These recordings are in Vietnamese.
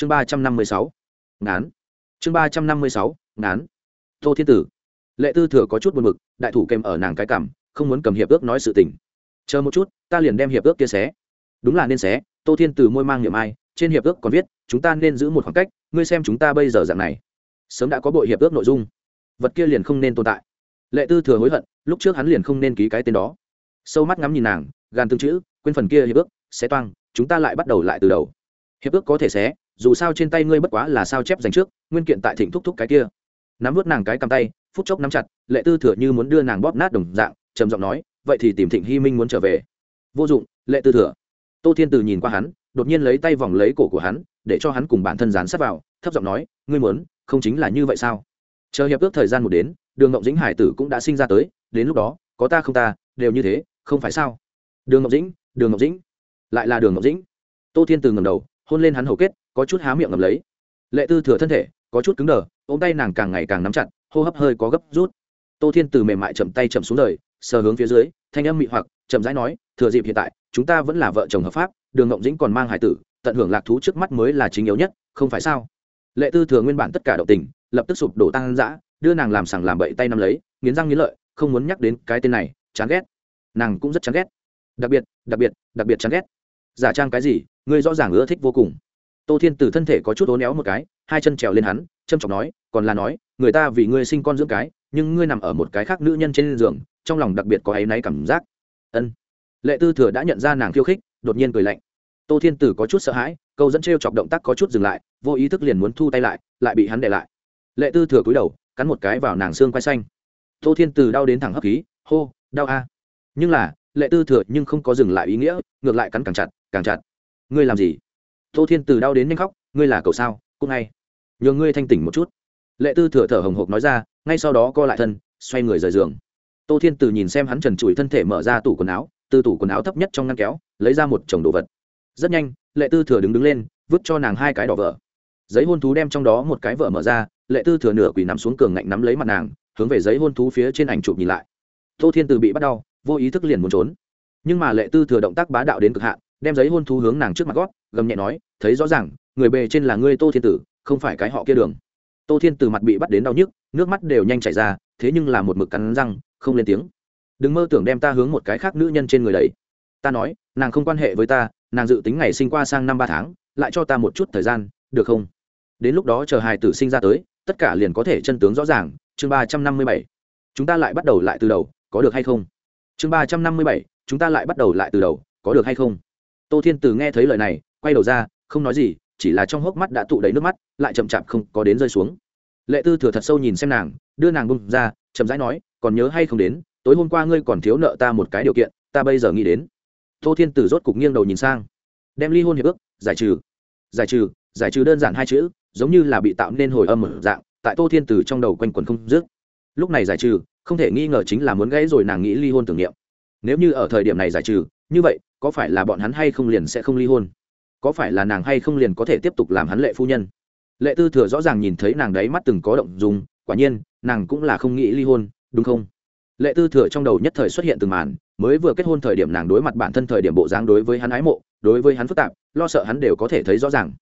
chương ba trăm năm mươi sáu, ngán. Chương ba trăm năm mươi sáu, ngán. Tô thiên tử. Lệ tư thừa có chút buồn mực đại thủ kèm ở nàng cái cảm, không muốn cầm hiệp ước nói sự tình. Chờ một chút, ta liền đem hiệp ước kia xé. Đúng là nên xé, tô thiên tử môi mang niệm ai, trên hiệp ước còn viết, chúng ta nên giữ một khoảng cách, ngươi xem chúng ta bây giờ dạng này. Sớm đã có bộ hiệp ước nội dung. Vật kia liền không nên tồn tại. Lệ tư thừa hối hận, lúc trước hắn liền không nên ký cái tên đó. Sâu mắt ngắm nhìn nàng gan tương chữ, quên phần kia hiệp ước, xé toang, chúng ta lại bắt đầu lại từ đầu. Hiệp ước có thể xé dù sao trên tay ngươi bất quá là sao chép dành trước, nguyên kiện tại thịnh thúc thúc cái kia. Nắm vớt nàng cái cầm tay, phút chốc nắm chặt, lệ tư thừa như muốn đưa nàng bóp nát đồng dạng, trầm giọng nói, vậy thì tìm thịnh hy minh muốn trở về. Vô dụng, lệ tư thừa. Tô thiên từ nhìn qua hắn, đột nhiên lấy tay vòng lấy cổ của hắn, để cho hắn cùng bản thân dán sát vào, thấp giọng nói, ngươi muốn, không chính là như vậy sao? Chờ hiệp ước thời gian một đến, đường ngọc dĩnh hải tử cũng đã sinh ra tới, đến lúc đó, có ta không ta, đều như thế, không phải sao? Đường ngọc dĩnh, đường ngọc dĩnh, lại là đường ngọc dĩnh. Tô thiên từ ngầm đầu, hôn lên hắn hầu kết có chút há miệng ngầm lấy. Lệ tư thừa thân thể, có chút cứng đờ, ôm tay nàng càng ngày càng nắm chặt, hô hấp hơi có gấp rút. Tô thiên từ mềm mại chậm tay chậm xuống đời, sờ hướng phía dưới, thanh âm mị hoặc, chậm rãi nói, thừa dịp hiện tại, chúng ta vẫn là vợ chồng hợp pháp, đường ngộng dĩnh còn mang hải tử, tận hưởng lạc thú trước mắt mới là chính yếu nhất, không phải sao? Lệ tư thừa nguyên bản tất cả động tình, lập tức sụp đổ tăng dã, đưa nàng làm sằng làm bậy tay nắm lấy, nghiến răng nghiến lợi, không muốn nhắc đến cái tên này, chán ghét. Nàng cũng rất chán ghét. Đặc biệt đặc biệt đặc biệt chán ghét. Giả trang cái gì, ngươi rõ ràng ưa thích vô cùng tô thiên từ thân thể có chút ố néo một cái, hai chân trèo lên hắn, trâm trọng nói, còn là nói, người ta vì ngươi sinh con dưỡng cái, nhưng ngươi nằm ở một cái khác nữ nhân trên giường, trong lòng đặc biệt có áy náy cảm giác. Ân. Lệ tư thừa đã nhận ra nàng khiêu khích, đột nhiên cười lạnh. Tô thiên tử có chút sợ hãi, câu dẫn t r e o chọc động tác có chút dừng lại, vô ý thức liền muốn thu tay lại lại bị hắn để lại. Lệ tư thừa cúi đầu, cắn một cái vào nàng xương quay xanh. Tô thiên tử đau đến thẳng hấp khí, hô, đau a. Nhưng là, lệ tư thừa nhưng không có dừng lại ý nghĩa, ngược lại cắn càng chặt càng chặt. Ngươi làm gì? Tô thiên Từ đau đến nhanh khóc, ngươi là cậu sao? Cũng ngay. Nhường ngươi thanh tỉnh một chút. Lệ tư thừa thở hồng hộc nói ra, ngay sau đó co lại thân, xoay người rời giường. Tô thiên Từ nhìn xem hắn trần trụi thân thể mở ra tủ quần áo, từ tủ quần áo thấp nhất trong ngăn kéo, lấy ra một chồng đồ vật. Rất nhanh, lệ tư thừa đứng đứng lên, vứt cho nàng hai cái đỏ vợ. Giấy hôn thú đem trong đó một cái vợ mở ra, lệ tư thừa nửa quỳ nằm xuống cường ngạnh nắm lấy mặt nàng, hướng về giấy hôn thú phía trên ảnh chụp nhìn lại. Tô thiên từ bị bắt đau, vô ý thức liền muốn trốn. Nhưng mà lệ tư thừa động tác bá đạo đến cực hạn đem giấy hôn thú hướng nàng trước mặt gót, gầm nhẹ nói, thấy rõ ràng, người bề trên là ngươi tô thiên tử, không phải cái họ kia đường. Tô thiên tử mặt bị bắt đến đau nhức, nước mắt đều nhanh chảy ra, thế nhưng là một mực cắn răng, không lên tiếng. Đừng mơ tưởng đem ta hướng một cái khác nữ nhân trên người đấy ta nói, nàng không quan hệ với ta, nàng dự tính ngày sinh qua sang năm ba tháng, lại cho ta một chút thời gian, được không? Đến lúc đó chờ hài tử sinh ra tới, tất cả liền có thể chân tướng rõ ràng. Chương ba trăm năm mươi bảy. Chúng ta lại bắt đầu lại từ đầu, có được hay không? Chương ba trăm năm mươi bảy. Chúng ta lại bắt đầu lại từ đầu, có được hay không? Tô thiên từ nghe thấy lời này, quay đầu ra, không nói gì, chỉ là trong hốc mắt đã tụ đầy nước mắt, lại chậm chạp không có đến rơi xuống. Lệ tư thừa thật sâu nhìn xem nàng, đưa nàng bung ra, chậm rãi nói, còn nhớ hay không đến, tối hôm qua ngươi còn thiếu nợ ta một cái điều kiện, ta bây giờ nghĩ đến. Tô thiên tử rốt cục nghiêng đầu nhìn sang. Đem ly hôn hiệp ước, giải trừ. Giải trừ giải trừ đơn giản hai chữ, giống như là bị tạo nên hồi âm ở dạng, tại tô thiên tử trong đầu quanh quần không dứt. Lúc này giải trừ, không thể nghi ngờ chính là muốn gãy rồi nàng nghĩ ly hôn tưởng niệm. Nếu như ở thời điểm này giải trừ, như vậy có phải là bọn hắn hay không liền sẽ không ly hôn? Có phải là nàng hay không liền có thể tiếp tục làm hắn lệ phu nhân? Lệ tư thừa rõ ràng nhìn thấy nàng đấy mắt từng có động dùng quả nhiên, nàng cũng là không nghĩ ly hôn, đúng không? Lệ tư thừa trong đầu nhất thời xuất hiện từng màn, mới vừa kết hôn thời điểm nàng đối mặt bản thân thời điểm bộ dáng đối với hắn ái mộ, đối với hắn phức tạp, lo sợ hắn đều có thể thấy rõ ràng.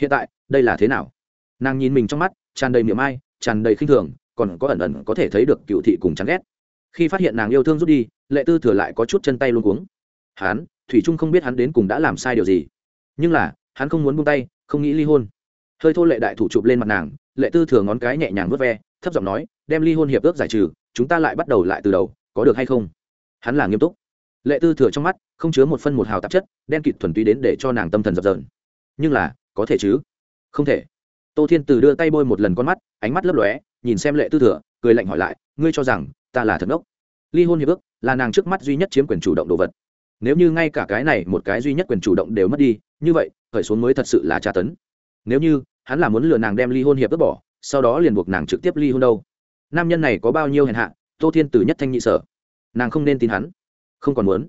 Hiện tại, đây là thế nào? Nàng nhìn mình trong mắt, tràn đầy miệng ai, tràn đầy khinh thường, còn có ẩn ẩn có thể thấy được cựu thị cùng chán ghét. Khi phát hiện nàng yêu thương rút đi, lệ tư thừa lại có chút chân tay luôn cuống hắn, thủy trung không biết hắn đến cùng đã làm sai điều gì. Nhưng là, hắn không muốn buông tay, không nghĩ ly hôn. Hơi thô lệ đại thủ chụp lên mặt nàng, lệ tư thừa ngón cái nhẹ nhàng vớt ve, thấp giọng nói, đem ly hôn hiệp ước giải trừ, chúng ta lại bắt đầu lại từ đầu, có được hay không? Hắn là nghiêm túc. Lệ tư thừa trong mắt, không chứa một phân một hào tạp chất, đen kịt thuần túy đến để cho nàng tâm thần dập dờn. Nhưng là, có thể chứ? Không thể. Tô thiên từ đưa tay bôi một lần con mắt, ánh mắt lấp lóe, nhìn xem lệ tư thừa, cười lạnh hỏi lại, ngươi cho rằng ta là thần ốc ly hôn hiệp ước là nàng trước mắt duy nhất chiếm quyền chủ động đồ vật nếu như ngay cả cái này một cái duy nhất quyền chủ động đều mất đi, như vậy, khởi xuống mới thật sự là tra tấn. Nếu như, hắn là muốn lừa nàng đem ly hôn hiệp tước bỏ, sau đó liền buộc nàng trực tiếp ly hôn đâu. Nam nhân này có bao nhiêu hèn hạ, tô thiên từ nhất thanh nhị sở. Nàng không nên tin hắn. Không còn muốn.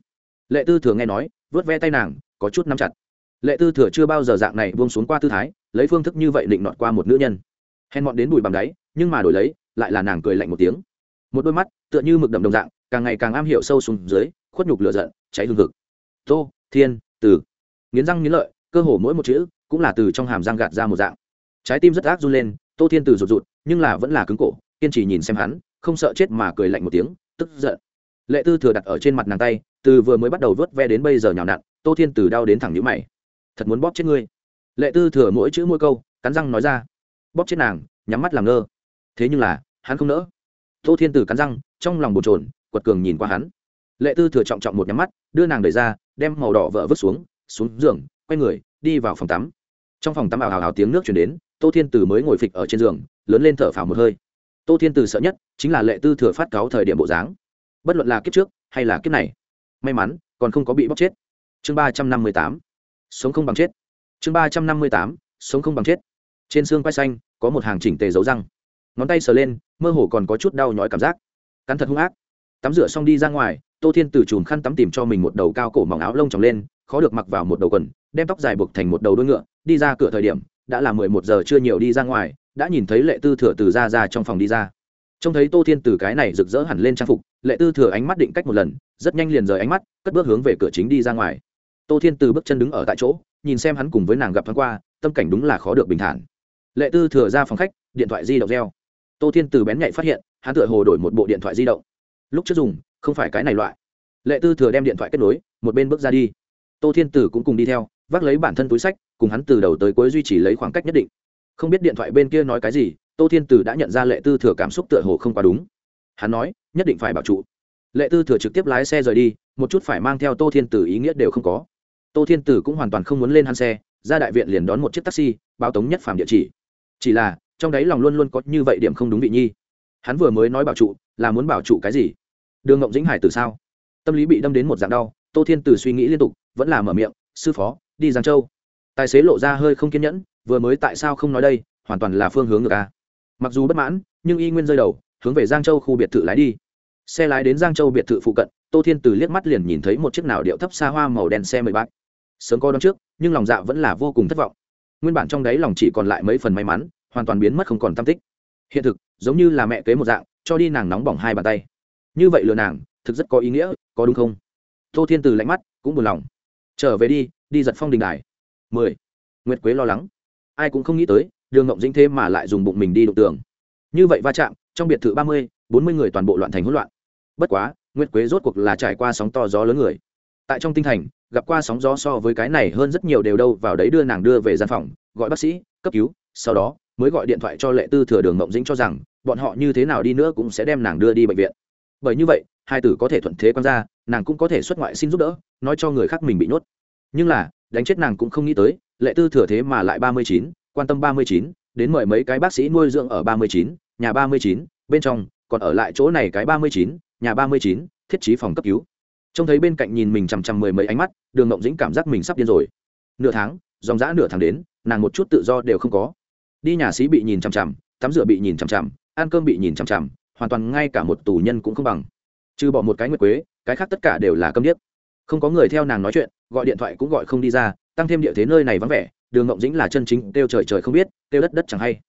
Lệ tư thừa nghe nói, vớt ve tay nàng, có chút nắm chặt. Lệ tư thừa chưa bao giờ dạng này buông xuống qua tư thái, lấy phương thức như vậy định nọt qua một nữ nhân. Hèn mọn đến bụi bằng đáy, nhưng mà đổi lấy, lại là nàng cười lạnh một tiếng. Một đôi mắt, tựa như mực đậm đồng dạng, càng ngày càng am hiểu sâu xuống dưới khuất nhục lửa giận, cháy hương hực. Tô, thiên, từ. Nghiến răng nghiến lợi, cơ hồ mỗi một chữ cũng là từ trong hàm răng gạt ra một dạng. Trái tim rất ác run lên, tô thiên từ rụt rụt, nhưng là vẫn là cứng cổ, kiên trì nhìn xem hắn, không sợ chết mà cười lạnh một tiếng, tức giận. Lệ tư thừa đặt ở trên mặt nàng tay, từ vừa mới bắt đầu vớt ve đến bây giờ nhào nặn, tô thiên từ đau đến thẳng nhũ mày. Thật muốn bóp chết ngươi. Lệ tư thừa mỗi chữ mỗi câu, cắn răng nói ra. Bóp chết nàng, nhắm mắt làm ngơ. Thế nhưng là, hắn không nỡ. Tô thiên từ cắn răng, trong lòng bồn trồn quật cường nhìn qua hắn lệ tư thừa trọng trọng một nhắm mắt, đưa nàng đẩy ra, đem màu đỏ vợ vứt xuống xuống giường, quay người, đi vào phòng tắm. Trong phòng tắm ảo hào hào tiếng nước chuyển đến, tô thiên từ mới ngồi phịch ở trên giường, lớn lên thở phào một hơi. Tô thiên từ sợ nhất chính là lệ tư thừa phát cáo thời điểm bộ dáng. Bất luận là kiếp trước hay là kiếp này, may mắn còn không có bị bóc chết. Chương ba trăm năm mươi tám, sống không bằng chết. Chương ba trăm năm mươi tám, sống không bằng chết. Trên xương quai xanh có một hàng chỉnh tề dấu răng. Ngón tay sờ lên, mơ hồ còn có chút đau nhói cảm giác. Cắn thật hung ác. Tắm rửa xong đi ra ngoài tô thiên từ chùm khăn tắm tìm cho mình một đầu cao cổ mỏng áo lông tròng lên, khó được mặc vào một đầu quần, đem tóc dài buộc thành một đầu đuôi ngựa, đi ra cửa thời điểm, đã là mười một giờ chưa nhiều đi ra ngoài, đã nhìn thấy lệ tư thừa từ ra ra trong phòng đi ra. Trông thấy tô thiên từ cái này rực rỡ hẳn lên trang phục, lệ tư thừa ánh mắt định cách một lần, rất nhanh liền rời ánh mắt, cất bước hướng về cửa chính đi ra ngoài. Tô thiên từ bước chân đứng ở tại chỗ, nhìn xem hắn cùng với nàng gặp thoáng qua, tâm cảnh đúng là khó được bình thản. Lệ tư thừa ra phòng khách, điện thoại di động reo. Tô thiên từ bén nhạy phát hiện, hắn tựa hồ đổi một bộ điện thoại di động. Lúc trước dùng không phải cái này loại. Lệ tư thừa đem điện thoại kết nối, một bên bước ra đi. Tô thiên tử cũng cùng đi theo, vác lấy bản thân túi sách, cùng hắn từ đầu tới cuối duy trì lấy khoảng cách nhất định. Không biết điện thoại bên kia nói cái gì, tô thiên tử đã nhận ra lệ tư thừa cảm xúc tựa hồ không quá đúng. Hắn nói, nhất định phải bảo trụ. Lệ tư thừa trực tiếp lái xe rời đi, một chút phải mang theo tô thiên tử ý nghĩa đều không có. Tô thiên tử cũng hoàn toàn không muốn lên hắn xe, ra đại viện liền đón một chiếc taxi, báo tống nhất phạm địa chỉ. Chỉ là, trong đấy lòng luôn luôn có như vậy điểm không đúng vị nhi. Hắn vừa mới nói bảo trụ, là muốn bảo trụ cái gì? Đường ngộng dĩnh hải từ sao? Tâm lý bị đâm đến một dạng đau, tô thiên từ suy nghĩ liên tục, vẫn là mở miệng, sư phó, đi giang châu. Tài xế lộ ra hơi không kiên nhẫn, vừa mới tại sao không nói đây, hoàn toàn là phương hướng ngược a mặc dù bất mãn, nhưng y nguyên rơi đầu, hướng về giang châu khu biệt thự lái đi. Xe lái đến giang châu biệt thự phụ cận, tô thiên từ liếc mắt liền nhìn thấy một chiếc nào điệu thấp xa hoa màu đen xe mười bát sớm có đón trước, nhưng lòng dạ vẫn là vô cùng thất vọng. Nguyên bản trong đấy lòng chỉ còn lại mấy phần may mắn, hoàn toàn biến mất không còn tam tích. Hiện thực, giống như là mẹ kế một dạng, cho đi nàng nóng bỏng hai bàn tay như vậy lừa nàng, thực rất có ý nghĩa, có đúng không? Tô thiên từ lạnh mắt, cũng buồn lòng. Trở về đi đi giật phong đình đài. Mười. Nguyệt quế lo lắng. Ai cũng không nghĩ tới, đường ngộng dĩnh thế mà lại dùng bụng mình đi đụng tường. Như vậy va chạm, trong biệt thự ba mươi, bốn mươi người toàn bộ loạn thành hỗn loạn. Bất quá, nguyệt quế rốt cuộc là trải qua sóng to gió lớn người. Tại trong tinh thành, gặp qua sóng gió so với cái này hơn rất nhiều đều đâu, vào đấy đưa nàng đưa về gian phòng, gọi bác sĩ, cấp cứu, sau đó mới gọi điện thoại cho lệ tư thừa đường ngộng dĩnh cho rằng, bọn họ như thế nào đi nữa cũng sẽ đem nàng đưa đi bệnh viện bởi như vậy, hai tử có thể thuận thế quan ra nàng cũng có thể xuất ngoại xin giúp đỡ, nói cho người khác mình bị nhốt. Nhưng là, đánh chết nàng cũng không nghĩ tới, lệ tư thừa thế mà lại ba mươi chín, quan tâm ba mươi chín, đến mời mấy cái bác sĩ nuôi dưỡng ở ba mươi chín, nhà ba mươi chín, bên trong, còn ở lại chỗ này cái ba mươi chín, nhà ba mươi chín, thiết trí phòng cấp cứu. Trông thấy bên cạnh nhìn mình chằm chằm mười mấy ánh mắt, đường mộng dĩnh cảm giác mình sắp điên rồi. Nửa tháng, dòng dã nửa tháng đến, nàng một chút tự do đều không có. Đi nhà sĩ bị nhìn chằm chằm, tắm rửa bị nhìn chằm chằm, ăn cơm bị nhìn chằm chằm hoàn toàn ngay cả một tù nhân cũng không bằng. Trừ bỏ một cái nguyệt quế cái khác tất cả đều là câm điếc. Không có người theo nàng nói chuyện gọi điện thoại cũng gọi không đi ra tăng thêm địa thế nơi này vắng vẻ đường ngộng dĩnh là chân chính kêu trời trời không biết kêu đất đất chẳng hay.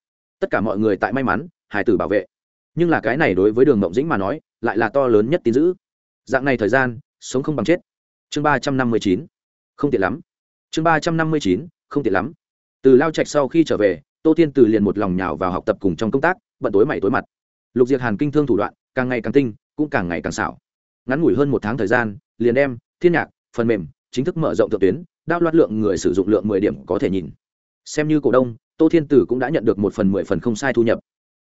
Tất cả mọi người tại may mắn hải tử bảo vệ. Nhưng là cái này đối với đường ngộng dĩnh mà nói lại là to lớn nhất tín dữ, dạng này thời gian sống không bằng chết. Chương ba trăm năm mươi chín không tiện lắm. Chương ba trăm năm mươi chín không tiện lắm. Từ lao trạch sau khi trở về tô tiên từ liền một lòng nhào vào học tập cùng trong công tác bận tối mày tối mặt lục diệt hàn kinh thương thủ đoạn, càng ngày càng tinh, cũng càng ngày càng xảo. Ngắn ngủi hơn một tháng thời gian, liền đem, thiên nhạc, phần mềm, chính thức mở rộng thượng tuyến, đao loạt lượng người sử dụng lượng mười điểm có thể nhìn. Xem như cổ đông, tô thiên tử cũng đã nhận được một phần mười phần không sai thu nhập.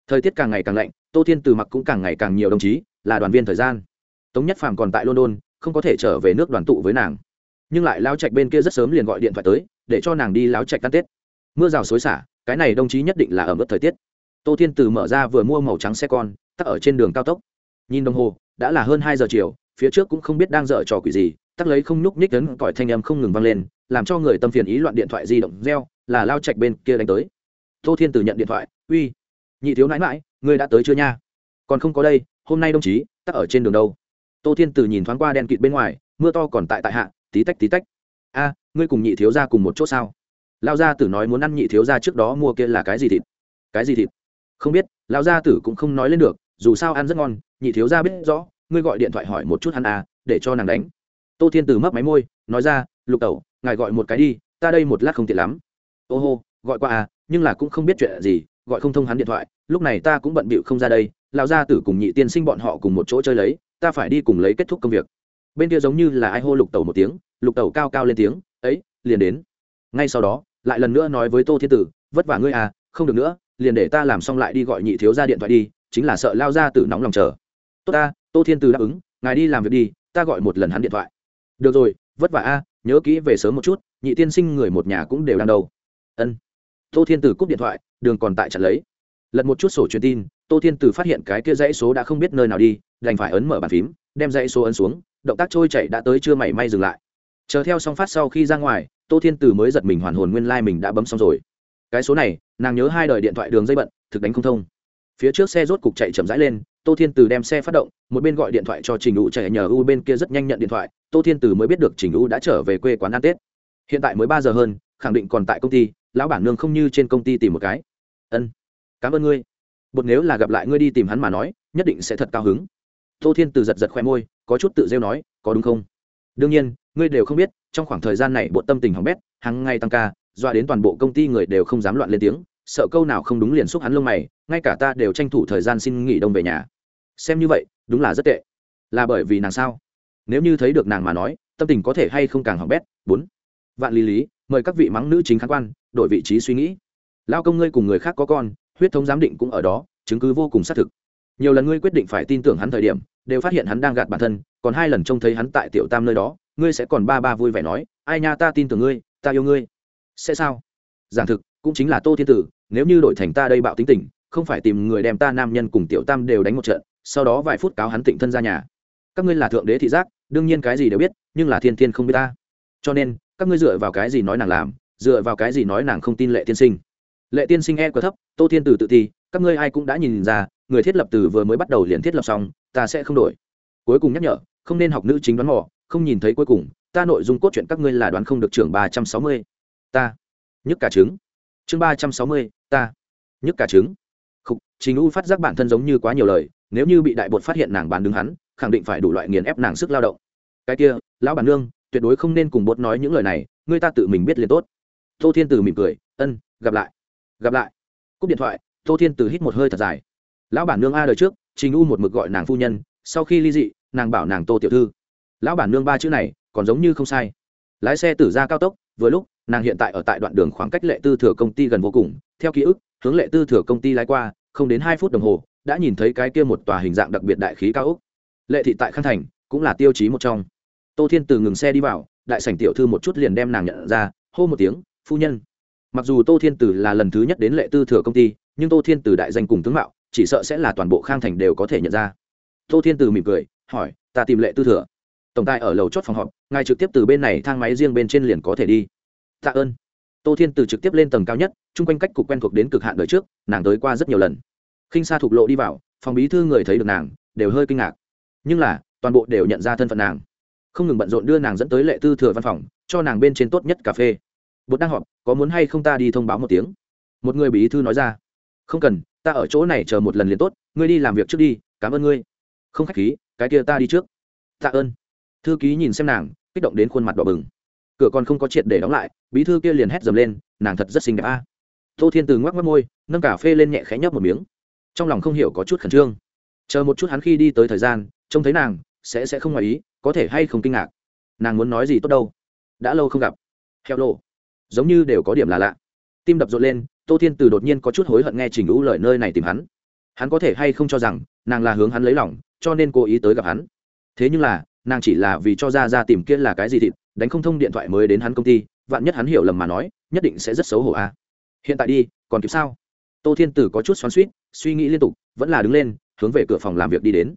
Thời tiết càng ngày càng lạnh, tô thiên tử mặc cũng càng ngày càng nhiều đồng chí, là đoàn viên thời gian. Tống nhất phàm còn tại london, không có thể trở về nước đoàn tụ với nàng. Nhưng lại lao trạch bên kia rất sớm liền gọi điện thoại tới, để cho nàng đi láo trạch ăn tết. Mưa rào xối xả, cái này đồng chí nhất định là ở mức thời tiết tô thiên Từ mở ra vừa mua màu trắng xe con tắt ở trên đường cao tốc. Nhìn đồng hồ, đã là hơn hai giờ chiều, phía trước cũng không biết đang dở trò quỷ gì tắt lấy không nhúc nhích đến còi thanh âm không ngừng vang lên, làm cho người tâm phiền ý loạn điện thoại di động reo, là lao chạch bên kia đánh tới. Tô thiên Từ nhận điện thoại, uy, nhị thiếu nãi mãi ngươi đã tới chưa nha? Còn không có đây, hôm nay đồng chí tắt ở trên đường đâu? Tô thiên Từ nhìn thoáng qua đen kịt bên ngoài, mưa to còn tại tại hạ, tí tách tí tách. A, ngươi cùng nhị thiếu ra cùng một chỗ sao? Lao gia tử nói muốn ăn nhị thiếu ra trước đó mua kia là cái gì thịt? Cái gì thịt? Không biết, Lão gia tử cũng không nói lên được, dù sao ăn rất ngon, nhị thiếu gia biết rõ, ngươi gọi điện thoại hỏi một chút hắn à để cho nàng đánh. Tô thiên từ mấp máy môi, nói ra, lục tẩu, ngài gọi một cái đi, ta đây một lát không tiện lắm. Ô hô, gọi qua à nhưng là cũng không biết chuyện gì, gọi không thông hắn điện thoại, lúc này ta cũng bận bịu không ra đây, lão gia tử cùng nhị tiên sinh bọn họ cùng một chỗ chơi lấy, ta phải đi cùng lấy kết thúc công việc. Bên kia giống như là ai hô lục tẩu một tiếng, lục tẩu cao cao lên tiếng, ấy, liền đến. Ngay sau đó, lại lần nữa nói với tô thiên tử, vất vả ngươi à không được nữa liền để ta làm xong lại đi gọi nhị thiếu ra điện thoại đi, chính là sợ lao ra tử nóng lòng chờ. Tốt ta, tô thiên Từ đáp ứng, ngài đi làm việc đi, ta gọi một lần hắn điện thoại. Được rồi, vất vả a, nhớ kỹ về sớm một chút, nhị tiên sinh người một nhà cũng đều đang đâu. Ân. Tô thiên Từ cúp điện thoại, đường còn tại chặt lấy. Lật một chút sổ truyền tin, tô thiên Từ phát hiện cái kia dãy số đã không biết nơi nào đi, đành phải ấn mở bàn phím, đem dãy số ấn xuống, động tác trôi chạy đã tới chưa mảy may dừng lại. Chờ theo xong phát sau khi ra ngoài, tô thiên Từ mới giật mình hoàn hồn nguyên lai、like、mình đã bấm xong rồi. Cái số này nàng nhớ hai đời điện thoại đường dây bận, thực đánh không thông. Phía trước xe rốt cục chạy chậm rãi lên, tô thiên từ đem xe phát động, một bên gọi điện thoại cho trình u chạy nhờ u, bên kia rất nhanh nhận điện thoại, tô thiên từ mới biết được trình u đã trở về quê quán ăn tết. Hiện tại mới ba giờ hơn, khẳng định còn tại công ty, lão bản nương không như trên công ty tìm một cái. Ân, cảm ơn ngươi. Bột nếu là gặp lại ngươi đi tìm hắn mà nói, nhất định sẽ thật cao hứng. Tô thiên từ giật giật khoe môi, có chút tự rêu nói, có đúng không? Đương nhiên, ngươi đều không biết, trong khoảng thời gian này bộ tâm tình hỏng bét hàng ngày tăng ca doa đến toàn bộ công ty người đều không dám loạn lên tiếng, sợ câu nào không đúng liền xúc hắn lông mày, ngay cả ta đều tranh thủ thời gian xin nghỉ đông về nhà. Xem như vậy, đúng là rất tệ. Là bởi vì nàng sao? Nếu như thấy được nàng mà nói, tâm tình có thể hay không càng hỏng bét? Bốn. Vạn lý lý, mời các vị mắng nữ chính khán quan, đổi vị trí suy nghĩ. Lao công ngươi cùng người khác có con, huyết thống giám định cũng ở đó, chứng cứ vô cùng xác thực. Nhiều lần ngươi quyết định phải tin tưởng hắn thời điểm, đều phát hiện hắn đang gạt bản thân, còn hai lần trông thấy hắn tại tiểu tam nơi đó, ngươi sẽ còn ba ba vui vẻ nói, ai nha, ta tin tưởng ngươi, ta yêu ngươi sẽ sao? Giảng thực, cũng chính là tô thiên tử, nếu như đổi thành ta đây bạo tính tình, không phải tìm người đem ta nam nhân cùng tiểu tam đều đánh một trận, sau đó vài phút cáo hắn tịnh thân ra nhà. Các ngươi là thượng đế thị giác, đương nhiên cái gì đều biết, nhưng là thiên thiên không biết ta. Cho nên, các ngươi dựa vào cái gì nói nàng làm, dựa vào cái gì nói nàng không tin lệ tiên sinh? Lệ tiên sinh e quá thấp, tô thiên tử tự thi các ngươi ai cũng đã nhìn ra, người thiết lập từ vừa mới bắt đầu liền thiết lập xong, ta sẽ không đổi. Cuối cùng nhắc nhở, không nên học nữ chính đoán mò, không nhìn thấy cuối cùng, ta nội dung cốt truyện các ngươi là đoán không được trưởng ba trăm sáu mươi ta nhức cả trứng chương ba trăm sáu mươi ta nhức cả trứng Khục, Trình U phát giác bản thân giống như quá nhiều lời, nếu như bị đại bột phát hiện nàng bán đứng hắn, khẳng định phải đủ loại nghiền ép nàng sức lao động. Cái kia, lão bản nương, tuyệt đối không nên cùng bột nói những lời này, người ta tự mình biết liền tốt. Tô Thiên Từ mỉm cười, "Ân, gặp lại." "Gặp lại." Cúp điện thoại, Tô Thiên Từ hít một hơi thật dài. Lão bản nương a đời trước, Trình U một mực gọi nàng phu nhân, sau khi ly dị, nàng bảo nàng Tô tiểu thư. Lão bản nương ba chữ này, còn giống như không sai. Lái xe tử ra cao tốc, vừa lúc, nàng hiện tại ở tại đoạn đường khoảng cách lệ tư thừa công ty gần vô cùng, theo ký ức, hướng lệ tư thừa công ty lái qua không đến hai phút đồng hồ đã nhìn thấy cái kia một tòa hình dạng đặc biệt đại khí cao ốc. Lệ thị tại khang thành cũng là tiêu chí một trong. Tô thiên từ ngừng xe đi vào đại sảnh tiểu thư một chút liền đem nàng nhận ra hô một tiếng phu nhân. Mặc dù tô thiên từ là lần thứ nhất đến lệ tư thừa công ty nhưng tô thiên từ đại danh cùng tướng mạo chỉ sợ sẽ là toàn bộ khang thành đều có thể nhận ra. Tô thiên từ mỉm cười hỏi ta tìm lệ tư thừa tổng tài ở lầu chót phòng họp, ngài trực tiếp từ bên này thang máy riêng bên trên liền có thể đi. Tạ ơn. Tô thiên từ trực tiếp lên tầng cao nhất, chung quanh cách cục quen thuộc đến cực hạn đời trước, nàng tới qua rất nhiều lần. Khinh sa thục lộ đi vào, phòng bí thư người thấy được nàng, đều hơi kinh ngạc. Nhưng là, toàn bộ đều nhận ra thân phận nàng. Không ngừng bận rộn đưa nàng dẫn tới lệ tư thừa văn phòng, cho nàng bên trên tốt nhất cà phê. Bột đang họp, có muốn hay không ta đi thông báo một tiếng? Một người bí thư nói ra. Không cần, ta ở chỗ này chờ một lần liền tốt, ngươi đi làm việc trước đi, cảm ơn ngươi. Không khách khí, cái kia ta đi trước. Tạ ơn thư ký nhìn xem nàng, kích động đến khuôn mặt đỏ bừng. Cửa còn không có triệt để đóng lại, bí thư kia liền hét dầm lên, nàng thật rất xinh đẹp a. Tô thiên từ ngoắc mắt môi, nâng cà phê lên nhẹ khẽ nhấp một miếng. Trong lòng không hiểu có chút khẩn trương. Chờ một chút hắn khi đi tới thời gian, trông thấy nàng, sẽ sẽ không ngoài ý, có thể hay không kinh ngạc. Nàng muốn nói gì tốt đâu? Đã lâu không gặp. Heo lộ giống như đều có điểm là lạ. Tim đập rộn lên, tô thiên từ đột nhiên có chút hối hận nghe trình ú lời nơi này tìm hắn. Hắn có thể hay không cho rằng, nàng là hướng hắn lấy lòng, cho nên cố ý tới gặp hắn. Thế nhưng là nàng chỉ là vì cho ra ra tìm kia là cái gì thịt đánh không thông điện thoại mới đến hắn công ty vạn nhất hắn hiểu lầm mà nói nhất định sẽ rất xấu hổ a. Hiện tại đi còn kịp sao? Tô thiên tử có chút xoắn suýt suy nghĩ liên tục vẫn là đứng lên hướng về cửa phòng làm việc đi đến.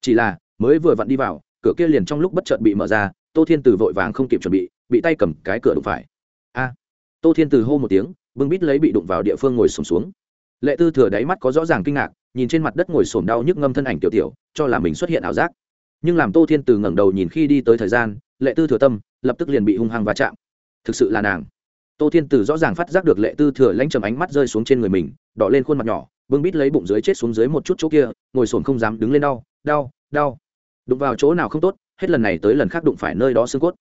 Chỉ là mới vừa vặn đi vào cửa kia liền trong lúc bất chợt bị mở ra tô thiên tử vội vàng không kịp chuẩn bị bị tay cầm cái cửa đụng phải. A! Tô thiên tử hô một tiếng bưng bít lấy bị đụng vào địa phương ngồi sùng xuống, xuống lệ tư thừa đáy mắt có rõ ràng kinh ngạc nhìn trên mặt đất ngồi sổm đau nhức ngâm thân ảnh tiểu tiểu cho là mình xuất hiện ảo giác nhưng làm tô thiên từ ngẩng đầu nhìn khi đi tới thời gian, lệ tư thừa tâm lập tức liền bị hung hăng va chạm. Thực sự là nàng. Tô thiên từ rõ ràng phát giác được lệ tư thừa lãnh trầm ánh mắt rơi xuống trên người mình, đỏ lên khuôn mặt nhỏ, bưng bít lấy bụng dưới chết xuống dưới một chút chỗ kia, ngồi sồn không dám đứng lên đau đau đau. Đụng vào chỗ nào không tốt, hết lần này tới lần khác đụng phải nơi đó xương cốt.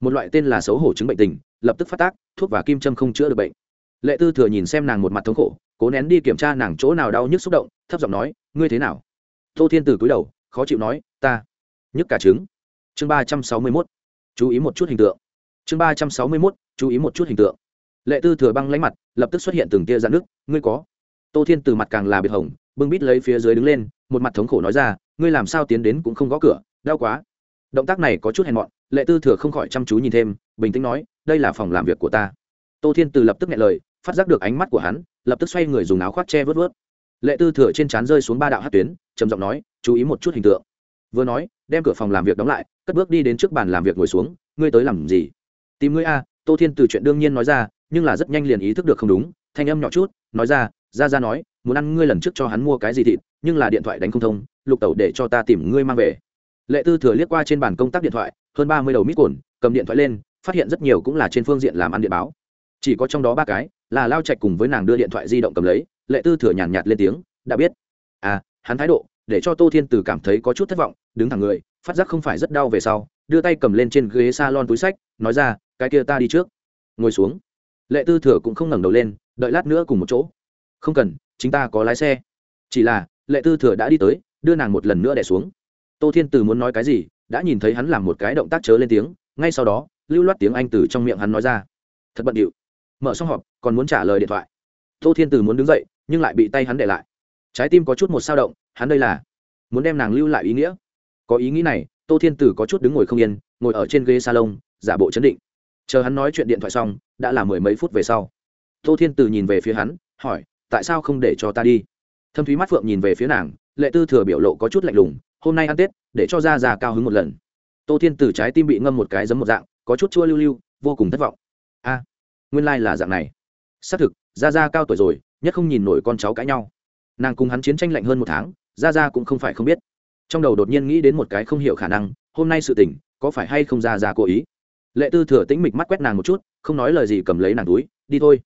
Một loại tên là xấu hổ chứng bệnh tình, lập tức phát tác, thuốc và kim châm không chữa được bệnh. Lệ tư thừa nhìn xem nàng một mặt thống khổ, cố nén đi kiểm tra nàng chỗ nào đau nhức xúc động, thấp giọng nói, ngươi thế nào? Tô thiên từ cúi đầu, khó chịu nói, ta nhức cả trứng. Chương ba trăm sáu mươi mốt. Chú ý một chút hình tượng. Chương ba trăm sáu mươi mốt, chú ý một chút hình tượng. Lệ tư thừa băng lánh mặt, lập tức xuất hiện từng tia dạn nước ngươi có. Tô thiên từ mặt càng là biệt hồng, bưng bít lấy phía dưới đứng lên, một mặt thống khổ nói ra, ngươi làm sao tiến đến cũng không gõ cửa, đau quá. Động tác này có chút hèn mọn, lệ tư thừa không khỏi chăm chú nhìn thêm, bình tĩnh nói, đây là phòng làm việc của ta. Tô thiên từ lập tức nghe lời, phát giác được ánh mắt của hắn, lập tức xoay người dùng áo khoác che vớt vớt. Lệ tư thừa trên trán rơi xuống ba đạo hát tuyến, trầm giọng nói, chú ý một chút hình tượng vừa nói đem cửa phòng làm việc đóng lại cất bước đi đến trước bàn làm việc ngồi xuống. Ngươi tới làm gì? Tìm ngươi a tô thiên từ chuyện đương nhiên nói ra nhưng là rất nhanh liền ý thức được không đúng. Thanh âm nhỏ chút nói ra ra ra nói muốn ăn ngươi lần trước cho hắn mua cái gì thịt nhưng là điện thoại đánh không thông lục tẩu để cho ta tìm ngươi mang về. Lệ tư thừa liếc qua trên bàn công tác điện thoại hơn ba mươi đầu mít cồn cầm điện thoại lên phát hiện rất nhiều cũng là trên phương diện làm ăn điện báo. Chỉ có trong đó ba cái là lao trạch cùng với nàng đưa điện thoại di động cầm lấy. Lệ tư thừa nhàn nhạt, lên tiếng đã biết. À hắn thái độ để cho tô thiên từ cảm thấy có chút thất vọng, đứng thẳng người, phát giác không phải rất đau về sau, đưa tay cầm lên trên ghế s a lon túi sách, nói ra, cái kia ta đi trước. Ngồi xuống. Lệ tư thừa cũng không ngẩng đầu lên, đợi lát nữa cùng một chỗ. Không cần, chính ta có lái xe. Chỉ là, lệ tư thừa đã đi tới, đưa nàng một lần nữa đẻ xuống. Tô thiên từ muốn nói cái gì, đã nhìn thấy hắn làm một cái động tác chớ lên tiếng, ngay sau đó, lưu loát tiếng anh từ trong miệng hắn nói ra. Thật bận điệu. Mở xong họp, còn muốn trả lời điện thoại. Tô thiên từ muốn đứng dậy, nhưng lại bị tay hắn để lại trái tim có chút một sao động, hắn đây là muốn đem nàng lưu lại ý nghĩa. Có ý nghĩ này, tô thiên Tử có chút đứng ngồi không yên, ngồi ở trên ghế salon, giả bộ chấn định. Chờ hắn nói chuyện điện thoại xong, đã là mười mấy phút về sau. Tô thiên Tử nhìn về phía hắn, hỏi, tại sao không để cho ta đi? Thâm thúy mắt phượng nhìn về phía nàng, lệ tư thừa biểu lộ có chút lạnh lùng, hôm nay ăn tết, để cho ra già cao hứng một lần. Tô thiên Tử trái tim bị ngâm một cái giấm một dạng, có chút chua lưu lưu, vô cùng thất vọng. A, nguyên lai、like、là dạng này. Xác thực, ra ra cao tuổi rồi, nhất không nhìn nổi con cháu cãi nhau nàng cùng hắn chiến tranh lạnh hơn một tháng ra ra cũng không phải không biết. Trong đầu đột nhiên nghĩ đến một cái không hiểu khả năng, hôm nay sự tình, có phải hay không ra ra cố ý? Lệ tư thừa tĩnh mịch mắt quét nàng một chút, không nói lời gì cầm lấy nàng túi, đi thôi.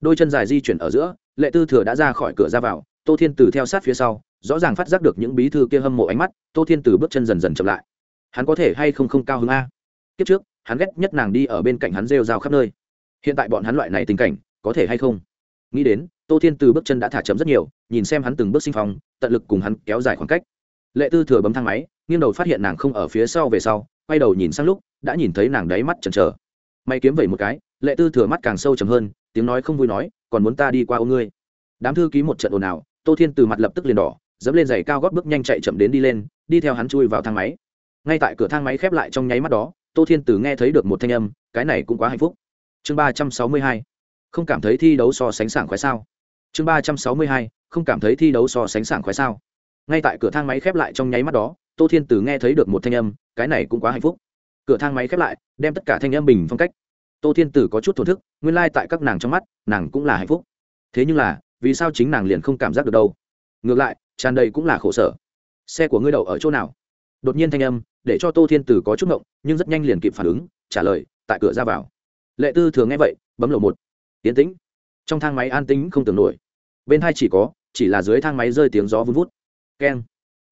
Đôi chân dài di chuyển ở giữa, lệ tư thừa đã ra khỏi cửa ra vào, tô thiên tử theo sát phía sau, rõ ràng phát giác được những bí thư kia hâm mộ ánh mắt, tô thiên tử bước chân dần dần chậm lại. Hắn có thể hay không không cao hứng a? Kiếp trước, hắn ghét nhất nàng đi ở bên cạnh hắn rêu rao khắp nơi. Hiện tại bọn hắn loại này tình cảnh, có thể hay không? Nghĩ đến tô thiên từ bước chân đã thả chấm rất nhiều, nhìn xem hắn từng bước sinh phong, tận lực cùng hắn kéo dài khoảng cách. Lệ tư thừa bấm thang máy, nghiêng đầu phát hiện nàng không ở phía sau về sau, quay đầu nhìn sang lúc, đã nhìn thấy nàng đáy mắt chần chờ. May kiếm vẩy một cái, lệ tư thừa mắt càng sâu chầm hơn, tiếng nói không vui nói, còn muốn ta đi qua ô ngươi? Đám thư ký một trận ồn ào, tô thiên từ mặt lập tức liền đỏ, dẫm lên giày cao gót bước nhanh chạy chậm đến đi lên, đi theo hắn chui vào thang máy. Ngay tại cửa thang máy khép lại trong nháy mắt đó, tô thiên từ nghe thấy được một thanh âm, cái này cũng quá hạnh phúc. Chương ba trăm sáu mươi hai, không cảm thấy thi đấu so sánh sảng khoái sao? Chương ba trăm sáu mươi hai, không cảm thấy thi đấu so sánh sảng khoái sao. Ngay tại cửa thang máy khép lại trong nháy mắt đó, tô thiên từ nghe thấy được một thanh âm, cái này cũng quá hạnh phúc. Cửa thang máy khép lại, đem tất cả thanh âm bình phong cách. Tô thiên tử có chút thổn thức, nguyên lai、like、tại các nàng trong mắt, nàng cũng là hạnh phúc. Thế nhưng là, vì sao chính nàng liền không cảm giác được đâu? Ngược lại, tràn đầy cũng là khổ sở. Xe của ngươi đậu ở chỗ nào? Đột nhiên thanh âm, để cho tô thiên tử có chút ngộng, nhưng rất nhanh liền kịp phản ứng, trả lời, tại cửa ra vào. Lệ tư thường nghe vậy, bấm lầu một. Tiến tĩnh trong thang máy an tĩnh không tưởng nổi. Bên hai chỉ có, chỉ là dưới thang máy rơi tiếng gió vun vút. Keng.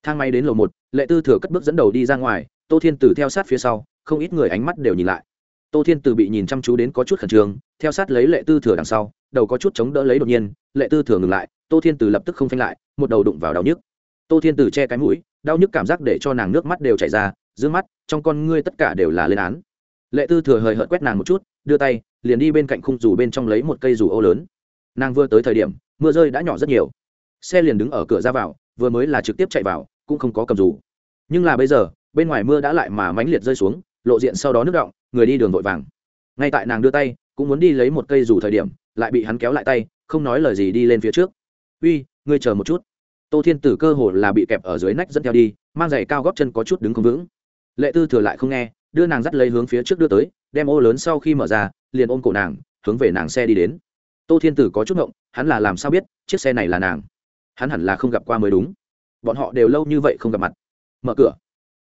Thang máy đến lầu một, lệ tư thừa cất bước dẫn đầu đi ra ngoài, tô thiên tử theo sát phía sau, không ít người ánh mắt đều nhìn lại. Tô thiên tử bị nhìn chăm chú đến có chút khẩn trương, theo sát lấy lệ tư thừa đằng sau, đầu có chút chống đỡ lấy đột nhiên, lệ tư thừa ngừng lại, tô thiên tử lập tức không phanh lại, một đầu đụng vào đau nhức. Tô thiên tử che cái mũi, đau nhức cảm giác để cho nàng nước mắt đều chảy ra d mắt, trong con ngươi tất cả đều là lên án. Lệ tư thừa hời hợt quét nàng một chút, đưa tay liền đi bên cạnh khung dù bên trong lấy một cây dù ô lớn. Nàng vừa tới thời điểm, mưa rơi đã nhỏ rất nhiều. Xe liền đứng ở cửa ra vào, vừa mới là trực tiếp chạy vào, cũng không có cầm dù. Nhưng là bây giờ, bên ngoài mưa đã lại mà mãnh liệt rơi xuống, lộ diện sau đó nước động, người đi đường vội vàng. Ngay tại nàng đưa tay, cũng muốn đi lấy một cây dù thời điểm, lại bị hắn kéo lại tay, không nói lời gì đi lên phía trước. Uy, ngươi chờ một chút. Tô thiên tử cơ hồ là bị kẹp ở dưới nách dẫn theo đi, mang giày cao góp chân có chút đứng không vững. Lệ tư thừa lại không nghe, đưa nàng dắt lấy hướng phía trước đưa tới, đem ô lớn sau khi mở ra liền ôm cổ nàng, hướng về nàng xe đi đến. Tô thiên tử có chút ngộng, hắn là làm sao biết chiếc xe này là nàng? Hắn hẳn là không gặp qua mới đúng. Bọn họ đều lâu như vậy không gặp mặt. Mở cửa.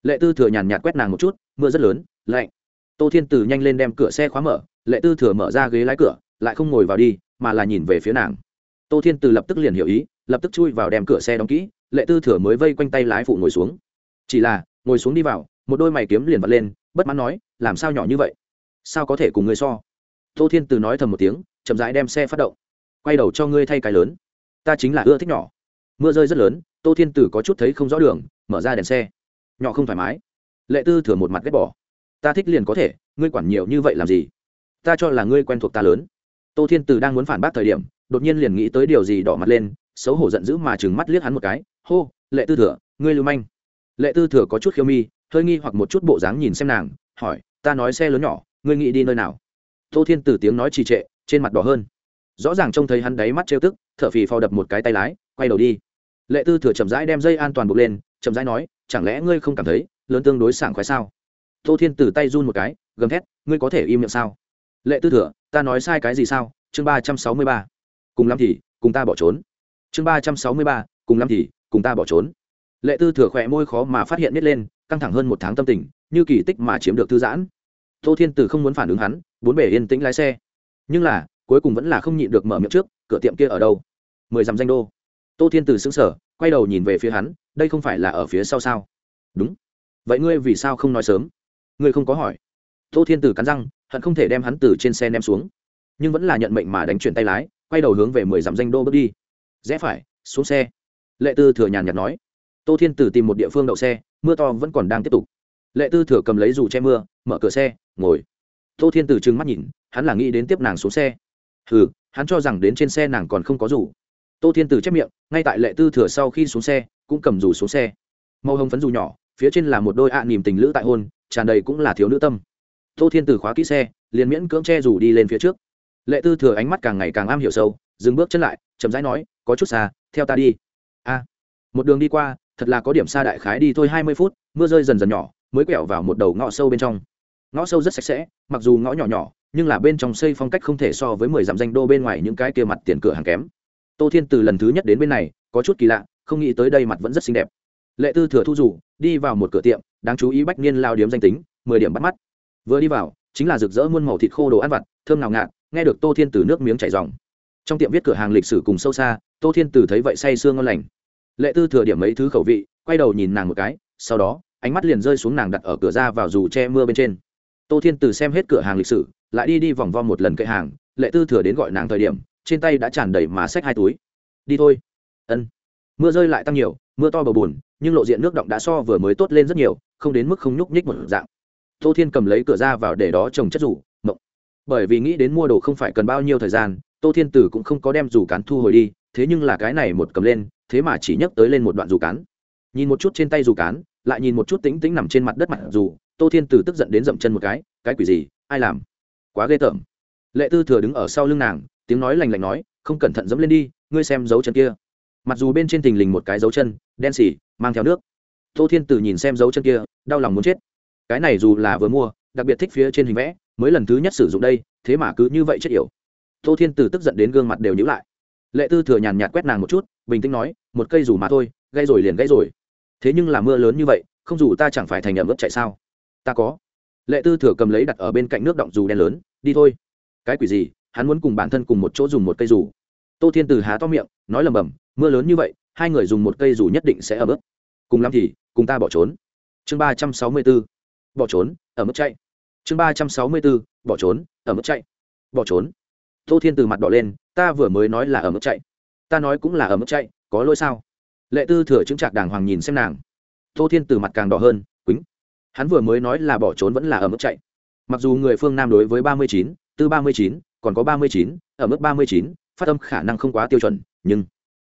Lệ tư thừa nhàn nhạt quét nàng một chút, mưa rất lớn, lạnh. Tô thiên Tử nhanh lên đem cửa xe khóa mở, lệ tư thừa mở ra ghế lái cửa, lại không ngồi vào đi, mà là nhìn về phía nàng. Tô thiên Tử lập tức liền hiểu ý, lập tức chui vào đem cửa xe đóng kỹ, lệ tư thừa mới vây quanh tay lái phụ ngồi xuống. Chỉ là, ngồi xuống đi vào, một đôi mày kiếm liền vật lên, bất mãn nói, làm sao nhỏ như vậy? Sao có thể cùng người so? Tô thiên từ nói thầm một tiếng, chậm rãi đem xe phát động. Quay đầu cho ngươi thay cái lớn. Ta chính là ưa thích nhỏ. Mưa rơi rất lớn, tô thiên từ có chút thấy không rõ đường, mở ra đèn xe. Nhỏ không thoải mái. Lệ tư thừa một mặt ghét bỏ. Ta thích liền có thể, ngươi quản nhiều như vậy làm gì? Ta cho là ngươi quen thuộc ta lớn. Tô thiên từ đang muốn phản bác thời điểm, đột nhiên liền nghĩ tới điều gì đỏ mặt lên, xấu hổ giận dữ mà chừng mắt liếc hắn một cái. Hô, lệ tư thừa ngươi lưu manh. Lệ tư thừa có chút khiêu mi, hơi nghi hoặc một chút bộ dáng nhìn xem nàng, hỏi, ta nói xe lớn nhỏ, ngươi nghĩ đi nơi nào? Tô thiên từ tiếng nói trì trệ, trên mặt đỏ hơn. Rõ ràng trông thấy hắn đáy mắt trêu tức t h ở phì phò đập một cái tay lái, quay đầu đi. Lệ tư thừa chậm rãi đem dây an toàn buộc lên, chậm rãi nói, chẳng lẽ ngươi không cảm thấy lớn tương đối sảng khoái sao? Tô thiên từ tay run một cái, gầm thét, ngươi có thể im miệng sao? Lệ tư thừa, ta nói sai cái gì sao? Chương ba trăm sáu mươi ba. Cùng lắm thì, cùng ta bỏ trốn. Chương ba trăm sáu mươi ba. Cùng lắm thì, cùng ta bỏ trốn. Lệ tư thừa khỏe môi khó mà phát hiện nít lên, căng thẳng hơn một tháng tâm tình, như kỳ tích mà chiếm được thư giãn. Tô thiên từ không muốn phản ứng hắn bốn bể yên tĩnh lái xe. Nhưng là, cuối cùng vẫn là không nhịn được mở miệng trước, cửa tiệm kia ở đâu? Mười dặm danh đô. Tô thiên từ xứng sở quay đầu nhìn về phía hắn, đây không phải là ở phía sau sao? Đúng. Vậy ngươi vì sao không nói sớm? Ngươi không có hỏi. Tô thiên từ cắn răng, hận không thể đem hắn từ trên xe ném xuống. Nhưng vẫn là nhận mệnh mà đánh chuyển tay lái, quay đầu hướng về mười dặm danh đô bước đi. Rẽ phải, xuống xe. Lệ tư thừa nhàn nhạt nói. Tô thiên từ tìm một địa phương đậu xe, mưa to vẫn còn đang tiếp tục. Lệ tư thừa cầm lấy dù che mưa, mở cửa xe, ngồi tô thiên từ trừng mắt nhìn hắn là nghĩ đến tiếp nàng xuống xe. Hừ, hắn cho rằng đến trên xe nàng còn không có dù tô thiên từ chép miệng ngay tại lệ tư thừa sau khi xuống xe cũng cầm dù xuống xe. Màu hồng phấn dù nhỏ phía trên là một đôi ạ à tình lữ tại hôn tràn đầy cũng là thiếu nữ tâm. Tô thiên từ khóa kỹ xe liền miễn cưỡng che dù đi lên phía trước. Lệ tư thừa ánh mắt càng ngày càng am hiểu sâu dừng bước chân lại chậm rãi nói có chút xa theo ta đi. A. Một đường đi qua thật là có điểm xa đại khái đi thôi hai mươi phút mưa rơi dần dần nhỏ mới quẹo vào một đầu ngõ sâu bên trong ngõ sâu rất sạch sẽ, mặc dù ngõ nhỏ nhỏ, nhưng là bên trong xây phong cách không thể so với mười dặm danh đô bên ngoài những cái kia mặt tiền cửa hàng kém. Tô thiên từ lần thứ nhất đến bên này, có chút kỳ lạ, không nghĩ tới đây mặt vẫn rất xinh đẹp. Lệ tư thừa thu rủ đi vào một cửa tiệm, đáng chú ý bách niên lao điếm danh tính, mười điểm bắt mắt. Vừa đi vào, chính là rực rỡ muôn màu thịt khô đồ ăn vặt, thơm nào ngạt, nghe được tô thiên từ nước miếng chảy dòng trong tiệm viết cửa hàng lịch sử cùng sâu xa, tô thiên từ thấy vậy say sương ngon lành. Lệ tư thừa điểm mấy thứ khẩu vị, quay đầu nhìn nàng một cái, sau đó, ánh mắt liền rơi xuống nàng đặt ở cửa ra vào dù che mưa bên trên tô thiên từ xem hết cửa hàng lịch sử, lại đi đi vòng vo một lần cậy hàng, lệ tư thừa đến gọi nàng thời điểm, trên tay đã tràn đầy mà xách hai túi. Đi thôi. Ân. Mưa rơi lại tăng nhiều, mưa to bờ bùn nhưng lộ diện nước động đã so vừa mới tốt lên rất nhiều, không đến mức không nhúc nhích một dạng. Tô thiên cầm lấy cửa ra vào để đó trồng chất rủ, mộng. Bởi vì nghĩ đến mua đồ không phải cần bao nhiêu thời gian, tô thiên tử cũng không có đem rủ cán thu hồi đi, thế nhưng là cái này một cầm lên, thế mà chỉ nhấc tới lên một đoạn rủ cán. Nhìn một chút trên tay rủ cán lại nhìn một chút tính tính nằm trên mặt đất mặt dù, tô thiên tử tức giận đến dậm chân một cái cái quỷ gì? Ai làm? Quá ghê tởm. Lệ tư thừa đứng ở sau lưng nàng, tiếng nói lành lạnh nói, không cẩn thận dẫm lên đi, ngươi xem dấu chân kia. Mặc dù bên trên thình lình một cái dấu chân, đen xỉ, mang theo nước. Tô thiên tử nhìn xem dấu chân kia, đau lòng muốn chết. Cái này dù là vừa mua, đặc biệt thích phía trên hình vẽ, mới lần thứ nhất sử dụng đây, thế mà cứ như vậy chết yểu. Tô thiên tử tức giận đến gương mặt đều nhữ lại. Lệ tư thừa nhàn nhạt quét nàng một chút, bình tĩnh nói, một cây dù mà thôi gây rồi liền gây rồi thế nhưng là mưa lớn như vậy, không dù ta chẳng phải thành ẩm ướt chạy sao? Ta có. Lệ tư thừa cầm lấy đặt ở bên cạnh nước động dù đen lớn, đi thôi. Cái quỷ gì, hắn muốn cùng bản thân cùng một chỗ dùng một cây dù. Tô thiên từ há to miệng, nói lầm bầm, mưa lớn như vậy, hai người dùng một cây dù nhất định sẽ ẩm ướt. Cùng lắm thì, cùng ta bỏ trốn. Chương ba trăm sáu mươi b ố bỏ trốn ở mức chạy. Chương ba trăm sáu mươi b ố bỏ trốn ở mức chạy. Bỏ trốn. Tô thiên từ mặt đỏ lên, ta vừa mới nói là ở mức chạy. Ta nói cũng là ở mức chạy, có lỗi sao? Lệ tư thừa chứng trạc đàng hoàng nhìn xem nàng. Tô thiên từ mặt càng đỏ hơn, quýnh, hắn vừa mới nói là bỏ trốn vẫn là ở mức chạy. Mặc dù người phương nam đối với ba mươi chín, tư ba mươi chín, còn có ba mươi chín, ở mức ba mươi chín, phát âm khả năng không quá tiêu chuẩn, nhưng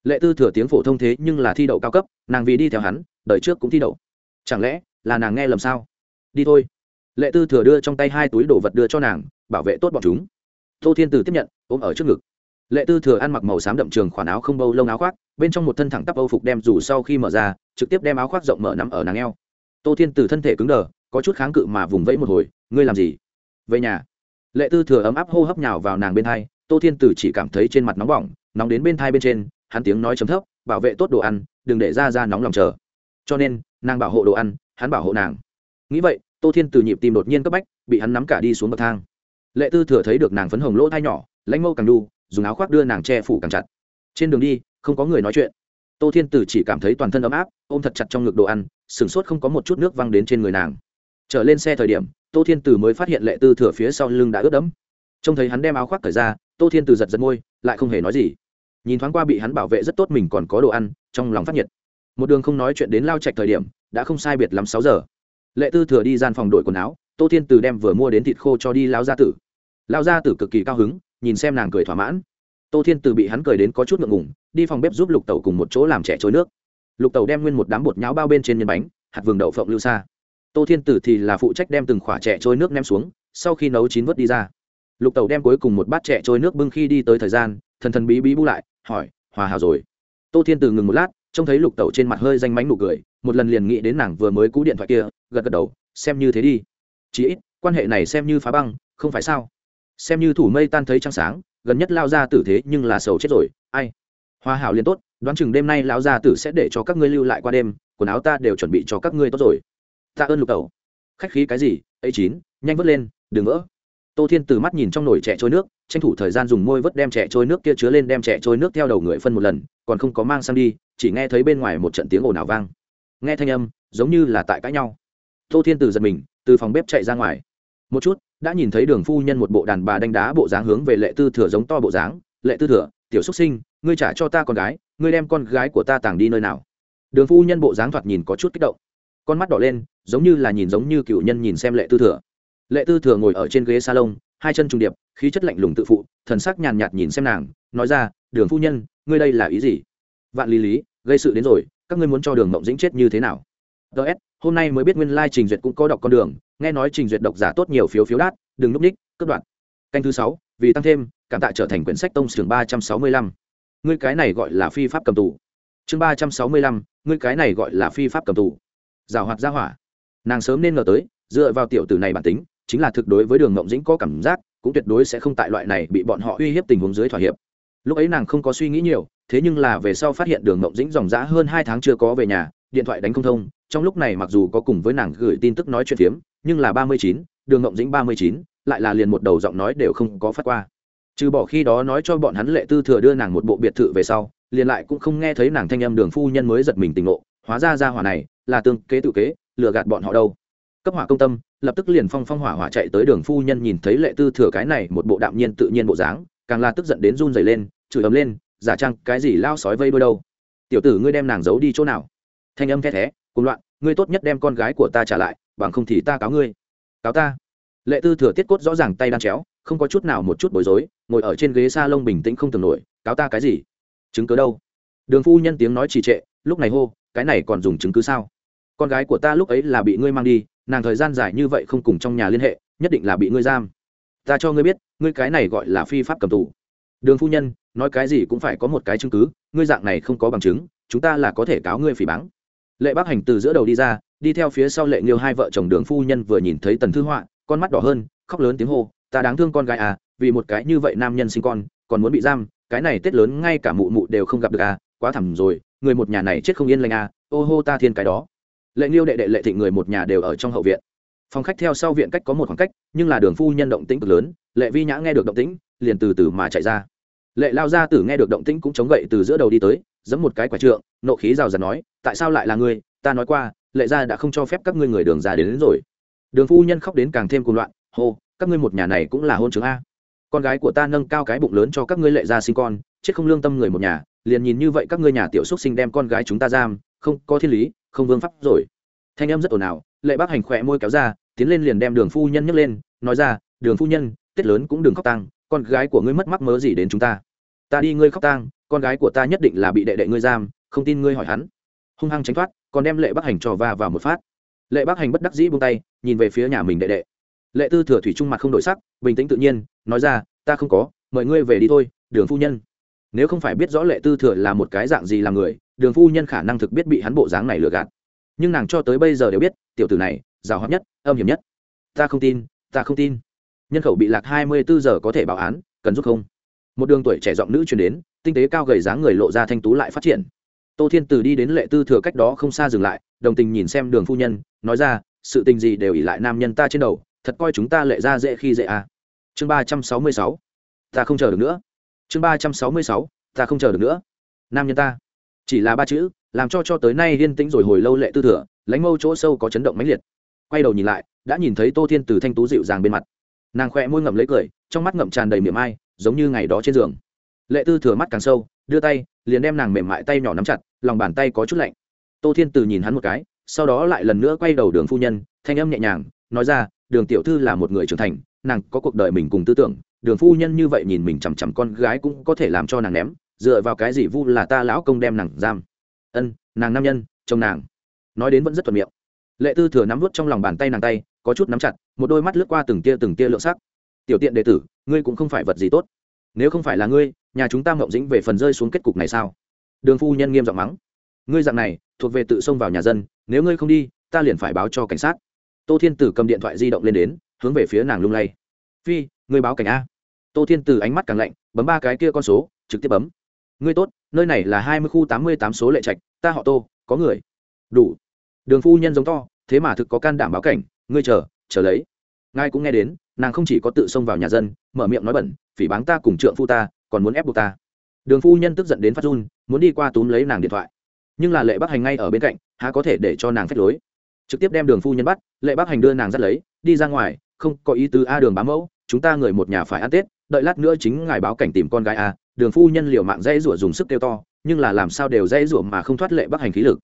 lệ tư thừa tiếng phổ thông thế nhưng là thi đậu cao cấp, nàng vì đi theo hắn, đời trước cũng thi đậu. Chẳng lẽ là nàng nghe lầm sao? Đi thôi. Lệ tư thừa đưa trong tay hai túi đồ vật đưa cho nàng, bảo vệ tốt bọn chúng. Tô thiên từ tiếp nhận, ôm ở trước ngực lệ tư thừa ăn mặc màu xám đậm trường khoản áo không bâu lông áo khoác, bên trong một thân thẳng tắp âu phục đem dù sau khi mở ra, trực tiếp đem áo khoác rộng mở nắm ở nàng eo. Tô thiên từ thân thể cứng đờ, có chút kháng cự mà vùng vẫy một hồi, ngươi làm gì? Về nhà. Lệ tư thừa ấm áp hô hấp nhào vào nàng bên thai, tô thiên từ chỉ cảm thấy trên mặt nóng bỏng, nóng đến bên thai bên trên, hắn tiếng nói chấm thấp, bảo vệ tốt đồ ăn, đừng để ra ra nóng lòng chờ. Cho nên, nàng bảo hộ đồ ăn, hắn bảo hộ nàng. Nghĩ vậy, tô thiên từ nhịp tim đột nhiên cấp bách, bị hắn nắm cả đi xuống bậc thang. Lệ tư thừa thấy được nàng phấn hồng lỗ thai nhỏ, lãnh mâu càng đu dùng áo khoác đưa nàng che phủ càng chặt. Trên đường đi, không có người nói chuyện. Tô thiên tử chỉ cảm thấy toàn thân ấm áp, ôm thật chặt trong ngực đồ ăn sửng sốt không có một chút nước văng đến trên người nàng. Trở lên xe thời điểm, tô thiên tử mới phát hiện lệ tư thừa phía sau lưng đã ướt đẫm. Trông thấy hắn đem áo khoác thời ra, tô thiên tử giật giật môi, lại không hề nói gì. Nhìn thoáng qua bị hắn bảo vệ rất tốt mình còn có đồ ăn, trong lòng phát nhiệt. Một đường không nói chuyện đến lao trạch thời điểm, đã không sai biệt lắm sáu giờ. Lệ tư thừa đi gian phòng đổi quần áo, tô thiên từ đem vừa mua đến thịt khô cho đi lao gia tử. Lao gia tử cực kỳ cao hứng nhìn xem nàng cười thỏa mãn. Tô thiên từ bị hắn cười đến có chút ngượng ngùng, đi phòng bếp giúp lục tẩu cùng một chỗ làm trẻ trôi nước. Lục tẩu đem nguyên một đám bột nháo bao bên trên nhân bánh, hạt vườn đậu phộng lưu xa. Tô thiên tử thì là phụ trách đem từng khỏa trẻ trôi nước ném xuống, sau khi nấu chín vớt đi ra. Lục tẩu đem cuối cùng một bát trẻ trôi nước bưng khi đi tới thời gian, thần thần bí bí bu lại, hỏi, hòa hào rồi. Tô thiên tử ngừng một lát, trông thấy lục tẩu trên mặt hơi danh mánh nụ cười, một lần liền nghĩ đến nàng vừa mới cú điện thoại kia, gật gật đầu, xem như thế đi. Chí ít, quan hệ này xem như phá băng, không phải sao? Xem như thủ mây tan thấy trăng sáng, gần nhất lao ra tử thế nhưng là sầu chết rồi, ai? Hoa hảo liên tốt, đoán chừng đêm nay lão gia tử sẽ để cho các ngươi lưu lại qua đêm, quần áo ta đều chuẩn bị cho các ngươi tốt rồi. Ta ơn lục tẩu. Khách khí cái gì? Ấy chín, nhanh vớt lên, đừng vỡ. Tô thiên từ mắt nhìn trong nồi trẻ trôi nước, tranh thủ thời gian dùng môi vớt đem trẻ trôi nước kia chứa lên đem trẻ trôi nước theo đầu người phân một lần, còn không có mang sang đi, chỉ nghe thấy bên ngoài một trận tiếng ồn ào vang. Nghe thanh âm, giống như là tại cãi nhau. Tô thiên từ giật mình, từ phòng bếp chạy ra ngoài. Một chút đã nhìn thấy đường phu nhân một bộ đàn bà đánh đá bộ dáng hướng về lệ tư thừa giống to bộ dáng. Lệ tư thừa, tiểu xuất sinh, ngươi trả cho ta con gái, ngươi đem con gái của ta tàng đi nơi nào? Đường phu nhân bộ dáng thoạt nhìn có chút kích động. Con mắt đỏ lên, giống như là nhìn giống như cựu nhân nhìn xem lệ tư thừa. Lệ tư thừa ngồi ở trên ghế salon, hai chân trùng điệp, khí chất lạnh lùng tự phụ, thần sắc nhàn nhạt nhìn xem nàng, nói ra, đường phu nhân, ngươi đây là ý gì? Vạn lý lý, gây sự đến rồi, các ngươi muốn cho đường mộng dĩnh chết như thế nào? Ts hôm nay mới biết nguyên lai trình duyệt cũng có đọc con đường, nghe nói trình duyệt độc giả tốt nhiều phiếu phiếu đát, đừng núp ních cất đoạn canh thứ sáu, vì tăng thêm, cảm tạ trở thành quyển sách tông trường ba trăm sáu mươi lăm. Ngươi cái này gọi là phi pháp cầm tù. Chương ba trăm sáu mươi lăm, ngươi cái này gọi là phi pháp cầm tù. Rào hoạt ra hỏa. Nàng sớm nên ngờ tới, dựa vào tiểu tử này bản tính, chính là thực đối với đường ngộng dĩnh có cảm giác, cũng tuyệt đối sẽ không tại loại này bị bọn họ uy hiếp tình huống dưới thỏa hiệp. Lúc ấy nàng không có suy nghĩ nhiều, thế nhưng là về sau phát hiện đường ngộng dĩnh dòng dã hơn hai tháng chưa có về nhà, điện thoại đánh không thông trong lúc này mặc dù có cùng với nàng gửi tin tức nói chuyện phiếm, nhưng là ba mươi chín, đường ngộng dĩnh ba mươi chín, lại là liền một đầu giọng nói đều không có phát qua. Trừ bỏ khi đó nói cho bọn hắn lệ tư thừa đưa nàng một bộ biệt thự về sau, liền lại cũng không nghe thấy nàng thanh âm đường phu nhân mới giật mình tỉnh ngộ, hóa ra ra hỏa này là tương kế tự kế, lừa gạt bọn họ đâu. Cấp hỏa công tâm, lập tức liền phong phong hỏa hỏa chạy tới đường phu nhân nhìn thấy lệ tư thừa cái này một bộ đạm nhiên tự nhiên bộ dáng, càng là tức giận đến run dày lên, chửi ấm lên, giả trăng cái gì lao sói vây đôi đâu? Tiểu tử ngươi đem nàng giấu đi chỗ nào? Thanh âm khe thé cùng loạn, ngươi tốt nhất đem con gái của ta trả lại, bằng không thì ta cáo ngươi. Cáo ta. Lệ tư thừa tiết cốt rõ ràng tay đan chéo, không có chút nào một chút bối rối, ngồi ở trên ghế s a lông bình tĩnh không tưởng nổi, cáo ta cái gì? Chứng cứ đâu? Đường phu nhân tiếng nói trì trệ, lúc này hô, cái này còn dùng chứng cứ sao? Con gái của ta lúc ấy là bị ngươi mang đi, nàng thời gian dài như vậy không cùng trong nhà liên hệ, nhất định là bị ngươi giam. Ta cho ngươi biết, ngươi cái này gọi là phi pháp cầm tù. Đường phu nhân, nói cái gì cũng phải có một cái chứng cứ, ngươi dạng này không có bằng chứng, chúng ta là có thể cáo ngươi phỉ báng lệ bác hành từ giữa đầu đi ra, đi theo phía sau lệ nghiêu hai vợ chồng đường phu nhân vừa nhìn thấy tần thư họa, con mắt đỏ hơn, khóc lớn tiếng hô, ta đáng thương con gái à vì một cái như vậy nam nhân sinh con, còn muốn bị giam, cái này tết lớn ngay cả mụ mụ đều không gặp được à quá thẳm rồi, người một nhà này chết không yên lành à ô hô ta thiên cái đó. Lệ nghiêu đệ đệ lệ thịnh người một nhà đều ở trong hậu viện. Phòng khách theo sau viện cách có một khoảng cách, nhưng là đường phu nhân động tĩnh cực lớn, lệ vi nhã nghe được động tĩnh, liền từ từ mà chạy ra. Lệ lao ra tử nghe được động tĩnh cũng chống gậy từ giữa đầu đi tới, giẫm một cái quả trượng, nộ khí rào rạt nói tại sao lại là ngươi? Ta nói qua lệ gia đã không cho phép các ngươi người đường ra đến, đến rồi. Đường phu nhân khóc đến càng thêm cuồng loạn hô các ngươi một nhà này cũng là hôn trưởng a. Con gái của ta nâng cao cái bụng lớn cho các ngươi lệ gia sinh con chết không lương tâm người một nhà liền nhìn như vậy các ngươi nhà tiểu xúc sinh đem con gái chúng ta giam không có thiên lý không vương pháp rồi. Thanh em rất ồn ào lệ bác hành khỏe môi kéo ra tiến lên liền đem đường phu nhân nhấc lên nói ra đường phu nhân tết lớn cũng đừng khóc tang con gái của ngươi mất mắc mớ gì đến chúng ta? Ta đi ngươi khóc tang con gái của ta nhất định là bị đệ đệ ngươi giam không tin ngươi hỏi hắn hung hăng tránh thoát, còn đem lệ bắc hành trò va vào một phát. Lệ bắc hành bất đắc dĩ buông tay, nhìn về phía nhà mình đệ đệ. Lệ tư thừa thủy trung mặt không đổi sắc, bình tĩnh tự nhiên, nói ra, ta không có, mời ngươi về đi thôi, đường phu nhân. Nếu không phải biết rõ lệ tư thừa là một cái dạng gì làm người, đường phu nhân khả năng thực biết bị hắn bộ dáng này lừa gạt. Nhưng nàng cho tới bây giờ đều biết, tiểu tử này, giàu hấp nhất, âm hiểm nhất. Ta không tin, ta không tin. Nhân khẩu bị lạc hai mươi bốn giờ có thể bảo án, cần giúp không? Một đường tuổi trẻ giọng nữ chuyển đến, tinh tế cao gầy dáng người lộ ra thanh tú lại phát triển tô thiên từ đi đến lệ tư thừa cách đó không xa dừng lại, đồng tình nhìn xem đường phu nhân, nói ra, sự tình gì đều ỉ lại nam nhân ta trên đầu, thật coi chúng ta lệ ra dễ khi dễ à. chương ba trăm sáu mươi sáu, ta không chờ được nữa. Chương ba trăm sáu mươi sáu, ta không chờ được nữa. Nam nhân ta, chỉ là ba chữ, làm cho cho tới nay yên tĩnh rồi hồi lâu lệ tư thừa, lãnh mâu chỗ sâu có chấn động mãnh liệt. Quay đầu nhìn lại, đã nhìn thấy tô thiên từ thanh tú dịu dàng bên mặt. Nàng khoe môi ngậm lấy cười, trong mắt ngậm tràn đầy miệng ai, giống như ngày đó trên giường. Lệ tư thừa mắt càng sâu, đưa tay liền đem nàng mềm mại tay nhỏ nắm chặt, lòng bàn tay có chút lạnh. Tô thiên từ nhìn hắn một cái, sau đó lại lần nữa quay đầu đường phu nhân, thanh âm nhẹ nhàng, nói ra, đường tiểu thư là một người trưởng thành, nàng có cuộc đời mình cùng tư tưởng, đường phu nhân như vậy nhìn mình chằm chằm con gái cũng có thể làm cho nàng ném, dựa vào cái gì vu là ta lão công đem nàng giam? Ân, nàng nam nhân, chồng nàng. Nói đến vẫn rất thuận miệng. Lệ tư thừa nắm vút trong lòng bàn tay nàng tay, có chút nắm chặt, một đôi mắt lướt qua từng tia từng tia lượng sắc. Tiểu tiện đệ tử, ngươi cũng không phải vật gì tốt nếu không phải là ngươi, nhà chúng ta mộng dĩnh về phần rơi xuống kết cục này sao? Đường phu nhân nghiêm giọng mắng. Ngươi dạng này, thuộc về tự xông vào nhà dân, nếu ngươi không đi, ta liền phải báo cho cảnh sát. Tô thiên tử cầm điện thoại di động lên đến, hướng về phía nàng lung lay. Phi, ngươi báo cảnh a. Tô thiên tử ánh mắt càng lạnh, bấm ba cái kia con số, trực tiếp bấm. Ngươi tốt, nơi này là hai mươi khu tám mươi tám số lệ trạch, ta họ tô, có người. Đủ. Đường phu nhân giống to, thế mà thực có can đảm báo cảnh, ngươi chờ chờ lấy. Ngài cũng nghe đến nàng không chỉ có tự xông vào nhà dân, mở miệng nói bẩn, phỉ báng ta cùng trượng phu ta, còn muốn ép buộc ta. Đường phu nhân tức giận đến phát run, muốn đi qua túm lấy nàng điện thoại. Nhưng là lệ bắc hành ngay ở bên cạnh, há có thể để cho nàng phép lối. Trực tiếp đem đường phu nhân bắt, lệ bắc hành đưa nàng dắt lấy, đi ra ngoài, không có ý tứ a đường bám mẫu, chúng ta người một nhà phải ăn tết, đợi lát nữa chính ngài báo cảnh tìm con gái a. Đường phu nhân liều mạng dây rủa dùng sức kêu to, nhưng là làm sao đều dây rủa mà không thoát lệ bắc hành khí lực.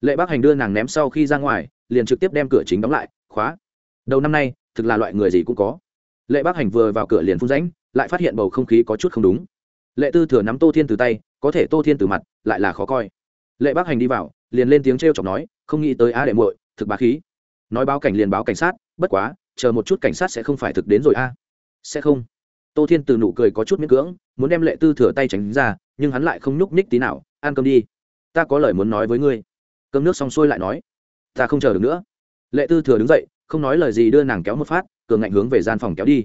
Lệ bắc hành đưa nàng ném sau khi ra ngoài, liền trực tiếp đem cửa chính đóng lại, khóa đầu năm nay thực là loại người gì cũng có. Lệ bắc hành vừa vào cửa liền phun ránh, lại phát hiện bầu không khí có chút không đúng. Lệ tư thừa nắm tô thiên từ tay có thể tô thiên từ mặt lại là khó coi. Lệ bắc hành đi vào liền lên tiếng t r e o chọc nói không nghĩ tới á đệ muội thực bá khí. Nói báo cảnh liền báo cảnh sát bất quá chờ một chút cảnh sát sẽ không phải thực đến rồi a. Sẽ không. Tô thiên từ nụ cười có chút miễn cưỡng muốn đem lệ tư thừa tay tránh ra nhưng hắn lại không nhúc nhích tí nào ăn cơm đi. Ta có lời muốn nói với ngươi. Cơm nước xong xuôi lại nói ta không chờ được nữa. Lệ tư thừa đứng dậy không nói lời gì đưa nàng kéo một phát, cường ngạnh hướng về gian phòng kéo đi.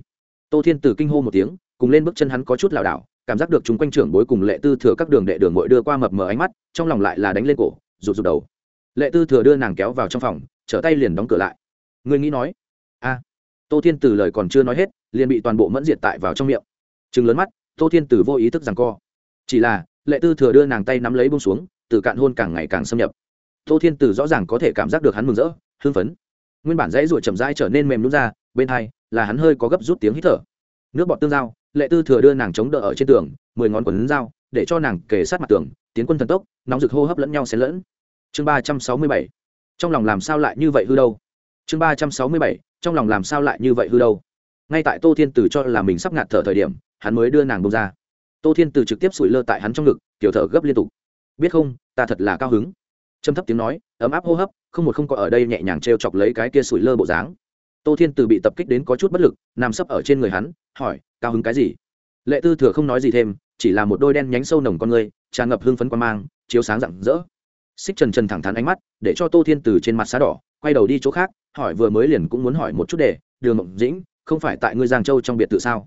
Tô thiên từ kinh hô một tiếng, cùng lên bước chân hắn có chút lảo đảo, cảm giác được chúng quanh trưởng bối cùng lệ tư thừa các đường đệ đường ngội đưa qua mập mờ ánh mắt, trong lòng lại là đánh lên cổ, rụt rụt đầu. Lệ tư thừa đưa nàng kéo vào trong phòng, trở tay liền đóng cửa lại. Người nghĩ nói? A. Tô thiên từ lời còn chưa nói hết, liền bị toàn bộ mẫn diệt tại vào trong miệng. Chừng lớn mắt, tô thiên từ vô ý thức rằng co. Chỉ là, lệ tư thừa đưa nàng tay nắm lấy bông xuống, từ cạn hôn càng ngày càng xâm nhập. Tô thiên từ rõ ràng có thể cảm giác được hắn mừng rỡ, hưng phấn nguyên bản dãy ruột chậm rãi trở nên mềm nút ra, bên hai là hắn hơi có gấp rút tiếng hít thở. Nước bọt tương giao, lệ tư thừa đưa nàng chống đỡ ở trên tường, mười ngón quần dao để cho nàng kề sát mặt tường, tiến quân thần tốc, nóng rực hô hấp lẫn nhau xen lẫn. Chương ba trăm sáu mươi bảy. Trong lòng làm sao lại như vậy hư đâu? Chương ba trăm sáu mươi bảy. Trong lòng làm sao lại như vậy hư đâu? Ngay tại tô thiên từ cho là mình sắp ngạt thở thời điểm, hắn mới đưa nàng bông ra. Tô thiên từ trực tiếp sủi lơ tại hắn trong ngực kiểu thở gấp liên tục. Biết không, ta thật là cao hứng trầm thấp tiếng nói, ấm áp hô hấp, không một không có ở đây nhẹ nhàng t r e o chọc lấy cái kia sủi lơ bộ dáng. Tô thiên từ bị tập kích đến có chút bất lực, nằm sấp ở trên người hắn, hỏi, cao hứng cái gì? Lệ tư thừa không nói gì thêm, chỉ là một đôi đen nhánh sâu nồng con người tràn ngập hương phấn quan mang, chiếu sáng rạng rỡ. Xích trần trần thẳng thắn ánh mắt, để cho tô thiên từ trên mặt xá đỏ, quay đầu đi chỗ khác, hỏi vừa mới liền cũng muốn hỏi một chút để đường mộng dĩnh, không phải tại ngươi giang châu trong biệt tự sao?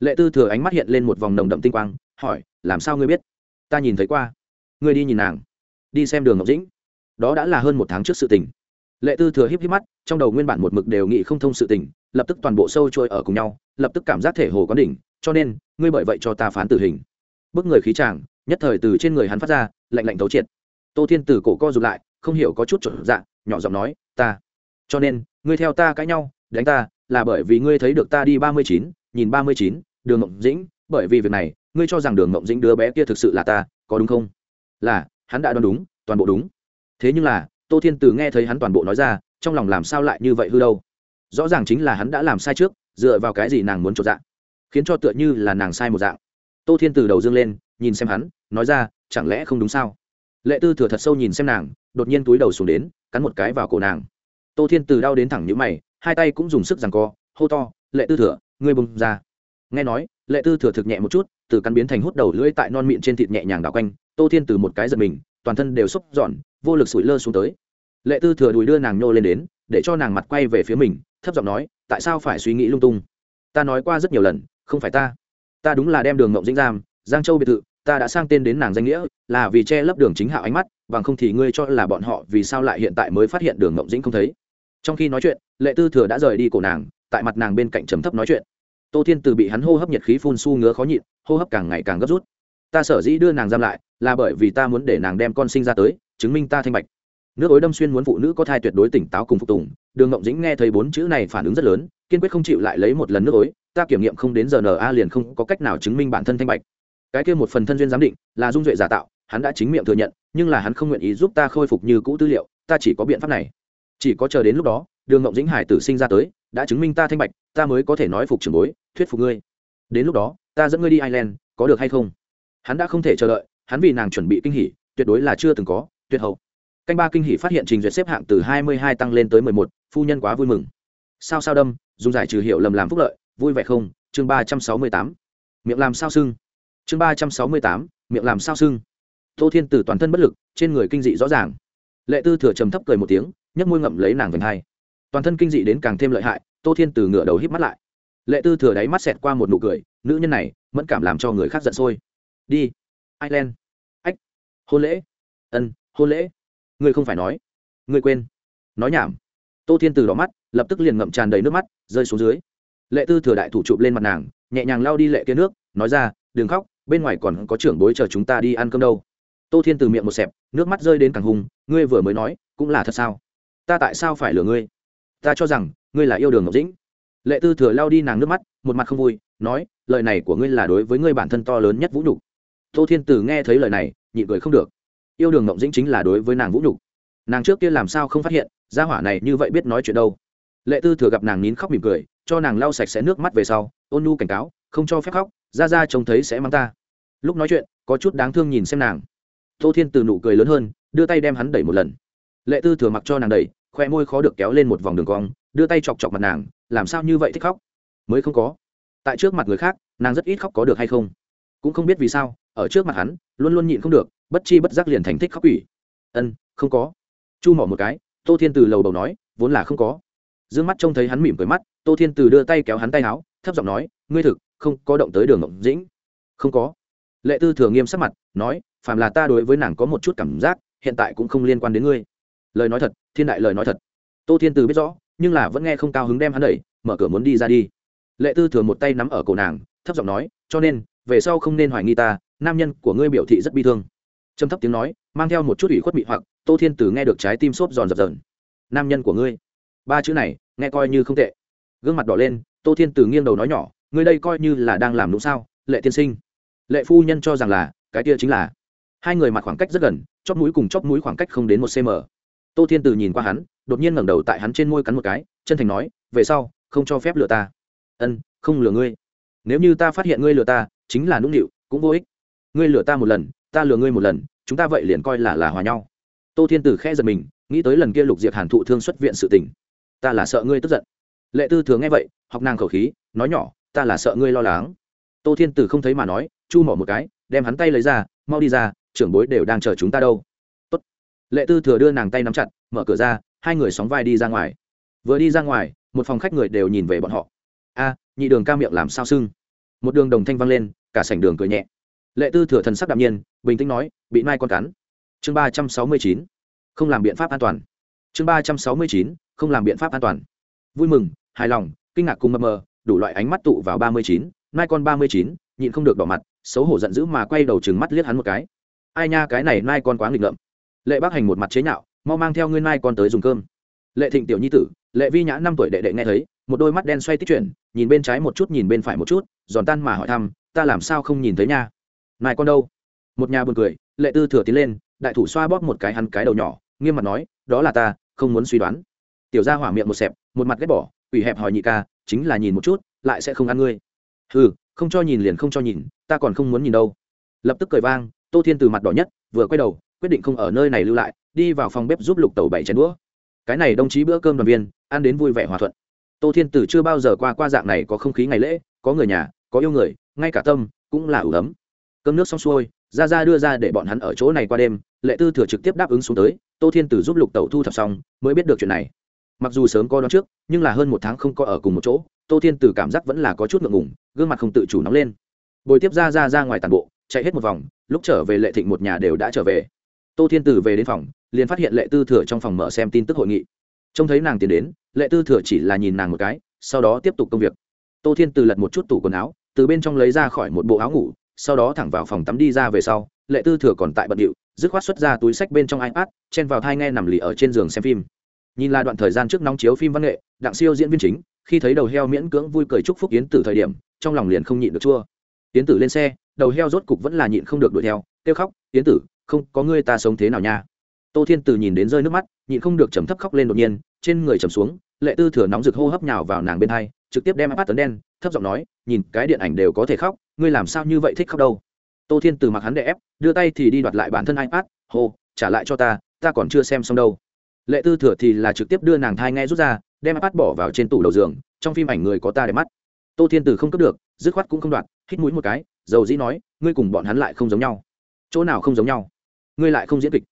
Lệ tư thừa ánh mắt hiện lên một vòng nồng đậm tinh quang, hỏi, làm sao ngươi biết? Ta nhìn thấy qua. Ngươi đi nhìn nàng. Đi xem đường ngọc dĩnh đó đã là hơn một tháng trước sự tình. Lệ tư thừa híp híp mắt, trong đầu nguyên bản một mực đều nghĩ không thông sự tình, lập tức toàn bộ sâu trôi ở cùng nhau, lập tức cảm giác thể hồ có đỉnh, cho nên, ngươi bởi vậy cho ta phán tử hình. Bức người khí chàng nhất thời từ trên người hắn phát ra, lạnh lạnh thấu triệt. Tô thiên từ cổ co rụt lại, không hiểu có chút trộn dạ nhỏ giọng nói, ta. Cho nên, ngươi theo ta cãi nhau, đánh ta, là bởi vì ngươi thấy được ta đi ba mươi chín, nhìn ba mươi chín, đường mộng dĩnh, bởi vì việc này, ngươi cho rằng đường mộng dĩnh đứa bé kia thực sự là ta, có đúng không? Là, hắn đã đoán đúng, toàn bộ đúng thế nhưng là, tô thiên từ nghe thấy hắn toàn bộ nói ra, trong lòng làm sao lại như vậy hư đâu? Rõ ràng chính là hắn đã làm sai trước, dựa vào cái gì nàng muốn trộn dạng khiến cho tựa như là nàng sai một dạng. Tô thiên từ đầu dương lên, nhìn xem hắn, nói ra, chẳng lẽ không đúng sao? Lệ tư thừa thật sâu nhìn xem nàng, đột nhiên túi đầu xuống đến, cắn một cái vào cổ nàng. Tô thiên từ đau đến thẳng nhữ mày, hai tay cũng dùng sức rằng co, hô to, lệ tư thừa, ngươi bùng ra. Nghe nói, lệ tư thừa thực nhẹ một chút, từ cắn biến thành hút đầu lưỡi tại non miệng trên thịt nhẹ nhàng đảo quanh, tô thiên từ một cái giật mình, toàn thân đều xúc giòn vô lực sủi lơ xuống tới. Lệ tư thừa đùi đưa nàng nhô lên đến, để cho nàng mặt quay về phía mình, thấp giọng nói, tại sao phải suy nghĩ lung tung? Ta nói qua rất nhiều lần, không phải ta. Ta đúng là đem đường ngộng dĩnh giam giang châu biệt thự, ta đã sang tên đến nàng danh nghĩa, là vì che lấp đường chính hạo ánh mắt, bằng không thì ngươi cho là bọn họ vì sao lại hiện tại mới phát hiện đường ngộng dĩnh không thấy. Trong khi nói chuyện, lệ tư thừa đã rời đi cổ nàng, tại mặt nàng bên cạnh trầm thấp nói chuyện. Tô thiên từ bị hắn hô hấp nhiệt khí phun su ngứa khó nhịn, hô hấp càng ngày càng gấp rút. Ta sở dĩ đưa nàng giam lại, là bởi vì ta muốn để nàng đem con sinh ra tới chứng minh ta thanh bạch. Nước ối đâm xuyên muốn phụ nữ có thai tuyệt đối tỉnh táo cùng phục tùng, đường ngộng dĩnh nghe thấy bốn chữ này phản ứng rất lớn, kiên quyết không chịu lại lấy một lần nước ối, ta kiểm nghiệm không đến giờ na liền không có cách nào chứng minh bản thân thanh bạch. Cái kia một phần thân duyên giám định, là dung duệ giả tạo, hắn đã chính miệng thừa nhận, nhưng là hắn không nguyện ý giúp ta khôi phục như cũ tư liệu, ta chỉ có biện pháp này. Chỉ có chờ đến lúc đó, đường ngộng dĩnh hải tử sinh ra tới, đã chứng minh ta thanh bạch, ta mới có thể nói phục trường bối, thuyết phục ngươi. Đến lúc đó, ta dẫn ngươi đi ireland, có được hay không? Hắn đã không thể chờ đợi, hắn vì nàng chuẩn bị kinh hỉ, tuyệt đối là chưa từng có tuyệt hậu. Canh ba kinh hỉ phát hiện trình duyệt xếp hạng từ hai mươi hai tăng lên tới mười một, phu nhân quá vui mừng. Sao sao đâm, dùng giải trừ hiệu lầm làm phúc lợi, vui vẻ không, chương ba trăm sáu mươi tám. Miệng làm sao sưng? Chương ba trăm sáu mươi tám, miệng làm sao sưng? Tô thiên tử toàn thân bất lực, trên người kinh dị rõ ràng. Lệ tư thừa trầm thấp cười một tiếng, nhấc môi ngậm lấy nàng vành hai. Toàn thân kinh dị đến càng thêm lợi hại, tô thiên tử ngửa đầu híp mắt lại. Lệ tư thừa đáy mắt xẹt qua một nụ cười, nữ nhân này, mẫn cảm làm cho người khác giận sôi. Đi, ireland. Ách, hôn lễ. Ân hôn lễ. Ngươi không phải nói. Ngươi quên. Nói nhảm. Tô thiên từ đỏ mắt, lập tức liền ngậm tràn đầy nước mắt, rơi xuống dưới. Lệ tư thừa đại thủ chụp lên mặt nàng, nhẹ nhàng lao đi lệ kia nước, nói ra, đừng khóc, bên ngoài còn có trưởng bối chờ chúng ta đi ăn cơm đâu. Tô thiên từ miệng một xẹp, nước mắt rơi đến càng hùng ngươi vừa mới nói, cũng là thật sao? Ta tại sao phải lừa ngươi? Ta cho rằng, ngươi là yêu đường ngọc dĩnh. Lệ tư thừa lao đi nàng nước mắt, một mặt không vui, nói, lời này của ngươi là đối với ngươi bản thân to lớn nhất vũ nhục. Tô thiên từ nghe thấy lời này, nhịn cười không được yêu đường ngộng dĩnh chính là đối với nàng vũ nhục. Nàng trước kia làm sao không phát hiện, gia hỏa này như vậy biết nói chuyện đâu. Lệ tư thừa gặp nàng nín khóc mỉm cười, cho nàng lau sạch sẽ nước mắt về sau, ôn nu cảnh cáo, không cho phép khóc ra ra trông thấy sẽ mang ta. Lúc nói chuyện, có chút đáng thương nhìn xem nàng. Tô thiên từ nụ cười lớn hơn, đưa tay đem hắn đẩy một lần. Lệ tư thừa mặc cho nàng đẩy khoe môi khó được kéo lên một vòng đường cong, đưa tay chọc chọc mặt nàng, làm sao như vậy thích khóc? Mới không có. Tại trước mặt người khác, nàng rất ít khóc có được hay không? Cũng không biết vì sao ở trước mặt hắn, luôn luôn nhịn không được, bất chi bất giác liền thành thích khóc quỷ. Ân, không có. Chu mỏ một cái, tô thiên từ lầu đầu nói, vốn là không có. D ư ơ n g mắt trông thấy hắn mỉm cười mắt, tô thiên từ đưa tay kéo hắn tay áo, thấp giọng nói, ngươi thực, không có động tới đường ngộng dĩnh. Không có. Lệ tư thừa nghiêm sắc mặt, nói, phàm là ta đối với nàng có một chút cảm giác, hiện tại cũng không liên quan đến ngươi. Lời nói thật, thiên đại lời nói thật. Tô thiên từ biết rõ, nhưng là vẫn nghe không cao hứng đem hắn đẩy, mở cửa muốn đi ra đi. Lệ tư thừa một tay nắm ở cổ nàng, thấp giọng nói, cho nên, về sau không nên hoài nghi ta nam nhân của ngươi biểu thị rất bi thương. Trầm thấp tiếng nói, mang theo một chút ủy khuất mị hoặc, tô thiên tử nghe được trái tim xốp giòn dập dờn. Nam nhân của ngươi. Ba chữ này, nghe coi như không tệ. Gương mặt đỏ lên, tô thiên tử nghiêng đầu nói nhỏ, ngươi đây coi như là đang làm đúng sao, lệ tiên sinh. Lệ phu nhân cho rằng là, cái kia chính là. Hai người mặt khoảng cách rất gần, chóp mũi cùng chóp mũi khoảng cách không đến một cm tô thiên tử nhìn qua hắn, đột nhiên ngẩng đầu tại hắn trên môi cắn một cái, chân thành nói, về sau, không cho phép lừa ta. Ân, không lừa ngươi. Nếu như ta phát hiện ngươi lừa ta, chính là nũng nịu, cũng vô ích ngươi lừa ta một lần, ta lừa ngươi một lần, chúng ta vậy liền coi là là hòa nhau. Tô thiên tử khẽ giật mình, nghĩ tới lần kia lục diệp hàn thụ thương xuất viện sự tình. Ta là sợ ngươi tức giận. Lệ tư thường nghe vậy, học nàng khẩu khí, nói nhỏ, ta là sợ ngươi lo lắng. Tô thiên tử không thấy mà nói, chu mỏ một cái, đem hắn tay lấy ra, mau đi ra, trưởng bối đều đang chờ chúng ta đâu. Tốt. lệ tư thừa đưa nàng tay nắm chặt, mở cửa ra, hai người sóng vai đi ra ngoài. Vừa đi ra ngoài, một phòng khách người đều nhìn về bọn họ. A, nhị đường ca miệng làm sao sưng? Một đường đồng thanh vang lên, cả sảnh đường cười nhẹ lệ tư thừa thần sắc đạm nhiên, bình tĩnh nói, bị mai con cắn. Chương ba trăm sáu mươi chín, không làm biện pháp an toàn. Chương ba trăm sáu mươi chín, không làm biện pháp an toàn. Vui mừng, hài lòng, kinh ngạc cùng mập mờ, đủ loại ánh mắt tụ vào ba mươi chín, mai con ba mươi chín, nhịn không được đỏ mặt, xấu hổ giận dữ mà quay đầu chừng mắt liếc hắn một cái. Ai nha, cái này mai con quá nghịch ngợm. Lệ bác hành một mặt chế nhạo, mau mang theo ngươi mai con tới dùng cơm. Lệ thịnh tiểu nhi tử, lệ vi nhã năm tuổi đệ đệ nghe thấy, một đôi mắt đen xoay tích chuyển, nhìn bên trái một chút, nhìn bên phải một chút, giòn tan mà hỏi thăm, ta làm sao không nhìn thấy nha? Mai con đâu? Một nhà buồn cười, lệ tư thừa tiến lên, đại thủ xoa bóp một cái hắn cái đầu nhỏ, nghiêm mặt nói, đó là ta, không muốn suy đoán. Tiểu gia hỏa miệng một xẹp, một mặt ghét bỏ ủy hẹp hỏi nhị ca, chính là nhìn một chút, lại sẽ không ăn ngươi. Ừ không cho nhìn liền không cho nhìn, ta còn không muốn nhìn đâu. Lập tức cười vang, tô thiên từ mặt đỏ nhất, vừa quay đầu, quyết định không ở nơi này lưu lại, đi vào phòng bếp giúp lục tẩu bảy chén đũa. Cái này đồng chí bữa cơm đoàn viên, ăn đến vui vẻ hòa thuận. Tô thiên tử chưa bao giờ qua qua dạng này có không khí ngày lễ, có người nhà, có yêu người, ngay cả tâm cũng là ủ ấm cơm nước xong xuôi ra ra đưa ra để bọn hắn ở chỗ này qua đêm, lệ tư thừa trực tiếp đáp ứng xuống tới, tô thiên tử giúp lục tẩu thu thập xong, mới biết được chuyện này. Mặc dù sớm có đón trước, nhưng là hơn một tháng không có ở cùng một chỗ, tô thiên tử cảm giác vẫn là có chút ngượng ngùng, gương mặt không tự chủ nóng lên. Bồi tiếp ra ra ra ngoài tàn bộ, chạy hết một vòng, lúc trở về lệ thịnh một nhà đều đã trở về. Tô thiên tử về đến phòng, liền phát hiện lệ tư thừa trong phòng mở xem tin tức hội nghị. Trông thấy nàng tiến đến, lệ tư thừa chỉ là nhìn nàng một cái, sau đó tiếp tục công việc. Tô thiên từ lật một chút tủ quần áo, từ bên trong lấy ra khỏi một bộ áo ngủ sau đó thẳng vào phòng tắm đi ra về sau, lệ tư thừa còn tại bận điệu, dứt khoát xuất ra túi sách bên trong ipad, chen vào thai nghe nằm lì ở trên giường xem phim. Nhìn là đoạn thời gian trước nóng chiếu phim văn nghệ, đặng siêu diễn viên chính, khi thấy đầu heo miễn cưỡng vui cười chúc phúc yến tử thời điểm, trong lòng liền không nhịn được chua. Yến tử lên xe, đầu heo rốt cục vẫn là nhịn không được đuổi theo, kêu khóc, yến tử, không có ngươi ta sống thế nào nha? Tô thiên tử nhìn đến rơi nước mắt, nhịn không được chầm thấp khóc lên đột nhiên, trên người chầm xuống, lệ tư thừa nóng rực hô hấp nhào vào nàng bên hai, trực tiếp đem ipad tấn đen, thấp giọng nói, nhìn cái điện ảnh đều có thể khóc ngươi làm sao như vậy thích khóc đâu? Tô thiên từ mặc hắn đè ép, đưa tay thì đi đoạt lại bản thân ipad, hô, trả lại cho ta ta còn chưa xem xong đâu. Lệ tư thừa thì là trực tiếp đưa nàng thai nghe rút ra, đem ipad bỏ vào trên tủ đầu giường, trong phim ảnh người có ta đẹp mắt. Tô thiên từ không cướp được, dứt khoát cũng không đoạt, hít mũi một cái, dầu dĩ nói, ngươi cùng bọn hắn lại không giống nhau. Chỗ nào không giống nhau? Ngươi lại không diễn kịch.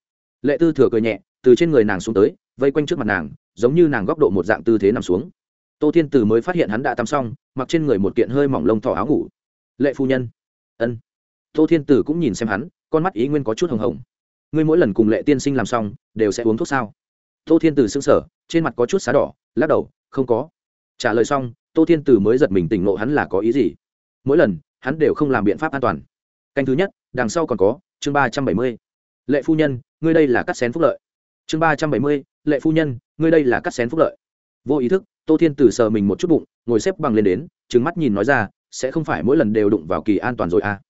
Lệ tư thừa cười nhẹ, từ trên người nàng xuống tới, vây quanh trước mặt nàng, giống như nàng góc độ một dạng tư thế nằm xuống. Tô thiên từ mới phát hiện hắn đã tắm xong, mặc trên người một kiện hơi mỏng lông thỏ áo ngủ lệ phu nhân. Ân. Tô thiên tử cũng nhìn xem hắn, con mắt ý nguyên có chút hồng hồng. Ngươi mỗi lần cùng lệ tiên sinh làm xong, đều sẽ uống thuốc sao? Tô thiên tử s ư n g sở trên mặt có chút xá đỏ, lắc đầu, không có. Trả lời xong, tô thiên tử mới giật mình tỉnh ngộ hắn là có ý gì. Mỗi lần, hắn đều không làm biện pháp an toàn. Canh thứ nhất, đằng sau còn có, chương ba trăm bảy mươi. Lệ phu nhân, ngươi đây là cắt xén phúc lợi. Chương ba trăm bảy mươi, lệ phu nhân, ngươi đây là cắt xén phúc lợi. Vô ý thức, tô thiên tử sờ mình một chút bụng, ngồi xếp bằng lên đến trứng mắt nhìn nói ra sẽ không phải mỗi lần đều đụng vào kỳ an toàn rồi à.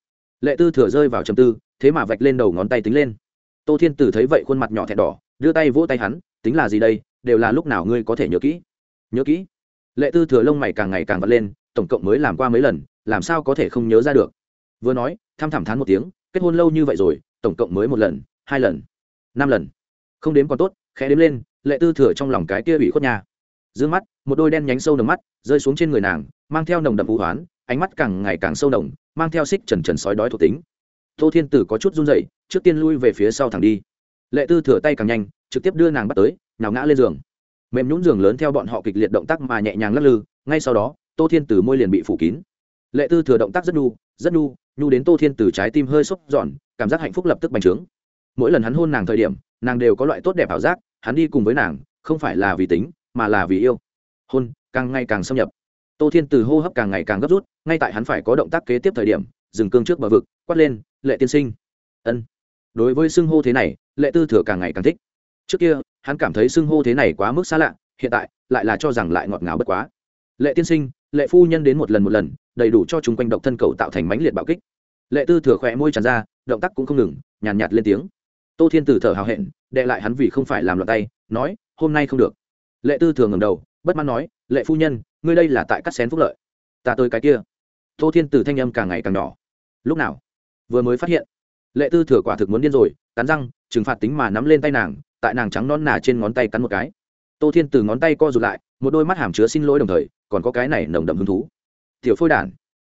Lệ tư thừa rơi vào chầm tư, thế mà vạch lên đầu ngón tay tính lên. Tô thiên tử thấy vậy khuôn mặt nhỏ thẹn đỏ, đưa tay vỗ tay hắn, tính là gì đây, đều là lúc nào ngươi có thể nhớ kỹ. Nhớ kỹ? Lệ tư thừa lông mày càng ngày càng vật lên, tổng cộng mới làm qua mấy lần, làm sao có thể không nhớ ra được? Vừa nói, thăm thẳm thán một tiếng, kết hôn lâu như vậy rồi, tổng cộng mới một lần, hai lần, năm lần. Không đếm còn tốt, khẽ đếm lên, lệ tư thừa trong lòng cái kia bị khuất nhà d mắt, một đôi đen nhánh sâu nồng mắt, rơi xuống trên người nàng, mang theo nồng đậm vũ hoán ánh mắt càng ngày càng sâu nồng, mang theo xích trần trần sói đói thuộc tính. Tô thiên tử có chút run dậy trước tiên lui về phía sau thẳng đi. Lệ tư thừa tay càng nhanh, trực tiếp đưa nàng bắt tới nào ngã lên giường. Mềm nhũng giường lớn theo bọn họ kịch liệt động tác mà nhẹ nhàng lắc lư, ngay sau đó, tô thiên tử môi liền bị phủ kín. Lệ tư thừa động tác rất nhu rất nhu nhu đến tô thiên tử trái tim hơi sốc giòn, cảm giác hạnh phúc lập tức bành trướng. Mỗi lần hắn hôn nàng thời điểm, nàng đều có loại tốt đẹp ảo giác, hắn đi cùng với nàng, không phải là vì tính, mà là vì yêu. Hôn, càng ngày càng xâm nhập tô thiên từ hô hấp càng ngày càng gấp rút ngay tại hắn phải có động tác kế tiếp thời điểm dừng cương trước bờ vực quát lên lệ tiên sinh. Ân. Đối với xưng hô thế này lệ tư thừa càng ngày càng thích. Trước kia hắn cảm thấy xưng hô thế này quá mức xa lạ hiện tại lại là cho rằng lại ngọt ngào bất quá. Lệ tiên sinh lệ phu nhân đến một lần một lần đầy đủ cho chúng quanh độc thân cầu tạo thành mãnh liệt bạo kích. Lệ tư thừa khỏe môi tràn ra động tác cũng không ngừng nhàn nhạt, nhạt lên tiếng. Tô thiên tử thở hào hẹn đệ lại hắn vì không phải làm loạn tay nói hôm nay không được. Lệ tư thừa ngầm đầu bất mãn nói lệ phu nhân ngươi đây là tại cắt xén phúc lợi. Ta tới cái kia. Tô thiên tử thanh âm càng ngày càng nhỏ. Lúc nào? Vừa mới phát hiện. Lệ tư thừa quả thực muốn điên rồi, cắn răng, trừng phạt tính mà nắm lên tay nàng, tại nàng trắng non nà trên ngón tay cắn một cái. Tô thiên từ ngón tay co rụt lại, một đôi mắt hàm chứa xin lỗi đồng thời, còn có cái này nồng đậm hứng thú. Tiểu phôi đản.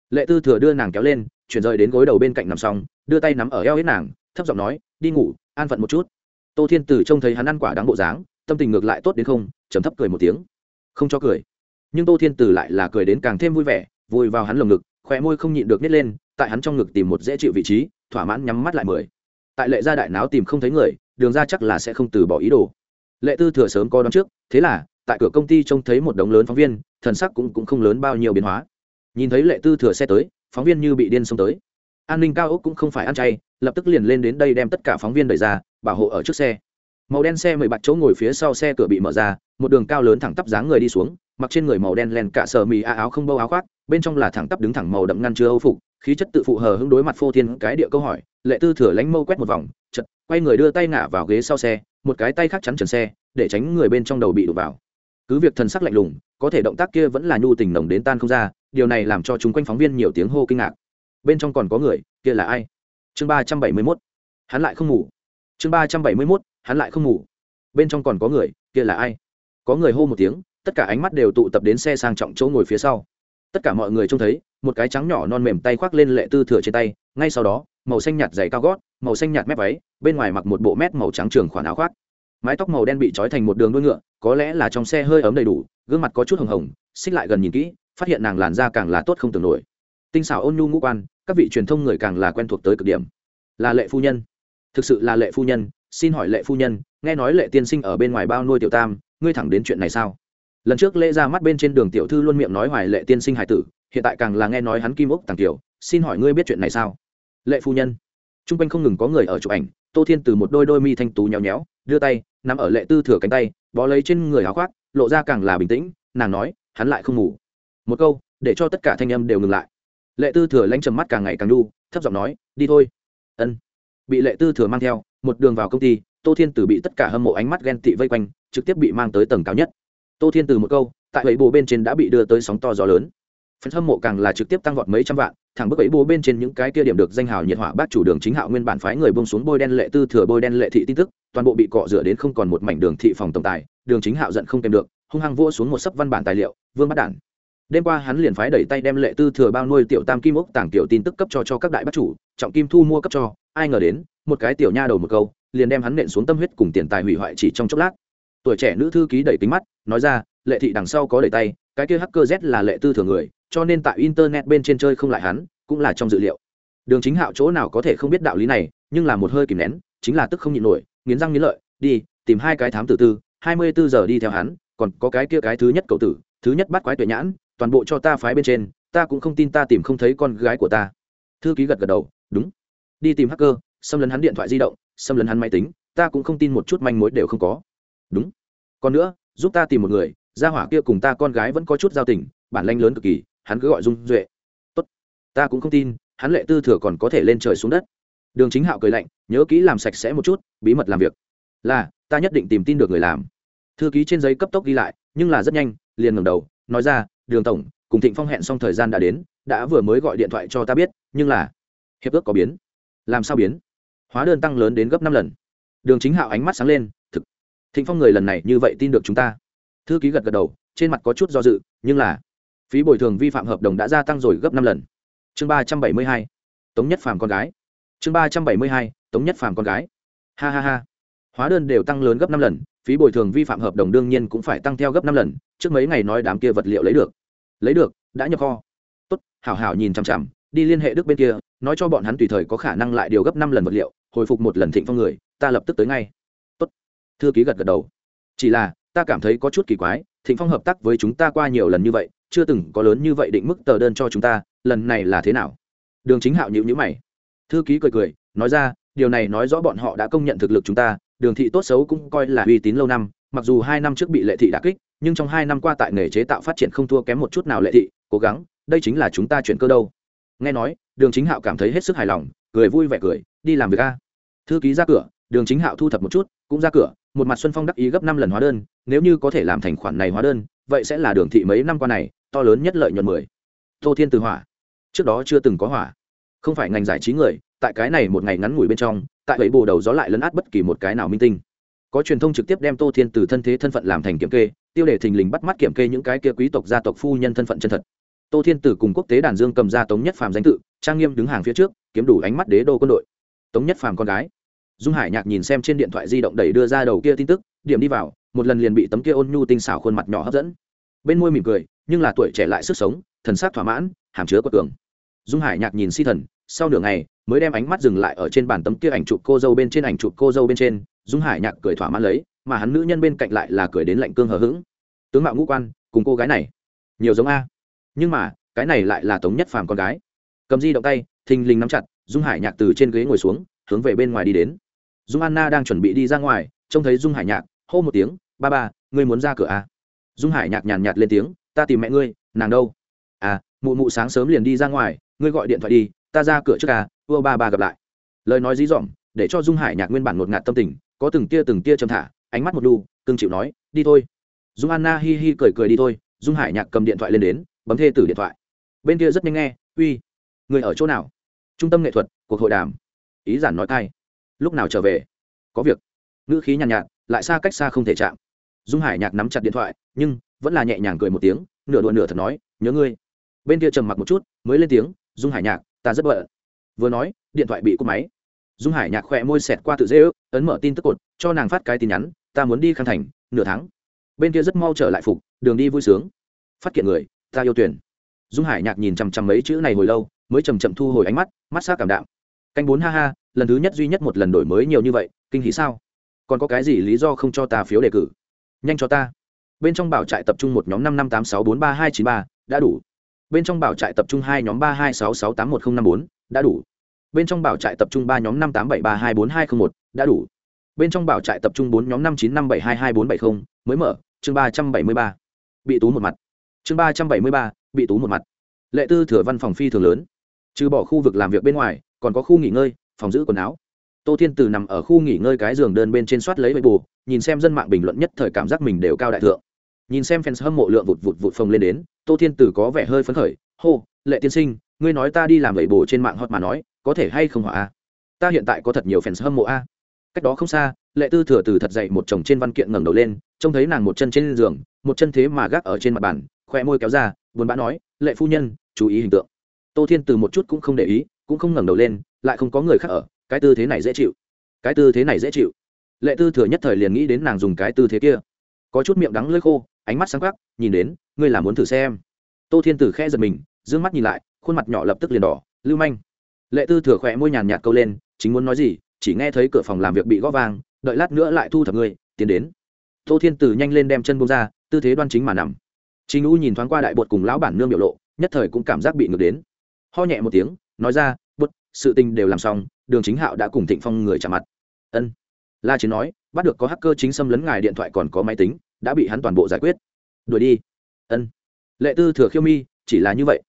Lệ tư thừa đưa nàng kéo lên, chuyển rời đến gối đầu bên cạnh nằm xong, đưa tay nắm ở eo hết nàng, thấp giọng nói, đi ngủ, an phận một chút. Tô thiên tử trông thấy hắn ăn quả đáng bộ dáng, tâm tình ngược lại tốt đến không chấm thấp cười một tiếng. Không cho cười nhưng tô thiên tử lại là cười đến càng thêm vui vẻ vui vào hắn lồng ngực khỏe môi không nhịn được nít lên tại hắn trong ngực tìm một dễ chịu vị trí thỏa mãn nhắm mắt lại mười. Tại lệ gia đại náo tìm không thấy người đường ra chắc là sẽ không từ bỏ ý đồ. Lệ tư thừa sớm có đón trước thế là tại cửa công ty trông thấy một đống lớn phóng viên thần sắc cũng, cũng không lớn bao nhiêu biến hóa. Nhìn thấy lệ tư thừa xe tới phóng viên như bị điên xông tới. An ninh cao ốc cũng không phải ăn chay lập tức liền lên đến đây đem tất cả phóng viên đẩy ra bảo hộ ở trước xe màu đen xe mười bạch chỗ ngồi phía sau xe cửa bị mở ra, một đường cao lớn thẳng tắp dáng người đi xuống, mặc trên người màu đen len cả sờ mì a áo không bâu áo khoác, bên trong là thẳng tắp đứng thẳng màu đậm ngăn chứa âu phục, khí chất tự phụ hờ hứng đối mặt phô thiên cái địa câu hỏi, lệ tư thừa lánh mâu quét một vòng chật quay người đưa tay ngả vào ghế sau xe, một cái tay khác chắn trần xe, để tránh người bên trong đầu bị đụng vào. Cứ việc thần sắc lạnh lùng, có thể động tác kia vẫn là nhu tình nồng đến tan không ra, điều này làm cho chúng quanh phóng viên nhiều tiếng hô kinh ngạc. Bên trong còn có người, kia là ai? Chương ba trăm bảy mươi mốt. Hắn lại không ngủ. Chương ba trăm bảy mươi mốt hắn lại không ngủ. Bên trong còn có người, kia là ai? Có người hô một tiếng, tất cả ánh mắt đều tụ tập đến xe sang trọng chỗ ngồi phía sau. Tất cả mọi người trông thấy, một cái trắng nhỏ non mềm tay khoác lên lệ tư thừa trên tay, ngay sau đó, màu xanh nhạt dày cao gót, màu xanh nhạt mép váy, bên ngoài mặc một bộ mét màu trắng trường khoản áo khoác. Mái tóc màu đen bị trói thành một đường đuôi ngựa, có lẽ là trong xe hơi ấm đầy đủ, gương mặt có chút hồng hồng, xích lại gần nhìn kỹ, phát hiện nàng làn da càng là tốt không tưởng nổi. Tinh xảo ôn nhu ngũ quan, các vị truyền thông người càng là quen thuộc tới cực điểm. Là lệ phu nhân. Thực sự là lệ phu nhân xin hỏi lệ phu nhân, nghe nói lệ tiên sinh ở bên ngoài bao nuôi tiểu tam, ngươi thẳng đến chuyện này sao? Lần trước lễ ra mắt bên trên đường tiểu thư luôn miệng nói hoài lệ tiên sinh hải tử, hiện tại càng là nghe nói hắn kim ốc tàng tiểu, xin hỏi ngươi biết chuyện này sao? Lệ phu nhân t r u n g quanh không ngừng có người ở chụp ảnh, tô thiên từ một đôi đôi mi thanh tú nhéo nhéo, đưa tay nằm ở lệ tư thừa cánh tay, bó lấy trên người áo khoác, lộ ra càng là bình tĩnh, nàng nói, hắn lại không ngủ. Một câu, để cho tất cả thanh âm đều ngừng lại. Lệ tư thừa lanh trầm mắt càng ngày càng đu, thấp giọng nói, đi thôi. Ân. Bị lệ tư thừa mang theo một đường vào công ty, tô thiên từ bị tất cả hâm mộ ánh mắt ghen tị vây quanh, trực tiếp bị mang tới tầng cao nhất. Tô thiên từ một câu, tại ấy bồ bên trên đã bị đưa tới sóng to gió lớn. Phần hâm mộ càng là trực tiếp tăng vọt mấy trăm vạn, thẳng bức ấy bố bên trên những cái kia điểm được danh hào nhiệt hỏa bác chủ đường chính hạo nguyên bản phái người bông xuống bôi đen lệ tư thừa bôi đen lệ thị tin tức, toàn bộ bị cọ rửa đến không còn một mảnh đường thị phòng tổng tài, đường chính hạo giận không kèm được, hung hăng vua xuống một sấp văn bản tài liệu, vương bắt đản. Đêm qua hắn liền phái đẩy tay đem lệ tư thừa bao nuôi tiểu tam kim ốc tàng tiểu tin tức cấp cho cho các đại bác chủ, trọng kim thu mua cấp cho, ai ngờ đến một cái tiểu nha đầu một câu, liền đem hắn nện xuống tâm huyết cùng tiền tài hủy hoại chỉ trong chốc lát. Tuổi trẻ nữ thư ký đẩy kính mắt, nói ra, lệ thị đằng sau có đẩy tay, cái kia hacker z là lệ tư thừa người, cho nên tại internet bên trên chơi không lại hắn, cũng là trong dự liệu. Đường chính hạo chỗ nào có thể không biết đạo lý này, nhưng là một hơi kìm nén, chính là tức không nhịn nổi, nghiến răng nghiến lợi, đi, tìm hai cái thám tử tư, hai mươi bốn giờ đi theo hắn, còn có cái kia cái thứ nhất cậu tử, thứ nhất bắt quái tuệ nhãn, toàn bộ cho ta phái bên trên, ta cũng không tin ta tìm không thấy con gái của ta. Thư ký gật gật đầu, đúng. Đi tìm hacker xâm lấn hắn điện thoại di động, xâm lấn hắn máy tính, ta cũng không tin một chút manh mối đều không có. Đúng. Còn nữa, giúp ta tìm một người, gia hỏa kia cùng ta con gái vẫn có chút giao tình, bản lanh lớn cực kỳ, hắn cứ gọi dung duệ. Tốt. Ta cũng không tin, hắn lệ tư thừa còn có thể lên trời xuống đất. Đường chính hạo cười lạnh, nhớ kỹ làm sạch sẽ một chút, bí mật làm việc. Là, ta nhất định tìm tin được người làm. Thư ký trên giấy cấp tốc ghi lại, nhưng là rất nhanh, liền ngẩng đầu, nói ra, đường tổng, cùng thịnh phong hẹn xong thời gian đã đến, đã vừa mới gọi điện thoại cho ta biết, nhưng là, hiệp ước có biến. Làm sao biến? Hóa đơn tăng lớn đến gấp năm lần. Đường chính hạo ánh mắt sáng lên, thực, thịnh phong người lần này như vậy tin được chúng ta. Thư ký gật gật đầu, trên mặt có chút do dự, nhưng là, phí bồi thường vi phạm hợp đồng đã gia tăng rồi gấp năm lần. Chương ba trăm bảy mươi hai, tống nhất phàm con gái. Chương ba trăm bảy mươi hai, tống nhất phàm con gái. Ha ha ha. Hóa đơn đều tăng lớn gấp năm lần, phí bồi thường vi phạm hợp đồng đương nhiên cũng phải tăng theo gấp năm lần, trước mấy ngày nói đám kia vật liệu lấy được. Lấy được, đã nhập kho. Tốt, hảo hảo nhìn chằm chằm, đi liên hệ đức bên kia, nói cho bọn hắn tùy thời có khả năng lại điều gấp năm lần vật liệu hồi phục một lần thịnh phong người, ta lập tức tới ngay. Tốt. Thư ký gật gật đầu. Chỉ là, ta cảm thấy có chút kỳ quái, thịnh phong hợp tác với chúng ta qua nhiều lần như vậy, chưa từng có lớn như vậy định mức tờ đơn cho chúng ta, lần này là thế nào? Đường chính hạo nhịu nhữ mày. Thư ký cười cười, nói ra, điều này nói rõ bọn họ đã công nhận thực lực chúng ta, đường thị tốt xấu cũng coi là uy tín lâu năm, mặc dù hai năm trước bị lệ thị đã kích, nhưng trong hai năm qua tại nghề chế tạo phát triển không thua kém một chút nào lệ thị, cố gắng, đây chính là chúng ta chuyển cơ đâu. Nghe nói, đường chính hạo cảm thấy hết sức hài lòng, cười vui vẻ cười, đi làm việc a thư ký ra cửa, đường chính hạo thu thập một chút, cũng ra cửa, một mặt xuân phong đắc ý gấp năm lần hóa đơn, nếu như có thể làm thành khoản này hóa đơn, vậy sẽ là đường thị mấy năm qua này, to lớn nhất lợi nhuận mười. Tô thiên từ hỏa. Trước đó chưa từng có hỏa. Không phải ngành giải trí người, tại cái này một ngày ngắn ngủi bên trong, tại vậy bồ đầu gió lại lấn át bất kỳ một cái nào minh tinh. Có truyền thông trực tiếp đem tô thiên từ thân thế thân phận làm thành kiểm kê, tiêu đề thình lình bắt mắt kiểm kê những cái kia quý tộc gia tộc phu nhân thân phận chân thật. Tô thiên tử cùng quốc tế đàn dương cầm ra tống nhất phàm danh tự, trang nghiêm đứng hàng phía trước, kiếm đủ ánh mắt đế đô quân đội. Tống nhất phàm con gái dung hải nhạc nhìn xem trên điện thoại di động đẩy đưa ra đầu kia tin tức, điểm đi vào, một lần liền bị tấm kia ôn nhu tinh xảo khuôn mặt nhỏ hấp dẫn. Bên môi mỉm cười, nhưng là tuổi trẻ lại sức sống, thần sắc thỏa mãn, hàm chứa quật tường dung hải nhạc nhìn si thần, sau nửa ngày, mới đem ánh mắt dừng lại ở trên bản tấm kia ảnh chụp cô dâu bên trên, ảnh chụp cô dâu bên trên, dung hải nhạc cười thỏa mãn lấy, mà hắn nữ nhân bên cạnh lại là cười đến lạnh cương hờ hững. Tướng mạo ngũ quan, cùng cô gái này, nhiều giống a. Nhưng mà, cái này lại là tống nhất phàm con gái. Cầm di động tay, thình lình nắm chặt, dung hải nhạc từ trên ghế ngồi xuống, hướng về bên ngoài đi đến dung anna đang chuẩn bị đi ra ngoài, trông thấy dung hải nhạc, hô một tiếng, ba ba, ngươi muốn ra cửa à? dung hải nhạc nhàn nhạt lên tiếng, ta tìm mẹ ngươi, nàng đâu? À mụ mụ sáng sớm liền đi ra ngoài, ngươi gọi điện thoại đi, ta ra cửa trước à ua ba ba gặp lại. Lời nói dí dỏm, để cho dung hải nhạc nguyên bản ngột ngạt tâm tình, có từng tia từng tia châm thả, ánh mắt một đu cưng chịu nói, đi thôi. Dung anna hi hi cười cười đi thôi, dung hải nhạc cầm điện thoại lên đến, bấm thê tử điện thoại. Bên kia rất nhanh nghe, uy người ở chỗ nào? Trung tâm nghệ thuật, cuộc hội đàm. Ý giản nói thay lúc nào trở về? Có việc. Ngữ khí nhàn nhạt, nhạt lại xa cách xa không thể chạm. Dung hải nhạc nắm chặt điện thoại nhưng vẫn là nhẹ nhàng cười một tiếng nửa đùa nửa thật nói nhớ ngươi. Bên kia trầm mặc một chút mới lên tiếng dung hải nhạc ta rất bận. Vừa nói điện thoại bị cúp máy. Dung hải nhạc khỏe môi xẹt qua tự dễ ước ấn mở tin tức cột cho nàng phát cái tin nhắn ta muốn đi khang thành nửa tháng. Bên kia rất mau trở lại phục đường đi vui sướng. Phát kiện người ta yêu tuyển. Dung hải nhạc nhìn chằm chằm mấy chữ này hồi lâu mới chầm chậm thu hồi ánh mắt mắt s cảm đạm canh bốn ha ha lần thứ nhất duy nhất một lần đổi mới nhiều như vậy kinh hỷ sao? Còn có cái gì lý do không cho ta phiếu đề cử? Nhanh cho ta. Bên trong bảo trại tập trung một nhóm năm năm tám sáu bốn ba hai chín ba đã đủ. Bên trong bảo trại tập trung hai nhóm ba hai sáu sáu tám một n năm bốn đã đủ. Bên trong bảo trại tập trung ba nhóm năm tám bảy ba hai bốn hai không n một đã đủ. Bên trong bảo trại tập trung bốn nhóm năm chín năm bảy hai hai bốn bảy không, mới mở. Chương ba trăm bảy mươi ba. Bị tú một mặt. Chương ba trăm bảy mươi ba bị tú một mặt. Lệ tư thừa văn phòng phi thường lớn. Trừ bỏ khu vực làm việc bên ngoài còn có khu nghỉ ngơi, phòng giữ quần áo. Tô thiên từ nằm ở khu nghỉ ngơi cái giường đơn bên trên soát lấy bệ bù, nhìn xem dân mạng bình luận nhất thời cảm giác mình đều cao đại thượng. Nhìn xem fans hâm mộ lượng vụt vụt vụt phồng lên đến, tô thiên từ có vẻ hơi phấn khởi, hô, lệ tiên sinh, ngươi nói ta đi làm bậy bù trên mạng hot mà nói, có thể hay không hỏa a? Ta hiện tại có thật nhiều fans hâm mộ a. Cách đó không xa, lệ tư thừa từ thật dậy một chồng trên văn kiện ngẩng đầu lên, trông thấy nàng một chân trên giường, một chân thế mà gác ở trên mặt bàn, khoe môi kéo ra, buồn bã nói, lệ phu nhân, chú ý hình tượng. Tô thiên từ một chút cũng không để ý cũng không ngẩng đầu lên, lại không có người khác ở, cái tư thế này dễ chịu. Cái tư thế này dễ chịu. Lệ tư thừa nhất thời liền nghĩ đến nàng dùng cái tư thế kia. Có chút miệng đắng lơi khô, ánh mắt sáng quắc, nhìn đến, ngươi là muốn thử xem. Tô thiên tử khẽ giật mình d ư ơ n g mắt nhìn lại, khuôn mặt nhỏ lập tức liền đỏ, lưu manh. Lệ tư thừa khỏe môi nhàn nhạt câu lên, chính muốn nói gì, chỉ nghe thấy cửa phòng làm việc bị g ó vang, đợi lát nữa lại thu thập ngươi, tiến đến. Tô thiên tử nhanh lên đem chân bông ra, tư thế đoan chính mà nằm. Chính u nhìn thoáng qua đại bột cùng lão bản nương biểu lộ, nhất thời cũng cảm giác bị ngược đến. Ho nhẹ một tiếng nói ra bột sự tình đều làm xong, đường chính hạo đã cùng thịnh phong người trả mặt. Ân. La chiến nói, bắt được có hacker chính xâm lấn ngài điện thoại còn có máy tính, đã bị hắn toàn bộ giải quyết. Đuổi đi. Ân. Lệ tư thừa khiêu mi, chỉ là như vậy.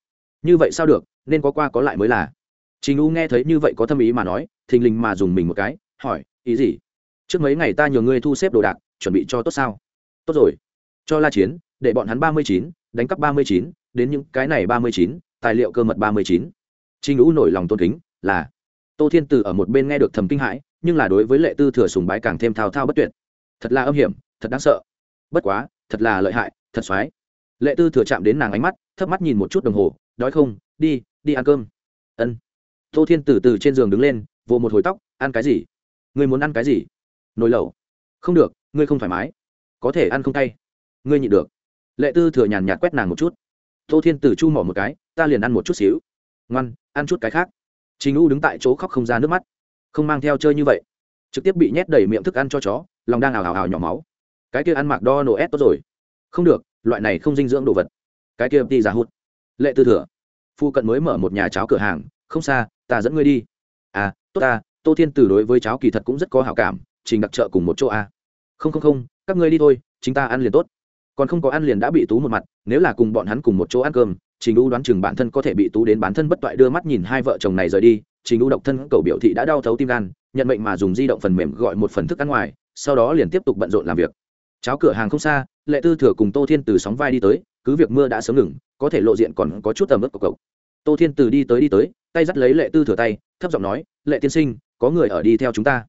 Như vậy sao được, nên có qua có lại mới là. Trình u nghe thấy như vậy có thâm ý mà nói, thình lình mà dùng mình một cái, hỏi, ý gì? Trước mấy ngày ta nhờ ngươi thu xếp đồ đạc, chuẩn bị cho tốt sao? Tốt rồi. Cho la chiến, để bọn hắn ba mươi chín, đánh cắp ba mươi chín, đến những cái này ba mươi chín, tài liệu cơ mật ba mươi chín trình Vũ nổi lòng tôn kính, là, tô thiên tử ở một bên nghe được thầm kinh hãi, nhưng là đối với lệ tư thừa sùng bái càng thêm thao thao bất tuyệt. Thật là âm hiểm, thật đáng sợ. Bất quá, thật là lợi hại, thật xoái. lệ tư thừa chạm đến nàng ánh mắt, thấp mắt nhìn một chút đồng hồ, đói không, đi đi ăn cơm. Ân. Tô thiên Tử từ trên giường đứng lên, vồ một hồi tóc, ăn cái gì? Ngươi muốn ăn cái gì? Nồi lẩu. Không được, ngươi không thoải mái. Có thể ăn không tay ngươi nhịn được. Lệ tư thừa nhàn nhạt quét nàng một chút. Tô thiên Tử chu mỏ một cái, ta liền ăn một chút xíu ngoan ăn chút cái khác Trình U đứng tại chỗ khóc không ra nước mắt, không mang theo chơi như vậy, trực tiếp bị nhét đầy miệng thức ăn cho chó, lòng đang ào ào ào nhỏ máu. Cái kia ăn mặc đo nổ ép tốt rồi. Không được, loại này không dinh dưỡng đồ vật. Cái kia đi giả hút. Lệ Tư Thừa, phu cận mới mở một nhà cháo cửa hàng, không xa, ta dẫn ngươi đi. À, tốt ta, Tô Thiên Tử đối với cháo kỳ thật cũng rất có hảo cảm, trình đặc trợ cùng một chỗ a. À. Không không không, các ngươi đi thôi, chúng ta ăn liền tốt. Còn không có ăn liền đã bị tú một mặt, nếu là cùng bọn hắn cùng một chỗ ăn cơm, trình u đoán chừng bản thân có thể bị tú đến bản thân bất toại đưa mắt nhìn hai vợ chồng này rời đi, trình u độc thân cầu biểu thị đã đau thấu tim gan, nhận mệnh mà dùng di động phần mềm gọi một phần thức ăn ngoài, sau đó liền tiếp tục bận rộn làm việc. Cháo cửa hàng không xa, lệ tư thừa cùng tô thiên từ sóng vai đi tới, cứ việc mưa đã sớm ngừng, có thể lộ diện còn có chút tầm ướt của cậu. Tô thiên từ đi tới đi tới, tay dắt lấy lệ tư thừa tay, thấp giọng nói, lệ tiên sinh, có người ở đi theo chúng ta.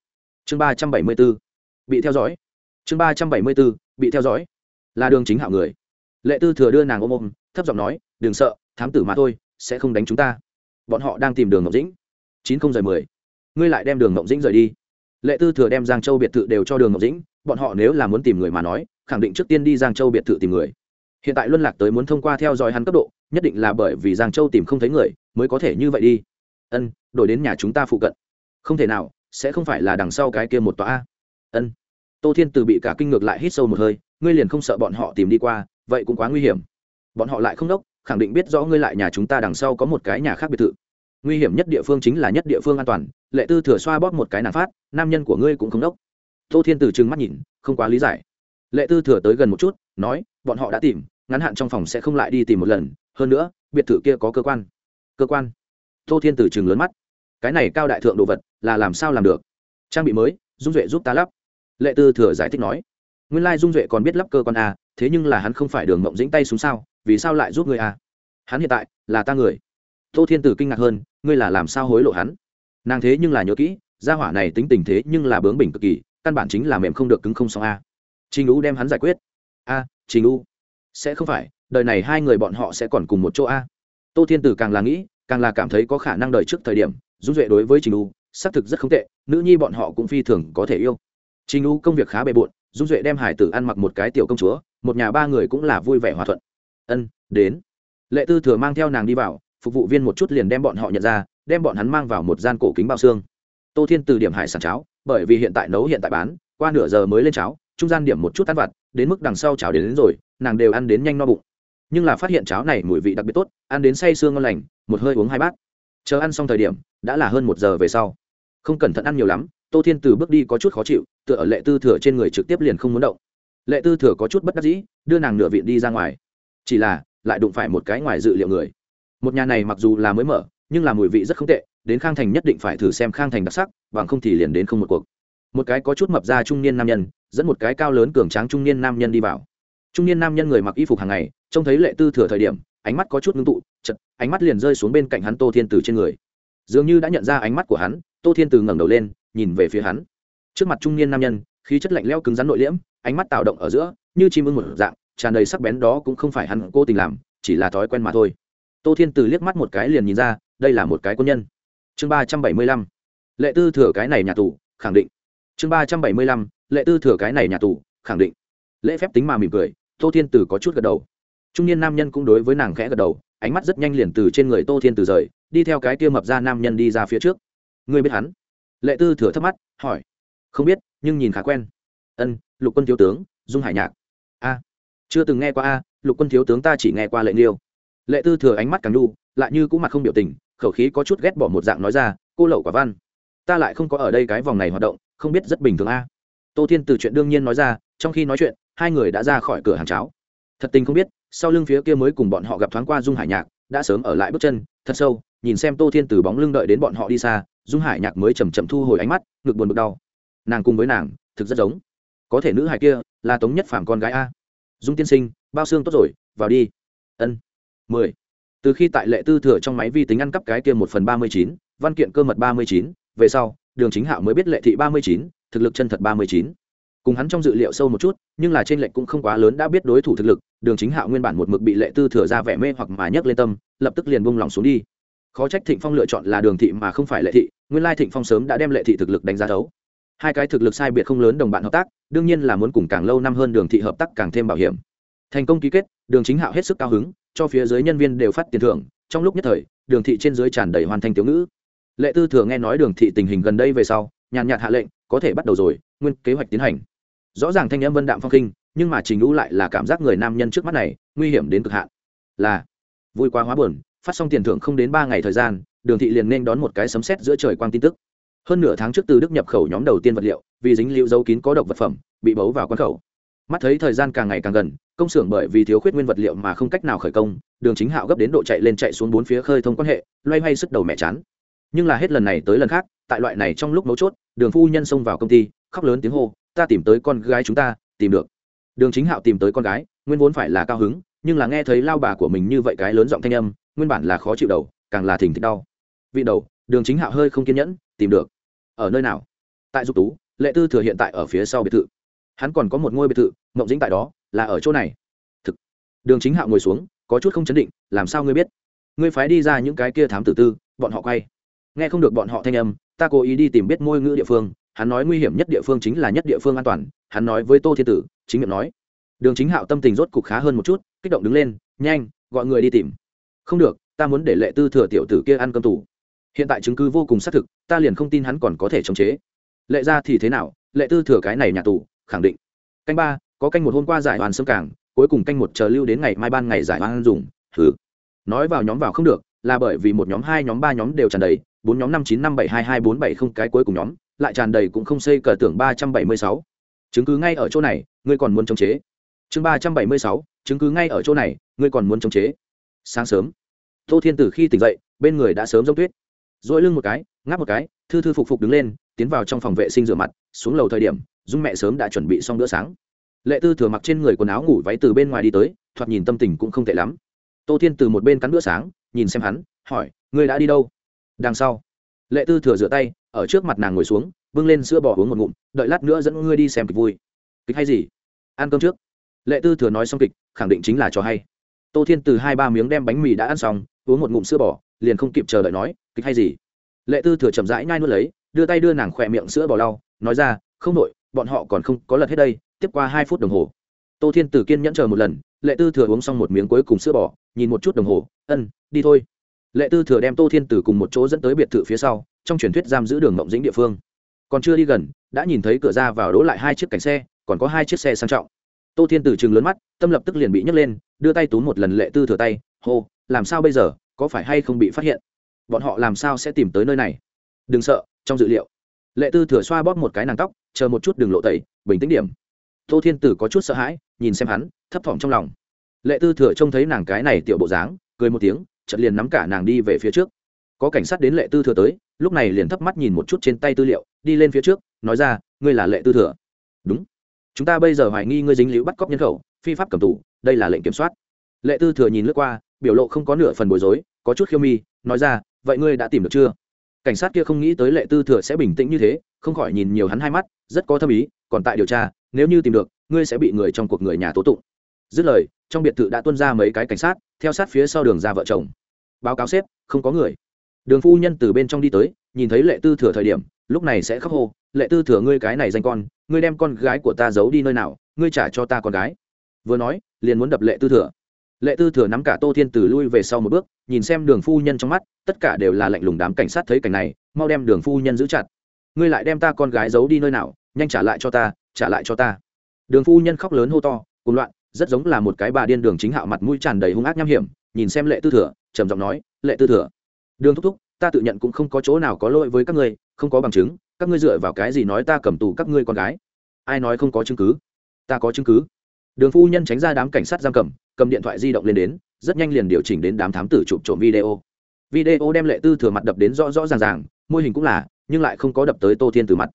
Chương ba trăm bảy mươi b ố bị theo dõi. Chương ba trăm bảy mươi b ố bị theo dõi. Là đường chính hạo người. Lệ tư thừa đưa nàng ôm ôm, thấp giọng nói đừng sợ, thám tử mà thôi, sẽ không đánh chúng ta. Bọn họ đang tìm đường ngọc dĩnh. Chín không giờ mười. Ngươi lại đem đường ngọc dĩnh rời đi. Lệ tư thừa đem giang châu biệt thự đều cho đường ngọc dĩnh, bọn họ nếu là muốn tìm người mà nói, khẳng định trước tiên đi giang châu biệt thự tìm người. Hiện tại luân lạc tới muốn thông qua theo dõi hắn cấp độ, nhất định là bởi vì giang châu tìm không thấy người, mới có thể như vậy đi. Ân, đổi đến nhà chúng ta phụ cận. Không thể nào, sẽ không phải là đằng sau cái kia một tòa ân. Tô thiên từ bị cả kinh ngược lại hít sâu một hơi, ngươi liền không sợ bọn họ tìm đi qua, vậy cũng quá nguy hiểm. Bọn họ lại không đốc khẳng định biết rõ ngươi lại nhà chúng ta đằng sau có một cái nhà khác biệt thự. Nguy hiểm nhất địa phương chính là nhất địa phương an toàn, lệ tư thừa xoa bóp một cái nàng phát, nam nhân của ngươi cũng không đốc. Tô thiên từ trừng mắt nhìn, không quá lý giải. Lệ tư thừa tới gần một chút, nói, bọn họ đã tìm, ngắn hạn trong phòng sẽ không lại đi tìm một lần, hơn nữa, biệt thự kia có cơ quan. Cơ quan? Tô thiên từ chừng lớn mắt. Cái này cao đại thượng đồ vật, là làm sao làm được? Trang bị mới, dung duệ giúp ta lắp. Lệ tư thừa giải thích nói. Nguyên lai dung duệ còn biết lắp cơ quan a thế nhưng là hắn không phải đường mộng dĩnh tay xuống sao? Vì sao lại giúp ngươi a hắn hiện tại là ta người. Tô thiên tử kinh ngạc hơn, ngươi là làm sao hối lộ hắn? Nàng thế nhưng là nhớ kỹ, gia hỏa này tính tình thế nhưng là bướng bỉnh cực kỳ, căn bản chính là mềm không được cứng không xong a. Trình u đem hắn giải quyết. A, trình u, sẽ không phải, đời này hai người bọn họ sẽ còn cùng một chỗ a. Tô thiên tử càng là nghĩ, càng là cảm thấy có khả năng đời trước thời điểm dung duệ đối với trình u, xác thực rất không tệ, nữ nhi bọn họ cũng phi thường có thể yêu. Trình u công việc khá bề bộn dung duệ đem hải tử ăn mặc một cái tiểu công chúa, một nhà ba người cũng là vui vẻ hòa thuận ân đến. Lệ tư thừa mang theo nàng đi vào phục vụ viên một chút liền đem bọn họ nhận ra đem bọn hắn mang vào một gian cổ kính bao xương. Tô thiên từ điểm hải sản cháo bởi vì hiện tại nấu hiện tại bán qua nửa giờ mới lên cháo trung gian điểm một chút ăn vặt đến mức đằng sau cháo đến, đến rồi nàng đều ăn đến nhanh no bụng. Nhưng là phát hiện cháo này mùi vị đặc biệt tốt ăn đến say sương ngon lành một hơi uống hai bát. Chờ ăn xong thời điểm đã là hơn một giờ về sau. Không cẩn thận ăn nhiều lắm tô thiên từ bước đi có chút khó chịu tựa ở lệ tư thừa trên người trực tiếp liền không muốn động. Lệ tư thừa có chút bất đắc dĩ đưa nàng nửa viện đi ra ngoài chỉ là lại đụng phải một cái ngoài dự liệu người. Một nhà này mặc dù là mới mở, nhưng là mùi vị rất không tệ, đến khang thành nhất định phải thử xem khang thành đặc sắc, bằng không thì liền đến không một cuộc. Một cái có chút mập ra trung niên nam nhân, dẫn một cái cao lớn cường tráng trung niên nam nhân đi vào. Trung niên nam nhân người mặc y phục hàng ngày, trông thấy lệ tư thừa thời điểm, ánh mắt có chút ngưng tụ chật ánh mắt liền rơi xuống bên cạnh hắn tô thiên từ trên người. Dường như đã nhận ra ánh mắt của hắn, tô thiên từ ngẩng đầu lên, nhìn về phía hắn. Trước mặt trung niên nam nhân, khí chất lạnh leo cứng rắn nội liễm, ánh mắt tạo động ở giữa, như chim ưng một dạng tràn đầy sắc bén đó cũng không phải hắn cố tình làm, chỉ là thói quen mà thôi. Tô thiên từ liếc mắt một cái liền nhìn ra, đây là một cái quân nhân. Chương ba trăm bảy mươi lăm. Lệ tư thừa cái này nhà tù, khẳng định. Chương ba trăm bảy mươi lăm. Lệ tư thừa cái này nhà tù, khẳng định. Lễ phép tính mà mỉm cười, tô thiên từ có chút gật đầu. Trung niên nam nhân cũng đối với nàng khẽ gật đầu, ánh mắt rất nhanh liền từ trên người tô thiên từ rời, đi theo cái kia mập ra nam nhân đi ra phía trước. Ngươi biết hắn? Lệ tư thừa thấp mắt, hỏi. Không biết, nhưng nhìn khá quen. Ân, lục quân thiếu tướng, dung hải nhạc chưa từng nghe qua a, lục quân thiếu tướng ta chỉ nghe qua lệ liêu lệ tư thừa ánh mắt càng đu, lại như cũng mặt không biểu tình, khẩu khí có chút ghét bỏ một dạng nói ra, cô lậu quả văn, ta lại không có ở đây cái vòng này hoạt động, không biết rất bình thường a. Tô thiên từ chuyện đương nhiên nói ra, trong khi nói chuyện, hai người đã ra khỏi cửa hàng cháo. Thật tình không biết, sau lưng phía kia mới cùng bọn họ gặp thoáng qua dung hải nhạc, đã sớm ở lại bước chân, thật sâu, nhìn xem tô thiên từ bóng lưng đợi đến bọn họ đi xa, dung hải nhạc mới chầm chậm thu hồi ánh mắt, ngực buồn bực đau. Nàng cùng với nàng, thực rất giống. Có thể nữ hải kia, là tống nhất phàm con gái a dung tiên sinh, bao xương tốt rồi, vào đi. Ân. Mười. Từ khi tại lệ tư thừa trong máy vi tính ăn cắp cái kia một phần ba mươi chín, văn kiện cơ mật ba mươi chín, về sau, đường chính hạo mới biết lệ thị ba mươi chín, thực lực chân thật ba mươi chín. Cùng hắn trong dự liệu sâu một chút, nhưng là trên lệnh cũng không quá lớn đã biết đối thủ thực lực, đường chính hạo nguyên bản một mực bị lệ tư thừa ra vẻ mê hoặc mà nhấc lên tâm, lập tức liền bung lòng xuống đi. Khó trách thịnh phong lựa chọn là đường thị mà không phải lệ thị, nguyên lai thịnh phong sớm đã đem lệ thị thực lực đánh giá thấu hai cái thực lực sai biệt không lớn đồng bạn hợp tác, đương nhiên là muốn cùng càng lâu năm hơn đường thị hợp tác càng thêm bảo hiểm. Thành công ký kết, đường chính hạo hết sức cao hứng, cho phía dưới nhân viên đều phát tiền thưởng, trong lúc nhất thời, đường thị trên dưới tràn đầy hoàn thành tiểu ngữ. Lệ tư thừa nghe nói đường thị tình hình gần đây về sau, nhàn nhạt hạ lệnh, có thể bắt đầu rồi, nguyên kế hoạch tiến hành. Rõ ràng thanh âm vân đạm phong khinh, nhưng mà trình ngũ lại là cảm giác người nam nhân trước mắt này, nguy hiểm đến cực hạn. Là, vui quá hóa buồn, phát xong tiền thưởng không đến ba ngày thời gian, đường thị liền nên đón một cái sấm sét giữa trời quang tin tức hơn nửa tháng trước từ đức nhập khẩu nhóm đầu tiên vật liệu, vì dính liệu dấu kín có độc vật phẩm, bị bấu vào quan khẩu. Mắt thấy thời gian càng ngày càng gần, công xưởng bởi vì thiếu khuyết nguyên vật liệu mà không cách nào khởi công, đường chính hạo gấp đến độ chạy lên chạy xuống bốn phía khơi thông quan hệ, loay hoay sức đầu mẹ chán. Nhưng là hết lần này tới lần khác, tại loại này trong lúc mấu chốt, đường phu nhân xông vào công ty, khóc lớn tiếng hô, ta tìm tới con gái chúng ta, tìm được. Đường chính hạo tìm tới con gái, nguyên vốn phải là cao hứng, nhưng là nghe thấy lao bà của mình như vậy cái lớn giọng thanh âm, nguyên bản là khó chịu đầu, càng là thình thịch đau. Vị đầu, đường chính hạo hơi không kiên nhẫn, tìm được ở nơi nào? Tại dục tú, lệ tư thừa hiện tại ở phía sau biệt thự. Hắn còn có một ngôi biệt thự, mộng dĩnh tại đó, là ở chỗ này. Thực, đường chính hạo ngồi xuống, có chút không chấn định, làm sao ngươi biết? Ngươi phái đi ra những cái kia thám tử tư, bọn họ quay. Nghe không được bọn họ thanh âm, ta cố ý đi tìm biết ngôi ngữ địa phương, hắn nói nguy hiểm nhất địa phương chính là nhất địa phương an toàn, hắn nói với tô thiên tử, chính miệng nói. Đường chính hạo tâm tình rốt cục khá hơn một chút, kích động đứng lên, nhanh, gọi người đi tìm. Không được, ta muốn để lệ tư thừa tiểu tử kia ăn cơm tủ hiện tại chứng cứ vô cùng xác thực, ta liền không tin hắn còn có thể chống chế. Lệ ra thì thế nào? Lệ tư thừa cái này nhà tù, khẳng định. Canh ba, có canh một hôm qua giải hoàn sâm cảng cuối cùng canh một chờ lưu đến ngày mai ban ngày giải hoàn dùng thử nói vào nhóm vào không được, là bởi vì một nhóm hai nhóm ba nhóm đều tràn đầy, bốn nhóm năm chín năm bảy hai hai bốn bảy không cái cuối cùng nhóm, lại tràn đầy cũng không xây cờ tưởng ba trăm bảy mươi sáu. Chứng cứ ngay ở chỗ này, ngươi còn muốn chống chế. Chương ba trăm bảy mươi sáu, chứng cứ ngay ở chỗ này, ngươi còn muốn chống chế. Sáng sớm, tô thiên tử khi tỉnh dậy, bên người đã sớm giống tuyết dỗi lưng một cái, ngáp một cái, thư thư phục phục đứng lên, tiến vào trong phòng vệ sinh rửa mặt, xuống lầu thời điểm, dung mẹ sớm đã chuẩn bị xong bữa sáng. Lệ tư thừa mặc trên người quần áo ngủ váy từ bên ngoài đi tới, thoạt nhìn tâm tình cũng không tệ lắm. Tô thiên từ một bên cắn bữa sáng, nhìn xem hắn, hỏi, ngươi đã đi đâu? Đằng sau. Lệ tư thừa rửa tay, ở trước mặt nàng ngồi xuống, bưng lên sữa bò uống một ngụm, đợi lát nữa dẫn ngươi đi xem kịch vui. Kịch hay gì? Ăn cơm trước. Lệ tư thừa nói xong kịch, khẳng định chính là trò hay. Tô thiên từ hai ba miếng đem bánh mì đã ăn xong, uống một ngụm sữa bò, liền không kịp chờ đợi nói kịch hay gì? Lệ tư thừa chậm rãi nhai nuốt lấy, đưa tay đưa nàng khỏe miệng sữa bò lau, nói ra, không nội bọn họ còn không có lật hết đây, tiếp qua hai phút đồng hồ. Tô thiên tử kiên nhẫn chờ một lần, lệ tư thừa uống xong một miếng cuối cùng sữa bò, nhìn một chút đồng hồ, ân, đi thôi. Lệ tư thừa đem tô thiên tử cùng một chỗ dẫn tới biệt thự phía sau, trong truyền thuyết giam giữ đường mộng dĩnh địa phương. Còn chưa đi gần, đã nhìn thấy cửa ra vào đỗ lại hai chiếc cảnh xe, còn có hai chiếc xe sang trọng. Tô thiên tử chừng lớn mắt, tâm lập tức liền bị nhấc lên, đưa tay túm một lần lệ tư thừa tay, hô, làm sao bây giờ, có phải hay không bị phát hiện? Bọn họ làm sao sẽ tìm tới nơi này? Đừng sợ, trong dự liệu, lệ tư thừa xoa bóp một cái nàng tóc, chờ một chút đừng lộ tẩy, bình tĩnh điểm. Tô thiên tử có chút sợ hãi, nhìn xem hắn, thấp thỏm trong lòng. Lệ tư thừa trông thấy nàng cái này tiểu bộ dáng, cười một tiếng, chợt liền nắm cả nàng đi về phía trước. Có cảnh sát đến lệ tư thừa tới, lúc này liền thấp mắt nhìn một chút trên tay tư liệu, đi lên phía trước, nói ra, ngươi là lệ tư thừa? Đúng. Chúng ta bây giờ hoài nghi ngươi dính liễu bắt cóc nhân khẩu, phi pháp cầm tù, đây là lệnh kiểm soát. Lệ tư thừa nhìn lướt qua, biểu lộ không có nửa phần bối rối, có chút khiêu mi, nói ra vậy ngươi đã tìm được chưa? Cảnh sát kia không nghĩ tới lệ tư thừa sẽ bình tĩnh như thế, không khỏi nhìn nhiều hắn hai mắt, rất có thâm ý, còn tại điều tra, nếu như tìm được, ngươi sẽ bị người trong cuộc người nhà tố tụng. Dứt lời, trong biệt thự đã tuân ra mấy cái cảnh sát, theo sát phía sau đường ra vợ chồng. Báo cáo xếp, không có người. Đường phu nhân từ bên trong đi tới, nhìn thấy lệ tư thừa thời điểm, lúc này sẽ khóc hô, lệ tư thừa ngươi cái này danh con, ngươi đem con gái của ta giấu đi nơi nào, ngươi trả cho ta con gái. Vừa nói, liền muốn đập lệ tư thừa lệ tư thừa nắm cả tô thiên từ lui về sau một bước, nhìn xem đường phu nhân trong mắt, tất cả đều là lạnh lùng đám cảnh sát thấy cảnh này, mau đem đường phu nhân giữ chặt. Ngươi lại đem ta con gái giấu đi nơi nào, nhanh trả lại cho ta, trả lại cho ta. Đường phu nhân khóc lớn hô to cùng loạn, rất giống là một cái bà điên đường chính hạo mặt mũi tràn đầy hung ác nham hiểm, nhìn xem lệ tư thừa, trầm giọng nói, lệ tư thừa, đường thúc thúc, ta tự nhận cũng không có chỗ nào có lỗi với các ngươi, không có bằng chứng, các ngươi dựa vào cái gì nói ta cầm tù các ngươi con gái? Ai nói không có chứng cứ? Ta có chứng cứ đường phu nhân tránh ra đám cảnh sát giam cầm cầm điện thoại di động lên đến, rất nhanh liền điều chỉnh đến đám thám tử chụp trộm video. Video đem lệ tư thừa mặt đập đến rõ rõ ràng ràng mô hình cũng là, nhưng lại không có đập tới tô thiên từ mặt.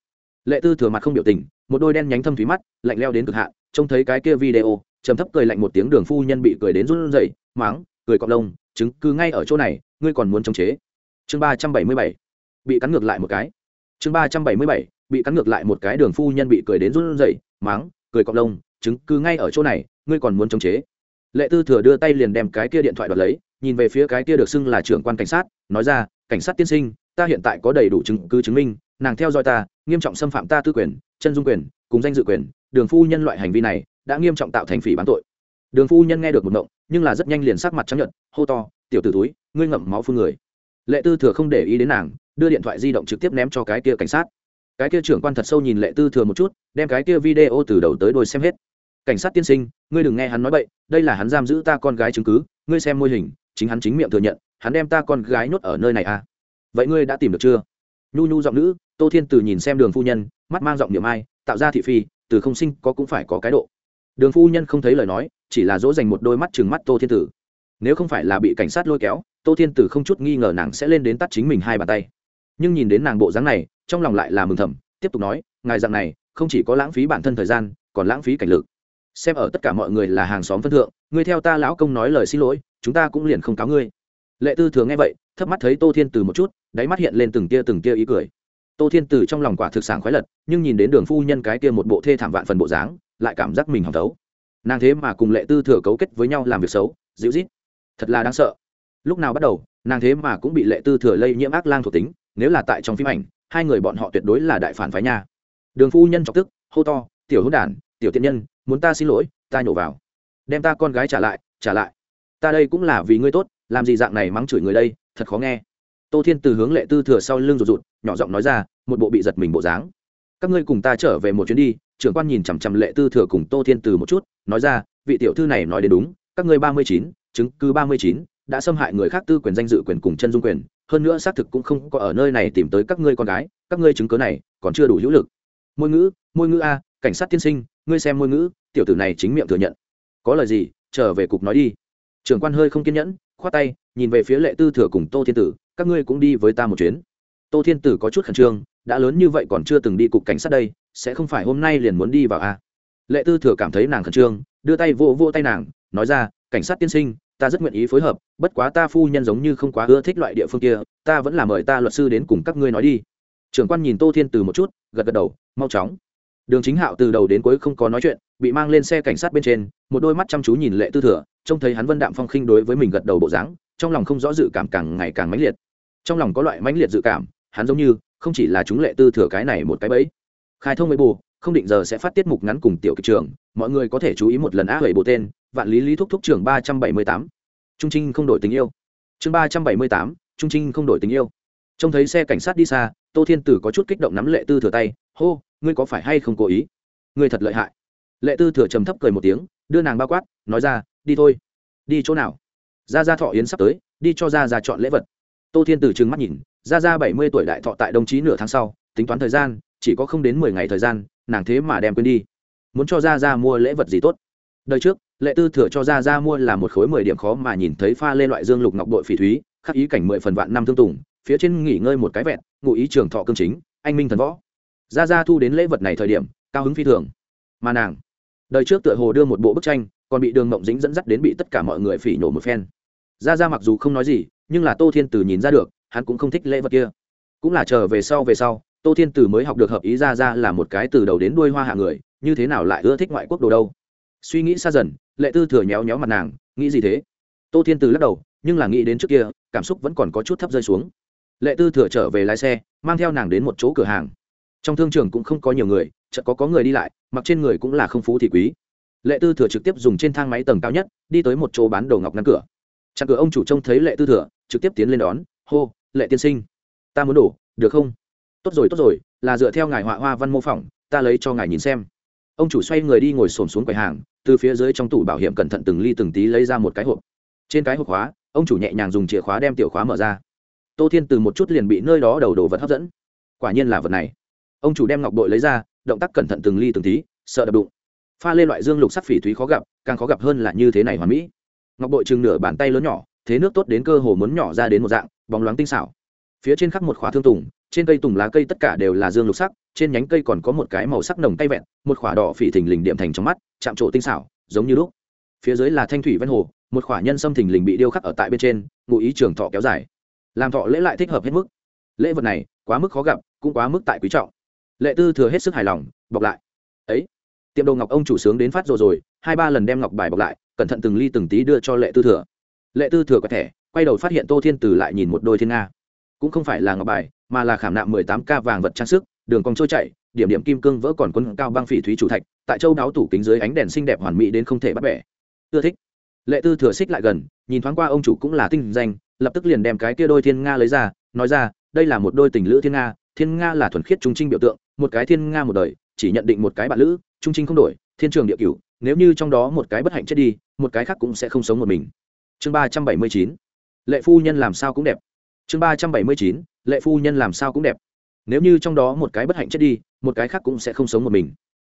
Lệ tư thừa mặt không biểu tình, một đôi đen nhánh thâm thúy mắt, lạnh leo đến cực hạn, trông thấy cái kia video, trầm thấp cười lạnh một tiếng đường phu nhân bị cười đến run rẩy máng cười cọp lông, chứng cứ ngay ở chỗ này, ngươi còn muốn chống chế? Chương ba trăm bảy mươi bảy, bị cắn ngược lại một cái. Chương ba trăm bảy mươi bảy, bị cắn ngược lại một cái, đường phu nhân bị cười đến run rẩy máng cười cọp lông chứng cứ ngay ở chỗ này ngươi còn muốn chống chế. Lệ tư thừa đưa tay liền đem cái kia điện thoại đoạt lấy nhìn về phía cái kia được xưng là trưởng quan cảnh sát nói ra cảnh sát tiên sinh ta hiện tại có đầy đủ chứng cứ chứng minh nàng theo dõi ta nghiêm trọng xâm phạm ta tư quyền chân dung quyền cùng danh dự quyền đường phu nhân loại hành vi này đã nghiêm trọng tạo thành phỉ bán tội. Đường phu nhân nghe được một động, nhưng là rất nhanh liền sắc mặt chấp nhận hô to tiểu t ử túi ngươi ngậm máu phương người. Lệ tư thừa không để ý đến nàng đưa điện thoại di động trực tiếp ném cho cái kia cảnh sát. Cái kia trưởng quan thật sâu nhìn lệ tư thừa một chút đem cái kia video từ đầu tới đôi xem hết cảnh sát tiên sinh, ngươi đừng nghe hắn nói bậy, đây là hắn giam giữ ta con gái chứng cứ, ngươi xem mô hình, chính hắn chính miệng thừa nhận, hắn đem ta con gái nhốt ở nơi này à? Vậy ngươi đã tìm được chưa? Nhu nhu giọng nữ, tô thiên từ nhìn xem đường phu nhân, mắt mang giọng niệm ai, tạo ra thị phi, từ không sinh có cũng phải có cái độ. Đường phu nhân không thấy lời nói, chỉ là dỗ dành một đôi mắt chừng mắt tô thiên tử. Nếu không phải là bị cảnh sát lôi kéo, tô thiên tử không chút nghi ngờ nàng sẽ lên đến tắt chính mình hai bàn tay. Nhưng nhìn đến nàng bộ dáng này, trong lòng lại là mừng thầm, tiếp tục nói, ngài dạng này, không chỉ có lãng phí bản thân thời gian, còn lãng phí cảnh lực xem ở tất cả mọi người là hàng xóm phân thượng, ngươi theo ta lão công nói lời xin lỗi, chúng ta cũng liền không cáo ngươi. Lệ tư thường nghe vậy, thấp mắt thấy tô thiên từ một chút, đáy mắt hiện lên từng tia từng tia ý cười. Tô thiên từ trong lòng quả thực sản khoái lật, nhưng nhìn đến đường phu nhân cái kia một bộ thê thảm vạn phần bộ dáng, lại cảm giác mình hỏng thấu. Nàng thế mà cùng lệ tư thừa cấu kết với nhau làm việc xấu, dịu rít thật là đáng sợ. Lúc nào bắt đầu, nàng thế mà cũng bị lệ tư thừa lây nhiễm ác lang thuộc tính, nếu là tại trong phim ảnh, hai người bọn họ tuyệt đối là đại phản phái nha. Đường phu nhân chọc tức, hô to, tiểu hữu đản tiểu tiện nhân, muốn ta xin lỗi, ta nhổ vào. Đem ta con gái trả lại trả lại. Ta đây cũng là vì ngươi tốt, làm gì dạng này mắng chửi người đây, thật khó nghe. Tô thiên từ hướng lệ tư thừa sau lưng rụt rụt, nhỏ giọng nói ra, một bộ bị giật mình bộ dáng. Các ngươi cùng ta trở về một chuyến đi, trưởng quan nhìn chằm chằm lệ tư thừa cùng tô thiên từ một chút, nói ra, vị tiểu thư này nói đến đúng, các ngươi ba mươi chín, chứng cứ ba mươi chín, đã xâm hại người khác tư quyền danh dự quyền cùng chân dung quyền, hơn nữa xác thực cũng không có ở nơi này tìm tới các ngươi con gái, các ngươi chứng cớ này còn chưa đủ hữu lực. Môi ngữ môi ngữ a, cảnh sát tiên sinh ngươi xem môi ngữ, tiểu tử này chính miệng thừa nhận. Có lời gì, trở về cục nói đi. Trưởng quan hơi không kiên nhẫn, khoát tay, nhìn về phía lệ tư thừa cùng tô thiên tử, các ngươi cũng đi với ta một chuyến. Tô thiên tử có chút khẩn trương, đã lớn như vậy còn chưa từng đi cục cảnh sát đây, sẽ không phải hôm nay liền muốn đi vào a à? lệ tư thừa cảm thấy nàng khẩn trương, đưa tay vô vô tay nàng, nói ra, cảnh sát tiên sinh, ta rất nguyện ý phối hợp, bất quá ta phu nhân giống như không quá ưa thích loại địa phương kia, ta vẫn là mời ta luật sư đến cùng các ngươi nói đi. Trưởng quan nhìn tô thiên từ một chút, gật gật đầu, mau chóng đường chính hạo từ đầu đến cuối không có nói chuyện, bị mang lên xe cảnh sát bên trên, một đôi mắt chăm chú nhìn lệ tư thừa, trông thấy hắn vân đạm phong khinh đối với mình gật đầu bộ dáng, trong lòng không rõ dự cảm càng ngày càng mãnh liệt. Trong lòng có loại mãnh liệt dự cảm, hắn giống như không chỉ là chúng lệ tư thừa cái này một cái bẫy. Khai thông mấy bù, không định giờ sẽ phát tiết mục ngắn cùng tiểu kịch trường, mọi người có thể chú ý một lần á hủy bộ tên, vạn lý lý thúc thúc Trường ba trăm bảy mươi tám. Trung trinh không đổi tình yêu. Chương ba trăm bảy mươi tám, trung trinh không đổi tình yêu. Trông thấy xe cảnh sát đi xa, tô thiên tử có chút kích động nắm lệ tư thừa tay, hô ngươi có phải hay không cố ý? Ngươi thật lợi hại. Lệ tư thừa trầm thấp cười một tiếng, đưa nàng bao quát, nói ra, đi thôi. Đi chỗ nào? Ra ra thọ yến sắp tới, đi cho ra ra chọn lễ vật. Tô thiên tử trừng mắt nhìn ra ra bảy mươi tuổi đại thọ tại đồng chí nửa tháng sau, tính toán thời gian, chỉ có không đến mười ngày thời gian, nàng thế mà đem quên đi. Muốn cho ra ra mua lễ vật gì tốt? Đời trước, lệ tư thừa cho ra ra mua là một khối mười điểm khó mà nhìn thấy pha lên loại dương lục ngọc bội phỉ thúy, khắc ý cảnh mười phần vạn năm thương tùng, phía trên nghỉ ngơi một cái vẹn, ngụ ý trường thọ cương chính, anh minh thần võ ra ra thu đến lễ vật này thời điểm, cao hứng phi thường. Mà nàng, đời trước tựa hồ đưa một bộ bức tranh, còn bị đường mộng dính dẫn dắt đến bị tất cả mọi người phỉ nhổ một phen. Ra ra mặc dù không nói gì, nhưng là tô thiên Tử nhìn ra được, hắn cũng không thích lễ vật kia. Cũng là chờ về sau về sau, tô thiên Tử mới học được hợp ý ra ra là một cái từ đầu đến đuôi hoa hạ người, như thế nào lại ưa thích ngoại quốc đồ đâu. Suy nghĩ xa dần, lệ tư thừa nhéo nhéo mặt nàng, nghĩ gì thế? Tô thiên Tử lắc đầu, nhưng là nghĩ đến trước kia, cảm xúc vẫn còn có chút thấp rơi xuống. Lệ tư thừa trở về lái xe, mang theo nàng đến một chỗ cửa hàng trong thương trường cũng không có nhiều người, chợt có có người đi lại, mặc trên người cũng là không phú thì quý. Lệ tư thừa trực tiếp dùng trên thang máy tầng cao nhất, đi tới một chỗ bán đồ ngọc ngăn cửa. Chặn cửa ông chủ trông thấy lệ tư thừa, trực tiếp tiến lên đón, hô, lệ tiên sinh, ta muốn đổ, được không? Tốt rồi tốt rồi, là dựa theo ngài họa hoa văn mô phỏng, ta lấy cho ngài nhìn xem. Ông chủ xoay người đi ngồi xổm xuống quầy hàng, từ phía dưới trong tủ bảo hiểm cẩn thận từng ly từng tí lấy ra một cái hộp. Trên cái hộp khóa, ông chủ nhẹ nhàng dùng chìa khóa đem tiểu khóa mở ra. Tô thiên từ một chút liền bị nơi đó đầu đồ vật hấp dẫn. Quả nhiên là vật này ông chủ đem ngọc bội lấy ra, động tác cẩn thận từng ly từng tí, sợ đập đụng. Pha lên loại dương lục sắc phỉ thúy khó gặp, càng khó gặp hơn là như thế này hoàn mỹ. Ngọc bội chừng nửa bàn tay lớn nhỏ, thế nước tốt đến cơ hồ muốn nhỏ ra đến một dạng, bóng loáng tinh xảo. Phía trên khắc một khóa thương tùng, trên cây tùng lá cây tất cả đều là dương lục sắc, trên nhánh cây còn có một cái màu sắc nồng tay vẹn, một khỏa đỏ phỉ thình lình điểm thành trong mắt, chạm trổ tinh xảo, giống như lúc. Phía dưới là thanh thủy ven hồ, một khỏa nhân sâm thình lình bị điêu khắc ở tại bên trên, ngụ ý trường thọ kéo dài. Làm thọ lễ lại thích hợp hết mức. Lễ vật này, quá mức khó gặp, cũng quá mức tại quý trọng lệ tư thừa hết sức hài lòng, bọc lại. Ấy, tiệm đồ ngọc ông chủ sướng đến phát rồi rồi, hai ba lần đem ngọc bài bọc lại, cẩn thận từng ly từng tí đưa cho lệ tư thừa. Lệ tư thừa có thẻ, quay đầu phát hiện tô thiên từ lại nhìn một đôi thiên nga. Cũng không phải là ngọc bài, mà là khảm nạm mười tám k vàng vật trang sức, đường cong trôi chảy, điểm điểm kim cương vỡ còn quân cao băng phỉ thúy chủ thạch, tại châu đáo tủ kính dưới ánh đèn xinh đẹp hoàn mỹ đến không thể bắt bẻ. Ưa thích. Lệ tư thừa xích lại gần, nhìn thoáng qua ông chủ cũng là tinh danh, lập tức liền đem cái kia đôi thiên nga lấy ra, nói ra, đây là một đôi tình lữ thiên nga thiên nga là thuần khiết trung trinh biểu tượng một cái thiên nga một đời, chỉ nhận định một cái bạn lữ, trung trinh không đổi, thiên trường địa cửu, nếu như trong đó một cái bất hạnh chết đi, một cái khác cũng sẽ không sống một mình. Chương ba trăm bảy mươi chín, lệ phu nhân làm sao cũng đẹp. Chương ba trăm bảy mươi chín, lệ phu nhân làm sao cũng đẹp. Nếu như trong đó một cái bất hạnh chết đi, một cái khác cũng sẽ không sống một mình.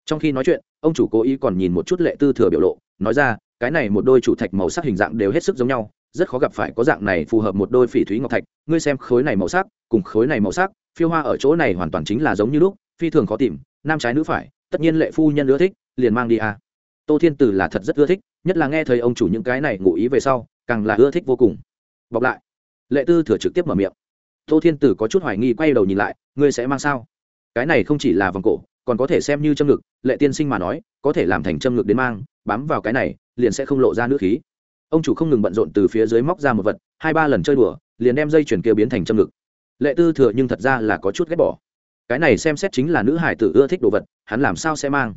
Trong khi nói chuyện, ông chủ cố ý còn nhìn một chút lệ tư thừa biểu lộ, nói ra, cái này một đôi chủ thạch màu sắc hình dạng đều hết sức giống nhau, rất khó gặp phải có dạng này phù hợp một đôi phỉ thúy ngọc thạch. Ngươi xem khối này màu sắc, cùng khối này màu sắc, phiêu hoa ở chỗ này hoàn toàn chính là giống như lúc phi thường khó tìm, nam trái nữ phải, tất nhiên lệ phu nhân ưa thích, liền mang đi à. tô thiên tử là thật rất ưa thích, nhất là nghe thấy ông chủ những cái này ngụ ý về sau, càng là ưa thích vô cùng. Bọc lại. Lệ tư thừa trực tiếp mở miệng. Tô thiên tử có chút hoài nghi quay đầu nhìn lại, ngươi sẽ mang sao? Cái này không chỉ là vòng cổ, còn có thể xem như châm ngực, lệ tiên sinh mà nói, có thể làm thành châm ngực đến mang, bám vào cái này, liền sẽ không lộ ra nữ khí. Ông chủ không ngừng bận rộn từ phía dưới móc ra một vật, hai ba lần chơi đùa, liền đem dây chuyển kia biến thành châm ngực. Lệ tư thừa nhưng thật ra là có chút ghét bỏ cái này xem xét chính là nữ hải tử ưa thích đồ vật, hắn làm sao sẽ mang?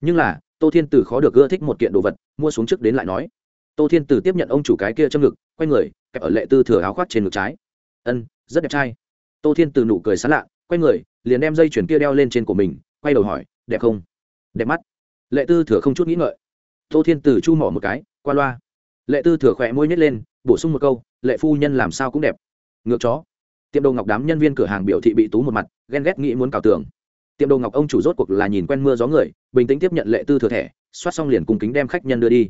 Nhưng là, tô thiên tử khó được ưa thích một kiện đồ vật, mua xuống trước đến lại nói. Tô thiên tử tiếp nhận ông chủ cái kia châm ngực, quay người, kẹp ở lệ tư thừa áo khoác trên ngực trái. Ân, rất đẹp trai. Tô thiên tử nụ cười sán lạ, quay người, liền đem dây chuyển kia đeo lên trên của mình, quay đầu hỏi, đẹp không? Đẹp mắt. Lệ tư thừa không chút nghĩ ngợi. Tô thiên tử chu mỏ một cái, qua loa. Lệ tư thừa khỏe môi nhét lên, bổ sung một câu, lệ phu nhân làm sao cũng đẹp. Ngược chó tiệm đồ ngọc đám nhân viên cửa hàng biểu thị bị tú một mặt, ghen ghét nghĩ muốn cào tường. Tiệm đồ ngọc ông chủ rốt cuộc là nhìn quen mưa gió người, bình tĩnh tiếp nhận lệ tư thừa thẻ, soát xong liền cùng kính đem khách nhân đưa đi.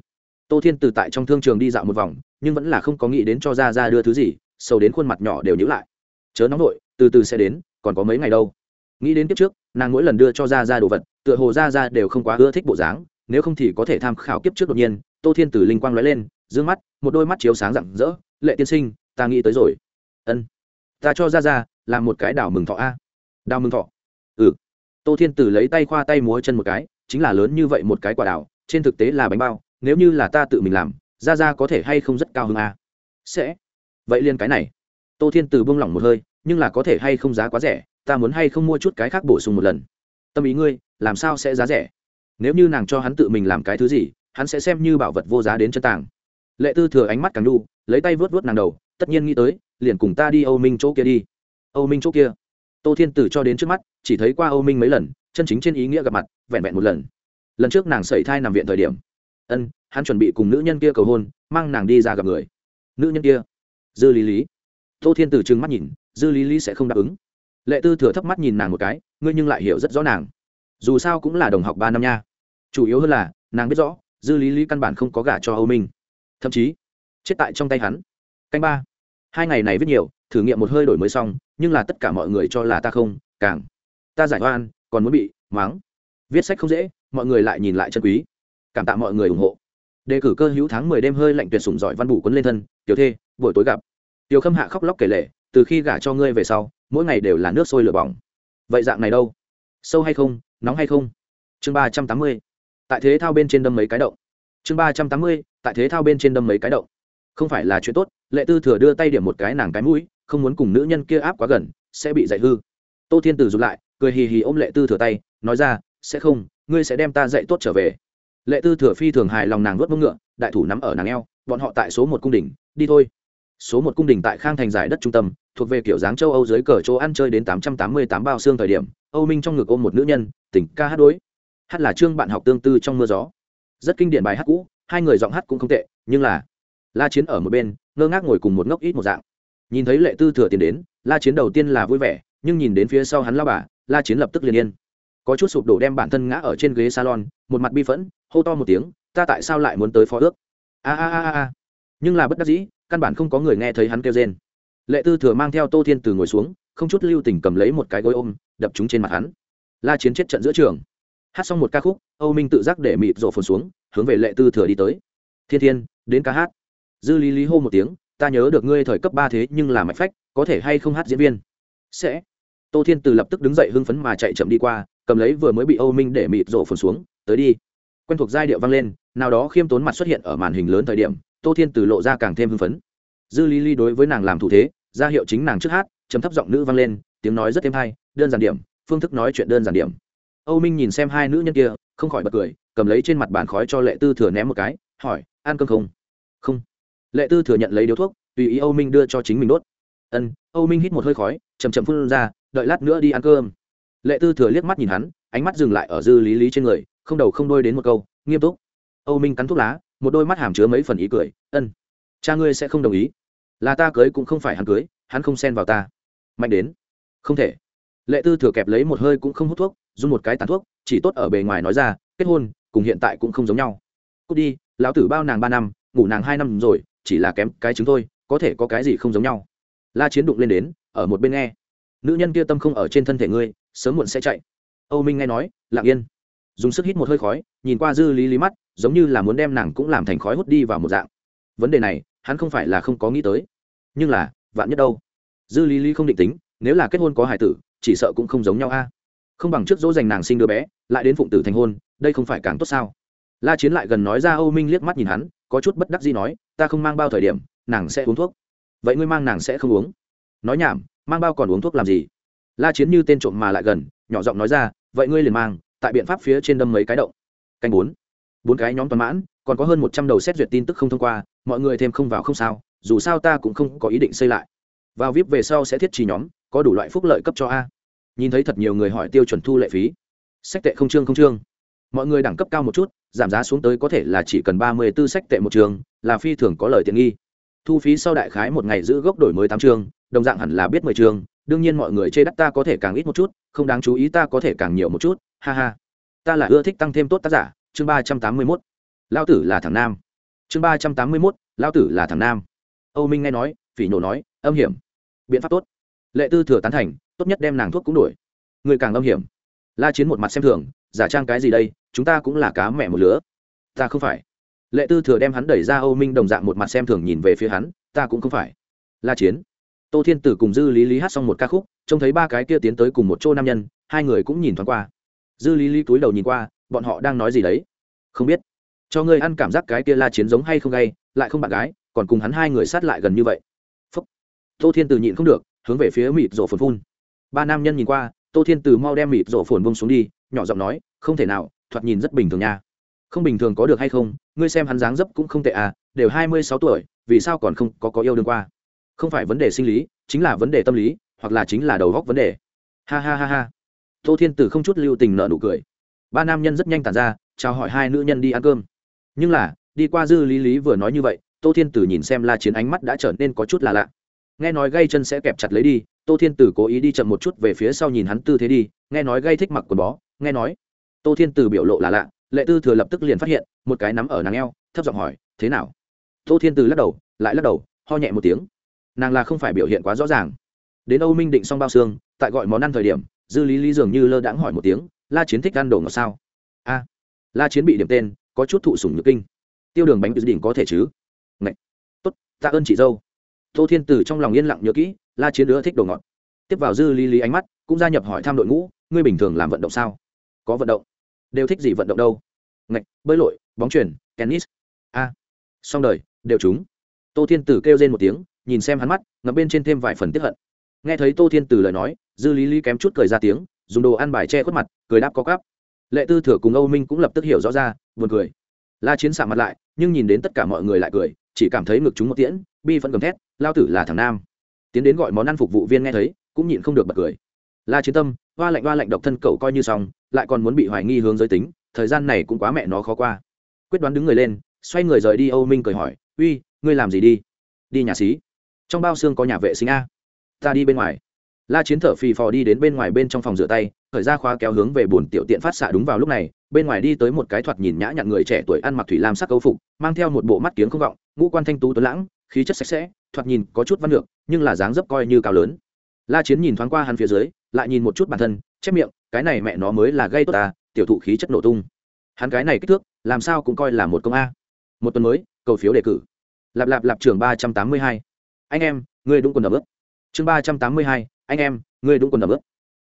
Tô thiên từ tại trong thương trường đi dạo một vòng, nhưng vẫn là không có nghĩ đến cho ra ra đưa thứ gì sâu đến khuôn mặt nhỏ đều nhữ lại. Chớ nóng nội từ từ sẽ đến, còn có mấy ngày đâu. Nghĩ đến kiếp trước, nàng mỗi lần đưa cho ra ra đồ vật, tựa hồ ra ra đều không quá ưa thích bộ dáng, nếu không thì có thể tham khảo kiếp trước đột nhiên, tô thiên từ linh quang lóe lên d mắt, một đôi mắt chiếu sáng rạng rỡ, lệ tiên sinh, ta nghĩ tới rồi. Ân ta cho ra ra làm một cái đào mừng thọ a. Đào mừng thọ. Ừ. Tô thiên tử lấy tay khoa tay múa chân một cái chính là lớn như vậy một cái quả đào, trên thực tế là bánh bao nếu như là ta tự mình làm ra ra có thể hay không rất cao hơn a? Sẽ. Vậy liên cái này. Tô thiên tử buông lỏng một hơi nhưng là có thể hay không giá quá rẻ ta muốn hay không mua chút cái khác bổ sung một lần. Tâm ý ngươi làm sao sẽ giá rẻ? Nếu như nàng cho hắn tự mình làm cái thứ gì hắn sẽ xem như bảo vật vô giá đến chân tàng. Lệ tư thừa ánh mắt càng đu lấy tay vớt vớt nàng đầu tất nhiên nghĩ tới liền cùng ta đi âu minh chỗ kia đi. Âu minh chỗ kia. Tô thiên tử cho đến trước mắt, chỉ thấy qua âu minh mấy lần, chân chính trên ý nghĩa gặp mặt, vẹn vẹn một lần. Lần trước nàng sẩy thai nằm viện thời điểm. Ân, hắn chuẩn bị cùng nữ nhân kia cầu hôn, mang nàng đi ra gặp người. Nữ nhân kia? Dư lý lý. Tô thiên tử trừng mắt nhìn, dư lý lý sẽ không đáp ứng. Lệ tư thừa thấp mắt nhìn nàng một cái, ngươi nhưng lại hiểu rất rõ nàng. Dù sao cũng là đồng học ba năm nha. Chủ yếu hơn là, nàng biết rõ, dư lý lý căn bản không có gả cho âu minh. Thậm chí, chết tại trong tay hắn. Canh ba hai ngày này viết nhiều, thử nghiệm một hơi đổi mới xong, nhưng là tất cả mọi người cho là ta không, càng. Ta giải oan, còn muốn bị mắng. Viết sách không dễ, mọi người lại nhìn lại chân quý. Cảm tạ mọi người ủng hộ. Đề cử cơ hữu tháng mười đêm hơi lạnh tuyệt sủng giỏi văn bù quấn lên thân, tiểu thê, buổi tối gặp. Tiểu khâm hạ khóc lóc kể lể, từ khi gả cho ngươi về sau, mỗi ngày đều là nước sôi lửa bỏng. Vậy dạng này đâu? Sâu hay không, nóng hay không? Chương ba trăm tám mươi. Tại thế thao bên trên đâm mấy cái động. Chương ba trăm tám mươi, tại thế thao bên trên đâm mấy cái động không phải là chuyện tốt, lệ tư thừa đưa tay điểm một cái nàng cái mũi, không muốn cùng nữ nhân kia áp quá gần, sẽ bị dạy hư. Tô thiên tử rụt lại, cười hì hì ôm lệ tư thừa tay, nói ra, sẽ không, ngươi sẽ đem ta dạy tốt trở về. Lệ tư thừa phi thường hài lòng nàng nuốt mông ngựa, đại thủ nắm ở nàng eo, bọn họ tại số một cung đình đi thôi. Số một cung đình tại khang thành giải đất trung tâm, thuộc về kiểu dáng châu âu dưới cờ chỗ ăn chơi đến tám trăm tám mươi tám bao xương thời điểm, âu minh trong ngực ôm một nữ nhân, tỉnh ca hát đối. Hát là chương bạn học tương tư trong mưa gió. Rất kinh điển bài hát cũ, hai người giọng hát cũng không tệ, nhưng là la chiến ở một bên, ngơ ngác ngồi cùng một ngốc ít một dạng. Nhìn thấy lệ tư thừa tiền đến, la chiến đầu tiên là vui vẻ, nhưng nhìn đến phía sau hắn lao bà, la chiến lập tức liền yên. Có chút sụp đổ đem bản thân ngã ở trên ghế salon, một mặt bi phẫn, hô to một tiếng, ta tại sao lại muốn tới phó ước? A a a a nhưng là bất đắc dĩ, căn bản không có người nghe thấy hắn kêu rên. Lệ tư thừa mang theo tô thiên từ ngồi xuống, không chút lưu tình cầm lấy một cái gối ôm, đập chúng trên mặt hắn. La chiến chết trận giữa trường. Hát xong một ca khúc, âu minh tự giác để mịt rộ phồn xuống, hướng về lệ tư thừa đi tới. Thiên thiên, đến ca hát dư lý lý hô một tiếng, ta nhớ được ngươi thời cấp ba thế nhưng là mạch phách, có thể hay không hát diễn viên? Sẽ. Tô thiên từ lập tức đứng dậy hưng phấn mà chạy chậm đi qua, cầm lấy vừa mới bị âu minh để mịt rổ phồn xuống, tới đi. Quen thuộc giai điệu vang lên, nào đó khiêm tốn mặt xuất hiện ở màn hình lớn thời điểm, tô thiên từ lộ ra càng thêm hưng phấn. Dư lý lý đối với nàng làm thủ thế, ra hiệu chính nàng trước hát chấm thấp giọng nữ vang lên, tiếng nói rất êm hay, đơn giản điểm, phương thức nói chuyện đơn giản điểm. Âu minh nhìn xem hai nữ nhân kia, không khỏi bật cười, cầm lấy trên mặt bàn khói cho lệ tư thừa ném một cái, hỏi, ăn cơm không? Không lệ tư thừa nhận lấy điếu thuốc, tùy ý âu minh đưa cho chính mình đốt. Ân, âu minh hít một hơi khói chầm chậm phun ra, đợi lát nữa đi ăn cơm. Lệ tư thừa liếc mắt nhìn hắn, ánh mắt dừng lại ở dư lý lý trên người, không đầu không đôi đến một câu, nghiêm túc. Âu minh cắn thuốc lá, một đôi mắt hàm chứa mấy phần ý cười, ân, cha ngươi sẽ không đồng ý. Là ta cưới cũng không phải hắn cưới, hắn không xen vào ta. Mạnh đến. Không thể. Lệ tư thừa kẹp lấy một hơi cũng không hút thuốc, run một cái tàn thuốc, chỉ tốt ở bề ngoài nói ra, kết hôn, cùng hiện tại cũng không giống nhau. Cút đi, lão tử bao nàng ba năm, ngủ nàng hai năm rồi chỉ là kém cái chứng thôi, có thể có cái gì không giống nhau. La chiến đụng lên đến, ở một bên nghe. Nữ nhân kia tâm không ở trên thân thể ngươi, sớm muộn sẽ chạy. Âu minh nghe nói, lặng yên. Dùng sức hít một hơi khói, nhìn qua dư lý lý mắt, giống như là muốn đem nàng cũng làm thành khói hút đi vào một dạng. Vấn đề này, hắn không phải là không có nghĩ tới. Nhưng là, vạn nhất đâu? Dư lý lý không định tính, nếu là kết hôn có hải tử, chỉ sợ cũng không giống nhau a. Không bằng trước dỗ dành nàng sinh đứa bé, lại đến phụng tử thành hôn, đây không phải càng tốt sao? La chiến lại gần nói ra âu minh liếc mắt nhìn hắn, có chút bất đắc gì nói ta không mang bao thời điểm, nàng sẽ uống thuốc. Vậy ngươi mang nàng sẽ không uống. Nói nhảm, mang bao còn uống thuốc làm gì? La chiến như tên trộm mà lại gần, nhỏ giọng nói ra, vậy ngươi liền mang, tại biện pháp phía trên đâm mấy cái động. Canh bốn. Bốn cái nhóm toàn mãn, còn có hơn một trăm đầu xét duyệt tin tức không thông qua, mọi người thêm không vào không sao, dù sao ta cũng không có ý định xây lại. Vào vip về sau sẽ thiết trí nhóm, có đủ loại phúc lợi cấp cho a. Nhìn thấy thật nhiều người hỏi tiêu chuẩn thu lệ phí. Sách tệ không trương không trương mọi người đẳng cấp cao một chút giảm giá xuống tới có thể là chỉ cần ba mươi b ố sách tệ một trường, là phi thường có lời tiện nghi. Thu phí sau đại khái một ngày giữ gốc đổi mới tám trường, đồng dạng hẳn là biết mười trường, đương nhiên mọi người chê đắt ta có thể càng ít một chút, không đáng chú ý ta có thể càng nhiều một chút, ha ha. Ta là ưa thích tăng thêm tốt tác giả, chương ba trăm tám mươi mốt. Lao tử là thằng nam. Chương ba trăm tám mươi mốt lao tử là thằng nam. Âu minh nghe nói, phỉ nhổ nói, âm hiểm. Biện pháp tốt. Lệ tư thừa tán thành, tốt nhất đem nàng thuốc cũng đổi. Người càng âm hiểm. La chiến một mặt xem thường, giả trang cái gì đây chúng ta cũng là cá mẹ một lứa. Ta không phải. Lệ tư thừa đem hắn đẩy ra âu minh đồng dạng một mặt xem thường nhìn về phía hắn, ta cũng không phải. La chiến. Tô thiên tử cùng dư lý lý hát xong một ca khúc, trông thấy ba cái kia tiến tới cùng một chỗ nam nhân, hai người cũng nhìn thoáng qua. Dư lý lý túi đầu nhìn qua, bọn họ đang nói gì đấy? Không biết. Cho ngươi ăn cảm giác cái kia la chiến giống hay không gay, lại không bạn gái, còn cùng hắn hai người sát lại gần như vậy. Phúc. tô thiên tử nhịn không được, hướng về phía mịt rổ phồn phun. Ba nam nhân nhìn qua, tô thiên tử mau đem mịt rổ phồn bông xuống đi, nhỏ giọng nói, không thể nào thoạt nhìn rất bình thường nha. Không bình thường có được hay không, ngươi xem hắn dáng dấp cũng không tệ à đều hai mươi sáu tuổi, vì sao còn không có có yêu đương qua? Không phải vấn đề sinh lý, chính là vấn đề tâm lý, hoặc là chính là đầu góc vấn đề. Ha ha ha ha. Tô thiên tử không chút lưu tình nợ nụ cười. Ba nam nhân rất nhanh tàn ra, chào hỏi hai nữ nhân đi ăn cơm. Nhưng là, đi qua dư lý lý vừa nói như vậy, tô thiên tử nhìn xem la chiến ánh mắt đã trở nên có chút là lạ. Nghe nói gây chân sẽ kẹp chặt lấy đi, tô thiên tử cố ý đi chậm một chút về phía sau nhìn hắn tư thế đi, nghe nói gây thích mặc quần bó, nghe nói tô thiên Từ biểu lộ là lạ, lệ tư thừa lập tức liền phát hiện, một cái nắm ở nàng eo, thấp giọng hỏi, thế nào? Tô thiên từ lắc đầu, lại lắc đầu, ho nhẹ một tiếng. Nàng là không phải biểu hiện quá rõ ràng. Đến âu minh định xong bao xương, tại gọi món ăn thời điểm, dư lý lý dường như lơ đãng hỏi một tiếng, la chiến thích ăn đồ ngọt sao? A, la chiến bị điểm tên, có chút thụ sủng nhược kinh. Tiêu đường bánh tự đỉnh có thể chứ? Ngậy. tốt, tạ ơn chị dâu. Tô thiên từ trong lòng yên lặng nhớ kỹ, la chiến nữa thích đồ ngọt. Tiếp vào dư lý lý ánh mắt, cũng gia nhập hỏi thăm đội ngũ, ngươi bình thường làm vận động sao? Có vận động. Đều thích gì vận động đâu? Ngạch, bơi lội, bóng chuyển tennis. A à. xong đời, đều chúng tô thiên tử kêu lên một tiếng, nhìn xem hắn mắt ngập bên trên thêm vài phần tiếp hận. Nghe thấy tô thiên tử lời nói, dư lý lý kém chút cười ra tiếng, dùng đồ ăn bài che khuất mặt, cười đáp có cắp. Lệ tư thừa cùng âu minh cũng lập tức hiểu rõ ra, buồn cười. La chiến xạ mặt lại, nhưng nhìn đến tất cả mọi người lại cười, chỉ cảm thấy ngực chúng một tiễn, bi vẫn cầm thét, lao tử là thằng nam. Tiến đến gọi món ăn phục vụ viên nghe thấy, cũng nhịn không được bật cười la chiến tâm, hoa lạnh hoa lạnh độc thân cậu coi như xong, lại còn muốn bị hoài nghi hướng giới tính, thời gian này cũng quá mẹ nó khó qua. Quyết đoán đứng người lên, xoay người rời đi âu minh cười hỏi, uy, ngươi làm gì đi? Đi nhà xí. Trong bao xương có nhà vệ sinh a. Ta đi bên ngoài. La chiến thở phì phò đi đến bên ngoài bên trong phòng rửa tay, khởi ra khóa kéo hướng về bồn tiểu tiện phát xạ đúng vào lúc này, bên ngoài đi tới một cái thoạt nhìn nhã nhặn người trẻ tuổi ăn mặc thủy lam sắc câu phục, mang theo một bộ mắt kiếng không vọng, ngũ quan thanh tú tuấn lãng, khí chất sạch sẽ, thoạt nhìn có chút văn lược nhưng là dáng dấp coi như cao lớn la chiến nhìn thoáng qua hắn phía dưới, lại nhìn một chút bản thân, chép miệng, cái này mẹ nó mới là gây tốt ta, tiểu thụ khí chất nổ tung. Hắn cái này kích thước, làm sao cũng coi là một công a. Một tuần mới, cầu phiếu đề cử. Lạp lạp lạp trường ba trăm tám mươi hai. Anh em, ngươi đúng quần đầm ướp chương ba trăm tám mươi hai, anh em, ngươi đúng quần đầm ướp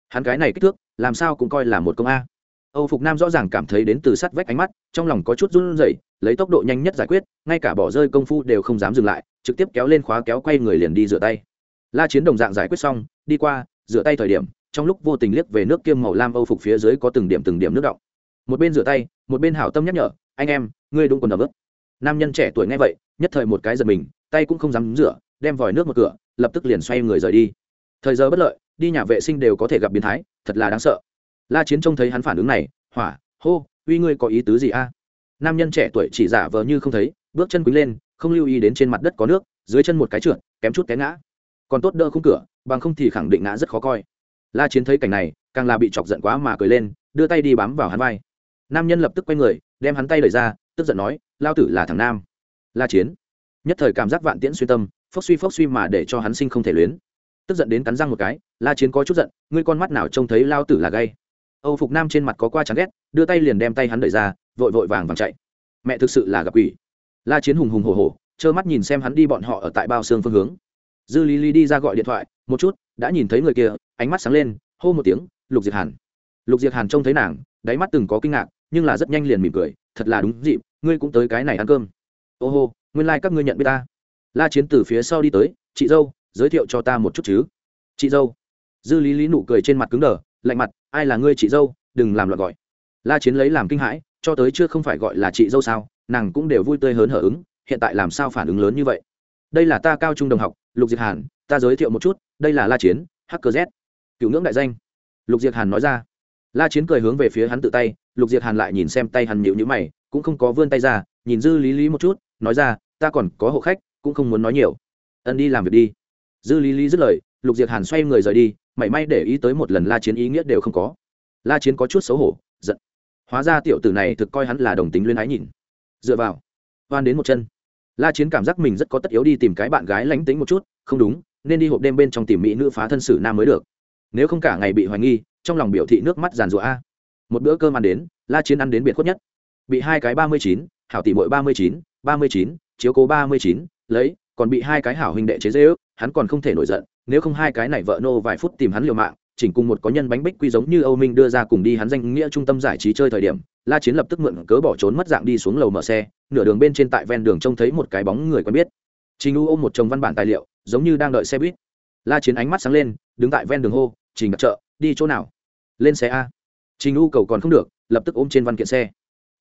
hắn cái này kích thước, làm sao cũng coi là một công a. Âu phục nam rõ ràng cảm thấy đến từ sắt vách ánh mắt, trong lòng có chút run rẩy, lấy tốc độ nhanh nhất giải quyết, ngay cả bỏ rơi công phu đều không dám dừng lại, trực tiếp kéo lên khóa kéo quay người liền đi rửa tay. La chiến đồng dạng giải quyết xong đi qua, rửa tay thời điểm, trong lúc vô tình liếc về nước kiêm màu lam âu phục phía dưới có từng điểm từng điểm nước động một bên rửa tay, một bên hảo tâm nhắc nhở, anh em, ngươi đúng quần đầm ướt. Nam nhân trẻ tuổi nghe vậy, nhất thời một cái giật mình, tay cũng không dám rửa, đem vòi nước một cửa, lập tức liền xoay người rời đi. Thời giờ bất lợi, đi nhà vệ sinh đều có thể gặp biến thái, thật là đáng sợ. La chiến trông thấy hắn phản ứng này, hỏa, hô, uy ngươi có ý tứ gì a? Nam nhân trẻ tuổi chỉ giả vờ như không thấy, bước chân quý lên, không lưu ý đến trên mặt đất có nước, dưới chân một cái trượt, kém chút té ngã. Còn tốt đỡ khung cửa bằng không thì khẳng định ngã rất khó coi. La chiến thấy cảnh này càng là bị chọc giận quá mà cười lên đưa tay đi bám vào hắn vai. Nam nhân lập tức quay người đem hắn tay đẩy ra tức giận nói lao tử là thằng nam. La chiến nhất thời cảm giác vạn tiễn xuyên tâm phốc suy phốc suy mà để cho hắn sinh không thể luyến. Tức giận đến cắn răng một cái la chiến có chút giận ngươi con mắt nào trông thấy lao tử là gay? Âu phục nam trên mặt có qua chán ghét đưa tay liền đem tay hắn đẩy ra vội vội vàng vàng chạy. Mẹ thực sự là gặp quỷ. La chiến hùng hùng hổ hổ, trơ mắt nhìn xem hắn đi bọn họ ở tại bao xương phương hướng. Dư lý lý đi ra gọi điện thoại một chút, đã nhìn thấy người kia, ánh mắt sáng lên, hô một tiếng, lục diệt hàn. Lục diệt hàn trông thấy nàng, đáy mắt từng có kinh ngạc, nhưng là rất nhanh liền mỉm cười, thật là đúng dịp, ngươi cũng tới cái này ăn cơm. Ô hô, nguyên lai、like、các ngươi nhận biết ta. La chiến từ phía sau đi tới, chị dâu, giới thiệu cho ta một chút chứ. Chị dâu? Dư lý lý nụ cười trên mặt cứng đờ, lạnh mặt, ai là ngươi chị dâu? Đừng làm loạn gọi. La chiến lấy làm kinh hãi, cho tới chưa không phải gọi là chị dâu sao, nàng cũng đều vui tươi hớn hở ứng, hiện tại làm sao phản ứng lớn như vậy? Đây là ta cao trung đồng học, lục diệt hàn ta giới thiệu một chút, đây là la chiến, hacker z. Cựu ngưỡng đại danh. Lục diệt hàn nói ra. La chiến cười hướng về phía hắn tự tay, lục diệt hàn lại nhìn xem tay hắn nhịu nhữ mày, cũng không có vươn tay ra, nhìn dư lý lý một chút, nói ra, ta còn có hộ khách, cũng không muốn nói nhiều. Ân đi làm việc đi. Dư lý lý dứt lời, lục diệt hàn xoay người rời đi, mảy may để ý tới một lần la chiến ý nghĩa đều không có. La chiến có chút xấu hổ, giận. Hóa ra tiểu tử này thực coi hắn là đồng tính luyên ái nhìn. Dựa vào. Hoan đến một chân la chiến cảm giác mình rất có tất yếu đi tìm cái bạn gái lánh tính một chút, không đúng, nên đi hộp đêm bên trong tìm mỹ nữ phá thân sử nam mới được. Nếu không cả ngày bị hoài nghi, trong lòng biểu thị nước mắt giàn rụa a một bữa cơm ăn đến, la chiến ăn đến biệt khuất nhất. Bị hai cái ba mươi chín, hảo tỷ mội ba mươi chín, ba mươi chín, chiếu cố ba mươi chín, lấy, còn bị hai cái hảo huynh đệ chế dễ ước hắn còn không thể nổi giận, nếu không hai cái này vợ nô vài phút tìm hắn liều mạng, chỉnh cùng một có nhân bánh bích quy giống như âu minh đưa ra cùng đi hắn danh nghĩa trung tâm giải trí chơi thời điểm la chiến lập tức mượn cớ bỏ trốn mất dạng đi xuống lầu mở xe, nửa đường bên trên tại ven đường trông thấy một cái bóng người quen biết. Trình u ôm một chồng văn bản tài liệu, giống như đang đợi xe buýt. La chiến ánh mắt sáng lên, đứng tại ven đường hô, trình đặt chợ đi chỗ nào? Lên xe a. Trình u cầu còn không được, lập tức ôm trên văn kiện xe.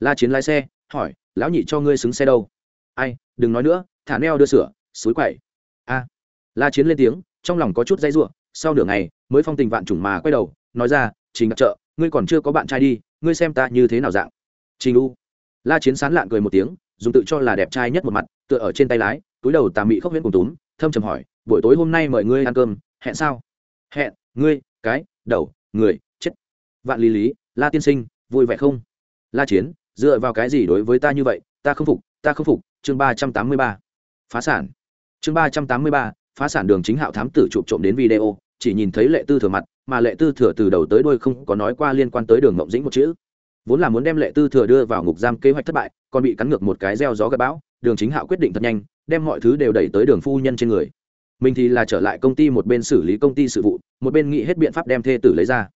La chiến lái xe, hỏi, lão nhị cho ngươi xứng xe đâu? Ai, đừng nói nữa, thả neo đưa sửa, suối quậy. A. La chiến lên tiếng, trong lòng có chút dây ruộng, sau nửa ngày, mới phong tình vạn trùng mà quay đầu, nói ra, trình đặt chợ ngươi còn chưa có bạn trai đi ngươi xem ta như thế nào dạng? Trình u. La chiến sán lạn cười một tiếng, dùng tự cho là đẹp trai nhất một mặt, tựa ở trên tay lái, túi đầu tà mị khóc huyễn cùng túm, thâm trầm hỏi, buổi tối hôm nay mời ngươi ăn cơm, hẹn sao? Hẹn, ngươi, cái, đầu, người, chết. Vạn lý lý, la tiên sinh, vui vẻ không? La chiến, dựa vào cái gì đối với ta như vậy? Ta không phục, ta không phục. Chương ba trăm tám mươi ba. Phá sản. Chương ba trăm tám mươi ba, phá sản đường chính hạo thám tử chụp trộm đến video, chỉ nhìn thấy lệ tư thừa mặt mà lệ tư thừa từ đầu tới đuôi không có nói qua liên quan tới đường mộng dĩnh một chữ. Vốn là muốn đem lệ tư thừa đưa vào ngục giam kế hoạch thất bại, còn bị cắn ngược một cái gieo gió gặp bão, đường chính hạo quyết định thật nhanh, đem mọi thứ đều đẩy tới đường phu nhân trên người. Mình thì là trở lại công ty một bên xử lý công ty sự vụ, một bên nghĩ hết biện pháp đem thê tử lấy ra.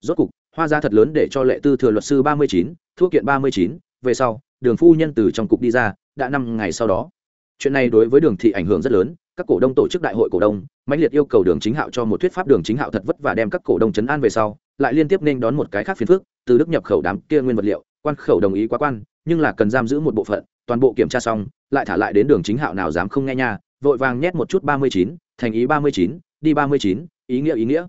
Rốt cục, hoa ra thật lớn để cho lệ tư thừa luật sư ba mươi chín, thuốc kiện ba mươi chín, về sau, đường phu nhân từ trong cục đi ra, đã năm ngày sau đó. Chuyện này đối với đường thị ảnh hưởng rất lớn các cổ đông tổ chức đại hội cổ đông, mãnh liệt yêu cầu đường chính hạo cho một thuyết pháp đường chính hạo thật vất và đem các cổ đông chấn an về sau, lại liên tiếp nên đón một cái khác phiền phức, từ đức nhập khẩu đám kia nguyên vật liệu, quan khẩu đồng ý quá quan, nhưng là cần giam giữ một bộ phận, toàn bộ kiểm tra xong, lại thả lại đến đường chính hạo nào dám không nghe nha, vội vàng nhét một chút ba mươi chín, thành ý ba mươi chín, đi ba mươi chín, ý nghĩa ý nghĩa.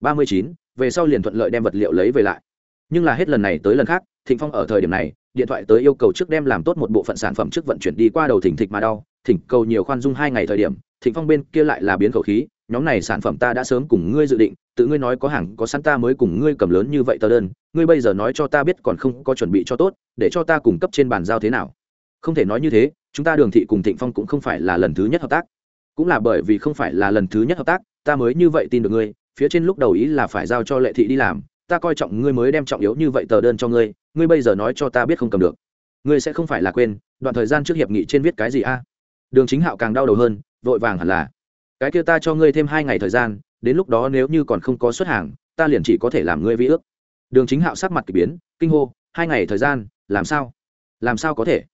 ba mươi chín, về sau liền thuận lợi đem vật liệu lấy về lại. Nhưng là hết lần này tới lần khác, thịnh phong ở thời điểm này, điện thoại tới yêu cầu trước đem làm tốt một bộ phận sản phẩm trước vận chuyển đi qua đầu thỉnh thịch mà đau, thỉnh cầu nhiều khoan dung hai ngày thời điểm thịnh phong bên kia lại là biến khẩu khí, nhóm này sản phẩm ta đã sớm cùng ngươi dự định, tự ngươi nói có hàng, có sẵn ta mới cùng ngươi cầm lớn như vậy tờ đơn, ngươi bây giờ nói cho ta biết còn không có chuẩn bị cho tốt, để cho ta cung cấp trên bàn giao thế nào? Không thể nói như thế, chúng ta đường thị cùng thịnh phong cũng không phải là lần thứ nhất hợp tác. Cũng là bởi vì không phải là lần thứ nhất hợp tác, ta mới như vậy tin được ngươi, phía trên lúc đầu ý là phải giao cho lệ thị đi làm, ta coi trọng ngươi mới đem trọng yếu như vậy tờ đơn cho ngươi ngươi bây giờ nói cho ta biết không cầm được. Ngươi sẽ không phải là quên, đoạn thời gian trước hiệp nghị trên viết cái gì a? Đường chính hạo càng đau đầu hơn vội vàng hẳn là, cái kia ta cho ngươi thêm hai ngày thời gian, đến lúc đó nếu như còn không có xuất hàng, ta liền chỉ có thể làm ngươi vi ước. Đường chính hạo sắc mặt k ỳ biến, kinh hô, hai ngày thời gian, làm sao? Làm sao có thể?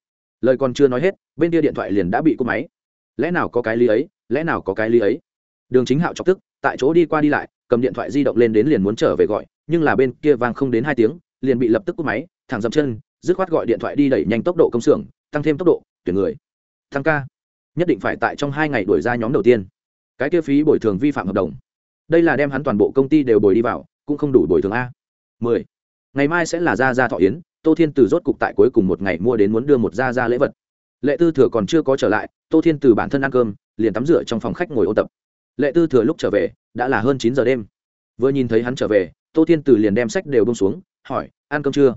Lời còn chưa nói hết, bên kia điện thoại liền đã bị cúp máy. Lẽ nào có cái ly ấy? Lẽ nào có cái ly ấy? Đường chính hạo chọc tức, tại chỗ đi qua đi lại, cầm điện thoại di động lên đến liền muốn trở về gọi, nhưng là bên kia vang không đến hai tiếng, liền bị lập tức cúp máy, thẳng dậm chân, dứt khoát gọi điện thoại đi đẩy nhanh tốc độ công xưởng, tăng thêm tốc độ, tuyển người. Tăng ca nhất định phải tại trong hai ngày đuổi ra nhóm đầu tiên. Cái kia phí bồi thường vi phạm hợp đồng. Đây là đem hắn toàn bộ công ty đều bồi đi vào, cũng không đủ bồi thường a. Mười. Ngày mai sẽ là ra ra thọ yến, tô thiên từ rốt cục tại cuối cùng một ngày mua đến muốn đưa một ra ra lễ vật. Lệ tư thừa còn chưa có trở lại, tô thiên từ bản thân ăn cơm, liền tắm rửa trong phòng khách ngồi ô tập. Lệ tư thừa lúc trở về, đã là hơn chín giờ đêm. Vừa nhìn thấy hắn trở về, tô thiên từ liền đem sách đều bông xuống, hỏi, ăn cơm chưa?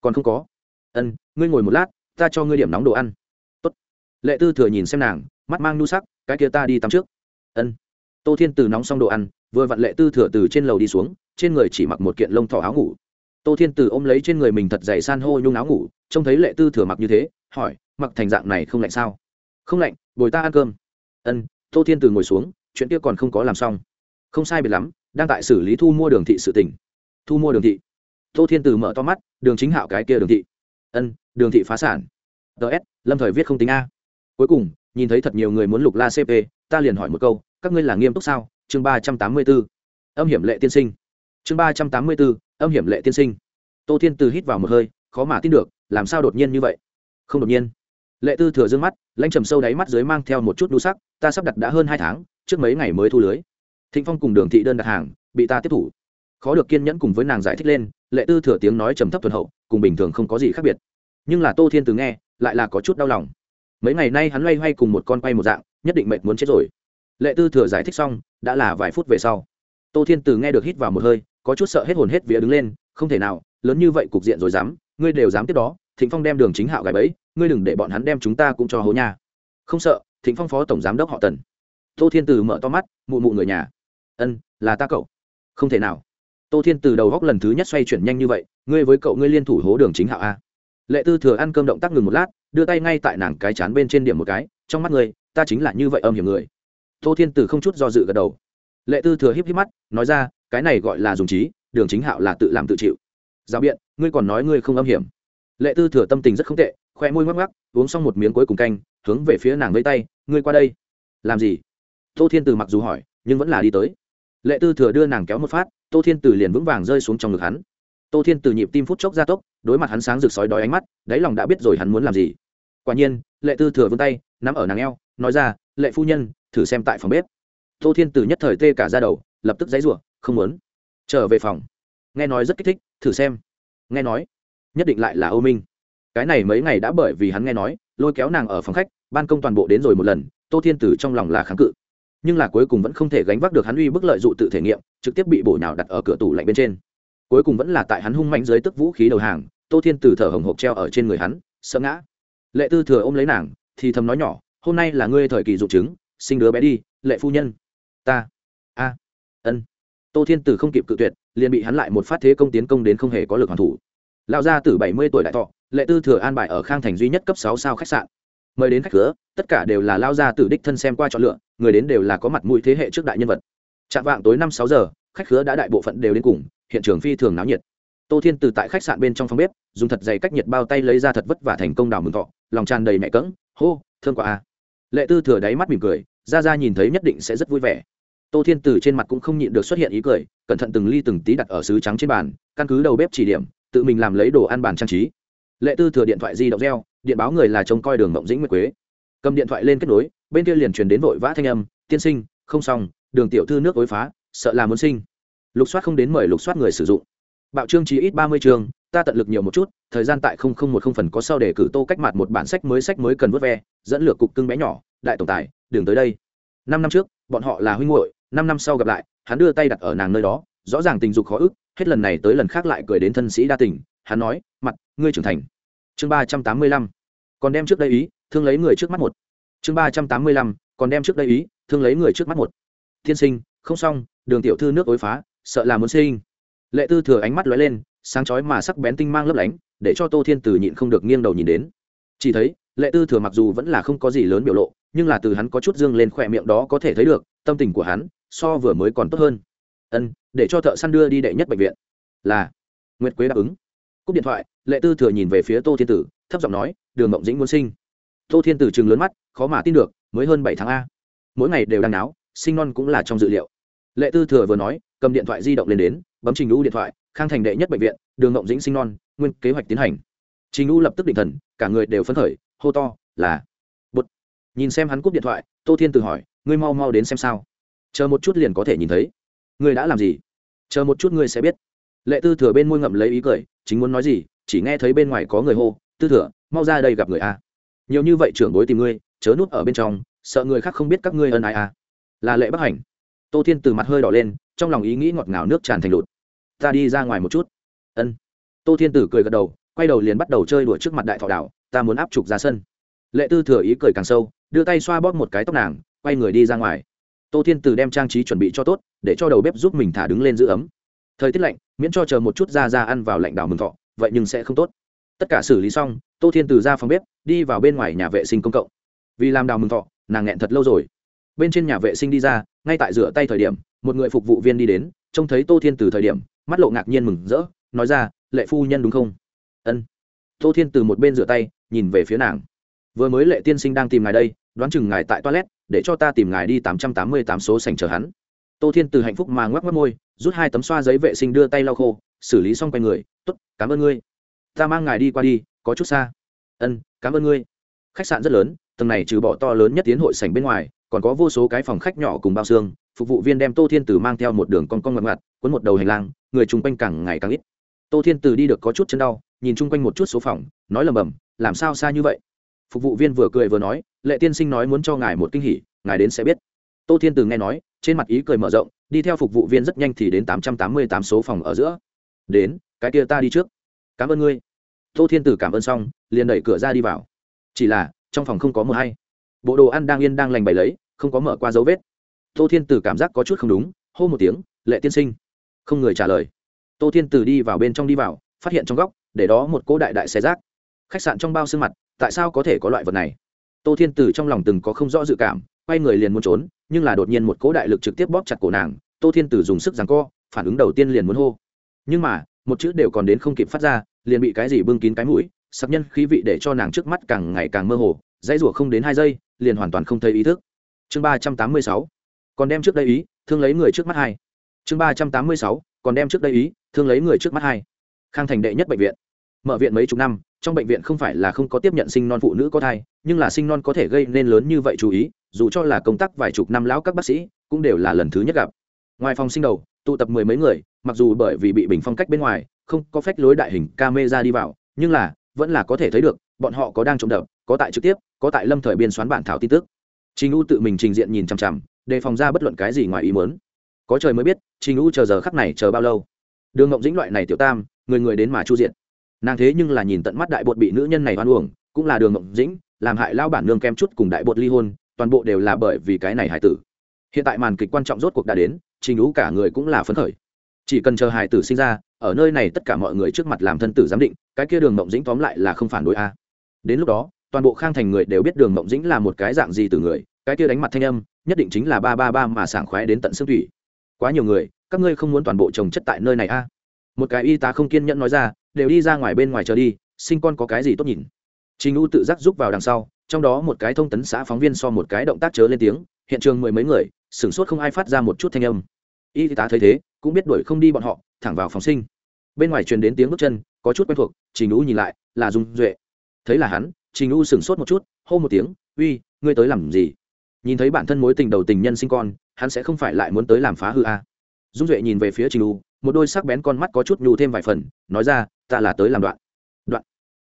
Còn không có. Ân, ngươi ngồi một lát, ta cho ngươi điểm nóng đồ ăn lệ tư thừa nhìn xem nàng, mắt mang nu sắc, cái kia ta đi tắm trước. Ân. Tô thiên từ nóng xong đồ ăn, vừa vặn lệ tư thừa từ trên lầu đi xuống, trên người chỉ mặc một kiện lông thỏ áo ngủ. Tô thiên từ ôm lấy trên người mình thật dày san hô nhung áo ngủ, trông thấy lệ tư thừa mặc như thế, hỏi, mặc thành dạng này không lạnh sao? Không lạnh, bồi ta ăn cơm. Ân. Tô thiên từ ngồi xuống, chuyện kia còn không có làm xong. Không sai biệt lắm, đang tại xử lý thu mua đường thị sự tỉnh thu mua đường thị. Tô thiên từ mở to mắt, đường chính hạo cái kia đường thị. Ân, đường thị phá sản. Ts lâm thời viết không tính a cuối cùng, nhìn thấy thật nhiều người muốn lục la cp ta liền hỏi một câu, các ngươi là nghiêm túc sao? Chương ba trăm tám mươi b ố âm hiểm lệ tiên sinh. Chương ba trăm tám mươi b ố âm hiểm lệ tiên sinh. Tô thiên từ hít vào một hơi, khó mà tin được, làm sao đột nhiên như vậy? Không đột nhiên. Lệ tư thừa d ư ơ n g mắt lanh trầm sâu đáy mắt dưới mang theo một chút đu sắc, ta sắp đặt đã hơn hai tháng, trước mấy ngày mới thu lưới. Thịnh phong cùng đường thị đơn đặt hàng, bị ta tiếp thủ. Khó được kiên nhẫn cùng với nàng giải thích lên, lệ tư thừa tiếng nói trầm thấp thuần hậu, cùng bình thường không có gì khác biệt. Nhưng là tô thiên từ nghe, lại là có chút đau lòng mấy ngày nay hắn loay hoay cùng một con quay một dạng, nhất định mệnh muốn chết rồi. Lệ tư thừa giải thích xong, đã là vài phút về sau. Tô thiên từ nghe được hít vào một hơi, có chút sợ hết hồn hết vía đứng lên, không thể nào, lớn như vậy cục diện rồi dám, ngươi đều dám tiếp đó, thịnh phong đem đường chính hạo gài bẫy, ngươi đừng để bọn hắn đem chúng ta cũng cho hố nha. Không sợ, thịnh phong phó tổng giám đốc họ tần. Tô thiên từ mở to mắt, mụ mụ người nhà. Ân, là ta cậu. Không thể nào. Tô thiên từ đầu góc lần thứ nhất xoay chuyển nhanh như vậy, ngươi với cậu ngươi liên thủ hố đường chính hạo a lệ tư thừa ăn cơm động tác ngừng một lát đưa tay ngay tại nàng cái chán bên trên điểm một cái trong mắt người, ta chính là như vậy âm hiểm người. Tô thiên Tử không chút do dự gật đầu. Lệ tư thừa híp híp mắt nói ra cái này gọi là dùng trí đường chính hạo là tự làm tự chịu. Giao biện ngươi còn nói ngươi không âm hiểm. Lệ tư thừa tâm tình rất không tệ khoe môi ngoắc ngoắc uống xong một miếng cuối cùng canh hướng về phía nàng vây tay ngươi qua đây. Làm gì? Tô thiên Tử mặc dù hỏi nhưng vẫn là đi tới. Lệ tư thừa đưa nàng kéo một phát tô thiên Tử liền vững vàng rơi xuống trong ngực hắn tô thiên từ nhịp tim phút chốc gia tốc, đối mặt hắn sáng rực sói đói ánh mắt, đáy lòng đã biết rồi hắn muốn làm gì. Quả nhiên, lệ tư thừa vươn tay, nắm ở nàng eo, nói ra, lệ phu nhân, thử xem tại phòng bếp. Tô thiên từ nhất thời tê cả ra đầu, lập tức dãy rủa, không muốn. Trở về phòng. Nghe nói rất kích thích, thử xem. Nghe nói, nhất định lại là âu minh. Cái này mấy ngày đã bởi vì hắn nghe nói, lôi kéo nàng ở phòng khách, ban công toàn bộ đến rồi một lần, tô thiên tử trong lòng là kháng cự. Nhưng là cuối cùng vẫn không thể gánh vác được hắn uy bức lợi dụ tự thể nghiệm, trực tiếp bị bổ nhào đặt ở cửa tủ lạnh bên trên cuối cùng vẫn là tại hắn hung mạnh dưới tức vũ khí đầu hàng, tô thiên từ thở hồng hộc treo ở trên người hắn, sợ ngã. Lệ tư thừa ôm lấy nàng, thì thầm nói nhỏ, hôm nay là ngươi thời kỳ dụng chứng, sinh đứa bé đi, lệ phu nhân. Ta. A. Ân. Tô thiên tử không kịp cự tuyệt, liền bị hắn lại một phát thế công tiến công đến không hề có lực hoàn thủ. Lão gia tử bảy mươi tuổi đại thọ, lệ tư thừa an bài ở khang thành duy nhất cấp sáu sao khách sạn. Mời đến khách cửa, tất cả đều là lao gia tử đích thân xem qua chọn lựa, người đến đều là có mặt mũi thế hệ trước đại nhân vật. Chạm vạng tối năm sáu giờ, khách khứa đã đại bộ phận đều đến cùng hiện trường phi thường náo nhiệt. Tô thiên từ tại khách sạn bên trong phòng bếp, dùng thật dày cách nhiệt bao tay lấy ra thật vất vả thành công đào mừng thọ, lòng tràn đầy mẹ cỡng, hô thương quá a lệ tư thừa đáy mắt mỉm cười, ra ra nhìn thấy nhất định sẽ rất vui vẻ. Tô thiên từ trên mặt cũng không nhịn được xuất hiện ý cười, cẩn thận từng ly từng tí đặt ở sứ trắng trên bàn, căn cứ đầu bếp chỉ điểm, tự mình làm lấy đồ ăn bàn trang trí. Lệ tư thừa điện thoại di động reo, điện báo người là trông coi đường mộng dĩnh nguyệt quế. Cầm điện thoại lên kết nối, bên kia liền truyền đến vội vã thanh âm, tiên sinh, không xong, đường tiểu thư nước ối phá, sợ là muốn sinh lục soát không đến mời lục soát người sử dụng. Bạo chương chỉ ít ba mươi chương ta tận lực nhiều một chút, thời gian tại không không một không phần có sau để cử tô cách mặt một bản sách mới sách mới cần vớt ve, dẫn lược cục cưng bé nhỏ, đại tổng tài đường tới đây. Năm năm trước, bọn họ là huynh muội, năm năm sau gặp lại, hắn đưa tay đặt ở nàng nơi đó, rõ ràng tình dục khó ức, hết lần này tới lần khác lại cười đến thân sĩ đa tình, hắn nói, mặt, ngươi trưởng thành. Chương ba trăm tám mươi lăm. Còn đem trước đây ý, thương lấy người trước mắt một. Chương ba trăm tám mươi lăm, còn đem trước đây ý, thương lấy người trước mắt một. Thiên sinh, không xong, đường tiểu thư nước ối phá sợ là muốn sinh. Lệ tư thừa ánh mắt lóe lên, sáng chói mà sắc bén tinh mang lấp lánh, để cho tô thiên từ nhịn không được nghiêng đầu nhìn đến. Chỉ thấy, lệ tư thừa mặc dù vẫn là không có gì lớn biểu lộ, nhưng là từ hắn có chút dương lên khỏe miệng đó có thể thấy được, tâm tình của hắn so vừa mới còn tốt hơn. Ân, để cho thợ săn đưa đi đệ nhất bệnh viện. Là, nguyệt quế đáp ứng. Cúp điện thoại, lệ tư thừa nhìn về phía tô thiên tử, thấp giọng nói, đường mộng dĩnh muốn sinh. Tô thiên tử chừng lớn mắt, khó mà tin được, mới hơn bảy tháng a. Mỗi ngày đều đang náo, sinh non cũng là trong dự liệu lệ tư thừa vừa nói, cầm điện thoại di động lên đến, bấm trình lũ điện thoại, khang thành đệ nhất bệnh viện, đường mộng dĩnh sinh non, nguyên kế hoạch tiến hành. Trình lũ lập tức định thần, cả người đều phấn khởi, hô to, là. Bút nhìn xem hắn cúp điện thoại, tô thiên từ hỏi, ngươi mau mau đến xem sao? Chờ một chút liền có thể nhìn thấy. Ngươi đã làm gì? Chờ một chút ngươi sẽ biết. Lệ tư thừa bên môi ngậm lấy ý cười, chính muốn nói gì, chỉ nghe thấy bên ngoài có người hô, tư thừa, mau ra đây gặp người a. Nhiều như vậy trưởng bối tìm ngươi, chớ nút ở bên trong, sợ người khác không biết các ngươi ân ai a. Là lệ bắc hành tô thiên từ mặt hơi đỏ lên, trong lòng ý nghĩ ngọt ngào nước tràn thành lụt. Ta đi ra ngoài một chút. Ân. Tô thiên tử cười gật đầu, quay đầu liền bắt đầu chơi đuổi trước mặt đại thọ đảo, ta muốn áp trục ra sân. Lệ tư thừa ý cười càng sâu, đưa tay xoa bóp một cái tóc nàng, quay người đi ra ngoài. Tô thiên tử đem trang trí chuẩn bị cho tốt, để cho đầu bếp giúp mình thả đứng lên giữ ấm. Thời tiết lạnh, miễn cho chờ một chút ra ra ăn vào lạnh đảo mừng thọ, vậy nhưng sẽ không tốt. Tất cả xử lý xong, tô thiên tử ra phòng bếp, đi vào bên ngoài nhà vệ sinh công cộng. Vì làm đào mừng thọ, nàng nghẹn thật lâu rồi bên trên nhà vệ sinh đi ra, ngay tại rửa tay thời điểm, một người phục vụ viên đi đến, trông thấy tô thiên từ thời điểm, mắt lộ ngạc nhiên mừng rỡ, nói ra, lệ phu nhân đúng không? Ân. Tô thiên từ một bên rửa tay, nhìn về phía nàng. Vừa mới lệ tiên sinh đang tìm ngài đây, đoán chừng ngài tại toilet, để cho ta tìm ngài đi tám trăm tám mươi tám số sành chờ hắn. Tô thiên từ hạnh phúc mà ngoắc mất môi, rút hai tấm xoa giấy vệ sinh đưa tay lau khô, xử lý xong quay người t ố t cảm ơn ngươi. Ta mang ngài đi qua đi, có chút xa. Ân, cảm ơn ngươi. Khách sạn rất lớn, tầng này trừ bỏ to lớn nhất tiến hội sảnh bên ngoài còn có vô số cái phòng khách nhỏ cùng bao xương, phục vụ viên đem tô thiên tử mang theo một đường con con ngặt ngặt quấn một đầu hành lang, người chung quanh càng ngày càng ít. Tô thiên tử đi được có chút chân đau, nhìn chung quanh một chút số phòng, nói lầm bầm, làm sao xa như vậy? Phục vụ viên vừa cười vừa nói, lệ tiên sinh nói muốn cho ngài một kinh hỉ, ngài đến sẽ biết. Tô thiên tử nghe nói, trên mặt ý cười mở rộng, đi theo phục vụ viên rất nhanh thì đến tám trăm tám mươi tám số phòng ở giữa. Đến, cái kia ta đi trước. Cảm ơn ngươi. Tô thiên tử cảm ơn xong, liền đẩy cửa ra đi vào. Chỉ là, trong phòng không có mờ hay. Bộ đồ ăn đang yên đang lành bày lấy không có mở qua dấu vết. Tô thiên tử cảm giác có chút không đúng, hô một tiếng, lệ tiên sinh. Không người trả lời. Tô thiên tử đi vào bên trong đi vào, phát hiện trong góc, để đó một cỗ đại đại xe rác. Khách sạn trong bao xương mặt, tại sao có thể có loại vật này? Tô thiên tử trong lòng từng có không rõ dự cảm, quay người liền muốn trốn, nhưng là đột nhiên một cỗ đại lực trực tiếp bóp chặt cổ nàng, tô thiên tử dùng sức rằng co, phản ứng đầu tiên liền muốn hô. Nhưng mà, một chữ đều còn đến không kịp phát ra, liền bị cái gì bưng kín cái mũi sắc nhân khí vị để cho nàng trước mắt càng ngày càng mơ hồ, dãy rủa không đến hai giây, liền hoàn toàn không thấy ý thức chương ba trăm tám mươi sáu. Còn đem trước đây ý, thương lấy người trước mắt hai. Chương ba trăm tám mươi sáu, còn đem trước đây ý, thương lấy người trước mắt hai. Khang thành đệ nhất bệnh viện. Mở viện mấy chục năm, trong bệnh viện không phải là không có tiếp nhận sinh non phụ nữ có thai, nhưng là sinh non có thể gây nên lớn như vậy chú ý, dù cho là công tác vài chục năm lão các bác sĩ, cũng đều là lần thứ nhất gặp. Ngoài phòng sinh đầu, tụ tập mười mấy người, mặc dù bởi vì bị bình phong cách bên ngoài, không có phách lối đại hình camera đi vào, nhưng là, vẫn là có thể thấy được, bọn họ có đang trộm đập có tại trực tiếp, có tại lâm thời biên soán bản thảo tin tức trình u tự mình trình diện nhìn chằm chằm, đề phòng ra bất luận cái gì ngoài ý muốn. Có trời mới biết, trình u chờ giờ khắc này chờ bao lâu. Đường ngộng dĩnh loại này tiểu tam, người người đến mà chu diện. Nàng thế nhưng là nhìn tận mắt đại bột bị nữ nhân này oan uổng, cũng là đường mộng dĩnh, làm hại lao bản nương kem chút cùng đại bột ly hôn, toàn bộ đều là bởi vì cái này hải tử. Hiện tại màn kịch quan trọng rốt cuộc đã đến, trình U cả người cũng là phấn khởi. Chỉ cần chờ hải tử sinh ra, ở nơi này tất cả mọi người trước mặt làm thân tử giám định, cái kia đường mộng dĩnh tóm lại là không phản đối a. Đến lúc đó toàn bộ khang thành người đều biết đường mộng dĩnh là một cái dạng gì từ người, cái kia đánh mặt thanh âm, nhất định chính là ba ba ba mà sảng khoái đến tận xương thủy. Quá nhiều người, các ngươi không muốn toàn bộ trồng chất tại nơi này a một cái y tá không kiên nhẫn nói ra, đều đi ra ngoài bên ngoài chờ đi, sinh con có cái gì tốt nhìn? Trình u tự giác rút vào đằng sau, trong đó một cái thông tấn xã phóng viên so một cái động tác chớ lên tiếng, hiện trường mười mấy người, sửng sốt không ai phát ra một chút thanh âm. Y tá thấy thế, cũng biết đuổi không đi bọn họ, thẳng vào phòng sinh. Bên ngoài truyền đến tiếng bước chân, có chút quen thuộc, trình u nhìn lại, là dung duệ. Thấy là hắn trình u sửng sốt một chút, hô một tiếng, uy, ngươi tới làm gì? Nhìn thấy bản thân mối tình đầu tình nhân sinh con, hắn sẽ không phải lại muốn tới làm phá hư a à. dung duệ nhìn về phía trình u, một đôi sắc bén con mắt có chút nhu thêm vài phần, nói ra, ta là tới làm đoạn. Đoạn.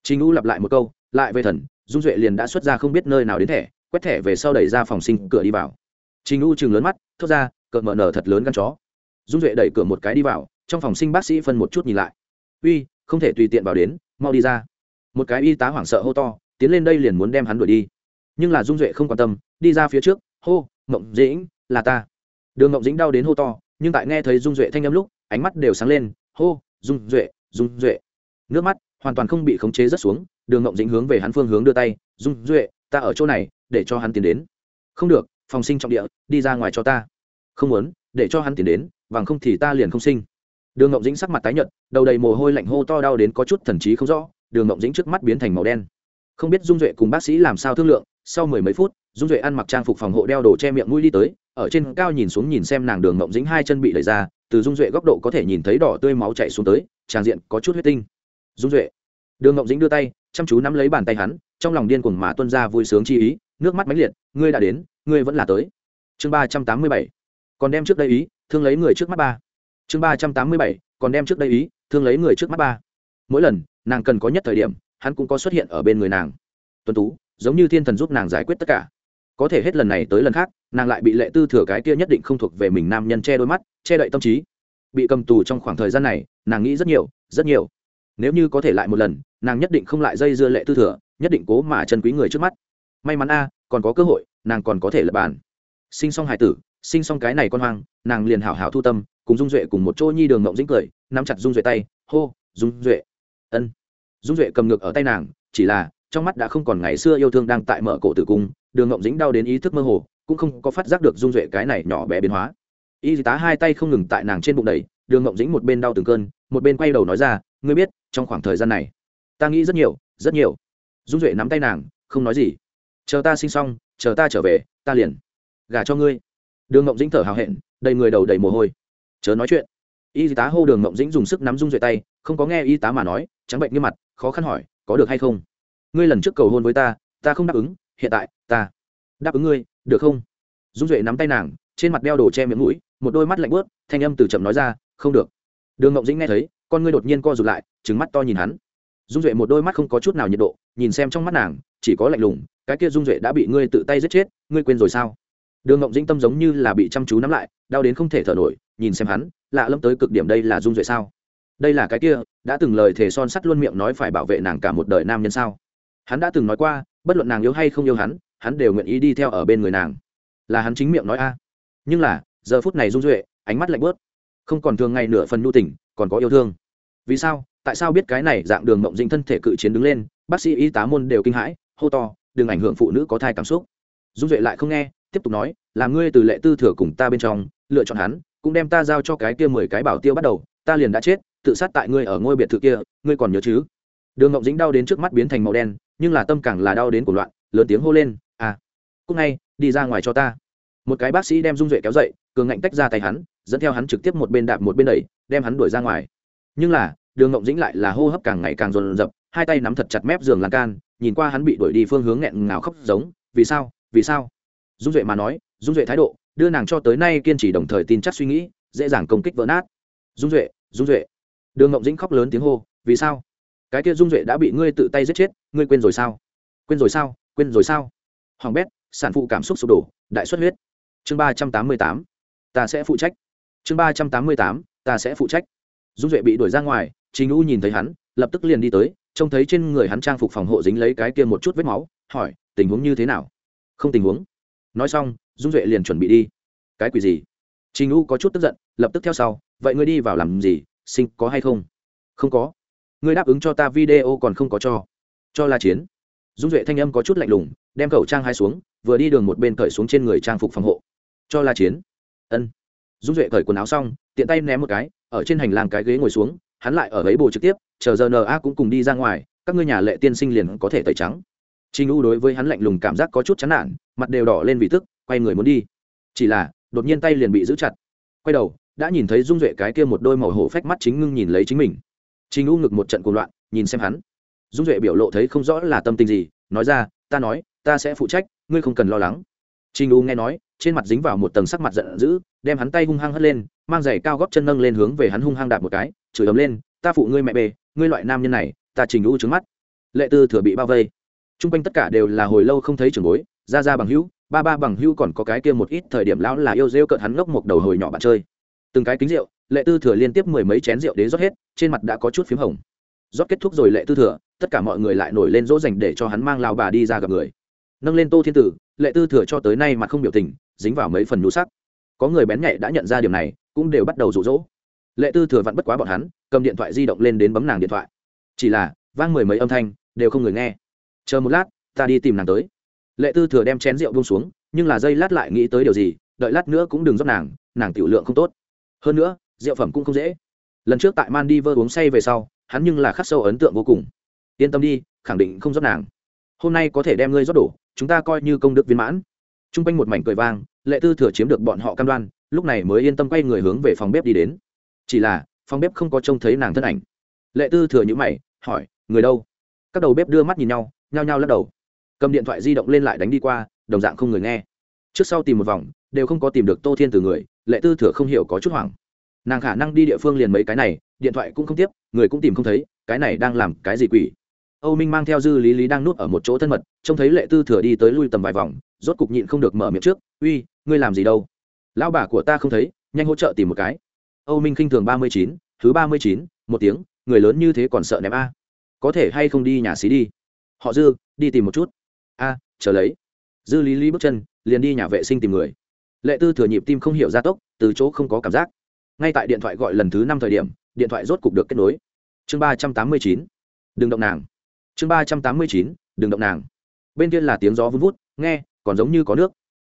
Trình u lặp lại một câu, lại về thần, dung duệ liền đã xuất ra không biết nơi nào đến thẻ, quét thẻ về sau đẩy ra phòng sinh cửa đi vào. Trình u chừng lớn mắt, thốt ra cợt mở nở thật lớn gan chó. Dung duệ đẩy cửa một cái đi vào, trong phòng sinh bác sĩ phân một chút nhìn lại. Uy, không thể tùy tiện vào đến, mau đi ra. Một cái y tá hoảng sợ hô to tiến lên đây liền muốn đem hắn đuổi đi. Nhưng là dung duệ không quan tâm, đi ra phía trước, hô, ngộng dĩnh, là ta. Đường ngộng dĩnh đau đến hô to, nhưng tại nghe thấy dung duệ thanh âm lúc, ánh mắt đều sáng lên, hô, dung duệ dung duệ. Nước mắt hoàn toàn không bị khống chế rất xuống, đường ngộng dĩnh hướng về hắn phương hướng đưa tay, dung duệ, ta ở chỗ này, để cho hắn tiến đến. Không được, phòng sinh trọng địa, đi ra ngoài cho ta. Không muốn, để cho hắn tiến đến, bằng không thì ta liền không sinh. Đường ngộng dĩnh sắc mặt tái nhợt, đầu đầy mồ hôi lạnh hô to đau đến có chút thần trí không rõ, đường ngộng dĩnh trước mắt biến thành màu đen không biết dung duệ cùng bác sĩ làm sao thương lượng, sau mười mấy phút, dung duệ ăn mặc trang phục phòng hộ đeo đồ che miệng mũi đi tới, ở trên cao nhìn xuống nhìn xem nàng đường ngộng dính hai chân bị đẩy ra, từ dung duệ góc độ có thể nhìn thấy đỏ tươi máu chạy xuống tới tràng diện có chút huyết tinh. Dung duệ. Đường ngộng dính đưa tay, chăm chú nắm lấy bàn tay hắn, trong lòng điên cuồng mà tuân ra vui sướng chi ý, nước mắt mãnh liệt, ngươi đã đến, ngươi vẫn là tới. Chương ba trăm tám mươi bảy. Còn đem trước đây ý, thương lấy người trước mắt ba. Chương ba trăm tám mươi bảy, còn đem trước đây ý, thương lấy người trước mắt ba. Mỗi lần, nàng cần có nhất thời điểm hắn cũng có xuất hiện ở bên người nàng. Tuân tú, giống như thiên thần giúp nàng giải quyết tất cả. Có thể hết lần này tới lần khác, nàng lại bị lệ tư thừa cái kia nhất định không thuộc về mình nam nhân che đôi mắt, che đậy tâm trí. Bị cầm tù trong khoảng thời gian này, nàng nghĩ rất nhiều rất nhiều. Nếu như có thể lại một lần, nàng nhất định không lại dây dưa lệ tư thừa, nhất định cố mà chân quý người trước mắt. May mắn a, còn có cơ hội, nàng còn có thể lập bàn. Sinh xong hải tử, sinh xong cái này con hoang, nàng liền hảo hảo thu tâm, cùng dung duệ cùng một chỗ nhi đường ngộng dĩnh cười, nắm chặt dung duệ tay, hô, dung duệ. Ân dung duệ cầm ngược ở tay nàng, chỉ là, trong mắt đã không còn ngày xưa yêu thương đang tại mở cổ tử cung, đường ngộng dĩnh đau đến ý thức mơ hồ, cũng không có phát giác được dung duệ cái này nhỏ bé biến hóa. Y tá hai tay không ngừng tại nàng trên bụng đầy đường ngộng dĩnh một bên đau từng cơn, một bên quay đầu nói ra, ngươi biết, trong khoảng thời gian này, ta nghĩ rất nhiều rất nhiều. Dung duệ nắm tay nàng, không nói gì. Chờ ta sinh xong, chờ ta trở về, ta liền gả cho ngươi. Đường ngộng dĩnh thở hào hẹn, đầy người đầu đầy mồ hôi. Chớ nói chuyện. Y tá hô đường ngộng dĩnh dùng sức nắm dung duệ tay, không có nghe y tá mà nói trắng bệnh như mặt, khó khăn hỏi, có được hay không? Ngươi lần trước cầu hôn với ta ta không đáp ứng, hiện tại, ta đáp ứng ngươi, được không? Dung duệ nắm tay nàng, trên mặt đeo đồ che miệng mũi, một đôi mắt lạnh bớt thanh âm từ chậm nói ra, không được. Đường ngộng dĩnh nghe thấy, con ngươi đột nhiên co rụt lại trứng mắt to nhìn hắn. Dung duệ một đôi mắt không có chút nào nhiệt độ, nhìn xem trong mắt nàng, chỉ có lạnh lùng, cái kia dung duệ đã bị ngươi tự tay giết chết, ngươi quên rồi sao? Đường ngộng dĩnh tâm giống như là bị chăm chú nắm lại, đau đến không thể thở nổi, nhìn xem hắn, lạ lẫm tới cực điểm đây là dung duệ sao? Đây là cái kia, đã từng lời thề son sắt luôn miệng nói phải bảo vệ nàng cả một đời nam nhân sao? Hắn đã từng nói qua, bất luận nàng yêu hay không yêu hắn hắn đều nguyện ý đi theo ở bên người nàng. Là hắn chính miệng nói a. Nhưng là, giờ phút này rung duệ, ánh mắt lạnh bớt không còn thường ngày nửa phần nhu tình, còn có yêu thương. Vì sao, tại sao biết cái này dạng đường mộng dinh thân thể cự chiến đứng lên, bác sĩ y tá môn đều kinh hãi, hô to, đừng ảnh hưởng phụ nữ có thai cảm xúc. Dung duệ lại không nghe, tiếp tục nói, là ngươi từ lệ tư thừa cùng ta bên trong, lựa chọn hắn, cũng đem ta giao cho cái kia mười cái bảo tiêu bắt đầu, ta liền đã chết tự sát tại ngươi ở ngôi biệt thự kia, ngươi còn nhớ chứ? Đường ngộng dính đau đến trước mắt biến thành màu đen, nhưng là tâm càng là đau đến của loạn, lớn tiếng hô lên à cúc ngay, đi ra ngoài cho ta. Một cái bác sĩ đem dung duệ kéo dậy, cường ngạnh tách ra tay hắn, dẫn theo hắn trực tiếp một bên đạp một bên đẩy, đem hắn đuổi ra ngoài. Nhưng là, đường ngộng dĩnh lại là hô hấp càng ngày càng dồn dập, hai tay nắm thật chặt mép giường lan can, nhìn qua hắn bị đuổi đi phương hướng nghẹn ngào khóc giống, vì sao? Vì sao? Dung duệ mà nói dung duệ thái độ, đưa nàng cho tới nay kiên trì đồng thời tin chắc suy nghĩ, dễ dàng công kích vỡ nát. Dung duệ dung duệ đường ngộng dĩnh khóc lớn tiếng hô, vì sao? Cái kia dung duệ đã bị ngươi tự tay giết chết, ngươi quên rồi sao? Quên rồi sao? Quên rồi sao? Hoàng bét, sản phụ cảm xúc sụp đổ, đại xuất huyết. Chương ba trăm tám mươi tám, ta sẽ phụ trách. Chương ba trăm tám mươi tám, ta sẽ phụ trách. Dung duệ bị đuổi ra ngoài chính u nhìn thấy hắn, lập tức liền đi tới, trông thấy trên người hắn trang phục phòng hộ dính lấy cái kia một chút vết máu, hỏi, tình huống như thế nào? Không tình huống. Nói xong, dung duệ liền chuẩn bị đi. Cái quỷ gì? Trình u có chút tức giận, lập tức theo sau, vậy ngươi đi vào làm gì? Sinh có hay không? Không có. Ngươi đáp ứng cho ta video còn không có cho. Cho là chiến. Dung duệ thanh âm có chút lạnh lùng đem khẩu trang hai xuống vừa đi đường một bên cởi xuống trên người trang phục phòng hộ. Cho là chiến. Ân. Dung duệ cởi quần áo xong tiện tay ném một cái ở trên hành lang cái ghế ngồi xuống hắn lại ở ấy bồ trực tiếp chờ giờ na cũng cùng đi ra ngoài các ngươi nhà lệ tiên sinh liền có thể tẩy trắng. Trình U đối với hắn lạnh lùng cảm giác có chút chán nản, mặt đều đỏ lên vì tức, quay người muốn đi. Chỉ là, đột nhiên tay liền bị giữ chặt. Quay đầu, đã nhìn thấy Dung Duệ cái kia một đôi màu hổ phách mắt chính ngưng nhìn lấy chính mình. Trình U ngực một trận cuồng loạn, nhìn xem hắn. Dung Duệ biểu lộ thấy không rõ là tâm tình gì, nói ra, "Ta nói, ta sẽ phụ trách, ngươi không cần lo lắng." Trình U nghe nói, trên mặt dính vào một tầng sắc mặt giận dữ, đem hắn tay hung hăng hất lên, mang giày cao gót chân nâng lên hướng về hắn hung hăng đạp một cái, chửi ấm lên, "Ta phụ ngươi mẹ bề, ngươi loại nam nhân này, ta Trình U trừng mắt." Lệ Tư thừa bị bao vây t r u n g quanh tất cả đều là hồi lâu không thấy trường bối ra ra bằng hữu ba ba bằng hữu còn có cái kia một ít thời điểm lão là yêu rêu cợt hắn ngốc một đầu hồi nhỏ bạn chơi từng cái kính rượu, lệ tư thừa liên tiếp mười mấy chén rượu đế rót hết, trên mặt đã có chút p h í m hồng. Rót kết thúc rồi lệ tư thừa, tất cả mọi người lại nổi lên dỗ dành để cho hắn mang lao bà đi ra gặp người. Nâng lên tô thiên tử, lệ tư thừa cho tới nay mà không biểu tình, dính vào mấy phần nhú sắc. Có người bén nhạy đã nhận ra điều này, cũng đều bắt đầu rụ rỗ. Lệ tư thừa vặn bất quá bọn hắn, cầm điện thoại di động lên đến bấm nàng điện thoại. Chỉ là, vang mười mấy âm thanh, đều không người nghe. Chờ một lát, ta đi tìm nàng tới. Lệ tư thừa đem chén rượu bông xuống, nhưng là dây lát lại nghĩ tới điều gì, đợi lát nữa cũng đừng rót nàng nàng tiểu lượng không tốt hơn nữa, rượu phẩm cũng không dễ. Lần trước tại man di vơ uống say về sau, hắn nhưng là khắc sâu ấn tượng vô cùng. Yên tâm đi, khẳng định không rót nàng. Hôm nay có thể đem ngươi rót đổ chúng ta coi như công đức viên mãn. T r u n g quanh một mảnh cười vang, lệ tư thừa chiếm được bọn họ cam đoan, lúc này mới yên tâm quay người hướng về phòng bếp đi đến. Chỉ là, phòng bếp không có trông thấy nàng thân ảnh. Lệ tư thừa nhữ mày, hỏi, người đâu? Các đầu bếp đưa mắt nhìn nhau, nhao nhao lắc đầu. Cầm điện thoại di động lên lại đánh đi qua, đồng dạng không người nghe. Trước sau tìm một vòng, đều không có tìm được tô thiên từ người lệ tư thừa không hiểu có chút hoảng. Nàng khả năng đi địa phương liền mấy cái này, điện thoại cũng không tiếp, người cũng tìm không thấy, cái này đang làm cái gì quỷ? Âu minh mang theo dư lý lý đang nuốt ở một chỗ thân mật, trông thấy lệ tư thừa đi tới lui tầm vài vòng, rốt cục nhịn không được mở miệng trước, uy, ngươi làm gì đâu? Lão bà của ta không thấy, nhanh hỗ trợ tìm một cái. Âu minh khinh thường ba mươi chín, thứ ba mươi chín, một tiếng, người lớn như thế còn sợ ném a? Có thể hay không đi nhà xí đi? Họ dư, đi tìm một chút. A, chờ lấy. Dư lý lý bước chân, liền đi nhà vệ sinh tìm người lệ tư thừa nhịp tim không hiểu gia tốc, từ chỗ không có cảm giác. Ngay tại điện thoại gọi lần thứ năm thời điểm, điện thoại rốt cục được kết nối. Chương ba trăm tám mươi chín. Đừng động nàng. Chương ba trăm tám mươi chín, đừng động nàng. Bên kia là tiếng gió vun vút, nghe, còn giống như có nước.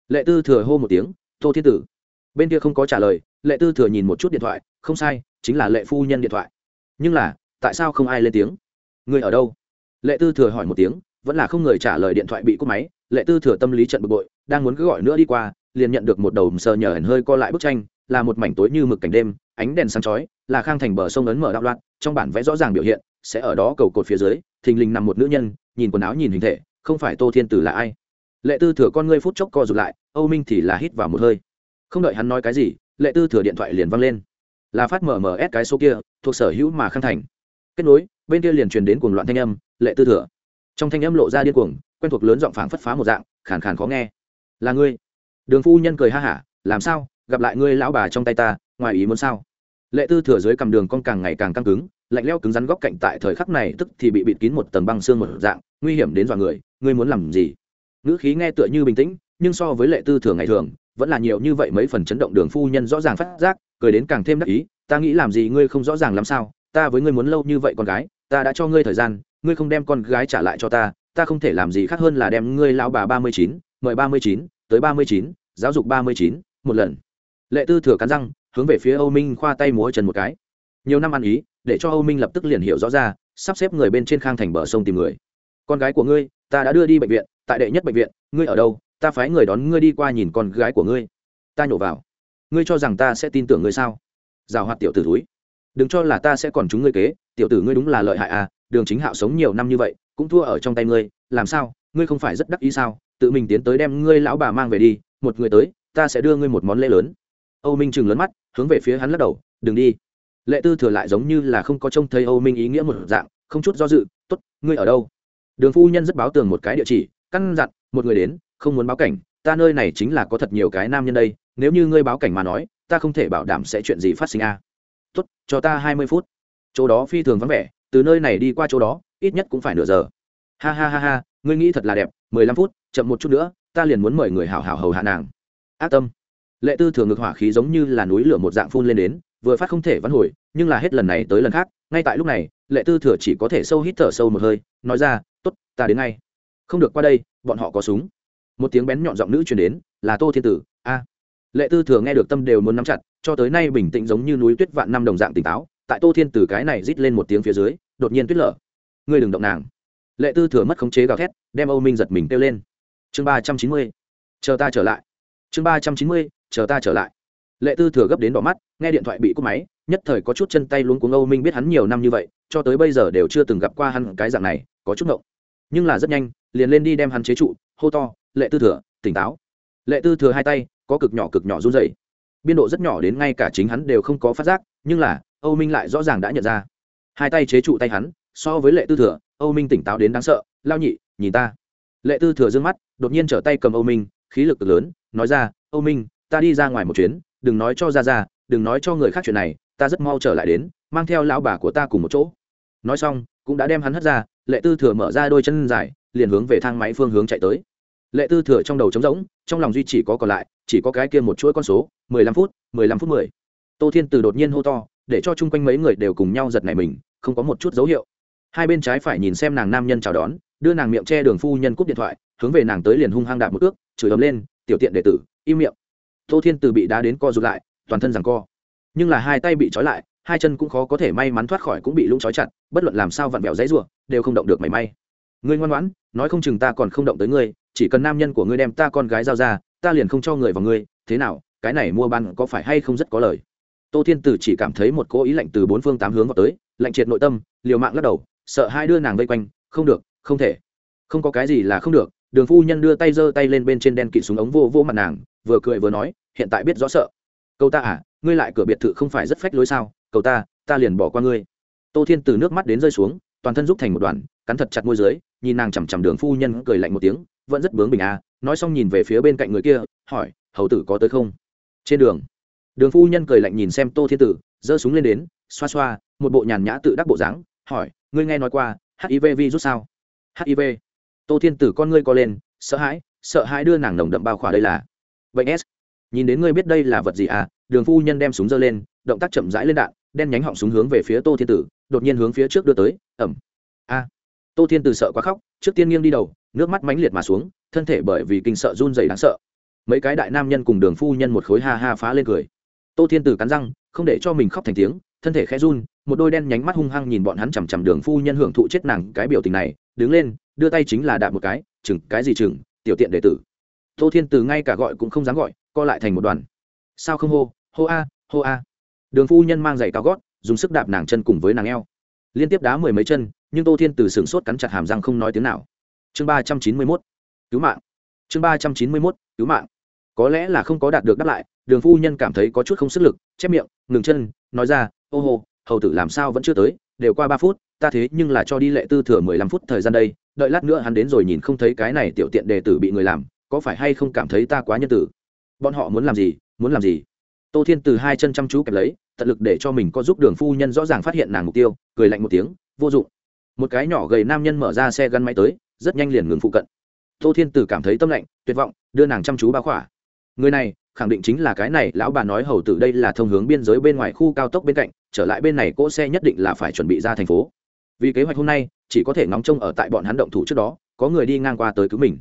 Lệ tư thừa hô một tiếng, tô thiên tử. Bên kia không có trả lời, lệ tư thừa nhìn một chút điện thoại, không sai, chính là lệ phu nhân điện thoại. Nhưng là, tại sao không ai lên tiếng? Người ở đâu? Lệ tư thừa hỏi một tiếng, vẫn là không người trả lời điện thoại bị cúp máy. Lệ tư thừa tâm lý trận bực bội, đang muốn cứ gọi nữa đi qua liền nhận được một đầu sờ nhờ hẳn hơi co lại bức tranh, là một mảnh tối như mực cảnh đêm, ánh đèn sáng chói, là khang thành bờ sông ấn mở đạo loạn, trong bản vẽ rõ ràng biểu hiện, sẽ ở đó cầu cột phía dưới, thình lình nằm một nữ nhân, nhìn quần áo nhìn hình thể, không phải tô thiên tử là ai. Lệ tư thừa con ngươi phút chốc co rụt lại, âu minh thì là hít vào một hơi. Không đợi hắn nói cái gì, lệ tư thừa điện thoại liền văng lên. Là phát mở mở ép cái số kia, thuộc sở hữu mà khang thành. Kết nối, bên kia liền truyền đến cuồng loạn thanh âm, lệ tư thừa. Trong thanh âm lộ ra điên cuồng, quen thuộc lớn giọng phảng phất phá một dạng, khàn khàn khó nghe. Là ngươi đường phu nhân cười ha hả, làm sao? Gặp lại ngươi lão bà trong tay ta, ngoài ý muốn sao? Lệ tư thừa dưới cầm đường con càng ngày càng căng cứng, lạnh leo cứng rắn góc cạnh tại thời khắc này tức thì bị bịt kín một tầng băng xương một dạng, nguy hiểm đến dọa người, ngươi muốn làm gì? Ngữ khí nghe tựa như bình tĩnh, nhưng so với lệ tư thừa ngày thường, vẫn là nhiều như vậy mấy phần chấn động đường phu nhân rõ ràng phát giác, cười đến càng thêm đắc ý, ta nghĩ làm gì ngươi không rõ ràng làm sao? Ta với ngươi muốn lâu như vậy con gái, ta đã cho ngươi thời gian, ngươi không đem con gái trả lại cho ta ta không thể làm gì khác hơn là đem ngươi lão bà ba mươi chín, mời ba mươi chín tới ba mươi chín, giáo dục ba mươi chín, một lần. Lệ tư thừa cắn răng, hướng về phía âu minh khoa tay múa chân một cái. Nhiều năm ăn ý, để cho âu minh lập tức liền hiểu rõ ra, sắp xếp người bên trên khang thành bờ sông tìm người. Con gái của ngươi, ta đã đưa đi bệnh viện, tại đệ nhất bệnh viện, ngươi ở đâu, ta phái người đón ngươi đi qua nhìn con gái của ngươi. Ta nhổ vào. Ngươi cho rằng ta sẽ tin tưởng ngươi sao? Rào hoạt tiểu tử ử đừng cho là ta sẽ còn chúng ngươi kế, tiểu tử ngươi đúng là lợi hại à đường chính hạo sống nhiều năm như vậy, cũng thua ở trong tay ngươi, làm sao, ngươi không phải rất đắc ý sao? Tự mình tiến tới đem ngươi lão bà mang về đi, một người tới, ta sẽ đưa ngươi một món lễ lớn. Âu minh chừng lớn mắt, hướng về phía hắn lắc đầu, đừng đi. Lệ tư thừa lại giống như là không có trông thấy âu minh ý nghĩa một dạng, không chút do dự t ố t ngươi ở đâu? Đường phu nhân rất báo tường một cái địa chỉ, căn dặn, một người đến, không muốn báo cảnh, ta nơi này chính là có thật nhiều cái nam nhân đây, nếu như ngươi báo cảnh mà nói, ta không thể bảo đảm sẽ chuyện gì phát sinh a. À. tốt, cho ta hai mươi phút. Chỗ đó phi thường vắng vẻ, từ nơi này đi qua chỗ đó, ít nhất cũng phải nửa giờ. Ha ha ha ha ngươi nghĩ thật là đẹp, mười lăm phút, chậm một chút nữa, ta liền muốn mời người hảo hảo hầu hạ nàng. Ác tâm. Lệ tư thường ngực hỏa khí giống như là núi lửa một dạng phun lên đến, vừa phát không thể vãn hồi, nhưng là hết lần này tới lần khác, ngay tại lúc này, lệ tư thừa chỉ có thể sâu hít thở sâu một hơi, nói ra t ố t ta đến ngay. Không được qua đây, bọn họ có súng. Một tiếng bén nhọn giọng nữ truyền đến, là tô thiên tử, a. Lệ tư thừa nghe được tâm đều muốn nắm chặt, cho tới nay bình tĩnh giống như núi tuyết vạn năm đồng dạng tỉnh táo, tại tô thiên tử cái này rít lên một tiếng phía dưới, đột nhiên tuyết lở. Ngươi đừng động nàng lệ tư thừa mất khống chế gào thét, đem âu minh giật mình kêu lên. Chương ba trăm chín mươi, chờ ta trở lại. Chương ba trăm chín mươi, chờ ta trở lại. Lệ tư thừa gấp đến đỏ mắt, nghe điện thoại bị cúp máy, nhất thời có chút chân tay luống cuống âu minh biết hắn nhiều năm như vậy, cho tới bây giờ đều chưa từng gặp qua hắn cái dạng này, có chút ngộng. Nhưng là rất nhanh, liền lên đi đem hắn chế trụ, hô to, lệ tư thừa, tỉnh táo. Lệ tư thừa hai tay, có cực nhỏ cực nhỏ run dày biên độ rất nhỏ đến ngay cả chính hắn đều không có phát giác, nhưng là, âu minh lại rõ ràng đã nhận ra. Hai tay chế trụ tay hắn, so với lệ tư thừa âu minh tỉnh táo đến đáng sợ, lao nhị, nhìn ta. Lệ tư thừa d ư ơ n g mắt, đột nhiên trở tay cầm âu minh, khí lực lớn, nói ra, âu minh, ta đi ra ngoài một chuyến, đừng nói cho ra ra đừng nói cho người khác chuyện này, ta rất mau trở lại đến, mang theo lão bà của ta cùng một chỗ. Nói xong, cũng đã đem hắn hất ra, lệ tư thừa mở ra đôi chân dài, liền hướng về thang máy phương hướng chạy tới. Lệ tư thừa trong đầu trống rỗng, trong lòng duy chỉ có còn lại, chỉ có cái kia một chuỗi con số, mười lăm phút, mười lăm phút mười. Tô thiên từ đột nhiên hô to, để cho chung quanh mấy người đều cùng nhau giật nảy mình, không có một chút dấu hiệu hai bên trái phải nhìn xem nàng nam nhân chào đón, đưa nàng miệng che đường phu nhân cúp điện thoại, hướng về nàng tới liền hung hăng đạp một ước chửi ấm lên, tiểu tiện đệ tử, im miệng. Tô thiên từ bị đá đến co rụt lại, toàn thân rằng co. Nhưng là hai tay bị trói lại, hai chân cũng khó có thể may mắn thoát khỏi cũng bị lũng trói chặt, bất luận làm sao vặn vẹo dãy ruộng đều không động được mảy may. Ngươi ngoan ngoãn, nói không chừng ta còn không động tới ngươi, chỉ cần nam nhân của ngươi đem ta con gái giao ra, ta liền không cho người vào ngươi, thế nào, cái này mua bán có phải hay không rất có lời? Tô thiên tử chỉ cảm thấy một cố ý lạnh từ bốn phương tám hướng vào tới, lạnh triệt nội tâm, liều mạng lắc đầu sợ hai đưa nàng vây quanh, không được, không thể. Không có cái gì là không được, đường phu nhân đưa tay giơ tay lên bên trên đen kỵ súng ống vô vô mặt nàng, vừa cười vừa nói, hiện tại biết rõ sợ. Câu ta à ngươi lại cửa biệt thự không phải rất phách lối sao? Cầu ta ta liền bỏ qua ngươi. Tô thiên từ nước mắt đến rơi xuống, toàn thân rút thành một đoàn, cắn thật chặt môi dưới, nhìn nàng chằm chằm đường phu nhân, cười lạnh một tiếng, vẫn rất bướng bình à nói xong nhìn về phía bên cạnh người kia, hỏi, hầu tử có tới không? Trên đường đường phu nhân cười lạnh nhìn xem tô thiên tử, giơ súng lên đến, xoa xoa, một bộ nhàn nhã tự đắc bộ dáng, hỏi ngươi nghe nói qua hiv virus sao? Hiv tô thiên tử con ngươi co lên, sợ hãi sợ hãi đưa nàng nồng đậm bao khỏa đây là. Bệnh s. Nhìn đến ngươi biết đây là vật gì à đường phu nhân đem súng giơ lên, động tác chậm rãi lên đạn, đen nhánh họng súng hướng về phía tô thiên tử, đột nhiên hướng phía trước đưa tới, ẩm. A. Tô thiên tử sợ quá khóc, trước tiên nghiêng đi đầu, nước mắt mãnh liệt mà xuống, thân thể bởi vì kinh sợ run dày đáng sợ. Mấy cái đại nam nhân cùng đường phu nhân một khối ha ha phá lên cười. Tô thiên tử cắn răng, không để cho mình khóc thành tiếng, thân thể khẽ run một đôi đen nhánh mắt hung hăng nhìn bọn hắn chằm chằm đường phu nhân hưởng thụ chết nàng cái biểu tình này, đứng lên, đưa tay chính là đạp một cái, chừng, cái gì chừng, tiểu tiện đệ tử. Tô thiên tử ngay cả gọi cũng không dám gọi, co lại thành một đoàn. Sao không hô hô a hô a. Đường phu nhân mang giày cao gót, dùng sức đạp nàng chân cùng với nàng eo. Liên tiếp đá mười mấy chân, nhưng tô thiên từ sửng sốt cắn chặt hàm răng không nói tiếng nào. Chương ba trăm chín mươi mốt, cứu mạng. Chương ba trăm chín mươi mốt, cứu mạng. Có lẽ là không có đạt được đáp lại, đường phu nhân cảm thấy có chút không sức lực, chép miệng, ngừng chân, nói ra, ô hô hầu tử làm sao vẫn chưa tới, đều qua ba phút, ta thế nhưng là cho đi lệ tư thừa mười lăm phút thời gian đây, đợi lát nữa hắn đến rồi nhìn không thấy cái này tiểu tiện đề tử bị người làm, có phải hay không cảm thấy ta quá nhân tử? Bọn họ muốn làm gì, muốn làm gì? Tô thiên từ hai chân chăm chú kẹp lấy, tận lực để cho mình có giúp đường phu nhân rõ ràng phát hiện nàng mục tiêu, cười lạnh một tiếng, vô dụng. Một cái nhỏ gầy nam nhân mở ra xe gắn máy tới, rất nhanh liền ngừng phụ cận. Tô thiên tử cảm thấy tâm lạnh, tuyệt vọng, đưa nàng chăm chú bao khỏa. Người này, khẳng định chính là cái này, lão bà nói hầu tử đây là thông hướng biên giới bên ngoài khu cao tốc bên cạnh trở lại bên này cỗ xe nhất định là phải chuẩn bị ra thành phố. Vì kế hoạch hôm nay, chỉ có thể ngóng trông ở tại bọn hắn động thủ trước đó, có người đi ngang qua tới cứu mình.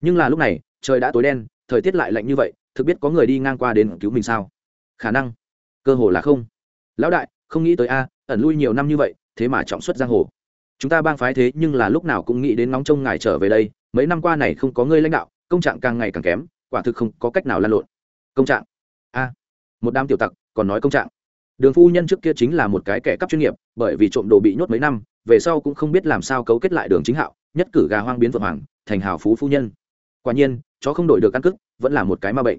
Nhưng là lúc này, trời đã tối đen, thời tiết lại lạnh như vậy, thực biết có người đi ngang qua đến cứu mình sao? Khả năng, cơ hồ là không. Lão đại, không nghĩ tới a, ẩn lui nhiều năm như vậy, thế mà trọng xuất giang hồ. Chúng ta bang phái thế nhưng là lúc nào cũng nghĩ đến ngóng trông ngài trở về đây, mấy năm qua này không có ngươi lãnh đạo, công trạng càng ngày càng kém, quả thực không có cách nào lan lộn. Công trạng? A, một đám tiểu tặc còn nói công trạng đường phu nhân trước kia chính là một cái kẻ cắp chuyên nghiệp, bởi vì trộm đồ bị nhốt mấy năm, về sau cũng không biết làm sao cấu kết lại đường chính hạo, nhất cử gà hoang biến vượng hoàng, thành hào phú phu nhân. Quả nhiên, chó không đổi được căn cức vẫn là một cái ma bệnh.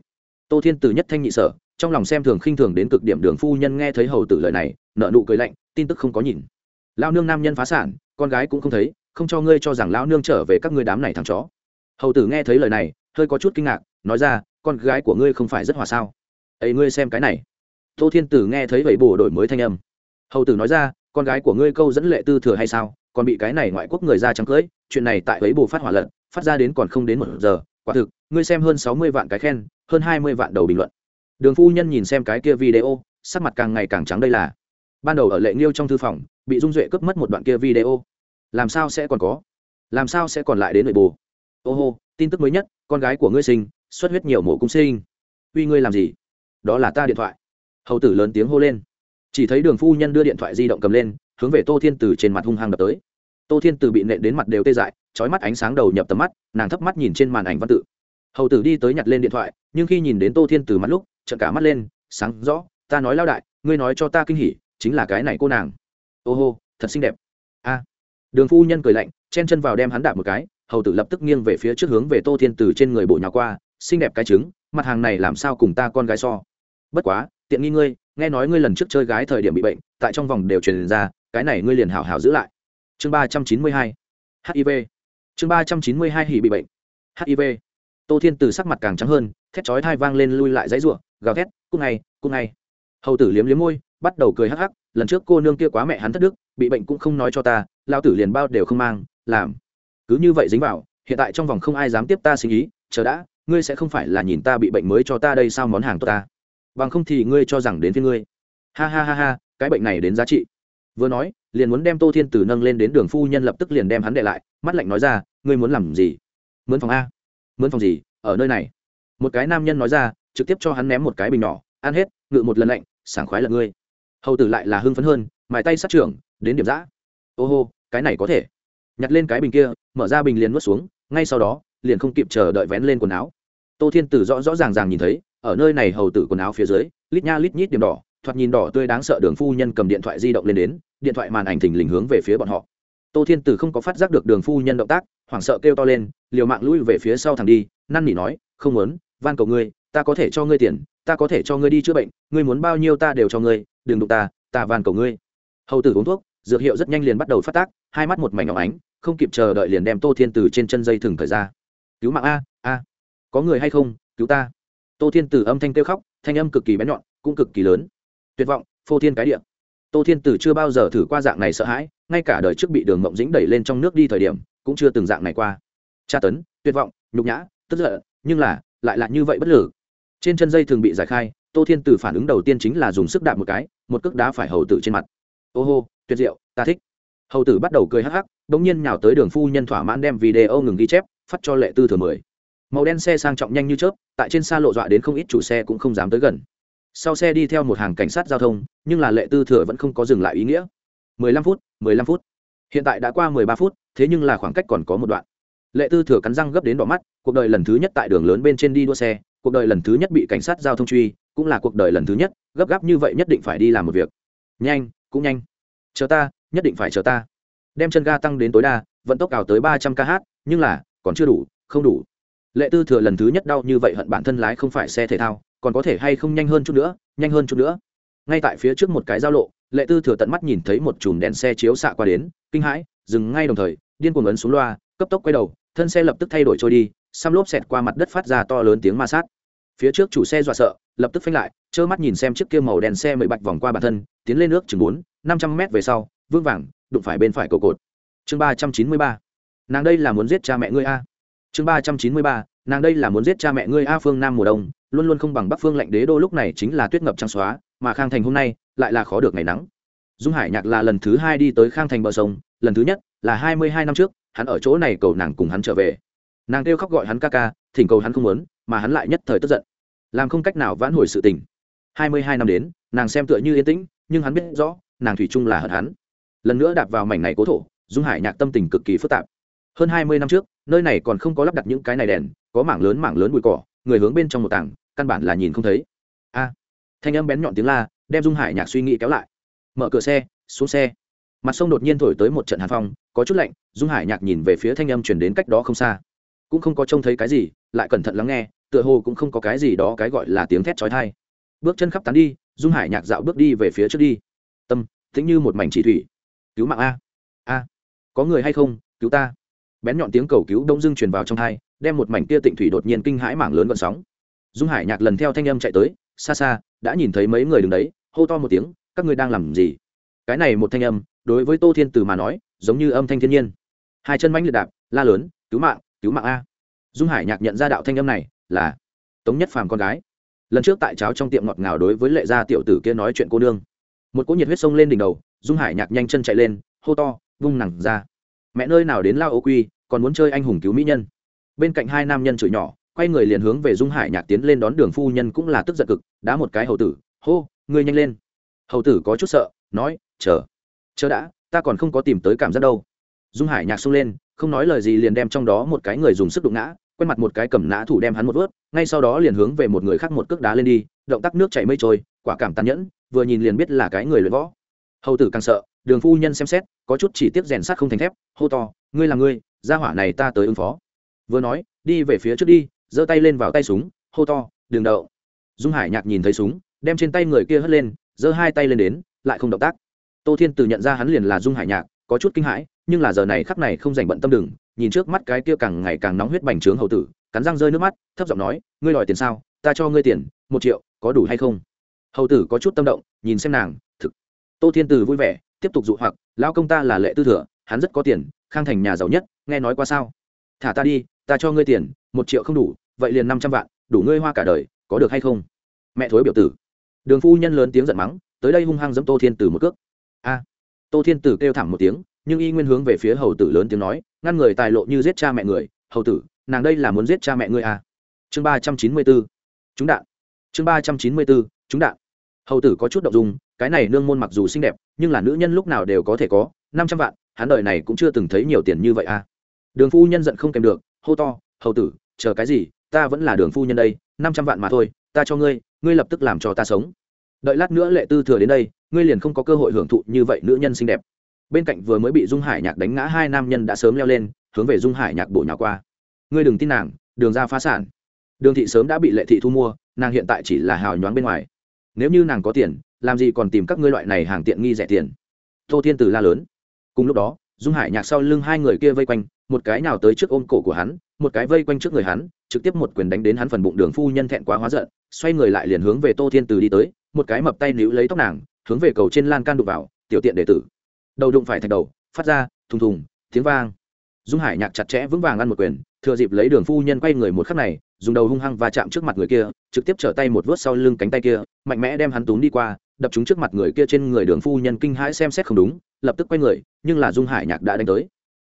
Tô thiên từ nhất thanh nhị sở, trong lòng xem thường khinh thường đến cực điểm đường phu nhân nghe thấy hầu tử lời này nợ nụ cười lạnh, tin tức không có nhìn. Lao nương nam nhân phá sản, con gái cũng không thấy, không cho ngươi cho rằng lão nương trở về các ngươi đám này thằng chó. Hầu tử nghe thấy lời này, hơi có chút kinh ngạc, nói ra, con gái của ngươi không phải rất hòa sao? Ấy ngươi xem cái này tô thiên tử nghe thấy vậy bổ đổi mới thanh âm. Hầu tử nói ra, con gái của ngươi câu dẫn lệ tư thừa hay sao? Còn bị cái này ngoại quốc người ra trắng cưới, chuyện này tại ấy bồ phát hỏa lận, phát ra đến còn không đến một giờ. Quả thực, ngươi xem hơn sáu mươi vạn cái khen, hơn hai mươi vạn đầu bình luận. Đường phu nhân nhìn xem cái kia video, sắc mặt càng ngày càng trắng đây là. Ban đầu ở lệ nghiêu trong thư phòng, bị dung duệ cướp mất một đoạn kia video. Làm sao sẽ còn có? Làm sao sẽ còn lại đến nội bồ ô hô, tin tức mới nhất, con gái của ngươi sinh, xuất huyết nhiều mổ cung sinh. Uy ngươi làm gì? Đó là ta điện thoại hầu tử lớn tiếng hô lên. Chỉ thấy đường phu nhân đưa điện thoại di động cầm lên, hướng về tô thiên từ trên mặt hung hăng đập tới. Tô thiên từ bị nện đến mặt đều tê dại trói mắt ánh sáng đầu nhập tầm mắt, nàng thấp mắt nhìn trên màn ảnh văn tự. Hầu tử đi tới nhặt lên điện thoại, nhưng khi nhìn đến tô thiên từ mắt lúc trận cả mắt lên, sáng rõ, ta nói lao đại, ngươi nói cho ta kinh hỉ, chính là cái này cô nàng. Ô hô, thật xinh đẹp. A. Đường phu nhân cười lạnh, chen chân vào đem hắn đạp một cái, hầu tử lập tức nghiêng về phía trước hướng về tô thiên từ trên người bộ nhà qua, xinh đẹp cái trứng, mặt hàng này làm sao cùng ta con gái so? Bất quá, tiện nghi ngươi, nghe nói ngươi lần trước chơi gái thời điểm bị bệnh, tại trong vòng đều truyền ra, cái này ngươi liền hảo hảo giữ lại. Chương ba trăm chín mươi hai hiv chương ba trăm chín mươi hai hỉ bị bệnh hiv tô thiên từ sắc mặt càng trắng hơn, thét chói thai vang lên lui lại dãy ruộng gào thét cúc ngay cúc ngay. Hầu tử liếm liếm môi, bắt đầu cười hắc hắc, lần trước cô nương kia quá mẹ hắn thất đức, bị bệnh cũng không nói cho ta lao tử liền bao đều không mang, làm. Cứ như vậy dính vào, hiện tại trong vòng không ai dám tiếp ta sinh ý, chờ đã, ngươi sẽ không phải là nhìn ta bị bệnh mới cho ta đây sao món hàng tốt ta bằng không thì ngươi cho rằng đến phía ngươi. Ha ha ha ha, cái bệnh này đến giá trị. Vừa nói, liền muốn đem tô thiên tử nâng lên đến đường phu nhân lập tức liền đem hắn để lại, mắt lạnh nói ra, ngươi muốn làm gì? Mướn phòng a. Mướn phòng gì? Ở nơi này. Một cái nam nhân nói ra, trực tiếp cho hắn ném một cái bình nhỏ, ăn hết, ngự một lần lạnh, sảng khoái là ngươi. Hầu tử lại là hưng phấn hơn, mài tay sát trưởng, đến điểm giã ô hô, cái này có thể. Nhặt lên cái bình kia, mở ra bình liền nuốt xuống, ngay sau đó, liền không kịp chờ đợi vén lên quần áo. Tô thiên tử rõ rõ ràng ràng nhìn thấy ở nơi này hầu tử quần áo phía dưới, lít nha lít nhít điểm đỏ, thoạt nhìn đỏ tươi đáng sợ đường phu nhân cầm điện thoại di động lên đến, điện thoại màn ảnh thình lình hướng về phía bọn họ. Tô thiên tử không có phát giác được đường phu nhân động tác, hoảng sợ kêu to lên, liều mạng lui về phía sau thằng đi, năn nỉ nói, không muốn, van cầu ngươi, ta có thể cho ngươi tiền, ta có thể cho ngươi đi chữa bệnh, ngươi muốn bao nhiêu ta đều cho ngươi, đừng đụng ta ta van cầu ngươi. Hầu tử uống thuốc, dược hiệu rất nhanh liền bắt đầu phát tác, hai mắt một mảnh ngọc ánh, không kịp chờ đợi liền đem tô thiên từ trên chân dây thừng thời ra. Cứu mạng a a, có người hay không? Cứu ta tô thiên Tử âm thanh kêu khóc, thanh âm cực kỳ bén nhọn, cũng cực kỳ lớn. Tuyệt vọng, phô thiên cái địa. Tô thiên Tử chưa bao giờ thử qua dạng này sợ hãi, ngay cả đời trước bị đường mộng dĩnh đẩy lên trong nước đi thời điểm, cũng chưa từng dạng này qua. Tra tấn, tuyệt vọng, nhục nhã, tức giận, nhưng là, lại là như vậy bất lử. Trên chân dây thường bị giải khai, tô thiên từ phản ứng đầu tiên chính là dùng sức đạp một cái, một cước đá phải hầu tử trên mặt. Ô hô, tuyệt diệu, ta thích. Hầu tử bắt đầu cười hắc hắc đ ỗ n g nhiên nhào tới đường phu nhân thỏa mãn đem video ngừng ghi chép, phát cho lệ tư thừa mười màu đen xe sang trọng nhanh như chớp, tại trên xa lộ dọa đến không ít chủ xe cũng không dám tới gần. Sau xe đi theo một hàng cảnh sát giao thông, nhưng là lệ tư thừa vẫn không có dừng lại ý nghĩa. Mười lăm phút, mười lăm phút. Hiện tại đã qua mười ba phút, thế nhưng là khoảng cách còn có một đoạn. Lệ tư thừa cắn răng gấp đến đỏ mắt, cuộc đời lần thứ nhất tại đường lớn bên trên đi đua xe, cuộc đời lần thứ nhất bị cảnh sát giao thông truy, cũng là cuộc đời lần thứ nhất, gấp gáp như vậy nhất định phải đi làm một việc. Nhanh, cũng nhanh. Chờ ta, nhất định phải chờ ta. Đem chân ga tăng đến tối đa, vận tốc ảo tới ba trăm kh nhưng là, còn chưa đủ, không đủ lệ tư thừa lần thứ nhất đau như vậy hận bản thân lái không phải xe thể thao, còn có thể hay không nhanh hơn chút nữa, nhanh hơn chút nữa. Ngay tại phía trước một cái giao lộ, lệ tư thừa tận mắt nhìn thấy một chùm đèn xe chiếu xạ qua đến, kinh hãi, dừng ngay đồng thời, điên cuồng ấn xuống loa, cấp tốc quay đầu, thân xe lập tức thay đổi trôi đi, xăm lốp xẹt qua mặt đất phát ra to lớn tiếng ma sát. Phía trước chủ xe dọa sợ, lập tức phanh lại, trơ mắt nhìn xem chiếc kia màu đèn xe mười bạch vòng qua bản thân, tiến lên nước chừng bốn, năm trăm mét về sau vương vàng, đụng phải bên phải cầu cột. Chương ba trăm chín mươi ba. Nàng đây là muốn giết cha mẹ ngươi a chương ba trăm chín mươi ba, nàng đây là muốn giết cha mẹ ngươi a phương nam mùa đông, luôn luôn không bằng bắc phương lạnh đế đô lúc này chính là tuyết ngập trắng xóa, mà khang thành hôm nay lại là khó được ngày nắng. Dung hải nhạc là lần thứ hai đi tới khang thành bờ sông, lần thứ nhất là hai mươi hai năm trước, hắn ở chỗ này cầu nàng cùng hắn trở về. Nàng kêu khóc gọi hắn ca ca, thỉnh cầu hắn không muốn, mà hắn lại nhất thời tức giận. Làm không cách nào vãn hồi sự tình. Hai mươi hai năm đến, nàng xem tựa như yên tĩnh, nhưng hắn biết rõ, nàng thủy chung là hận hắn. Lần nữa đạp vào mảnh này cố thổ, dung hải nhạc tâm tình cực kỳ phức tạp hơn hai mươi năm trước, nơi này còn không có lắp đặt những cái này đèn, có mảng lớn mảng lớn bụi cỏ, người hướng bên trong một tảng, căn bản là nhìn không thấy. A! Thanh âm bén nhọn tiếng la, đem dung hải nhạc suy nghĩ kéo lại. Mở cửa xe, xuống xe. Mặt sông đột nhiên thổi tới một trận hàn phong, có chút lạnh, dung hải nhạc nhìn về phía thanh âm chuyển đến cách đó không xa. Cũng không có trông thấy cái gì, lại cẩn thận lắng nghe, tựa hồ cũng không có cái gì đó cái gọi là tiếng thét trói thai bước chân khắp tán đi, dung hải nhạc dạo bước đi về phía trước đi. Tâm, tĩnh như một mảnh chỉ thủy. Cứu mạng a! A! Có người hay không? Cứu ta! Bén nhọn tiếng cầu cứu đông dưng truyền vào trong thai đem một mảnh kia tịnh thủy đột nhiên kinh hãi mảng lớn gọn sóng. Dung hải nhạc lần theo thanh âm chạy tới xa xa đã nhìn thấy mấy người đứng đấy, hô to một tiếng, các ngươi đang làm gì? Cái này một thanh âm, đối với tô thiên từ mà nói, giống như âm thanh thiên nhiên. Hai chân mãnh liệt đạp, la lớn, cứu mạng cứu mạng a. Dung hải nhạc nhận ra đạo thanh âm này, là tống nhất phàm con gái. Lần trước tại cháo trong tiệm ngọt ngào đối với lệ gia tiểu tử kia nói chuyện cô nương. Một cỗ nhiệt huyết sông lên đỉnh đầu, dung hải nhạc nhanh chân chạy lên, hô to, vung nặng ra mẹ nơi nào đến lao ô quy, còn muốn chơi anh hùng cứu mỹ nhân. Bên cạnh hai nam nhân chửi nhỏ, quay người liền hướng về dung hải nhạc tiến lên đón đường phu nhân cũng là tức giận cực, đá một cái hầu tử, hô, ngươi nhanh lên. Hầu tử có chút sợ, nói, chờ chờ đã, ta còn không có tìm tới cảm giác đâu. Dung hải nhạc sung lên, không nói lời gì liền đem trong đó một cái người dùng sức đụng ngã quen mặt một cái cầm nã thủ đem hắn một vớt, ngay sau đó liền hướng về một người khác một cước đá lên đi, động tác nước chảy mây trôi, quả cảm tàn nhẫn, vừa nhìn liền biết là cái người luyện võ hầu tử càng sợ, đường phu nhân xem xét, có chút chỉ tiếp rèn sắt không thành thép, hô to, ngươi là ngươi, gia hỏa này ta tới ứng phó. Vừa nói, đi về phía trước đi, giơ tay lên vào tay súng, hô to đường đậu dung hải nhạc nhìn thấy súng, đem trên tay người kia hất lên, giơ hai tay lên đến, lại không động tác. Tô thiên từ nhận ra hắn liền là dung hải nhạc, có chút kinh hãi, nhưng là giờ này khắc này không dành bận tâm đừng, nhìn trước mắt cái kia càng ngày càng nóng huyết bành trướng hầu tử, cắn răng rơi nước mắt, thấp giọng nói, ngươi đòi tiền sao? Ta cho ngươi tiền, một triệu, có đủ hay không? Hầu tử có chút tâm động, nhìn xem nàng tô thiên từ vui vẻ, tiếp tục dụ hoặc, lão công ta là lệ tư thừa, hắn rất có tiền, khang thành nhà giàu nhất, nghe nói qua sao? Thả ta đi, ta cho ngươi tiền, một triệu không đủ, vậy liền năm trăm vạn, đủ ngươi hoa cả đời, có được hay không? Mẹ thối biểu tử. Đường phu nhân lớn tiếng giận mắng, tới đây hung hăng giẫm tô thiên tử một cước. A! Tô thiên tử kêu thảm một tiếng, nhưng y nguyên hướng về phía hầu tử lớn tiếng nói, ngăn người tài lộ như giết cha mẹ người, hầu tử, nàng đây là muốn giết cha mẹ ngươi à. chương ba trăm chín mươi bốn chúng đạn. Chương ba trăm chín mươi bốn chúng đạn. Hầu tử có chút động dung cái này nương môn mặc dù xinh đẹp, nhưng là nữ nhân lúc nào đều có thể có, năm trăm vạn, hắn đời này cũng chưa từng thấy nhiều tiền như vậy à. đường phu nhân giận không kèm được, hô to, hầu tử, chờ cái gì, ta vẫn là đường phu nhân đây, năm trăm vạn mà thôi, ta cho ngươi ngươi lập tức làm cho ta sống. Đợi lát nữa lệ tư thừa đến đây, ngươi liền không có cơ hội hưởng thụ như vậy nữ nhân xinh đẹp. Bên cạnh vừa mới bị dung hải nhạc đánh ngã hai nam nhân đã sớm leo lên, hướng về dung hải nhạc bổ nhỏ qua. Ngươi đừng tin nàng, đường ra phá sản. Đường thị sớm đã bị lệ thị thu mua, nàng hiện tại chỉ là hào nhoáng bên ngoài nếu như nàng có tiền, làm gì còn tìm các ngươi loại này hàng tiện nghi rẻ tiền? Tô thiên từ la lớn. Cùng lúc đó, dung hải nhạc sau lưng hai người kia vây quanh, một cái nào tới trước ôm cổ của hắn, một cái vây quanh trước người hắn, trực tiếp một quyền đánh đến hắn phần bụng đường phu nhân thẹn quá hóa giận, xoay người lại liền hướng về tô thiên từ đi tới, một cái mập tay níu lấy tóc nàng, hướng về cầu trên lan can đục vào, tiểu tiện đệ tử. Đầu đụng phải thạch đầu, phát ra, thùng thùng, tiếng vang. Dung hải nhạc chặt chẽ vững vàng ăn một quyền thừa dịp lấy đường phu nhân quay người một khắc này, dùng đầu hung hăng và chạm trước mặt người kia, trực tiếp trở tay một vớt sau lưng cánh tay kia, mạnh mẽ đem hắn túm đi qua, đập chúng trước mặt người kia trên người đường phu nhân kinh hãi xem xét không đúng, lập tức quay người, nhưng là dung hải nhạc đã đánh tới.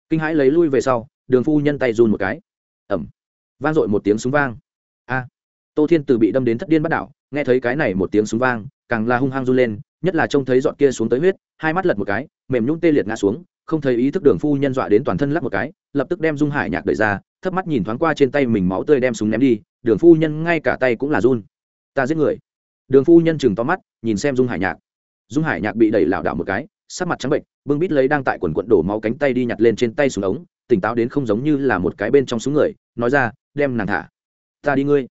Kinh hãi lấy lui về sau, đường phu nhân tay run một cái. Ẩm vang dội một tiếng súng vang. A. Tô thiên từ bị đâm đến thất điên bắt đảo, nghe thấy cái này một tiếng súng vang, càng là hung hăng run lên, nhất là trông thấy dọn kia xuống tới huyết, hai mắt lật một cái, mềm nhũng tê liệt ngã xuống, không thấy ý thức đường phu nhân dọa đến toàn thân lắc một cái lập tức đem dung hải nhạc đẩy ra, thấp mắt nhìn thoáng qua trên tay mình máu tươi đem súng ném đi, đường phu nhân ngay cả tay cũng là run. Ta giết người. Đường phu nhân chừng to mắt, nhìn xem dung hải nhạc. Dung hải nhạc bị đẩy lảo đảo một cái, sắc mặt trắng bệnh, bưng bít lấy đang tại quần quận đổ máu cánh tay đi nhặt lên trên tay súng ống, tỉnh táo đến không giống như là một cái bên trong súng người, nói ra, đem nàng thả. Ta đi ngươi.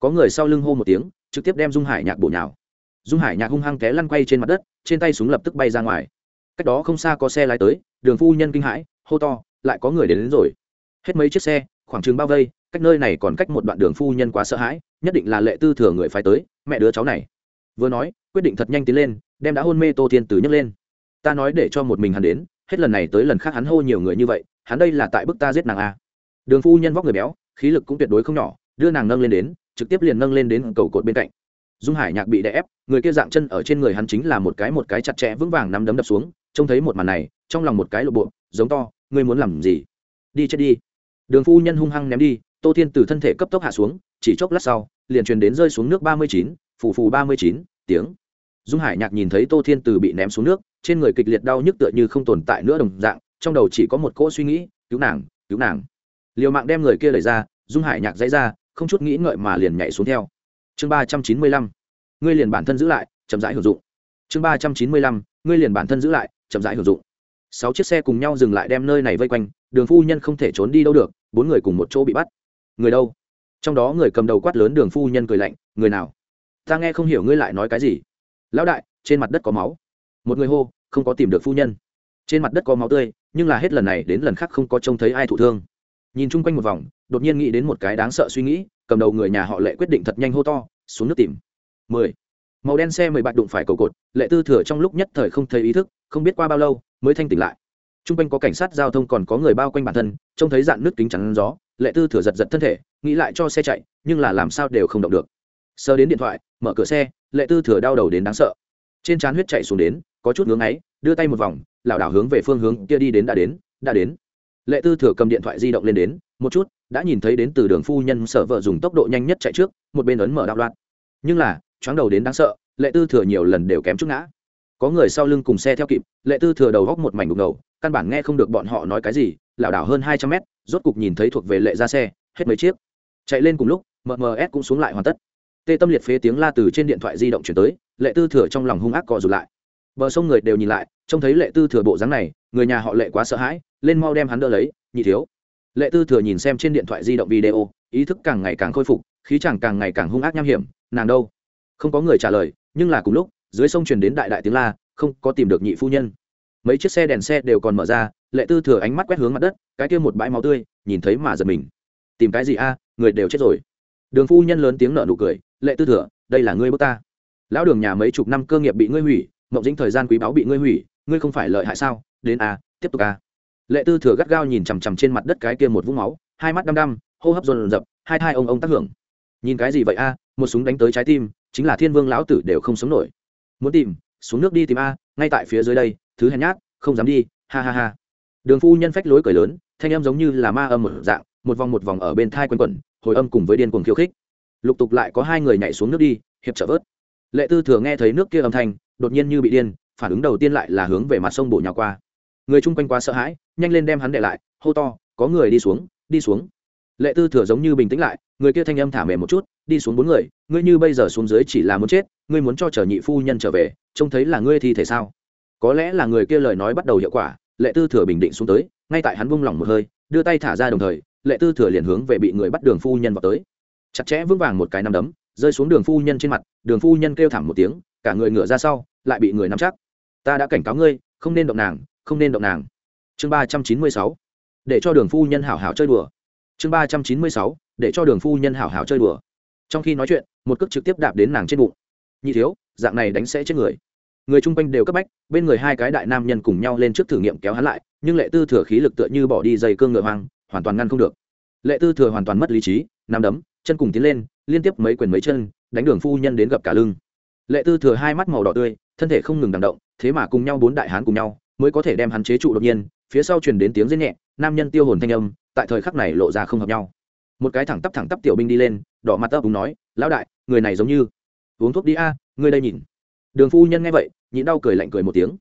Có người sau lưng hô một tiếng, trực tiếp đem dung hải nhạc bổ nhào. Dung hải nhạc hung hăng té lăn quay trên mặt đất, trên tay súng lập tức bay ra ngoài. Cách đó không xa có xe lái tới, đường phu nhân kinh hãi, hô to lại có người đến, đến rồi. Hết mấy chiếc xe khoảng chừng bao vây cách nơi này còn cách một đoạn đường phu nhân quá sợ hãi nhất định là lệ tư thừa người phải tới mẹ đứa cháu này. Vừa nói quyết định thật nhanh tiến lên đem đã hôn mê tô thiên tử nhấc lên. Ta nói để cho một mình hắn đến hết lần này tới lần khác hắn hô nhiều người như vậy hắn đây là tại bức ta giết nàng a đường phu nhân vóc người béo khí lực cũng tuyệt đối không nhỏ đưa nàng nâng lên đến trực tiếp liền nâng lên đến cầu cột bên cạnh. Dung hải nhạc bị đè ép người kia dạng chân ở trên người hắn chính là một cái một cái chặt chẽ vững vàng nắm đấm đập xuống trông thấy một màn này trong lòng một cái lộ bộ giống to ngươi muốn làm gì? Đi chết đi. Đường phu nhân hung hăng ném đi, tô thiên từ thân thể cấp tốc hạ xuống, chỉ chốc lát sau, liền truyền đến rơi xuống nước ba mươi chín, phù phù ba mươi chín, tiếng. Dung hải nhạc nhìn thấy tô thiên từ bị ném xuống nước, trên người kịch liệt đau nhức tựa như không tồn tại nữa đồng dạng, trong đầu chỉ có một cỗ suy nghĩ, cứu nàng cứu nàng. Liều mạng đem người kia lời ra, dung hải nhạc dãy ra, không chút nghĩ ngợi mà liền nhảy xuống theo. Chương ba trăm chín mươi lăm, ngươi liền bản thân giữ lại, chậm rãi hưởng dụng. Chương ba trăm chín mươi lăm, ngươi liền bản thân giữ lại, chậm rãi hưởng dụng sáu chiếc xe cùng nhau dừng lại đem nơi này vây quanh, đường phu nhân không thể trốn đi đâu được, bốn người cùng một chỗ bị bắt. Người đâu? Trong đó người cầm đầu quát lớn đường phu nhân cười lạnh, người nào? Ta nghe không hiểu ngươi lại nói cái gì. Lão đại, trên mặt đất có máu. Một người hô, không có tìm được phu nhân. Trên mặt đất có máu tươi, nhưng là hết lần này đến lần khác không có trông thấy ai thụ thương. Nhìn chung quanh một vòng, đột nhiên nghĩ đến một cái đáng sợ suy nghĩ, cầm đầu người nhà họ lệ quyết định thật nhanh hô to, xuống nước tìm. Mười. Màu đen xe mười bạch đụng phải cầu cột, lệ tư thừa trong lúc nhất thời không thấy ý thức, không biết qua bao lâu mới thanh tỉnh lại. T r u n g quanh có cảnh sát giao thông còn có người bao quanh bản thân, trông thấy dạn nước kính chắn gió, lệ tư thừa giật giật thân thể, nghĩ lại cho xe chạy, nhưng là làm sao đều không động được. Sơ đến điện thoại, mở cửa xe, lệ tư thừa đau đầu đến đáng sợ. Trên trán huyết chạy xuống đến, có chút ngưỡng ấy đưa tay một vòng, lảo đảo hướng về phương hướng kia đi đến, đã đến đã đến. Lệ tư thừa cầm điện thoại di động lên đến, một chút, đã nhìn thấy đến từ đường phu nhân sở vợ dùng tốc độ nhanh nhất chạy trước, một bên ấn mở đạo loạn. Nhưng là, choáng đầu đến đáng sợ, lệ tư thừa nhiều lần đều kém chút ngã có người sau lưng cùng xe theo kịp, lệ tư thừa đầu góc một mảnh đục ngầu, căn bản nghe không được bọn họ nói cái gì, lảo đảo hơn hai trăm mét, rốt cục nhìn thấy thuộc về lệ ra xe, hết mấy chiếc. Chạy lên cùng lúc mms cũng xuống lại hoàn tất. Tê tâm liệt phế tiếng la từ trên điện thoại di động chuyển tới, lệ tư thừa trong lòng hung ác cọ rụt lại. Bờ sông người đều nhìn lại, trông thấy lệ tư thừa bộ dáng này, người nhà họ lệ quá sợ hãi, lên mau đem hắn đỡ lấy, nhị thiếu. Lệ tư thừa nhìn xem trên điện thoại di động video, ý thức càng ngày càng khôi phục, khí chẳng càng ngày càng hung ác nham hiểm, nàng đâu? Không có người trả lời, nhưng là cùng lúc dưới sông truyền đến đại đại tiếng la, không có tìm được nhị phu nhân. Mấy chiếc xe đèn xe đều còn mở ra, lệ tư thừa ánh mắt quét hướng mặt đất, cái kia một bãi máu tươi, nhìn thấy mà giật mình. Tìm cái gì a, người đều chết rồi. Đường phu nhân lớn tiếng nợ nụ cười, lệ tư thừa, đây là ngươi bước ta. Lão đường nhà mấy chục năm cơ nghiệp bị ngươi hủy, mộng dính thời gian quý báu bị ngươi hủy, ngươi không phải lợi hại sao? Đến a, tiếp tục a. Lệ tư thừa gắt gao nhìn chằm chằm trên mặt đất cái kia một vũng máu, hai mắt đăm đăm, hô hấp dồn dập, hai thai ông ông tác hưởng. Nhìn cái gì vậy a, một súng đánh tới trái tim, chính là thiên vương lão tử đều không sống nổi muốn tìm, xuống nước đi tìm a, ngay tại phía dưới đây, thứ hèn nhát, không dám đi, ha ha ha. Đường phu nhân phách lối cười lớn, thanh âm giống như là ma âm một dạng, một vòng một vòng ở bên thai quanh quẩn, hồi âm cùng với điên cuồng khiêu khích. Lục tục lại có hai người nhảy xuống nước đi, hiệp trợ vớt. Lệ tư thừa nghe thấy nước kia âm thanh, đột nhiên như bị điên, phản ứng đầu tiên lại là hướng về mặt sông bổ nhào qua. Người chung quanh quá sợ hãi, nhanh lên đem hắn để lại, hô to, có người đi xuống đi xuống lệ tư thừa giống như bình tĩnh lại, người kia thanh âm thả mềm một chút, đi xuống bốn người, ngươi như bây giờ xuống dưới chỉ là muốn chết, ngươi muốn cho chờ nhị phu nhân trở về, trông thấy là ngươi thì thể sao? Có lẽ là người kia lời nói bắt đầu hiệu quả, lệ tư thừa bình định xuống tới, ngay tại hắn vung lỏng một hơi, đưa tay thả ra đồng thời, lệ tư thừa liền hướng về bị người bắt đường phu nhân vào tới. Chặt chẽ vững vàng một cái nắm đấm, rơi xuống đường phu nhân trên mặt, đường phu nhân kêu thảm một tiếng, cả người ngửa ra sau, lại bị người nắm chắc. Ta đã cảnh cáo ngươi, không nên động nàng, không nên động nàng. Chương ba trăm chín mươi sáu. Để cho đường phu nhân hảo hảo chơi đùa chương ba trăm chín mươi sáu, để cho đường phu nhân hảo hảo chơi đùa. Trong khi nói chuyện, một cước trực tiếp đạp đến nàng trên bụng. Nhị thiếu, dạng này đánh sẽ chết người. Người chung quanh đều cấp bách, bên người hai cái đại nam nhân cùng nhau lên trước thử nghiệm kéo hắn lại, nhưng lệ tư thừa khí lực tựa như bỏ đi dây cương ngựa hoang, hoàn toàn ngăn không được. Lệ tư thừa hoàn toàn mất lý trí nằm đấm, chân cùng tiến lên, liên tiếp mấy quyền mấy chân, đánh đường phu nhân đến gặp cả lưng. Lệ tư thừa hai mắt màu đỏ tươi, thân thể không ngừng đằng động, thế mà cùng nhau bốn đại hán cùng nhau, mới có thể đem hắn chế trụ đột nhiên, phía sau truyền đến tiếng rên nhẹ, nam nhân tiêu hồn thanh âm tại thời khắc này lộ ra không hợp nhau. Một cái thẳng tắp thẳng tắp tiểu binh đi lên đỏ mặt ấp đúng nói lão đại người này giống như uống thuốc đi a à, ngươi đây nhìn. Đường phu nhân nghe vậy nhịn đau cười lạnh cười một tiếng.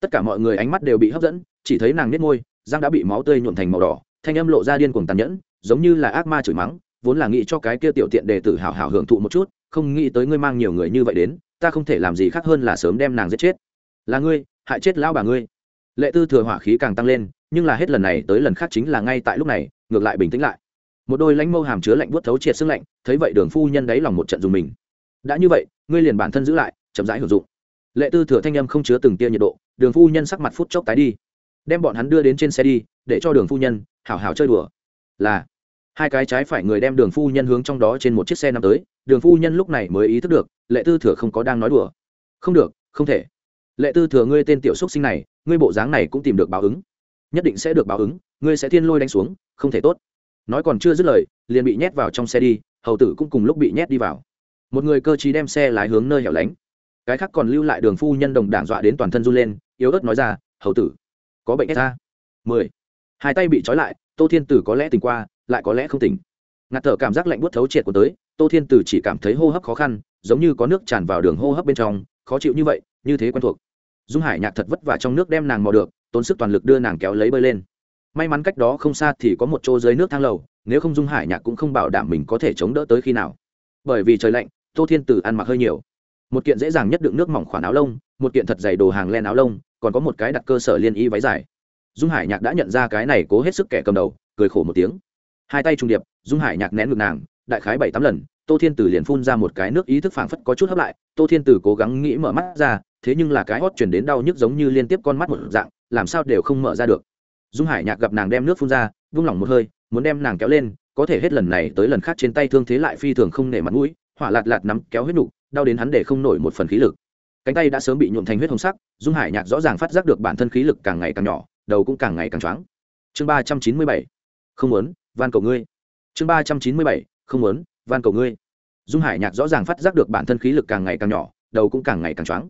Tất cả mọi người ánh mắt đều bị hấp dẫn chỉ thấy nàng nết môi răng đã bị máu tươi nhuộm thành màu đỏ thanh âm lộ ra điên cuồng tàn nhẫn giống như là ác ma chửi mắng vốn là nghĩ cho cái kia tiểu tiện để tự hào hào hưởng thụ một chút không nghĩ tới ngươi mang nhiều người như vậy đến ta không thể làm gì khác hơn là sớm đem nàng giết chết. Là ngươi hại chết lão bà ngươi. Lệ tư thừa hỏa khí càng tăng lên nhưng là hết lần này tới lần khác chính là ngay tại lúc này, ngược lại bình tĩnh lại. Một đôi lãnh mâu hàm chứa lạnh buốt thấu triệt sức lạnh, thấy vậy đường phu nhân đáy lòng một trận dùng mình. Đã như vậy, ngươi liền bản thân giữ lại, chậm rãi hưởng dụng. Lệ tư thừa thanh âm không chứa từng tia nhiệt độ, đường phu nhân sắc mặt phút chốc tái đi. Đem bọn hắn đưa đến trên xe đi, để cho đường phu nhân hảo hảo chơi đùa. Là, hai cái trái phải người đem đường phu nhân hướng trong đó trên một chiếc xe nằm tới, đường phu nhân lúc này mới ý thức được, lệ tư thừa không có đang nói đùa. Không được, không thể. Lệ tư thừa ngươi tên tiểu xúc sinh này, ngươi bộ dáng này cũng tìm được báo ứng nhất định sẽ được báo ứng, ngươi sẽ thiên lôi đánh xuống, không thể tốt. Nói còn chưa dứt lời, liền bị nhét vào trong xe đi, hầu tử cũng cùng lúc bị nhét đi vào. Một người cơ chí đem xe lái hướng nơi hẻo lánh. Cái khác còn lưu lại đường phu nhân đồng đảng dọa đến toàn thân run lên, yếu ớt nói ra, hầu tử, có bệnh ta? Mười. Hai tay bị trói lại, tô thiên tử có lẽ tỉnh qua, lại có lẽ không tỉnh. Ngạt thở cảm giác lạnh buốt thấu triệt của tới, tô thiên tử chỉ cảm thấy hô hấp khó khăn, giống như có nước tràn vào đường hô hấp bên trong, khó chịu như vậy, như thế quen thuộc. Dung hải nhạc thật vất vả trong nước đem nàng mò được tốn sức toàn lực đưa nàng kéo lấy bơi lên. May mắn cách đó không xa thì có một chỗ dưới nước thang lầu, nếu không dung hải nhạc cũng không bảo đảm mình có thể chống đỡ tới khi nào. Bởi vì trời lạnh, tô thiên tử ăn mặc hơi nhiều. Một kiện dễ dàng nhất đựng nước mỏng khoản áo lông, một kiện thật dày đồ hàng len áo lông, còn có một cái đặt cơ sở liên y váy dài. Dung hải nhạc đã nhận ra cái này cố hết sức kẻ cầm đầu, cười khổ một tiếng. Hai tay trung điệp, dung hải nhạc nén ngực nàng, đại khái bảy tám lần tô thiên tử liền phun ra một cái nước ý thức phảng phất có chút hấp lại, tô thiên tử cố gắng nghĩ mở mắt ra, thế nhưng là cái hót chuyển đến đau nhức giống như liên tiếp con mắt một dạng, làm sao đều không mở ra được. Dung hải nhạc gặp nàng đem nước phun ra, vung lỏng một hơi, muốn đem nàng kéo lên, có thể hết lần này tới lần khác trên tay thương thế lại phi thường không nể mặt mũi, hỏa lạt lạt nắm kéo huyết nục, đau đến hắn để không nổi một phần khí lực. Cánh tay đã sớm bị nhuộm thành huyết hồng sắc, dung hải nhạc rõ ràng phát giác được bản thân khí lực càng ngày càng nhỏ, đầu cũng càng ngày càng choáng. Chương ba trăm chín mươi bảy, không muốn, van cầu ngươi. Chương ba trăm chín mươi bảy, không muốn van cầu ngươi. Dung hải nhạc rõ ràng phát giác được bản thân khí lực càng ngày càng nhỏ, đầu cũng càng ngày càng choáng.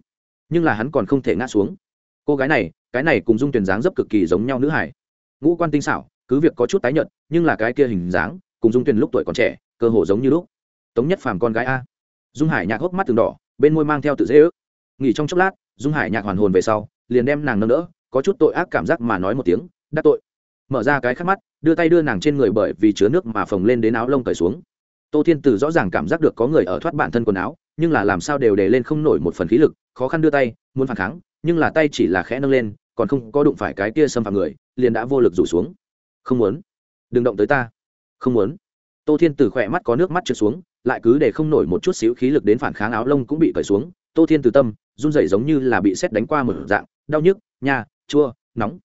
Nhưng là hắn còn không thể ngã xuống. Cô gái này, cái này cùng dung tuyển dáng dấp cực kỳ giống nhau nữ hải. Ngũ quan tinh xảo, cứ việc có chút tái nhợt, nhưng là cái kia hình dáng, cùng dung tuyển lúc tuổi còn trẻ, cơ hồ giống như lúc. Tống nhất phàm con gái a. Dung hải nhạc hốc mắt từng đỏ, bên môi mang theo tự dễ ước. Nghỉ trong chốc lát, dung hải nhạc hoàn hồn về sau, liền đem nàng nâng đỡ, có chút tội ác cảm giác mà nói một tiếng, đắc tội. Mở ra cái khắc mắt, đưa tay đưa nàng trên người bởi vì chứa nước mà phồng lên đến áo lông cởi xuống tô thiên tử rõ ràng cảm giác được có người ở thoát bản thân quần áo, nhưng là làm sao đều để lên không nổi một phần khí lực, khó khăn đưa tay, muốn phản kháng, nhưng là tay chỉ là khẽ nâng lên, còn không có đụng phải cái kia xâm phạm người, liền đã vô lực rủ xuống. Không muốn. Đừng động tới ta. Không muốn. Tô thiên tử khỏe mắt có nước mắt trượt xuống, lại cứ để không nổi một chút xíu khí lực đến phản kháng áo lông cũng bị cởi xuống. Tô thiên từ tâm, run rẩy giống như là bị xét đánh qua một dạng, đau nhức, nha, chua, nóng.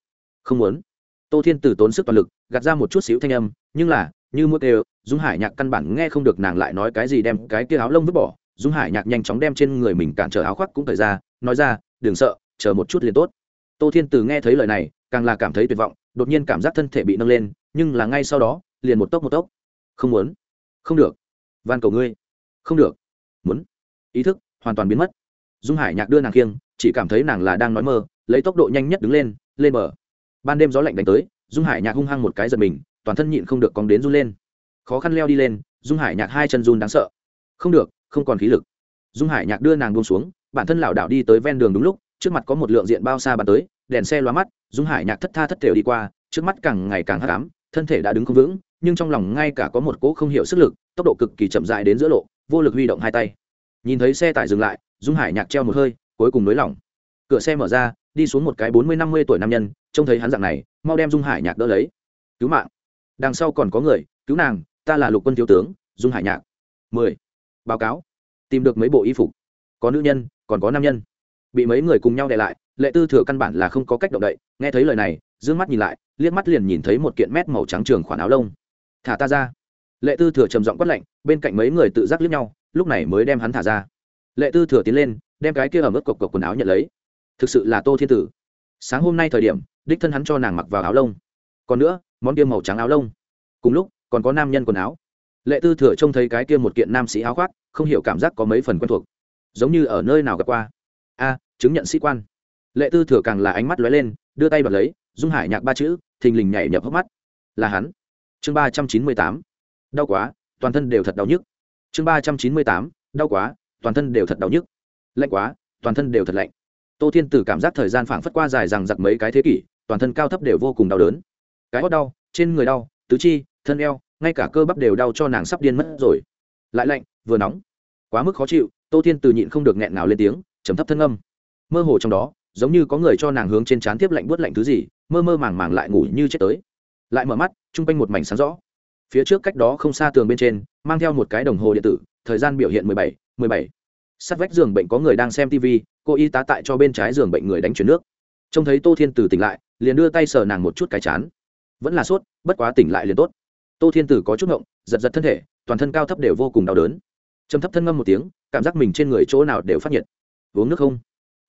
Không muốn. Tô thiên từ tốn sức toàn lực, gạt ra một chút xíu thanh âm, nhưng là, như mua kêu dung hải nhạc căn bản nghe không được nàng lại nói cái gì đem cái kia áo lông vứt bỏ. Dung hải nhạc nhanh chóng đem trên người mình cản trở áo khoác cũng thời ra, nói ra, đừng sợ, chờ một chút liền tốt. Tô thiên từ nghe thấy lời này, càng là cảm thấy tuyệt vọng, đột nhiên cảm giác thân thể bị nâng lên, nhưng là ngay sau đó, liền một tốc một tốc. Không muốn. Không được. Van cầu ngươi. Không được. Muốn. Ý thức hoàn toàn biến mất. Dung hải nhạc đưa nàng kiêng chỉ cảm thấy nàng là đang nói mơ, lấy tốc độ nhanh nhất đứng lên lên bờ. Ban đêm gió lạnh đánh tới, dung hải nhạc hung hăng một cái giật mình, toàn thân nhịn không được cóng đến run lên khó khăn leo đi lên, dung hải nhạc hai chân run đáng sợ. Không được, không còn khí lực. Dung hải nhạc đưa nàng buông xuống, bản thân lảo đảo đi tới ven đường đúng lúc, trước mặt có một lượng diện bao xa bàn tới, đèn xe loa mắt, dung hải nhạc thất tha thất thểu đi qua, trước mắt càng ngày càng hắc ám, thân thể đã đứng không vững, nhưng trong lòng ngay cả có một cỗ không hiểu sức lực, tốc độ cực kỳ chậm dại đến giữa lộ, vô lực huy động hai tay. Nhìn thấy xe tải dừng lại, dung hải nhạc treo một hơi, cuối cùng nới lỏng. Cửa xe mở ra, đi xuống một cái bốn mươi năm mươi tuổi nam nhân, trông thấy hắn dạng này, mau đem dung hải nhạc đỡ lấy. Cứu mạng. Đằng sau còn có người, cứu nàng ta là lục quân thiếu tướng, dung hải nhạc. Mười. Báo cáo. Tìm được mấy bộ y phục. Có nữ nhân, còn có nam nhân. Bị mấy người cùng nhau đè lại, lệ tư thừa căn bản là không có cách động đậy. Nghe thấy lời này d ư ơ n g mắt nhìn lại, liếc mắt liền nhìn thấy một kiện mét màu trắng trường khoản áo lông. Thả ta ra. Lệ tư thừa trầm giọng quát lạnh, bên cạnh mấy người tự giác liếc nhau, lúc này mới đem hắn thả ra. Lệ tư thừa tiến lên, đem cái kia ở mức cộc cộc quần áo nhận lấy. Thực sự là tô thiên tử. Sáng hôm nay thời điểm, đích thân hắn cho nàng mặc vào áo lông. Còn nữa, món kia màu trắng áo lông. Cùng lúc còn có nam nhân quần áo. Lệ tư thừa trông thấy cái kia một kiện nam sĩ áo khoác, không hiểu cảm giác có mấy phần quen thuộc. Giống như ở nơi nào gặp qua. A, chứng nhận sĩ quan. Lệ tư thừa càng là ánh mắt lóe lên, đưa tay bật lấy, dung hải nhạc ba chữ, thình lình nhảy nhập hốc mắt. Là hắn. Chương ba trăm chín mươi tám. Đau quá, toàn thân đều thật đau nhức. Chương ba trăm chín mươi tám. Đau quá, toàn thân đều thật đau nhức. Lạnh quá, toàn thân đều thật lạnh. Tô thiên tử cảm giác thời gian phảng phất qua dài rằng giặc mấy cái thế kỷ, toàn thân cao thấp đều vô cùng đau đớn. Cái hót đau, trên người đau, tứ chi thân eo, ngay cả cơ bắp đều đau cho nàng sắp điên mất rồi. Lại lạnh, vừa nóng. Quá mức khó chịu, tô thiên từ nhịn không được nghẹn nào lên tiếng chấm thấp thân âm. Mơ hồ trong đó, giống như có người cho nàng hướng trên trán tiếp lạnh bớt lạnh thứ gì, mơ mơ màng màng lại ngủ như chết tới. Lại mở mắt, chung quanh một mảnh sáng rõ. Phía trước cách đó không xa tường bên trên, mang theo một cái đồng hồ điện tử, thời gian biểu hiện mười bảy mười bảy. Sát vách giường bệnh có người đang xem tv cô y tá tại cho bên trái giường bệnh người đánh chuyển nước. Trông thấy tô thiên tử tỉnh lại, liền đưa tay sờ nàng một chút cái chán. Vẫn là sốt, bất quá tỉnh lại liền tốt tô thiên tử có chút ngộng, giật giật thân thể, toàn thân cao thấp đều vô cùng đau đớn. Châm thấp thân ngâm một tiếng, cảm giác mình trên người chỗ nào đều phát nhiệt. Uống nước không?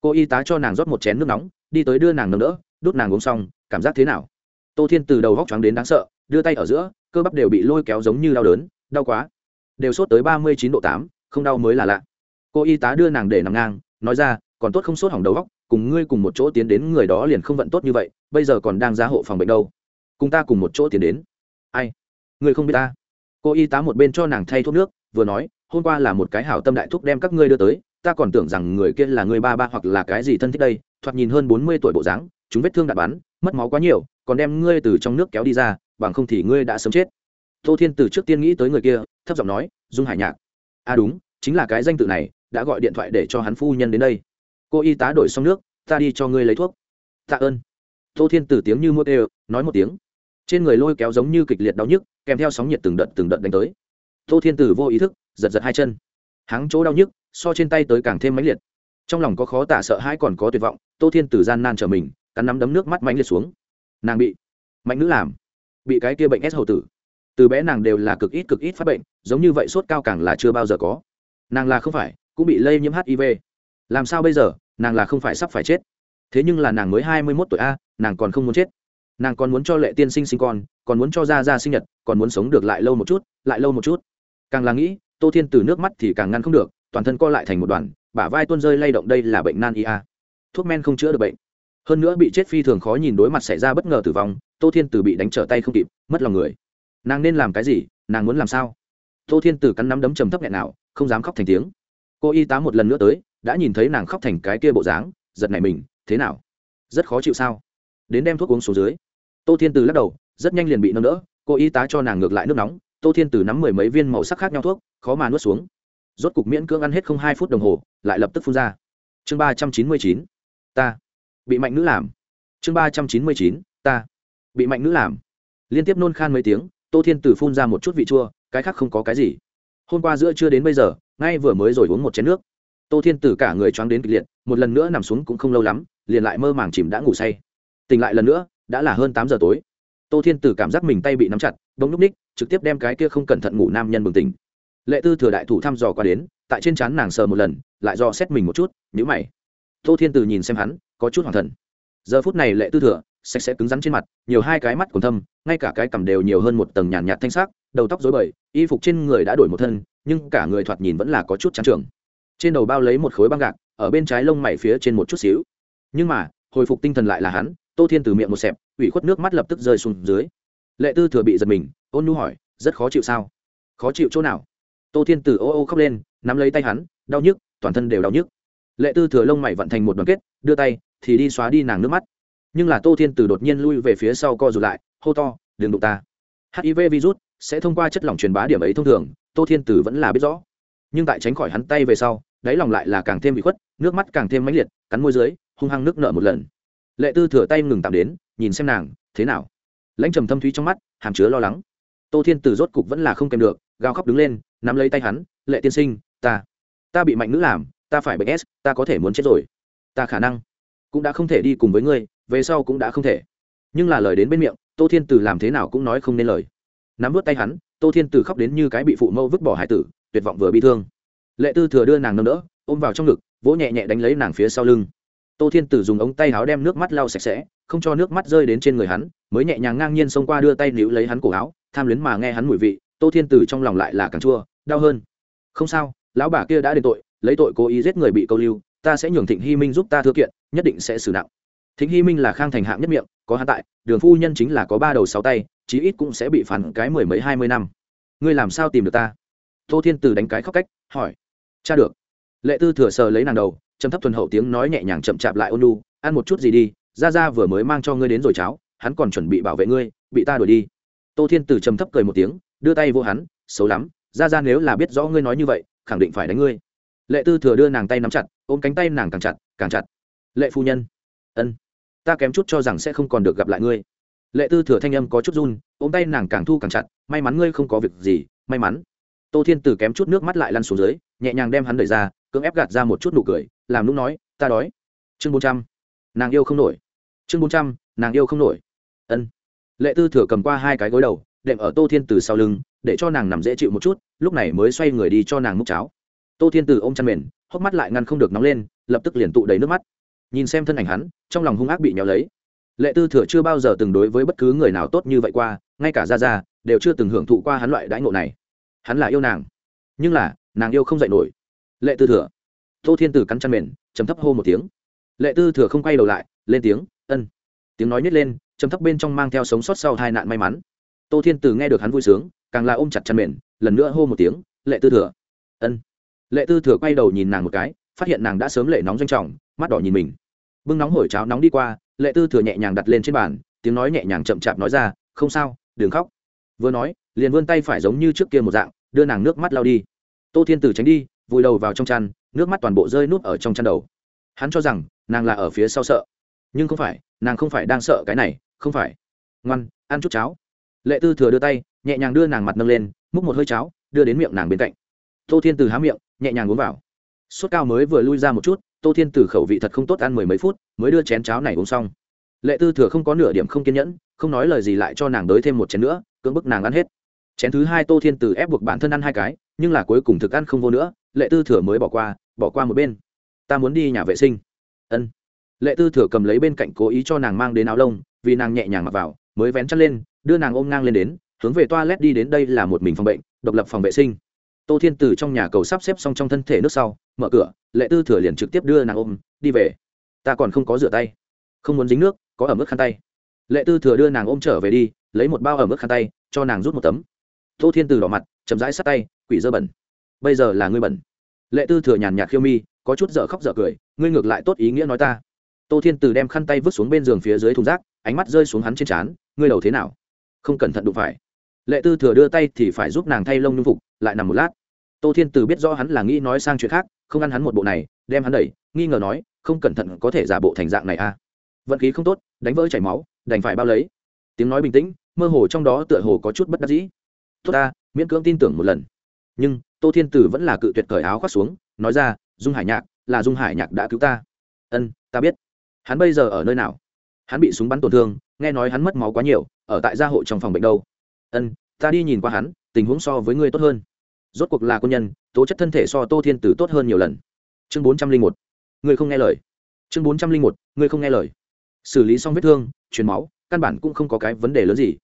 Cô y tá cho nàng rót một chén nước nóng, đi tới đưa nàng nâng đỡ đút nàng uống xong, cảm giác thế nào? Tô thiên từ đầu góc trắng đến đáng sợ, đưa tay ở giữa, cơ bắp đều bị lôi kéo giống như đau đớn, đau quá. Đều sốt tới ba mươi chín độ tám, không đau mới là lạ. Cô y tá đưa nàng để nằm ngang, nói ra, còn tốt không sốt hỏng đầu góc, cùng ngươi cùng một chỗ tiến đến người đó liền không vận tốt như vậy, bây giờ còn đang ra hộ phòng bệnh đâu. Cùng ta cùng một chỗ tiến đến. Ai? Ngươi không biết ta. Cô y tá một bên cho nàng thay thuốc nước, vừa nói, hôm qua là một cái hảo tâm đại thuốc đem các ngươi đưa tới, ta còn tưởng rằng người kia là người ba ba hoặc là cái gì thân thích đây, thoạt nhìn hơn bốn mươi tuổi bộ dáng, chúng vết thương đạn bắn, mất máu quá nhiều, còn đem ngươi từ trong nước kéo đi ra, bằng không thì ngươi đã sớm chết. Tô thiên từ trước tiên nghĩ tới người kia, thấp giọng nói, dung hải nhạc. À đúng, chính là cái danh tự này, đã gọi điện thoại để cho hắn phu nhân đến đây. Cô y tá đổi xong nước, ta đi cho ngươi lấy thuốc. Tạ ơn. Tô thiên từ tiếng như mua đều nói một tiếng. Trên người lôi kéo giống như kịch liệt đau nhức kèm theo sóng nhiệt từng đợt từng đợt đánh tới. Tô thiên tử vô ý thức, giật giật hai chân. Háng chỗ đau nhức, so trên tay tới càng thêm mãnh liệt. Trong lòng có khó tả sợ hãi còn có tuyệt vọng, tô thiên tử gian nan trở mình, cắn nắm đấm nước mắt mãnh liệt xuống. Nàng bị mạnh nữ làm, bị cái kia bệnh s hầu tử. Từ bé nàng đều là cực ít cực ít phát bệnh, giống như vậy sốt cao càng là chưa bao giờ có. Nàng là không phải, cũng bị lây nhiễm hiv làm sao bây giờ, nàng là không phải sắp phải chết. Thế nhưng là nàng mới hai mươi mốt tuổi a, nàng còn không muốn chết. Nàng còn muốn cho lệ tiên sinh sinh con còn muốn cho ra ra sinh nhật, còn muốn sống được lại lâu một chút, lại lâu một chút. Càng là nghĩ, tô thiên từ nước mắt thì càng ngăn không được, toàn thân co lại thành một đoàn, bả vai tuôn rơi lay động đây là bệnh nan ia thuốc men không chữa được bệnh. Hơn nữa bị chết phi thường khó nhìn đối mặt xảy ra bất ngờ tử vong, tô thiên từ bị đánh trở tay không kịp, mất lòng người. Nàng nên làm cái gì, nàng muốn làm sao? Tô thiên từ cắn nắm đấm trầm thấp nghẹn nào, không dám khóc thành tiếng. Cô y tá một lần nữa tới, đã nhìn thấy nàng khóc thành cái kia bộ dáng, giật nảy mình, thế nào? Rất khó chịu sao? Đến đem thuốc uống xuống dưới. Tô thiên từ lắc đầu rất nhanh liền bị nâng đỡ, cô y tá cho nàng ngược lại nước nóng, tô thiên từ nắm mười mấy viên màu sắc khác nhau thuốc, khó mà nuốt xuống. Rốt cục miễn cưỡng ăn hết không hai phút đồng hồ, lại lập tức phun ra. Chương ba trăm chín mươi chín, ta. Bị mạnh nữ làm. Chương ba trăm chín mươi chín, ta. Bị mạnh nữ làm. Liên tiếp nôn khan mấy tiếng, tô thiên từ phun ra một chút vị chua, cái khác không có cái gì. Hôm qua giữa chưa đến bây giờ, ngay vừa mới rồi uống một chén nước. Tô thiên từ cả người choáng đến kịch liệt, một lần nữa nằm xuống cũng không lâu lắm, liền lại mơ màng chìm đã ngủ say. Tỉnh lại lần nữa, đã là hơn tám giờ tối tô thiên Tử cảm giác mình tay bị nắm chặt, bỗng núp ních, trực tiếp đem cái kia không cẩn thận ngủ nam nhân bừng tỉnh. Lệ tư thừa đại thủ thăm dò qua đến, tại trên trán nàng sờ một lần, lại dò xét mình một chút nhữ mày. Tô thiên Tử nhìn xem hắn, có chút hoàng thần. Giờ phút này lệ tư thừa, sạch sẽ cứng rắn trên mặt, nhiều hai cái mắt còn thâm, ngay cả cái cằm đều nhiều hơn một tầng nhàn nhạt thanh sắc, đầu tóc rối bời, y phục trên người đã đổi một thân, nhưng cả người thoạt nhìn vẫn là có chút trắng trường trên đầu bao lấy một khối băng gạc, ở bên trái lông mày phía trên một chút xíu. Nhưng mà, hồi phục tinh thần lại là hắn, tô thiên từ miệng một xẹp ủy khuất nước mắt lập tức rơi xuống dưới. Lệ tư thừa bị giật mình, ôn nhu hỏi, rất khó chịu sao? Khó chịu chỗ nào? Tô thiên Tử ô ô khóc lên, nắm lấy tay hắn, đau nhức, toàn thân đều đau nhức. Lệ tư thừa lông mày vận thành một đoàn kết, đưa tay, thì đi xóa đi nàng nước mắt. Nhưng là tô thiên Tử đột nhiên lui về phía sau co rụt lại, hô to, đừng đụng ta. Hiv virus sẽ thông qua chất lỏng truyền bá điểm ấy thông thường, tô thiên Tử vẫn là biết rõ. Nhưng tại tránh khỏi hắn tay về sau, đáy lòng lại là càng thêm bị khuất, nước mắt càng thêm mãnh liệt, cắn môi dưới, hung hăng nước nợ một lần. Lệ tư thừa tay ngừng tạm đến nhìn xem nàng, thế nào? Lãnh trầm thâm thúy trong mắt, hàm chứa lo lắng. Tô thiên từ rốt cục vẫn là không kèm được, gào khóc đứng lên, nắm lấy tay hắn, lệ tiên sinh, ta ta bị mạnh nữ làm, ta phải bệnh s, ta có thể muốn chết rồi. Ta khả năng cũng đã không thể đi cùng với ngươi, về sau cũng đã không thể. Nhưng là lời đến bên miệng, tô thiên từ làm thế nào cũng nói không nên lời. Nắm vớt tay hắn, tô thiên từ khóc đến như cái bị phụ mâu vứt bỏ hải tử, tuyệt vọng vừa bị thương. Lệ tư thừa đưa nàng nâng đỡ, ôm vào trong ngực, vỗ nhẹ nhẹ đánh lấy nàng phía sau lưng. Tô thiên tử dùng ống tay áo đem nước mắt lau sạch sẽ không cho nước mắt rơi đến trên người hắn, mới nhẹ nhàng ngang nhiên xông qua đưa tay níu lấy hắn cổ áo, tham luyến mà nghe hắn mùi vị, tô thiên từ trong lòng lại là càng chua, đau hơn. Không sao, lão bà kia đã đền tội, lấy tội cố ý giết người bị câu lưu, ta sẽ nhường thịnh hy minh giúp ta thư kiện, nhất định sẽ xử nặng. Thịnh hy minh là khang thành hạng nhất miệng, có hắn tại, đường phu nhân chính là có ba đầu sáu tay, chí ít cũng sẽ bị phản cái mười mấy hai mươi năm. Ngươi làm sao tìm được ta? Tô thiên từ đánh cái khóc cách, hỏi. Cha được. Lệ tư thừa sờ lấy nàng đầu chấm thấp thuần hậu tiếng nói nhẹ nhàng chậm chạp lại ôn lu ăn một chút gì đi ra ra vừa mới mang cho ngươi đến rồi cháo, hắn còn chuẩn bị bảo vệ ngươi, bị ta đuổi đi. Tô thiên tử trầm thấp cười một tiếng, đưa tay vô hắn, xấu lắm ra ra nếu là biết rõ ngươi nói như vậy, khẳng định phải đánh ngươi. Lệ tư thừa đưa nàng tay nắm chặt, ôm cánh tay nàng càng chặt càng chặt. Lệ phu nhân. Ân. Ta kém chút cho rằng sẽ không còn được gặp lại ngươi. Lệ tư thừa thanh âm có chút run, ôm tay nàng càng thu càng chặt, may mắn ngươi không có việc gì, may mắn. Tô thiên tử kém chút nước mắt lại lăn xuống dưới, nhẹ nhàng đem hắn đẩy ra, cưỡng ép gạt ra một chút nụ cười, làm lúc nói, ta đói. Chương bốn trăm. Nàng yêu không nổi chương bốn trăm, nàng yêu không nổi. Ân. Lệ tư thừa cầm qua hai cái gối đầu, đệm ở tô thiên từ sau lưng, để cho nàng nằm dễ chịu một chút, lúc này mới xoay người đi cho nàng múc cháo. Tô thiên từ ôm chăn mền, hốc mắt lại ngăn không được nóng lên, lập tức liền tụ đầy nước mắt. Nhìn xem thân ảnh hắn, trong lòng hung ác bị nhéo lấy. Lệ tư thừa chưa bao giờ từng đối với bất cứ người nào tốt như vậy qua, ngay cả ra ra đều chưa từng hưởng thụ qua hắn loại đãi ngộ này. Hắn là yêu nàng, nhưng là, nàng yêu không dạy nổi. Lệ tư thừa. Tô thiên tử cắn chăn mền chấm thấp hô một tiếng. Lệ tư thừa không quay đầu lại, lên tiếng ân. Tiếng nói nhét lên chấm thấp bên trong mang theo sống sót sau hai nạn may mắn. Tô thiên tử nghe được hắn vui sướng, càng là ôm chặt chăn mềm lần nữa hô một tiếng, lệ tư thừa. Ân. Lệ tư thừa quay đầu nhìn nàng một cái, phát hiện nàng đã sớm lệ nóng doanh trọng, mắt đỏ nhìn mình. Bưng nóng hổi cháo nóng đi qua, lệ tư thừa nhẹ nhàng đặt lên trên bàn, tiếng nói nhẹ nhàng chậm chạp nói ra, không sao, đừng khóc. Vừa nói, liền vươn tay phải giống như trước kia một dạng, đưa nàng nước mắt lao đi. Tô thiên tử tránh đi, vùi đầu vào trong chăn, nước mắt toàn bộ rơi nút ở trong chăn đầu. Hắn cho rằng, nàng là ở phía sau sợ nhưng không phải, nàng không phải đang sợ cái này, không phải. Ngoan, ăn chút cháo. Lệ tư thừa đưa tay, nhẹ nhàng đưa nàng mặt nâng lên, múc một hơi cháo, đưa đến miệng nàng bên cạnh. Tô thiên từ há miệng, nhẹ nhàng uống vào. Sốt cao mới vừa lui ra một chút, tô thiên từ khẩu vị thật không tốt ăn mười mấy phút, mới đưa chén cháo này uống xong. Lệ tư thừa không có nửa điểm không kiên nhẫn, không nói lời gì lại cho nàng đới thêm một chén nữa, cưỡng bức nàng ăn hết. Chén thứ hai tô thiên từ ép buộc bản thân ăn hai cái, nhưng là cuối cùng thực ăn không vô nữa, lệ tư thừa mới bỏ qua bỏ qua một bên. Ta muốn đi nhà vệ sinh. Ân lệ tư thừa cầm lấy bên cạnh cố ý cho nàng mang đến áo lông, vì nàng nhẹ nhàng mặc vào, mới vén chăn lên, đưa nàng ôm ngang lên đến, hướng về toilet đi đến đây là một mình phòng bệnh, độc lập phòng vệ sinh. Tô thiên từ trong nhà cầu sắp xếp xong trong thân thể nước sau, mở cửa, lệ tư thừa liền trực tiếp đưa nàng ôm, đi về. Ta còn không có rửa tay. Không muốn dính nước, có ở mức khăn tay. Lệ tư thừa đưa nàng ôm trở về đi, lấy một bao ở mức khăn tay, cho nàng rút một tấm. Tô thiên từ đỏ mặt, chậm rãi sát tay, quỷ dơ bẩn. Bây giờ là ngươi bẩn. Lệ tư thừa nhàn nhạt khiêu mi, có chút dở khóc dở cười, ngươi ngược lại tốt ý nghĩa nói ta tô thiên từ đem khăn tay vứt xuống bên giường phía dưới thùng rác, ánh mắt rơi xuống hắn trên trán, ngươi đầu thế nào? Không cẩn thận đụng phải. Lệ tư thừa đưa tay thì phải giúp nàng thay lông nhung phục, lại nằm một lát. Tô thiên từ biết rõ hắn là nghĩ nói sang chuyện khác, không ăn hắn một bộ này, đem hắn đẩy, nghi ngờ nói, không cẩn thận có thể giả bộ thành dạng này à? Vận khí không tốt, đánh vỡ chảy máu, đành phải bao lấy. Tiếng nói bình tĩnh, mơ hồ trong đó tựa hồ có chút bất đắc dĩ. Tốt ta, miễn cưỡng tin tưởng một lần. Nhưng, tô thiên tử vẫn là cự tuyệt cởi áo khoác xuống, nói ra, dung hải nhạc, là dung hải nhạc đã cứu ta. Ân, ta biết hắn bây giờ ở nơi nào? Hắn bị súng bắn tổn thương, nghe nói hắn mất máu quá nhiều, ở tại gia hộ trong phòng bệnh đâu. Ân, ta đi nhìn qua hắn, tình huống so với ngươi tốt hơn. Rốt cuộc là quân nhân, tố chất thân thể so tô thiên tử tốt hơn nhiều lần. Chương bốn trăm linh một. Ngươi không nghe lời. Chương bốn trăm linh một, ngươi không nghe lời. Xử lý xong vết thương, truyền máu, căn bản cũng không có cái vấn đề lớn gì.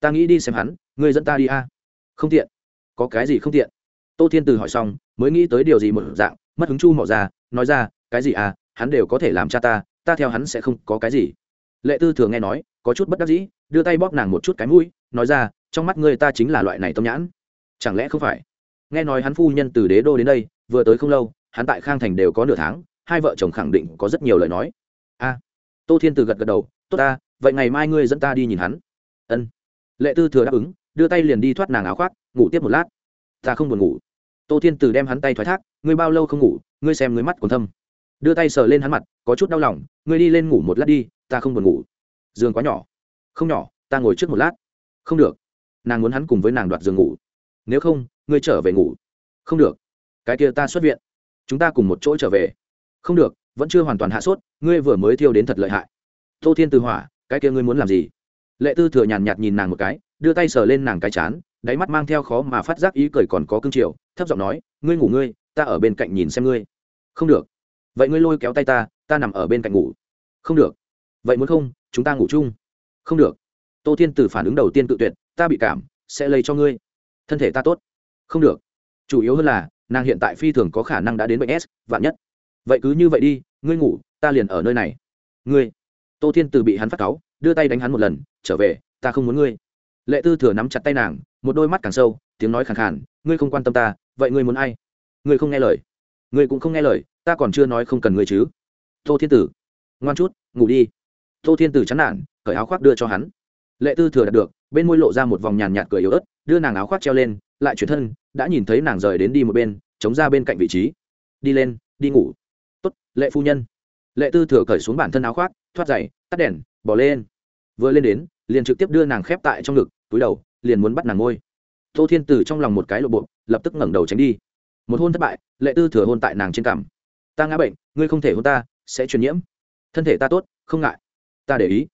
Ta nghĩ đi xem hắn, ngươi dẫn ta đi a. Không tiện. Có cái gì không tiện? Tô thiên tử hỏi xong, mới nghĩ tới điều gì một dạng, mất hứng chu mỏ ra, nói ra, cái gì à hắn đều có thể làm cha ta ta theo hắn sẽ không có cái gì. Lệ tư thường nghe nói, có chút bất đắc dĩ, đưa tay bóp nàng một chút cái mũi, nói ra, trong mắt ngươi ta chính là loại này tâm nhãn. Chẳng lẽ không phải? Nghe nói hắn phu nhân từ đế đô đến đây, vừa tới không lâu, hắn tại khang thành đều có nửa tháng, hai vợ chồng khẳng định có rất nhiều lời nói. A. Tô thiên từ gật gật đầu, tốt ta, vậy ngày mai ngươi dẫn ta đi nhìn hắn. Ân. Lệ tư thừa đáp ứng, đưa tay liền đi thoát nàng áo khoác, ngủ tiếp một lát. Ta không buồn ngủ. Tô thiên từ đem hắn tay thoái thác, ngươi bao lâu không ngủ, ngươi xem ngươi mắt còn thâm đưa tay sờ lên hắn mặt, có chút đau lòng, ngươi đi lên ngủ một lát đi, ta không buồn ngủ. Giường quá nhỏ. Không nhỏ, ta ngồi trước một lát. Không được. Nàng muốn hắn cùng với nàng đoạt giường ngủ. Nếu không, ngươi trở về ngủ. Không được. Cái kia ta xuất viện. Chúng ta cùng một chỗ trở về. Không được, vẫn chưa hoàn toàn hạ sốt, ngươi vừa mới thiêu đến thật lợi hại. Tô thiên từ hỏa, cái kia ngươi muốn làm gì? Lệ tư thừa nhàn nhạt nhìn nàng một cái, đưa tay sờ lên nàng cái chán, đáy mắt mang theo khó mà phát giác ý cười còn có cương triều, thấp giọng nói, ngươi ngủ ngươi, ta ở bên cạnh nhìn xem ngươi. Không được vậy ngươi lôi kéo tay ta ta nằm ở bên cạnh ngủ. Không được. Vậy muốn không, chúng ta ngủ chung. Không được. Tô thiên từ phản ứng đầu tiên tự tuyệt, ta bị cảm, sẽ lây cho ngươi. Thân thể ta tốt. Không được. Chủ yếu hơn là, nàng hiện tại phi thường có khả năng đã đến bệnh s, vạn nhất. Vậy cứ như vậy đi, ngươi ngủ, ta liền ở nơi này. Ngươi. Tô thiên từ bị hắn phát cáu, đưa tay đánh hắn một lần, trở về, ta không muốn ngươi. Lệ tư thừa nắm chặt tay nàng, một đôi mắt càng sâu, tiếng nói khàn khàn, ngươi không quan tâm ta, vậy ngươi muốn ai? Ngươi không nghe lời. Ngươi cũng không nghe lời ta còn chưa nói không cần ngươi chứ. Tô thiên tử, ngoan chút, ngủ đi. Tô thiên tử chán nản, cởi áo khoác đưa cho hắn. Lệ tư thừa đạt được, bên môi lộ ra một vòng nhàn nhạt cười yếu ớt, đưa nàng áo khoác treo lên, lại chuyển thân, đã nhìn thấy nàng rời đến đi một bên, chống ra bên cạnh vị trí. Đi lên, đi ngủ. Tốt, lệ phu nhân. Lệ tư thừa cởi xuống bản thân áo khoác, thoát giày, tắt đèn, bỏ lên. Vừa lên đến, liền trực tiếp đưa nàng khép tại trong ngực, túi đầu, liền muốn bắt nàng ngôi. Tô thiên Tử trong lòng một cái lộ bộ, lập tức ngẩng đầu tránh đi. Một hôn thất bại, lệ tư thừa hôn tại nàng trên cằm ta ngã bệnh, ngươi không thể hôn ta, sẽ truyền nhiễm. Thân thể ta tốt, không ngại. Ta để ý.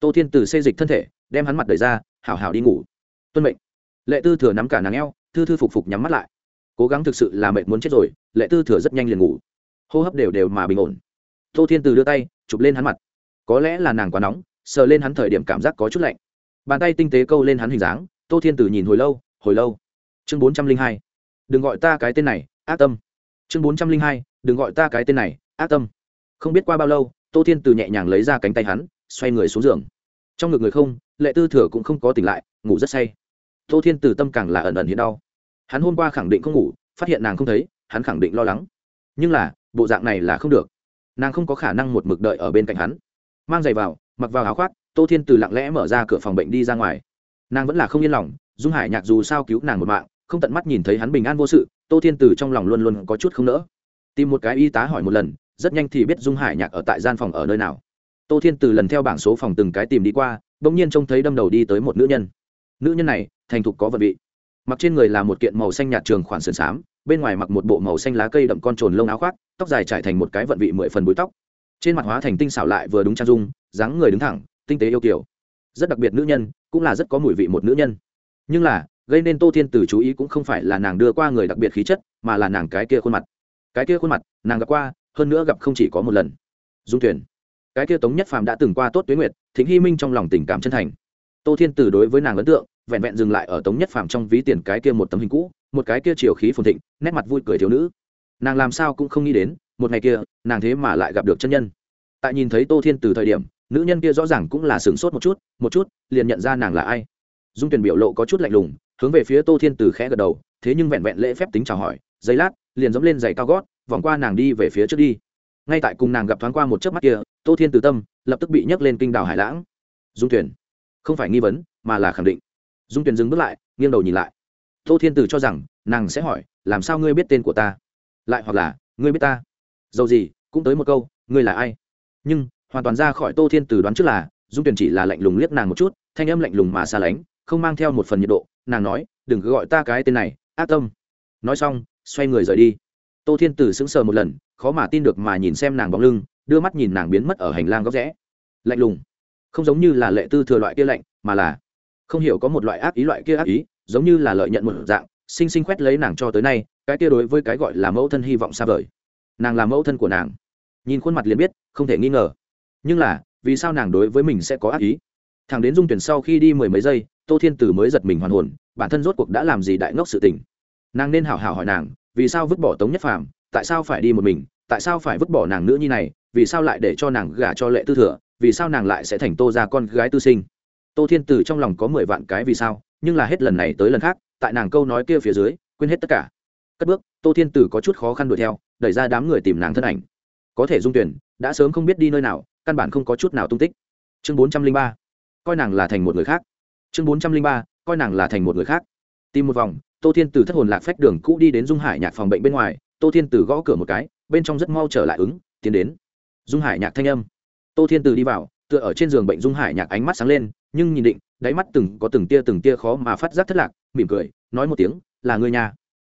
Tô thiên từ xây dịch thân thể, đem hắn mặt đẩy ra, hảo hảo đi ngủ. Tuân mệnh. Lệ tư thừa nắm cả nàng eo, thư thư phục phục nhắm mắt lại. Cố gắng thực sự là mệt muốn chết rồi, lệ tư thừa rất nhanh liền ngủ. Hô hấp đều đều mà bình ổn. Tô thiên từ đưa tay, chụp lên hắn mặt. Có lẽ là nàng quá nóng, sờ lên hắn thời điểm cảm giác có chút lạnh. Bàn tay tinh tế câu lên hắn hình dáng, tô thiên tử nhìn hồi lâu hồi lâu. Chương bốn trăm linh hai. Đừng gọi ta cái tên này ác tâm. Chương bốn trăm linh hai đừng gọi ta cái tên này, ác tâm. Không biết qua bao lâu, tô thiên Từ nhẹ nhàng lấy ra cánh tay hắn, xoay người xuống giường. Trong ngực người không, lệ tư thừa cũng không có tỉnh lại, ngủ rất say. Tô thiên Từ tâm càng là ẩn ẩn hiện đau. Hắn hôm qua khẳng định không ngủ, phát hiện nàng không thấy, hắn khẳng định lo lắng. Nhưng là, bộ dạng này là không được. Nàng không có khả năng một mực đợi ở bên cạnh hắn. Mang giày vào, mặc vào áo khoác, tô thiên từ lặng lẽ mở ra cửa phòng bệnh đi ra ngoài. Nàng vẫn là không yên lòng, dung hải nhạc dù sao cứu nàng một mạng, không tận mắt nhìn thấy hắn bình an vô sự, tô thiên từ trong lòng luôn luôn có chút không nỡ tìm một cái y tá hỏi một lần, rất nhanh thì biết dung hải nhạc ở tại gian phòng ở nơi nào. Tô thiên từ lần theo bảng số phòng từng cái tìm đi qua đ ỗ n g nhiên trông thấy đâm đầu đi tới một nữ nhân. Nữ nhân này, thành thục có vật vị. Mặc trên người là một kiện màu xanh nhạt trường khoản sườn xám, bên ngoài mặc một bộ màu xanh lá cây đậm con trồn lông áo khoác, tóc dài trải thành một cái vận vị mười phần búi tóc. Trên mặt hóa thành tinh xảo lại vừa đúng trang dung, dáng người đứng thẳng, tinh tế yêu kiểu rất đặc biệt nữ nhân, cũng là rất có mùi vị một nữ nhân. Nhưng là, gây nên tô thiên từ chú ý cũng không phải là nàng đưa qua người đặc biệt khí chất, mà là nàng cái kia khuôn mặt cái kia khuôn mặt, nàng gặp qua, hơn nữa gặp không chỉ có một lần. Dung thuyền cái kia tống nhất phàm đã từng qua tốt tuyến nguyệt Thính hy minh trong lòng tình cảm chân thành. Tô thiên tử đối với nàng ấn tượng, vẹn vẹn dừng lại ở tống nhất phàm trong ví tiền cái kia một tấm hình cũ, một cái kia chiều khí phồn thịnh, nét mặt vui cười thiếu nữ. Nàng làm sao cũng không nghĩ đến, một ngày kia, nàng thế mà lại gặp được chân nhân. Tại nhìn thấy tô thiên từ thời điểm, nữ nhân kia rõ ràng cũng là sửng sốt một chút một chút, liền nhận ra nàng là ai. Dung tuyển biểu lộ có chút lạnh lùng, hướng về phía tô thiên từ khẽ gật đầu, thế nhưng vẹn vẹn lễ phép tính chào hỏi, giây lát liền dẫm lên giày cao gót, vòng qua nàng đi về phía trước đi. Ngay tại cùng nàng gặp thoáng qua một chớp mắt kia, tô thiên từ tâm lập tức bị nhấc lên kinh đảo hải lãng. Dung tuyển không phải nghi vấn, mà là khẳng định. Dung tuyển dừng bước lại, nghiêng đầu nhìn lại. Tô thiên từ cho rằng, nàng sẽ hỏi, làm sao ngươi biết tên của ta? Lại hoặc là, ngươi biết ta? Dầu gì, cũng tới một câu, ngươi là ai? Nhưng, hoàn toàn ra khỏi tô thiên từ đoán trước là, dung tuyển chỉ là lạnh lùng liếc nàng một chút, thanh âm lạnh lùng mà xa lánh, không mang theo một phần nhiệt độ. Nàng nói, đừng cứ gọi ta cái tên này, ác tâm. Nói xong xoay người rời đi. Tô thiên tử sững sờ một lần, khó mà tin được mà nhìn xem nàng bóng lưng, đưa mắt nhìn nàng biến mất ở hành lang góc rẽ. Lạnh lùng. Không giống như là lệ tư thừa loại kia lạnh, mà là không hiểu có một loại ác ý loại kia ác ý, giống như là lợi nhận một dạng sinh sinh quét lấy nàng cho tới nay, cái kia đối với cái gọi là mẫu thân hy vọng xa vời. Nàng là mẫu thân của nàng. Nhìn khuôn mặt liền biết, không thể nghi ngờ. Nhưng là, vì sao nàng đối với mình sẽ có ác ý? Thằng đến dung tuyển sau khi đi mười mấy giây, tô thiên tử mới giật mình hoàn hồn, bản thân rốt cuộc đã làm gì đại ngốc sự tình? Nàng nên hảo hảo hỏi nàng, vì sao vứt bỏ tống nhất phàm, tại sao phải đi một mình, tại sao phải vứt bỏ nàng nữ nhi này, vì sao lại để cho nàng gả cho lệ tư thừa, vì sao nàng lại sẽ thành tô ra con gái tư sinh? Tô thiên tử trong lòng có mười vạn cái vì sao, nhưng là hết lần này tới lần khác, tại nàng câu nói kia phía dưới, quên hết tất cả. Cất bước, tô thiên tử có chút khó khăn đuổi theo, đẩy ra đám người tìm nàng thân ảnh. Có thể dung tuyển, đã sớm không biết đi nơi nào, căn bản không có chút nào tung tích. Chương bốn trăm linh ba, coi nàng là thành một người khác. Chương bốn trăm linh ba, coi nàng là thành một người khác. Tìm một vòng tô thiên từ thất hồn lạc phách đường cũ đi đến dung hải nhạc phòng bệnh bên ngoài, tô thiên từ gõ cửa một cái, bên trong rất mau trở lại ứng, tiến đến. Dung hải nhạc thanh âm. Tô thiên từ đi vào, tựa ở trên giường bệnh dung hải nhạc ánh mắt sáng lên, nhưng nhìn định, đáy mắt từng có từng tia từng tia khó mà phát giác thất lạc, mỉm cười, nói một tiếng, là người nhà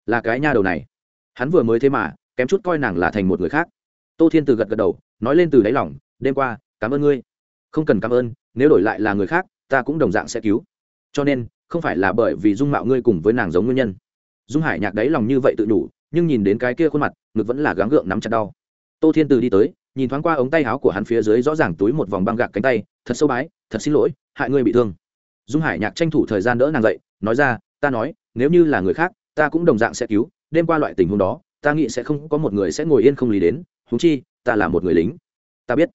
là cái nha đầu này. Hắn vừa mới thế mà, kém chút coi nàng là thành một người khác. Tô thiên từ gật gật đầu, nói lên từ đáy lòng, đêm qua, cảm ơn ngươi. Không cần cảm ơn, nếu đổi lại là người khác, ta cũng đồng dạng sẽ cứu. Cho nên không phải là bởi vì dung mạo ngươi cùng với nàng giống nguyên nhân. Dung hải nhạc đáy lòng như vậy tự đủ, nhưng nhìn đến cái kia khuôn mặt, ngực vẫn là gắng gượng nắm chặt đau. Tô thiên từ đi tới, nhìn thoáng qua ống tay áo của hắn phía dưới rõ ràng túi một vòng băng gạc cánh tay, thật sâu bái, thật xin lỗi, hại ngươi bị thương. Dung hải nhạc tranh thủ thời gian đỡ nàng dậy, nói ra, ta nói, nếu như là người khác, ta cũng đồng dạng sẽ cứu, đêm qua loại tình huống đó, ta nghĩ sẽ không có một người sẽ ngồi yên không lý đến húng chi, ta là một người lính. Ta biết.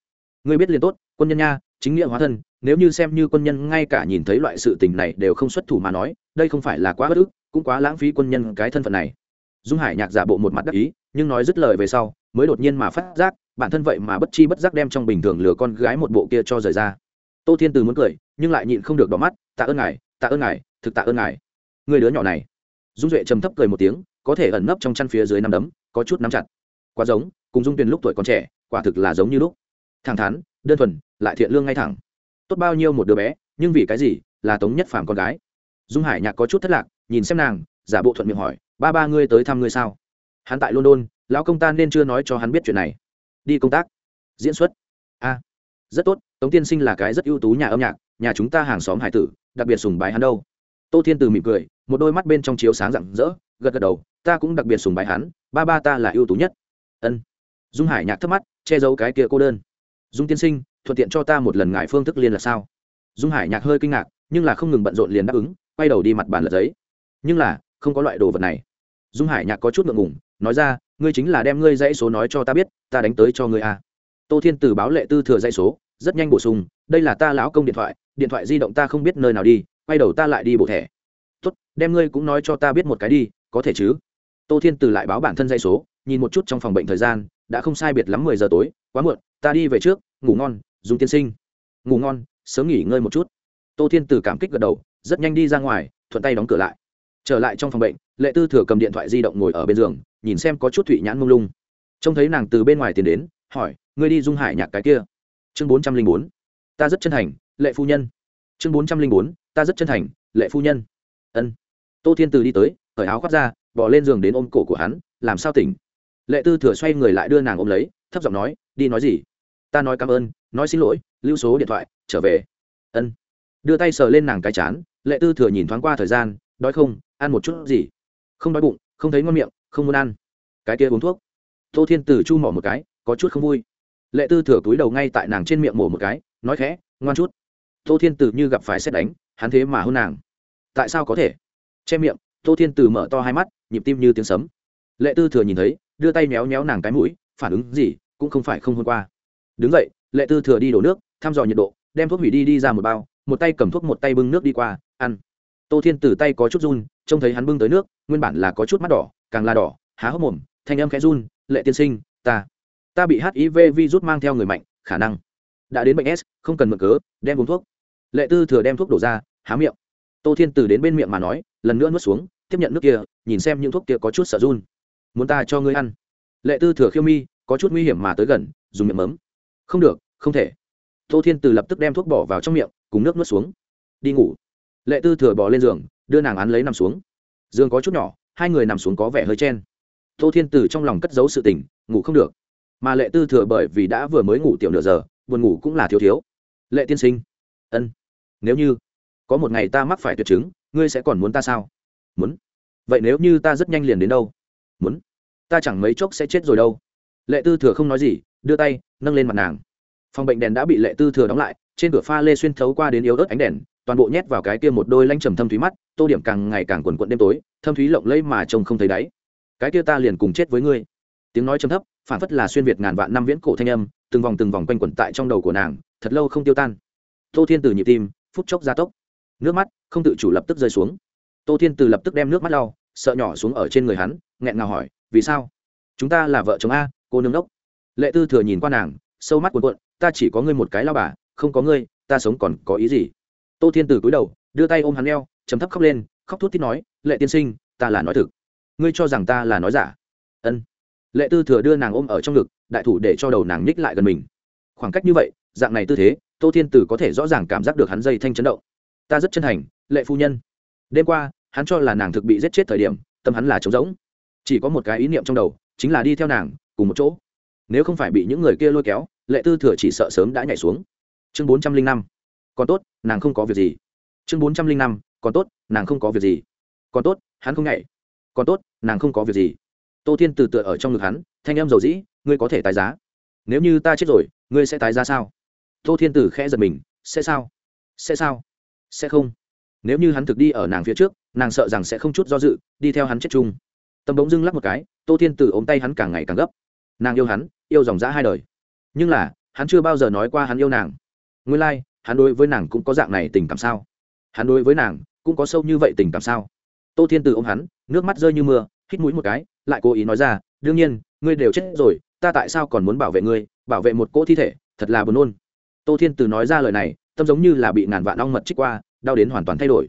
Ngươi biết liền tốt, quân nhân nha, chính nghĩa hóa thân nếu như xem như quân nhân ngay cả nhìn thấy loại sự tình này đều không xuất thủ mà nói, đây không phải là quá bất ức, cũng quá lãng phí quân nhân cái thân phận này. Dung hải nhạc giả bộ một mặt đắc ý, nhưng nói dứt lời về sau, mới đột nhiên mà phát giác, bản thân vậy mà bất chi bất giác đem trong bình thường lừa con gái một bộ kia cho rời ra. Tô thiên từ muốn cười, nhưng lại nhịn không được đỏ mắt, tạ ơn ngài, tạ ơn ngài, thực tạ ơn ngài. Người đứa nhỏ này. Dung duệ trầm thấp cười một tiếng, có thể ẩn nấp trong chăn phía dưới năm đấm, có chút nắm chặt. Quá giống, cùng dung tuyền lúc tuổi còn trẻ, quả thực là giống như lúc. Thẳng thắn, đơn thuần, lại thiện lương ngay thẳng tốt bao nhiêu một đứa bé, nhưng vì cái gì, là tống nhất phàm con gái. Dung hải nhạc có chút thất lạc, nhìn xem nàng, giả bộ thuận miệng hỏi, ba ba ngươi tới thăm ngươi sao? Hắn tại london, lão công ta nên chưa nói cho hắn biết chuyện này. Đi công tác. Diễn xuất. A. Rất tốt, tống tiên sinh là cái rất ưu tú nhà âm nhạc, nhà chúng ta hàng xóm hải tử, đặc biệt sùng bái hắn đâu. Tô thiên từ mỉm cười, một đôi mắt bên trong chiếu sáng rạng rỡ, gật gật đầu, ta cũng đặc biệt sùng bái hắn, ba ba ta là ưu tú nhất. Ân. Dung hải nhạc thấp mắt che giấu cái kia cô đơn. Dung tiên sinh thuận tiện cho ta một lần ngài phương thức liên là sao? Dung hải nhạc hơi kinh ngạc, nhưng là không ngừng bận rộn liền đáp ứng, quay đầu đi mặt bàn lật giấy. Nhưng là, không có loại đồ vật này. Dung hải nhạc có chút ngượng ngùng, nói ra, ngươi chính là đem ngươi dãy số nói cho ta biết, ta đánh tới cho ngươi a à. tô thiên từ báo lệ tư thừa dãy số, rất nhanh bổ sung, đây là ta lão công điện thoại điện thoại di động ta không biết nơi nào đi, quay đầu ta lại đi bổ thẻ. Tốt, đem ngươi cũng nói cho ta biết một cái đi, có thể chứ? Tô thiên từ lại báo bản thân dãy số, nhìn một chút trong phòng bệnh thời gian, đã không sai biệt lắm mười giờ tối, quá muộn, ta đi về trước, ngủ ngon dùng tiên sinh. Ngủ ngon, sớm nghỉ ngơi một chút. Tô thiên từ cảm kích gật đầu, rất nhanh đi ra ngoài, thuận tay đóng cửa lại. Trở lại trong phòng bệnh, lệ tư thừa cầm điện thoại di động ngồi ở bên giường, nhìn xem có chút thụy nhãn mông lung. Trông thấy nàng từ bên ngoài tiến đến, hỏi, ngươi đi dung hải nhạc cái kia? Chương bốn trăm linh bốn. Ta rất chân thành, lệ phu nhân. Chương bốn trăm linh bốn, ta rất chân thành, lệ phu nhân. Ân. Tô thiên từ đi tới, cởi áo khoác ra, bỏ lên giường đến ôm cổ của hắn, làm sao tỉnh? Lệ tư thừa xoay người lại đưa nàng ôm lấy, thấp giọng nói, đi nói gì? Ta nói cảm ơn, nói xin lỗi, lưu số điện thoại, trở về. Ân. Đưa tay sờ lên nàng cái chán, lệ tư thừa nhìn thoáng qua thời gian, đói không, ăn một chút gì. Không đói bụng, không thấy ngon miệng, không muốn ăn. Cái kia uống thuốc. Tô thiên Tử chu mỏ một cái, có chút không vui. Lệ tư thừa túi đầu ngay tại nàng trên miệng mổ một cái, nói khẽ, ngoan chút. Tô thiên Tử như gặp phải xét đánh, hắn thế mà hôn nàng. Tại sao có thể? Che miệng, tô thiên Tử mở to hai mắt, nhịp tim như tiếng sấm. Lệ tư thừa nhìn thấy, đưa tay méo méo nàng cái mũi, phản ứng gì, cũng không phải không hôn qua đứng vậy lệ tư thừa đi đổ nước, thăm dò nhiệt độ, đem thuốc hủy đi đi ra một bao, một tay cầm thuốc một tay bưng nước đi qua, ăn. Tô thiên từ tay có chút run, trông thấy hắn bưng tới nước, nguyên bản là có chút mắt đỏ, càng là đỏ, há hốc mồm, thanh âm khẽ run, lệ tiên sinh, ta ta bị hiv virus mang theo người mạnh, khả năng đã đến bệnh s, không cần mượn cớ, đem uống thuốc. Lệ tư thừa đem thuốc đổ ra, há miệng. Tô thiên từ đến bên miệng mà nói, lần nữa nuốt xuống, tiếp nhận nước kia, nhìn xem những thuốc kia có chút sợ run. Muốn ta cho ngươi ăn? Lệ tư thừa khiêu mi, có chút nguy hiểm mà tới gần, dùng miệng mấm không được, không thể. Tô thiên từ lập tức đem thuốc bỏ vào trong miệng, cùng nước nuốt xuống. Đi ngủ. Lệ tư thừa bỏ lên giường, đưa nàng án lấy nằm xuống. Giường có chút nhỏ, hai người nằm xuống có vẻ hơi chen. Tô thiên từ trong lòng cất giấu sự tình, ngủ không được. Mà lệ tư thừa bởi vì đã vừa mới ngủ tiểu nửa giờ, buồn ngủ cũng là thiếu thiếu. Lệ tiên sinh. Ân. Nếu như có một ngày ta mắc phải tuyệt chứng, ngươi sẽ còn muốn ta sao? Muốn. Vậy nếu như ta rất nhanh liền đến đâu? Muốn. Ta chẳng mấy chốc sẽ chết rồi đâu. Lệ tư thừa không nói gì đưa tay, nâng lên mặt nàng. Phòng bệnh đèn đã bị lệ tư thừa đóng lại, trên cửa pha lê xuyên thấu qua đến yếu ớt ánh đèn, toàn bộ nhét vào cái kia một đôi lanh trầm thâm thúy mắt, tô điểm càng ngày càng quần quận đêm tối, thâm thúy lộng lẫy mà trông không thấy đáy. Cái kia ta liền cùng chết với ngươi. Tiếng nói trầm thấp, phản phất là xuyên việt ngàn vạn năm viễn cổ thanh âm, từng vòng từng vòng quanh quẩn tại trong đầu của nàng, thật lâu không tiêu tan. Tô thiên từ nhịp tim, phút chốc gia tốc. Nước mắt không tự chủ lập tức rơi xuống. Tô thiên từ lập tức đem nước mắt lau, sợ nhỏ xuống ở trên người hắn, nghẹn ngào hỏi, vì sao? Chúng ta là vợ chồng a, cô nương đốc lệ tư thừa nhìn qua nàng, sâu mắt cuộn cuộn, ta chỉ có ngươi một cái lao bà, không có ngươi, ta sống còn có ý gì? Tô thiên từ cúi đầu, đưa tay ôm hắn eo chấm thấp khóc lên, khóc thút thít nói, lệ tiên sinh, ta là nói thực. Ngươi cho rằng ta là nói giả? Ân. Lệ tư thừa đưa nàng ôm ở trong ngực, đại thủ để cho đầu nàng ních lại gần mình. Khoảng cách như vậy, dạng này tư thế, tô thiên tử có thể rõ ràng cảm giác được hắn dây thanh chấn động. Ta rất chân thành, lệ phu nhân. Đêm qua, hắn cho là nàng thực bị giết chết thời điểm, tâm hắn là trống rỗng. Chỉ có một cái ý niệm trong đầu, chính là đi theo nàng, cùng một chỗ nếu không phải bị những người kia lôi kéo, lệ tư thừa chỉ sợ sớm đã nhảy xuống. Chương bốn trăm linh năm, còn tốt, nàng không có việc gì. Chương bốn trăm linh năm, còn tốt, nàng không có việc gì. Còn tốt, hắn không nhảy. Còn tốt, nàng không có việc gì. Tô thiên từ tựa ở trong ngực hắn, thanh em dầu dĩ, ngươi có thể tái giá. Nếu như ta chết rồi, ngươi sẽ tái giá sao? Tô thiên tử khẽ giật mình, sẽ sao? Sẽ sao? Sẽ không. Nếu như hắn thực đi ở nàng phía trước, nàng sợ rằng sẽ không chút do dự, đi theo hắn chết chung. Tâm bỗng dưng lắc một cái, tô thiên tử ôm tay hắn càng ngày càng gấp nàng yêu hắn yêu dòng dã hai đời. Nhưng là hắn chưa bao giờ nói qua hắn yêu nàng. Nguyên lai、like, hắn đối với nàng cũng có dạng này tình cảm sao? Hắn đối với nàng cũng có sâu như vậy tình cảm sao? Tô thiên tử ôm hắn nước mắt rơi như mưa hít mũi một cái lại cố ý nói ra đương nhiên ngươi đều chết rồi ta tại sao còn muốn bảo vệ ngươi bảo vệ một cỗ thi thể thật là buồn nôn. Tô thiên từ nói ra lời này tâm giống như là bị ngàn vạn ong mật trích qua đau đến hoàn toàn thay đổi.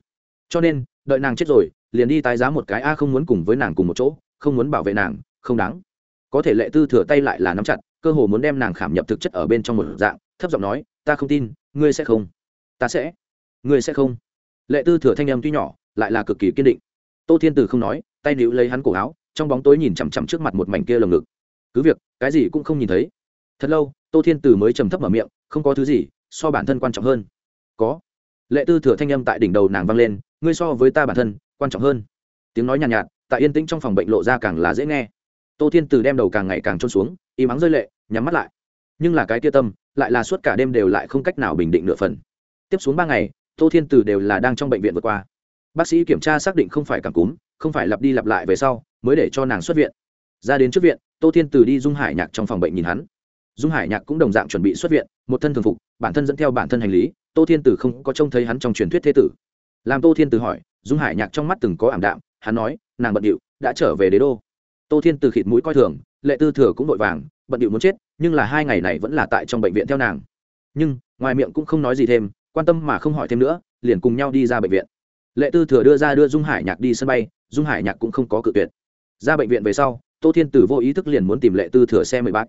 Cho nên đợi nàng chết rồi liền đi tái giá một cái a không muốn cùng với nàng cùng một chỗ không muốn bảo vệ nàng không đáng có thể lệ tư thừa tay lại là nắm chặt cơ hồ muốn đem nàng khảm nhập thực chất ở bên trong một dạng thấp giọng nói ta không tin ngươi sẽ không. Ta sẽ. Ngươi sẽ không? Lệ tư thừa thanh âm tuy nhỏ lại là cực kỳ kiên định. Tô thiên từ không nói tay níu lấy hắn cổ áo trong bóng tối nhìn chằm chằm trước mặt một mảnh kia lồng ngực. Cứ việc cái gì cũng không nhìn thấy. Thật lâu tô thiên từ mới trầm thấp mở miệng không có thứ gì so bản thân quan trọng hơn. Có. Lệ tư thừa thanh âm tại đỉnh đầu nàng vang lên ngươi so với ta bản thân quan trọng hơn. Tiếng nói nhàn nhạt, nhạt tại yên tĩnh trong phòng bệnh lộ ra càng là dễ nghe tô thiên từ đem đầu càng ngày càng trôn xuống im ắng rơi lệ, nhắm mắt lại. Nhưng là cái tia tâm, lại là suốt cả đêm đều lại không cách nào bình định nửa phần. Tiếp xuống ba ngày, tô thiên từ đều là đang trong bệnh viện vượt qua. Bác sĩ kiểm tra xác định không phải cảm cúm, không phải lặp đi lặp lại về sau, mới để cho nàng xuất viện. Ra đến trước viện, tô thiên từ đi dung hải nhạc trong phòng bệnh nhìn hắn. Dung hải nhạc cũng đồng dạng chuẩn bị xuất viện, một thân thường phục, bản thân dẫn theo bản thân hành lý, tô thiên từ không có trông thấy hắn trong truyền thuyết thế tử. Làm tô thiên từ hỏi, dung hải nhạc trong mắt từng có ảm đạm, hắn nói, nàng bận điệu, đã trở về đế đô tô thiên từ khịt mũi coi thường, lệ tư thừa cũng vội vàng, bận điệu muốn chết, nhưng là hai ngày này vẫn là tại trong bệnh viện theo nàng. Nhưng, ngoài miệng cũng không nói gì thêm, quan tâm mà không hỏi thêm nữa, liền cùng nhau đi ra bệnh viện. Lệ tư thừa đưa ra đưa dung hải nhạc đi sân bay, dung hải nhạc cũng không có cự tuyệt. Ra bệnh viện về sau, tô thiên tử vô ý thức liền muốn tìm lệ tư thừa xe mười bát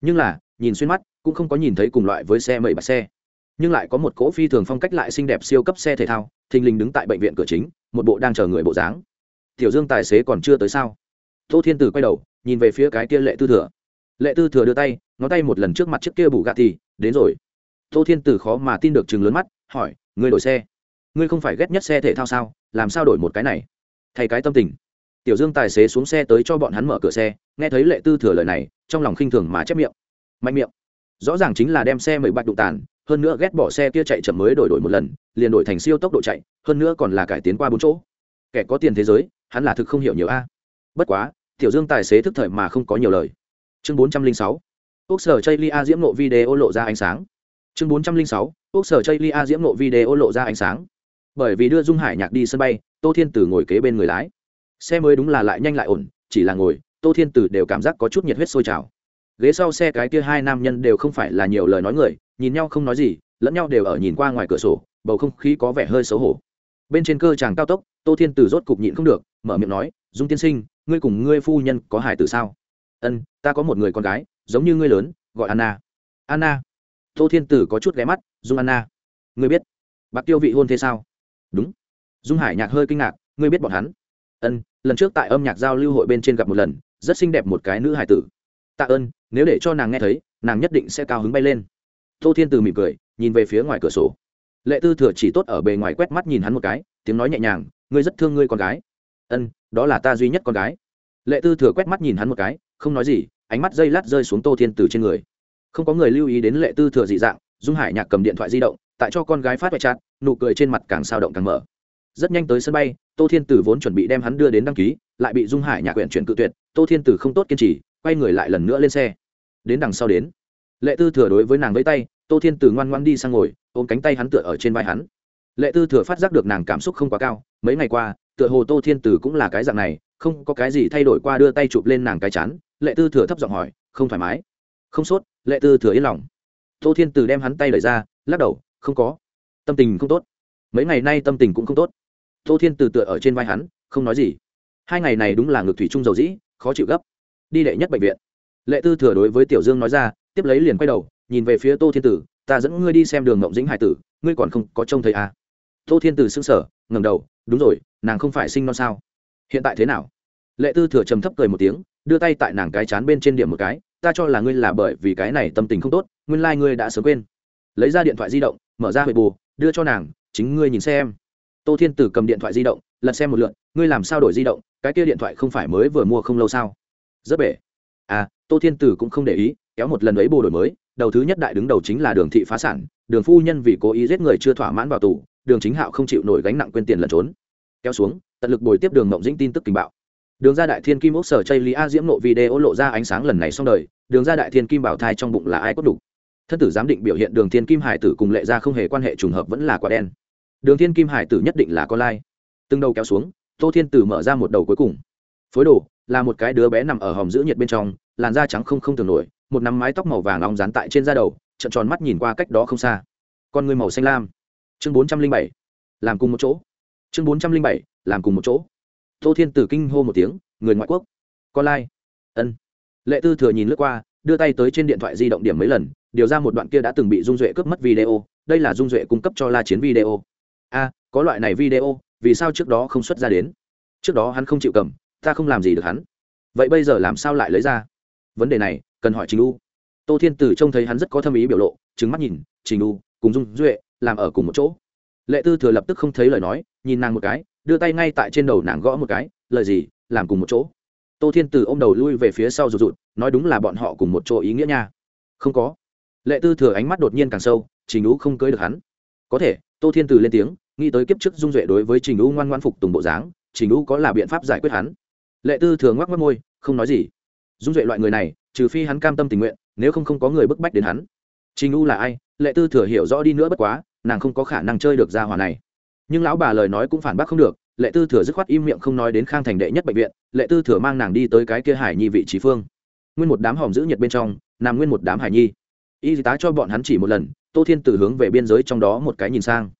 nhưng là, nhìn xuyên mắt, cũng không có nhìn thấy cùng loại với xe mười bát xe. Nhưng lại có một cỗ phi thường phong cách lại xinh đẹp siêu cấp xe thể thao, thình lình đứng tại bệnh viện cửa chính, một bộ đang chờ người bộ dáng. Tiểu dương tài xế còn chưa tới sao? Tô thiên tử quay đầu, nhìn về phía cái kia lệ tư thừa. Lệ tư thừa đưa tay, ngón tay một lần trước mặt chiếc kia bù gạ thì, đến rồi. Tô thiên tử khó mà tin được chừng lớn mắt, hỏi, ngươi đổi xe? Ngươi không phải ghét nhất xe thể thao sao? Làm sao đổi một cái này? Thay cái tâm tình. Tiểu dương tài xế xuống xe tới cho bọn hắn mở cửa xe, nghe thấy lệ tư thừa lời này, trong lòng khinh thường mà chép miệng. Mạnh miệng. Rõ ràng chính là đem xe mười bạch đụng tàn, hơn nữa ghét bỏ xe kia chạy chậm mới đổi đổi một lần, liền đổi thành siêu tốc độ chạy, hơn nữa còn là cải tiến qua bốn chỗ. Kẻ có tiền thế giới, hắn là thực không hiểu nhiều a bất quá, tiểu dương tài xế thức thời mà không có nhiều lời. Chương bốn trăm linh sáu quốc sở chây lia diễm nộ video lộ ra ánh sáng. Chương bốn trăm linh sáu quốc sở chây lia diễm nộ video lộ ra ánh sáng. Bởi vì đưa dung hải nhạc đi sân bay, tô thiên tử ngồi kế bên người lái. Xe mới đúng là lại nhanh lại ổn, chỉ là ngồi, tô thiên tử đều cảm giác có chút nhiệt huyết sôi trào. Ghế sau xe cái kia hai nam nhân đều không phải là nhiều lời nói người, nhìn nhau không nói gì, lẫn nhau đều ở nhìn qua ngoài cửa sổ, bầu không khí có vẻ hơi xấu hổ. Bên trên cơ tràng cao tốc, tô thiên tử rốt cục nhịn không được, mở miệng nói, dung tiên sinh ngươi cùng ngươi phu nhân có hài tử sao? Ân, ta có một người con gái, giống như ngươi lớn, gọi anna. Anna. Tô thiên tử có chút ghé mắt, dung anna, ngươi biết bạc tiêu vị hôn thế sao? Đúng. Dung hải nhạc hơi kinh ngạc, ngươi biết bọn hắn? Ân, lần trước tại âm nhạc giao lưu hội bên trên gặp một lần, rất xinh đẹp một cái nữ hải tử. Tạ ơn, nếu để cho nàng nghe thấy, nàng nhất định sẽ cao hứng bay lên. Tô thiên từ mỉm cười, nhìn về phía ngoài cửa sổ. Lệ tư thừa chỉ tốt ở bề ngoài quét mắt nhìn hắn một cái, tiếng nói nhẹ nhàng, ngươi rất thương ngươi con gái ân, đó là ta duy nhất con gái. Lệ tư thừa quét mắt nhìn hắn một cái, không nói gì, ánh mắt dây lát rơi xuống tô thiên từ trên người. Không có người lưu ý đến lệ tư thừa dị dạng, dung hải nhạc cầm điện thoại di động, tại cho con gái phát vạch chặt nụ cười trên mặt càng sao động càng mở. Rất nhanh tới sân bay, tô thiên tử vốn chuẩn bị đem hắn đưa đến đăng ký, lại bị dung hải nhạc quyển chuyển cự tuyệt, tô thiên tử không tốt kiên trì, quay người lại lần nữa lên xe. Đến đằng sau đến, lệ tư thừa đối với nàng với tay, tô thiên tử ngoan ngoan đi sang ngồi, ôm cánh tay hắn tựa ở trên vai hắn. Lệ tư thừa phát giác được nàng cảm xúc không quá cao, mấy ngày qua tựa hồ tô thiên tử cũng là cái dạng này, không có cái gì thay đổi qua đưa tay chụp lên nàng cái chán, lệ tư thừa thấp giọng hỏi, không thoải mái? Không sốt, lệ tư thừa yên lòng. Tô thiên tử đem hắn tay lời ra, lắc đầu, không có, tâm tình không tốt. Mấy ngày nay tâm tình cũng không tốt. Tô thiên tử tựa ở trên vai hắn, không nói gì. Hai ngày này đúng là ngược thủy trung dầu dĩ, khó chịu gấp. Đi đệ nhất bệnh viện. Lệ tư thừa đối với tiểu dương nói ra, tiếp lấy liền quay đầu, nhìn về phía tô thiên tử, ta dẫn ngươi đi xem đường ngộng dĩnh hải tử, ngươi còn không có trông thấy à. tô thiên tử s ư n g sở ngầm đầu đúng rồi, nàng không phải sinh non sao? Hiện tại thế nào? Lệ tư thừa trầm thấp cười một tiếng, đưa tay tại nàng cái chán bên trên điểm một cái, ta cho là ngươi là bởi vì cái này tâm tình không tốt, nguyên lai、like、ngươi đã sớm quên. Lấy ra điện thoại di động, mở ra huệ bù, đưa cho nàng, chính ngươi nhìn xem. Tô thiên tử cầm điện thoại di động, lật xem một lượn ngươi làm sao đổi di động? Cái kia điện thoại không phải mới vừa mua không lâu sao? Rất bể. À tô thiên tử cũng không để ý, kéo một lần ấy bồ đổi mới, đầu thứ nhất đại đứng đầu chính là đường thị phá sản, đường phu nhân vì cố ý giết người chưa thỏa mãn vào tù đường chính hạo không chịu nổi gánh nặng quên tiền lẩn trốn. Kéo xuống, tận lực bồi tiếp đường mộng dĩnh tin tức tình bạo. Đường ra đại thiên kim ốc sở chây lý a diễm nộ video lộ ra ánh sáng lần này xong đời, đường ra đại thiên kim bảo thai trong bụng là ai cốt đủ. Thân tử giám định biểu hiện đường thiên kim hải tử cùng lệ ra không hề quan hệ trùng hợp vẫn là quả đen. Đường thiên kim hải tử nhất định là con lai. Từng đầu kéo xuống, tô thiên tử mở ra một đầu cuối cùng. Phối đồ, là một cái đứa bé nằm ở hòm giữ nhiệt bên trong, làn da trắng không không thường nổi, một nắm mái tóc màu vàng nóng dán tại trên da đầu trận tròn mắt nhìn qua cách đó không xa. Con người màu xanh lam chương bốn trăm linh bảy, làm cùng một chỗ. Chương bốn trăm linh bảy, làm cùng một chỗ. Tô thiên tử kinh hô một tiếng, người ngoại quốc. Con lai. Ân. Lệ tư thừa nhìn lướt qua, đưa tay tới trên điện thoại di động điểm mấy lần, điều ra một đoạn kia đã từng bị dung duệ cướp mất video, đây là dung duệ cung cấp cho la chiến video. A, có loại này video, vì sao trước đó không xuất ra đến? Trước đó hắn không chịu cầm, ta không làm gì được hắn. Vậy bây giờ làm sao lại lấy ra? Vấn đề này, cần hỏi trình u. Tô thiên tử trông thấy hắn rất có thâm ý biểu lộ trứng mắt nhìn, trình u, cùng dung duệ làm ở cùng một chỗ. Lệ tư thừa lập tức không thấy lời nói, nhìn nàng một cái, đưa tay ngay tại trên đầu nàng gõ một cái, lời gì, làm cùng một chỗ. Tô thiên Từ ô m đầu lui về phía sau rụt rụt, nói đúng là bọn họ cùng một chỗ ý nghĩa nha. Không có. Lệ tư thừa ánh mắt đột nhiên càng sâu, trình u không cưới được hắn. Có thể, tô thiên Từ lên tiếng, nghĩ tới kiếp trước dung duệ đối với trình u ngoan ngoan phục tùng bộ dáng, trình u có là biện pháp giải quyết hắn. Lệ tư thừa ngoắc mất môi, không nói gì. Dung duệ loại người này, trừ phi hắn cam tâm tình nguyện, nếu không không có người bức bách đến hắn trình u là ai? Lệ tư thừa hiểu rõ đi nữa bất quá, nàng không có khả năng chơi được ra hòa này. Nhưng lão bà lời nói cũng phản bác không được, lệ tư thừa dứt khoát im miệng không nói đến khang thành đệ nhất bệnh viện, lệ tư thừa mang nàng đi tới cái kia hải nhi vị trí phương. Nguyên một đám hòm giữ nhiệt bên trong, nằm nguyên một đám hải nhi. Y tá cho bọn hắn chỉ một lần, tô thiên tử hướng về biên giới trong đó một cái nhìn sang.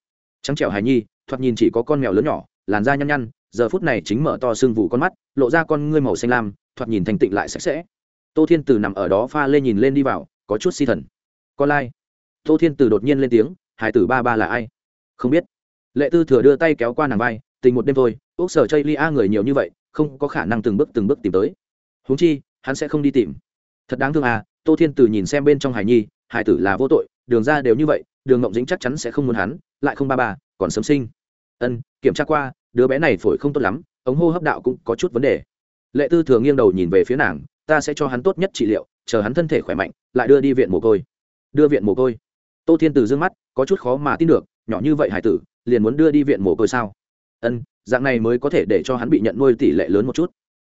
Trắng trẻo hải nhi, thoạt nhìn chỉ có con mèo lớn nhỏ, làn da nhăn nhăn, giờ phút này chính mở to sưng vụ con mắt, lộ ra con ngươi màu xanh lam, thoạt nhìn thành tịnh lại sạch sẽ. Tô thiên tử nằm ở đó pha lên nhìn lên đi vào, có chút si thần con lai. Tô thiên tử đột nhiên lên tiếng, hải tử ba ba là ai? Không biết. Lệ tư thừa đưa tay kéo qua nàng vai, tình một đêm thôi ốc sở chây lia người nhiều như vậy, không có khả năng từng bước từng bước tìm tới. Huống chi, hắn sẽ không đi tìm. Thật đáng thương à tô thiên tử nhìn xem bên trong hải nhi, hải tử là vô tội, đường ra đều như vậy, đường ngộng dính chắc chắn sẽ không muốn hắn, lại không ba ba, còn sớm sinh. Ân, kiểm tra qua, đứa bé này phổi không tốt lắm, ống hô hấp đạo cũng có chút vấn đề. Lệ tư thừa nghiêng đầu nhìn về phía nàng, ta sẽ cho hắn tốt nhất trị liệu, chờ hắn thân thể khỏe mạnh, lại đưa đi viện mồ côi đưa viện mồ côi. Tô thiên từ d ư ơ n g mắt, có chút khó mà tin được, nhỏ như vậy hải tử, liền muốn đưa đi viện mồ côi sao? Ân, dạng này mới có thể để cho hắn bị nhận nuôi tỷ lệ lớn một chút.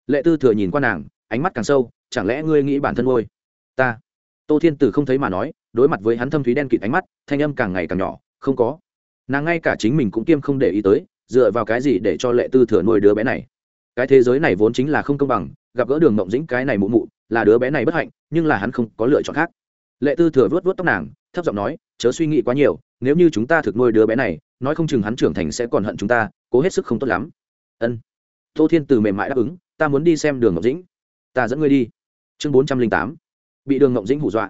Lệ tư thừa nhìn qua nàng, ánh mắt càng sâu, chẳng lẽ ngươi nghĩ bản thân ngôi ta. Tô thiên từ không thấy mà nói, đối mặt với hắn thâm thúy đen kịt ánh mắt, thanh âm càng ngày càng nhỏ, không có. Nàng ngay cả chính mình cũng kiêm không để ý tới, dựa vào cái gì để cho lệ tư thừa nuôi đứa bé này? Cái thế giới này vốn chính là không công bằng, gặp gỡ đường mộng dĩnh cái này mụ mụ, là đứa bé này bất hạnh, nhưng là hắn không có lựa chọn khác lệ tư thừa vớt vớt tóc nàng, thấp giọng nói, chớ suy nghĩ quá nhiều, nếu như chúng ta thực nuôi đứa bé này, nói không chừng hắn trưởng thành sẽ còn hận chúng ta, cố hết sức không tốt lắm. Ân. Tô thiên từ mềm mại đáp ứng, ta muốn đi xem đường ngọc dĩnh. Ta dẫn ngươi đi. Chương bốn trăm linh tám. Bị đường ngọc dĩnh hủ dọa.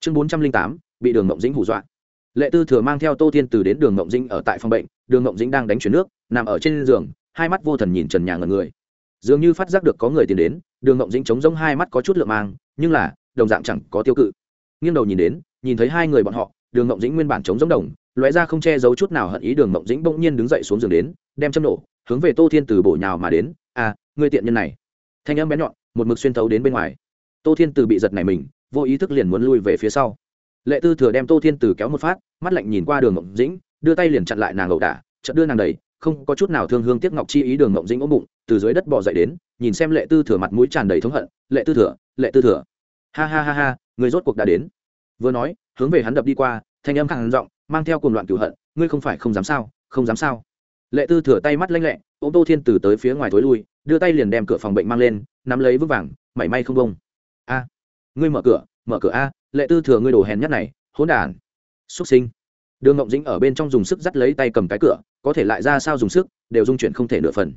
Chương bốn trăm linh tám. Bị đường ngọc dĩnh hủ dọa. Lệ tư thừa mang theo tô thiên từ đến đường ngọc dĩnh ở tại phòng bệnh, đường ngọc dĩnh đang đánh chuyển nước, nằm ở trên giường, hai mắt vô thần nhìn trần nhà ngần người. Dường như phát giác được có người tiến đến, đường ngọc dĩnh chống giống hai mắt có chút lượng mang, nhưng là, đồng dạng chẳng có tiêu cự nghiêng đầu nhìn đến, nhìn thấy hai người bọn họ, đường ngọc dĩnh nguyên bản chống giống đồng, lóe ra không che giấu chút nào hận ý, đường ngọc dĩnh bỗng nhiên đứng dậy xuống giường đến, đem châm nổ, hướng về tô thiên từ bổ nhào mà đến à người tiện nhân này. Thanh âm bé nhọn, một mực xuyên thấu đến bên ngoài. Tô thiên từ bị giật này mình, vô ý thức liền muốn lui về phía sau. Lệ tư thừa đem tô thiên từ kéo một phát, mắt lạnh nhìn qua đường ngọc dĩnh, đưa tay liền chặn lại nàng ẩu đả, chợt đưa nàng đầy không có chút nào thương hương tiếc ngọc chi ý, đường ngọc dĩnh ốm bụng, từ dưới đất bò dậy đến, nhìn xem lệ tư thừa mặt mũi tràn đầy thống hận, lệ tư thừa, lệ tư thừa. Ha ha ha ha người rốt cuộc đã đến. Vừa nói, hướng về hắn đập đi qua, thanh âm khẳng giọng, mang theo cuồng loạn cửu hận, ngươi không phải không dám sao, không dám sao. Lệ tư thừa tay mắt lanh lẹ, ô tô thiên từ tới phía ngoài thối lui, đưa tay liền đem cửa phòng bệnh mang lên, nắm lấy vững vàng, mảy may không bông a, ngươi mở cửa mở cửa a, lệ tư thừa ngươi đồ hèn nhất này, hỗn đản. Xuất sinh. Đường ngộng dĩnh ở bên trong dùng sức dắt lấy tay cầm cái cửa, có thể lại ra sao dùng sức, đều dung chuyển không thể nửa phần.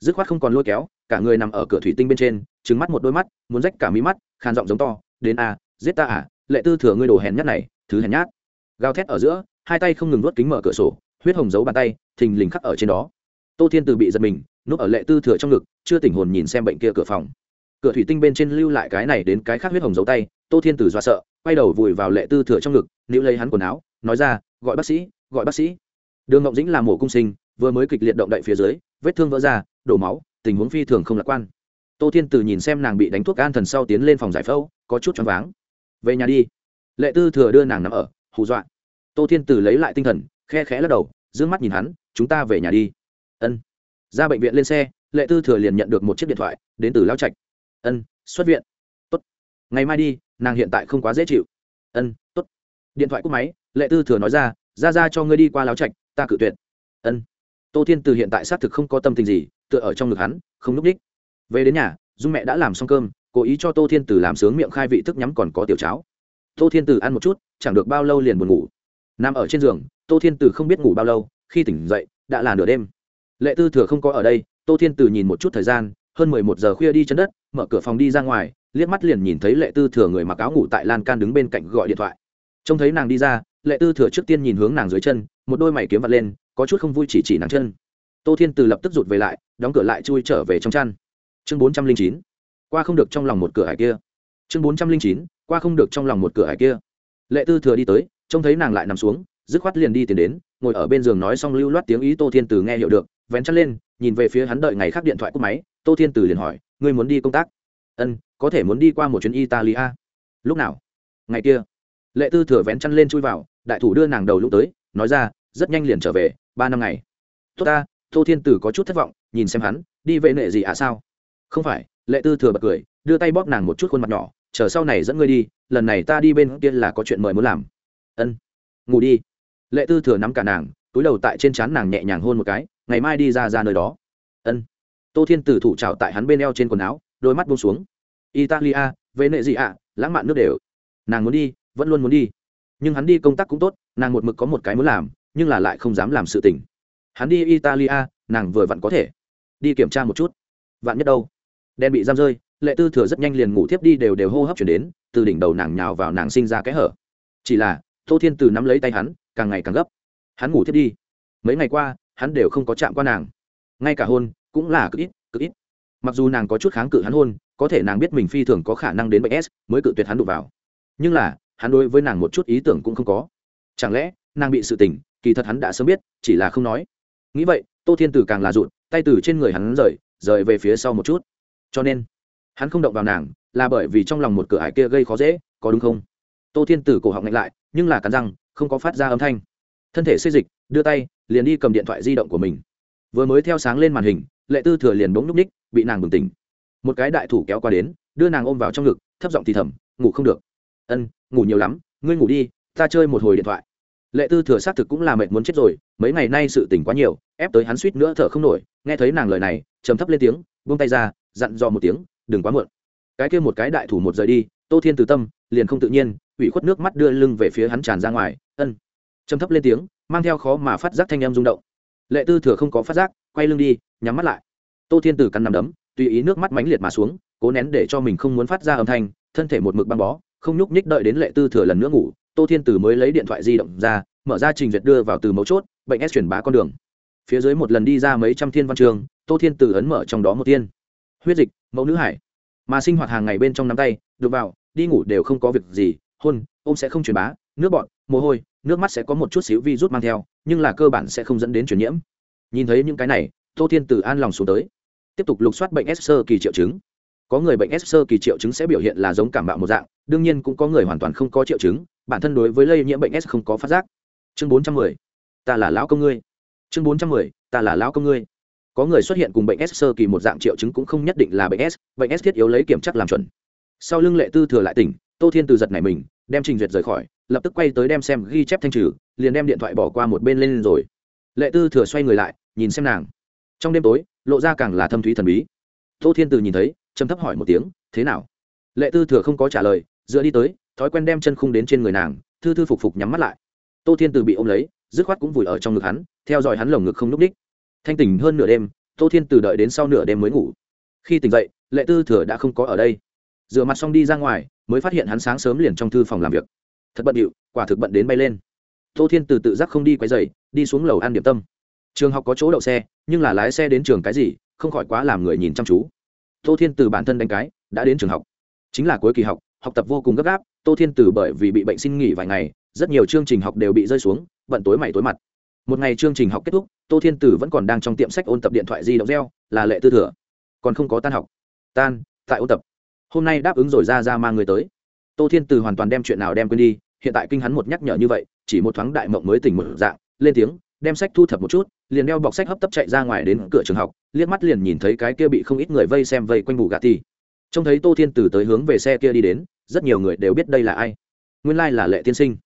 Dứt khoát không còn lôi kéo, cả người nằm ở cửa thủy tinh bên trên trứng mắt một đôi mắt, muốn rách cả mí mắt, khàn giọng giống to, đến a giết ta à lệ tư thừa ngươi đồ hèn nhát này, thứ hèn nhát. Gào thét ở giữa, hai tay không ngừng nuốt kính mở cửa sổ, huyết hồng giấu bàn tay, thình lình khắc ở trên đó. Tô thiên từ bị giật mình, núp ở lệ tư thừa trong ngực, chưa tỉnh hồn nhìn xem bệnh kia cửa phòng. Cửa thủy tinh bên trên lưu lại cái này đến cái khác huyết hồng giấu tay, tô thiên từ do sợ, quay đầu vùi vào lệ tư thừa trong ngực nữ lấy hắn quần áo, nói ra, gọi bác sĩ, gọi bác sĩ. Đường ngọc dĩnh là mổ cung sinh, vừa mới kịch liệt động đậy phía dưới, vết thương vỡ ra, đổ máu, tình huống phi thường không lạc quan. Tô thiên từ nhìn xem nàng bị đánh thuốc an thần sau tiến lên phòng giải phẫu, có chút choáng váng về nhà đi. Lệ tư thừa đưa nàng nằm ở, hù dọa. Tô thiên tử lấy lại tinh thần, khe khẽ lắc đầu d ư ơ n g mắt nhìn hắn, chúng ta về nhà đi. Ân. Ra bệnh viện lên xe, lệ tư thừa liền nhận được một chiếc điện thoại, đến từ lao trạch. Ân, xuất viện. Tốt. Ngày mai đi, nàng hiện tại không quá dễ chịu. Ân, tốt. Điện thoại cúp máy, lệ tư thừa nói ra ra ra cho ngươi đi qua lao trạch, ta cự tuyệt. Ân. Tô thiên từ hiện tại xác thực không có tâm tình gì, tựa ở trong ngực hắn, không núp h về đến nhà, dung mẹ đã làm xong cơm cố ý cho tô thiên tử làm sướng miệng khai vị thức nhắm còn có tiểu cháo. Tô thiên tử ăn một chút, chẳng được bao lâu liền buồn ngủ. Nằm ở trên giường, tô thiên tử không biết ngủ bao lâu, khi tỉnh dậy, đã là nửa đêm. Lệ tư thừa không có ở đây, tô thiên tử nhìn một chút thời gian, hơn mười một giờ khuya đi chân đất, mở cửa phòng đi ra ngoài, liếc mắt liền nhìn thấy lệ tư thừa người mặc áo ngủ tại lan can đứng bên cạnh gọi điện thoại. Trông thấy nàng đi ra, lệ tư thừa trước tiên nhìn hướng nàng dưới chân, một đôi mày kiếm vật lên, có chút không vui chỉ chỉ nàng chân. Tô thiên từ lập tức rụt về lại, đóng cửa lại chui trở về trong chăn. Chương bốn trăm linh chín qua không được trong lòng một cửa hải kia. Chương bốn trăm linh chín, qua không được trong lòng một cửa hải kia. Lệ tư thừa đi tới, trông thấy nàng lại nằm xuống, dứt khoát liền đi tìm đến, ngồi ở bên giường nói xong lưu loát tiếng ý tô thiên từ nghe hiểu được, vén chăn lên, nhìn về phía hắn đợi ngày khác điện thoại cúp máy, tô thiên từ liền hỏi, ngươi muốn đi công tác? Ân, có thể muốn đi qua một chuyến italia. Lúc nào? Ngày kia. Lệ tư thừa vén chăn lên chui vào, đại thủ đưa nàng đầu lúc tới, nói ra, rất nhanh liền trở về, ba năm ngày. Tốt ta, tô thiên tử có chút thất vọng, nhìn xem hắn, đi vệ nệ gì ạ à sao? Không phải lệ tư thừa bật cười, đưa tay bóp nàng một chút khuôn mặt nhỏ, chờ sau này dẫn ngươi đi, lần này ta đi bên kia là có chuyện mời muốn làm. Ân, ngủ đi. Lệ tư thừa nắm cả nàng, túi đầu tại trên trán nàng nhẹ nhàng hôn một cái, ngày mai đi ra ra nơi đó. Ân. Tô thiên tử thủ trào tại hắn bên eo trên quần áo, đôi mắt buông xuống. Italia vệ nệ gì ạ lãng mạn nước đều. Nàng muốn đi, vẫn luôn muốn đi. Nhưng hắn đi công tác cũng tốt, nàng một mực có một cái muốn làm, nhưng là lại không dám làm sự tình. Hắn đi italia, nàng vừa vặn có thể. Đi kiểm tra một chút. Vạn nhất đâu? Đen bị giam rơi, lệ tư thừa rất nhanh liền ngủ thiếp đi đều đều hô hấp chuyển đến, từ đỉnh đầu nàng nhào vào nàng sinh ra cái hở. Chỉ là, tô thiên từ nắm lấy tay hắn, càng ngày càng gấp. Hắn ngủ thiếp đi. Mấy ngày qua, hắn đều không có chạm qua nàng. Ngay cả hôn, cũng là cực ít cực ít. Mặc dù nàng có chút kháng cự hắn hôn, có thể nàng biết mình phi thường có khả năng đến bệnh s mới cự tuyệt hắn đụng vào. Nhưng là, hắn đối với nàng một chút ý tưởng cũng không có. Chẳng lẽ, nàng bị sự tình, kỳ thật hắn đã sớm biết, chỉ là không nói. Nghĩ vậy, tô thiên tử càng là rụt, tay từ trên người hắn rời rời về phía sau một chút cho nên hắn không động vào nàng là bởi vì trong lòng một cửa ải kia gây khó dễ, có đúng không? Tô thiên tử cổ họng ngạnh lại, nhưng là cắn răng, không có phát ra âm thanh. Thân thể xây dịch, đưa tay, liền đi cầm điện thoại di động của mình. Vừa mới theo sáng lên màn hình, lệ tư thừa liền bỗng nhúc ních, bị nàng bừng tỉnh. Một cái đại thủ kéo qua đến, đưa nàng ôm vào trong ngực, thấp giọng thì thầm, ngủ không được. Ân, ngủ nhiều lắm, ngươi ngủ đi, ta chơi một hồi điện thoại. Lệ tư thừa xác thực cũng là mệt muốn chết rồi, mấy ngày nay sự tỉnh quá nhiều, ép tới hắn suýt nữa thở không nổi, nghe thấy nàng lời này, trầm thấp lên tiếng, buông tay ra dặn dò một tiếng, đừng quá muộn. Cái kia một cái đại thủ một rời đi, tô thiên từ tâm, liền không tự nhiên, ủy khuất nước mắt đưa lưng về phía hắn tràn ra ngoài, ân. Trầm thấp lên tiếng, mang theo khó mà phát giác thanh em rung động. Lệ tư thừa không có phát giác, quay lưng đi, nhắm mắt lại. Tô thiên từ cắn nằm đấm, tùy ý nước mắt mãnh liệt mà xuống, cố nén để cho mình không muốn phát ra âm thanh, thân thể một mực băng bó, không nhúc nhích đợi đến lệ tư thừa lần nữa ngủ, tô thiên từ mới lấy điện thoại di động ra, mở ra trình duyệt đưa vào từ mấu chốt, bệnh s chuyển bá con đường. Phía dưới một lần đi ra mấy trăm thiên văn trường, tô thiên từ ấn mở trong đó một tiên huyết dịch, mẫu nữ hải. Mà sinh hoạt hàng ngày bên trong nắm tay, được vào, đi ngủ đều không có việc gì, hôn, ôm sẽ không truyền bá, nước bọn mồ hôi, nước mắt sẽ có một chút xíu vi rút mang theo, nhưng là cơ bản sẽ không dẫn đến truyền nhiễm. Nhìn thấy những cái này, tô thiên từ an lòng xuống tới. Tiếp tục lục soát bệnh s sơ kỳ triệu chứng. Có người bệnh s sơ kỳ triệu chứng sẽ biểu hiện là giống cảm bạo một dạng, đương nhiên cũng có người hoàn toàn không có triệu chứng, bản thân đối với lây nhiễm bệnh s không có phát giác. Chương bốn trăm mười, ta là lão công ngươi. Chương bốn trăm mười, ta là lão công ngươi có người xuất hiện cùng bệnh s sơ kỳ một dạng triệu chứng cũng không nhất định là bệnh s bệnh s thiết yếu lấy kiểm tra làm chuẩn. Sau lưng lệ tư thừa lại tỉnh, tô thiên từ giật này mình, đem trình duyệt rời khỏi, lập tức quay tới đem xem ghi chép thanh trừ, liền đem điện thoại bỏ qua một bên lên rồi. Lệ tư thừa xoay người lại, nhìn xem nàng. Trong đêm tối, lộ ra càng là thâm thúy thần bí. Tô thiên từ nhìn thấy châm thấp hỏi một tiếng, thế nào? Lệ tư thừa không có trả lời, dựa đi tới, thói quen đem chân khung đến trên người nàng, thư thư phục phục nhắm mắt lại. Tô thiên từ bị ôm lấy, dứt khoát cũng vùi ở trong ngực hắn, theo dõi hắn lồng ngực không n ú c đích thanh tỉnh hơn nửa đêm, tô thiên từ đợi đến sau nửa đêm mới ngủ. Khi tỉnh dậy, lệ tư thừa đã không có ở đây. Rửa mặt xong đi ra ngoài, mới phát hiện hắn sáng sớm liền trong thư phòng làm việc. Thật bận điệu, quả thực bận đến bay lên. Tô thiên từ tự giác không đi quay dày đi xuống lầu ăn điểm tâm. Trường học có chỗ đậu xe, nhưng là lái xe đến trường cái gì, không khỏi quá làm người nhìn chăm chú. Tô thiên từ bản thân đánh cái, đã đến trường học. Chính là cuối kỳ học học tập vô cùng gấp gáp, tô thiên từ bởi vì bị bệnh xin nghỉ vài ngày, rất nhiều chương trình học đều bị rơi xuống, bận tối mày tối mặt một ngày chương trình học kết thúc, tô thiên tử vẫn còn đang trong tiệm sách ôn tập điện thoại di động reo, là lệ tư thừa. Còn không có tan học. Tan, tại ôn tập. Hôm nay đáp ứng rồi ra ra mang người tới. Tô thiên Tử hoàn toàn đem chuyện nào đem quên đi, hiện tại kinh hắn một nhắc nhở như vậy, chỉ một thoáng đại mộng mới tỉnh một dạng, lên tiếng, đem sách thu thập một chút, liền đeo bọc sách hấp tấp chạy ra ngoài đến cửa trường học, liếc mắt liền nhìn thấy cái kia bị không ít người vây xem vây quanh bù gà ti. Trông thấy tô thiên Tử tới hướng về xe kia đi đến, rất nhiều người đều biết đây là ai. Nguyên lai、like、là lệ tiên sinh.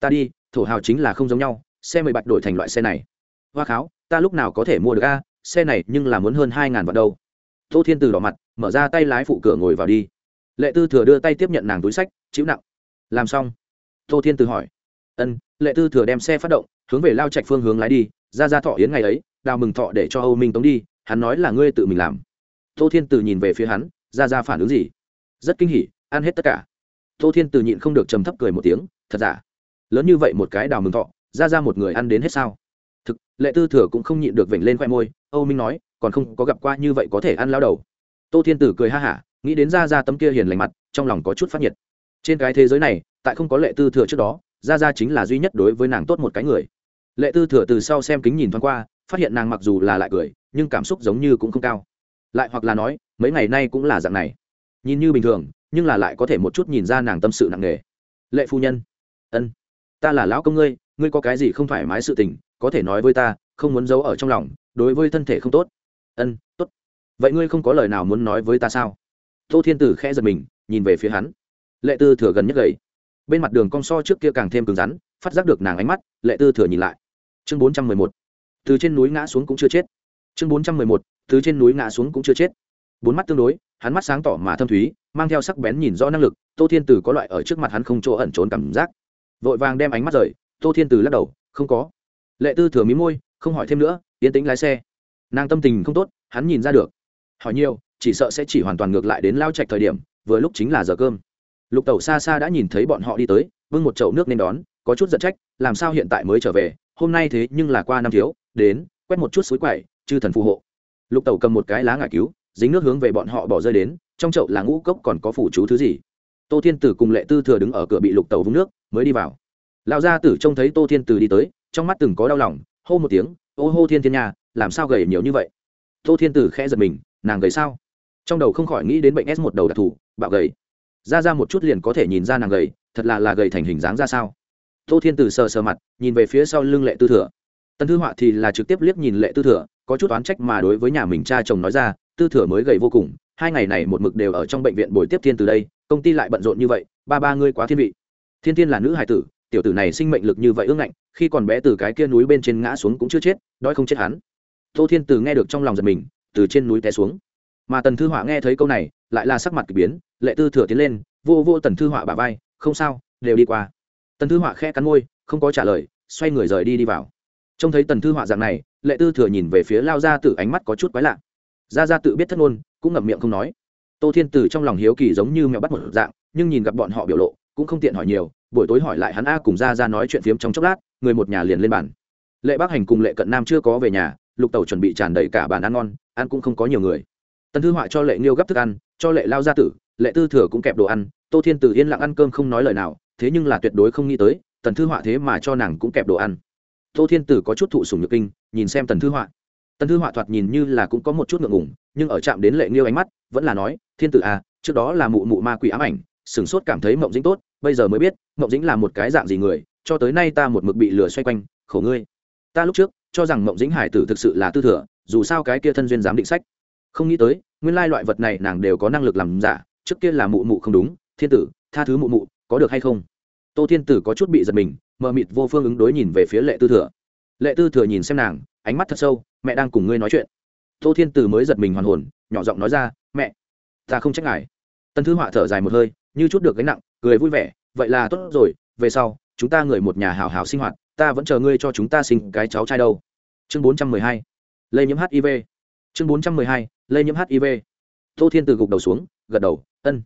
Ta đi, thổ hào chính là không giống nhau xe mười bạch đổi thành loại xe này. Hoa kháo, ta lúc nào có thể mua được a? Xe này nhưng là muốn hơn hai ngàn vạn đâu. Tô thiên từ đỏ mặt, mở ra tay lái phụ cửa ngồi vào đi. Lệ tư thừa đưa tay tiếp nhận nàng túi sách, chịu nặng. Làm xong, tô thiên từ hỏi. Ân, lệ tư thừa đem xe phát động, hướng về lao trạch phương hướng lái đi. Ra ra thọ yến ngày ấy, đào mừng thọ để cho âu minh tống đi, hắn nói là ngươi tự mình làm. Tô thiên từ nhìn về phía hắn, ra ra phản ứng gì? Rất kinh hỉ, ăn hết tất cả. Tô thiên từ nhịn không được trầm thấp cười một tiếng, thật giả? Lớn như vậy một cái đào mừng thọ ra ra một người ăn đến hết sao? Thực, lệ tư thừa cũng không nhịn được vểnh lên khoe môi, âu minh nói, còn không có gặp qua như vậy có thể ăn lao đầu. Tô thiên tử cười ha hả, nghĩ đến ra ra tấm kia hiền lành mặt, trong lòng có chút phát nhiệt. Trên cái thế giới này, tại không có lệ tư thừa trước đó, ra ra chính là duy nhất đối với nàng tốt một cái người. Lệ tư thừa từ sau xem kính nhìn thoáng qua, phát hiện nàng mặc dù là lại cười, nhưng cảm xúc giống như cũng không cao. Lại hoặc là nói, mấy ngày nay cũng là dạng này. Nhìn như bình thường, nhưng là lại có thể một chút nhìn ra nàng tâm sự nặng nề. Lệ phu nhân, ân, ta là lão công ngươi ngươi có cái gì không thoải mái sự tình, có thể nói với ta, không muốn giấu ở trong lòng, đối với thân thể không tốt. Ân, tốt. Vậy ngươi không có lời nào muốn nói với ta sao? Tô thiên tử khẽ giật mình, nhìn về phía hắn. Lệ tư thừa gần nhất gầy. Bên mặt đường cong so trước kia càng thêm cứng rắn, phát giác được nàng ánh mắt, lệ tư thừa nhìn lại. Chương bốn trăm mười một. Từ trên núi ngã xuống cũng chưa chết. Chương bốn trăm mười một. Từ trên núi ngã xuống cũng chưa chết. Bốn mắt tương đối, hắn mắt sáng tỏ mà thâm thúy, mang theo sắc bén nhìn rõ năng lực, tô thiên tử có loại ở trước mặt hắn không chỗ ẩn trốn cảm giác. Vội vàng đem ánh mắt rời tô thiên Từ lắc đầu, không có. Lệ tư thừa mí môi, không hỏi thêm nữa, yên tĩnh lái xe. Nàng tâm tình không tốt, hắn nhìn ra được. Hỏi nhiều, chỉ sợ sẽ chỉ hoàn toàn ngược lại đến lao trạch thời điểm, vừa lúc chính là giờ cơm. Lục tẩu xa xa đã nhìn thấy bọn họ đi tới vưng một chậu nước nên đón, có chút giận trách, làm sao hiện tại mới trở về? Hôm nay thế nhưng là qua năm thiếu, đến, quét một chút suối quậy chư thần phù hộ. Lục tẩu cầm một cái lá ngải cứu, dính nước hướng về bọn họ bỏ rơi đến, trong chậu là ngũ cốc còn có phủ chú thứ gì? Tô thiên tử cùng lệ tư thừa đứng ở cửa bị lục tẩu vung nước, mới đi vào lão gia tử trông thấy tô thiên tử đi tới, trong mắt từng có đau lòng, hô một tiếng, ô hô thiên thiên nhà làm sao gầy nhiều như vậy? Tô thiên tử khẽ giật mình, nàng gầy sao? Trong đầu không khỏi nghĩ đến bệnh s một đầu đặc thù, bạo gầy. Ra ra một chút liền có thể nhìn ra nàng gầy, thật là là gầy thành hình dáng ra sao? Tô thiên từ sờ sờ mặt, nhìn về phía sau lưng lệ tư thừa. Tân thư họa thì là trực tiếp liếc nhìn lệ tư thừa, có chút oán trách mà đối với nhà mình cha chồng nói ra, tư thừa mới gầy vô cùng, hai ngày này một mực đều ở trong bệnh viện buổi tiếp thiên từ đây, công ty lại bận rộn như vậy, ba ba ngươi quá thiên vị. Thiên thiên là nữ hải tử tiểu tử này sinh mệnh lực như vậy ương ngạnh, khi còn bé từ cái kia núi bên trên ngã xuống cũng chưa chết, đói không chết hắn. Tô thiên từ nghe được trong lòng giật mình, từ trên núi té xuống. Mà tần thư họa nghe thấy câu này, lại là sắc mặt k ỳ biến, lệ tư thừa tiến lên, vô vô tần thư họa bà vai, không sao, đều đi qua. Tần thư họa khe cắn môi, không có trả lời, xoay người rời đi đi vào. Trông thấy tần thư họa dạng này, lệ tư thừa nhìn về phía lao ra Tử ánh mắt có chút quái lạ. Ra ra tự biết thất ngôn, cũng ngậm miệng không nói. Tô thiên từ trong lòng hiếu kỳ giống như mẹo bắt một dạng, nhưng nhìn gặp bọn họ biểu lộ cũng không tiện hỏi nhiều, buổi tối hỏi lại hắn a cùng ra ra nói chuyện phiếm trong chốc lát, người một nhà liền lên bàn. Lệ bắc hành cùng lệ cận nam chưa có về nhà, lục tàu chuẩn bị tràn đầy cả bàn ăn ngon, ăn cũng không có nhiều người. Tần thư họa cho lệ nghiêu gấp thức ăn, cho lệ lao gia tử, lệ tư thừa cũng kẹp đồ ăn, tô thiên tử yên lặng ăn cơm không nói lời nào, thế nhưng là tuyệt đối không nghĩ tới, tần thư họa thế mà cho nàng cũng kẹp đồ ăn. Tô thiên tử có chút thụ sùng nhược kinh, nhìn xem tần thư họa. Tần thư họa thoạt nhìn như là cũng có một chút ngượng ngùng, nhưng ở chạm đến lệ nghiêu ánh mắt, vẫn là nói, thiên tử à trước đó là mụ mụ ma quỷ ám ảnh sửng sốt cảm thấy mộng dĩnh tốt, bây giờ mới biết, mộng dĩnh là một cái dạng gì người, cho tới nay ta một mực bị lừa xoay quanh, khổ ngươi. Ta lúc trước, cho rằng mộng dĩnh hải tử thực sự là tư thừa, dù sao cái kia thân duyên dám định sách. Không nghĩ tới, nguyên lai loại vật này nàng đều có năng lực làm giả, trước kia là mụ mụ không đúng, thiên tử, tha thứ mụ mụ, có được hay không? Tô thiên tử có chút bị giật mình, mờ mịt vô phương ứng đối nhìn về phía lệ tư thừa. Lệ tư thừa nhìn xem nàng, ánh mắt thật sâu, mẹ đang cùng ngươi nói chuyện. Tô thiên tử mới giật mình hoàn hồn, nhỏ giọng nói ra, mẹ, ta không trách ngài. Tân thư họa thở dài một hơi như chút được gánh nặng, cười vui vẻ, vậy là tốt rồi, về sau, chúng ta người một nhà hào hào sinh hoạt, ta vẫn chờ ngươi cho chúng ta sinh cái cháu trai đâu. Chương bốn trăm mười hai, lây nhiễm hiv chương bốn trăm mười hai, lây nhiễm hiv tô thiên từ gục đầu xuống, gật đầu, ân.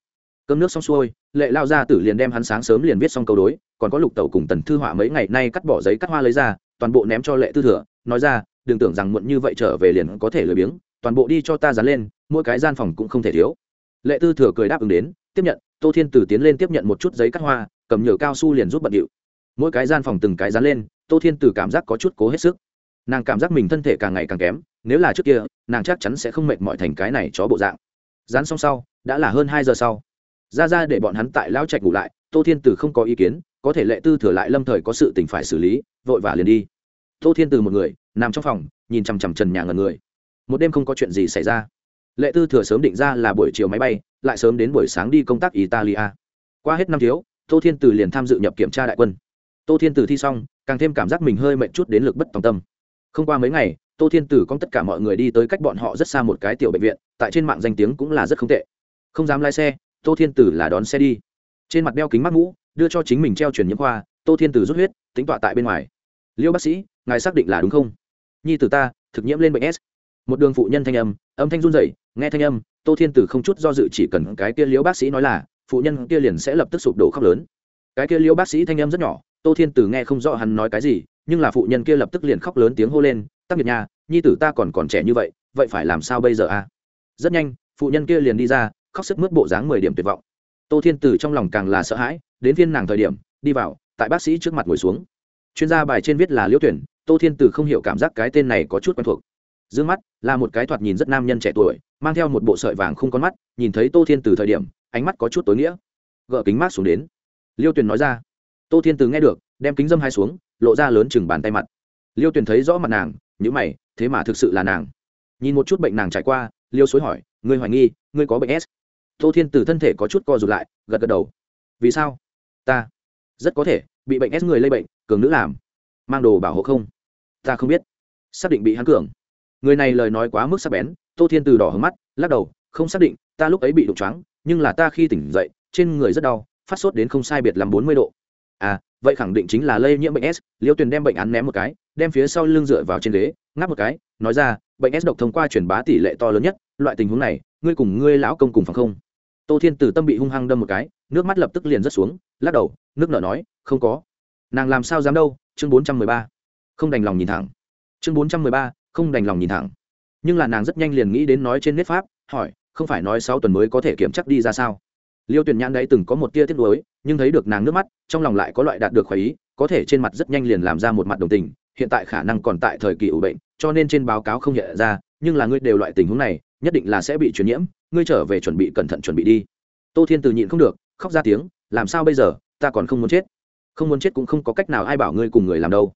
Cơm nước xong xuôi, lệ lao ra tử liền đem hắn sáng sớm liền viết xong câu đối, còn có lục tẩu cùng tần thư họa mấy ngày nay cắt bỏ giấy cắt hoa lấy ra, toàn bộ ném cho lệ tư thừa, nói ra, đừng tưởng rằng muộn như vậy trở về liền có thể lười biếng, toàn bộ đi cho ta dán lên, mỗi cái gian phòng cũng không thể thiếu. Lệ tư thừa cười đáp ứng đến, tiếp nhận tô thiên tử tiến lên tiếp nhận một chút giấy cắt hoa, cầm nhựa cao su liền giúp bận điệu. Mỗi cái gian phòng từng cái dán lên, tô thiên tử cảm giác có chút cố hết sức. Nàng cảm giác mình thân thể càng ngày càng kém, nếu là trước kia, nàng chắc chắn sẽ không mệt mỏi thành cái này chó bộ dạng. Dán xong sau, đã là hơn hai giờ sau. Ra ra để bọn hắn tại lão trạch ngủ lại, tô thiên tử không có ý kiến, có thể lệ tư thừa lại lâm thời có sự tình phải xử lý, vội vã liền đi. Tô thiên tử một người, nằm trong phòng, nhìn chằm chằm trần nhà ngần người. Một đêm không có chuyện gì xảy ra lệ tư thừa sớm định ra là buổi chiều máy bay, lại sớm đến buổi sáng đi công tác italia. Qua hết năm thiếu, tô thiên Từ liền tham dự nhập kiểm tra đại quân. Tô thiên Từ thi xong, càng thêm cảm giác mình hơi mệnh chút đến lực bất tòng tâm. Không qua mấy ngày, tô thiên tử cong tất cả mọi người đi tới cách bọn họ rất xa một cái tiểu bệnh viện, tại trên mạng danh tiếng cũng là rất không tệ. Không dám lái xe, tô thiên tử là đón xe đi. Trên mặt đeo kính mắt mũ, đưa cho chính mình treo truyền nhiễm khoa, tô thiên tử rút huyết, tính tọa tại bên ngoài. Liêu bác sĩ, ngài xác định là đúng không? Nhi tử ta, thực nhiễm lên bệnh s. Một đường phụ nhân thanh âm âm thanh run rẩy nghe thanh âm, tô thiên tử không chút do dự chỉ cần cái kia liễu bác sĩ nói là, phụ nhân kia liền sẽ lập tức sụp đổ khóc lớn. Cái kia liễu bác sĩ thanh âm rất nhỏ, tô thiên tử nghe không rõ hắn nói cái gì, nhưng là phụ nhân kia lập tức liền khóc lớn tiếng hô lên, tắc nghiệp nha, nhi tử ta còn còn trẻ như vậy vậy phải làm sao bây giờ a? Rất nhanh, phụ nhân kia liền đi ra, khóc sức mướt bộ dáng mười điểm tuyệt vọng. Tô thiên tử trong lòng càng là sợ hãi, đến phiên nàng thời điểm, đi vào, tại bác sĩ trước mặt ngồi xuống. Chuyên gia bài trên viết là liễu tuyển, tô thiên tử không hiểu cảm giác cái tên này có chút quen thuộc. D mắt, là một cái thoạt nhìn rất nam nhân trẻ tuổi mang theo một bộ sợi vàng không con mắt, nhìn thấy tô thiên từ thời điểm, ánh mắt có chút tối nghĩa. Gỡ kính mát xuống đến. Liêu tuyền nói ra. Tô thiên từ nghe được, đem kính dâm hai xuống, lộ ra lớn chừng bàn tay mặt. Liêu tuyền thấy rõ mặt nàng nhữ mày, thế mà thực sự là nàng. Nhìn một chút bệnh nàng trải qua, liêu xối hỏi, ngươi hoài nghi, ngươi có bệnh s? Tô thiên từ thân thể có chút co rụt lại, gật gật đầu. Vì sao? Ta rất có thể bị bệnh s người lây bệnh, cường nữ làm. Mang đồ bảo hộ không? Ta không biết. Xác định bị hắn cường. Người này lời nói quá mức sắc bén tô thiên từ đỏ hướng mắt, lắc đầu, không xác định, ta lúc ấy bị đụng choáng, nhưng là ta khi tỉnh dậy, trên người rất đau, phát sốt đến không sai biệt làm bốn mươi độ. À vậy khẳng định chính là lây nhiễm bệnh s, liêu tuyền đem bệnh án ném một cái, đem phía sau lưng dựa vào trên ghế, ngáp một cái, nói ra, bệnh s độc thông qua truyền bá tỷ lệ to lớn nhất, loại tình huống này, ngươi cùng ngươi lão công cùng phòng không? Tô thiên từ tâm bị hung hăng đâm một cái, nước mắt lập tức liền rớt xuống, lắc đầu, nước nở nói, không có. Nàng làm sao dám đâu? Chương bốn trăm mười ba. Không đành lòng nhìn thẳng. Chương bốn trăm mười ba, không đành lòng nhìn thẳng nhưng là nàng rất nhanh liền nghĩ đến nói trên nét pháp, hỏi, không phải nói sáu tuần mới có thể kiểm chắc đi ra sao? Liêu tuyển nhãn đấy từng có một tia tiếc nuối, nhưng thấy được nàng nước mắt, trong lòng lại có loại đạt được khỏi ý, có thể trên mặt rất nhanh liền làm ra một mặt đồng tình, hiện tại khả năng còn tại thời kỳ ủ bệnh, cho nên trên báo cáo không hiện ra, nhưng là ngươi đều loại tình huống này, nhất định là sẽ bị truyền nhiễm, ngươi trở về chuẩn bị cẩn thận chuẩn bị đi. Tô thiên từ nhịn không được, khóc ra tiếng, làm sao bây giờ, ta còn không muốn chết. Không muốn chết cũng không có cách nào ai bảo ngươi cùng người làm đâu.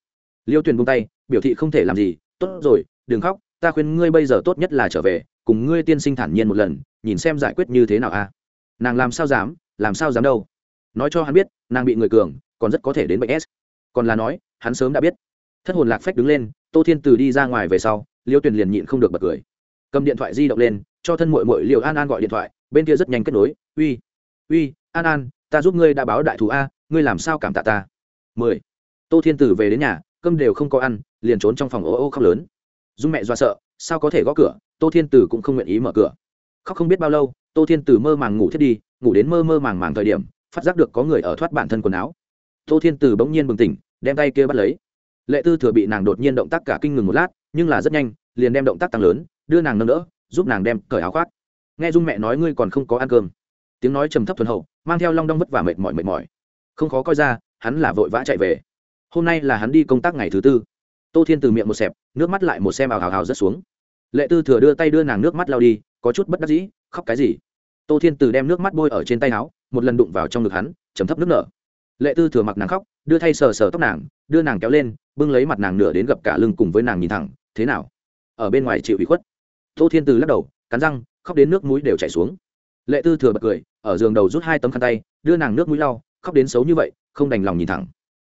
Liêu tuyền buông tay, biểu thị không thể làm gì, tốt rồi, đừng khóc ta khuyên ngươi bây giờ tốt nhất là trở về, cùng ngươi tiên sinh thản nhiên một lần, nhìn xem giải quyết như thế nào a. Nàng làm sao dám, làm sao dám đâu. Nói cho hắn biết, nàng bị người cường, còn rất có thể đến bệnh s. Còn là nói, hắn sớm đã biết. Thất hồn lạc phách đứng lên, tô thiên từ đi ra ngoài về sau, liêu tuyền liền nhịn không được bật cười. Cầm điện thoại di động lên, cho thân mội mội liệu an an gọi điện thoại, bên kia rất nhanh kết nối, uy uy, an an, ta giúp ngươi đã báo đại thù a, ngươi làm sao cảm tạ ta? Mười. Tô thiên tử về đến nhà, cơm đều không có ăn, liền trốn trong phòng ô ô khóc lớn dung mẹ do sợ, sao có thể gõ cửa? Tô thiên tử cũng không nguyện ý mở cửa. Khóc không biết bao lâu, tô thiên tử mơ màng ngủ thiết đi, ngủ đến mơ mơ màng màng thời điểm, phát giác được có người ở thoát bản thân quần áo. Tô thiên tử bỗng nhiên bừng tỉnh, đem tay kia bắt lấy. Lệ tư thừa bị nàng đột nhiên động tác cả kinh ngừng một lát, nhưng là rất nhanh, liền đem động tác tăng lớn, đưa nàng nâng đỡ, giúp nàng đem cởi áo khoác. Nghe dung mẹ nói ngươi còn không có ăn cơm. Tiếng nói trầm thấp thuần hậu, mang theo long đong vất vả mệt mỏi mệt mỏi. Không khó coi ra, hắn là vội vã chạy về. Hôm nay là hắn đi công tác ngày thứ tư tô thiên từ miệng một xẹp, nước mắt lại một xem ào hào hào rất xuống. Lệ tư thừa đưa tay đưa nàng nước mắt lao đi, có chút bất đắc dĩ, khóc cái gì? Tô thiên từ đem nước mắt bôi ở trên tay áo, một lần đụng vào trong ngực hắn, chấm thấp nước nở. Lệ tư thừa mặc nàng khóc, đưa thay sờ sờ tóc nàng, đưa nàng kéo lên, bưng lấy mặt nàng nửa đến gập cả lưng cùng với nàng nhìn thẳng, thế nào? Ở bên ngoài chịu ủy khuất? Tô thiên từ lắc đầu, cắn răng, khóc đến nước mũi đều chảy xuống. Lệ tư thừa bật cười, ở giường đầu rút hai tấm khăn tay, đưa nàng nước mũi lau, khóc đến xấu như vậy, không đành lòng nhìn thẳng.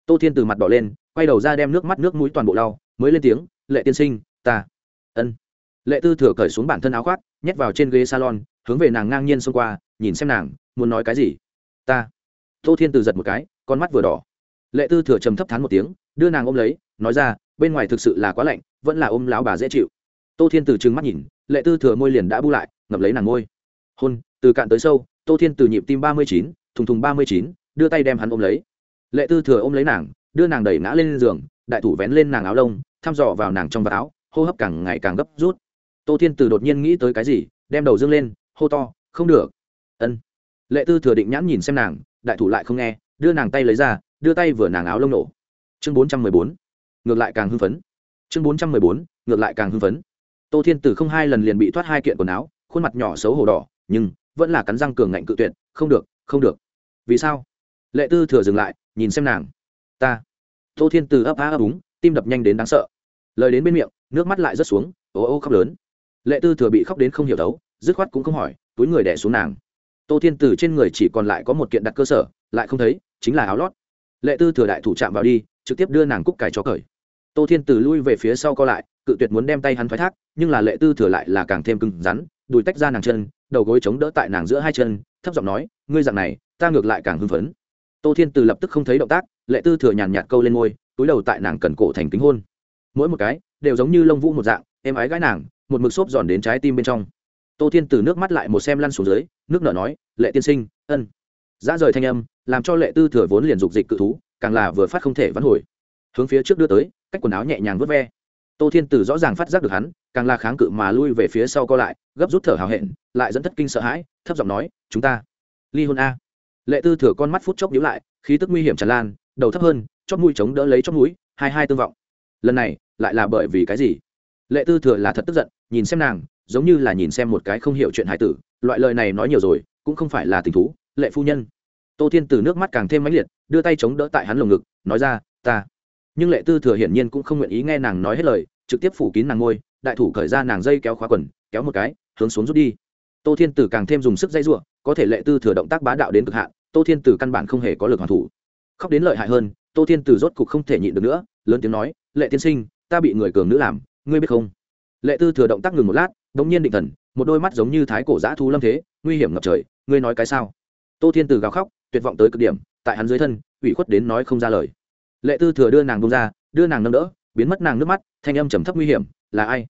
Tô thiên từ mặt đỏ lên quay đầu ra đem nước mắt nước mũi toàn bộ lau, mới lên tiếng, lệ tiên sinh, ta. Ân. Lệ tư thừa cởi xuống bản thân áo khoác, nhét vào trên ghế salon, hướng về nàng ngang nhiên xông qua, nhìn xem nàng, muốn nói cái gì? Ta. Tô thiên từ giật một cái, con mắt vừa đỏ. Lệ tư thừa trầm thấp thán một tiếng, đưa nàng ôm lấy, nói ra, bên ngoài thực sự là quá lạnh, vẫn là ôm lão bà dễ chịu. Tô thiên từ trừng mắt nhìn, lệ tư thừa môi liền đã bu lại ngập lấy nàng môi. Hôn, từ cạn tới sâu. Tô thiên từ nhịp tim ba mươi chín, thùng thùng ba mươi chín, đưa tay đem hắn ôm lấy. Lệ tư thừa ôm lấy nàng đưa nàng đẩy ngã lên giường, đại thủ vén lên nàng áo lông, thăm dò vào nàng trong vạt áo, hô hấp càng ngày càng gấp rút. Tô thiên từ đột nhiên nghĩ tới cái gì, đem đầu dương lên, hô to, không được. Ân. Lệ tư thừa định nhãn nhìn xem nàng, đại thủ lại không nghe, đưa nàng tay lấy ra, đưa tay vừa nàng áo lông nổ. Chương bốn trăm mười bốn. Ngược lại càng hưng phấn. Chương bốn trăm mười bốn, ngược lại càng hưng phấn. Tô thiên từ không hai lần liền bị thoát hai kiện quần áo, khuôn mặt nhỏ xấu hổ đỏ, nhưng vẫn là cắn răng cường ngạnh cự tuyệt, không được không được. Vì sao? Lệ tư thừa dừng lại, nhìn xem nàng ta. Tô thiên từ ấp á ấp úng, tim đập nhanh đến đáng sợ. Lời đến bên miệng, nước mắt lại rớt xuống, ô ô khóc lớn. Lệ tư thừa bị khóc đến không hiểu đấu, dứt khoát cũng không hỏi, túi người đẻ xuống nàng. Tô thiên từ trên người chỉ còn lại có một kiện đặt cơ sở, lại không thấy, chính là áo lót. Lệ tư thừa đại thủ chạm vào đi, trực tiếp đưa nàng cúc cải cho cởi. Tô thiên từ lui về phía sau co lại, cự tuyệt muốn đem tay hắn thoái thác, nhưng là lệ tư thừa lại là càng thêm cứng rắn, đùi tách ra nàng chân, đầu gối chống đỡ tại nàng giữa hai chân, thấp giọng nói, ngươi dặn này, ta ngược lại càng hưng phấn. Tô thiên từ lập tức không thấy động tác lệ tư thừa nhàn nhạt câu lên môi, túi đầu tại nàng cần cổ thành kính hôn. Mỗi một cái, đều giống như lông vũ một dạng em ái gái nàng, một mực xốp giòn đến trái tim bên trong. Tô thiên từ nước mắt lại một xem lăn xuống dưới, nước nở nói, lệ tiên sinh, ân. Ra rời thanh âm, làm cho lệ tư thừa vốn liền dục dịch cự thú, càng là vừa phát không thể vắn hồi. Hướng phía trước đưa tới, cách quần áo nhẹ nhàng vớt ve. Tô thiên tử rõ ràng phát giác được hắn, càng là kháng cự mà lui về phía sau co lại, gấp rút thở hào hẹn, lại dẫn thất kinh sợ hãi, thấp giọng nói, chúng ta, ly hôn a. Lệ tư thừa con mắt phút chốc nhíu lại, khí tức nguy hiểm tràn lan đầu thấp hơn chót mũi chống đỡ lấy chót mũi, hai hai tương vọng. Lần này, lại là bởi vì cái gì? Lệ tư thừa là thật tức giận, nhìn xem nàng, giống như là nhìn xem một cái không hiểu chuyện hải tử, loại lời này nói nhiều rồi, cũng không phải là tình thú, lệ phu nhân. Tô thiên từ nước mắt càng thêm mãnh liệt, đưa tay chống đỡ tại hắn lồng ngực, nói ra, ta. Nhưng lệ tư thừa hiển nhiên cũng không nguyện ý nghe nàng nói hết lời, trực tiếp phủ kín nàng ngôi, đại thủ khởi ra nàng dây kéo khóa quần, kéo một cái, hướng xuống rút đi. Tô thiên tử càng thêm dùng sức dây r u ộ có thể lệ tư thừa động tác bá đạo đến cực hạn, tô thiên tử căn bản không hề có lực hoàn thủ khóc đến lợi hại hơn, tô thiên từ rốt cục không thể nhịn được nữa, lớn tiếng nói, lệ tiên sinh, ta bị người cường nữ làm, ngươi biết không? Lệ tư thừa động tác ngừng một lát đ ỗ n g nhiên định thần, một đôi mắt giống như thái cổ giã thu lâm thế, nguy hiểm ngập trời, ngươi nói cái sao? Tô thiên từ gào khóc, tuyệt vọng tới cực điểm, tại hắn dưới thân, ủy khuất đến nói không ra lời. Lệ tư thừa đưa nàng bông ra, đưa nàng nâng đỡ, biến mất nàng nước mắt, thanh âm trầm thấp nguy hiểm, là ai?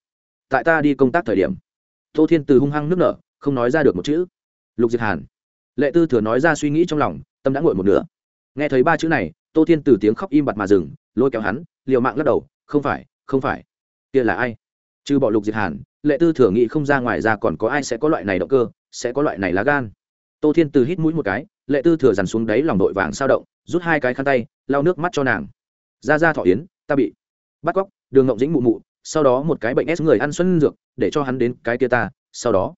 Tại ta đi công tác thời điểm. Tô thiên từ hung hăng nước nở, không nói ra được một chữ. Lục diệt hàn. Lệ tư thừa nói ra suy nghĩ trong lòng, tâm đã ngồi một nửa nghe thấy ba chữ này, tô thiên từ tiếng khóc im bặt mà dừng, lôi kéo hắn, liều mạng lắc đầu, không phải không phải. Kia là ai? Trừ bỏ lục diệt hàn, lệ tư thừa nghĩ không ra ngoài ra còn có ai sẽ có loại này động cơ, sẽ có loại này lá gan. Tô thiên từ hít mũi một cái, lệ tư thừa dằn xuống đáy lòng đội vàng sao động, rút hai cái khăn tay, lau nước mắt cho nàng. Ra ra thọ yến, ta bị bắt cóc. Đường ngộng dĩnh mụ mụ, sau đó một cái bệnh s người ăn xuân dược, để cho hắn đến cái kia ta, sau đó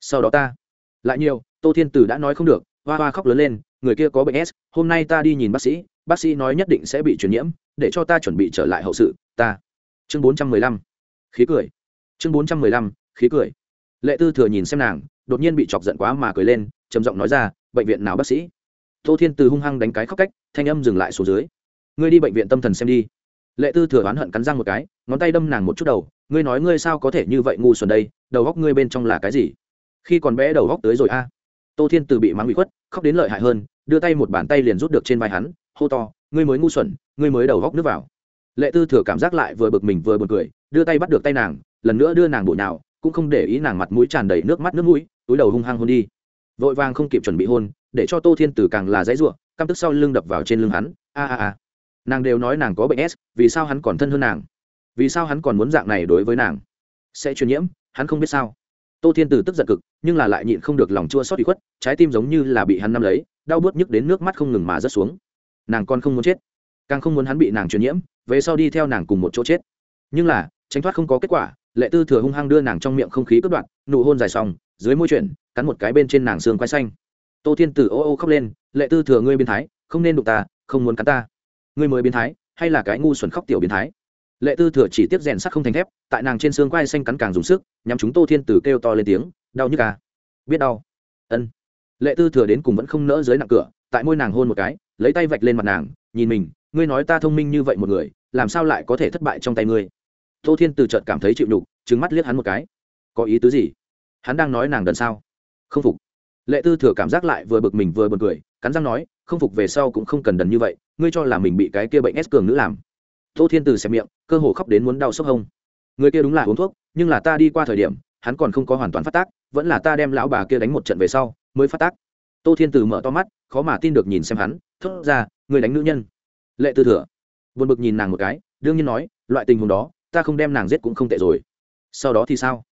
sau đó ta. Lại nhiều, tô thiên tử đã nói không được, hoa hoa khóc lớn lên người kia có bệnh s, hôm nay ta đi nhìn bác sĩ bác sĩ nói nhất định sẽ bị truyền nhiễm, để cho ta chuẩn bị trở lại hậu sự, ta. Chương bốn trăm mười lăm, khí cười. Chương bốn trăm mười lăm, khí cười. Lệ tư thừa nhìn xem nàng, đột nhiên bị chọc giận quá mà cười lên, trầm giọng nói ra, bệnh viện nào bác sĩ? Tô thiên từ hung hăng đánh cái khóc cách, thanh âm dừng lại xuống dưới. Ngươi đi bệnh viện tâm thần xem đi. Lệ tư thừa oán hận cắn răng một cái, ngón tay đâm nàng một chút đầu, ngươi nói ngươi sao có thể như vậy ngu xuẩn đây, đầu góc ngươi bên trong là cái gì? Khi còn bé đầu góc tới rồi a tô thiên từ bị mắng bị khuất, khóc đến lợi hại hơn, đưa tay một bàn tay liền rút được trên vai hắn, hô to, ngươi mới ngu xuẩn, ngươi mới đầu góc nước vào. Lệ tư thừa cảm giác lại vừa bực mình vừa b u ồ n cười, đưa tay bắt được tay nàng, lần nữa đưa nàng bụi nào cũng không để ý nàng mặt mũi tràn đầy nước mắt nước mũi, túi đầu hung hăng hôn đi. Vội vàng không kịp chuẩn bị hôn, để cho tô thiên từ càng là dãy ruộng căm tức sau lưng đập vào trên lưng hắn, a a a. Nàng đều nói nàng có bệnh s, vì sao hắn còn thân hơn nàng? Vì sao hắn còn muốn dạng này đối với nàng? Sẽ truyền nhiễm, hắn không biết sao tô thiên từ tức giận cực, nhưng là lại nhịn không được lòng chua xót bị khuất, trái tim giống như là bị hắn nắm lấy, đau bớt nhức đến nước mắt không ngừng mà rớt xuống. Nàng còn không muốn chết, càng không muốn hắn bị nàng truyền nhiễm, về sau đi theo nàng cùng một chỗ chết. Nhưng là, tránh thoát không có kết quả, lệ tư thừa hung hăng đưa nàng trong miệng không khí cất đoạn nụ hôn dài xong dưới môi chuyển, cắn một cái bên trên nàng xương quai xanh. Tô thiên tử ô ô khóc lên, lệ tư thừa ngươi biến thái, không nên đụng ta, không muốn cắn ta. Ngươi mới biến thái, hay là cái ngu xuẩn khóc tiểu biến thái? Lệ tư thừa chỉ tiếp rèn sắt không thành thép, tại nàng trên xương quai xanh cắn càng dùng sức nhằm chúng tô thiên tử kêu to lên tiếng, đau nhức à? Biết đau. Ân. Lệ tư thừa đến cùng vẫn không nỡ dưới nặng cửa, tại môi nàng hôn một cái, lấy tay vạch lên mặt nàng, nhìn mình, ngươi nói ta thông minh như vậy một người, làm sao lại có thể thất bại trong tay ngươi? Tô thiên từ chợt cảm thấy chịu nhục trứng mắt liếc hắn một cái. Có ý tứ gì? Hắn đang nói nàng đần sao? Không phục. Lệ tư thừa cảm giác lại vừa bực mình vừa bực cười, cắn răng nói, không phục về sau cũng không cần đần như vậy, ngươi cho là mình bị cái kia bệnh s cường nữ làm tô thiên từ xem miệng, cơ hồ khóc đến muốn đau sốc hông. Người kia đúng là uống thuốc, nhưng là ta đi qua thời điểm, hắn còn không có hoàn toàn phát tác, vẫn là ta đem lão bà kia đánh một trận về sau, mới phát tác. Tô thiên từ mở to mắt, khó mà tin được nhìn xem hắn, thốt ra, người đánh nữ nhân. Lệ tư thừa. Buồn bực nhìn nàng một cái, đương nhiên nói, loại tình huống đó, ta không đem nàng giết cũng không tệ rồi. Sau đó thì sao?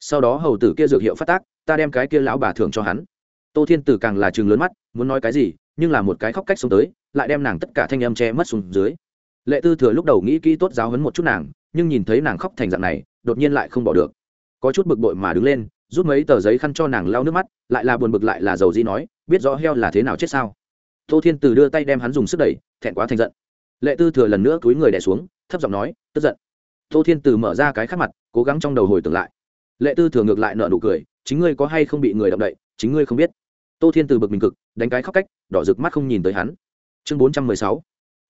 Sau đó hầu tử kia dược hiệu phát tác, ta đem cái kia lão bà thưởng cho hắn. Tô thiên tử càng là chừng lớn mắt, muốn nói cái gì, nhưng là một cái khóc cách xuống tới, lại đem nàng tất cả thanh âm che mất xuống dưới lệ tư thừa lúc đầu nghĩ kỹ tốt giáo hấn một chút nàng, nhưng nhìn thấy nàng khóc thành dạng này, đột nhiên lại không bỏ được. Có chút bực bội mà đứng lên, rút mấy tờ giấy khăn cho nàng lau nước mắt, lại là buồn bực lại là dầu di nói, biết rõ heo là thế nào chết sao? Tô thiên từ đưa tay đem hắn dùng sức đẩy, thẹn quá thành giận. Lệ tư thừa lần nữa cúi người đẻ xuống, thấp giọng nói, tức giận. Tô thiên từ mở ra cái khắc mặt, cố gắng trong đầu hồi tưởng lại. Lệ tư thừa ngược lại nợ nụ cười, chính ngươi có hay không bị người động đậy, chính ngươi không biết. Tô thiên từ bực mình cực, đánh cái khóc cách, đỏ rực mắt không nhìn tới hắn. Chương bốn trăm mười sáu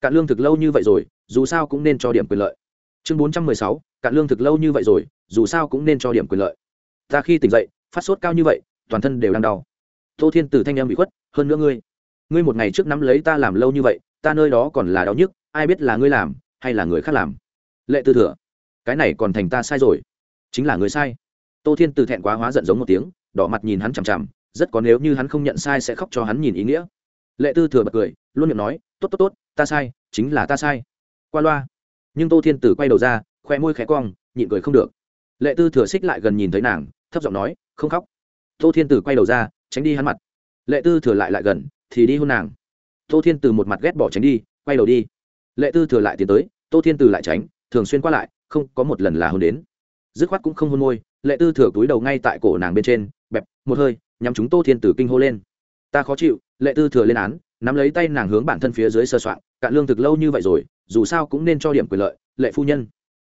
cạn lương thực lâu như vậy rồi, dù sao cũng nên cho điểm quyền lợi. Chương bốn trăm mười sáu, cạn lương thực lâu như vậy rồi, dù sao cũng nên cho điểm quyền lợi. Ta khi tỉnh dậy, phát sốt cao như vậy, toàn thân đều đang đau. Tô thiên từ thanh em bị khuất, hơn nữa ngươi ngươi một ngày trước nắm lấy ta làm lâu như vậy, ta nơi đó còn là đau nhức, ai biết là ngươi làm, hay là người khác làm? Lệ tư thừa, cái này còn thành ta sai rồi. Chính là người sai. Tô thiên từ thẹn quá hóa giận giống một tiếng, đỏ mặt nhìn hắn chằm chằm, rất có nếu như hắn không nhận sai sẽ khóc cho hắn nhìn ý nghĩa. Lệ tư thừa bật cười, luôn miệng nói, tốt tốt tốt ta sai, chính là ta sai. Qua loa. Nhưng tô thiên tử quay đầu ra khoe môi khẽ cong, nhịn cười không được. Lệ tư thừa xích lại gần nhìn thấy nàng, thấp giọng nói, không khóc. Tô thiên tử quay đầu ra, tránh đi hắn mặt. Lệ tư thừa lại lại gần, thì đi hôn nàng. Tô thiên tử một mặt ghét bỏ tránh đi, quay đầu đi. Lệ tư thừa lại tiến tới, tô thiên tử lại tránh, thường xuyên qua lại, không có một lần là hôn đến. Dứt khoát cũng không hôn môi, lệ tư thừa túi đầu ngay tại cổ nàng bên trên, bẹp, một hơi nhằm chúng tô thiên tử kinh hô lên. Ta khó chịu lệ tư thừa lên án, nắm lấy tay nàng hướng bản thân phía dưới sơ soạn cạn lương thực lâu như vậy rồi, dù sao cũng nên cho điểm quyền lợi, lệ phu nhân.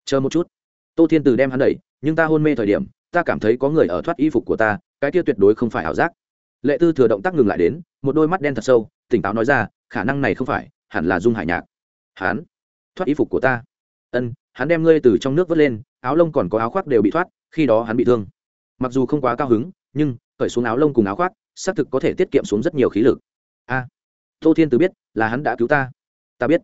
Chờ một chút. Tô thiên Từ đem hắn đẩy, nhưng ta hôn mê thời điểm, ta cảm thấy có người ở thoát y phục của ta, cái kia tuyệt đối không phải ảo giác. Lệ tư thừa động tác ngừng lại đến, một đôi mắt đen thật sâu, tỉnh táo nói ra, khả năng này không phải, hẳn là dung hải nhạc. Hắn? Thoát y phục của ta? Ân, hắn đem ngươi từ trong nước vớt lên, áo lông còn có áo khoác đều bị thoát, khi đó hắn bị thương. Mặc dù không quá cao hứng, nhưng, cởi xuống áo lông cùng áo khoác xác thực có thể tiết kiệm xuống rất nhiều khí lực. A, tô thiên từ biết, là hắn đã cứu ta. Ta biết.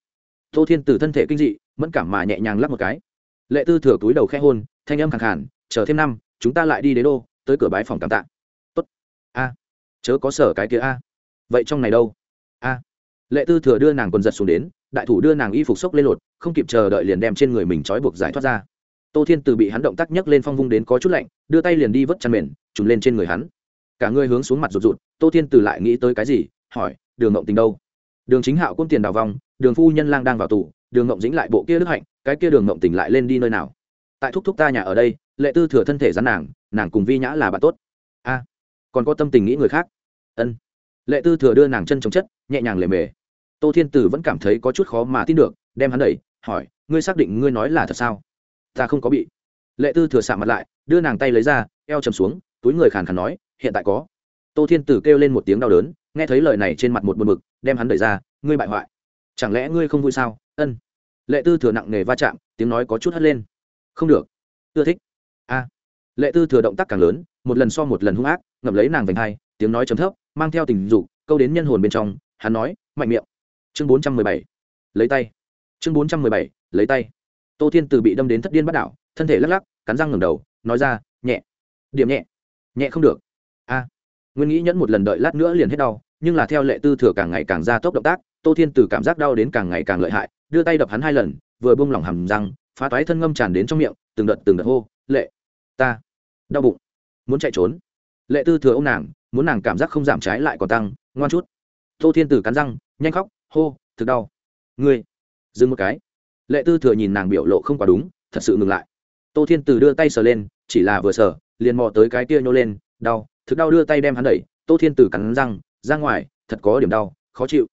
Tô thiên từ thân thể kinh dị, mẫn cảm mà nhẹ nhàng lắp một cái. Lệ tư thừa túi đầu khe hôn, thanh âm khẳng khản chờ thêm năm, chúng ta lại đi đế đô, tới cửa bái phòng cảm tạ. Tốt. A, chớ có sở cái kia a. Vậy trong này đâu? A. Lệ tư thừa đưa nàng quần giật xuống đến, đại thủ đưa nàng y phục xốc lên lột, không kịp chờ đợi liền đem trên người mình trói buộc giải thoát ra. Tô thiên từ bị hắn động tác nhấc lên phong vung đến có chút lạnh, đưa tay liền đi vớt chăn mền trùm lên trên người hắn cả người hướng xuống mặt rụt rụt, tô thiên từ lại nghĩ tới cái gì, hỏi, đường ngộng tình đâu? Đường chính hạo cũng tiền đào vong, đường phu nhân lang đang vào tù, đường ngộng dĩnh lại bộ kia đức hạnh, cái kia đường ngộng tình lại lên đi nơi nào? Tại thúc thúc ta nhà ở đây, lệ tư thừa thân thể rắn nàng nàng cùng vi nhã là bạn tốt. A, còn có tâm tình nghĩ người khác? Ân. Lệ tư thừa đưa nàng chân chống chất, nhẹ nhàng lề mề. Tô thiên tử vẫn cảm thấy có chút khó mà tin được, đem hắn đẩy, hỏi, ngươi xác định ngươi nói là thật sao? Ta không có bị. Lệ tư thừa sạ mặt lại, đưa nàng tay lấy ra, eo chầm xuống, túi người khàn khàn nói hiện tại có. Tô thiên tử kêu lên một tiếng đau đớn nghe thấy lời này trên mặt một buồn bực, đem hắn đẩy ra ngươi bại hoại. Chẳng lẽ ngươi không vui sao? Ân. Lệ tư thừa nặng nề va chạm tiếng nói có chút hất lên. Không được. Ưa thích. A. Lệ tư thừa động tác càng lớn một lần so một lần hung ác ngậm lấy nàng vành hai tiếng nói chấm thấp mang theo tình dục câu đến nhân hồn bên trong hắn nói mạnh miệng. Chương bốn trăm mười bảy. Lấy tay. Chương bốn trăm mười bảy. Lấy tay. Tô thiên từ bị đâm đến thất điên bắt đảo thân thể lắc lắc cắn răng ngẩng đầu nói ra nhẹ. Điểm nhẹ. Nhẹ không được a. Nguyên nghĩ nhẫn một lần đợi lát nữa liền hết đau, nhưng là theo lệ tư thừa càng ngày càng ra tốc động tác, tô thiên từ cảm giác đau đến càng ngày càng lợi hại, đưa tay đập hắn hai lần, vừa bung lỏng hầm răng, phá toái thân ngâm tràn đến trong miệng, từng đợt từng đợt hô, lệ, ta đau bụng, muốn chạy trốn. Lệ tư thừa ô m nàng, muốn nàng cảm giác không giảm trái lại còn tăng, ngoan chút. Tô thiên tử cắn răng, nhanh khóc, hô, thực đau. Ngươi, dừng một cái. Lệ tư thừa nhìn nàng biểu lộ không quá đúng, thật sự ngừng lại. Tô thiên tử đưa tay sờ lên, chỉ là vừa sờ, liền mò tới cái kia nhô lên, đau thực đau đưa tay đem hắn đẩy, tô thiên tử cắn răng, ra ngoài, thật có điểm đau, khó chịu.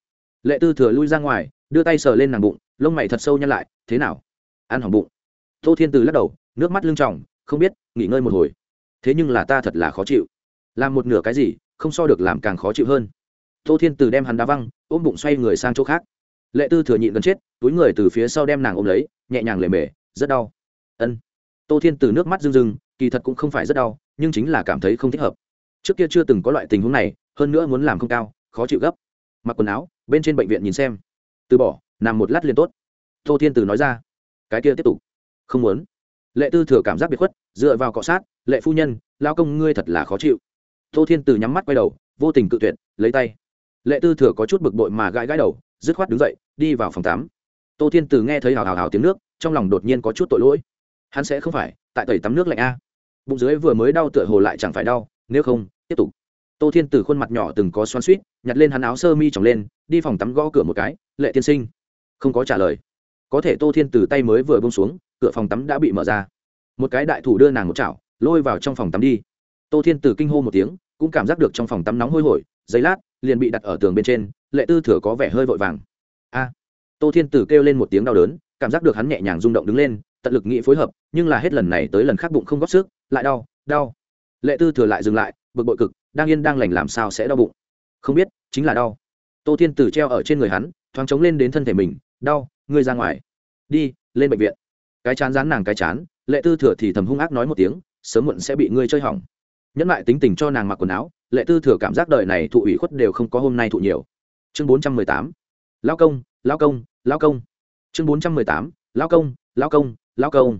Lệ tư thừa lui ra ngoài, đưa tay sờ lên nàng bụng, lông mày thật sâu nhăn lại, thế nào? Ăn hỏng bụng. Tô thiên tử lắc đầu, nước mắt lưng tròng, không biết, nghỉ ngơi một hồi. Thế nhưng là ta thật là khó chịu. Làm một nửa cái gì, không so được làm càng khó chịu hơn. Tô thiên tử đem hắn đá văng, ôm bụng xoay người sang chỗ khác. Lệ tư thừa nhịn gần chết, túi người từ phía sau đem nàng ôm lấy, nhẹ nhàng lề mề, rất đau. Ân. Tô thiên từ nước mắt rưng rưng, kỳ thật cũng không phải rất đau, nhưng chính là cảm thấy không thích hợp trước kia chưa từng có loại tình huống này, hơn nữa muốn làm không cao, khó chịu gấp. Mặc quần áo, bên trên bệnh viện nhìn xem. Từ bỏ, nằm một lát liền tốt. Tô thiên từ nói ra. Cái kia tiếp tục. Không muốn. Lệ tư thừa cảm giác biệt khuất, dựa vào cọ sát, lệ phu nhân, lao công ngươi thật là khó chịu. Tô thiên từ nhắm mắt quay đầu, vô tình cự tuyệt, lấy tay. Lệ tư thừa có chút bực bội mà gãi gãi đầu, dứt khoát đứng dậy, đi vào phòng tắm. Tô thiên từ nghe thấy hào hào hào tiếng nước, trong lòng đột nhiên có chút tội lỗi. Hắn sẽ không phải, tại tẩy tắm nước lạnh a. Bụng dưới vừa mới đau tựa hồ lại chẳng phải đau, nếu không tiếp tục. Tô thiên từ khuôn mặt nhỏ từng có xoan suýt nhặt lên hắn áo sơ mi tròng lên, đi phòng tắm gõ cửa một cái, lệ tiên sinh. Không có trả lời. Có thể tô thiên từ tay mới vừa bông xuống, cửa phòng tắm đã bị mở ra. Một cái đại thủ đưa nàng một chảo, lôi vào trong phòng tắm đi. Tô thiên từ kinh hô một tiếng, cũng cảm giác được trong phòng tắm nóng hôi hổi giấy lát, liền bị đặt ở tường bên trên, lệ tư thừa có vẻ hơi vội vàng. A. Tô thiên tử kêu lên một tiếng đau đớn, cảm giác được hắn nhẹ nhàng rung động đứng lên, tận lực nghĩ phối hợp, nhưng là hết lần này tới lần khác bụng không góp sức, lại đau đau. Lệ tư thừa lại dừng lại bực bội cực, đang yên đang lành làm sao sẽ đau bụng? Không biết, chính là đau. Tô thiên tử treo ở trên người hắn, thoáng chống lên đến thân thể mình, đau, ngươi ra ngoài. Đi, lên bệnh viện. Cái chán rán nàng cái chán, lệ tư thừa thì thầm hung ác nói một tiếng, sớm muộn sẽ bị ngươi chơi hỏng. Nhẫn lại tính tình cho nàng mặc quần áo, lệ tư thừa cảm giác đời này thụ ủy khuất đều không có hôm nay thụ nhiều. Chương bốn trăm mười tám. Lao công lao công lao công. Chương bốn trăm mười tám. Lao công lao công lao công.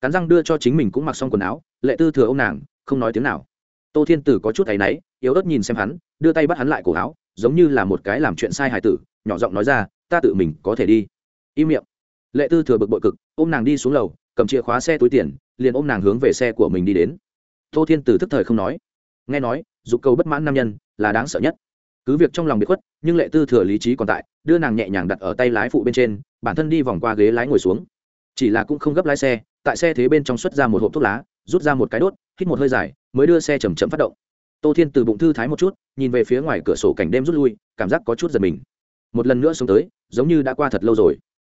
Cắn răng đưa cho chính mình cũng mặc xong quần áo, lệ tư thừa ô m nàng, không nói tiếng nào tô thiên tử có chút áy náy, yếu ớt nhìn xem hắn, đưa tay bắt hắn lại cổ áo, giống như là một cái làm chuyện sai hài tử, nhỏ giọng nói ra, ta tự mình có thể đi. Im miệng. Lệ tư thừa bực bội cực, ôm nàng đi xuống lầu, cầm chìa khóa xe túi tiền, liền ôm nàng hướng về xe của mình đi đến. Tô thiên tử thức thời không nói. Nghe nói, dục cầu bất mãn nam nhân là đáng sợ nhất. Cứ việc trong lòng bị khuất, nhưng lệ tư thừa lý trí còn tại, đưa nàng nhẹ nhàng đặt ở tay lái phụ bên trên, bản thân đi vòng qua ghế lái ngồi xuống. Chỉ là cũng không gấp lái xe, tại xe thế bên trong xuất ra một hộp thuốc lá, rút ra một cái đốt, hít một hơi dài mới đưa xe chầm chậm phát động. Tô thiên từ bụng thư thái một chút, nhìn về phía ngoài cửa sổ cảnh đêm rút lui, cảm giác có chút giật mình. Một lần nữa xuống tới, giống như đã qua thật lâu rồi.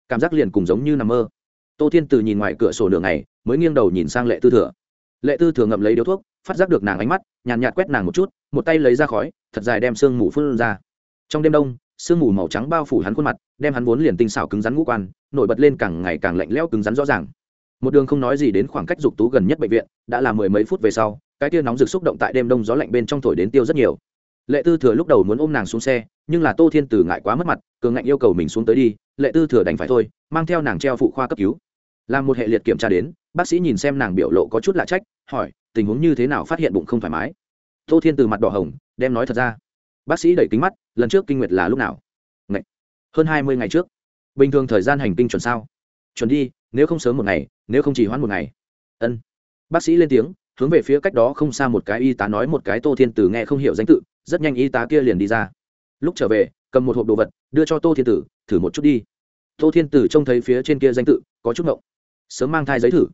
Cảm giác liền cùng giống như nằm mơ. Tô thiên từ nhìn ngoài cửa sổ nửa ngày, mới nghiêng đầu nhìn sang lệ tư thừa. Lệ tư thừa ngậm lấy điếu thuốc, phát giác được nàng ánh mắt, nhàn nhạt quét nàng một chút, một tay lấy ra khói, thật dài đem sương mù phun ra. Trong đêm đông, sương mù màu trắng bao phủ hắn khuôn mặt, đem hắn vốn liền tinh xảo cứng rắn ngũ quan, nổi bật lên càng ngày càng lạnh lẽo cứng rắn rõ ràng. Một đường không nói gì đến khoảng cách dục tú gần nhất bệnh viện, đã là mười mấy phút về sau cái tia nóng rực xúc động tại đêm đông gió lạnh bên trong thổi đến tiêu rất nhiều. Lệ tư thừa lúc đầu muốn ôm nàng xuống xe, nhưng là tô thiên tử ngại quá mất mặt, cường ngạnh yêu cầu mình xuống tới đi, lệ tư thừa đành phải thôi, mang theo nàng treo phụ khoa cấp cứu. Làm một hệ liệt kiểm tra đến, bác sĩ nhìn xem nàng biểu lộ có chút lạ trách, hỏi, tình huống như thế nào phát hiện bụng không thoải mái? Tô thiên từ mặt đỏ hồng, đem nói thật ra. Bác sĩ đẩy kính mắt, lần trước kinh nguyệt là lúc nào? Ngày. hơn hai mươi ngày trước. Bình thường thời gian hành kinh chuẩn sao? Chuẩn đi, nếu không sớm một ngày, nếu không chỉ hoãn một ngày. Ân. Bác sĩ lên tiếng hướng về phía cách đó không xa một cái y tá nói một cái tô thiên tử nghe không hiểu danh tự, rất nhanh y tá kia liền đi ra. Lúc trở về, cầm một hộp đồ vật, đưa cho tô thiên tử, thử một chút đi. Tô thiên tử trông thấy phía trên kia danh tự, có chút ngộng. Sớm mang thai giấy thử.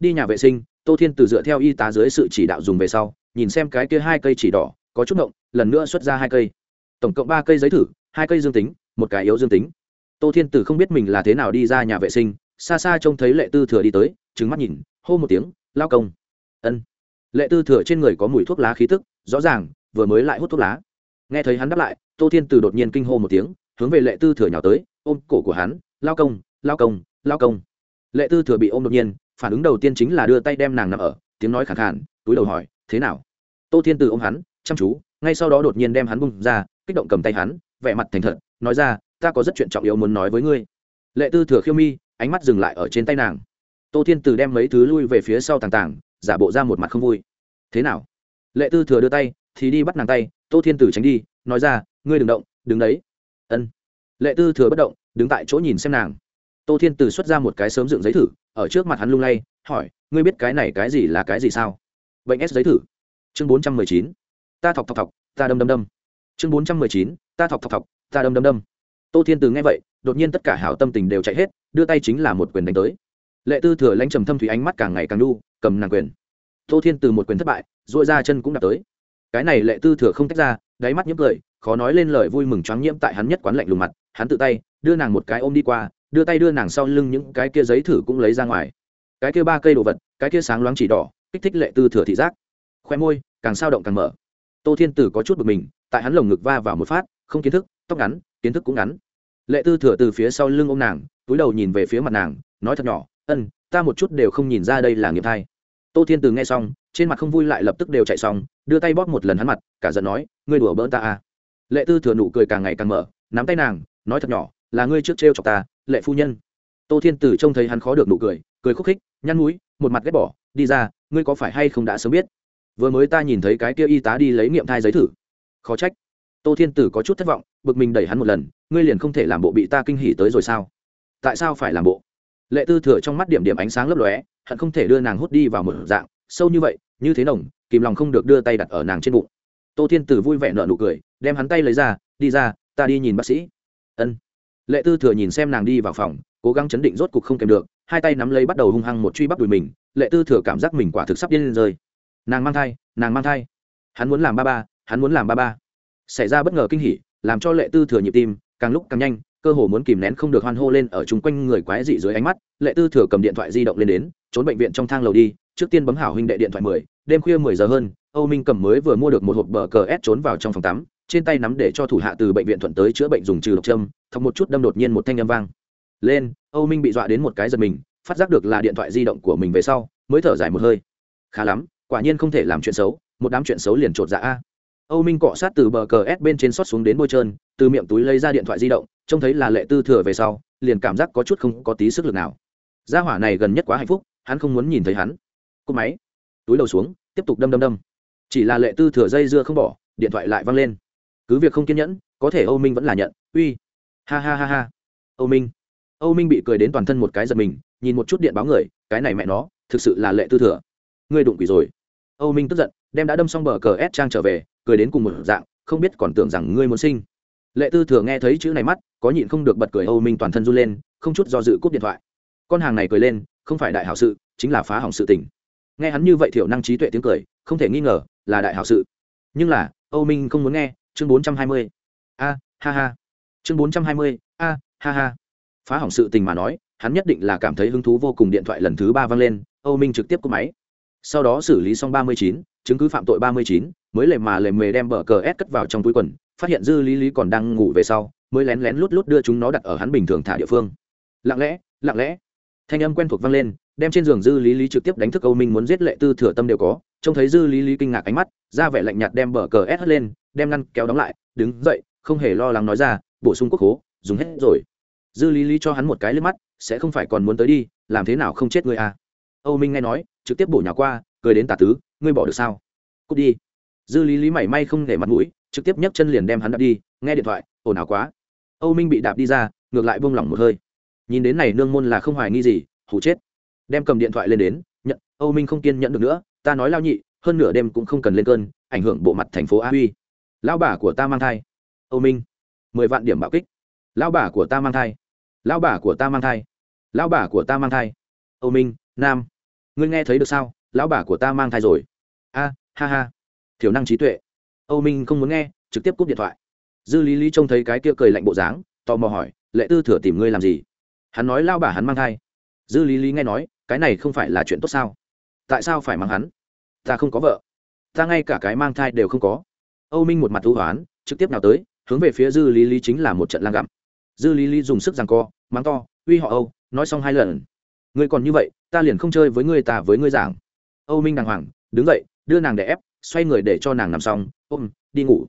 Đi nhà vệ sinh, tô thiên tử dựa theo y tá dưới sự chỉ đạo dùng về sau, nhìn xem cái kia hai cây chỉ đỏ, có chút ngộng, lần nữa xuất ra hai cây. Tổng cộng ba cây giấy thử, hai cây dương tính, một cái yếu dương tính. Tô thiên tử không biết mình là thế nào đi ra nhà vệ sinh, xa xa trông thấy lệ tư thừa đi tới trứng mắt nhìn, hô một tiếng, lao công ân. Lệ tư thừa trên người có mùi thuốc lá khí tức, rõ ràng, vừa mới lại hút thuốc lá. Nghe thấy hắn đáp lại, tô thiên từ đột nhiên kinh hô một tiếng, hướng về lệ tư thừa nhào tới, ôm cổ của hắn, lao công lao công lao công. Lệ tư thừa bị ôm đột nhiên, phản ứng đầu tiên chính là đưa tay đem nàng nằm ở, tiếng nói khẳng khản túi đầu hỏi, thế nào? Tô thiên từ ôm hắn, chăm chú. Ngay sau đó đột nhiên đem hắn bung ra, kích động cầm tay hắn, vẻ mặt thành thật, nói ra, ta có rất chuyện trọng yếu muốn nói với ngươi. Lệ tư thừa khiêu mi, ánh mắt dừng lại ở trên tay nàng. Tô thiên từ đem mấy thứ lui về phía sau tàng tàng giả bộ ra một mặt không vui. Thế nào? Lệ tư thừa đưa tay, thì đi bắt nàng tay, tô thiên tử tránh đi, nói ra, ngươi đừng động, đứng đấy. Ân. Lệ tư thừa bất động, đứng tại chỗ nhìn xem nàng. Tô thiên tử xuất ra một cái sớm dựng giấy thử, ở trước mặt hắn lung lay, hỏi, ngươi biết cái này cái gì là cái gì sao? Bệnh s giấy thử. Chương bốn trăm mười chín. Ta thọc thọc thọc, ta đâm đâm đâm. Chương bốn trăm mười chín. Ta thọc thọc thọc, ta đâm đâm đâm. Tô thiên tử nghe vậy, đột nhiên tất cả hảo tâm tình đều chạy hết, đưa tay chính là một quyền đánh tới lệ tư thừa lãnh trầm thâm thủy ánh mắt càng ngày càng đu cầm nàng quyền. Tô thiên từ một quyền thất bại dội ra chân cũng đạp tới. Cái này lệ tư thừa không tách ra, đáy mắt nhiễm cười, khó nói lên lời vui mừng choáng nhiễm tại hắn nhất quán lạnh lùng mặt, hắn tự tay đưa nàng một cái ôm đi qua, đưa tay đưa nàng sau lưng những cái kia giấy thử cũng lấy ra ngoài. Cái kia ba cây đồ vật, cái kia sáng loáng chỉ đỏ, kích thích lệ tư thừa thị giác. Khoe môi, càng sao động càng mở. Tô thiên tử có chút bực mình, tại hắn lồng ngực va vào một phát, không kiến thức, tóc ngắn, kiến thức cũng ngắn. Lệ tư thừa từ phía sau lưng ô m nàng, túi đầu nhìn về phía mặt nàng, nói thật nhỏ ân, ta một chút đều không nhìn ra đây là nghiệp thai. Tô thiên từ nghe xong, trên mặt không vui lại lập tức đều chạy xong, đưa tay bóp một lần hắn mặt, cả giận nói, ngươi đùa bỡn ta à? Lệ tư thừa nụ cười càng ngày càng mở, nắm tay nàng, nói thật nhỏ, là ngươi trước t chọc ta, lệ phu nhân. Tô thiên từ trông thấy hắn khó được nụ cười cười khúc khích, nhăn mũi một mặt ghét bỏ, đi ra, ngươi có phải hay không đã sớm biết? Vừa mới ta nhìn thấy cái kia y tá đi lấy nghiệm thai giấy thử. Khó trách. Tô thiên tử có chút thất vọng, bực mình đẩy hắn một lần, ngươi liền không thể làm bộ bị ta kinh hỉ tới rồi sao? Tại sao phải làm bộ? Lệ tư thừa trong mắt điểm điểm ánh sáng lấp lóe, hận không thể đưa nàng hút đi vào một dạng, sâu như vậy, như thế nồng, kìm lòng không được đưa tay đặt ở nàng trên bụng. Tô thiên tử vui vẻ nợ nụ cười, đem hắn tay lấy ra, đi ra, ta đi nhìn bác sĩ. Ân. Lệ tư thừa nhìn xem nàng đi vào phòng, cố gắng chấn định rốt cục không kèm được, hai tay nắm lấy bắt đầu hung hăng một truy bắt đùi mình, lệ tư thừa cảm giác mình quả thực sắp điên lên rơi. Nàng mang thai, nàng mang thai. Hắn muốn làm ba ba, hắn muốn làm ba ba. Xảy ra bất ngờ kinh hỉ, làm cho lệ tư thừa nhịp tim, càng lúc càng nhanh cơ hồ muốn kìm nén không được hoan hô lên ở chung quanh người quái dị dưới ánh mắt, lệ tư thừa cầm điện thoại di động lên đến, trốn bệnh viện trong thang lầu đi, trước tiên bấm hảo huynh đệ điện thoại mười, đêm khuya mười giờ hơn, âu minh cầm mới vừa mua được một hộp bờ cờ ép trốn vào trong phòng tắm, trên tay nắm để cho thủ hạ từ bệnh viện thuận tới chữa bệnh dùng trừ độc châm, thọc một chút đâm đột nhiên một thanh âm vang. Lên, âu minh bị dọa đến một cái giật mình, phát giác được là điện thoại di động của mình về sau, mới thở dài một hơi. Khá lắm, quả nhiên không thể làm chuyện xấu, một đám chuyện xấu liền trột dạ a âu minh cọ sát từ bờ cờ s bên trên xót xuống đến bôi trơn, từ miệng túi lấy ra điện thoại di động, trông thấy là lệ tư thừa về sau, liền cảm giác có chút không có tí sức lực nào. Gia hỏa này gần nhất quá hạnh phúc, hắn không muốn nhìn thấy hắn. Cúp máy. Túi đầu xuống, tiếp tục đâm đâm đâm. Chỉ là lệ tư thừa dây dưa không bỏ, điện thoại lại văng lên. Cứ việc không kiên nhẫn, có thể âu minh vẫn là nhận. Uy. Ha ha ha ha. Âu minh. Âu minh bị cười đến toàn thân một cái giật mình, nhìn một chút điện báo người, cái này mẹ nó, thực sự là lệ tư thừa. Ngươi đụng quỷ rồi âu minh tức giận, đem đã đâm xong bờ cờ ép trang trở về, cười đến cùng một dạng, không biết còn tưởng rằng ngươi muốn sinh. Lệ tư thừa nghe thấy chữ này mắt, có nhịn không được bật cười, âu minh toàn thân run lên, không chút do dự cúp điện thoại. Con hàng này cười lên, không phải đại hảo sự, chính là phá hỏng sự tình. Nghe hắn như vậy thiểu năng trí tuệ tiếng cười, không thể nghi ngờ là đại hảo sự. Nhưng là, âu minh không muốn nghe, chương bốn trăm hai mươi. A, ha ha. Chương bốn trăm hai mươi, a, ha ha. Phá hỏng sự tình mà nói, hắn nhất định là cảm thấy hứng thú vô cùng điện thoại lần thứ ba vang lên, âu minh trực tiếp cúp máy sau đó xử lý xong ba mươi chín, chứng cứ phạm tội ba mươi chín, mới lề mà lề mề đem bờ cờ s cất vào trong túi quần, phát hiện dư lý lý còn đang ngủ về sau, mới lén lén lút lút đưa chúng nó đặt ở hắn bình thường thả địa phương. Lặng lẽ lặng lẽ. Thanh âm quen thuộc vang lên, đem trên giường dư lý lý trực tiếp đánh thức âu minh muốn giết lệ tư thừa tâm đều có. Trông thấy dư lý lý kinh ngạc ánh mắt, ra vẻ lạnh nhạt đem bờ cờ s hất lên, đem ngăn kéo đóng lại, đứng dậy, không hề lo lắng nói ra, bổ sung quốc hố, dùng hết rồi. Dư lý lý cho hắn một cái lên mắt, sẽ không phải còn muốn tới đi, làm thế nào không chết người à? Âu minh nghe nói trực tiếp bổ nhỏ qua, cười đến tà tứ, ngươi bỏ được sao? Cút đi. Dư lý lý mảy may không để mặt mũi, trực tiếp nhấc chân liền đem hắn đạp đi, nghe điện thoại, ồn ào quá. Âu minh bị đạp đi ra, ngược lại buông lỏng một hơi. Nhìn đến này nương môn là không hoài nghi gì hủ chết. Đem cầm điện thoại lên đến, nhận, âu minh không kiên nhận được nữa, ta nói lao nhị, hơn nửa đêm cũng không cần lên cơn, ảnh hưởng bộ mặt thành phố a huy. Lão bà của ta mang thai. Âu minh, mười vạn điểm bạo kích. Lão bà của ta mang thai. Lão bà của ta mang thai. Lão bà của ta mang thai. Âu minh, nam ngươi nghe thấy được sao? Lão bà của ta mang thai rồi. A, ha ha. Thiểu năng trí tuệ. Âu minh không muốn nghe, trực tiếp cúp điện thoại. Dư lý lý trông thấy cái kia cười lạnh bộ dáng, tò mò hỏi, lệ tư thừa tìm ngươi làm gì? Hắn nói lao bà hắn mang thai. Dư lý lý nghe nói, cái này không phải là chuyện tốt sao? Tại sao phải mang hắn? Ta không có vợ. Ta ngay cả cái mang thai đều không có. Âu minh một mặt thú hoán, trực tiếp nào tới, hướng về phía dư lý lý chính là một trận lang gặm. Dư lý lý dùng sức rằng co, mắng to, uy họ âu, nói xong hai lần. Ngươi còn như vậy ta liền không chơi với ngươi ta với ngươi giảng. Âu minh đàng hoàng, đứng dậy, đưa nàng để ép, xoay người để cho nàng nằm xong, ôm, đi ngủ.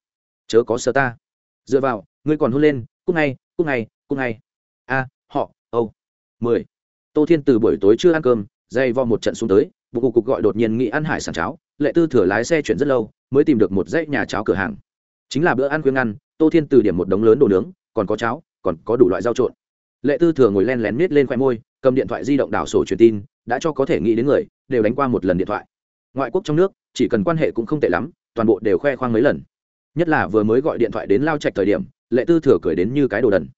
Chớ có sơ ta. Dựa vào, ngươi còn hôn lên cúc ngay cúc ngay cúc ngay. A, họ, âu. Mười. Tô thiên từ buổi tối chưa ăn cơm dây vo một trận xuống tới, bụng cục cục gọi đột nhiên nghị ăn hải sản cháo, lệ tư thừa lái xe chuyển rất lâu, mới tìm được một dãy nhà cháo cửa hàng. Chính là bữa ăn khuyên ăn tô thiên từ điểm một đống lớn đồ nướng, còn có cháo, còn có đủ loại rau trộn. Lệ tư thừa ngồi len lén miết lên khoe môi cầm điện thoại di động đảo sổ truyền tin, đã cho có thể nghĩ đến người, đều đánh qua một lần điện thoại. Ngoại quốc trong nước, chỉ cần quan hệ cũng không tệ lắm, toàn bộ đều khoe khoang mấy lần. Nhất là vừa mới gọi điện thoại đến lao trạch thời điểm, lệ tư thừa cười đến như cái đồ đần.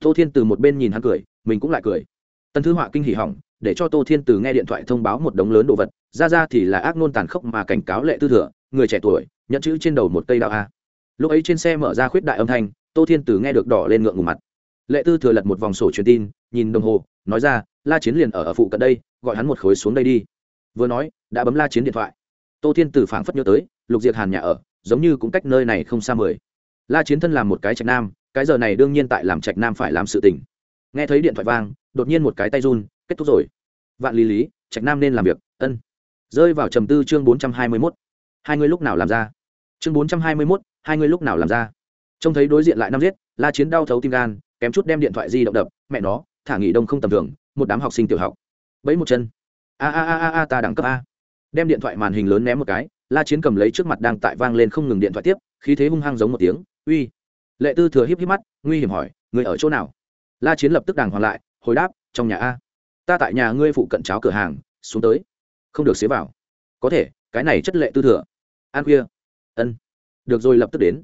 Tô thiên từ một bên nhìn hắn cười, mình cũng lại cười. Tần thư họa kinh hỉ hỏng, để cho tô thiên từ nghe điện thoại thông báo một đống lớn đồ vật, ra ra thì là ác nôn tàn khốc mà cảnh cáo lệ tư thừa, người trẻ tuổi nhận chữ trên đầu một cây đạo a. Lúc ấy trên xe mở ra khuyết đại âm thanh, tô thiên từ nghe được đỏ lên ngượng ngủ mặt. Lệ tư thừa lật một vòng sổ truyền tin, nhìn đồng hồ, nói ra la chiến liền ở ở phụ cận đây, gọi hắn một khối xuống đây đi. Vừa nói, đã bấm la chiến điện thoại. Tô thiên từ phảng phất nhớ tới, lục diệt hàn nhà ở, giống như cũng cách nơi này không xa mười. La chiến thân làm một cái trạch nam, cái giờ này đương nhiên tại làm trạch nam phải làm sự tình. Nghe thấy điện thoại vang, đột nhiên một cái tay run, kết thúc rồi. Vạn lý lý, trạch nam nên làm việc, ân. Rơi vào trầm tư chương bốn trăm hai mươi mốt. Hai người lúc nào làm ra? Chương bốn trăm hai mươi mốt, hai người lúc nào làm ra? Trông thấy đối diện lại năm giết, la chiến đau thấu tim gan, kém chút đem điện thoại di động đập, mẹ nó, thả nghỉ đông không tầm thường một đám học sinh tiểu học. Bẫy một chân. A a a a ta đẳng cấp a. Đem điện thoại màn hình lớn ném một cái, la chiến cầm lấy trước mặt đang tại vang lên không ngừng điện thoại tiếp, khí thế hung hăng giống một tiếng, uy. Lệ tư thừa híp híp mắt, nguy hiểm hỏi, người ở chỗ nào? La chiến lập tức đàng hoàng lại, hồi đáp, trong nhà a. Ta tại nhà ngươi phụ cận cháo cửa hàng, xuống tới. Không được xế vào. Có thể, cái này chất lệ tư thừa. An khuya. Ân. Được rồi, lập tức đến.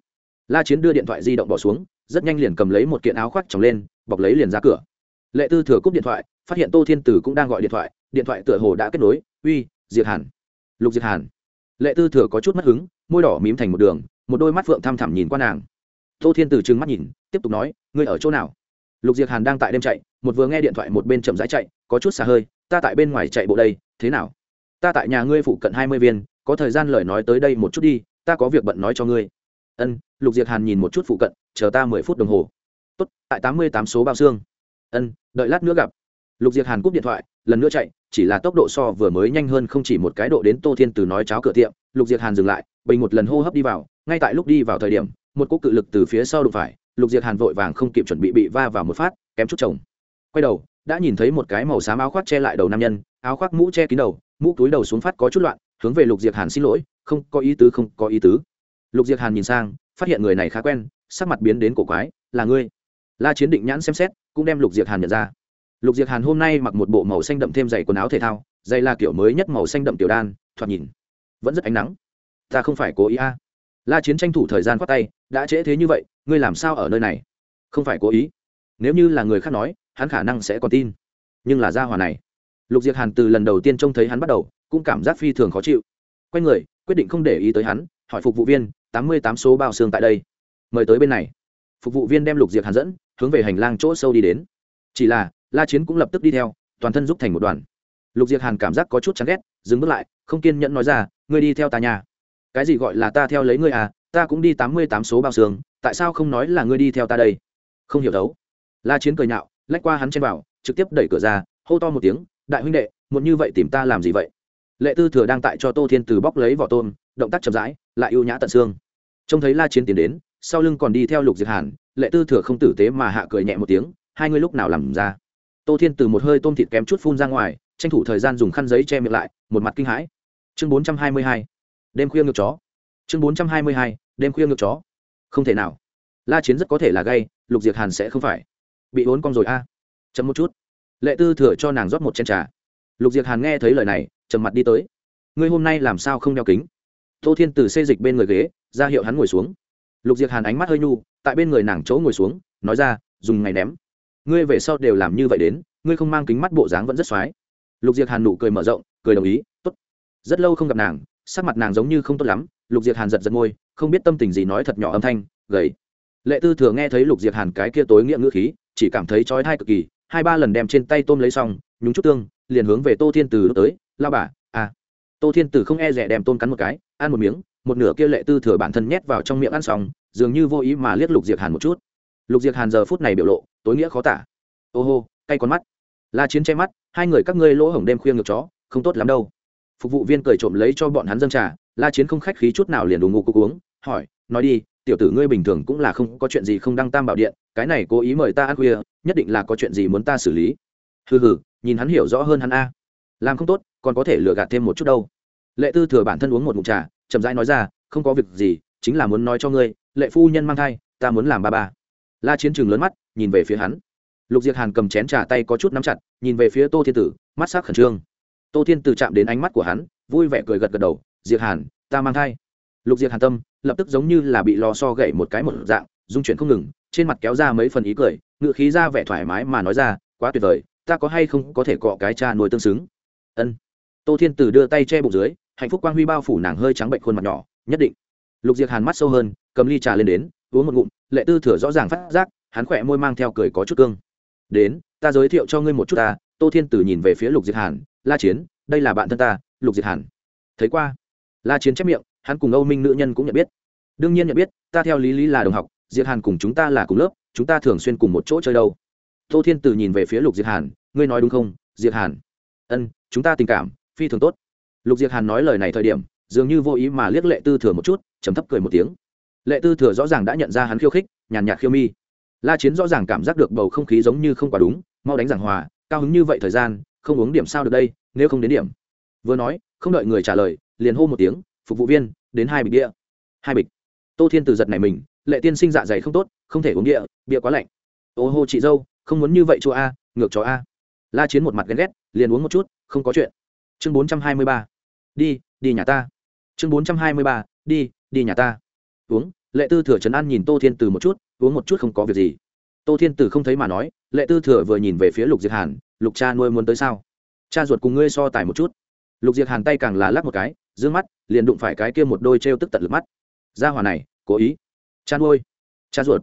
La chiến đưa điện thoại di động bỏ xuống, rất nhanh liền cầm lấy một kiện áo khoác trồng lên, bọc lấy liền ra cửa lệ tư thừa cúp điện thoại, phát hiện tô thiên tử cũng đang gọi điện thoại điện thoại tựa hồ đã kết nối, uy diệt hàn. Lục diệt hàn. Lệ tư thừa có chút mất hứng, môi đỏ mím thành một đường, một đôi mắt phượng thăm thẳm nhìn qua nàng. Tô thiên tử trừng mắt nhìn, tiếp tục nói, ngươi ở chỗ nào? Lục diệt hàn đang tại đêm chạy, một vừa nghe điện thoại một bên chậm rãi chạy, có chút xa hơi, ta tại bên ngoài chạy bộ đây, thế nào? Ta tại nhà ngươi phụ cận hai mươi viên, có thời gian lời nói tới đây một chút đi, ta có việc bận nói cho ngươi. Ân. Lục diệt hàn nhìn một chút phụ cận, chờ ta mười phút đồng hồ. Tốt, tại tám mươi tám số bao xương ân, đợi lát nữa gặp. Lục diệt hàn cúp điện thoại, lần nữa chạy, chỉ là tốc độ so vừa mới nhanh hơn không chỉ một cái độ đến tô thiên từ nói cháo cửa tiệm, lục diệt hàn dừng lại, bình một lần hô hấp đi vào, ngay tại lúc đi vào thời điểm, một cỗ cự lực từ phía sau đụng phải, lục diệt hàn vội vàng không kịp chuẩn bị bị va vào một phát, kém chút chồng. Quay đầu, đã nhìn thấy một cái màu xám áo khoác che lại đầu nam nhân, áo khoác mũ che kín đầu, mũ túi đầu xuống phát có chút loạn, hướng về lục diệt hàn xin lỗi, không có ý tứ, không có ý tứ. Lục diệt hàn nhìn sang, phát hiện người này khá quen, sắc mặt biến đến cổ quái, là ngươi? La chiến định nhãn xem xét, cũng đem lục diệt hàn nhận ra. Lục diệt hàn hôm nay mặc một bộ màu xanh đậm thêm giày quần áo thể thao dây là kiểu mới nhất màu xanh đậm tiểu đan, thoạt nhìn vẫn rất ánh nắng. Ta không phải cố ý a. La chiến tranh thủ thời gian khoát tay, đã trễ thế như vậy, ngươi làm sao ở nơi này? Không phải cố ý. Nếu như là người khác nói, hắn khả năng sẽ còn tin. Nhưng là gia hòa này. Lục diệt hàn từ lần đầu tiên trông thấy hắn bắt đầu, cũng cảm giác phi thường khó chịu. Quay người, quyết định không để ý tới hắn, hỏi phục vụ viên, tám mươi tám số bao xương tại đây. Mời tới bên này. Phục vụ viên đem lục diệt hàn dẫn hướng về hành lang chỗ sâu đi đến. Chỉ là, la chiến cũng lập tức đi theo, toàn thân giúp thành một đoàn. Lục diệt hàn cảm giác có chút chán ghét, dừng bước lại, không kiên nhẫn nói ra, ngươi đi theo ta nhà cái gì gọi là ta theo lấy ngươi à? Ta cũng đi tám mươi tám số bao xương, tại sao không nói là ngươi đi theo ta đây? Không hiểu đấu la chiến cười nhạo, lách qua hắn trên vào trực tiếp đẩy cửa ra, hô to một tiếng, đại huynh đệ muốn như vậy tìm ta làm gì vậy? Lệ tư thừa đang tại cho tô thiên từ bóc lấy vỏ tôm, động tác chậm rãi, lại ưu nhã tận xương. Trông thấy la chiến tiến đến, sau lưng còn đi theo lục diệt hàn lệ tư thừa không tử tế mà hạ cười nhẹ một tiếng, hai ngươi lúc nào làm ra? Tô thiên từ một hơi tôm thịt kém chút phun ra ngoài, tranh thủ thời gian dùng khăn giấy che miệng lại, một mặt kinh hãi. Chương bốn trăm hai mươi hai, đêm khuya ngược chó. Chương bốn trăm hai mươi hai, đêm khuya ngược chó. Không thể nào. La chiến rất có thể là gay, lục diệt hàn sẽ không phải. Bị ốn cong rồi a. À. chấm một chút. Lệ tư thừa cho nàng rót một chén trà. Lục diệt hàn nghe thấy lời này trầm mặt đi tới. Ngươi hôm nay làm sao không đeo kính? Tô thiên từ xê dịch bên người ghế, ra hiệu hắn ngồi xuống lục diệt hàn ánh mắt hơi nhu, tại bên người nàng chỗ ngồi xuống, nói ra, dùng ngày ném. Ngươi về sau đều làm như vậy đến, ngươi không mang kính mắt bộ dáng vẫn rất x o á i lục diệt hàn nụ cười mở rộng, cười đồng ý t ố t rất lâu không gặp nàng, sắc mặt nàng giống như không tốt lắm, lục diệt hàn giật giật môi, không biết tâm tình gì nói thật nhỏ âm thanh, gầy. Lệ tư thừa nghe thấy lục diệc hàn cái kia tối nghĩa ngữ khí, chỉ cảm thấy trói thai cực kỳ, hai ba lần đem trên tay tôm lấy xong, nhúng chút tương, liền hướng về tô thiên từ tới lao bà à. Tô thiên từ không e rẻ đem tôm cắn một cái, ăn một miếng một nửa kia lệ tư thừa bản thân nhét vào trong miệng ăn xong, dường như vô ý mà liếc lục Diệc hàn một chút. Lục Diệc hàn giờ phút này biểu lộ, tối nghĩa khó tả. Ô hô, cay con mắt. La chiến che mắt, hai người các ngươi lỗ hổng đêm khuya ngược chó, không tốt lắm đâu. Phục vụ viên cười trộm lấy cho bọn hắn dân trà, la chiến không khách khí chút nào liền đủ ngủ cục uống, hỏi, nói đi, tiểu tử ngươi bình thường cũng là không, có chuyện gì không đăng tam bảo điện, cái này cố ý mời ta ăn khuya, nhất định là có chuyện gì muốn ta xử lý. Hừ hừ, nhìn hắn hiểu rõ hơn hắn a. Làm không tốt, còn có thể lừa gạt thêm một chút đâu. Lệ tư thừa bản thân uống một mụn trà chậm rãi nói ra, không có việc gì, chính là muốn nói cho ngươi, lệ phu nhân mang thai, ta muốn làm ba ba. La chiến trường lớn mắt, nhìn về phía hắn. Lục diệc hàn cầm chén trà tay có chút nắm chặt, nhìn về phía tô thiên tử, mắt sắc khẩn trương. Tô thiên tử chạm đến ánh mắt của hắn, vui vẻ cười gật gật đầu diệc hàn, ta mang thai. Lục diệc hàn tâm, lập tức giống như là bị lò so gậy một cái một dạng dung chuyển không ngừng, trên mặt kéo ra mấy phần ý cười ngự khí ra vẻ thoải mái mà nói ra, quá tuyệt vời, ta có hay không có thể cọ cái cha nuôi tương xứng? Ân. Tô thiên tử đưa tay che bụng dưới hạnh phúc quang huy bao phủ nàng hơi trắng bệnh khuôn mặt nhỏ, nhất định. Lục diệc hàn mắt sâu hơn, cầm ly trà lên đến, uống một ngụm, lệ tư thừa rõ ràng phát giác, hắn khỏe môi mang theo cười có chút cương. Đến, ta giới thiệu cho ngươi một chút ta. Tô thiên tử nhìn về phía lục diệc hàn, la chiến, đây là bạn thân ta, lục diệc hàn. Thấy qua. La chiến chép miệng, hắn cùng âu minh nữ nhân cũng nhận biết. Đương nhiên nhận biết, ta theo lý lý là đồng học, diệc hàn cùng chúng ta là cùng lớp, chúng ta thường xuyên cùng một chỗ chơi đâu. Tô thiên tử nhìn về phía lục diệc hàn, ngươi nói đúng không, diệc hàn? Ân, chúng ta tình cảm phi thường tốt lục diệc hàn nói lời này thời điểm, dường như vô ý mà liếc lệ tư thừa một chút chấm thấp cười một tiếng. Lệ tư thừa rõ ràng đã nhận ra hắn khiêu khích, nhàn nhạt khiêu mi. La chiến rõ ràng cảm giác được bầu không khí giống như không quá đúng, mau đánh giảng hòa, cao hứng như vậy thời gian, không uống điểm sao được đây, nếu không đến điểm. Vừa nói, không đợi người trả lời, liền hô một tiếng, phục vụ viên, đến hai bịch bia hai bịch. Tô thiên từ giật này mình, lệ tiên sinh dạ dày không tốt, không thể uống địa, bia quá lạnh. Ô hô chị dâu, không muốn như vậy chua a, ngược chó a. La chiến một mặt ghen ghét, liền uống một chút, không có chuyện. Chương bốn trăm hai mươi ba đi đi nhà ta. Chương bốn trăm hai mươi ba, đi đi nhà ta. Uống, lệ tư thừa trấn an nhìn tô thiên từ một chút, uống một chút không có việc gì. Tô thiên từ không thấy mà nói, lệ tư thừa vừa nhìn về phía lục diệt hàn, lục cha nuôi muốn tới sao? Cha ruột cùng ngươi so tài một chút. Lục diệt hàn tay càng là lắc một cái d ư ơ n g mắt, liền đụng phải cái kia một đôi t r e o tức tận lực mắt. Ra hòa này, cố ý. Cha nuôi. Cha ruột.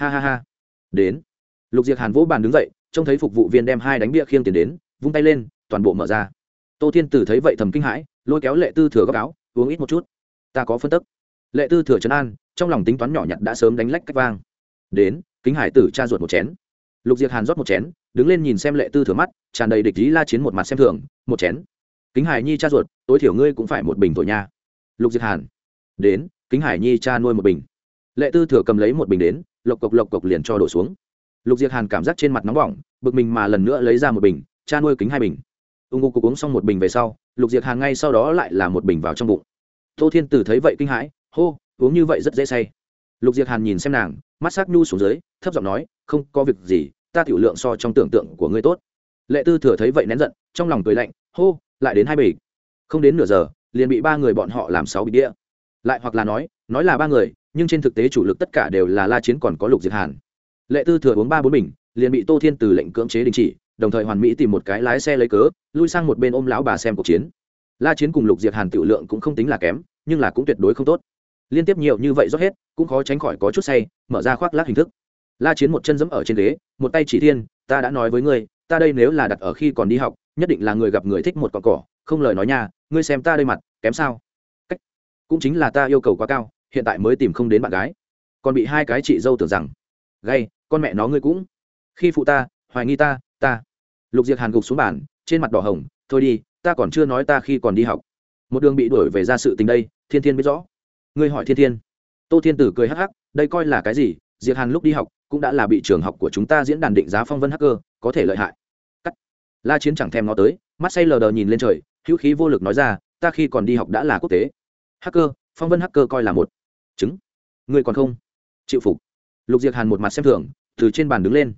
Ha ha ha. Đến. Lục diệt hàn vỗ bàn đứng dậy, trông thấy phục vụ viên đem hai đánh bia khiêng tiền đến, vung tay lên, toàn bộ mở ra. Tô thiên tử thấy vậy thầm kinh hãi lôi kéo lệ tư thừa góc áo, uống ít một chút, ta có phân tức. Lệ tư thừa trấn an, trong lòng tính toán nhỏ nhặt đã sớm đánh lách cách vang. Đến, kính hải tử cha ruột một chén. Lục diệc hàn rót một chén, đứng lên nhìn xem lệ tư thừa mắt, tràn đầy địch ý la chiến một mặt xem thường, một chén. Kính hải nhi cha ruột, tối thiểu ngươi cũng phải một bình thổi nha. Lục diệc hàn. Đến, kính hải nhi cha nuôi một bình. Lệ tư thừa cầm lấy một bình đến, lộc cộc lộc cộc liền cho đổ xuống. Lục diệc hàn cảm giác trên mặt nóng bỏng, bực mình mà lần nữa lấy ra một bình, cha nuôi kính hai bình. Ung ngô cục uống xong một bình về sau lục Diệt hàn ngay sau đó lại là một bình vào trong bụng. Tô thiên tử thấy vậy kinh hãi, hô, uống như vậy rất dễ say. Lục Diệt hàn nhìn xem nàng, mắt s ắ c nhu xuống dưới, thấp giọng nói, không có việc gì, ta tiểu lượng so trong tưởng tượng của ngươi tốt. Lệ tư thừa thấy vậy nén giận, trong lòng cười lạnh, hô, lại đến hai bể không đến nửa giờ, liền bị ba người bọn họ làm sáu bị đĩa. Lại hoặc là nói nói là ba người, nhưng trên thực tế chủ lực tất cả đều là la chiến còn có lục diệt hàn. Lệ tư thừa uống ba bốn bình, liền bị tô thiên từ lệnh cưỡng chế đình chỉ đồng thời hoàn mỹ tìm một cái lái xe lấy cớ, lui sang một bên ôm lão bà xem cuộc chiến. La chiến cùng lục diệt hàn tiểu lượng cũng không tính là kém, nhưng là cũng tuyệt đối không tốt. Liên tiếp nhiều như vậy rót hết, cũng khó tránh khỏi có chút say, mở ra khoác lác hình thức. La chiến một chân dẫm ở trên ghế, một tay chỉ thiên, ta đã nói với ngươi, ta đây nếu là đặt ở khi còn đi học, nhất định là người gặp người thích một con cỏ, không lời nói nha, ngươi xem ta đây mặt, kém sao? Cách. Cũng chính là ta yêu cầu quá cao, hiện tại mới tìm không đến bạn gái. Còn bị hai cái chị dâu tưởng rằng, gay, con mẹ nó ngươi cũng. Khi phụ ta, hoài nghi ta ta lục diệt hàn gục xuống bàn, trên mặt đỏ hồng, thôi đi, ta còn chưa nói ta khi còn đi học. Một đường bị đuổi về ra sự tình đây, thiên thiên biết rõ. Ngươi hỏi thiên thiên. Tô thiên tử cười hắc hắc, đây coi là cái gì? Diệt hàn lúc đi học, cũng đã là bị trường học của chúng ta diễn đàn định giá phong vân hacker, có thể lợi hại. Cắt. La chiến chẳng thèm nó tới, mắt say lờ đờ nhìn lên trời, hữu khí vô lực nói ra, ta khi còn đi học đã là quốc tế. Hacker, phong vân hacker coi là một. Chứng. Ngươi còn không? Chịu phục. Lục diệt hàn một mặt xem thường, từ trên bàn đứng lên.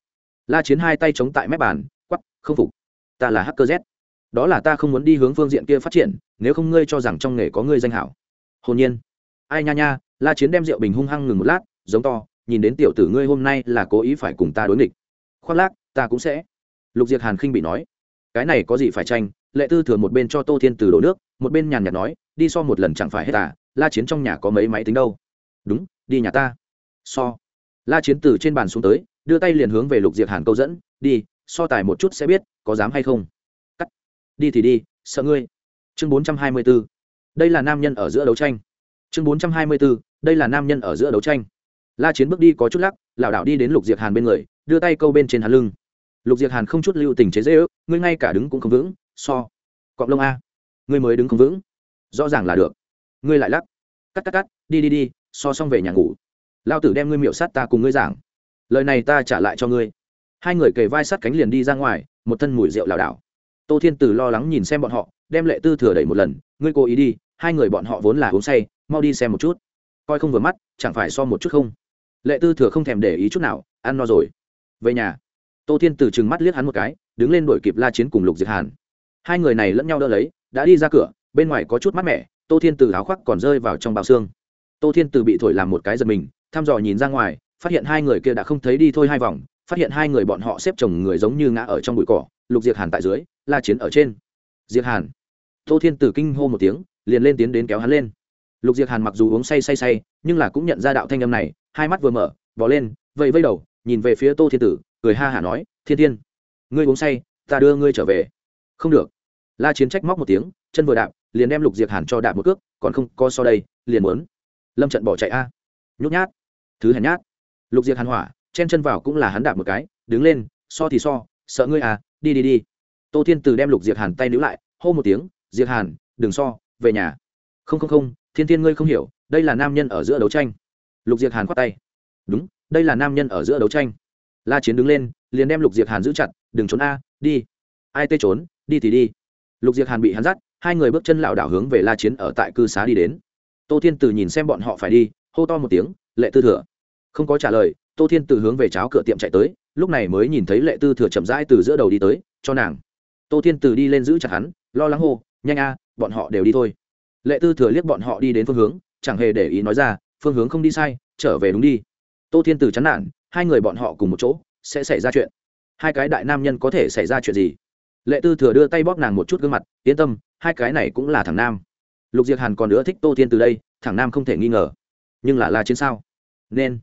La chiến hai tay chống tại mép bàn quắp không phục. Ta là hacker z. Đó là ta không muốn đi hướng phương diện kia phát triển, nếu không ngươi cho rằng trong nghề có ngươi danh hảo. Hồn nhiên. Ai nha nha, la chiến đem rượu bình hung hăng ngừng một lát, giống to, nhìn đến tiểu tử ngươi hôm nay là cố ý phải cùng ta đối nghịch. Khoác lác, ta cũng sẽ. Lục diệt hàn khinh bị nói. Cái này có gì phải tranh? Lệ tư thừa một bên cho tô thiên từ đổ nước, một bên nhàn nhạt nói, đi so một lần chẳng phải hết à la chiến trong nhà có mấy máy tính đâu. Đúng, đi nhà ta. So. La chiến từ trên bàn xuống tới, đưa tay liền hướng về lục diệt hàn câu dẫn, đi so tài một chút sẽ biết có dám hay không. Cắt. Đi thì đi, sợ ngươi. Chương bốn trăm hai mươi 424. đây là nam nhân ở giữa đấu tranh. Chương bốn trăm hai mươi 424. đây là nam nhân ở giữa đấu tranh. La chiến bước đi có chút lắc, lảo đảo đi đến lục diệt hàn bên người, đưa tay câu bên trên hàn lưng. Lục diệt hàn không chút lưu tình chế dễ ước ngươi ngay cả đứng cũng không vững, so. Cọng lông a. Ngươi mới đứng không vững. Rõ ràng là được. Ngươi lại lắc. Cắt cắt cắt, đi đi đi, so xong về nhà ngủ. Lao tử đem ngươi miệu sát ta cùng ngươi giảng. Lời này ta trả lại cho ngươi hai người kề vai sát cánh liền đi ra ngoài, một thân mùi rượu lảo đảo. Tô thiên từ lo lắng nhìn xem bọn họ, đem lệ tư thừa đẩy một lần, ngươi cố ý đi, hai người bọn họ vốn là uống say, mau đi xem một chút. Coi không vừa mắt, chẳng phải so một chút không? Lệ tư thừa không thèm để ý chút nào, ăn no rồi. Về nhà. Tô thiên từ chừng mắt liếc hắn một cái, đứng lên đuổi kịp la chiến cùng lục diệt hàn. Hai người này lẫn nhau đỡ lấy, đã đi ra cửa, bên ngoài có chút mát mẻ, tô thiên từ áo khoác còn rơi vào trong bao xương. Tô thiên từ bị thổi làm một cái giật mình, thăm dò nhìn ra ngoài, phát hiện hai người kia đã không thấy đi thôi hai vòng phát hiện hai người bọn họ xếp chồng người giống như ngã ở trong bụi cỏ, lục diệt hàn tại dưới, la chiến ở trên. Diệt hàn. Tô thiên tử kinh hô một tiếng, liền lên tiến đến kéo hắn lên. Lục diệt hàn mặc dù uống say say say, nhưng là cũng nhận ra đạo thanh âm này, hai mắt vừa mở, bỏ lên, vẫy vây đầu, nhìn về phía tô thiên tử, cười ha hả nói, thiên thiên, ngươi uống say, ta đưa ngươi trở về. Không được. La chiến trách móc một tiếng, chân vừa đạp, liền đem lục diệt hàn cho đạp một cước, còn không co so đây, liền muốn. Lâm trận bỏ chạy a. Nhút nhát. Thứ hèn nhát. Lục diệt hàn hỏa chen chân vào cũng là hắn đạp một cái, đứng lên, so thì so, sợ ngươi à đi đi đi. Tô thiên từ đem lục diệt hàn tay níu lại, hô một tiếng diệt hàn, đừng so, về nhà. Không không không, thiên thiên ngươi không hiểu, đây là nam nhân ở giữa đấu tranh. Lục diệt hàn khoát tay. Đúng, đây là nam nhân ở giữa đấu tranh. La chiến đứng lên, liền đem lục diệt hàn giữ chặt, đừng trốn a, đi. Ai tê trốn, đi thì đi. Lục diệt hàn bị hắn dắt, hai người bước chân lảo đảo hướng về la chiến ở tại cư xá đi đến. Tô thiên từ nhìn xem bọn họ phải đi, hô to một tiếng, lệ tư thừa. Không có trả lời tô thiên từ hướng về cháo cửa tiệm chạy tới, lúc này mới nhìn thấy lệ tư thừa chậm rãi từ giữa đầu đi tới, cho nàng. Tô thiên từ đi lên giữ chặt hắn, lo lắng hô, nhanh a, bọn họ đều đi thôi. Lệ tư thừa liếc bọn họ đi đến phương hướng, chẳng hề để ý nói ra, phương hướng không đi sai, trở về đúng đi. Tô thiên từ chán nản, hai người bọn họ cùng một chỗ, sẽ xảy ra chuyện. Hai cái đại nam nhân có thể xảy ra chuyện gì? Lệ tư thừa đưa tay bóp nàng một chút gương mặt, yên tâm, hai cái này cũng là thằng nam. Lục diệc hàn còn nữa thích tô thiên từ đây, thằng nam không thể nghi ngờ. Nhưng là la chiến sao? Nên,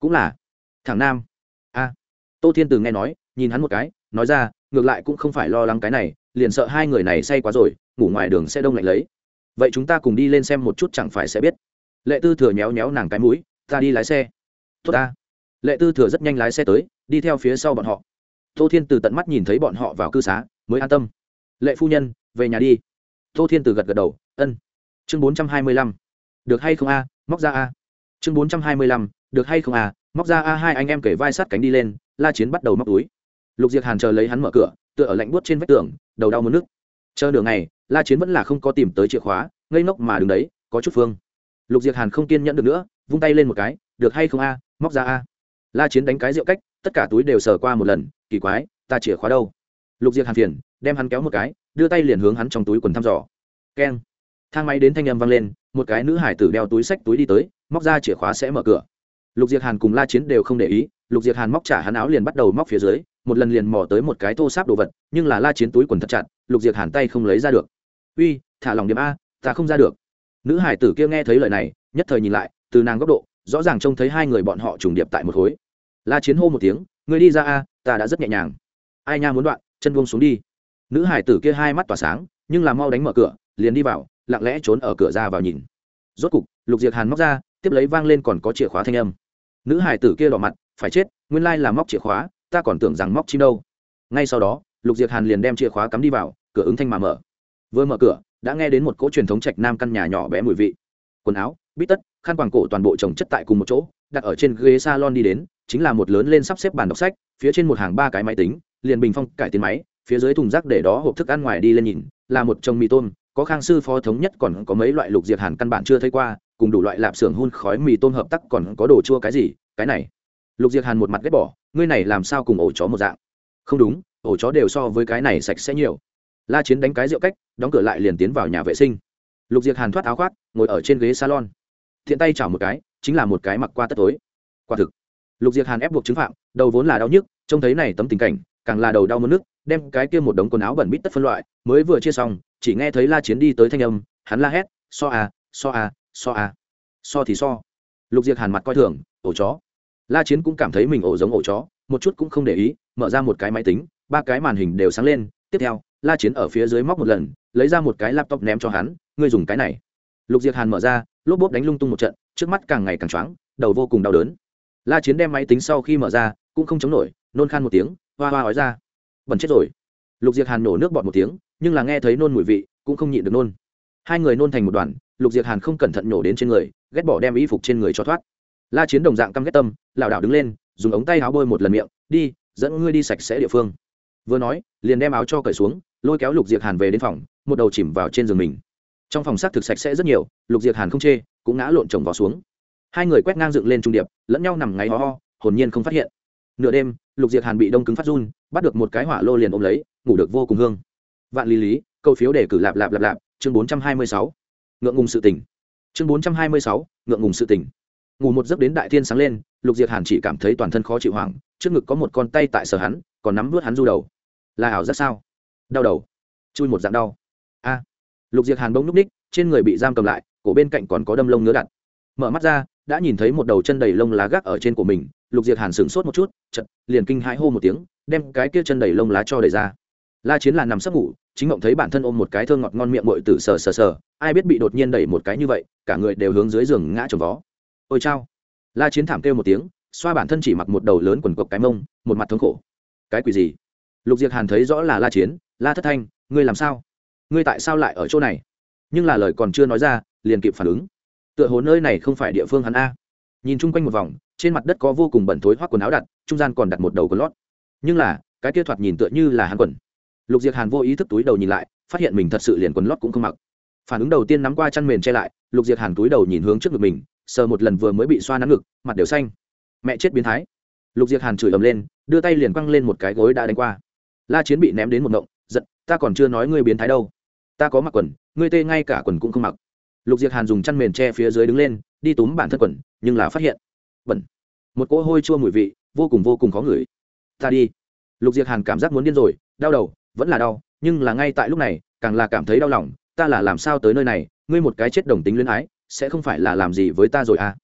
cũng là thằng nam. A. Tô thiên từ nghe nói, nhìn hắn một cái, nói ra, ngược lại cũng không phải lo lắng cái này, liền sợ hai người này say quá rồi, ngủ ngoài đường sẽ đông lạnh lấy. Vậy chúng ta cùng đi lên xem một chút chẳng phải sẽ biết. Lệ tư thừa nhéo nhéo nàng cái mũi, ta đi lái xe. Tốt ta. Lệ tư thừa rất nhanh lái xe tới, đi theo phía sau bọn họ. Tô thiên từ tận mắt nhìn thấy bọn họ vào cư xá, mới an tâm. Lệ phu nhân, về nhà đi. Tô thiên từ gật gật đầu, ân. Chương bốn trăm hai mươi lăm. Được hay không a? Móc ra a. Chương bốn trăm hai mươi lăm. Được hay không a? Móc ra a hai anh em kể vai sát cánh đi lên, la chiến bắt đầu móc túi. Lục diệc hàn chờ lấy hắn mở cửa, tựa ở lạnh buốt trên vách tường, đầu đau mất nước chờ đường này la chiến vẫn là không có tìm tới chìa khóa, ngây ngốc mà đứng đấy, có chút phương. Lục diệc hàn không kiên nhẫn được nữa, vung tay lên một cái, được hay không a, móc ra a. La chiến đánh cái rượu cách, tất cả túi đều sờ qua một lần, kỳ quái, ta chìa khóa đâu? Lục diệc hàn phiền, đem hắn kéo một cái, đưa tay liền hướng hắn trong túi quần thăm dò. Keng. Thang máy đến thanh âm vang lên, một cái nữ hải tử đeo túi sách túi đi tới, móc ra chìa khóa sẽ mở cửa lục diệc hàn cùng la chiến đều không để ý, lục diệc hàn móc trả hắn áo liền bắt đầu móc phía dưới, một lần liền mò tới một cái thô sáp đồ vật, nhưng là la chiến túi quần thật chặt, lục diệc hàn tay không lấy ra được. Uy, thả lòng điểm a, ta không ra được. Nữ hải tử kia nghe thấy lời này, nhất thời nhìn lại, từ nàng góc độ, rõ ràng trông thấy hai người bọn họ trùng điệp tại một khối. La chiến hô một tiếng người đi ra a, ta đã rất nhẹ nhàng. Ai nha, muốn đoạn, chân buông xuống đi. Nữ hải tử kia hai mắt tỏa sáng, nhưng là mau đánh mở cửa, liền đi vào, lặng lẽ trốn ở cửa ra vào nhìn. Rốt cục, lục diệc hàn móc ra tiếp lấy vang lên còn có chìa khóa thanh âm. Nữ hải tử kia đỏ mặt, phải chết, nguyên lai là móc chìa khóa, ta còn tưởng rằng móc chim đâu. Ngay sau đó, lục diệp hàn liền đem chìa khóa cắm đi vào, cửa ứng thanh mà mở. Vừa mở cửa, đã nghe đến một cỗ truyền thống trạch nam căn nhà nhỏ bé mùi vị. Quần áo, bít tất, khăn quàng cổ toàn bộ trồng chất tại cùng một chỗ, đặt ở trên ghế salon đi đến, chính là một lớn lên sắp xếp bàn đọc sách, phía trên một hàng ba cái máy tính, liền bình phong cải tiến máy, phía dưới thùng rác để đó hộp thức ăn ngoài đi lên nhìn, là một chồng mì tôm, có khang sư phó thống nhất còn có mấy loại lục diệt hàn căn bản chưa thấy qua cùng đủ loại lạp xưởng hun khói mì tôm hợp tác còn có đồ chua cái gì, cái này. Lục diệt hàn một mặt ghét bỏ, ngươi này làm sao cùng ổ chó một dạng? Không đúng, ổ chó đều so với cái này sạch sẽ nhiều. La chiến đánh cái rượu cách, đóng cửa lại liền tiến vào nhà vệ sinh. Lục diệt hàn thoát áo khoác, ngồi ở trên ghế salon. Thiện tay chảo một cái, chính là một cái mặc qua tất tối. Quả thực. Lục diệt hàn ép buộc chứng phạm, đầu vốn là đau nhức, trông thấy này tấm tình cảnh, càng là đầu đau mất nước, đem cái kia một đống quần áo bẩn bít tất phân loại, mới vừa chia xong, chỉ nghe thấy la chiến đi tới thanh âm, hắn la hét, so à so à so à. So thì so. Lục diệt hàn mặt coi thường, ổ chó. La chiến cũng cảm thấy mình ổ giống ổ chó, một chút cũng không để ý, mở ra một cái máy tính, ba cái màn hình đều sáng lên. Tiếp theo, la chiến ở phía dưới móc một lần, lấy ra một cái laptop ném cho hắn, ngươi dùng cái này. Lục diệt hàn mở ra, lốp bốp đánh lung tung một trận, trước mắt càng ngày càng choáng, đầu vô cùng đau đớn. La chiến đem máy tính sau khi mở ra, cũng không chống nổi, nôn khan một tiếng, hoa hoa ói ra, bẩn chết rồi. Lục diệt hàn nổ nước bọt một tiếng, nhưng là nghe thấy nôn mùi vị, cũng không nhịn được nôn. Hai người nôn thành một đoàn lục diệt hàn không cẩn thận nổ đến trên người, ghét bỏ đem y phục trên người cho thoát. La chiến đồng dạng căm ghét tâm, lảo đảo đứng lên, dùng ống tay áo bôi một lần miệng, đi, dẫn ngươi đi sạch sẽ địa phương. Vừa nói, liền đem áo cho cởi xuống, lôi kéo lục diệt hàn về đến phòng, một đầu chìm vào trên giường mình. Trong phòng xác thực sạch sẽ rất nhiều, lục diệt hàn không chê, cũng ngã lộn chồng vào xuống. Hai người quét ngang dựng lên trung điệp, lẫn nhau nằm ngáy ho ho, hồn nhiên không phát hiện. Nửa đêm, lục diệt hàn bị đông cứng phát run, bắt được một cái hỏa lô liền ôm lấy, ngủ được vô cùng hương. Vạn lý lý, câu phiếu để cử lạp lạp lạp lạp, chương bốn trăm hai mươi sáu ngượng ngùng sự tỉnh chương bốn trăm hai mươi sáu, ngượng ngùng sự tỉnh ngủ một giấc đến đại thiên sáng lên, lục diệt hàn chỉ cảm thấy toàn thân khó chịu hoảng, trước ngực có một con tay tại sở hắn, còn nắm vớt hắn du đầu. Là ảo rất sao? Đau đầu. Chui một dạng đau. A. Lục diệt hàn bỗng núp ních, trên người bị giam cầm lại, cổ bên cạnh còn có đâm lông ngứa đặt mở mắt ra, đã nhìn thấy một đầu chân đầy lông lá gác ở trên của mình, lục diệt hàn sửng sốt một chút chật liền kinh hãi hô một tiếng, đem cái kia chân đầy lông lá cho đầy ra. La chiến là nằm sấp ngủ chính mộng thấy bản thân ôm một cái thơ ngọt ngon miệng bội tử sờ sờ sờ, ai biết bị đột nhiên đẩy một cái như vậy, cả người đều hướng dưới giường ngã trồng vó. Ôi chao. La chiến thảm kêu một tiếng, xoa bản thân chỉ mặc một đầu lớn quần cộc cái mông, một mặt thống khổ. Cái quỷ gì? Lục diệt hàn thấy rõ là la chiến, la thất thanh, ngươi làm sao? Ngươi tại sao lại ở chỗ này? Nhưng là lời còn chưa nói ra, liền kịp phản ứng. Tựa hồ nơi này không phải địa phương hắn a. Nhìn chung quanh một vòng, trên mặt đất có vô cùng bẩn thối hoác quần áo đặt, trung gian còn đặt một đầu quần lót. Nhưng là, cái kia thoạt nhìn tựa như là hắn quần lục diệt hàn vô ý thức túi đầu nhìn lại, phát hiện mình thật sự liền quần lót cũng không mặc. Phản ứng đầu tiên nắm qua chăn mền che lại, lục diệt hàn túi đầu nhìn hướng trước ngực mình, sờ một lần vừa mới bị xoa nắn ngực, mặt đều xanh. Mẹ chết biến thái. Lục diệt hàn chửi ầm lên, đưa tay liền quăng lên một cái gối đã đánh qua. La chiến bị ném đến một ngộng, giận, ta còn chưa nói ngươi biến thái đâu. Ta có mặc quần, ngươi tê ngay cả quần cũng không mặc. Lục diệt hàn dùng chăn mền che phía dưới đứng lên, đi túm bản thân quần, nhưng là phát hiện, bẩn. Một cỗ hôi chua mùi vị, vô cùng vô cùng khó ngửi. Ta đi. Lục diệt hàn cảm giác muốn điên rồi, đau đầu vẫn là đau, nhưng là ngay tại lúc này, càng là cảm thấy đau lòng, ta là làm sao tới nơi này, ngươi một cái chết đồng tính luyến ái, sẽ không phải là làm gì với ta rồi à?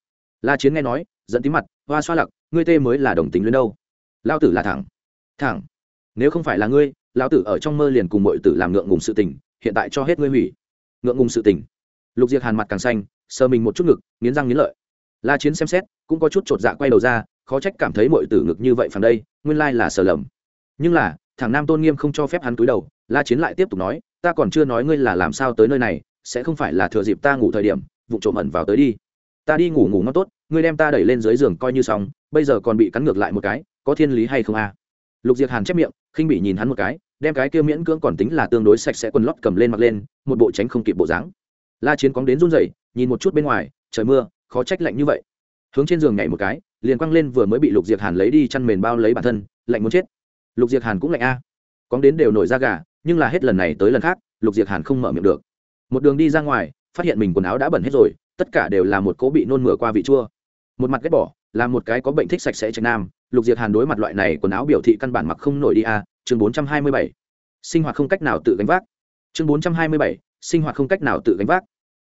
La chiến nghe nói dẫn tí mặt, hoa xoa lặc, ngươi tê mới là đồng tính luyến đâu? Lao tử là thẳng. Thẳng. Nếu không phải là ngươi, lão tử ở trong mơ liền cùng mọi tử làm ngượng ngùng sự tình, hiện tại cho hết ngươi hủy. Ngượng ngùng sự tình. Lục diệt hàn mặt càng xanh, sờ mình một chút ngực, nghiến răng nghiến lợi. La chiến xem xét, cũng có chút chột dạ quay đầu ra, khó trách cảm thấy mọi tử ngực như vậy phần đây, nguyên lai là sờ lầm. Nhưng là thằng nam tôn nghiêm không cho phép hắn túi đầu, la chiến lại tiếp tục nói, ta còn chưa nói ngươi là làm sao tới nơi này, sẽ không phải là thừa dịp ta ngủ thời điểm vụ trộm ẩn vào tới đi. Ta đi ngủ ngủ ngon tốt, ngươi đem ta đẩy lên dưới giường coi như xong, bây giờ còn bị cắn ngược lại một cái, có thiên lý hay không a? À? lục diệt hàn chép miệng, khinh bị nhìn hắn một cái, đem cái kia miễn cưỡng còn tính là tương đối sạch sẽ quần lót cầm lên mặc lên, một bộ tránh không kịp bộ dáng. La chiến cóng đến run rẩy, nhìn một chút bên ngoài, trời mưa, khó trách lạnh như vậy. Hướng trên giường nhảy một cái, liền quăng lên vừa mới bị lục diệt hàn lấy đi chăn mền bao lấy bản thân, lạnh muốn chết lục diệt hàn cũng lạnh a. À. cóng đến đều nổi da gà, nhưng là hết lần này tới lần khác, lục diệt hàn không mở miệng được. Một đường đi ra ngoài, phát hiện mình quần áo đã bẩn hết rồi, tất cả đều là một cố bị nôn mửa qua vị chua. Một mặt ghét bỏ, là một cái có bệnh thích sạch sẽ trạch nam, lục diệt hàn đối mặt loại này quần áo biểu thị căn bản mặc không nổi đi a, chương bốn trăm hai mươi bảy. Sinh hoạt không cách nào tự gánh vác. Chương bốn trăm hai mươi bảy, sinh hoạt không cách nào tự gánh vác.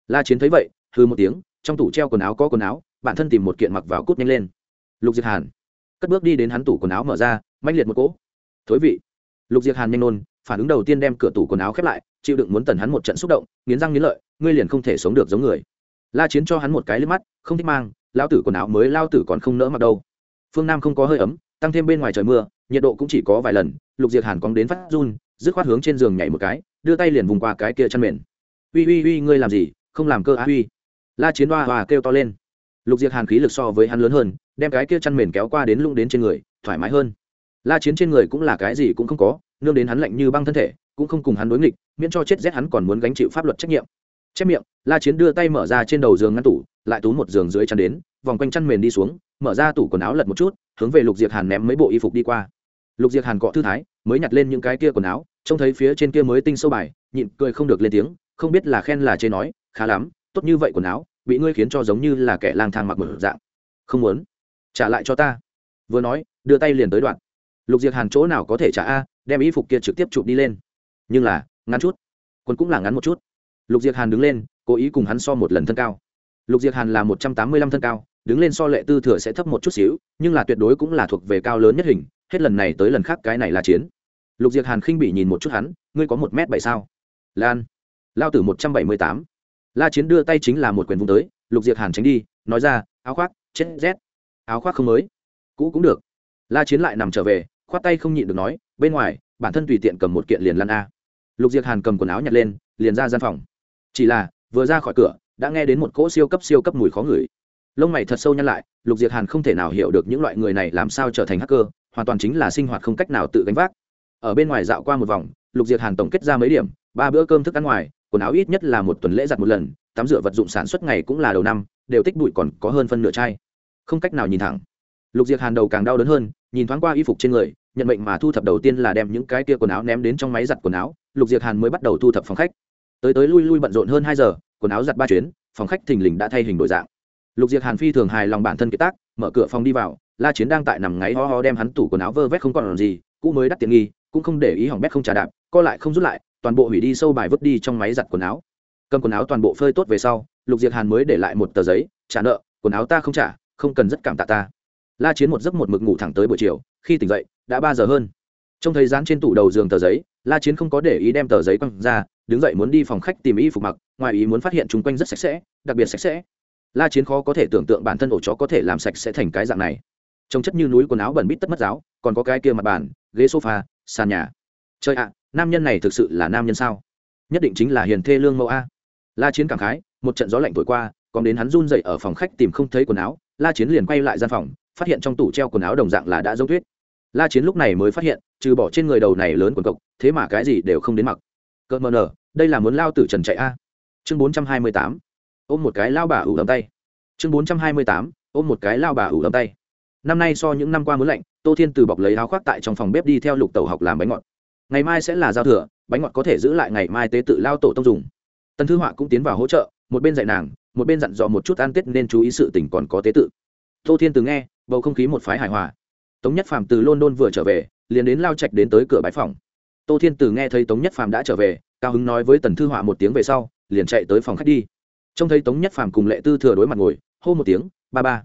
La chiến thấy vậy hư một tiếng, trong tủ treo quần áo có quần áo, bản thân tìm một kiện mặc vào cút nhanh lên. Lục diệt hàn cất bước đi đến hắn tủ quần áo mở ra, manh liệt một cỗ thối vị. Lục diệt hàn nhanh nôn, phản ứng đầu tiên đem cửa tủ quần áo khép lại, chịu đựng muốn tần hắn một trận xúc động, nghiến răng nghiến lợi, ngươi liền không thể sống được giống người. La chiến cho hắn một cái lên mắt, không thích mang lao tử quần áo mới lao tử còn không nỡ mặc đâu. Phương nam không có hơi ấm, tăng thêm bên ngoài trời mưa, nhiệt độ cũng chỉ có vài lần, lục diệt hàn cóng đến phát run, dứt khoát hướng trên giường nhảy một cái, đưa tay liền vùng qua cái kia chăn mền. Uy uy uy, ngươi làm gì? Không làm cơ á, uy. La chiến hoa hòa kêu to lên. Lục diệt hàn khí lực so với hắn lớn hơn, đem cái kia chăn mền kéo qua đến lung đến trên người, thoải mái hơn la chiến trên người cũng là cái gì cũng không có, nương đến hắn lạnh như băng thân thể, cũng không cùng hắn đối nghịch, miễn cho chết rét hắn còn muốn gánh chịu pháp luật trách nhiệm. Chép miệng, la chiến đưa tay mở ra trên đầu giường ngăn tủ, lại tú một giường dưới chăn đến, vòng quanh chăn mền đi xuống, mở ra tủ quần áo lật một chút, hướng về lục diệt hàn ném mấy bộ y phục đi qua. Lục diệt hàn cọ thư thái, mới nhặt lên những cái kia quần áo, trông thấy phía trên kia mới tinh sâu bài, nhịn cười không được lên tiếng, không biết là khen là chê nói, khá lắm, tốt như vậy quần áo, bị ngươi khiến cho giống như là kẻ lang thang mặc một dạng. Không muốn. Trả lại cho ta. Vừa nói, đưa tay liền tới đoạn lục diệt hàn chỗ nào có thể trả a, đem y phục kia trực tiếp chụp đi lên. Nhưng là, ngắn chút. Quân cũng là ngắn một chút. Lục diệt hàn đứng lên, cố ý cùng hắn so một lần thân cao. Lục diệt hàn là một trăm tám mươi lăm thân cao, đứng lên so lệ tư thừa sẽ thấp một chút xíu, nhưng là tuyệt đối cũng là thuộc về cao lớn nhất hình, hết lần này tới lần khác cái này là chiến. Lục diệc hàn khinh bị nhìn một chút hắn, ngươi có một m bảy sao? Lan. Lao tử một trăm bảy mươi tám. La chiến đưa tay chính là một quyền vung tới, lục diệc hàn tránh đi, nói ra, áo khoác, chết, rét. Áo khoác không mới. Cũ cũng được. La chiến lại nằm trở về khoát tay không nhịn được nói, bên ngoài, bản thân tùy tiện cầm một kiện liền lăn a. Lục diệc hàn cầm quần áo nhặt lên, liền ra gian phòng. Chỉ là, vừa ra khỏi cửa, đã nghe đến một cỗ siêu cấp siêu cấp mùi khó ngửi. Lông mày thật sâu nhăn lại, lục diệc hàn không thể nào hiểu được những loại người này làm sao trở thành hacker, hoàn toàn chính là sinh hoạt không cách nào tự gánh vác. Ở bên ngoài dạo qua một vòng, lục diệc hàn tổng kết ra mấy điểm, ba bữa cơm thức ăn ngoài, quần áo ít nhất là một tuần lễ giặt một lần, tắm rửa vật dụng sản xuất ngày cũng là đầu năm, đều tích bụi còn có hơn phân nửa chai. Không cách nào nhìn thẳng. Lục diệc hàn đầu càng đau đớn hơn nhìn thoáng qua y phục trên người, nhận mệnh mà thu thập đầu tiên là đem những cái kia quần áo ném đến trong máy giặt quần áo, lục diệc hàn mới bắt đầu thu thập phòng khách. Tới tới lui lui bận rộn hơn hai giờ, quần áo giặt ba chuyến, phòng khách thình lình đã thay hình đổi dạng. Lục diệc hàn phi thường hài lòng bản thân kiệt tác, mở cửa phòng đi vào, la chiến đang tại nằm ngáy ho ho đem hắn tủ quần áo vơ vét không còn làm gì, cũ mới đắt tiện nghi, cũng không để ý hỏng bét không trà đạp, co lại không rút lại, toàn bộ hủy đi sâu bài vứt đi trong máy giặt quần áo. Cầm quần áo toàn bộ phơi tốt về sau, lục diệc hàn mới để lại một tờ giấy, trả nợ, quần áo ta không trả, không cần rất cảm tạ ta la chiến một giấc một mực ngủ thẳng tới buổi chiều, khi tỉnh dậy, đã ba giờ hơn. Trong thời gian trên tủ đầu giường tờ giấy, la chiến không có để ý đem tờ giấy quăng ra, đứng dậy muốn đi phòng khách tìm y phục mặc, ngoài ý muốn phát hiện chung quanh rất sạch sẽ, đặc biệt sạch sẽ. La chiến khó có thể tưởng tượng bản thân ổ chó có thể làm sạch sẽ thành cái dạng này. Trông chất như núi quần áo bẩn bít tất mất giáo, còn có cái kia mặt bàn, ghế sofa, sàn nhà. Chơi ạ, nam nhân này thực sự là nam nhân sao? Nhất định chính là hiền thê lương mẫu a. La chiến cảm khái, một trận gió lạnh thổi qua, còn đến hắn run dậy ở phòng khách tìm không thấy quần áo, la chiến liền quay lại gian phòng phát hiện trong tủ treo quần áo đồng dạng là đã giống tuyết. La chiến lúc này mới phát hiện, trừ bỏ trên người đầu này lớn quần cộc, thế mà cái gì đều không đến mặc. Cợt mờ nở, đây là muốn lao tử trần chạy a. Chương bốn trăm hai mươi tám, ôm một cái lao bà ủ đấm tay. Chương bốn trăm hai mươi tám, ôm một cái lao bà ủ đấm tay. Năm nay so những năm qua muốn lạnh, tô thiên từ bọc lấy áo khoác tại trong phòng bếp đi theo lục Tẩu học làm bánh ngọt. Ngày mai sẽ là giao thừa, bánh ngọt có thể giữ lại ngày mai tế tự lao tổ tông dùng. Tần thư họa cũng tiến vào hỗ trợ, một bên dạy nàng, một bên dặn dò một chút ăn tết nên chú ý sự tình còn có tế tự. Tô thiên từ nghe bầu không khí một phái hài hòa. Tống nhất phàm từ london vừa trở về, liền đến lao trạch đến tới cửa bãi phòng. Tô thiên từ nghe thấy tống nhất phàm đã trở về, cao hứng nói với tần thư họa một tiếng về sau, liền chạy tới phòng khách đi. Trông thấy tống nhất phàm cùng lệ tư thừa đối mặt ngồi, hô một tiếng, ba ba.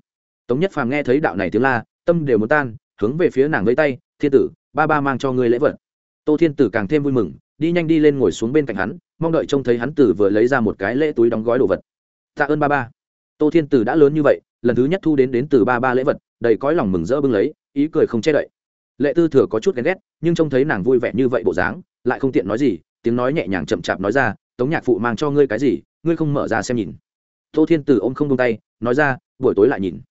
Tống nhất phàm nghe thấy đạo này tiếng la, tâm đều muốn tan, hướng về phía nàng lấy tay, thiên tử, ba ba mang cho ngươi lễ vật. Tô thiên tử càng thêm vui mừng, đi nhanh đi lên ngồi xuống bên cạnh hắn, mong đợi trông thấy hắn tử vừa lấy ra một cái lễ túi đóng gói đồ vật. Tạ ơn ba ba. Tô thiên tử đã lớn như vậy, lần thứ nhất thu đến đến từ ba ba lễ vật đầy cõi lòng mừng rỡ bưng lấy, ý cười không che đậy. Lệ tư thừa có chút ghen ghét, nhưng trông thấy nàng vui vẻ như vậy bộ dáng, lại không tiện nói gì, tiếng nói nhẹ nhàng chậm chạp nói ra, tống nhạc phụ mang cho ngươi cái gì, ngươi không mở ra xem nhìn. Tô thiên tử ôm không tung tay, nói ra, buổi tối lại nhìn.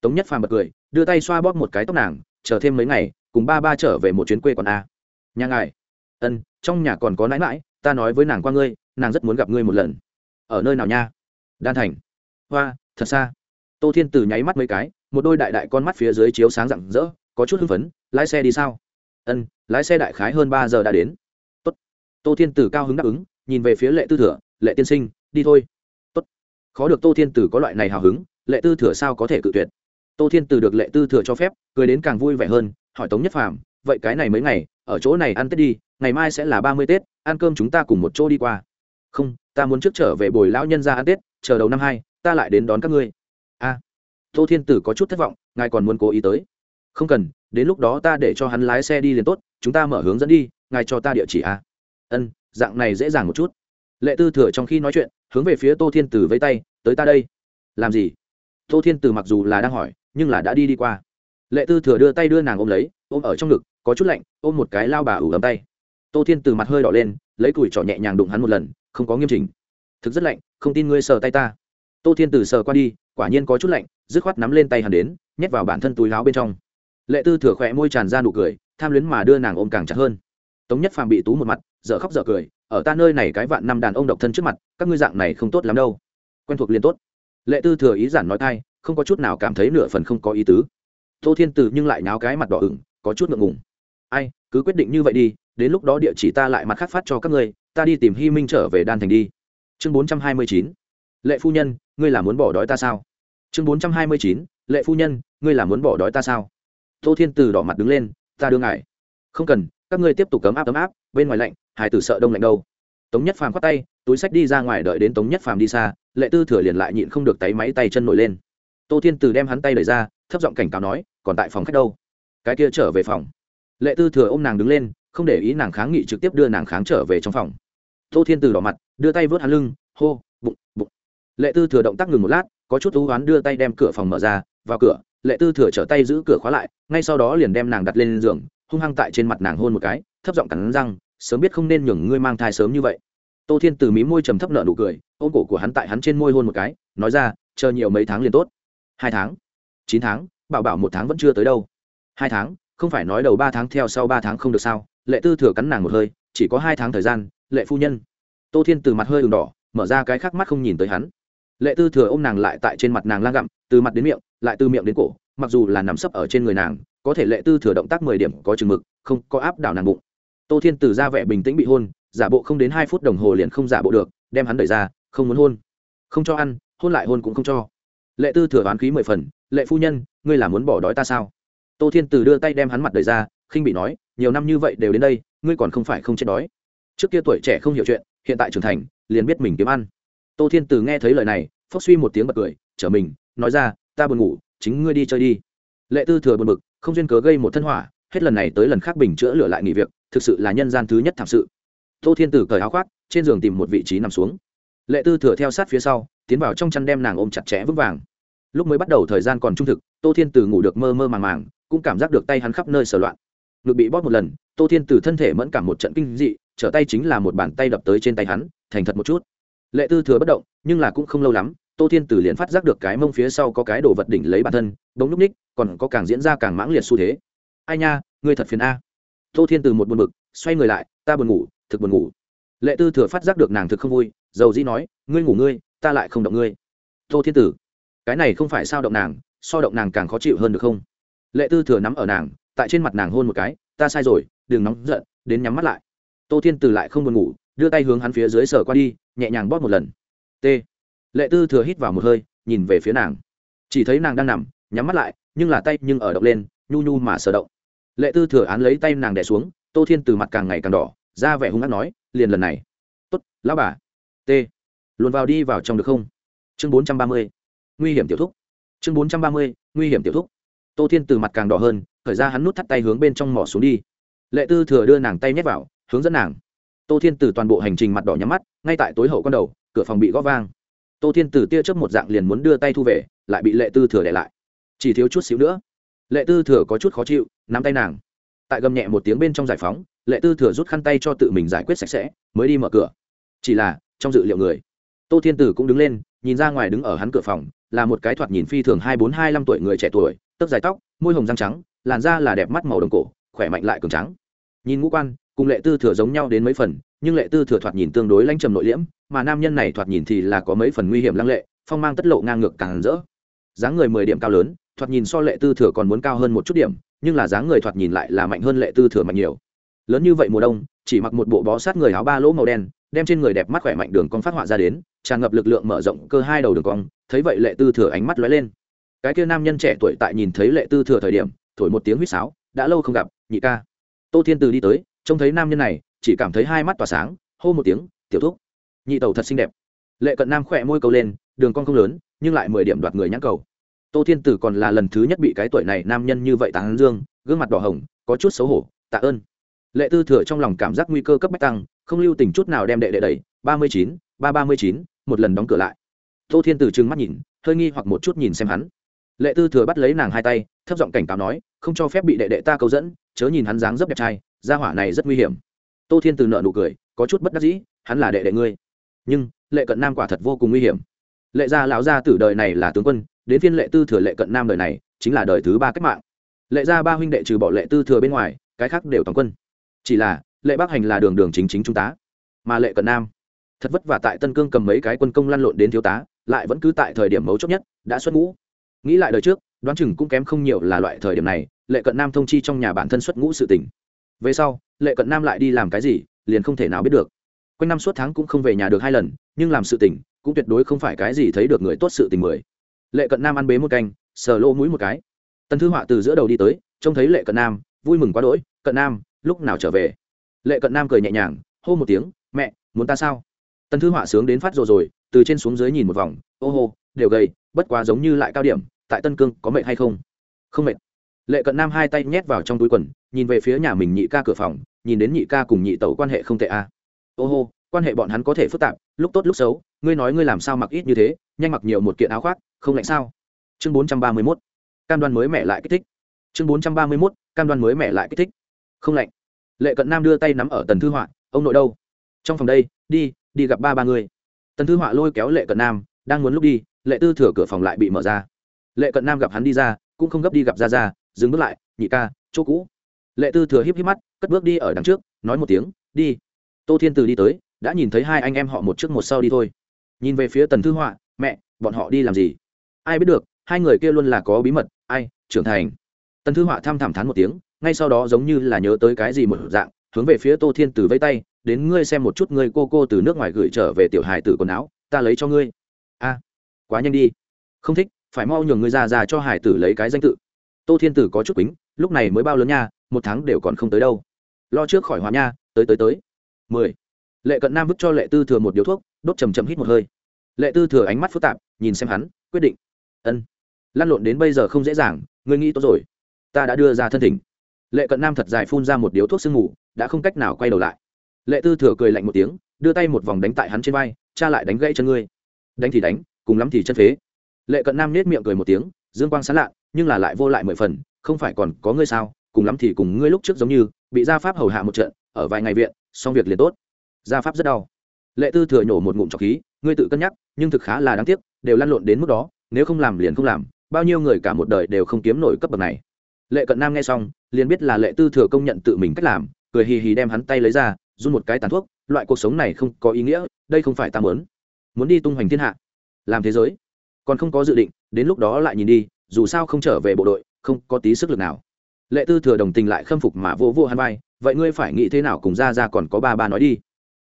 Tống nhất phàm bật cười, đưa tay xoa bóp một cái tóc nàng, chờ thêm mấy ngày, cùng ba ba trở về một chuyến quê còn a. Nhà ngài? Ân, trong nhà còn có nãi mãi ta nói với nàng qua ngươi, nàng rất muốn gặp ngươi một lần. Ở nơi nào nha? Đan thành. Hoa, thật xa. Tô thiên Tử nháy mắt mấy cái một đôi đại đại con mắt phía dưới chiếu sáng rạng rỡ, có chút hưng phấn, lái xe đi sao? Ân, lái xe đại khái hơn ba giờ đã đến. Tốt. tô thiên tử cao hứng đáp ứng, nhìn về phía lệ tư thừa, lệ tiên sinh, đi thôi. Tốt. khó được tô thiên tử có loại này hào hứng, lệ tư thừa sao có thể cự tuyệt? Tô thiên tử được lệ tư thừa cho phép, cười đến càng vui vẻ hơn, hỏi tống nhất phàm, vậy cái này mấy ngày, ở chỗ này ăn tết đi, ngày mai sẽ là ba mươi tết, ăn cơm chúng ta cùng một chỗ đi qua. Không, ta muốn trước trở về bồi lão nhân ra ăn tết, chờ đầu năm hai, ta lại đến đón các ngươi. A tô thiên tử có chút thất vọng, ngài còn muốn cố ý tới. Không cần, đến lúc đó ta để cho hắn lái xe đi liền tốt, chúng ta mở hướng dẫn đi, ngài cho ta địa chỉ a ân, dạng này dễ dàng một chút. Lệ tư thừa trong khi nói chuyện, hướng về phía tô thiên tử với tay, tới ta đây. Làm gì? Tô thiên tử mặc dù là đang hỏi, nhưng là đã đi đi qua. Lệ tư thừa đưa tay đưa nàng ôm lấy, ôm ở trong ngực, có chút lạnh, ôm một cái lao bà ủ ấm tay. Tô thiên từ mặt hơi đỏ lên, lấy củi trỏ nhẹ nhàng đụng hắn một lần, không có nghiêm chỉnh. Thực rất lạnh, không tin ngươi sờ tay ta. Tô thiên từ sờ qua đi, quả nhiên có chút lạnh dứt khoát nắm lên tay hắn đến, nhét vào bản thân túi láo bên trong. Lệ tư thừa khỏe môi tràn ra nụ cười, tham luyến mà đưa nàng ôm càng chặt hơn. Tống nhất phàm bị tú một mặt, dở khóc dở cười, ở ta nơi này cái vạn năm đàn ông độc thân trước mặt, các ngươi dạng này không tốt lắm đâu. Quen thuộc liền tốt. Lệ tư thừa ý giản nói thay không có chút nào cảm thấy nửa phần không có ý tứ. Tô thiên tử nhưng lại nháo cái mặt đỏ ửng, có chút ngượng ngùng. Ai, cứ quyết định như vậy đi, đến lúc đó địa chỉ ta lại mặt khác phát cho các ngươi, ta đi tìm hy minh trở về đan thành đi. Chương bốn trăm hai mươi chín. Lệ phu nhân, ngươi là muốn bỏ đói ta sao? Chương bốn trăm hai mươi chín, lệ phu nhân, ngươi là muốn bỏ đói ta sao? Tô thiên từ đỏ mặt đứng lên, ta đưa ngài. Không cần, các ngươi tiếp tục cấm áp ấm áp, bên ngoài lạnh, hải tử sợ đông lạnh đâu. Tống nhất phàm khoát tay, túi sách đi ra ngoài đợi đến tống nhất phàm đi xa, lệ tư thừa liền lại nhịn không được tay máy tay chân nổi lên. Tô thiên từ đem hắn tay đẩy ra, thấp giọng cảnh cáo nói, còn tại phòng khách đâu? Cái kia trở về phòng. Lệ tư thừa ôm nàng đứng lên, không để ý nàng kháng nghị trực tiếp đưa nàng kháng trở về trong phòng. Tô thiên từ đỏ mặt, đưa tay vớt hắn lưng, hô, bụng bụng. Lệ tư thừa động tác ngừng một lát có chút thú oán đưa tay đem cửa phòng mở ra, vào cửa, lệ tư thừa trở tay giữ cửa khóa lại, ngay sau đó liền đem nàng đặt lên giường, hung hăng tại trên mặt nàng hôn một cái, thấp giọng cắn răng, sớm biết không nên nhường ngươi mang thai sớm như vậy. Tô thiên từ mí môi trầm thấp nợ nụ cười, ôm cổ của hắn tại hắn trên môi hôn một cái, nói ra, chờ nhiều mấy tháng liền tốt. Hai tháng? Chín tháng, bảo bảo một tháng vẫn chưa tới đâu. Hai tháng? Không phải nói đầu ba tháng theo sau ba tháng không được sao? Lệ tư thừa cắn nàng một hơi, chỉ có hai tháng thời gian, lệ phu nhân. Tô thiên từ mặt hơi đường đỏ, mở ra cái khác mắt không nhìn tới hắn lệ tư thừa ôm nàng lại tại trên mặt nàng lang gặm, từ mặt đến miệng, lại từ miệng đến cổ, mặc dù là nằm sấp ở trên người nàng, có thể lệ tư thừa động tác mười điểm có chừng mực, không có áp đảo nàng bụng. Tô thiên từ ra vẻ bình tĩnh bị hôn, giả bộ không đến hai phút đồng hồ liền không giả bộ được, đem hắn đẩy ra, không muốn hôn. Không cho ăn, hôn lại hôn cũng không cho. Lệ tư thừa oán khí mười phần, lệ phu nhân, ngươi là muốn bỏ đói ta sao? Tô thiên từ đưa tay đem hắn mặt đẩy ra, khinh bị nói, nhiều năm như vậy đều đến đây, ngươi còn không phải không chết đói. Trước kia tuổi trẻ không hiểu chuyện, hiện tại trưởng thành, liền biết mình kiếm ăn tô thiên từ nghe thấy lời này, phốc suy một tiếng bật cười, trở mình, nói ra, ta buồn ngủ, chính ngươi đi chơi đi. Lệ tư thừa buồn bực, không duyên cớ gây một thân hỏa hết lần này tới lần khác bình chữa lửa lại nghỉ việc, thực sự là nhân gian thứ nhất thảm sự. Tô thiên tử cởi áo khoác, trên giường tìm một vị trí nằm xuống. Lệ tư thừa theo sát phía sau, tiến vào trong chăn đem nàng ôm chặt chẽ vững vàng. Lúc mới bắt đầu thời gian còn trung thực, tô thiên tử ngủ được mơ mơ màng màng, cũng cảm giác được tay hắn khắp nơi sờ loạn. Ngực bị bóp một lần, tô thiên tử thân thể mẫn cảm một trận kinh dị, trở tay chính là một bàn tay đập tới trên tay hắn, thành thật một chút lệ tư thừa bất động, nhưng là cũng không lâu lắm, tô thiên tử liền phát giác được cái mông phía sau có cái đồ vật đỉnh lấy bản thân, đống núp ních, còn có càng diễn ra càng mãng liệt xu thế. Ai nha, ngươi thật phiền a. Tô thiên từ một buồn bực, xoay người lại, ta buồn ngủ, thực buồn ngủ. Lệ tư thừa phát giác được nàng thực không vui, dầu dĩ nói, ngươi ngủ ngươi, ta lại không động ngươi. Tô thiên tử, cái này không phải sao động nàng, so động nàng càng khó chịu hơn được không? Lệ tư thừa nắm ở nàng, tại trên mặt nàng hôn một cái, ta sai rồi, đừng nóng giận, đến nhắm mắt lại. Tô thiên tử lại không buồn ngủ, đưa tay hướng hắn phía dưới sờ qua đi nhẹ nhàng bóp một lần. T. Lệ tư thừa hít vào một hơi, nhìn về phía nàng. Chỉ thấy nàng đang nằm, nhắm mắt lại, nhưng là tay nhưng ở động lên, nhu nhu mà sờ động. Lệ tư thừa án lấy tay nàng đẻ xuống, tô thiên từ mặt càng ngày càng đỏ, ra vẻ hung hát nói, liền lần này. Tốt, lão bà. T. Luồn vào đi vào trong được không? Chương bốn trăm ba mươi. Nguy hiểm tiểu thúc. Chương bốn trăm ba mươi, nguy hiểm tiểu thúc. Tô thiên từ mặt càng đỏ hơn, khởi ra hắn nút thắt tay hướng bên trong mỏ xuống đi. Lệ tư thừa đưa nàng tay nhét vào, hướng dẫn nàng tô thiên từ toàn bộ hành trình mặt đỏ nhắm mắt, ngay tại tối hậu con đầu, cửa phòng bị góp vang. Tô thiên từ tia chớp một dạng liền muốn đưa tay thu về, lại bị lệ tư thừa để lại. Chỉ thiếu chút xíu nữa. Lệ tư thừa có chút khó chịu, nắm tay nàng. Tại gầm nhẹ một tiếng bên trong giải phóng, lệ tư thừa rút khăn tay cho tự mình giải quyết sạch sẽ, mới đi mở cửa. Chỉ là, trong dự liệu người, tô thiên tử cũng đứng lên, nhìn ra ngoài đứng ở hắn cửa phòng, là một cái thoạt nhìn phi thường hai bốn hai năm tuổi người trẻ tuổi, tóc dài tóc, môi hồng răng trắng, làn da là đẹp mắt màu đồng cổ, khỏe mạnh lại cường trắng. Nhìn ngũ quan cùng lệ tư thừa giống nhau đến mấy phần, nhưng lệ tư thừa thoạt nhìn tương đối lanh trầm nội liễm, mà nam nhân này thoạt nhìn thì là có mấy phần nguy hiểm lăng lệ, phong mang tất lộ ngang ngược càng rỡ. Dáng người mười điểm cao lớn, thoạt nhìn so lệ tư thừa còn muốn cao hơn một chút điểm, nhưng là dáng người thoạt nhìn lại là mạnh hơn lệ tư thừa mạnh nhiều. Lớn như vậy mùa đông, chỉ mặc một bộ bó sát người áo ba lỗ màu đen, đem trên người đẹp mắt khỏe mạnh đường cong phát họa ra đến, tràn ngập lực lượng mở rộng cơ hai đầu đường cong, thấy vậy lệ tư thừa ánh mắt lóe lên. Cái kia nam nhân trẻ tuổi tại nhìn thấy lệ tư thừa thời điểm, thổi một tiếng huýt sáo, đã lâu không gặp, nhị ca. Tô thiên từ đi tới trông thấy nam nhân này, chỉ cảm thấy hai mắt tỏa sáng, hô một tiếng, tiểu thúc, nhị tẩu thật xinh đẹp. Lệ cận nam khỏe môi câu lên, đường cong không lớn, nhưng lại mười điểm đoạt người nhãn cầu. Tô thiên tử còn là lần thứ nhất bị cái tuổi này nam nhân như vậy tán dương, gương mặt đỏ hồng, có chút xấu hổ, tạ ơn. Lệ tư thừa trong lòng cảm giác nguy cơ cấp bách tăng, không lưu tình chút nào đem đệ đệ đẩy, ba mươi chín, ba ba mươi chín, một lần đóng cửa lại. Tô thiên tử trừng mắt nhìn, hơi nghi hoặc một chút nhìn xem hắn. Lệ tư thừa bắt lấy nàng hai tay, thấp giọng cảnh cáo nói, không cho phép bị đệ đệ ta câu dẫn, chớ nhìn hắn dáng dấp đẹp trai gia hỏa này rất nguy hiểm. Tô thiên từ nợ nụ cười, có chút bất đắc dĩ, hắn là đệ đệ ngươi. Nhưng, lệ cận nam quả thật vô cùng nguy hiểm. Lệ gia lão gia tử đời này là tướng quân, đến phiên lệ tư thừa lệ cận nam đời này, chính là đời thứ ba cách mạng. Lệ gia ba huynh đệ trừ bỏ lệ tư thừa bên ngoài, cái khác đều toàn quân. Chỉ là, lệ bắc hành là đường đường chính chính trung tá, mà lệ cận nam, thật vất vả tại tân cương cầm mấy cái quân công lăn lộn đến thiếu tá, lại vẫn cứ tại thời điểm mấu chốt nhất, đã xuất ngũ. Nghĩ lại đời trước, đoán chừng cũng kém không nhiều là loại thời điểm này, lệ cận nam thông chi trong nhà bản thân xuất ngũ sự tỉnh về sau, lệ cận nam lại đi làm cái gì, liền không thể nào biết được. Quanh năm suốt tháng cũng không về nhà được hai lần, nhưng làm sự tình, cũng tuyệt đối không phải cái gì thấy được người tốt sự tình mười. Lệ cận nam ăn bế một canh, sờ lỗ mũi một cái. Tần thư họa từ giữa đầu đi tới, trông thấy lệ cận nam, vui mừng quá đỗi, cận nam, lúc nào trở về? Lệ cận nam cười nhẹ nhàng, hô một tiếng, mẹ, muốn ta sao? Tần thư họa sướng đến phát rồi rồi, từ trên xuống dưới nhìn một vòng, ô hô, đều gầy, bất quá giống như lại cao điểm, tại tân cương có mệt hay không? Không mệt. Lệ cận nam hai tay nhét vào trong túi quần nhìn về phía nhà mình nhị ca cửa phòng, nhìn đến nhị ca cùng nhị tẩu quan hệ không tệ a à. ô hô, quan hệ bọn hắn có thể phức tạp, lúc tốt lúc xấu, ngươi nói ngươi làm sao mặc ít như thế, nhanh mặc nhiều một kiện áo khoác, không lạnh sao? Chương bốn trăm ba mươi mốt, cam đoan mới mẹ lại kích thích. Chương bốn trăm ba mươi mốt, cam đoan mới mẹ lại kích thích. Không lạnh. Lệ cận nam đưa tay nắm ở tần thư họa, ông nội đâu? Trong phòng đây, đi đi gặp ba ba người tần thư họa lôi kéo lệ cận nam, đang muốn lúc đi, lệ tư thừa cửa phòng lại bị mở ra. Lệ cận nam gặp hắn đi ra, cũng không gấp đi gặp ra ra dừng bước lại, nhị ca, chỗ cũ lệ tư thừa híp híp mắt cất bước đi ở đằng trước nói một tiếng đi. Tô thiên từ đi tới đã nhìn thấy hai anh em họ một trước một sau đi thôi. Nhìn về phía tần thư họa mẹ bọn họ đi làm gì? Ai biết được hai người kia luôn là có bí mật ai trưởng thành. Tần thư họa tham thẳm thán một tiếng ngay sau đó giống như là nhớ tới cái gì một dạng hướng về phía tô thiên từ vây tay đến ngươi xem một chút ngươi cô cô từ nước ngoài gửi trở về tiểu hài tử quần áo ta lấy cho ngươi. A quá nhanh đi. Không thích phải mau nhường ngươi già già cho hải tử lấy cái danh tự. Tô thiên tử có chút kính, lúc này mới bao lớn nha một tháng đều còn không tới đâu. Lo trước khỏi hòa nha, tới tới tới. Mười. Lệ cận nam vứt cho lệ tư thừa một điếu thuốc, đốt chầm chầm hít một hơi. Lệ tư thừa ánh mắt phức tạp, nhìn xem hắn, quyết định. Ân. Lăn lộn đến bây giờ không dễ dàng, ngươi nghĩ tốt rồi. Ta đã đưa ra thân thỉnh. Lệ cận nam thật dài phun ra một điếu thuốc sương mù, đã không cách nào quay đầu lại. Lệ tư thừa cười lạnh một tiếng, đưa tay một vòng đánh tại hắn trên vai, cha lại đánh gãy chân ngươi. Đánh thì đánh, cùng lắm thì chân phế. Lệ cận nam nết miệng cười một tiếng, dương quang sán lạ, nhưng là lại vô lại mười phần, không phải còn có ngươi sao? Cùng lắm thì cùng ngươi lúc trước giống như, bị gia pháp hầu hạ một trận, ở vài ngày viện, xong việc liền tốt. Gia pháp rất đau. Lệ tư thừa nhổ một ngụm trọc khí, ngươi tự cân nhắc, nhưng thực khá là đáng tiếc, đều lăn lộn đến mức đó, nếu không làm liền không làm, bao nhiêu người cả một đời đều không kiếm nổi cấp bậc này. Lệ cận nam nghe xong, liền biết là lệ tư thừa công nhận tự mình cách làm, cười hì hì đem hắn tay lấy ra, run một cái tàn thuốc, loại cuộc sống này không có ý nghĩa, đây không phải ta muốn. Muốn đi tung hoành thiên hạ, làm thế giới. Còn không có dự định, đến lúc đó lại nhìn đi, dù sao không trở về bộ đội, không có tí sức lực nào lệ tư thừa đồng tình lại khâm phục mà vô vô hắn vai, vậy ngươi phải nghĩ thế nào cùng ra ra còn có ba ba nói đi?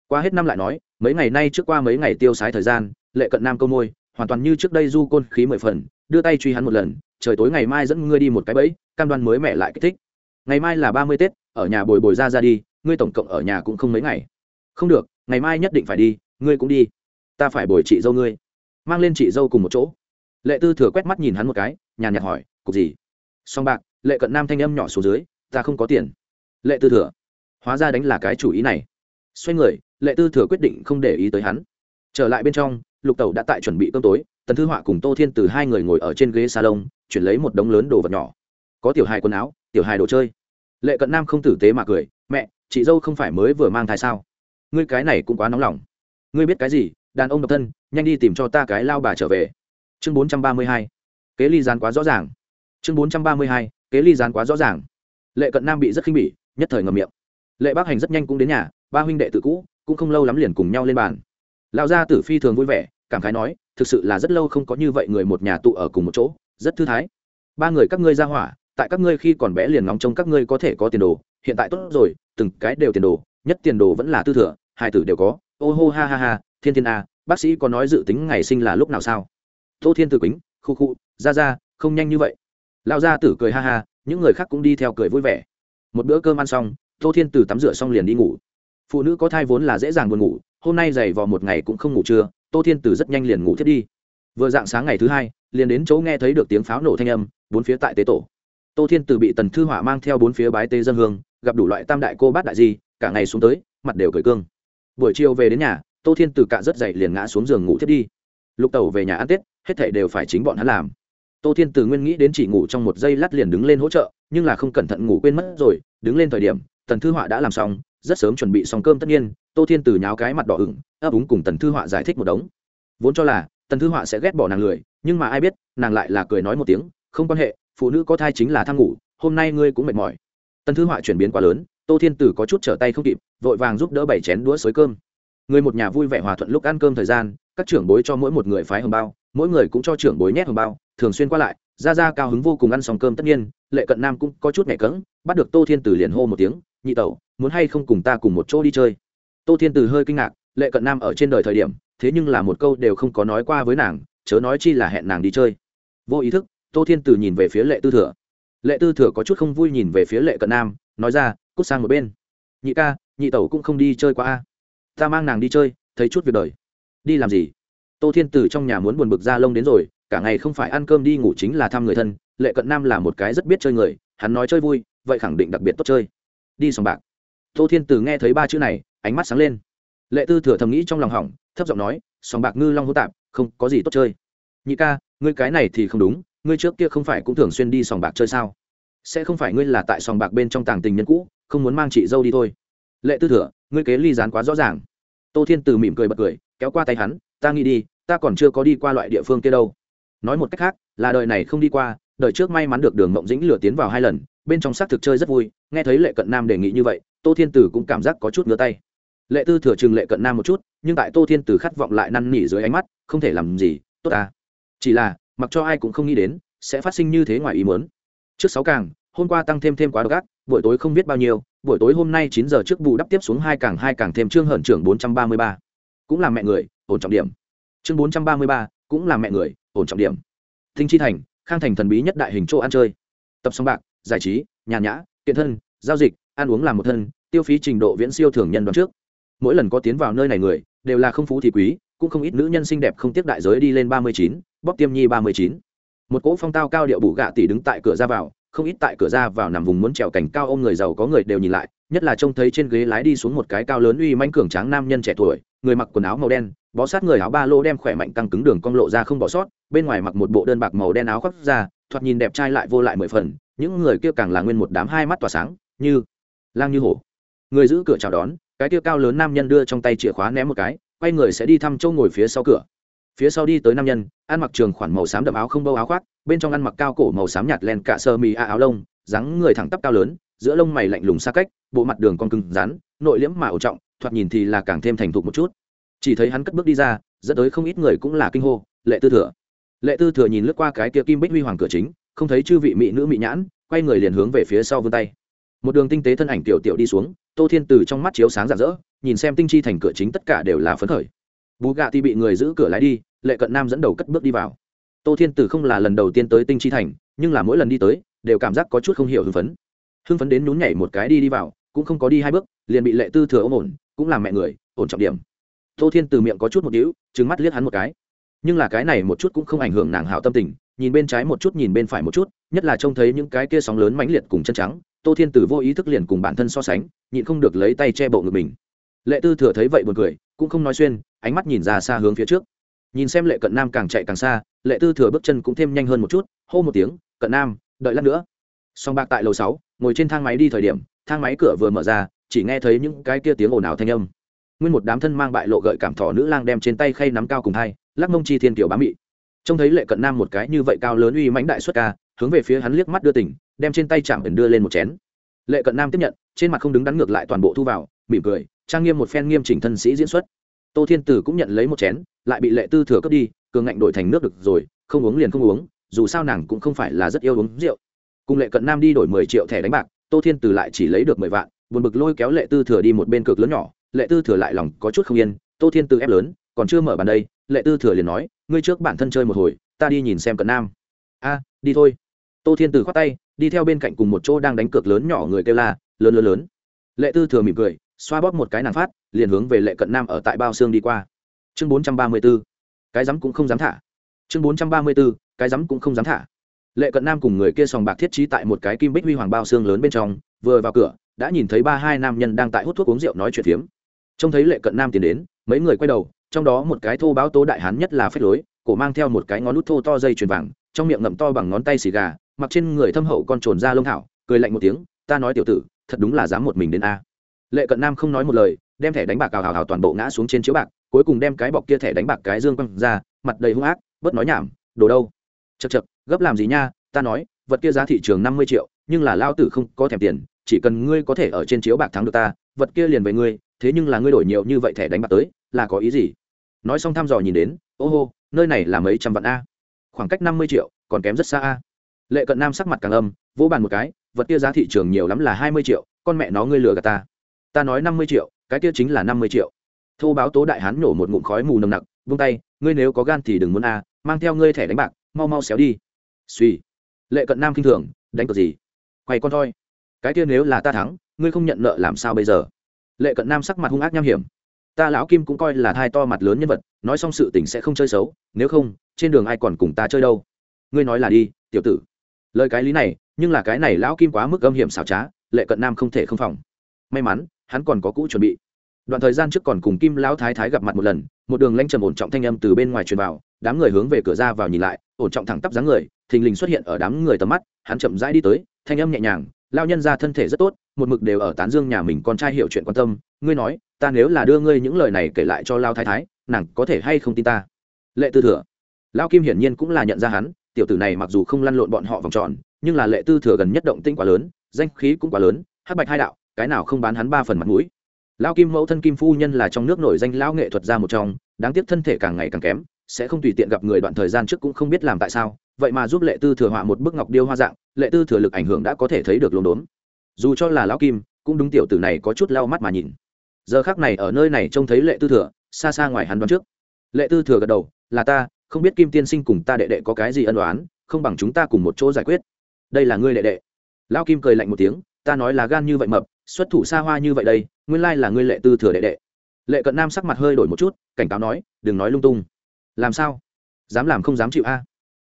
Qua hết năm lại nói, mấy ngày nay trước qua mấy ngày tiêu sái thời gian, lệ cận nam câu môi, hoàn toàn như trước đây du côn khí mười phần, đưa tay truy hắn một lần, trời tối ngày mai dẫn ngươi đi một cái bẫy, cam đoan mới mẹ lại kích thích. Ngày mai là ba mươi tết, ở nhà bồi bồi ra ra đi, ngươi tổng cộng ở nhà cũng không mấy ngày. Không được, ngày mai nhất định phải đi, ngươi cũng đi. Ta phải bồi chị dâu ngươi. Mang lên chị dâu cùng một chỗ. Lệ tư thừa quét mắt nhìn hắn một cái, nhàn nhạt hỏi, cục gì? Song bạc lệ cận nam thanh âm nhỏ xuống dưới, ta không có tiền. Lệ tư thừa. Hóa ra đánh là cái chủ ý này. Xoay người, lệ tư thừa quyết định không để ý tới hắn. Trở lại bên trong, lục tẩu đã tại chuẩn bị cơm tối, tần thư họa cùng tô thiên từ hai người ngồi ở trên ghế salon, chuyển lấy một đống lớn đồ vật nhỏ. Có tiểu hài quần áo, tiểu hài đồ chơi. Lệ cận nam không tử tế mà cười, mẹ, chị dâu không phải mới vừa mang thai sao? Ngươi cái này cũng quá nóng lòng. Ngươi biết cái gì? Đàn ông độc thân, nhanh đi tìm cho ta cái lao bà trở về. Chương bốn trăm ba mươi hai. Kế ly gián quá rõ ràng. Chương bốn trăm ba mươi hai kế ly gián quá rõ ràng. Lệ cận nam bị rất khinh bỉ, nhất thời ngầm miệng. Lệ bác hành rất nhanh cũng đến nhà, ba huynh đệ tự cũ, cũng không lâu lắm liền cùng nhau lên bàn. Lão gia tử phi thường vui vẻ, cảm khái nói, thực sự là rất lâu không có như vậy người một nhà tụ ở cùng một chỗ, rất thư thái. Ba người các ngươi ra hỏa, tại các ngươi khi còn bé liền ngóng trông các ngươi có thể có tiền đồ, hiện tại tốt rồi, từng cái đều tiền đồ, nhất tiền đồ vẫn là tư thừa hai tử đều có. Ô hô ha ha ha, thiên thiên a, bác sĩ có nói dự tính ngày sinh là lúc nào sao? Tô thiên tử quýnh, khu khu, ra ra, không nhanh như vậy lão gia tử cười ha ha, những người khác cũng đi theo cười vui vẻ. Một bữa cơm ăn xong, tô thiên tử tắm rửa xong liền đi ngủ. Phụ nữ có thai vốn là dễ dàng buồn ngủ, hôm nay dày vò một ngày cũng không ngủ trưa, tô thiên tử rất nhanh liền ngủ thiết đi. Vừa dạng sáng ngày thứ hai, liền đến chỗ nghe thấy được tiếng pháo nổ thanh âm, bốn phía tại tế tổ. Tô thiên tử bị tần thư hỏa mang theo bốn phía bái tế dân hương, gặp đủ loại tam đại cô bát đại di, cả ngày xuống tới, mặt đều cười cương. Buổi chiều về đến nhà, tô thiên tử cạ rất dậy liền ngã xuống giường ngủ thiết đi. Lục tẩu về nhà ăn tết, hết thảy đều phải chính bọn hắn làm tô thiên Từ nguyên nghĩ đến chỉ ngủ trong một giây lát liền đứng lên hỗ trợ, nhưng là không cẩn thận ngủ quên mất rồi, đứng lên thời điểm, tần thư họa đã làm xong, rất sớm chuẩn bị xong cơm tất nhiên, tô thiên Từ nháo cái mặt đỏ ửng, ấp úng cùng tần thư họa giải thích một đống. Vốn cho là, tần thư họa sẽ ghét bỏ nàng lười, nhưng mà ai biết, nàng lại là cười nói một tiếng, không quan hệ, phụ nữ có thai chính là tham ngủ, hôm nay ngươi cũng mệt mỏi. Tần thư họa chuyển biến quá lớn, tô thiên tử có chút trở tay không kịp, vội vàng giúp đỡ bảy chén đũa xới cơm. Người một nhà vui vẻ hòa thuận lúc ăn cơm thời gian, các trưởng bối cho mỗi một người phái hồng bao, mỗi người cũng cho trưởng bối nhét hồng bao thường xuyên qua lại ra ra cao hứng vô cùng ăn xong cơm tất nhiên, lệ cận nam cũng có chút nhẹ cỡng bắt được tô thiên tử liền hô một tiếng, nhị tẩu, muốn hay không cùng ta cùng một chỗ đi chơi? Tô thiên tử hơi kinh ngạc, lệ cận nam ở trên đời thời điểm, thế nhưng là một câu đều không có nói qua với nàng, chớ nói chi là hẹn nàng đi chơi. Vô ý thức, tô thiên tử nhìn về phía lệ tư thừa. Lệ tư thừa có chút không vui nhìn về phía lệ cận nam, nói ra, cút sang một bên. Nhị ca, nhị tẩu cũng không đi chơi qua a. Ta mang nàng đi chơi, thấy chút việc đời. Đi làm gì? Tô thiên tử trong nhà muốn buồn bực ra lông đến rồi cả ngày không phải ăn cơm đi ngủ chính là thăm người thân, lệ cận nam là một cái rất biết chơi người, hắn nói chơi vui, vậy khẳng định đặc biệt tốt chơi. Đi sòng bạc. Tô thiên từ nghe thấy ba chữ này, ánh mắt sáng lên. Lệ tư thừa thầm nghĩ trong lòng hỏng, thấp giọng nói, sòng bạc ngư long hô tạp, không có gì tốt chơi. Nhị ca, ngươi cái này thì không đúng, ngươi trước kia không phải cũng thường xuyên đi sòng bạc chơi sao? Sẽ không phải ngươi là tại sòng bạc bên trong tàng tình nhân cũ, không muốn mang chị dâu đi thôi. Lệ tư thừa, ngươi kế ly dán quá rõ ràng. Tô thiên từ mỉm cười bật cười, kéo qua tay hắn, ta nghĩ đi, ta còn chưa có đi qua loại địa phương kia đâu nói một cách khác, là đời này không đi qua, đời trước may mắn được đường mộng dĩnh lừa tiến vào hai lần, bên trong xác thực chơi rất vui, nghe thấy lệ cận nam đề nghị như vậy, tô thiên tử cũng cảm giác có chút ngứa tay. Lệ tư thừa chừng lệ cận nam một chút, nhưng tại tô thiên tử khát vọng lại năn nỉ dưới ánh mắt, không thể làm gì, tốt ta. Chỉ là, mặc cho ai cũng không nghĩ đến, sẽ phát sinh như thế ngoài ý muốn. Trước sáu càng, hôm qua tăng thêm thêm quá gắt, buổi tối không biết bao nhiêu, buổi tối hôm nay chín giờ trước vụ đắp tiếp xuống hai càng hai càng thêm trương hận trưởng bốn trăm ba mươi ba. Cũng là mẹ người, ổn trọng điểm. Chương bốn trăm ba mươi ba, cũng là mẹ người ổn trọng điểm. Thinh chi thành, khang thành thần bí nhất đại hình chỗ ăn chơi. Tập song bạc, giải trí nhàn nhã, kiện thân, giao dịch, ăn uống làm một thân, tiêu phí trình độ viễn siêu thường nhân đoán trước. Mỗi lần có tiến vào nơi này người, đều là không phú thì quý, cũng không ít nữ nhân xinh đẹp không tiếp đại giới đi lên ba mươi chín, bóp tiêm nhi ba mươi chín. Một cỗ phong tao cao điệu bù gạ tỷ đứng tại cửa ra vào, không ít tại cửa ra vào nằm vùng muốn trèo cảnh cao ôm người giàu có người đều nhìn lại, nhất là trông thấy trên ghế lái đi xuống một cái cao lớn uy manh cường tráng nam nhân trẻ tuổi người mặc quần áo màu đen, bó sát người áo ba lô đem khỏe mạnh tăng cứng đường cong lộ ra không bỏ sót, bên ngoài mặc một bộ đơn bạc màu đen áo khoác ra, thoạt nhìn đẹp trai lại vô lại mười phần, những người kia càng là nguyên một đám hai mắt tỏa sáng, như lang như hổ. Người giữ cửa chào đón, cái kia cao lớn nam nhân đưa trong tay chìa khóa ném một cái, quay người sẽ đi thăm châu ngồi phía sau cửa. Phía sau đi tới nam nhân, ăn mặc trường khoản màu xám đậm áo không bâu áo khoác, bên trong ăn mặc cao cổ màu xám nhạt len cả sơ mì a áo lông, dáng người thẳng tắp cao lớn giữa lông mày lạnh lùng xa cách, bộ mặt đường con cứng rắn, nội liễm mà ổ trọng, thoạt nhìn thì là càng thêm thành thục một chút. Chỉ thấy hắn cất bước đi ra, dẫn tới không ít người cũng là kinh hô, lệ tư thừa. Lệ tư thừa nhìn lướt qua cái kia kim bích huy hoàng cửa chính, không thấy chư vị mỹ nữ mỹ nhãn, quay người liền hướng về phía sau vươn tay. Một đường tinh tế thân ảnh tiểu tiểu đi xuống, tô thiên từ trong mắt chiếu sáng rạng rỡ, nhìn xem tinh chi thành cửa chính tất cả đều là phấn khởi. Bú gạ thì bị người giữ cửa lái đi, lệ cận nam dẫn đầu cất bước đi vào. Tô thiên từ không là lần đầu tiên tới tinh chi thành, nhưng là mỗi lần đi tới, đều cảm giác có chút không hiểu hưng phấn hưng phấn đến nhún nhảy một cái đi đi vào cũng không có đi hai bước liền bị lệ tư thừa ôm ổn cũng làm mẹ người ổn trọng điểm tô thiên từ miệng có chút một đĩu trứng mắt liếc hắn một cái nhưng là cái này một chút cũng không ảnh hưởng nàng hảo tâm tình nhìn bên trái một chút nhìn bên phải một chút nhất là trông thấy những cái kia sóng lớn mãnh liệt cùng chân trắng tô thiên tử vô ý thức liền cùng bản thân so sánh nhịn không được lấy tay che bộ ngực mình lệ tư thừa thấy vậy buồn cười cũng không nói xuyên ánh mắt nhìn ra xa hướng phía trước nhìn xem lệ cận nam càng chạy càng xa lệ tư thừa bước chân cũng thêm nhanh hơn một chút hô một tiếng cận nam đợi lát nữa song bạc tại lầu sáu, ngồi trên thang máy đi thời điểm, thang máy cửa vừa mở ra, chỉ nghe thấy những cái kia tiếng ồn ào thanh âm. Nguyên một đám thân mang bại lộ gợi cảm thỏ nữ lang đem trên tay khay nắm cao cùng hai, lắc mông chi thiên kiểu bám mị. Trông thấy lệ cận nam một cái như vậy cao lớn uy mãnh đại xuất ca, hướng về phía hắn liếc mắt đưa tỉnh đem trên tay chạm ẩn đưa lên một chén. Lệ cận nam tiếp nhận, trên mặt không đứng đắn ngược lại toàn bộ thu vào, mỉm cười, trang nghiêm một phen nghiêm chỉnh thân sĩ diễn xuất. Tô thiên tử cũng nhận lấy một chén, lại bị lệ tư thừa cướp đi, cường ngạnh đổi thành nước được rồi, không uống liền không uống, dù sao nàng cũng không phải là rất yêu uống rượu cùng lệ cận nam đi đổi mười triệu thẻ đánh bạc, tô thiên từ lại chỉ lấy được mười vạn, buồn bực lôi kéo lệ tư thừa đi một bên cực lớn nhỏ. Lệ tư thừa lại lòng có chút không yên, tô thiên từ ép lớn, còn chưa mở bàn đây, lệ tư thừa liền nói, ngươi trước bản thân chơi một hồi, ta đi nhìn xem cận nam. A, đi thôi. Tô thiên từ khoát tay, đi theo bên cạnh cùng một chỗ đang đánh cược lớn nhỏ người kêu la, lớn lớn lớn. Lệ tư thừa mỉm cười, xoa bóp một cái nàng phát, liền hướng về lệ cận nam ở tại bao xương đi qua. Chương bốn trăm ba mươi b ố cái rắm cũng không dám thả. Chương bốn trăm ba mươi b ố cái rắm cũng không dám thả lệ cận nam cùng người kia sòng bạc thiết trí tại một cái kim bích huy hoàng bao xương lớn bên trong, vừa vào cửa, đã nhìn thấy ba hai nam nhân đang tại hút thuốc uống rượu nói chuyện phiếm. Trông thấy lệ cận nam tiến đến, mấy người quay đầu, trong đó một cái thô báo tố đại hán nhất là phép lối, cổ mang theo một cái ngón nút thô to dây chuyền vàng, trong miệng ngậm to bằng ngón tay xì gà, mặc trên người thâm hậu con trồn da lông thảo, cười lạnh một tiếng, ta nói tiểu tử, thật đúng là dám một mình đến a. Lệ cận nam không nói một lời, đem thẻ đánh bạc cào hào hào toàn bộ ngã xuống trên chiếu bạc, cuối cùng đem cái bọc kia thẻ đánh bạc cái dương quăng ra, mặt đầy hung ác, bớt nói nhảm, đồ đâu? Chật chật gấp làm gì nha, ta nói, vật kia giá thị trường năm mươi triệu, nhưng là lao tử không có thèm tiền, chỉ cần ngươi có thể ở trên chiếu bạc thắng được ta, vật kia liền về ngươi, thế nhưng là ngươi đổi nhiều như vậy thẻ đánh bạc tới, là có ý gì? Nói xong thăm dò nhìn đến, ô hô, nơi này là mấy trăm vạn a. Khoảng cách năm mươi triệu, còn kém rất xa a. Lệ cận nam sắc mặt càng âm, vỗ bàn một cái, vật kia giá thị trường nhiều lắm là hai mươi triệu, con mẹ nó ngươi lừa gạt ta. Ta nói năm mươi triệu, cái kia chính là năm mươi triệu. Thô báo tố đại hán nổ một ngụm khói mù nồng nặc, vung tay, ngươi nếu có gan thì đừng muốn a, mang theo ngươi thẻ đánh bạc, mau mau xéo đi suy. Lệ cận nam k i n h thường, đánh cược gì? Quay con thôi cái kia nếu là ta thắng, ngươi không nhận nợ làm sao bây giờ? Lệ cận nam sắc mặt hung ác nham hiểm. Ta lão kim cũng coi là thai to mặt lớn nhân vật, nói xong sự tình sẽ không chơi xấu, nếu không, trên đường ai còn cùng ta chơi đâu? Ngươi nói là đi, tiểu tử. Lời cái lý này, nhưng là cái này lão kim quá mức âm hiểm xảo trá, lệ cận nam không thể không phòng. May mắn, hắn còn có cũ chuẩn bị. Đoạn thời gian trước còn cùng kim lão thái thái gặp mặt một lần, một đường lanh trầm ổn trọng thanh âm từ bên ngoài truyền vào, đám người hướng về cửa ra vào nhìn lại, ổn trọng thẳng tắp dáng người thình lình xuất hiện ở đám người tầm mắt, hắn chậm rãi đi tới, thanh âm nhẹ nhàng lao nhân ra thân thể rất tốt, một mực đều ở tán dương nhà mình con trai hiểu chuyện quan tâm, ngươi nói, ta nếu là đưa ngươi những lời này kể lại cho lao thái thái, nàng có thể hay không tin ta? Lệ tư thừa. Lao kim hiển nhiên cũng là nhận ra hắn, tiểu tử này mặc dù không lăn lộn bọn họ vòng tròn, nhưng là lệ tư thừa gần nhất động tinh quá lớn, danh khí cũng quá lớn, hắc bạch hai đạo, cái nào không bán hắn ba phần mặt mũi. Lao kim mẫu thân kim phu nhân là trong nước nổi danh lão nghệ thuật ra một trong, đáng tiếc thân thể càng ngày càng kém, sẽ không tùy tiện gặp người đoạn thời gian trước cũng không biết làm tại sao vậy mà giúp lệ tư thừa họa một bức ngọc điêu hoa dạng, lệ tư thừa lực ảnh hưởng đã có thể thấy được lốm đốm. Dù cho là lão kim, cũng đúng tiểu tử này có chút lau mắt mà nhìn. Giờ khác này ở nơi này trông thấy lệ tư thừa, xa xa ngoài hắn đoán trước. Lệ tư thừa gật đầu, là ta, không biết kim tiên sinh cùng ta đệ đệ có cái gì ân đoán không bằng chúng ta cùng một chỗ giải quyết. Đây là ngươi đệ đệ. Lão kim cười lạnh một tiếng, ta nói là gan như vậy mập, xuất thủ xa hoa như vậy đây, nguyên lai là ngươi lệ tư thừa đệ đệ. Lệ cận nam sắc mặt hơi đổi một chút, cảnh cáo nói, đừng nói lung tung. Làm sao? Dám làm không dám chịu a?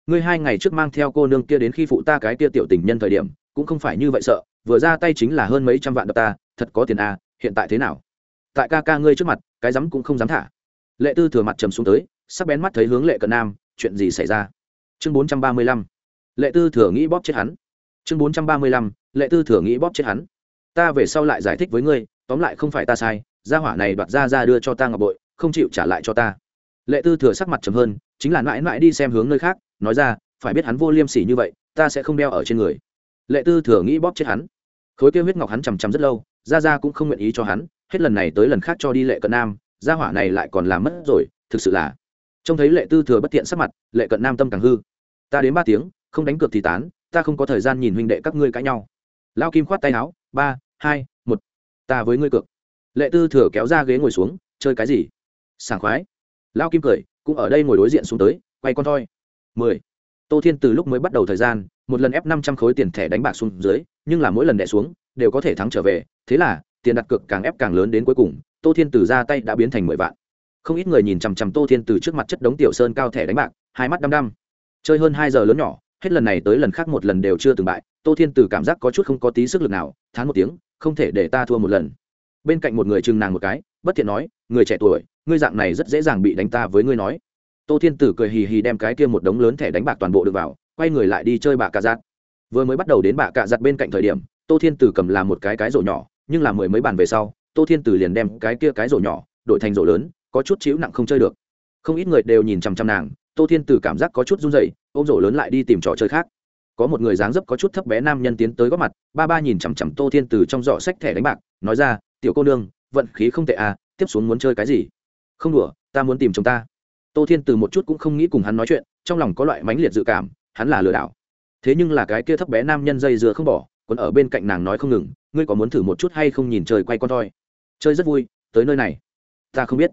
Ngươi hai ngày trước mang theo cô nương kia đến khi phụ ta cái kia tiểu tình nhân thời điểm, cũng không phải như vậy sợ, vừa ra tay chính là hơn mấy trăm vạn đập ta, thật có tiền a hiện tại thế nào? Tại ca ca ngươi trước mặt, cái dám cũng không dám thả. Lệ tư thừa mặt trầm xuống tới, sắc bén mắt thấy hướng lệ cận nam, chuyện gì xảy ra? Chương bốn trăm ba mươi lăm. Lệ tư thừa nghĩ bóp chết hắn. Chương bốn trăm ba mươi lăm. Lệ tư thừa nghĩ bóp chết hắn. Ta về sau lại giải thích với ngươi, tóm lại không phải ta sai, gia hỏa này đoạt ra ra đưa cho ta ngọc bội, không chịu trả lại cho ta. Lệ tư thừa sắc mặt trầm hơn, chính là mãi mãi đi xem hướng nơi khác nói ra, phải biết hắn vô liêm sỉ như vậy, ta sẽ không đeo ở trên người. Lệ tư thừa nghĩ bóp chết hắn. Khối kêu huyết ngọc hắn chằm chằm rất lâu ra ra cũng không nguyện ý cho hắn, hết lần này tới lần khác cho đi lệ cận nam, gia hỏa này lại còn làm mất rồi, thực sự là. Trông thấy lệ tư thừa bất tiện sắc mặt, lệ cận nam tâm càng hư. Ta đến ba tiếng, không đánh cược thì tán, ta không có thời gian nhìn huynh đệ các ngươi cãi nhau. Lao kim khoát tay áo, ba, hai, một, ta với ngươi cược. Lệ tư thừa kéo ra ghế ngồi xuống, chơi cái gì? Sảng khoái. Lao kim cười, cũng ở đây ngồi đối diện xuống tới, quay con thoi mười. Tô thiên từ lúc mới bắt đầu thời gian, một lần ép năm trăm khối tiền thẻ đánh bạc xuống dưới, nhưng là mỗi lần đè xuống, đều có thể thắng trở về. Thế là, tiền đặt cược càng ép càng lớn đến cuối cùng, tô thiên từ ra tay đã biến thành mười vạn. Không ít người nhìn chằm chằm tô thiên từ trước mặt chất đống tiểu sơn cao thẻ đánh bạc, hai mắt đăm đăm. Chơi hơn hai giờ lớn nhỏ, hết lần này tới lần khác một lần đều chưa từng bại, tô thiên từ cảm giác có chút không có tí sức lực nào, thán một tiếng, không thể để ta thua một lần. Bên cạnh một người chừng nàng một cái, bất thiện nói, người trẻ tuổi, ngươi dạng này rất dễ dàng bị đánh ta với ngươi nói tô thiên tử cười hì hì đem cái kia một đống lớn thẻ đánh bạc toàn bộ được vào, quay người lại đi chơi bạ cà giặt. Vừa mới bắt đầu đến bạ cà giặt bên cạnh thời điểm, tô thiên tử cầm làm một cái cái rổ nhỏ, nhưng là mười mấy bàn về sau, tô thiên tử liền đem cái kia cái rổ nhỏ đổi thành rổ lớn, có chút chịu nặng không chơi được. Không ít người đều nhìn chằm chằm nàng, tô thiên tử cảm giác có chút run dậy ôm rổ lớn lại đi tìm trò chơi khác. Có một người dáng dấp có chút thấp bé nam nhân tiến tới góp mặt, ba ba nhìn chằm chằm tô thiên tử trong giỏ sách thẻ đánh bạc, nói ra, tiểu cô nương, vận khí không tệ à tiếp xuống muốn chơi cái gì? Không đùa, ta muốn tìm chồng ta tô thiên từ một chút cũng không nghĩ cùng hắn nói chuyện, trong lòng có loại mãnh liệt dự cảm, hắn là lừa đảo. Thế nhưng là cái kia thấp bé nam nhân dây dừa không bỏ, còn ở bên cạnh nàng nói không ngừng, ngươi có muốn thử một chút hay không nhìn trời quay con thôi chơi rất vui, tới nơi này. Ta không biết.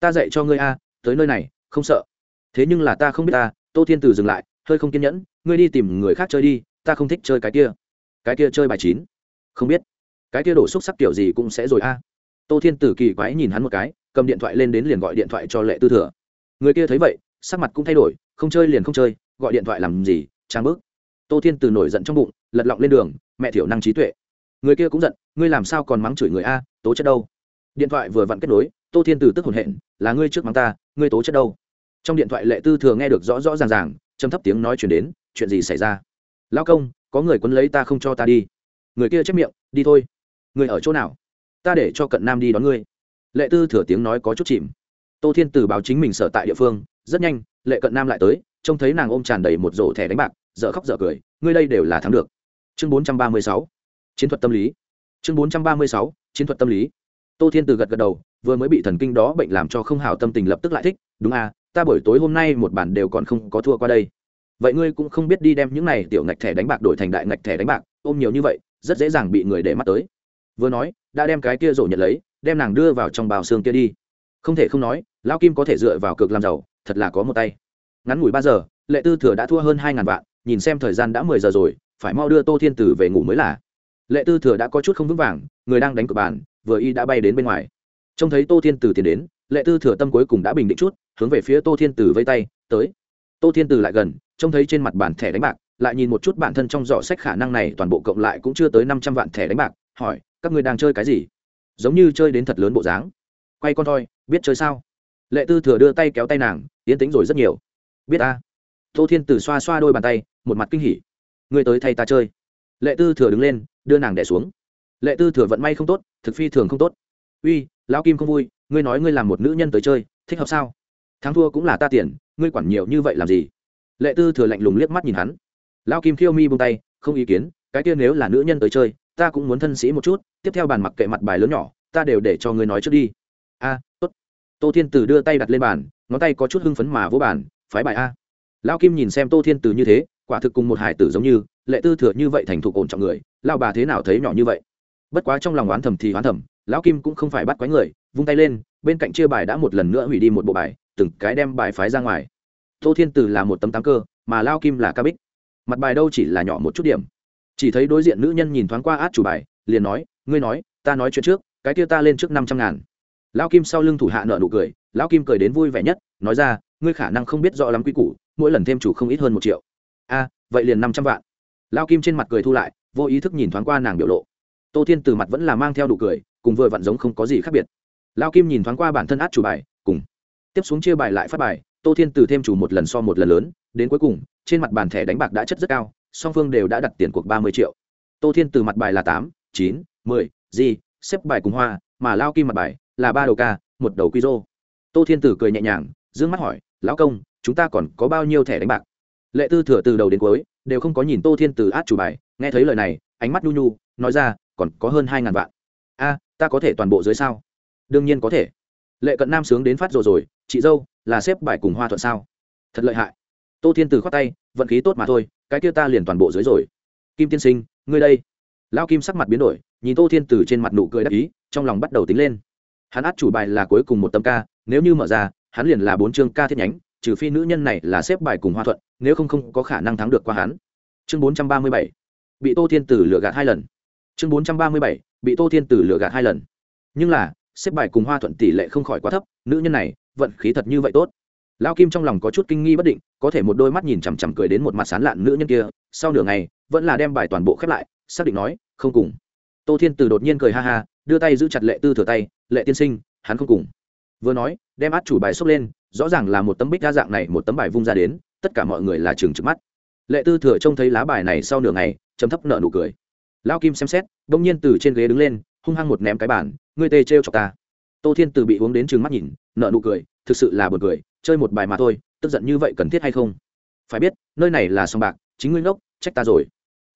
Ta dạy cho ngươi a, tới nơi này, không sợ. Thế nhưng là ta không biết ta. Tô thiên từ dừng lại, hơi không kiên nhẫn, ngươi đi tìm người khác chơi đi, ta không thích chơi cái kia. Cái kia chơi bài chín. Không biết. Cái kia đổ xúc sắc kiểu gì cũng sẽ rồi a. Tô thiên tử kỳ quái nhìn hắn một cái, cầm điện thoại lên đến liền gọi điện thoại cho lệ tư thừa người kia thấy vậy, sắc mặt cũng thay đổi, không chơi liền không chơi, gọi điện thoại làm gì, trang bước tô thiên từ nổi giận trong bụng, lật lọng lên đường, mẹ thiểu năng trí tuệ. Người kia cũng giận, ngươi làm sao còn mắng chửi người a, tố chất đâu? Điện thoại vừa vặn kết nối, tô thiên từ tức hồn hện là ngươi trước mắng ta, ngươi tố chất đâu? Trong điện thoại lệ tư thừa nghe được rõ rõ ràng ràng châm thấp tiếng nói chuyển đến, chuyện gì xảy ra? Lao công, có người quấn lấy ta không cho ta đi. Người kia chép miệng, đi thôi. Người ở chỗ nào? Ta để cho cận nam đi đón ngươi. Lệ tư thừa tiếng nói có chút chìm tô thiên từ báo chính mình sở tại địa phương, rất nhanh, lệ cận nam lại tới, trông thấy nàng ôm tràn đầy một rổ thẻ đánh bạc, dở khóc dở cười, ngươi đây đều là thắng được. Chương bốn trăm ba mươi sáu, chiến thuật tâm lý. Chương bốn trăm ba mươi sáu, chiến thuật tâm lý. Tô thiên từ gật gật đầu, vừa mới bị thần kinh đó bệnh làm cho không hào tâm tình lập tức lại thích, đúng à ta buổi tối hôm nay một bản đều còn không có thua qua đây. Vậy ngươi cũng không biết đi đem những này tiểu ngạch thẻ đánh bạc đổi thành đại ngạch thẻ đánh bạc, ôm nhiều như vậy, rất dễ dàng bị người để mắt tới. Vừa nói, đã đem cái kia rổ nhận lấy, đem nàng đưa vào trong bào xương kia đi không thể không nói, lão kim có thể dựa vào cược làm giàu, thật là có một tay. Ngắn ngủi ba giờ, lệ tư thừa đã thua hơn hai ngàn vạn, nhìn xem thời gian đã mười giờ rồi, phải mau đưa tô thiên tử về ngủ mới là. Lệ tư thừa đã có chút không vững vàng, người đang đánh cược bàn, vừa y đã bay đến bên ngoài. Trông thấy tô thiên tử tiến đến, lệ tư thừa tâm cuối cùng đã bình định chút, hướng về phía tô thiên tử vây tay, tới. Tô thiên tử lại gần, trông thấy trên mặt bản thẻ đánh bạc, lại nhìn một chút bản thân trong giỏ sách khả năng này, toàn bộ cộng lại cũng chưa tới năm trăm vạn thẻ đánh bạc, hỏi, các ngươi đang chơi cái gì? Giống như chơi đến thật lớn bộ dáng. Quay con thôi biết chơi sao? Lệ tư thừa đưa tay kéo tay nàng tiến tính rồi rất nhiều. Biết ta. Tô thiên tử xoa xoa đôi bàn tay, một mặt kinh hỉ. Ngươi tới thay ta chơi. Lệ tư thừa đứng lên, đưa nàng đẻ xuống. Lệ tư thừa vận may không tốt, thực phi thường không tốt. Uy, lão kim không vui, ngươi nói ngươi làm một nữ nhân tới chơi, thích hợp sao? Thắng thua cũng là ta tiền, ngươi quản nhiều như vậy làm gì? Lệ tư thừa lạnh lùng liếc mắt nhìn hắn. Lão kim khiêu mi bông tay, không ý kiến, cái kia nếu là nữ nhân tới chơi, ta cũng muốn thân sĩ một chút, tiếp theo bàn mặc kệ mặt bài lớn nhỏ, ta đều để cho ngươi nói trước đi a, tốt. Tô thiên tử đưa tay đặt lên bàn, ngón tay có chút hưng phấn mà vỗ bàn, phái bài a. Lão kim nhìn xem tô thiên tử như thế, quả thực cùng một hải tử giống như, lệ tư thừa như vậy thành thục ổn trọng người lao bà thế nào thấy nhỏ như vậy? Bất quá trong lòng oán thầm thì oán thầm, lão kim cũng không phải bắt quái người, vung tay lên, bên cạnh chia bài đã một lần nữa hủy đi một bộ bài, từng cái đem bài phái ra ngoài. Tô thiên từ là một tấm tám cơ, mà lao kim là ca bích. Mặt bài đâu chỉ là nhỏ một chút điểm. Chỉ thấy đối diện nữ nhân nhìn thoáng qua át chủ bài, liền nói, ngươi nói, ta nói chuyện trước, cái kia ta lên trước năm trăm ngàn lão kim sau lưng thủ hạ nợ nụ cười, lão kim cười đến vui vẻ nhất, nói ra, ngươi khả năng không biết rõ lắm quy củ, mỗi lần thêm chủ không ít hơn một triệu. A, vậy liền năm trăm vạn. Lão kim trên mặt cười thu lại, vô ý thức nhìn thoáng qua nàng biểu lộ. Tô thiên từ mặt vẫn là mang theo đủ cười, cùng vừa vặn giống không có gì khác biệt. Lão kim nhìn thoáng qua bản thân át chủ bài, cùng tiếp xuống chia bài lại phát bài, tô thiên từ thêm chủ một lần so một lần lớn, đến cuối cùng, trên mặt bàn thẻ đánh bạc đã chất rất cao, song phương đều đã đặt tiền cuộc ba mươi triệu. Tô thiên từ mặt bài là tám, chín, mười di xếp bài cùng hoa, mà lao kim mặt bài là ba đầu ca, một đầu quy rô. Tô thiên tử cười nhẹ nhàng d ư ơ n g mắt hỏi, lão công, chúng ta còn có bao nhiêu thẻ đánh bạc? Lệ tư thừa từ đầu đến cuối đều không có nhìn tô thiên tử át chủ bài, nghe thấy lời này, ánh mắt nhu nhu, nói ra, còn có hơn hai ngàn vạn. A, ta có thể toàn bộ dưới sao? Đương nhiên có thể. Lệ cận nam sướng đến phát rồi rồi, chị dâu, là xếp bài cùng hoa thuận sao? Thật lợi hại. Tô thiên Tử khoát tay, vận khí tốt mà thôi, cái kia ta liền toàn bộ dưới rồi. Kim tiên sinh, ngươi đây. Lao kim sắc mặt biến đổi, nhìn tô thiên Tử trên mặt nụ cười đắc ý, trong lòng bắt đầu tính lên hắn át chủ bài là cuối cùng một tâm ca, nếu như mở ra, hắn liền là bốn chương ca thiết nhánh, trừ phi nữ nhân này là xếp bài cùng hoa thuận, nếu không không có khả năng thắng được qua hắn. Chương bốn trăm ba mươi bảy. Bị tô thiên tử lừa gạt hai lần. Chương bốn trăm ba mươi bảy. Bị tô thiên tử lừa gạt hai lần. Nhưng là, xếp bài cùng hoa thuận tỷ lệ không khỏi quá thấp, nữ nhân này, vận khí thật như vậy tốt. Lao kim trong lòng có chút kinh nghi bất định, có thể một đôi mắt nhìn chằm chằm cười đến một mặt sán lạn nữ nhân kia, sau nửa ngày, vẫn là đem bài toàn bộ khép lại, xác định nói, không cùng. Tô thiên tử đột nhiên cười ha ha, đưa tay giữ chặt lệ tư thừa tay lệ tiên sinh, hắn không cùng. Vừa nói, đem át chủ bài xốc lên, rõ ràng là một tấm bích đa dạng này, một tấm bài vung ra đến, tất cả mọi người là trường trực mắt. Lệ tư thừa trông thấy lá bài này sau nửa ngày chấm thấp nợ nụ cười. Lao kim xem xét đông nhiên từ trên ghế đứng lên, hung hăng một ném cái bản ngươi tê trêu chọc ta. Tô thiên từ bị uống đến trừng mắt nhìn nợ nụ cười, thực sự là buồn cười, chơi một bài mà thôi, tức giận như vậy cần thiết hay không? Phải biết, nơi này là sòng bạc, chính ngươi ngốc, trách ta rồi.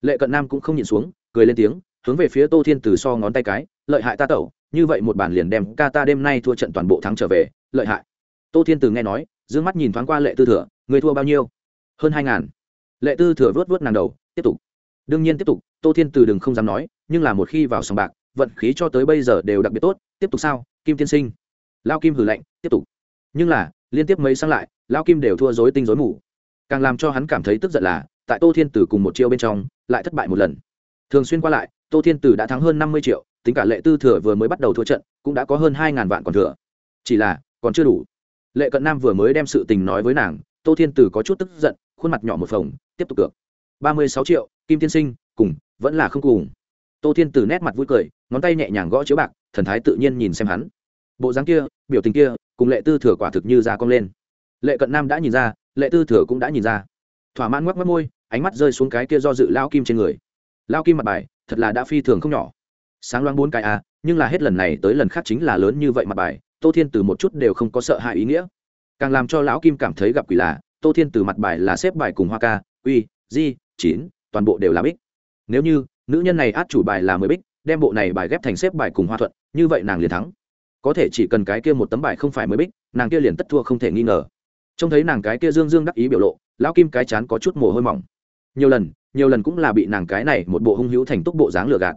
Lệ cận nam cũng không nhìn xuống, cười lên tiếng, hướng về phía tô thiên từ so ngón tay cái, lợi hại ta tẩu như vậy một bản liền đem Kata đêm nay thua trận toàn bộ thắng trở về, lợi hại. Tô thiên từ nghe nói, dương mắt nhìn thoáng qua lệ tư thừa, người thua bao nhiêu? Hơn hai ngàn. Lệ tư thừa vớt vớt nàng đầu, tiếp tục. Đương nhiên tiếp tục, tô thiên từ đừng không dám nói, nhưng là một khi vào sòng bạc, vận khí cho tới bây giờ đều đặc biệt tốt, tiếp tục sao? Kim tiên sinh. Lao kim hừ lạnh, tiếp tục. Nhưng là, liên tiếp mấy sang lại lao kim đều thua rối tinh rối mù. Càng làm cho hắn cảm thấy tức giận là, tại tô thiên Từ cùng một chiêu bên trong, lại thất bại một lần thường xuyên qua lại, tô thiên tử đã thắng hơn năm mươi triệu, tính cả lệ tư thừa vừa mới bắt đầu thua trận, cũng đã có hơn hai ngàn vạn còn thừa. Chỉ là, còn chưa đủ. Lệ cận nam vừa mới đem sự tình nói với nàng, tô thiên tử có chút tức giận, khuôn mặt nhỏ một phòng tiếp tục cược. Ba mươi sáu triệu, kim tiên sinh, cùng, vẫn là không cùng. Tô thiên tử nét mặt vui cười, ngón tay nhẹ nhàng gõ chiếu bạc, thần thái tự nhiên nhìn xem hắn. Bộ dáng kia, biểu tình kia, cùng lệ tư thừa quả thực như da cong lên. Lệ cận nam đã nhìn ra, lệ tư thừa cũng đã nhìn ra. Thỏa mãn ngoắc mất môi, ánh mắt rơi xuống cái kia do dự lao kim trên người lao kim mặt bài, thật là đã phi thường không nhỏ. Sáng loáng bốn cái à nhưng là hết lần này tới lần khác chính là lớn như vậy mặt bài, tô thiên từ một chút đều không có sợ hãi ý nghĩa. Càng làm cho lão kim cảm thấy gặp quỷ là, tô thiên từ mặt bài là xếp bài cùng hoa ca uy di, chín, toàn bộ đều là bích. Nếu như, nữ nhân này át chủ bài là mười bích, đem bộ này bài ghép thành xếp bài cùng hoa thuận, như vậy nàng liền thắng. Có thể chỉ cần cái kia một tấm bài không phải mười bích, nàng kia liền tất thua không thể nghi ngờ. Trông thấy nàng cái kia dương dương đắc ý biểu lộ, lão kim cái chán có chút mồ hôi mỏng. Nhiều lần nhiều lần cũng là bị nàng cái này một bộ hung hữu thành túc bộ dáng lừa gạt.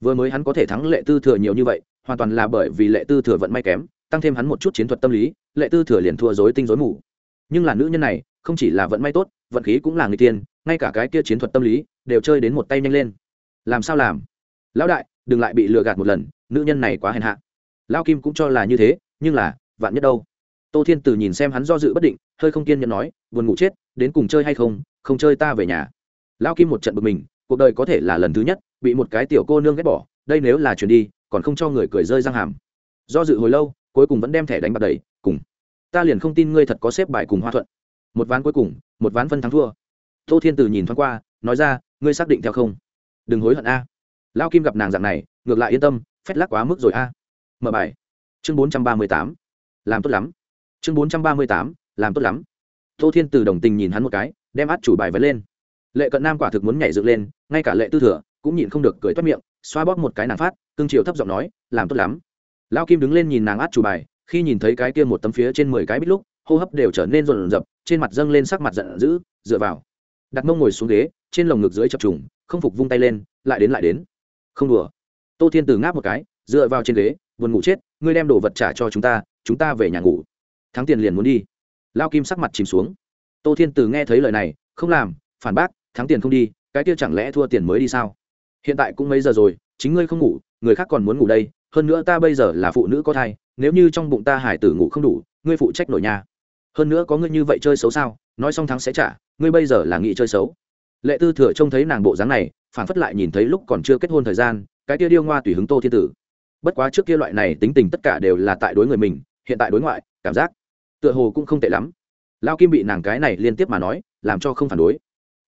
Vừa mới hắn có thể thắng lệ tư thừa nhiều như vậy, hoàn toàn là bởi vì lệ tư thừa vận may kém, tăng thêm hắn một chút chiến thuật tâm lý, lệ tư thừa liền thua dối tinh dối mù. Nhưng là nữ nhân này, không chỉ là vận may tốt, vận khí cũng là người tiên, ngay cả cái kia chiến thuật tâm lý, đều chơi đến một tay nhanh lên. Làm sao làm? Lão đại, đừng lại bị lừa gạt một lần, nữ nhân này quá hèn hạ. Lão kim cũng cho là như thế, nhưng là, vạn nhất đâu? Tô thiên từ nhìn xem hắn do dự bất định, hơi không kiên nhẫn nói, buồn ngủ chết, đến cùng chơi hay không? Không chơi ta về nhà lao kim một trận bực mình, cuộc đời có thể là lần thứ nhất, bị một cái tiểu cô nương ghét bỏ, đây nếu là chuyển đi, còn không cho người cười rơi răng hàm. Do dự hồi lâu, cuối cùng vẫn đem thẻ đánh bạc đầy, cùng. Ta liền không tin ngươi thật có xếp bài cùng hoa thuận. Một ván cuối cùng, một ván phân thắng thua. Tô thiên từ nhìn thoáng qua, nói ra, ngươi xác định theo không? Đừng hối hận a. Lao kim gặp nàng dạng này, ngược lại yên tâm phét lắc quá mức rồi a. Mở bài. Chương bốn trăm ba mươi tám. Làm tốt lắm. Chương bốn trăm ba mươi tám, làm tốt lắm. Tô thiên từ đồng tình nhìn hắn một cái, đem át chủ bài vấn lên lệ cận nam quả thực muốn nhảy dựng lên, ngay cả lệ tư thừa cũng nhịn không được cười toát miệng, xoa bóp một cái nàng phát, cương triều thấp giọng nói, làm tốt lắm. Lao kim đứng lên nhìn nàng át chủ bài, khi nhìn thấy cái kia một tấm phía trên mười cái bít lúc, hô hấp đều trở nên rộn rập, trên mặt dâng lên sắc mặt giận dữ, dựa vào. Đặt mông ngồi xuống ghế, trên lồng ngực dưới chập trùng, không phục vung tay lên, lại đến lại đến. Không đùa. Tô thiên từ ngáp một cái, dựa vào trên ghế, buồn ngủ chết, ngươi đem đồ vật trả cho chúng ta chúng ta về nhà ngủ. Thắng tiền liền muốn đi. Lao kim sắc mặt chìm xuống. Tô thiên từ nghe thấy lời này, không làm, phản bác thắng tiền không đi, cái kia chẳng lẽ thua tiền mới đi sao? Hiện tại cũng mấy giờ rồi, chính ngươi không ngủ, người khác còn muốn ngủ đây, hơn nữa ta bây giờ là phụ nữ có thai, nếu như trong bụng ta hải tử ngủ không đủ, ngươi phụ trách nổi nhà. Hơn nữa có ngươi như vậy chơi xấu sao? Nói xong thắng sẽ trả, ngươi bây giờ là nghị chơi xấu. Lệ tư thừa trông thấy nàng bộ dáng này phản phất lại nhìn thấy lúc còn chưa kết hôn thời gian, cái kia điêu ngoa tùy hứng tô thiên tử. Bất quá trước kia loại này tính tình tất cả đều là tại đối người mình, hiện tại đối ngoại, cảm giác tựa hồ cũng không tệ lắm. Lao kim bị nàng cái này liên tiếp mà nói, làm cho không phản đối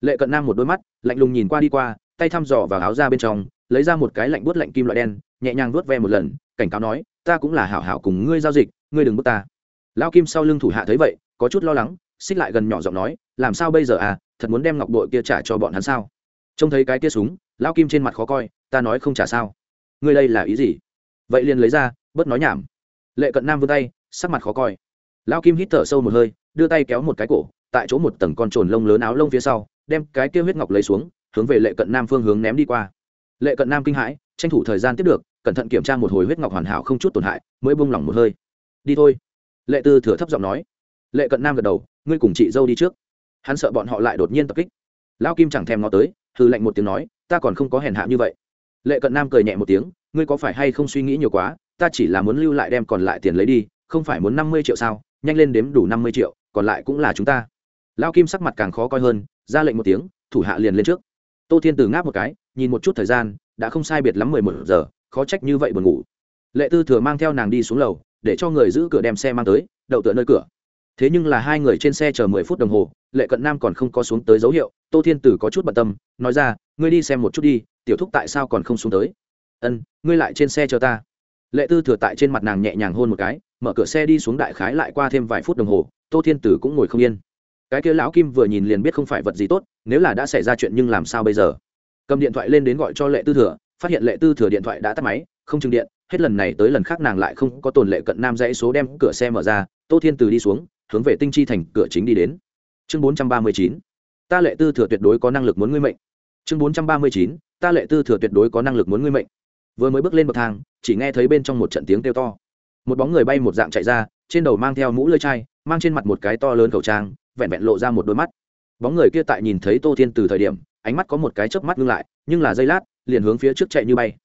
lệ cận nam một đôi mắt, lạnh lùng nhìn qua đi qua, tay thăm dò vào áo ra bên trong, lấy ra một cái lạnh bút lạnh kim loại đen, nhẹ nhàng vuốt ve một lần, cảnh cáo nói, ta cũng là hảo hảo cùng ngươi giao dịch, ngươi đừng bước ta. Lao kim sau lưng thủ hạ thấy vậy, có chút lo lắng, xích lại gần nhỏ giọng nói, làm sao bây giờ à thật muốn đem ngọc đội kia trả cho bọn hắn sao? Trông thấy cái kia súng lao kim trên mặt khó coi, ta nói không trả sao? Ngươi đây là ý gì? Vậy liền lấy ra, bớt nói nhảm. Lệ cận nam vươn tay, sắc mặt khó coi. Lao kim hít thở sâu một hơi, đưa tay kéo một cái cổ, tại chỗ một tầng con trồn lông lớn áo lông phía sau đem cái kia huyết ngọc lấy xuống, hướng về lệ cận nam phương hướng ném đi qua. Lệ cận nam kinh hãi, tranh thủ thời gian tiếp được, cẩn thận kiểm tra một hồi huyết ngọc hoàn hảo không chút tổn hại, mới bung lỏng một hơi. Đi thôi. Lệ tư thừa thấp giọng nói. Lệ cận nam gật đầu, ngươi cùng chị dâu đi trước. Hắn sợ bọn họ lại đột nhiên tập kích. Lao kim chẳng thèm ngó tới hư lệnh một tiếng nói, ta còn không có hèn hạ như vậy. Lệ cận nam cười nhẹ một tiếng, ngươi có phải hay không suy nghĩ nhiều quá, ta chỉ là muốn lưu lại đem còn lại tiền lấy đi, không phải muốn năm mươi triệu sao, nhanh lên đếm đủ năm mươi triệu, còn lại cũng là chúng ta. Lao kim sắc mặt càng khó coi hơn ra lệnh một tiếng, thủ hạ liền lên trước. Tô thiên từ ngáp một cái, nhìn một chút thời gian, đã không sai biệt lắm mười một giờ, khó trách như vậy buồn ngủ. Lệ tư thừa mang theo nàng đi xuống lầu, để cho người giữ cửa đem xe mang tới, đậu tựa nơi cửa. Thế nhưng là hai người trên xe chờ mười phút đồng hồ, lệ cận nam còn không có xuống tới dấu hiệu, tô thiên tử có chút bận tâm, nói ra, ngươi đi xem một chút đi, tiểu thúc tại sao còn không xuống tới? Ân, ngươi lại trên xe chờ ta. Lệ tư thừa tại trên mặt nàng nhẹ nhàng hôn một cái, mở cửa xe đi xuống đại khái lại qua thêm vài phút đồng hồ, tô thiên tử cũng ngồi không yên cái kia lão kim vừa nhìn liền biết không phải vật gì tốt, nếu là đã xảy ra chuyện nhưng làm sao bây giờ? Cầm điện thoại lên đến gọi cho lệ tư thừa, phát hiện lệ tư thừa điện thoại đã tắt máy, không chừng điện, hết lần này tới lần khác nàng lại không có tồn lệ cận nam dãy số đem cửa xe mở ra, tô thiên từ đi xuống, hướng về tinh chi thành cửa chính đi đến. Chương bốn trăm ba mươi chín, ta lệ tư thừa tuyệt đối có năng lực muốn ngươi mệnh. Chương bốn trăm ba mươi chín, ta lệ tư thừa tuyệt đối có năng lực muốn ngươi mệnh. Vừa mới bước lên bậc thang, chỉ nghe thấy bên trong một trận tiếng kêu to. Một bóng người bay một dạng chạy ra, trên đầu mang theo mũ lơi chai, mang trên mặt một cái to lớn khẩu trang vẹn vẹn lộ ra một đôi mắt. Bóng người kia tại nhìn thấy tô thiên từ thời điểm, ánh mắt có một cái chớp mắt ngưng lại, nhưng là giây lát, liền hướng phía trước chạy như bay.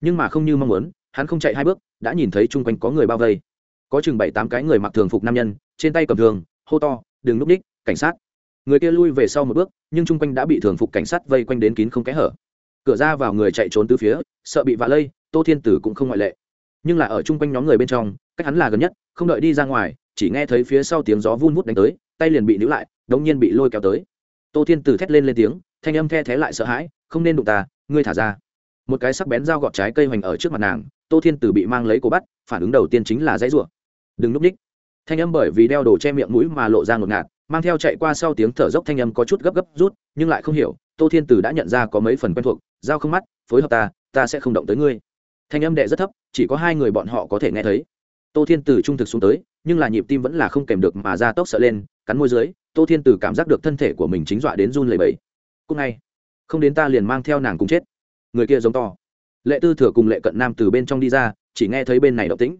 Nhưng mà không như mong muốn, hắn không chạy hai bước, đã nhìn thấy chung quanh có người bao vây. Có chừng bảy tám cái người mặc thường phục nam nhân, trên tay cầm thường, hô to, đừng núp ních cảnh sát. Người kia lui về sau một bước, nhưng chung quanh đã bị thường phục cảnh sát vây quanh đến kín không kẽ hở. Cửa ra vào người chạy trốn từ phía, sợ bị vạ lây, tô thiên tử cũng không ngoại lệ. Nhưng là ở chung quanh nhóm người bên trong, cách hắn là gần nhất, không đợi đi ra ngoài, chỉ nghe thấy phía sau tiếng gió vun vút đánh tới tay liền bị níu lại, đống nhiên bị lôi kéo tới. Tô thiên tử thét lên lên tiếng, thanh âm the thé lại sợ hãi, không nên đụng ta, ngươi thả ra. Một cái sắc bén dao gọt trái cây hoành ở trước mặt nàng, tô thiên tử bị mang lấy cổ bắt, phản ứng đầu tiên chính là dãy rủa. Đừng núp ních. Thanh âm bởi vì đeo đồ che miệng mũi mà lộ ra ngột ngạt, mang theo chạy qua sau tiếng thở dốc thanh âm có chút gấp gấp rút, nhưng lại không hiểu, tô thiên tử đã nhận ra có mấy phần quen thuộc, dao không mắt, phối hợp ta ta sẽ không động tới ngươi. Thanh âm đệ rất thấp, chỉ có hai người bọn họ có thể nghe thấy. Tô thiên tử trung thực xuống tới, nhưng là nhịp tim vẫn là không kèm được mà ra tốc sợ lên cắn môi dưới, tô thiên tử cảm giác được thân thể của mình chính dọa đến run lầy bẫy cúc ngay, không đến ta liền mang theo nàng cùng chết. Người kia giống to. Lệ tư thừa cùng lệ cận nam từ bên trong đi ra, chỉ nghe thấy bên này động tĩnh.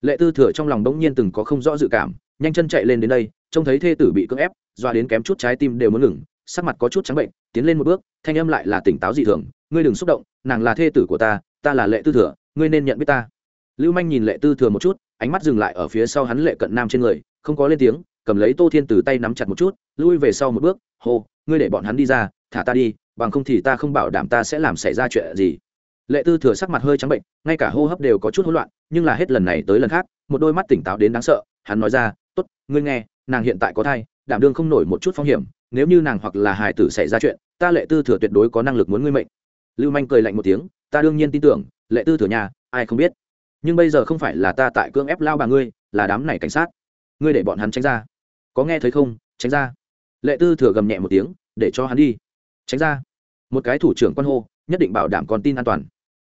Lệ tư thừa trong lòng đống nhiên từng có không rõ dự cảm, nhanh chân chạy lên đến đây, trông thấy thê tử bị cưỡng ép doa đến kém chút trái tim đều muốn ngừng, sắc mặt có chút trắng bệnh, tiến lên một bước, thanh âm lại là tỉnh táo dị thường, ngươi đừng xúc động, nàng là thê tử của ta ta là lệ tư thừa, ngươi nên nhận biết ta. Lưu manh nhìn lệ tư thừa một chút, ánh mắt dừng lại ở phía sau hắn lệ cận nam trên người, không có lên tiếng cầm lấy tô thiên từ tay nắm chặt một chút, lui về sau một bước, hô, ngươi để bọn hắn đi ra, thả ta đi, bằng không thì ta không bảo đảm ta sẽ làm xảy ra chuyện gì. Lệ tư thừa sắc mặt hơi trắng bệnh, ngay cả hô hấp đều có chút hỗn loạn, nhưng là hết lần này tới lần khác, một đôi mắt tỉnh táo đến đáng sợ, hắn nói ra t ố t ngươi nghe, nàng hiện tại có thai, đảm đương không nổi một chút phong hiểm, nếu như nàng hoặc là hài tử xảy ra chuyện, ta lệ tư thừa tuyệt đối có năng lực muốn ngươi mệnh. Lưu manh cười lạnh một tiếng, ta đương nhiên tin tưởng, lệ tư thừa nhà, ai không biết. Nhưng bây giờ không phải là ta tại cưỡng ép lao bà ngươi, là đám này cảnh sát. Ngươi để bọn hắn tránh ra có nghe thấy không? Tránh ra. Lệ tư thừa gầm nhẹ một tiếng, để cho hắn đi. Tránh ra. Một cái thủ trưởng quan hô, nhất định bảo đảm con tin an toàn.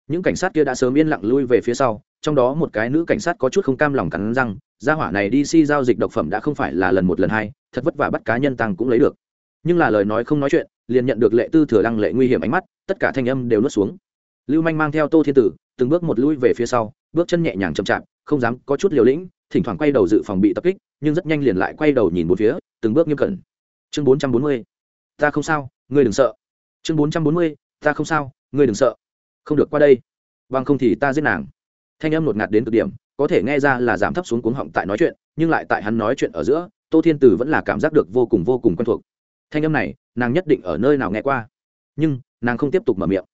Những cảnh sát kia đã sớm yên lặng lui về phía sau, trong đó một cái nữ cảnh sát có chút không cam lòng cắn răng, gia hỏa này đi si giao dịch độc phẩm đã không phải là lần một lần hai, thật vất vả bắt cá nhân tăng cũng lấy được. Nhưng là lời nói không nói chuyện, liền nhận được lệ tư thừa lăng lệ nguy hiểm ánh mắt, tất cả thanh âm đều nuốt xuống. Lưu manh mang theo tô thiên tử, từng bước một lui về phía sau, bước chân nhẹ nhàng chậm chạp, không dám có chút liều lĩnh thỉnh thoảng quay đầu dự phòng bị tập kích, nhưng rất nhanh liền lại quay đầu nhìn một phía, từng bước nghiêm cẩn. Chương bốn trăm bốn mươi. Ta không sao, ngươi đừng sợ. Chương bốn trăm bốn mươi, ta không sao, ngươi đừng sợ. Không được qua đây. Bằng không thì ta giết nàng. Thanh âm ngột ngạt đến cực điểm, có thể nghe ra là giảm thấp xuống cuống họng tại nói chuyện, nhưng lại tại hắn nói chuyện ở giữa, tô thiên tử vẫn là cảm giác được vô cùng vô cùng quen thuộc. Thanh âm này, nàng nhất định ở nơi nào nghe qua. Nhưng, nàng không tiếp tục mở miệng.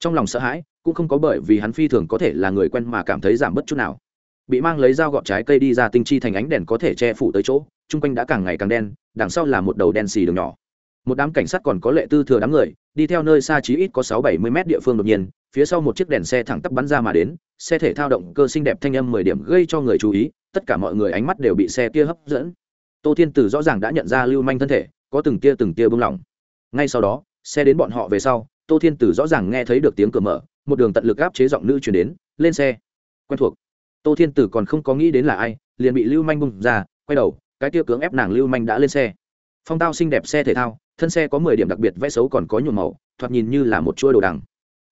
Trong lòng sợ hãi, cũng không có bởi vì hắn phi thường có thể là người quen mà cảm thấy giảm bất chút nào bị mang lấy dao gọt trái cây đi ra tinh chi thành ánh đèn có thể che phủ tới chỗ, chung quanh đã càng ngày càng đen, đằng sau là một đầu đen xì đường nhỏ. Một đám cảnh sát còn có lệ tư thừa đám người, đi theo nơi xa chí ít có sáu bảy mươi mét địa phương đột nhiên, phía sau một chiếc đèn xe thẳng tắp bắn ra mà đến, xe thể thao động cơ xinh đẹp thanh âm mười điểm gây cho người chú ý, tất cả mọi người ánh mắt đều bị xe kia hấp dẫn. Tô thiên tử rõ ràng đã nhận ra lưu manh thân thể, có từng tia từng tia bưng lỏng ngay sau đó, xe đến bọn họ về sau, tô thiên tử rõ ràng nghe thấy được tiếng cửa mở, một đường tận lực áp chế giọng nữ chuyển đến, lên xe. Quen thuộc tô thiên tử còn không có nghĩ đến là ai, liền bị lưu manh bung ra, quay đầu, cái tia cưỡng ép nàng lưu manh đã lên xe. Phong tao xinh đẹp xe thể thao, thân xe có mười điểm đặc biệt, vẽ xấu còn có nhuộm màu, thoạt nhìn như là một chuôi đồ đằng.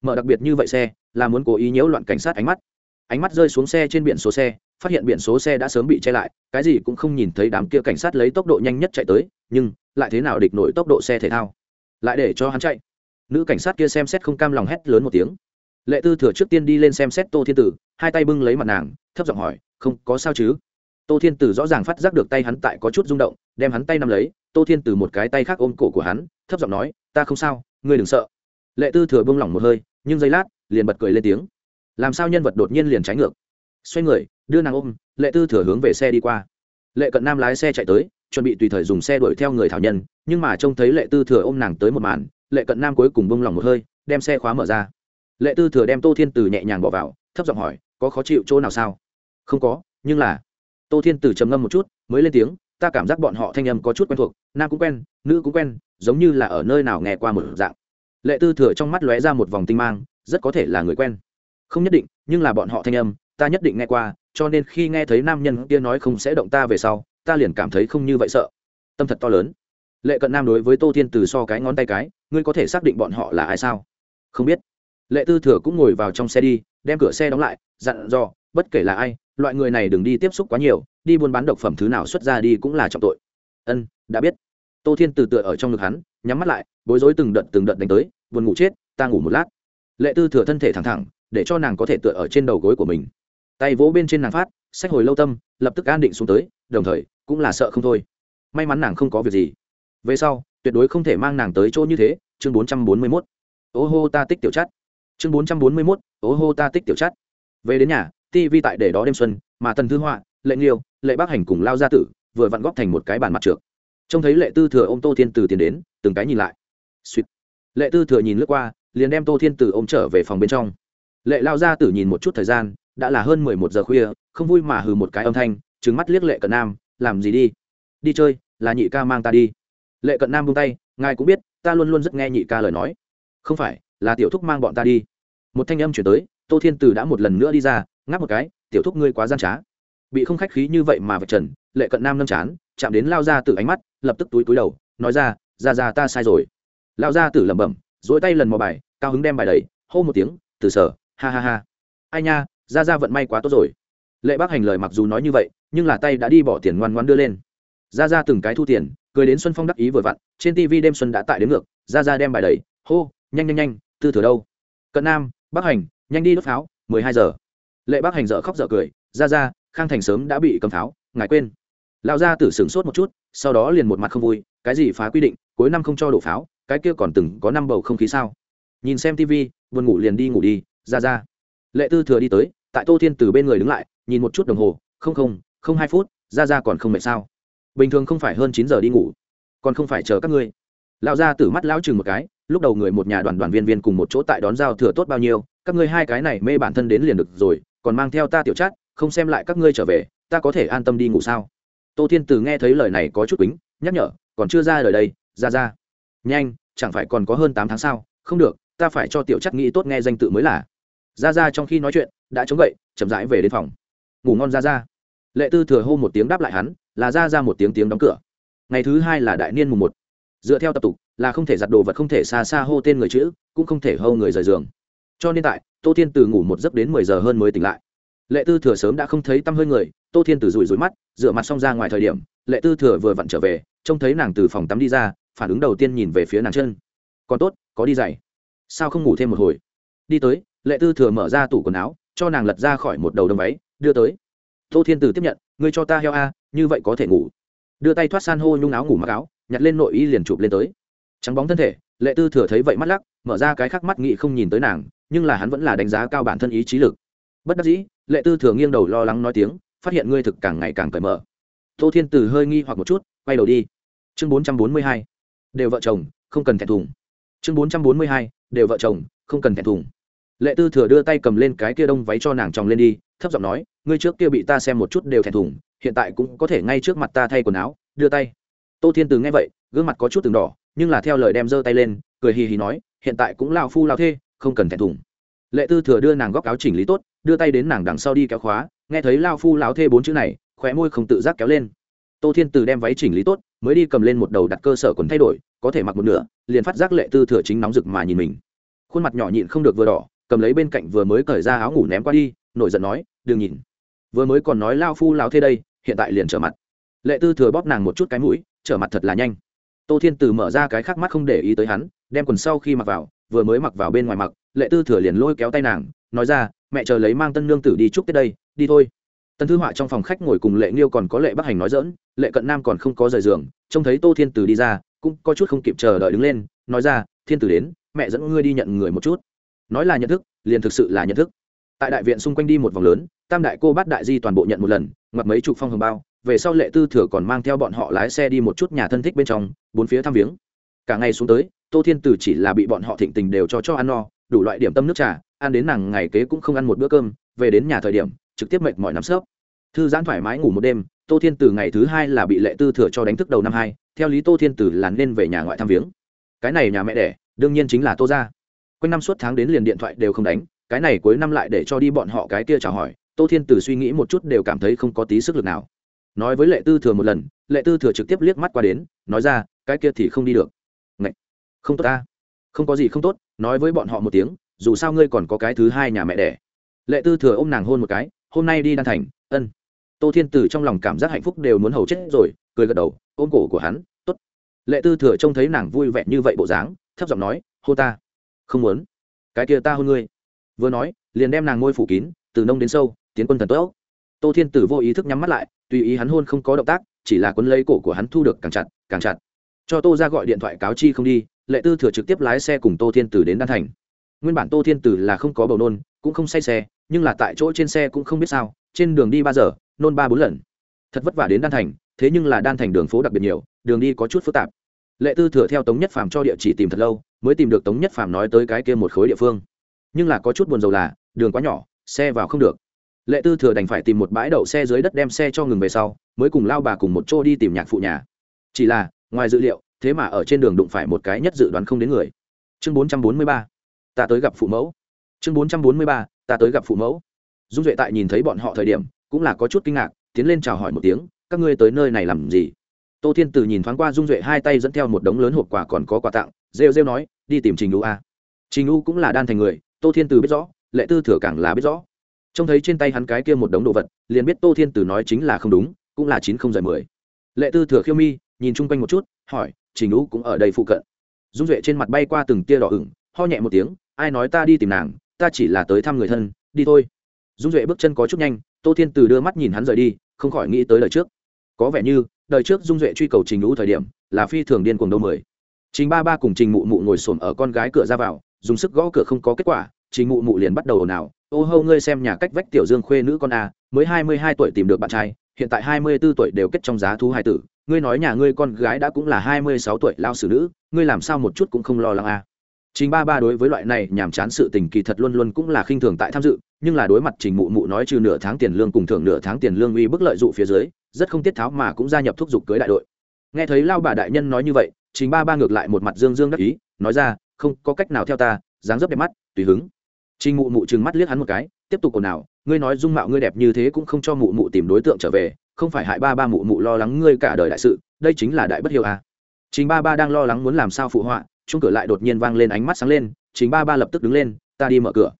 Mở đặc biệt như vậy xe, là muốn cố ý nhiễu loạn cảnh sát ánh mắt. Ánh mắt rơi xuống xe trên biển số xe, phát hiện biển số xe đã sớm bị che lại, cái gì cũng không nhìn thấy đám kia cảnh sát lấy tốc độ nhanh nhất chạy tới, nhưng lại thế nào địch nổi tốc độ xe thể thao? Lại để cho hắn chạy. Nữ cảnh sát kia xem xét không cam lòng hét lớn một tiếng lệ tư thừa trước tiên đi lên xem xét tô thiên tử, hai tay bưng lấy mặt nàng, thấp giọng hỏi, không, có sao chứ? Tô thiên tử rõ ràng phát giác được tay hắn tại có chút rung động, đem hắn tay nắm lấy, tô thiên Tử một cái tay khác ôm cổ của hắn, thấp giọng nói, ta không sao, ngươi đừng sợ. Lệ tư thừa bưng lỏng một hơi, nhưng giây lát, liền bật cười lên tiếng. Làm sao nhân vật đột nhiên liền trái ngược? Xoay người, đưa nàng ôm, lệ tư thừa hướng về xe đi qua. Lệ cận nam lái xe chạy tới, chuẩn bị tùy thời dùng xe đuổi theo người thảo nhân, nhưng mà trông thấy lệ tư thừa ôm nàng tới một màn, lệ cận nam cuối cùng bông lỏng một hơi, đem xe khóa mở ra lệ tư thừa đem tô thiên từ nhẹ nhàng bỏ vào, thấp giọng hỏi, có khó chịu chỗ nào sao? Không có, nhưng là tô thiên từ trầm ngâm một chút, mới lên tiếng, ta cảm giác bọn họ thanh âm có chút quen thuộc, nam cũng quen, nữ cũng quen, giống như là ở nơi nào nghe qua một dạng. Lệ tư thừa trong mắt lóe ra một vòng tinh mang, rất có thể là người quen. Không nhất định, nhưng là bọn họ thanh âm, ta nhất định nghe qua, cho nên khi nghe thấy nam nhân kia nói không sẽ động ta về sau, ta liền cảm thấy không như vậy sợ. Tâm thật to lớn. Lệ cận nam đối với tô thiên từ so cái ngón tay cái, ngươi có thể xác định bọn họ là ai sao? Không biết lệ tư thừa cũng ngồi vào trong xe đi, đem cửa xe đóng lại, dặn dò, bất kể là ai, loại người này đừng đi tiếp xúc quá nhiều, đi buôn bán độc phẩm thứ nào xuất ra đi cũng là trọng tội. Ân, đã biết. Tô thiên từ tựa ở trong ngực hắn, nhắm mắt lại, bối rối từng đợt từng đợt đánh tới, buồn ngủ chết, ta ngủ một lát. Lệ tư thừa thân thể thẳng thẳng, để cho nàng có thể tựa ở trên đầu gối của mình. Tay vỗ bên trên nàng phát, sách hồi lâu tâm, lập tức an định xuống tới, đồng thời, cũng là sợ không thôi. May mắn nàng không có việc gì. Về sau, tuyệt đối không thể mang nàng tới chỗ như thế, chương bốn trăm bốn mươi mốt. Ô hô, ta tích tiểu chắt chương bốn trăm bốn mươi mốt ô hô ta tích tiểu chất, về đến nhà tv tại để đó đêm xuân mà tần thư họa lệ nghiêu lệ bác hành cùng lao gia tử vừa vặn góp thành một cái bàn mặt trượt trông thấy lệ tư thừa ô m tô thiên từ tiến đến từng cái nhìn lại. Suýt lệ tư thừa nhìn lướt qua liền đem tô thiên từ ô m trở về phòng bên trong. Lệ lao gia tử nhìn một chút thời gian đã là hơn mười một giờ khuya không vui mà hừ một cái âm thanh trứng mắt liếc lệ cận nam làm gì đi? Đi chơi là nhị ca mang ta đi. Lệ cận nam buông tay ngài cũng biết ta luôn luôn rất nghe nhị ca lời nói. Không phải là tiểu thúc mang bọn ta đi. Một thanh âm chuyển tới, tô thiên từ đã một lần nữa đi ra, ngáp một cái, tiểu thúc ngươi quá gian trá. Bị không khách khí như vậy mà vật trần, lệ cận nam nâm chán, chạm đến lao ra từ ánh mắt, lập tức túi túi đầu, nói ra ra ra ta sai rồi. Lao ra tử lẩm bẩm dỗi tay lần mò bài, cao hứng đem bài đầy hô một tiếng từ sở, ha ha ha. Ai nha, ra ra vận may quá tốt rồi. Lệ bác hành lời mặc dù nói như vậy, nhưng là tay đã đi bỏ tiền ngoan ngoan đưa lên. Ra ra từng cái thu tiền, cười đến xuân phong đắc ý vừa vặn, trên tv đêm xuân đã tại đến ngược, ra ra đem bài đầy hô, nhanh nhanh nhanh tư thừa đâu? Cận nam, Bắc hành, nhanh đi đốt pháo, mười hai giờ. Lệ Bắc hành dở khóc dở cười, ra ra, khang thành sớm đã bị cầm pháo, ngài quên. Lão gia tử sửng sốt một chút, sau đó liền một mặt không vui, cái gì phá quy định, cuối năm không cho đổ pháo, cái kia còn từng có năm bầu không khí sao? Nhìn xem tv buồn ngủ liền đi ngủ đi, ra ra. Lệ tư thừa đi tới, tại tô thiên từ bên người đứng lại, nhìn một chút đồng hồ, không không không hai phút, ra ra còn không mệt sao? Bình thường không phải hơn chín giờ đi ngủ, còn không phải chờ các ngươi. Lão gia tử mắt lão chừng một cái lúc đầu người một nhà đoàn đoàn viên viên cùng một chỗ tại đón giao thừa tốt bao nhiêu, các ngươi hai cái này mê bản thân đến liền được rồi, còn mang theo ta tiểu chát, không xem lại các ngươi trở về, ta có thể an tâm đi ngủ sao? Tô thiên từ nghe thấy lời này có chút bính nhắc nhở, còn chưa ra đời đây, ra ra. Nhanh, chẳng phải còn có hơn tám tháng sao? Không được, ta phải cho tiểu chắc nghĩ tốt nghe danh tự mới là. Ra ra trong khi nói chuyện, đã chống gậy, chậm rãi về đến phòng. Ngủ ngon ra ra. Lệ tư thừa hô một tiếng đáp lại hắn, là ra ra một tiếng tiếng đóng cửa. Ngày thứ hai là đại niên mùng một dựa theo tập tục, là không thể giặt đồ vật không thể xa xa hô tên người chữ, cũng không thể hô người rời giường. Cho nên tại, tô thiên từ ngủ một giấc đến mười giờ hơn mới tỉnh lại. Lệ tư thừa sớm đã không thấy tăm hơi người, tô thiên từ rủi rủi mắt dựa mặt xong ra ngoài thời điểm, lệ tư thừa vừa vặn trở về, trông thấy nàng từ phòng tắm đi ra, phản ứng đầu tiên nhìn về phía nàng chân. Còn tốt, có đi dày sao không ngủ thêm một hồi? Đi tới, lệ tư thừa mở ra tủ quần áo, cho nàng lật ra khỏi một đầu đầm váy, đưa tới. Tô thiên từ tiếp nhận, ngươi cho ta heo a, như vậy có thể ngủ. Đưa tay thoát san hô nhung áo ngủ mặc áo nhặt lên nội y liền chụp lên tới. Trắng bóng thân thể, lệ tư thừa thấy vậy mắt lắc, mở ra cái khắc mắt nghị không nhìn tới nàng, nhưng là hắn vẫn là đánh giá cao bản thân ý trí lực. Bất đắc dĩ, lệ tư thừa nghiêng đầu lo lắng nói tiếng, phát hiện ngươi thực càng ngày càng cởi mở. Tô thiên từ hơi nghi hoặc một chút, quay đầu đi. Chương bốn trăm bốn mươi hai, đều vợ chồng, không cần thẹn thùng. Chương bốn trăm bốn mươi hai, đều vợ chồng, không cần thẹn thùng. Lệ tư thừa đưa tay cầm lên cái kia đông váy cho nàng tròng lên đi, thấp giọng nói, ngươi trước kia bị ta xem một chút đều thẹn thùng, hiện tại cũng có thể ngay trước mặt ta thay quần áo, đưa tay tô thiên từ nghe vậy, gương mặt có chút từng đỏ, nhưng là theo lời đem giơ tay lên, cười hì hì nói, hiện tại cũng lao phu lao thê, không cần thẹn thùng. Lệ tư thừa đưa nàng góc áo chỉnh lý tốt, đưa tay đến nàng đằng sau đi kéo khóa, nghe thấy lao phu lao thê bốn chữ này, khóe môi không tự giác kéo lên. Tô thiên từ đem váy chỉnh lý tốt, mới đi cầm lên một đầu đặt cơ sở quần thay đổi, có thể mặc một nửa, liền phát giác lệ tư thừa chính nóng rực mà nhìn mình. Khuôn mặt nhỏ nhịn không được vừa đỏ, cầm lấy bên cạnh vừa mới cởi ra áo ngủ ném qua đi, nổi giận nói, đừng nhìn, vừa mới còn nói lao phu lao thê đây, hiện tại liền trở mặt. Lệ tư thừa bóp nàng một chút cái mũi trở mặt thật là nhanh. Tô thiên từ mở ra cái khác mắt không để ý tới hắn, đem quần sau khi mặc vào, vừa mới mặc vào bên ngoài mặc, lệ tư thừa liền lôi kéo tay nàng, nói ra, mẹ chờ lấy mang tân nương tử đi chúc tết đây, đi thôi. Tân thư họa trong phòng khách ngồi cùng lệ nghiêu còn có lệ bắc hành nói dỡn lệ cận nam còn không có rời giường, trông thấy tô thiên tử đi ra, cũng có chút không kịp chờ đợi đứng lên, nói ra, thiên tử đến, mẹ dẫn ngươi đi nhận người một chút. Nói là nhận thức, liền thực sự là nhận thức. Tại đại viện xung quanh đi một vòng lớn, tam đại cô bát đại di toàn bộ nhận một lần ngoặt mấy chục phong hồng bao về sau lệ tư thừa còn mang theo bọn họ lái xe đi một chút nhà thân thích bên trong, bốn phía thăm viếng. Cả ngày xuống tới, tô thiên tử chỉ là bị bọn họ thịnh tình đều cho cho ăn no, đủ loại điểm tâm nước trà, ăn đến nàng ngày kế cũng không ăn một bữa cơm, về đến nhà thời điểm, trực tiếp mệt mỏi nắm sớp thư giãn thoải mái ngủ một đêm, tô thiên tử ngày thứ hai là bị lệ tư thừa cho đánh thức đầu năm hai, theo lý tô thiên tử là nên về nhà ngoại thăm viếng. Cái này nhà mẹ đẻ, đương nhiên chính là tô ra quanh năm suốt tháng đến liền điện thoại đều không đánh, cái này cuối năm lại để cho đi bọn họ cái kia chào hỏi, tô thiên tử suy nghĩ một chút đều cảm thấy không có tí sức lực nào nói với lệ tư thừa một lần, lệ tư thừa trực tiếp liếc mắt qua đến, nói ra, cái kia thì không đi được. Ngậy! không tốt ta. Không có gì không tốt, nói với bọn họ một tiếng, dù sao ngươi còn có cái thứ hai nhà mẹ đẻ. Lệ tư thừa ôm nàng hôn một cái, hôm nay đi đan thành, ân. Tô thiên tử trong lòng cảm giác hạnh phúc đều muốn hầu chết rồi, cười gật đầu, ôm cổ của hắn t ố t lệ tư thừa trông thấy nàng vui vẻ như vậy bộ dáng, thấp giọng nói hô ta. Không muốn. Cái kia ta hôn ngươi. Vừa nói, liền đem nàng ngôi phủ kín, từ nông đến sâu, tiến quân thần tốt tô thiên tử vô ý thức nhắm mắt lại, tùy ý hắn hôn không có động tác, chỉ là quấn lấy cổ của hắn thu được càng chặt càng chặt. Cho tô ra gọi điện thoại cáo chi không đi, lệ tư thừa trực tiếp lái xe cùng tô thiên tử đến đan thành. Nguyên bản tô thiên tử là không có bầu nôn, cũng không say xe, nhưng là tại chỗ trên xe cũng không biết sao, trên đường đi ba giờ, nôn ba bốn lần. Thật vất vả đến đan thành, thế nhưng là đan thành đường phố đặc biệt nhiều, đường đi có chút phức tạp. Lệ tư thừa theo tống nhất phàm cho địa chỉ tìm thật lâu, mới tìm được tống nhất phàm nói tới cái kia một khối địa phương. Nhưng là có chút buồn rầu là, đường quá nhỏ, xe vào không được lệ tư thừa đành phải tìm một bãi đậu xe dưới đất đem xe cho ngừng về sau, mới cùng lao bà cùng một chỗ đi tìm nhạc phụ nhà. Chỉ là, ngoài dự liệu, thế mà ở trên đường đụng phải một cái nhất dự đoán không đến người. Chương bốn trăm bốn mươi ba, ta tới gặp phụ mẫu. Chương bốn trăm bốn mươi ba, ta tới gặp phụ mẫu. Dung duệ tại nhìn thấy bọn họ thời điểm, cũng là có chút kinh ngạc, tiến lên chào hỏi một tiếng, các ngươi tới nơi này làm gì? Tô thiên Từ nhìn thoáng qua dung duệ hai tay dẫn theo một đống lớn hộp quà còn có quà tặng, rêu rêu nói, đi tìm trình u a. Trình u cũng là đan thành người, tô thiên Từ biết rõ, lệ tư thừa càng là biết rõ trông thấy trên tay hắn cái kia một đống đồ vật, liền biết tô thiên tử nói chính là không đúng, cũng là chín không giờ mười. Lệ tư thừa khiêu mi nhìn chung quanh một chút, hỏi, trình u cũng ở đây phụ cận? Dung duệ trên mặt bay qua từng tia đỏ ửng, ho nhẹ một tiếng, ai nói ta đi tìm nàng, ta chỉ là tới thăm người thân, đi thôi. Dung duệ bước chân có chút nhanh, tô thiên từ đưa mắt nhìn hắn rời đi, không khỏi nghĩ tới lời trước. Có vẻ như, đời trước dung duệ truy cầu trình lũ thời điểm, là phi thường điên cuồng đâu mười. Trình ba ba cùng trình mụ mụ ngồi xổm ở con gái cửa ra vào, dùng sức gõ cửa không có kết quả, trình mụ mụ liền bắt đầu ồn ào ô hâu ngươi xem nhà cách vách tiểu dương khuê nữ con a mới hai mươi hai tuổi tìm được bạn trai hiện tại hai mươi b ố tuổi đều kết trong giá thú hai tử ngươi nói nhà ngươi con gái đã cũng là hai mươi sáu tuổi lao xử nữ ngươi làm sao một chút cũng không lo lắng a Trình Ba Ba đối với loại này nhàm chán sự tình kỳ thật luôn luôn cũng là khinh thường tại tham dự, nhưng là đối mặt Trình Mụ Mụ nói trừ nửa tháng tiền lương cùng thưởng nửa tháng tiền lương uy bức lợi dụ phía dưới, rất không tiết tháo mà cũng gia nhập thúc giục cưới đại đội. Nghe thấy lao bà đại nhân nói như vậy, Trình Ba Ba ngược lại một mặt dương dương đắc ý, nói ra, không có cách nào theo ta, dáng dấp đẹp mắt, tùy hứng. Trình Mụ Mụ trừng mắt liếc hắn một cái, tiếp tục ồn nào, ngươi nói dung mạo ngươi đẹp như thế cũng không cho Mụ Mụ tìm đối tượng trở về, không phải hại ba ba Mụ Mụ lo lắng ngươi cả đời đại sự, đây chính là đại bất hiếu à. Trình Ba Ba đang lo lắng muốn làm sao phụ họa, chung cửa lại đột nhiên vang lên ánh mắt sáng lên chính ba ba lập tức đứng lên ta đi mở cửa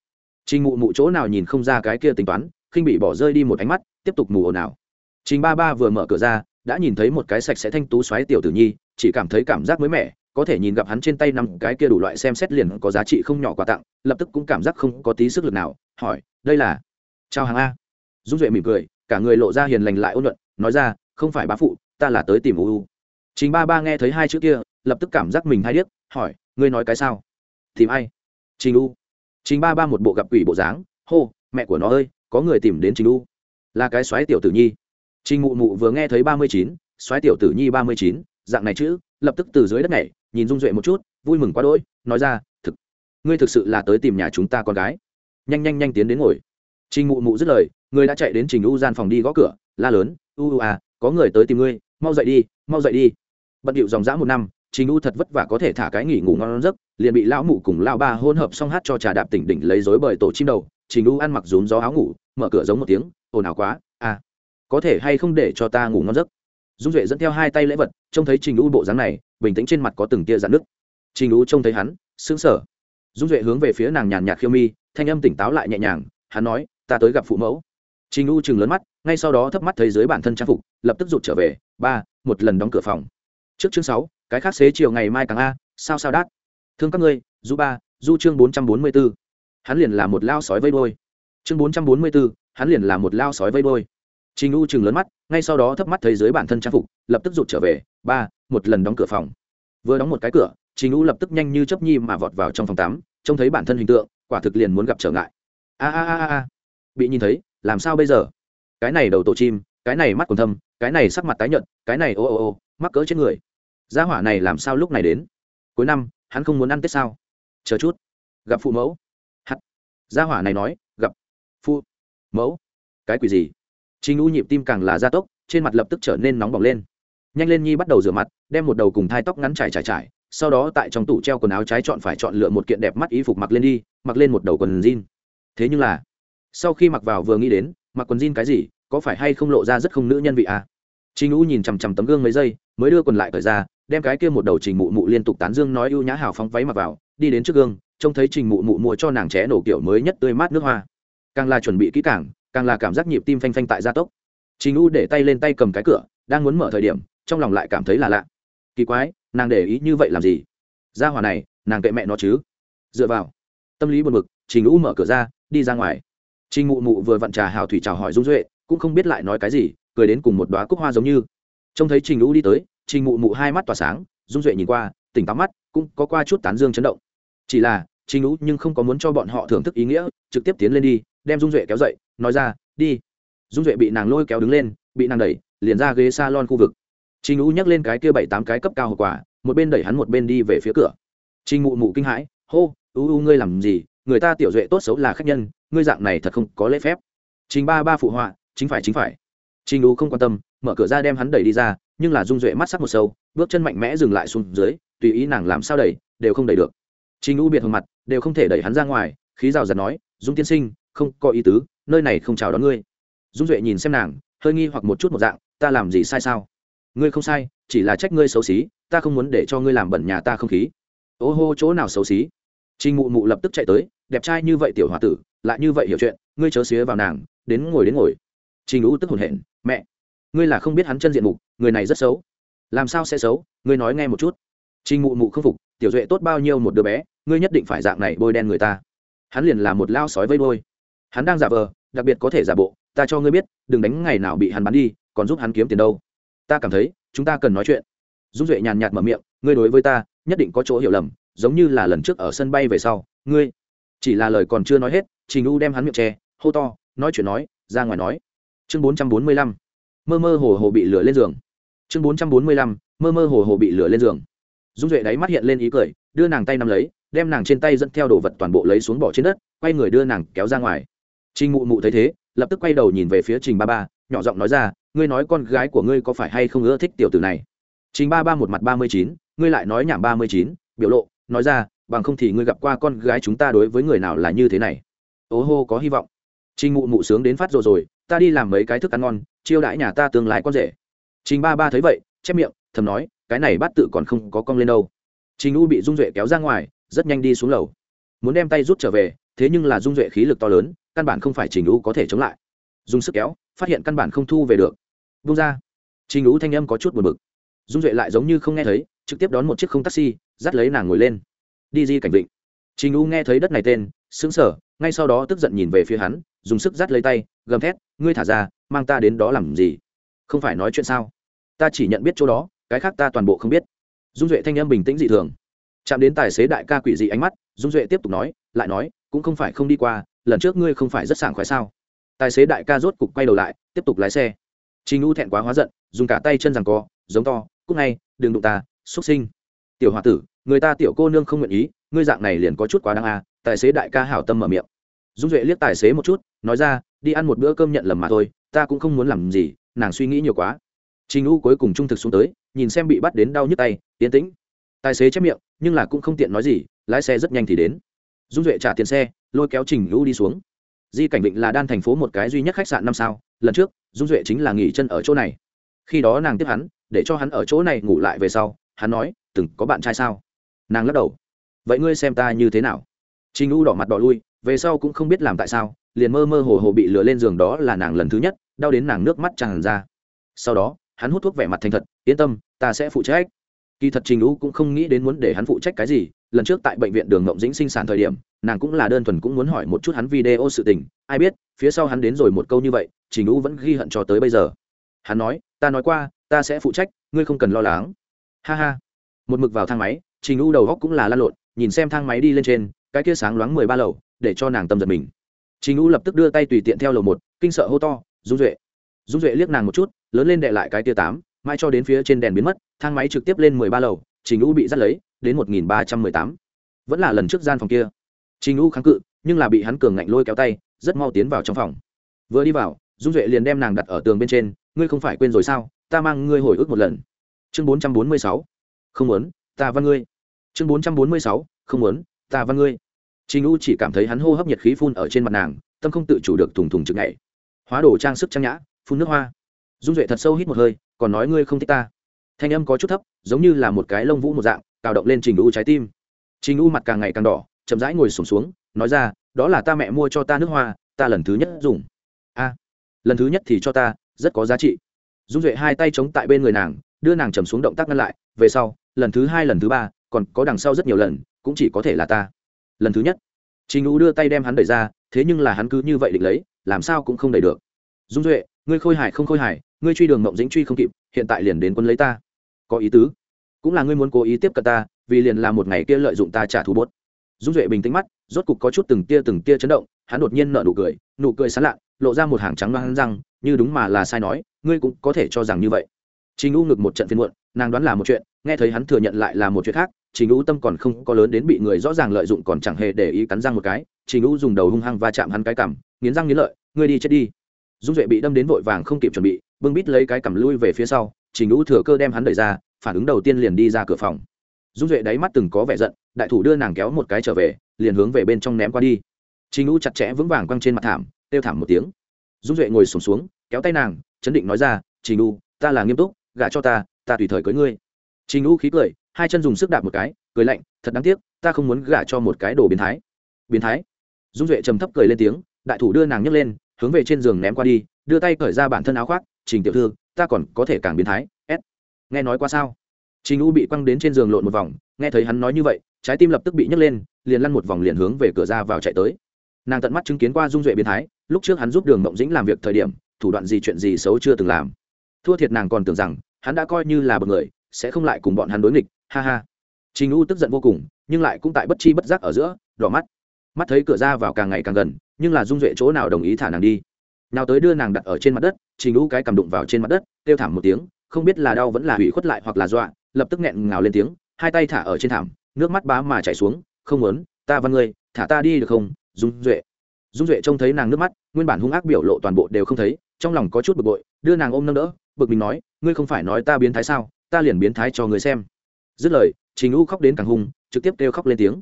trình mụ mụ chỗ nào nhìn không ra cái kia tính toán khinh bị bỏ rơi đi một ánh mắt tiếp tục mù ồn ào trình ba ba vừa mở cửa ra đã nhìn thấy một cái sạch sẽ thanh tú xoáy tiểu tử nhi chỉ cảm thấy cảm giác mới mẻ có thể nhìn gặp hắn trên tay năm cái kia đủ loại xem xét liền có giá trị không nhỏ quà tặng, lập tức cũng cảm giác không có tí sức lực nào, hỏi, đây là? Chào hàng a. Dung duệ mỉm cười, cả người lộ ra hiền lành lại ôn luận nói ra, không phải bá phụ, ta là tới tìm u chính ba ba nghe thấy hai chữ kia, lập tức cảm giác mình hay điếc, hỏi, ngươi nói cái sao? Tìm ai? Trình u. Chính ba ba một bộ gặp quỷ bộ dáng, hô, mẹ của nó ơi, có người tìm đến trình u. Là cái xoáy tiểu tử nhi. Trình mụ mụ vừa nghe thấy ba mươi chín xoáy tiểu tử nhi ba mươi chín, dạng này chữ, lập tức từ dưới đất này nhìn dung duệ một chút, vui mừng quá đỗi, nói ra, thực, ngươi thực sự là tới tìm nhà chúng ta con gái. Nhanh nhanh nhanh tiến đến ngồi. Trình mụ mụ dứt lời, người đã chạy đến trình u gian phòng đi gõ cửa, la lớn, u u à có người tới tìm ngươi, mau dậy đi, mau dậy đi. Bận điệu dòng dã một năm, trình u thật vất vả có thể thả cái nghỉ ngủ ngon giấc, liền bị lão mụ cùng lão ba hôn hợp xong hát cho trà đạp tỉnh đỉnh lấy dối bởi tổ chim đầu. Trình u ăn mặc rúm gió áo ngủ, mở cửa giống một tiếng, ồn ào quá à có thể hay không để cho ta ngủ ngon giấc? Dung duệ dẫn theo hai tay lễ vật, trông thấy trình u bộ dáng này bình tĩnh trên mặt có từng tia dạn nước trình u trông thấy hắn, sững sờ. Dung duệ hướng về phía nàng nhàn nhạt khiêu mi, thanh âm tỉnh táo lại nhẹ nhàng, hắn nói, ta tới gặp phụ mẫu. Trình u chừng lớn mắt, ngay sau đó thấp mắt thấy dưới bản thân trang phục, lập tức rụt trở về. Ba, một lần đóng cửa phòng. Trước chương sáu, cái khác xế chiều ngày mai càng a, sao sao đát. Thương các ngươi du ba du chương bốn trăm bốn mươi b ố hắn liền là một lao sói vây đôi chương bốn trăm bốn mươi b ố hắn liền là một lao sói vây đôi trình u chừng lớn mắt, ngay sau đó thấp mắt thấy dưới bản thân trang phục, lập tức rụt trở về. Ba một lần đóng cửa phòng. Vừa đóng một cái cửa, trình u lập tức nhanh như chấp nhi mà vọt vào trong phòng tắm, trông thấy bản thân hình tượng, quả thực liền muốn gặp trở ngại. A a a a bị nhìn thấy, làm sao bây giờ? Cái này đầu tổ chim, cái này mắt còn thâm, cái này sắc mặt tái nhợt, cái này ô ô ô, mắc cỡ trên người. Gia hỏa này làm sao lúc này đến? Cuối năm, hắn không muốn ăn tết sao? Chờ chút. Gặp phụ mẫu. Hắt. Gia hỏa này nói, gặp. Phụ mẫu. Cái quỷ gì? Trình u nhịp tim càng là gia tốc, trên mặt lập tức trở nên nóng bỏng lên nhanh lên nhi bắt đầu rửa mặt đem một đầu cùng thai tóc ngắn trải trải trải sau đó tại trong tủ treo quần áo trái chọn phải chọn lựa một kiện đẹp mắt y phục mặc lên đi mặc lên một đầu quần jean thế nhưng là sau khi mặc vào vừa nghĩ đến mặc quần jean cái gì có phải hay không lộ ra rất không nữ nhân vị à Trình U nhìn chằm chằm tấm gương mấy giây, mới đưa quần lại cởi ra, đem cái kia một đầu Trình Mụ Mụ liên tục tán dương nói ưu nhã hào phóng váy mặc vào, đi đến trước gương, trông thấy Trình Mụ Mụ mua cho nàng trẻ nổ kiểu mới nhất tươi mát nước hoa. Càng là chuẩn bị kỹ càng, càng là cảm giác nhịp tim phanh phanh tại gia tốc. Trình U để tay lên tay cầm cái cửa, đang muốn mở thời điểm, trong lòng lại cảm thấy là lạ. Kỳ quái, nàng để ý như vậy làm gì? Gia hỏa này, nàng kệ mẹ nó chứ? Dựa vào. Tâm lý buồn bực, Trình U mở cửa ra, đi ra ngoài. Trình Ngụ Mụ vừa vặn trà hào thủy chào hỏi Dung Duệ, cũng không biết lại nói cái gì, cười đến cùng một đoá cúc hoa giống như trông thấy trình lũ đi tới trình Ngụ mụ hai mắt tỏa sáng dung duệ nhìn qua tỉnh táo mắt cũng có qua chút tán dương chấn động chỉ là trình lũ nhưng không có muốn cho bọn họ thưởng thức ý nghĩa trực tiếp tiến lên đi đem dung duệ kéo dậy nói ra đi dung duệ bị nàng lôi kéo đứng lên bị nàng đẩy liền ra ghế s a lon khu vực trình Ngũ nhắc lên cái kia bảy tám cái cấp cao hậu quả một bên đẩy hắn một bên đi về phía cửa trình mụ mụ kinh hãi hô U U ngươi làm gì người ta tiểu duệ tốt xấu là khách nhân ngươi dạng này thật không có lễ phép trình ba ba phụ họa chính phải chính phải Trình Ngũ không quan tâm, mở cửa ra đem hắn đẩy đi ra, nhưng là Dung Duệ mắt sắc một sâu, bước chân mạnh mẽ dừng lại xuống dưới, tùy ý nàng làm sao đẩy, đều không đẩy được. Trình Ngũ biệt hồng mặt, đều không thể đẩy hắn ra ngoài, khí rào giật nói, "Dung tiên sinh, không có ý tứ, nơi này không chào đón ngươi." Dung Duệ nhìn xem nàng, hơi nghi hoặc một chút một dạng, "Ta làm gì sai sao?" "Ngươi không sai, chỉ là trách ngươi xấu xí, ta không muốn để cho ngươi làm bẩn nhà ta không khí." "Ô hô, chỗ nào xấu xí?" Trình Mụ Mụ lập tức chạy tới, đẹp trai như vậy tiểu hòa tử, lại như vậy hiểu chuyện, ngươi chớ xía vào nàng, đến ngồi đến ngồi. Trình u tức hồn hển mẹ ngươi là không biết hắn chân diện mục người này rất xấu. Làm sao sẽ xấu? Ngươi nói nghe một chút. Trình mụ mụ không phục tiểu duệ tốt bao nhiêu một đứa bé ngươi nhất định phải dạng này bôi đen người ta. Hắn liền là một lao sói vây bôi, hắn đang giả vờ đặc biệt có thể giả bộ ta cho ngươi biết đừng đánh ngày nào bị hắn bắn đi còn giúp hắn kiếm tiền đâu ta cảm thấy, chúng ta cần nói chuyện. Dung duệ nhàn nhạt mở miệng, ngươi đối với ta, nhất định có chỗ hiểu lầm, giống như là lần trước ở sân bay về sau, ngươi chỉ là lời còn chưa nói hết, trình u đem hắn miệng che, hô to, nói chuyện nói, ra ngoài nói. Chương bốn trăm bốn mươi lăm, mơ mơ hồ hồ bị lửa lên giường. Chương bốn trăm bốn mươi lăm, mơ mơ hồ hồ bị lửa lên giường. Dung duệ đáy mắt hiện lên ý cười, đưa nàng tay nắm lấy, đem nàng trên tay dẫn theo đồ vật toàn bộ lấy xuống bỏ trên đất, quay người đưa nàng kéo ra ngoài. Trình mụ mụ thấy thế, lập tức quay đầu nhìn về phía trình ba ba, nhỏ giọng nói ra ngươi nói con gái của ngươi có phải hay không ưa thích tiểu tử này? Trình ba ba một mặt ba mươi chín, ngươi lại nói nhảm ba mươi chín, biểu lộ, nói ra, bằng không thì ngươi gặp qua con gái chúng ta đối với người nào là như thế này? Ố hô, có hy vọng. Trình mụ mụ sướng đến phát rồi rồi, ta đi làm mấy cái thức ăn ngon, chiêu đãi nhà ta tương lai con rể. Trình ba ba thấy vậy, chép miệng, thầm nói, cái này bát tự còn không có cong lên đâu. Trình u bị dung duệ kéo ra ngoài, rất nhanh đi xuống lầu. Muốn đem tay rút trở về, thế nhưng là dung duệ khí lực to lớn, căn bản không phải trình u có thể chống lại. Dùng sức kéo, phát hiện căn bản không thu về được vung ra. Trình u thanh âm có chút buồn bực. Dung duệ lại giống như không nghe thấy, trực tiếp đón một chiếc không taxi, dắt lấy nàng ngồi lên. Đi di cảnh vịnh. Trình u nghe thấy đất này tên xứng sở ngay sau đó tức giận nhìn về phía hắn, dùng sức dắt lấy tay, gầm thét, ngươi thả ra, mang ta đến đó làm gì? Không phải nói chuyện sao? Ta chỉ nhận biết chỗ đó, cái khác ta toàn bộ không biết. Dung duệ thanh âm bình tĩnh dị thường. Chạm đến tài xế đại ca quỷ dị ánh mắt, dung duệ tiếp tục nói, lại nói, cũng không phải không đi qua, lần trước ngươi không phải rất sảng khoái sao? Tài xế đại ca rốt cục quay đầu lại, tiếp tục lái xe trình u thẹn quá hóa giận, dùng cả tay chân giằng co, giống to, "Cút ngay, đừng đụng ta xuất sinh. Tiểu hòa tử, người ta tiểu cô nương không nguyện ý, ngươi dạng này liền có chút quá đáng à tài xế đại ca hảo tâm mở miệng. Dung duệ liếc tài xế một chút, nói ra, đi ăn một bữa cơm nhận lầm mà thôi, ta cũng không muốn làm gì, nàng suy nghĩ nhiều quá. Trình u cuối cùng trung thực xuống tới, nhìn xem bị bắt đến đau nhức tay tiến tĩnh. Tài xế chép miệng, nhưng là cũng không tiện nói gì, lái xe rất nhanh thì đến. Dung duệ trả tiền xe, lôi kéo trình u đi xuống. Di cảnh định là đan thành phố một cái duy nhất khách sạn năm sao, lần trước dung duệ chính là nghỉ chân ở chỗ này. Khi đó nàng tiếp hắn, để cho hắn ở chỗ này ngủ lại về sau, hắn nói, từng có bạn trai sao? Nàng lắc đầu, vậy ngươi xem ta như thế nào? Trình u đỏ mặt đỏ lui, về sau cũng không biết làm tại sao, liền mơ mơ hồ hồ bị lừa lên giường đó là nàng lần thứ nhất, đau đến nàng nước mắt tràn ra. Sau đó, hắn hút thuốc vẻ mặt thành thật, yên tâm, ta sẽ phụ trách kỳ thật trình u cũng không nghĩ đến muốn để hắn phụ trách cái gì. Lần trước tại bệnh viện đường ngộng dĩnh sinh sản thời điểm, nàng cũng là đơn thuần cũng muốn hỏi một chút hắn video sự tình. Ai biết, phía sau hắn đến rồi một câu như vậy, trình u vẫn ghi hận cho tới bây giờ. Hắn nói, ta nói qua, ta sẽ phụ trách, ngươi không cần lo lắng. Ha ha. Một mực vào thang máy, trình u đầu góc cũng là lan lộn, nhìn xem thang máy đi lên trên, cái kia sáng loáng mười ba lầu, để cho nàng tâm giật mình. Trình u lập tức đưa tay tùy tiện theo lầu một, kinh sợ hô to, dung duệ. Dung duệ liếc nàng một chút, lớn lên đệ lại cái tia tám, mai cho đến phía trên đèn biến mất thang máy trực tiếp lên mười ba lầu, trình u bị dắt lấy đến một nghìn ba trăm mười tám. Vẫn là lần trước gian phòng kia. Trình u kháng cự, nhưng là bị hắn cường ngạnh lôi kéo tay, rất mau tiến vào trong phòng. Vừa đi vào, dung duệ liền đem nàng đặt ở tường bên trên, ngươi không phải quên rồi sao? Ta mang ngươi hồi ức một lần. Chương bốn trăm bốn mươi sáu. Không muốn, ta văn ngươi. Chương bốn trăm bốn mươi sáu. Không muốn, ta văn ngươi. Trình u chỉ cảm thấy hắn hô hấp nhiệt khí phun ở trên mặt nàng, tâm không tự chủ được thùng thùng chực nhảy. Hóa đồ trang sức trang nhã, phun nước hoa. Dung duệ thật sâu hít một hơi, còn nói ngươi không thích ta thanh âm có chút thấp giống như là một cái lông vũ một dạng cào động lên trình u trái tim. Trình u mặt càng ngày càng đỏ chậm rãi ngồi sùng xuống, xuống nói ra đó là ta mẹ mua cho ta nước hoa ta lần thứ nhất dùng. A lần thứ nhất thì cho ta rất có giá trị. Dung duệ hai tay chống tại bên người nàng đưa nàng chầm xuống động tác ngăn lại về sau lần thứ hai lần thứ ba còn có đằng sau rất nhiều lần cũng chỉ có thể là ta. Lần thứ nhất. Trình u đưa tay đem hắn đẩy ra thế nhưng là hắn cứ như vậy định lấy làm sao cũng không đẩy được. Dung duệ ngươi khôi hài không khôi hài ngươi truy đường mộng dĩnh truy không kịp hiện tại liền đến quân lấy ta. Có ý tứ. Cũng là ngươi muốn cố ý tiếp cận ta, vì liền là một ngày kia lợi dụng ta trả thù bốt. Dung duệ bình tĩnh mắt, rốt cục có chút từng tia từng tia chấn động, hắn đột nhiên nợ nụ cười nụ cười sán lạ, lộ ra một hàng trắng loang răng như đúng mà là sai nói, ngươi cũng có thể cho rằng như vậy. Trình u ngực một trận phiên muộn, nàng đoán là một chuyện, nghe thấy hắn thừa nhận lại là một chuyện khác, trình u tâm còn không có lớn đến bị người rõ ràng lợi dụng còn chẳng hề để ý cắn răng một cái, trình u dùng đầu hung hăng va chạm hắn cái cằm, nghiến răng nghiến lợi, ngươi đi chết đi. Dung duệ bị đâm đến vội vàng không kịp chuẩn bị bưng bít lấy cái cằm lui về phía sau trình u thừa cơ đem hắn đẩy ra phản ứng đầu tiên liền đi ra cửa phòng. Dung duệ đáy mắt từng có vẻ giận đại thủ đưa nàng kéo một cái trở về liền hướng về bên trong ném qua đi. Trình u chặt chẽ vững vàng quăng trên mặt thảm kêu thảm một tiếng. Dung duệ ngồi sùng xuống, xuống kéo tay nàng chấn định nói ra trình u ta là nghiêm túc gả cho ta ta tùy thời cưới ngươi. Trình u khí cười hai chân dùng sức đạp một cái cười lạnh thật đáng tiếc ta không muốn gả cho một cái đồ biến thái. Biến thái? Dung duệ trầm thấp cười lên tiếng đại thủ đưa nàng nhấc lên hướng về trên giường ném qua đi đưa tay cởi ra bản thân áo khoác, trình tiểu thư, ta còn có thể càng biến thái, s. Nghe nói qua sao? Trình u bị quăng đến trên giường lộn một vòng, nghe thấy hắn nói như vậy, trái tim lập tức bị nhấc lên, liền lăn một vòng liền hướng về cửa ra vào chạy tới. Nàng tận mắt chứng kiến qua dung duệ biến thái, lúc trước hắn giúp đường mộng dĩnh làm việc thời điểm, thủ đoạn gì chuyện gì xấu chưa từng làm. Thua thiệt nàng còn tưởng rằng, hắn đã coi như là một người, sẽ không lại cùng bọn hắn đối nghịch, ha ha. Trình u tức giận vô cùng, nhưng lại cũng tại bất chi bất giác ở giữa, đỏ mắt. Mắt thấy cửa ra vào càng ngày càng gần, nhưng là dung duệ chỗ nào đồng ý thả nàng đi? Nào tới đưa nàng đặt ở trên mặt đất, trình u cái cầm đụng vào trên mặt đất, kêu thảm một tiếng, không biết là đau vẫn là hủy khuất lại hoặc là dọa, lập tức nghẹn ngào lên tiếng, hai tay thả ở trên thảm, nước mắt bá mà chảy xuống, không muốn, ta văn ngươi, thả ta đi được không? Dung duệ. Dung duệ trông thấy nàng nước mắt, nguyên bản hung ác biểu lộ toàn bộ đều không thấy, trong lòng có chút bực bội, đưa nàng ôm nâng đỡ, bực mình nói, ngươi không phải nói ta biến thái sao, ta liền biến thái cho người xem. Dứt lời, trình u khóc đến càng hung, trực tiếp kêu khóc lên tiếng.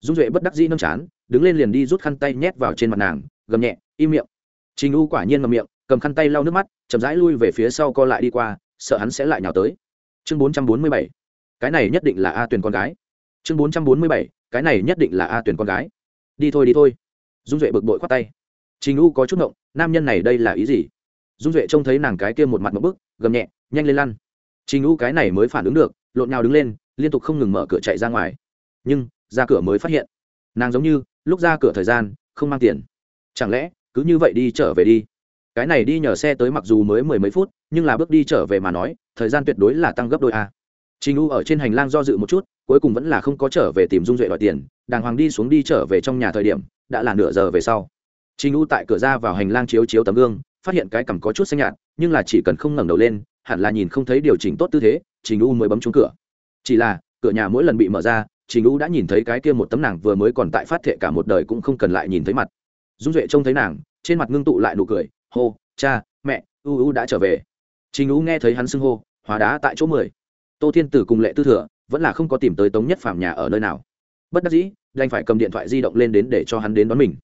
Dung duệ bất đắc dĩ nâng chán, đứng lên liền đi rút khăn tay nhét vào trên mặt nàng, gầm nhẹ, im miệng trình u quả nhiên ngậm miệng, cầm khăn tay lau nước mắt, chậm rãi lui về phía sau co lại đi qua, sợ hắn sẽ lại nhào tới. Chương bốn trăm bốn mươi bảy, cái này nhất định là a tuyển con gái. Chương bốn trăm bốn mươi bảy, cái này nhất định là a tuyển con gái. Đi thôi đi thôi. Dung duệ bực bội khoát tay. Trình u có chút ngộng, nam nhân này đây là ý gì? Dung duệ trông thấy nàng cái kia một mặt một bức, gầm nhẹ, nhanh lên lăn. Trình u cái này mới phản ứng được, lộn nhào đứng lên, liên tục không ngừng mở cửa chạy ra ngoài. Nhưng, ra cửa mới phát hiện, nàng giống như, lúc ra cửa thời gian, không mang tiền. Chẳng lẽ cứ như vậy đi trở về đi. Cái này đi nhờ xe tới mặc dù mới mười mấy phút, nhưng là bước đi trở về mà nói, thời gian tuyệt đối là tăng gấp đôi a. Trình u ở trên hành lang do dự một chút, cuối cùng vẫn là không có trở về tìm dung duệ đòi tiền, đàng hoàng đi xuống đi trở về trong nhà thời điểm, đã là nửa giờ về sau. Trình u tại cửa ra vào hành lang chiếu chiếu tấm gương, phát hiện cái cằm có chút xanh nhạt, nhưng là chỉ cần không ngẩng đầu lên, hẳn là nhìn không thấy điều chỉnh tốt tư thế, trình u mới bấm trúng cửa. Chỉ là, cửa nhà mỗi lần bị mở ra, trình u đã nhìn thấy cái kia một tấm nàng vừa mới còn tại phát thệ cả một đời cũng không cần lại nhìn thấy mặt dung duệ trông thấy nàng, trên mặt ngưng tụ lại nụ cười, hô, cha, mẹ, u u đã trở về. Trình u nghe thấy hắn xưng hô, hóa đá tại chỗ mười. Tô thiên tử cùng lệ tư thừa, vẫn là không có tìm tới tống nhất phàm nhà ở nơi nào. Bất đắc dĩ, đành phải cầm điện thoại di động lên đến để cho hắn đến đón mình.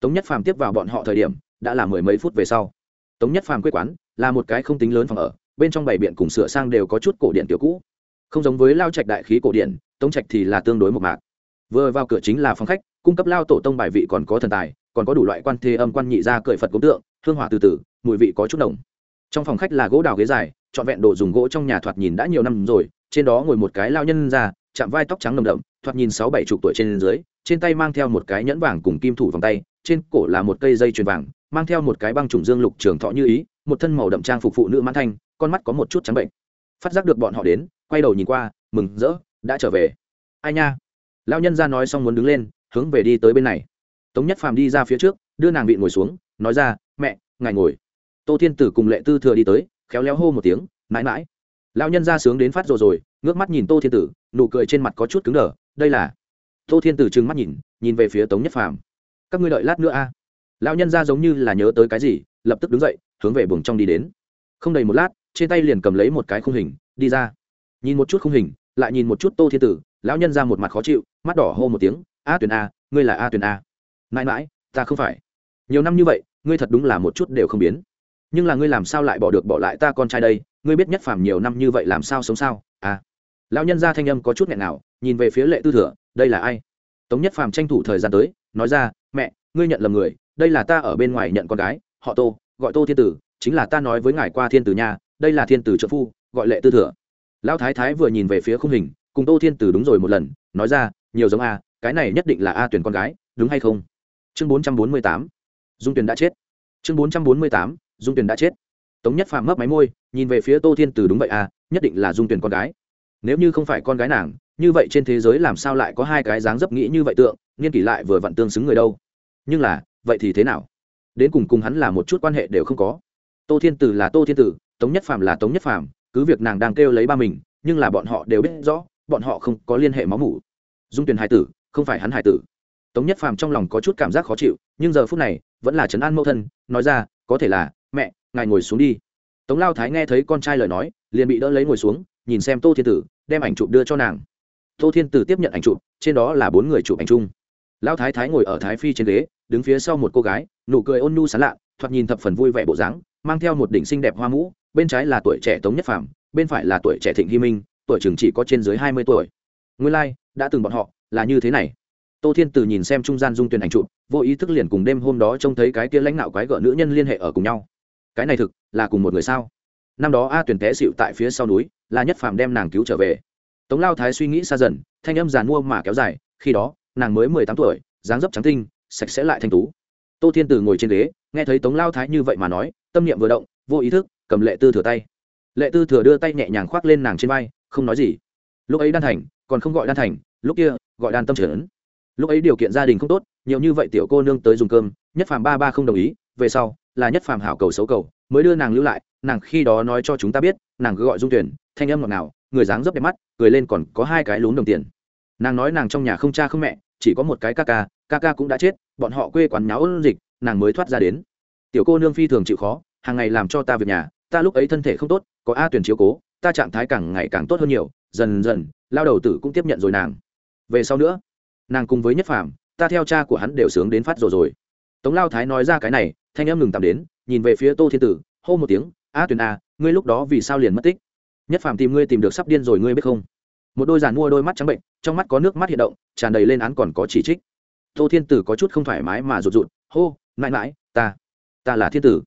Tống nhất phàm tiếp vào bọn họ thời điểm, đã là mười mấy phút về sau. Tống nhất phàm quê quán, là một cái không tính lớn phòng ở, bên trong bảy biện cùng sửa sang đều có chút cổ điện tiểu cũ. Không giống với lao trạch đại khí cổ điện tống trạch thì là tương đối một mạc. Vừa vào cửa chính là phòng khách cung cấp lao tổ tông bài vị còn có thần tài, còn có đủ loại quan thế âm quan nhị ra cởi phật cống tượng, hương hỏa từ từ, mùi vị có chút đồng trong phòng khách là gỗ đào ghế dài, trọn vẹn đồ dùng gỗ trong nhà thoạt nhìn đã nhiều năm rồi, trên đó ngồi một cái lao nhân ra, chạm vai tóc trắng nồng đậm, thoạt nhìn sáu bảy chục tuổi trên dưới, trên tay mang theo một cái nhẫn vàng cùng kim thủ vòng tay, trên cổ là một cây dây chuyền vàng, mang theo một cái băng trùng dương lục trường thọ như ý, một thân màu đậm trang phục phụ nữ mãn thanh, con mắt có một chút trắng bệnh. Phát giác được bọn họ đến, quay đầu nhìn qua, mừng rỡ, đã trở về. Ai nha? Lao nhân ra nói xong muốn đứng lên hướng về đi tới bên này. Tống nhất phàm đi ra phía trước, đưa nàng vị ngồi xuống, nói ra, mẹ, ngài ngồi. Tô thiên tử cùng lệ tư thừa đi tới, khéo léo hô một tiếng, mãi mãi. Lão nhân ra sướng đến phát rồi rồi, ngước mắt nhìn tô thiên tử, nụ cười trên mặt có chút cứng đờ, đây là tô thiên tử trừng mắt nhìn nhìn về phía tống nhất phàm. Các ngươi đợi lát nữa a. À. nhân ra giống như là nhớ tới cái gì, lập tức đứng dậy, hướng về buồng trong đi đến. Không đầy một lát, trên tay liền cầm lấy một cái khung hình, đi ra. Nhìn một chút khung hình, lại nhìn một chút tô thiên tử, lão nhân ra một mặt khó chịu, mắt đỏ hô một tiếng a tuyển a, ngươi là a tuyển a. Mãi mãi, ta không phải. Nhiều năm như vậy, ngươi thật đúng là một chút đều không biến. Nhưng là ngươi làm sao lại bỏ được bỏ lại ta con trai đây? Ngươi biết nhất phàm nhiều năm như vậy làm sao sống sao? À. Lão nhân gia thanh âm có chút nghẹn nào nhìn về phía lệ tư thừa, đây là ai? Tống nhất phàm tranh thủ thời gian tới, nói ra, mẹ, ngươi nhận lầm người, đây là ta ở bên ngoài nhận con gái, họ tô, gọi tô thiên tử, chính là ta nói với ngài qua thiên tử nhà đây là thiên tử trợ phu, gọi lệ tư thừa. Lão thái thái vừa nhìn về phía khung hình, cùng tô thiên tử đúng rồi một lần, nói ra, nhiều giống a cái này nhất định là a tuyển con gái, đúng hay không? Chương bốn trăm bốn mươi tám, dung tuyền đã chết. Chương bốn trăm bốn mươi tám, dung tuyền đã chết. Tống nhất phàm mấp máy môi, nhìn về phía tô thiên tử đúng vậy à nhất định là dung tuyền con gái. Nếu như không phải con gái nàng, như vậy trên thế giới làm sao lại có hai cái dáng dấp nghĩ như vậy tượng nghiên kỷ lại vừa vặn tương xứng người đâu. Nhưng là, vậy thì thế nào? Đến cùng cùng hắn là một chút quan hệ đều không có. Tô thiên tử là tô thiên tử, tống nhất phàm là tống nhất phàm cứ việc nàng đang kêu lấy ba mình, nhưng là bọn họ đều biết rõ, bọn họ không có liên hệ máu mủ. Dung tuyền hai tử không phải hắn hải tử. Tống nhất phàm trong lòng có chút cảm giác khó chịu nhưng giờ phút này vẫn là trấn an mẫu thân nói ra có thể là mẹ ngài ngồi xuống đi. Tống lao thái nghe thấy con trai lời nói liền bị đỡ lấy ngồi xuống nhìn xem tô thiên tử đem ảnh chụp đưa cho nàng. Tô thiên tử tiếp nhận ảnh chụp trên đó là bốn người chụp ảnh chung. Lao thái thái ngồi ở thái phi trên ghế đứng phía sau một cô gái nụ cười ôn nhu sán lạ thoạt nhìn thập phần vui vẻ bộ dáng mang theo một đỉnh xinh đẹp hoa mũ bên trái là tuổi trẻ tống nhất phàm bên phải là tuổi trẻ thịnh hy minh tuổi trường chỉ có trên dưới hai mươi tuổi. Nguyên lai、like, đã từng bọn họ là như thế này. Tô thiên Từ nhìn xem trung gian dung tuyển ảnh chụp, vô ý thức liền cùng đêm hôm đó trông thấy cái kia lãnh đạo quái gợ nữ nhân liên hệ ở cùng nhau. Cái này thực, là cùng một người sao? Năm đó a tuyển té xịu tại phía sau núi, là nhất phàm đem nàng cứu trở về. Tống lao thái suy nghĩ xa dần, thanh âm giàn mua mà kéo dài, khi đó, nàng mới mười tám tuổi, dáng dấp trắng tinh, sạch sẽ lại thanh tú. Tô thiên từ ngồi trên ghế, nghe thấy tống lao thái như vậy mà nói, tâm niệm vừa động, vô ý thức, cầm lệ tư thừa tay. Lệ tư thừa đưa tay nhẹ nhàng khoác lên nàng trên vai, không nói gì. Lúc ấy đan thành, còn không gọi đan thành, lúc kia gọi đan tâm trở ấn lúc ấy điều kiện gia đình không tốt, nhiều như vậy tiểu cô nương tới dùng cơm, nhất phàm ba ba không đồng ý, về sau, là nhất phàm hảo cầu xấu cầu, mới đưa nàng lưu lại, nàng khi đó nói cho chúng ta biết, nàng cứ gọi dung tuyển, thanh âm ngọt nào người dáng dấp đẹp mắt, cười lên còn có hai cái lún đồng tiền. Nàng nói nàng trong nhà không cha không mẹ, chỉ có một cái ca ca ca ca cũng đã chết, bọn họ quê quán nháo ôn dịch, nàng mới thoát ra đến. Tiểu cô nương phi thường chịu khó, hàng ngày làm cho ta việc nhà, ta lúc ấy thân thể không tốt, có a tuyển chiếu cố, ta trạng thái càng ngày càng tốt hơn nhiều, dần dần, lao đầu tử cũng tiếp nhận rồi nàng về sau nữa. Nàng cùng với nhất phàm, ta theo cha của hắn đều sướng đến phát rồi rồi. Tống lao thái nói ra cái này, thanh em ngừng tạm đến, nhìn về phía tô thiên tử, hô một tiếng, a tuyền a ngươi lúc đó vì sao liền mất tích? Nhất phàm tìm ngươi tìm được sắp điên rồi ngươi biết không? Một đôi giàn mua đôi mắt trắng bệnh, trong mắt có nước mắt hiện động, tràn đầy lên án còn có chỉ trích. Tô thiên tử có chút không thoải mái mà rụt rụt, hô, mãi mãi, ta ta là thiên tử.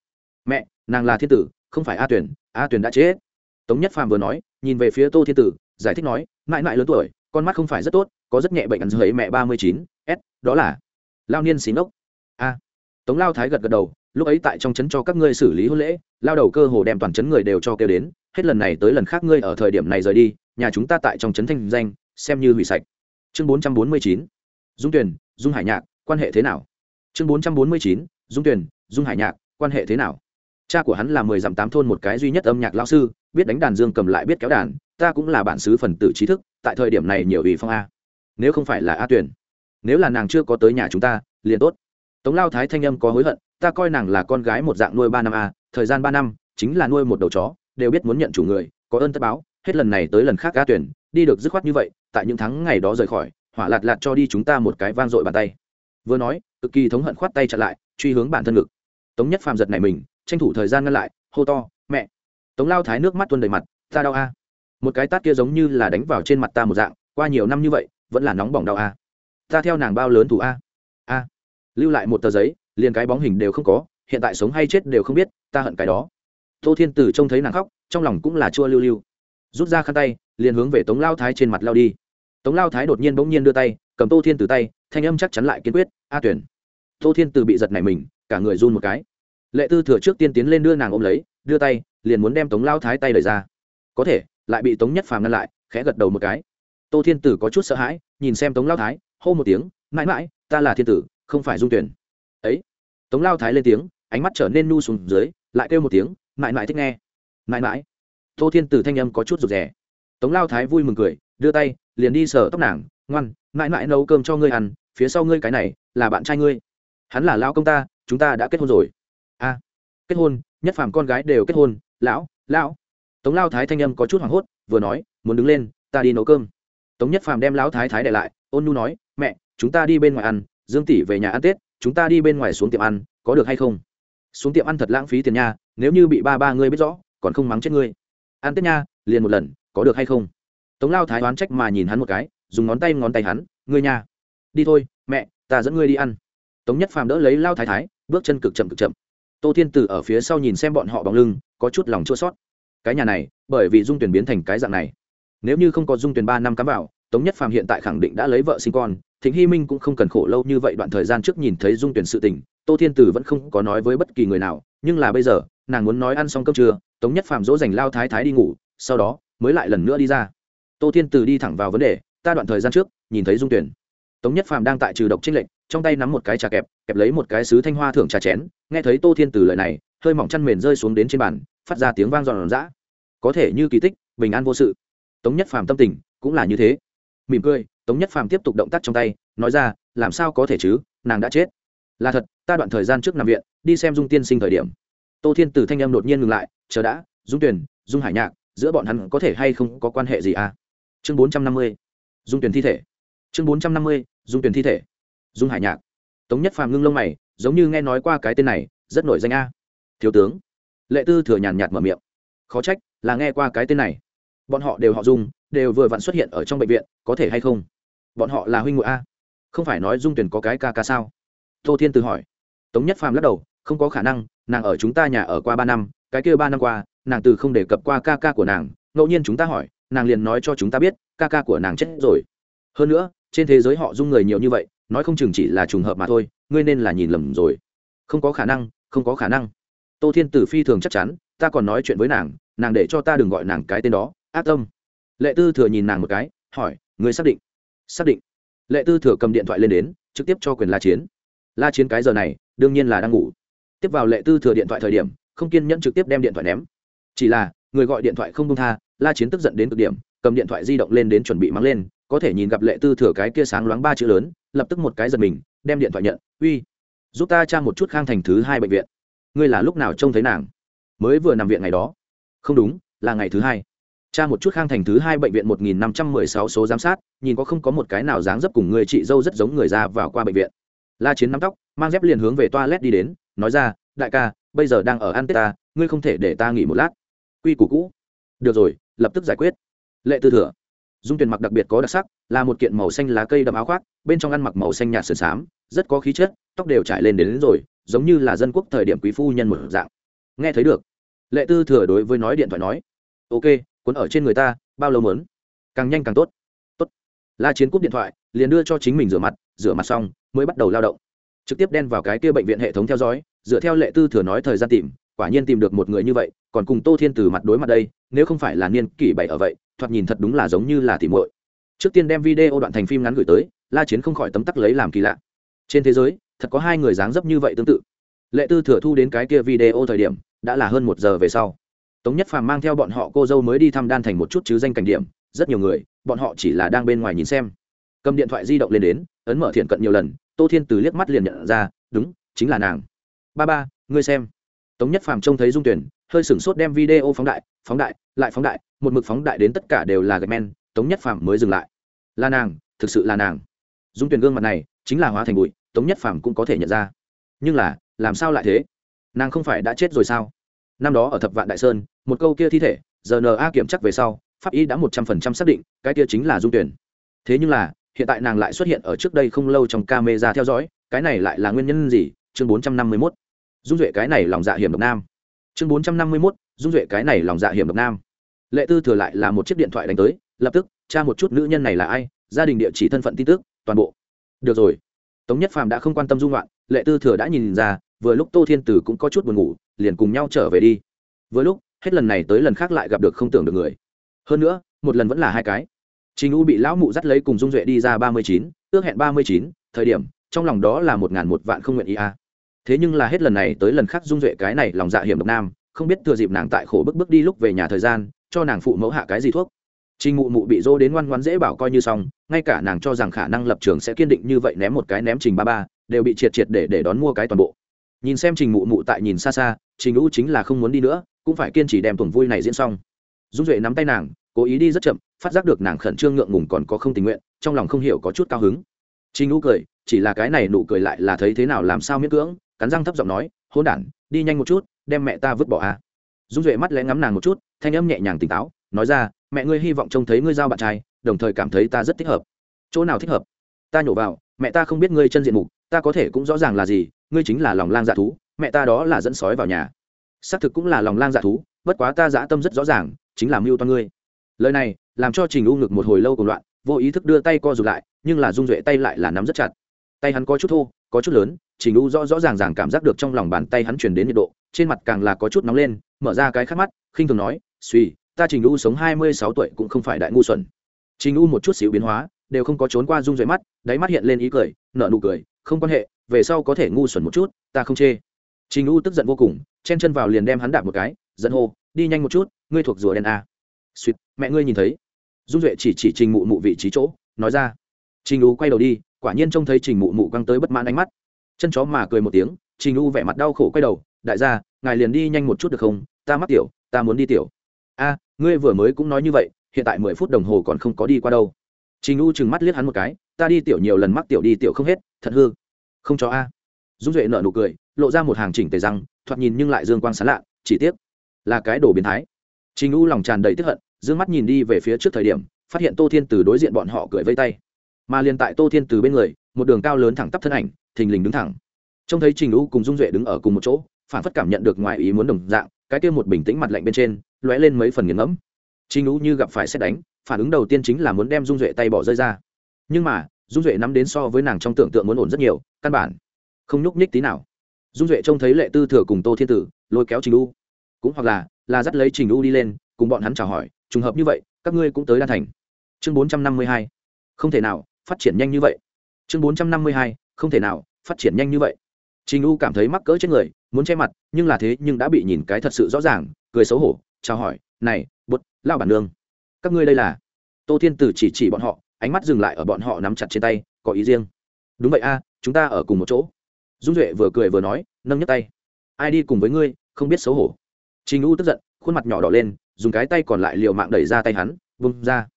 Mẹ, nàng là thiên tử, không phải a tuyển a tuyển đã chết. Tống nhất phàm vừa nói, nhìn về phía tô thiên tử, giải thích nói, mãi mãi lớn tuổi con mắt không phải rất tốt, có rất nhẹ bệnh ăn dưới mẹ ba mươi chín, s, đó là lao niên xí ngốc. A. Tống lao thái gật gật đầu, lúc ấy tại trong trấn cho các ngươi xử lý hôn lễ, lao đầu cơ hồ đem toàn trấn người đều cho kêu đến, hết lần này tới lần khác ngươi ở thời điểm này rời đi, nhà chúng ta tại trong trấn thanh danh, xem như hủy sạch. Chương bốn trăm bốn mươi chín, dung tuyển dung hải nhạc, quan hệ thế nào? Chương bốn trăm bốn mươi chín, dung tuyển dung hải nhạc, quan hệ thế nào? Cha của hắn là mười dặm tám thôn một cái duy nhất âm nhạc lao sư, biết đánh đàn dương cầm lại biết kéo đàn, ta cũng là bản xứ phần tử trí thức tại thời điểm này nhiều ủy phong a. Nếu không phải là a tuyển nếu là nàng chưa có tới nhà chúng ta, liền tốt. Tống lao thái thanh âm có hối hận, ta coi nàng là con gái một dạng nuôi ba năm a, thời gian ba năm, chính là nuôi một đầu chó, đều biết muốn nhận chủ người, có ơn tất báo, hết lần này tới lần khác a tuyển đi được dứt khoát như vậy, tại những tháng ngày đó rời khỏi, hỏa lạt lạt cho đi chúng ta một cái vang dội bàn tay. Vừa nói, cực kỳ thống hận khoát tay chặn lại, truy hướng bản thân ngực. Tống nhất phàm giật này mình, tranh thủ thời gian ngăn lại, hô to, mẹ! Tống lao thái nước mắt tuôn đầy mặt, ta đau a một cái tát kia giống như là đánh vào trên mặt ta một dạng, qua nhiều năm như vậy, vẫn là nóng bỏng đau a ta theo nàng bao lớn thủ a a lưu lại một tờ giấy, liền cái bóng hình đều không có, hiện tại sống hay chết đều không biết, ta hận cái đó. Tô thiên tử trông thấy nàng khóc, trong lòng cũng là chua lưu lưu. Rút ra khăn tay, liền hướng về tống lao thái trên mặt lao đi. Tống lao thái đột nhiên bỗng nhiên đưa tay, cầm tô thiên từ tay, thanh âm chắc chắn lại kiên quyết, a tuyển tô thiên từ bị giật này mình, cả người run một cái. Lệ tư thừa trước tiên tiến lên đưa nàng ôm lấy, đưa tay, liền muốn đem tống lao thái tay đẩy ra. Có thể lại bị tống nhất phàm ngăn lại, khẽ gật đầu một cái. Tô thiên tử có chút sợ hãi, nhìn xem tống lao thái, hô một tiếng, mãi mãi, ta là thiên tử, không phải dung tuyển. Ấy, tống lao thái lên tiếng, ánh mắt trở nên nu xuống dưới, lại kêu một tiếng, mãi mãi thích nghe. Mãi mãi. Tô thiên tử thanh âm có chút rụt rè. Tống lao thái vui mừng cười, đưa tay, liền đi sờ tóc nàng, ngoan, mãi mãi nấu cơm cho ngươi ăn, phía sau ngươi cái này, là bạn trai ngươi. Hắn là lao công ta, chúng ta đã kết hôn rồi. A, kết hôn, nhất phàm con gái đều kết hôn, lão lão tống lao thái thanh âm có chút hoảng hốt, vừa nói, muốn đứng lên, ta đi nấu cơm. Tống nhất phàm đem lão thái thái để lại, ôn nu nói, mẹ, chúng ta đi bên ngoài ăn, dương tỷ về nhà ăn tết, chúng ta đi bên ngoài xuống tiệm ăn, có được hay không? Xuống tiệm ăn thật lãng phí tiền nha, nếu như bị ba ba ngươi biết rõ, còn không mắng chết ngươi. Ăn tết nha, liền một lần, có được hay không? Tống lao thái oán trách mà nhìn hắn một cái, dùng ngón tay ngón tay hắn, ngươi nha. Đi thôi, mẹ, ta dẫn ngươi đi ăn. Tống nhất phàm đỡ lấy lao thái thái, bước chân cực chậm cực chậm. Tô thiên tử ở phía sau nhìn xem bọn họ bằng lưng, có chút lòng chua sót cái nhà này, bởi vì dung tuyển biến thành cái dạng này. Nếu như không có dung tuyển ba năm cắm vào, tống nhất phàm hiện tại khẳng định đã lấy vợ sinh con, thịnh hy minh cũng không cần khổ lâu như vậy đoạn thời gian trước nhìn thấy dung tuyển sự tình, tô thiên tử vẫn không có nói với bất kỳ người nào, nhưng là bây giờ, nàng muốn nói ăn xong cơm trưa, tống nhất phàm dỗ dành lao thái thái đi ngủ, sau đó mới lại lần nữa đi ra. Tô thiên tử đi thẳng vào vấn đề, ta đoạn thời gian trước nhìn thấy dung tuyển tống nhất phàm đang tại trừ độc trinh lệnh trong tay nắm một cái trà kẹp kẹp lấy một cái sứ thanh hoa thưởng trà chén, nghe thấy tô thiên tử lời này, hơi mỏng chăn mền rơi xuống đến trên bàn, phát ra tiếng vang giòn giã có thể như kỳ tích, bình an vô sự. Tống nhất phàm tâm tình cũng là như thế. Mỉm cười, tống nhất phàm tiếp tục động tác trong tay, nói ra, làm sao có thể chứ, nàng đã chết. Là thật, ta đoạn thời gian trước nằm viện, đi xem dung tiên sinh thời điểm. Tô thiên tử thanh âm đột nhiên ngừng lại, chờ đã, dung tuyển dung hải nhạc, giữa bọn hắn có thể hay không có quan hệ gì à? Chương bốn trăm năm mươi, dung tuyển thi thể. Chương bốn trăm năm mươi, dung tuyển thi thể. Dung hải nhạc. Tống nhất phàm ngưng lông mày, giống như nghe nói qua cái tên này, rất nổi danh a. Thiếu tướng. Lệ tư thừa nhàn nhạt mở miệng khó trách là nghe qua cái tên này. Bọn họ đều họ dung, đều vừa vặn xuất hiện ở trong bệnh viện, có thể hay không? Bọn họ là huynh ngụy a. Không phải nói dung tuyển có cái ca ca sao? Tô thiên từ hỏi. Tống nhất phàm lắc đầu, không có khả năng, nàng ở chúng ta nhà ở qua ba năm, cái kia ba năm qua, nàng từ không đề cập qua ca ca của nàng, ngẫu nhiên chúng ta hỏi, nàng liền nói cho chúng ta biết, ca ca của nàng chết rồi. Hơn nữa, trên thế giới họ dung người nhiều như vậy, nói không chừng chỉ là trùng hợp mà thôi, ngươi nên là nhìn lầm rồi. Không có khả năng, không có khả năng. Tô thiên tử phi thường chắc chắn ta còn nói chuyện với nàng nàng để cho ta đừng gọi nàng cái tên đó, ác tâm. Lệ tư thừa nhìn nàng một cái, hỏi, người xác định? Xác định. Lệ tư thừa cầm điện thoại lên đến, trực tiếp cho quyền la chiến. La chiến cái giờ này, đương nhiên là đang ngủ. Tiếp vào lệ tư thừa điện thoại thời điểm, không kiên nhẫn trực tiếp đem điện thoại ném. Chỉ là, người gọi điện thoại không công tha, la chiến tức giận đến cực điểm, cầm điện thoại di động lên đến chuẩn bị mắng lên, có thể nhìn gặp lệ tư thừa cái kia sáng loáng ba chữ lớn, lập tức một cái giật mình, đem điện thoại nhận, uy, giúp ta tra một chút khang thành thứ hai bệnh viện. Ngươi là lúc nào trông thấy nàng? Mới vừa nằm viện ngày đó. Không đúng là ngày thứ hai. Cha một chút khang thành thứ hai bệnh viện một nghìn năm trăm mười sáu số giám sát nhìn có không có một cái nào dáng dấp cùng người chị dâu rất giống người ra vào qua bệnh viện. La chiến nắm tóc mang dép liền hướng về toilet đi đến nói ra đại ca bây giờ đang ở ăn tết ta ngươi không thể để ta nghỉ một lát. Quy củ cũ. Được rồi lập tức giải quyết. Lệ tư thừa. Dung tuyển mặc đặc biệt có đặc sắc là một kiện màu xanh lá cây đậm áo khoác bên trong ăn mặc màu xanh nhạt sườn xám rất có khí chất tóc đều trải lên đến, đến rồi giống như là dân quốc thời điểm quý phu nhân một dạng nghe thấy được. Lệ tư thừa đối với nói điện thoại nói. Ok, cuốn ở trên người ta, bao lâu mớn càng nhanh càng tốt. Tốt. La chiến cúp điện thoại, liền đưa cho chính mình rửa mặt rửa mặt xong, mới bắt đầu lao động. Trực tiếp đen vào cái kia bệnh viện hệ thống theo dõi, dựa theo lệ tư thừa nói thời gian tìm, quả nhiên tìm được một người như vậy, còn cùng tô thiên từ mặt đối mặt đây, nếu không phải là niên kỷ bảy ở vậy, thoạt nhìn thật đúng là giống như là tìm muội. Trước tiên đem video đoạn thành phim ngắn gửi tới, la chiến không khỏi tấm tắc lấy làm kỳ lạ. Trên thế giới, thật có hai người dáng dấp như vậy tương tự lệ tư thừa thu đến cái kia video thời điểm, đã là hơn một giờ về sau. Tống nhất phàm mang theo bọn họ cô dâu mới đi thăm đan thành một chút chứ danh cảnh điểm, rất nhiều người, bọn họ chỉ là đang bên ngoài nhìn xem. Cầm điện thoại di động lên đến, ấn mở thiện cận nhiều lần, tô thiên từ liếc mắt liền nhận ra, đúng, chính là nàng. Ba ba, ngươi xem. Tống nhất phàm trông thấy dung tuyển, hơi sửng sốt đem video phóng đại phóng đại, lại phóng đại, một mực phóng đại đến tất cả đều là gạch men, tống nhất phàm mới dừng lại. Là nàng, thực sự là nàng. Dung tuyển gương mặt này, chính là hóa thành bụi, tống nhất phàm cũng có thể nhận ra. Nhưng là làm sao lại thế? Nàng không phải đã chết rồi sao? Năm đó ở thập vạn đại sơn, một câu kia thi thể, giờ na kiểm chắc về sau, pháp y đã một trăm phần trăm xác định, cái kia chính là dung tuyển. Thế nhưng là, hiện tại nàng lại xuất hiện ở trước đây không lâu trong camera theo dõi, cái này lại là nguyên nhân gì? Chương bốn trăm năm mươi mốt. Dung duệ cái này lòng dạ hiểm độc nam. Chương bốn trăm năm mươi mốt, dung duệ cái này lòng dạ hiểm độc nam. Lệ tư thừa lại là một chiếc điện thoại đánh tới, lập tức cha một chút nữ nhân này là ai, gia đình địa chỉ thân phận tin tức, toàn bộ. Được rồi. Tống nhất phàm đã không quan tâm dung loạn, lệ tư thừa đã nhìn ra vừa lúc tô thiên tử cũng có chút buồn ngủ, liền cùng nhau trở về đi. Vừa lúc, hết lần này tới lần khác lại gặp được không tưởng được người. Hơn nữa, một lần vẫn là hai cái. Trình u bị lão mụ dắt lấy cùng dung duệ đi ra ba mươi chín, ước hẹn ba mươi chín, thời điểm, trong lòng đó là một ngàn một vạn không nguyện ý a. À. thế nhưng là hết lần này tới lần khác dung duệ cái này lòng dạ hiểm độc nam, không biết thừa dịp nàng tại khổ bức bức đi lúc về nhà thời gian, cho nàng phụ mẫu hạ cái gì thuốc. Trình mụ mụ bị dô đến ngoan ngoan dễ bảo coi như xong, ngay cả nàng cho rằng khả năng lập trường sẽ kiên định như vậy ném một cái ném trình ba ba, đều bị triệt triệt để để đón mua cái toàn bộ nhìn xem trình mụ mụ tại nhìn xa xa, trình lũ chính là không muốn đi nữa, cũng phải kiên trì đem tuần vui này diễn xong. Dung duệ nắm tay nàng, cố ý đi rất chậm, phát giác được nàng khẩn trương ngượng ngùng còn có không tình nguyện, trong lòng không hiểu có chút cao hứng. Trình lũ cười, chỉ là cái này nụ cười lại là thấy thế nào làm sao miễn cưỡng, cắn răng thấp giọng nói hôn đản, đi nhanh một chút, đem mẹ ta vứt bỏ à. dung duệ mắt lẽ ngắm nàng một chút, thanh âm nhẹ nhàng tỉnh táo, nói ra, mẹ ngươi hy vọng trông thấy ngươi giao bạn trai, đồng thời cảm thấy ta rất thích hợp. Chỗ nào thích hợp? Ta nhổ vào, mẹ ta không biết ngươi chân diện mục ta có thể cũng rõ ràng là gì, ngươi chính là lòng lang dạ thú, mẹ ta đó là dẫn sói vào nhà. Xác thực cũng là lòng lang dạ thú, bất quá ta dã tâm rất rõ ràng, chính là mưu toan ngươi. Lời này, làm cho trình u ngực một hồi lâu cùng loạn, vô ý thức đưa tay co rụt lại, nhưng là dung duệ tay lại là nắm rất chặt. Tay hắn có chút thô, có chút lớn, trình u rõ rõ ràng ràng cảm giác được trong lòng bàn tay hắn chuyển đến nhiệt độ, trên mặt càng là có chút nóng lên, mở ra cái khắc mắt, khinh thường nói suy ta trình u sống hai mươi sáu tuổi cũng không phải đại ngu xuẩn. Trình u một chút xíu biến hóa, đều không có trốn qua dung duệ mắt, đáy mắt hiện lên ý cười, nở nụ cười không quan hệ, về sau có thể ngu xuẩn một chút, ta không chê. Trình u tức giận vô cùng, chen chân vào liền đem hắn đạp một cái dẫn hô, đi nhanh một chút, ngươi thuộc rùa đen a. À. suýt mẹ ngươi nhìn thấy. Dung duệ chỉ chỉ trình mụ mụ vị trí chỗ, nói ra. Trình u quay đầu đi, quả nhiên trông thấy trình mụ mụ căng tới bất mãn ánh mắt. Chân chó mà cười một tiếng, trình u vẻ mặt đau khổ quay đầu, đại gia, ngài liền đi nhanh một chút được không? Ta mắc tiểu, ta muốn đi tiểu. A, ngươi vừa mới cũng nói như vậy, hiện tại mười phút đồng hồ còn không có đi qua đâu trình u chừng mắt liếc hắn một cái, ta đi tiểu nhiều lần mắc tiểu đi tiểu không hết, thật hư. Không cho a. Dung duệ nợ nụ cười, lộ ra một hàng chỉnh tề răng, thoạt nhìn nhưng lại dương quang sán lạ, chỉ tiếc là cái đồ biến thái. Trình u lòng tràn đầy tức hận d mắt nhìn đi về phía trước thời điểm, phát hiện tô thiên từ đối diện bọn họ cười vây tay. Mà liền tại tô thiên từ bên người, một đường cao lớn thẳng tắp thân ảnh, thình lình đứng thẳng. Trông thấy trình u cùng dung duệ đứng ở cùng một chỗ, phản phất cảm nhận được ngoài ý muốn đồng dạng, cái kia một bình tĩnh mặt lạnh bên trên, lóe lên mấy phần nghiền ngẫm trình u như gặp phải xét đánh, phản ứng đầu tiên chính là muốn đem dung duệ tay bỏ rơi ra. Nhưng mà, dung duệ nắm đến so với nàng trong tưởng tượng muốn ổn rất nhiều, căn bản không nhúc nhích tí nào. Dung duệ trông thấy lệ tư thừa cùng tô thiên tử, lôi kéo trình u cũng hoặc là là dắt lấy trình u đi lên, cùng bọn hắn chào hỏi, trùng hợp như vậy, các ngươi cũng tới đan thành. Chương bốn trăm năm mươi hai, không thể nào, phát triển nhanh như vậy. Chương bốn trăm năm mươi hai, không thể nào, phát triển nhanh như vậy. Trình u cảm thấy mắc cỡ trên người, muốn che mặt, nhưng là thế nhưng đã bị nhìn cái thật sự rõ ràng, cười xấu hổ, chào hỏi, này bút lao bản nương. Các ngươi đây là? Tô thiên tử chỉ chỉ bọn họ, ánh mắt dừng lại ở bọn họ nắm chặt trên tay, có ý riêng. Đúng vậy a, chúng ta ở cùng một chỗ. Dung duệ vừa cười vừa nói, nâng nhấc tay. Ai đi cùng với ngươi, không biết xấu hổ. Trình u tức giận, khuôn mặt nhỏ đỏ lên, dùng cái tay còn lại liều mạng đẩy ra tay hắn, vung ra.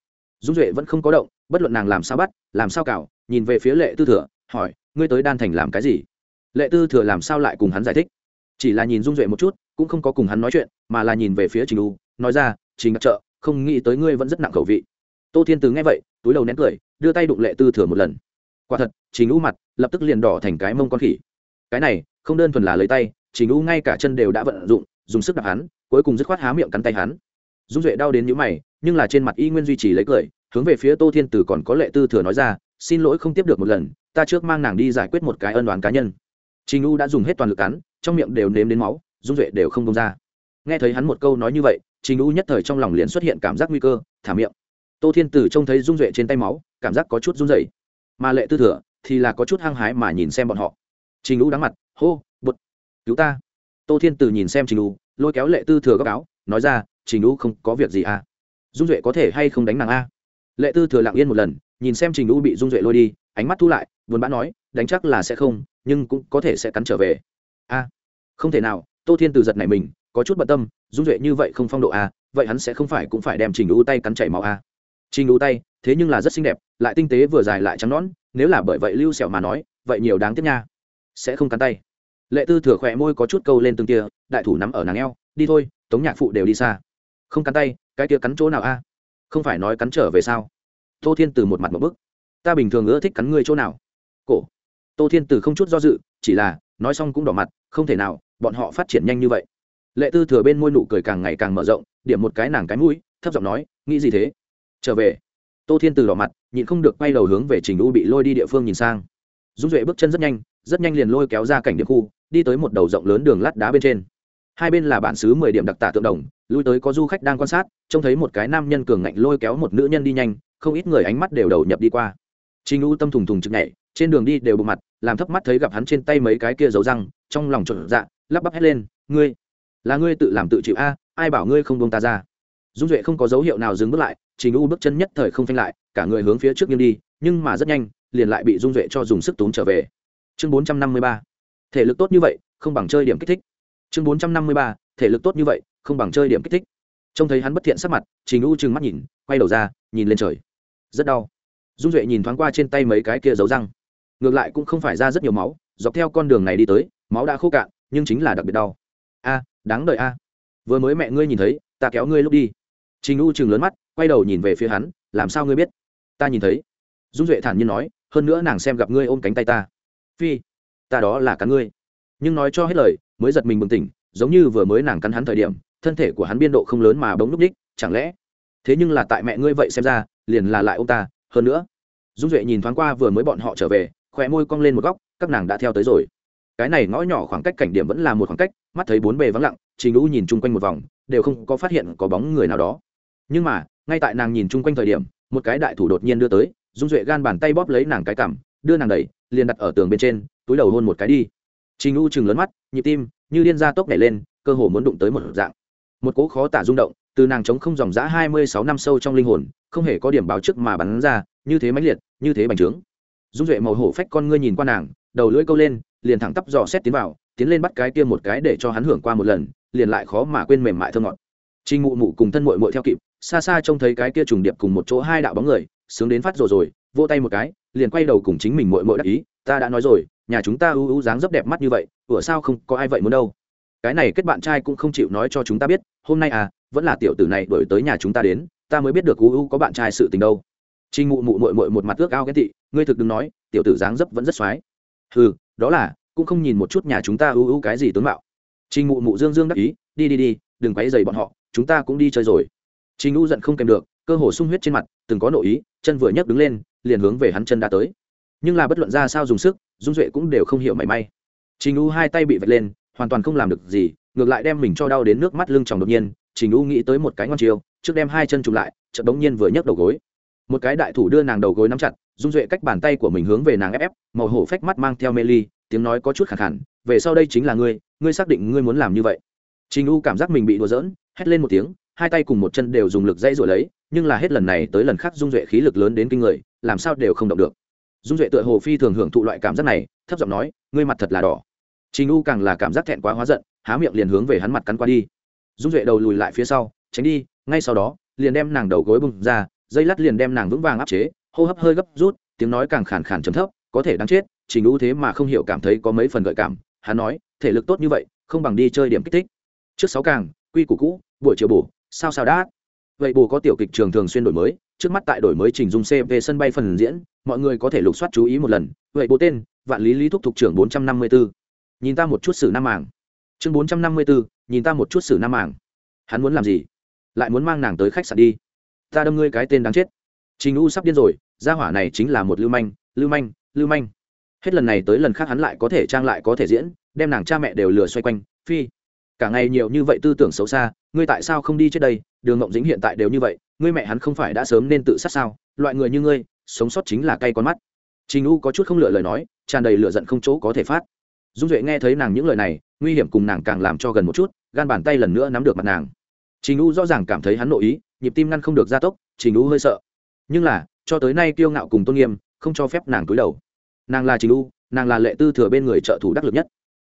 Dung duệ vẫn không có động, bất luận nàng làm sao bắt, làm sao cào, nhìn về phía lệ tư thừa, hỏi, ngươi tới đan thành làm cái gì? Lệ tư thừa làm sao lại cùng hắn giải thích? Chỉ là nhìn dung duệ một chút, cũng không có cùng hắn nói chuyện, mà là nhìn về phía trình u, nói ra trình ngạc trợ, không nghĩ tới ngươi vẫn rất nặng khẩu vị. Tô thiên từ nghe vậy, túi đầu nén cười, đưa tay đụng lệ tư thừa một lần. Quả thật, trình u mặt lập tức liền đỏ thành cái mông con khỉ. Cái này, không đơn thuần là lấy tay, trình u ngay cả chân đều đã vận dụng, dùng sức đạp hắn, cuối cùng dứt khoát há miệng cắn tay hắn. Dung duệ đau đến nhũ mày, nhưng là trên mặt y nguyên duy trì lấy cười, hướng về phía tô thiên tử còn có lệ tư thừa nói ra, xin lỗi không tiếp được một lần, ta trước mang nàng đi giải quyết một cái ân đoán cá nhân. Trình u đã dùng hết toàn lực cắn, trong miệng đều nếm đến máu, dung duệ đều không công ra. Nghe thấy hắn một câu nói như vậy trình u nhất thời trong lòng liền xuất hiện cảm giác nguy cơ, thả miệng. Tô thiên tử trông thấy dung duệ trên tay máu, cảm giác có chút run rẩy. Mà lệ tư thừa thì là có chút hăng hái mà nhìn xem bọn họ. Trình u đắng mặt, hô, bụt, cứu ta. Tô thiên tử nhìn xem trình u lôi kéo lệ tư thừa góc áo, nói ra, trình u không có việc gì à? Dung duệ có thể hay không đánh nàng a? Lệ tư thừa lặng yên một lần, nhìn xem trình u bị dung duệ lôi đi, ánh mắt thu lại vốn bã nói, đánh chắc là sẽ không, nhưng cũng có thể sẽ cắn trở về. A, không thể nào. Tô thiên từ giật này mình có chút bận tâm, dung duệ như vậy không phong độ a vậy hắn sẽ không phải cũng phải đem trình u tay cắn chảy máu a trình u tay, thế nhưng là rất xinh đẹp, lại tinh tế vừa dài lại trắng nõn, nếu là bởi vậy lưu sẹo mà nói, vậy nhiều đáng tiếc nha. Sẽ không cắn tay. Lệ tư thừa khỏe môi có chút câu lên từng tia đại thủ nắm ở nàng eo, đi thôi, tống nhạc phụ đều đi xa. Không cắn tay, cái kia cắn chỗ nào a không phải nói cắn trở về sao? Tô thiên từ một mặt một bức. Ta bình thường ưa thích cắn ngươi chỗ nào? Cổ. Tô thiên từ không chút do dự, chỉ là, nói xong cũng đỏ mặt, không thể nào, bọn họ phát triển nhanh như vậy lệ tư thừa bên môi nụ cười càng ngày càng mở rộng điểm một cái nàng cái mũi thấp giọng nói nghĩ gì thế? Trở về. Tô thiên từ đỏ mặt nhịn không được quay đầu hướng về trình u bị lôi đi địa phương nhìn sang. Dung duệ bước chân rất nhanh rất nhanh liền lôi kéo ra cảnh địa khu đi tới một đầu rộng lớn đường lát đá bên trên. Hai bên là bản xứ mười điểm đặc tả tượng đồng lui tới có du khách đang quan sát trông thấy một cái nam nhân cường ngạnh lôi kéo một nữ nhân đi nhanh không ít người ánh mắt đều đầu nhập đi qua. Trình U tâm thùng thùng chực nhảy, trên đường đi đều bộ mặt, làm thấp mắt thấy gặp hắn trên tay mấy cái kia dấu răng, trong lòng trộn dạ, lắp bắp hét lên, "Ngươi, là ngươi tự làm tự chịu a, ai bảo ngươi không buông ta ra?" Dung Duệ không có dấu hiệu nào dừng bước lại, Trình U bước chân nhất thời không phanh lại, cả người hướng phía trước nghiêng đi, nhưng mà rất nhanh, liền lại bị Dung Duệ cho dùng sức túm trở về. Chương 453. Thể lực tốt như vậy, không bằng chơi điểm kích thích. Chương 453. Thể lực tốt như vậy, không bằng chơi điểm kích thích. Trông thấy hắn bất thiện sắc mặt, Trình U trừng mắt nhìn, quay đầu ra, nhìn lên trời. Rất đau dung duệ nhìn thoáng qua trên tay mấy cái kia dấu răng ngược lại cũng không phải ra rất nhiều máu dọc theo con đường này đi tới máu đã khô cạn nhưng chính là đặc biệt đau đáng đợi a. Vừa mới mẹ ngươi nhìn thấy, ta kéo ngươi lúc đi. Trình u chừng lớn mắt, quay đầu nhìn về phía hắn, làm sao ngươi biết? Ta nhìn thấy. Dung duệ thản nhiên nói, hơn nữa nàng xem gặp ngươi ôm cánh tay ta. Phi, ta đó là cắn ngươi. Nhưng nói cho hết lời, mới giật mình bừng tỉnh, giống như vừa mới nàng cắn hắn thời điểm, thân thể của hắn biên độ không lớn mà bỗng núp đích, chẳng lẽ? Thế nhưng là tại mẹ ngươi vậy xem ra, liền là lại ô m ta, hơn nữa. Dung duệ nhìn thoáng qua vừa mới bọn họ trở về khỏe môi cong lên một góc, các nàng đã theo tới rồi cái này ngõ nhỏ khoảng cách cảnh điểm vẫn là một khoảng cách, mắt thấy bốn bề vắng lặng, trình lũ nhìn chung quanh một vòng, đều không có phát hiện có bóng người nào đó. Nhưng mà, ngay tại nàng nhìn chung quanh thời điểm, một cái đại thủ đột nhiên đưa tới, dung duệ gan bàn tay bóp lấy nàng cái cảm đưa nàng đẩy, liền đặt ở tường bên trên, túi đầu hôn một cái đi. Trình lũ chừng lớn mắt, nhịp tim, như điên ra tốc nhảy lên, cơ hồ muốn đụng tới một dạng. Một cỗ khó tả rung động, từ nàng chống không dòng dã hai mươi sáu năm sâu trong linh hồn, không hề có điểm báo trước mà bắn ra, như thế mãnh liệt, như thế bành trướng. Dung duệ màu hổ phách con ngươi nhìn qua nàng, đầu lưỡi câu lên liền thẳng tắp dò xét tiến vào tiến lên bắt cái kia một cái để cho hắn hưởng qua một lần liền lại khó mà quên mềm mại thơ ngọt. Trinh mụ mụ cùng thân mội mội theo kịp xa xa trông thấy cái kia trùng điệp cùng một chỗ hai đạo bóng người sướng đến phát rồi rồi vỗ tay một cái liền quay đầu cùng chính mình mội mội đắc ý ta đã nói rồi nhà chúng ta ưu ưu dáng dấp đẹp mắt như vậy ủa sao không có ai vậy muốn đâu? Cái này kết bạn trai cũng không chịu nói cho chúng ta biết hôm nay à vẫn là tiểu tử này đổi tới nhà chúng ta đến ta mới biết được ưu ưu có bạn trai sự tình đâu. Trinh mụ mụ mội mội một mặt ước ao ghét thị, ngươi thực đừng nói tiểu tử dáng dấp vẫn rất x o á i ừ đó là, cũng không nhìn một chút nhà chúng ta ưu ưu cái gì tướng mạo. Trình mụ mụ dương dương đắc ý, đi đi đi, đừng quấy dày bọn họ, chúng ta cũng đi chơi rồi. Trình u giận không kèm được, cơ hồ sung huyết trên mặt, từng có nội ý, chân vừa nhấc đứng lên, liền hướng về hắn chân đã tới. Nhưng là bất luận ra sao dùng sức, dung duệ cũng đều không hiểu mảy may. Trình u hai tay bị vạch lên, hoàn toàn không làm được gì, ngược lại đem mình cho đau đến nước mắt lưng tròng đột nhiên, trình u nghĩ tới một cái ngon chiều trước đem hai chân chụm lại, chợt đống nhiên vừa nhấc đầu gối. Một cái đại thủ đưa nàng đầu gối nắm chặt dung duệ cách bàn tay của mình hướng về nàng ép ép, màu hổ phách mắt mang theo mê ly, tiếng nói có chút khẳng khẳng về sau đây chính là ngươi ngươi xác định ngươi muốn làm như vậy. Trình u cảm giác mình bị đùa giỡn, hét lên một tiếng, hai tay cùng một chân đều dùng lực dãy rồi lấy, nhưng là hết lần này tới lần khác dung duệ khí lực lớn đến kinh người, làm sao đều không động được. Dung duệ tựa hồ phi thường hưởng thụ loại cảm giác này, thấp giọng nói, ngươi mặt thật là đỏ. Trình u càng là cảm giác thẹn quá hóa giận, há miệng liền hướng về hắn mặt cắn qua đi. Dung duệ đầu lùi lại phía sau, tránh đi, ngay sau đó, liền đem nàng đầu gối bung ra, dây lắt liền đem nàng vững vàng áp chế hô hấp hơi gấp rút, tiếng nói càng khàn khàn trầm thấp, có thể đáng chết, trình u thế mà không hiểu cảm thấy có mấy phần gợi cảm, hắn nói, thể lực tốt như vậy, không bằng đi chơi điểm kích thích. Trước sáu càng, quy củ cũ, buổi chiều bổ, sao sao đã vậy bù có tiểu kịch trường thường xuyên đổi mới, trước mắt tại đổi mới trình dung c về sân bay phần diễn, mọi người có thể lục soát chú ý một lần. Vậy bố tên, vạn lý lý thúc thục trưởng bốn trăm năm mươi bốn nhìn ta một chút xử nam màng. Chương bốn trăm năm mươi bốn nhìn ta một chút xử nam màng. Hắn muốn làm gì? Lại muốn mang nàng tới khách sạn đi. Ta đâm ngươi cái tên đáng chết trình u sắp điên rồi, gia hỏa này chính là một lưu manh lưu manh lưu manh. Hết lần này tới lần khác hắn lại có thể trang lại có thể diễn, đem nàng cha mẹ đều lừa xoay quanh, phi. Cả ngày nhiều như vậy tư tưởng xấu xa, ngươi tại sao không đi trước đây? Đường ngộng dĩnh hiện tại đều như vậy, ngươi mẹ hắn không phải đã sớm nên tự sát sao? Loại người như ngươi, sống sót chính là cay con mắt. Trình u có chút không lựa lời nói, tràn đầy lửa giận không chỗ có thể phát. Dung duệ nghe thấy nàng những lời này, nguy hiểm cùng nàng càng làm cho gần một chút, gan bàn tay lần nữa nắm được mặt nàng. Trình u rõ ràng cảm thấy hắn nội ý, nhịp tim ngăn không được gia tốc, trình u hơi sợ nhưng là, cho tới nay kiêu ngạo cùng tôn nghiêm, không cho phép nàng cúi đầu. Nàng là trình u, nàng là lệ tư thừa bên người trợ thủ đắc lực nhất.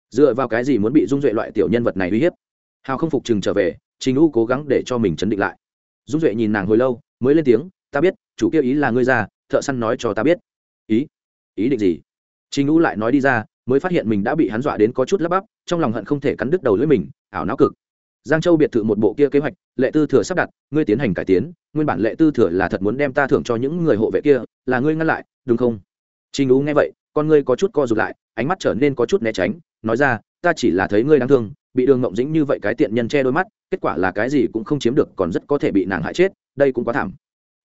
Dựa vào cái gì muốn bị dung duệ loại tiểu nhân vật này uy hiếp? Hào không phục chừng trở về, trình u cố gắng để cho mình chấn định lại. Dung duệ nhìn nàng hồi lâu, mới lên tiếng, ta biết, chủ kia ý là ngươi ra, thợ săn nói cho ta biết. Ý? Ý định gì? Trình u lại nói đi ra, mới phát hiện mình đã bị hắn dọa đến có chút lắp bắp, trong lòng hận không thể cắn đứt đầu lưỡi mình, ảo não cực giang châu biệt thự một bộ kia kế hoạch, lệ tư thừa sắp đặt, ngươi tiến hành cải tiến, nguyên bản lệ tư thừa là thật muốn đem ta thưởng cho những người hộ vệ kia, là ngươi ngăn lại, đúng không? Trình ú nghe vậy, con ngươi có chút co rụt lại, ánh mắt trở nên có chút né tránh, nói ra, ta chỉ là thấy ngươi đáng thương, bị đường ngộng dĩnh như vậy cái tiện nhân che đôi mắt, kết quả là cái gì cũng không chiếm được, còn rất có thể bị nàng hại chết, đây cũng quá thảm.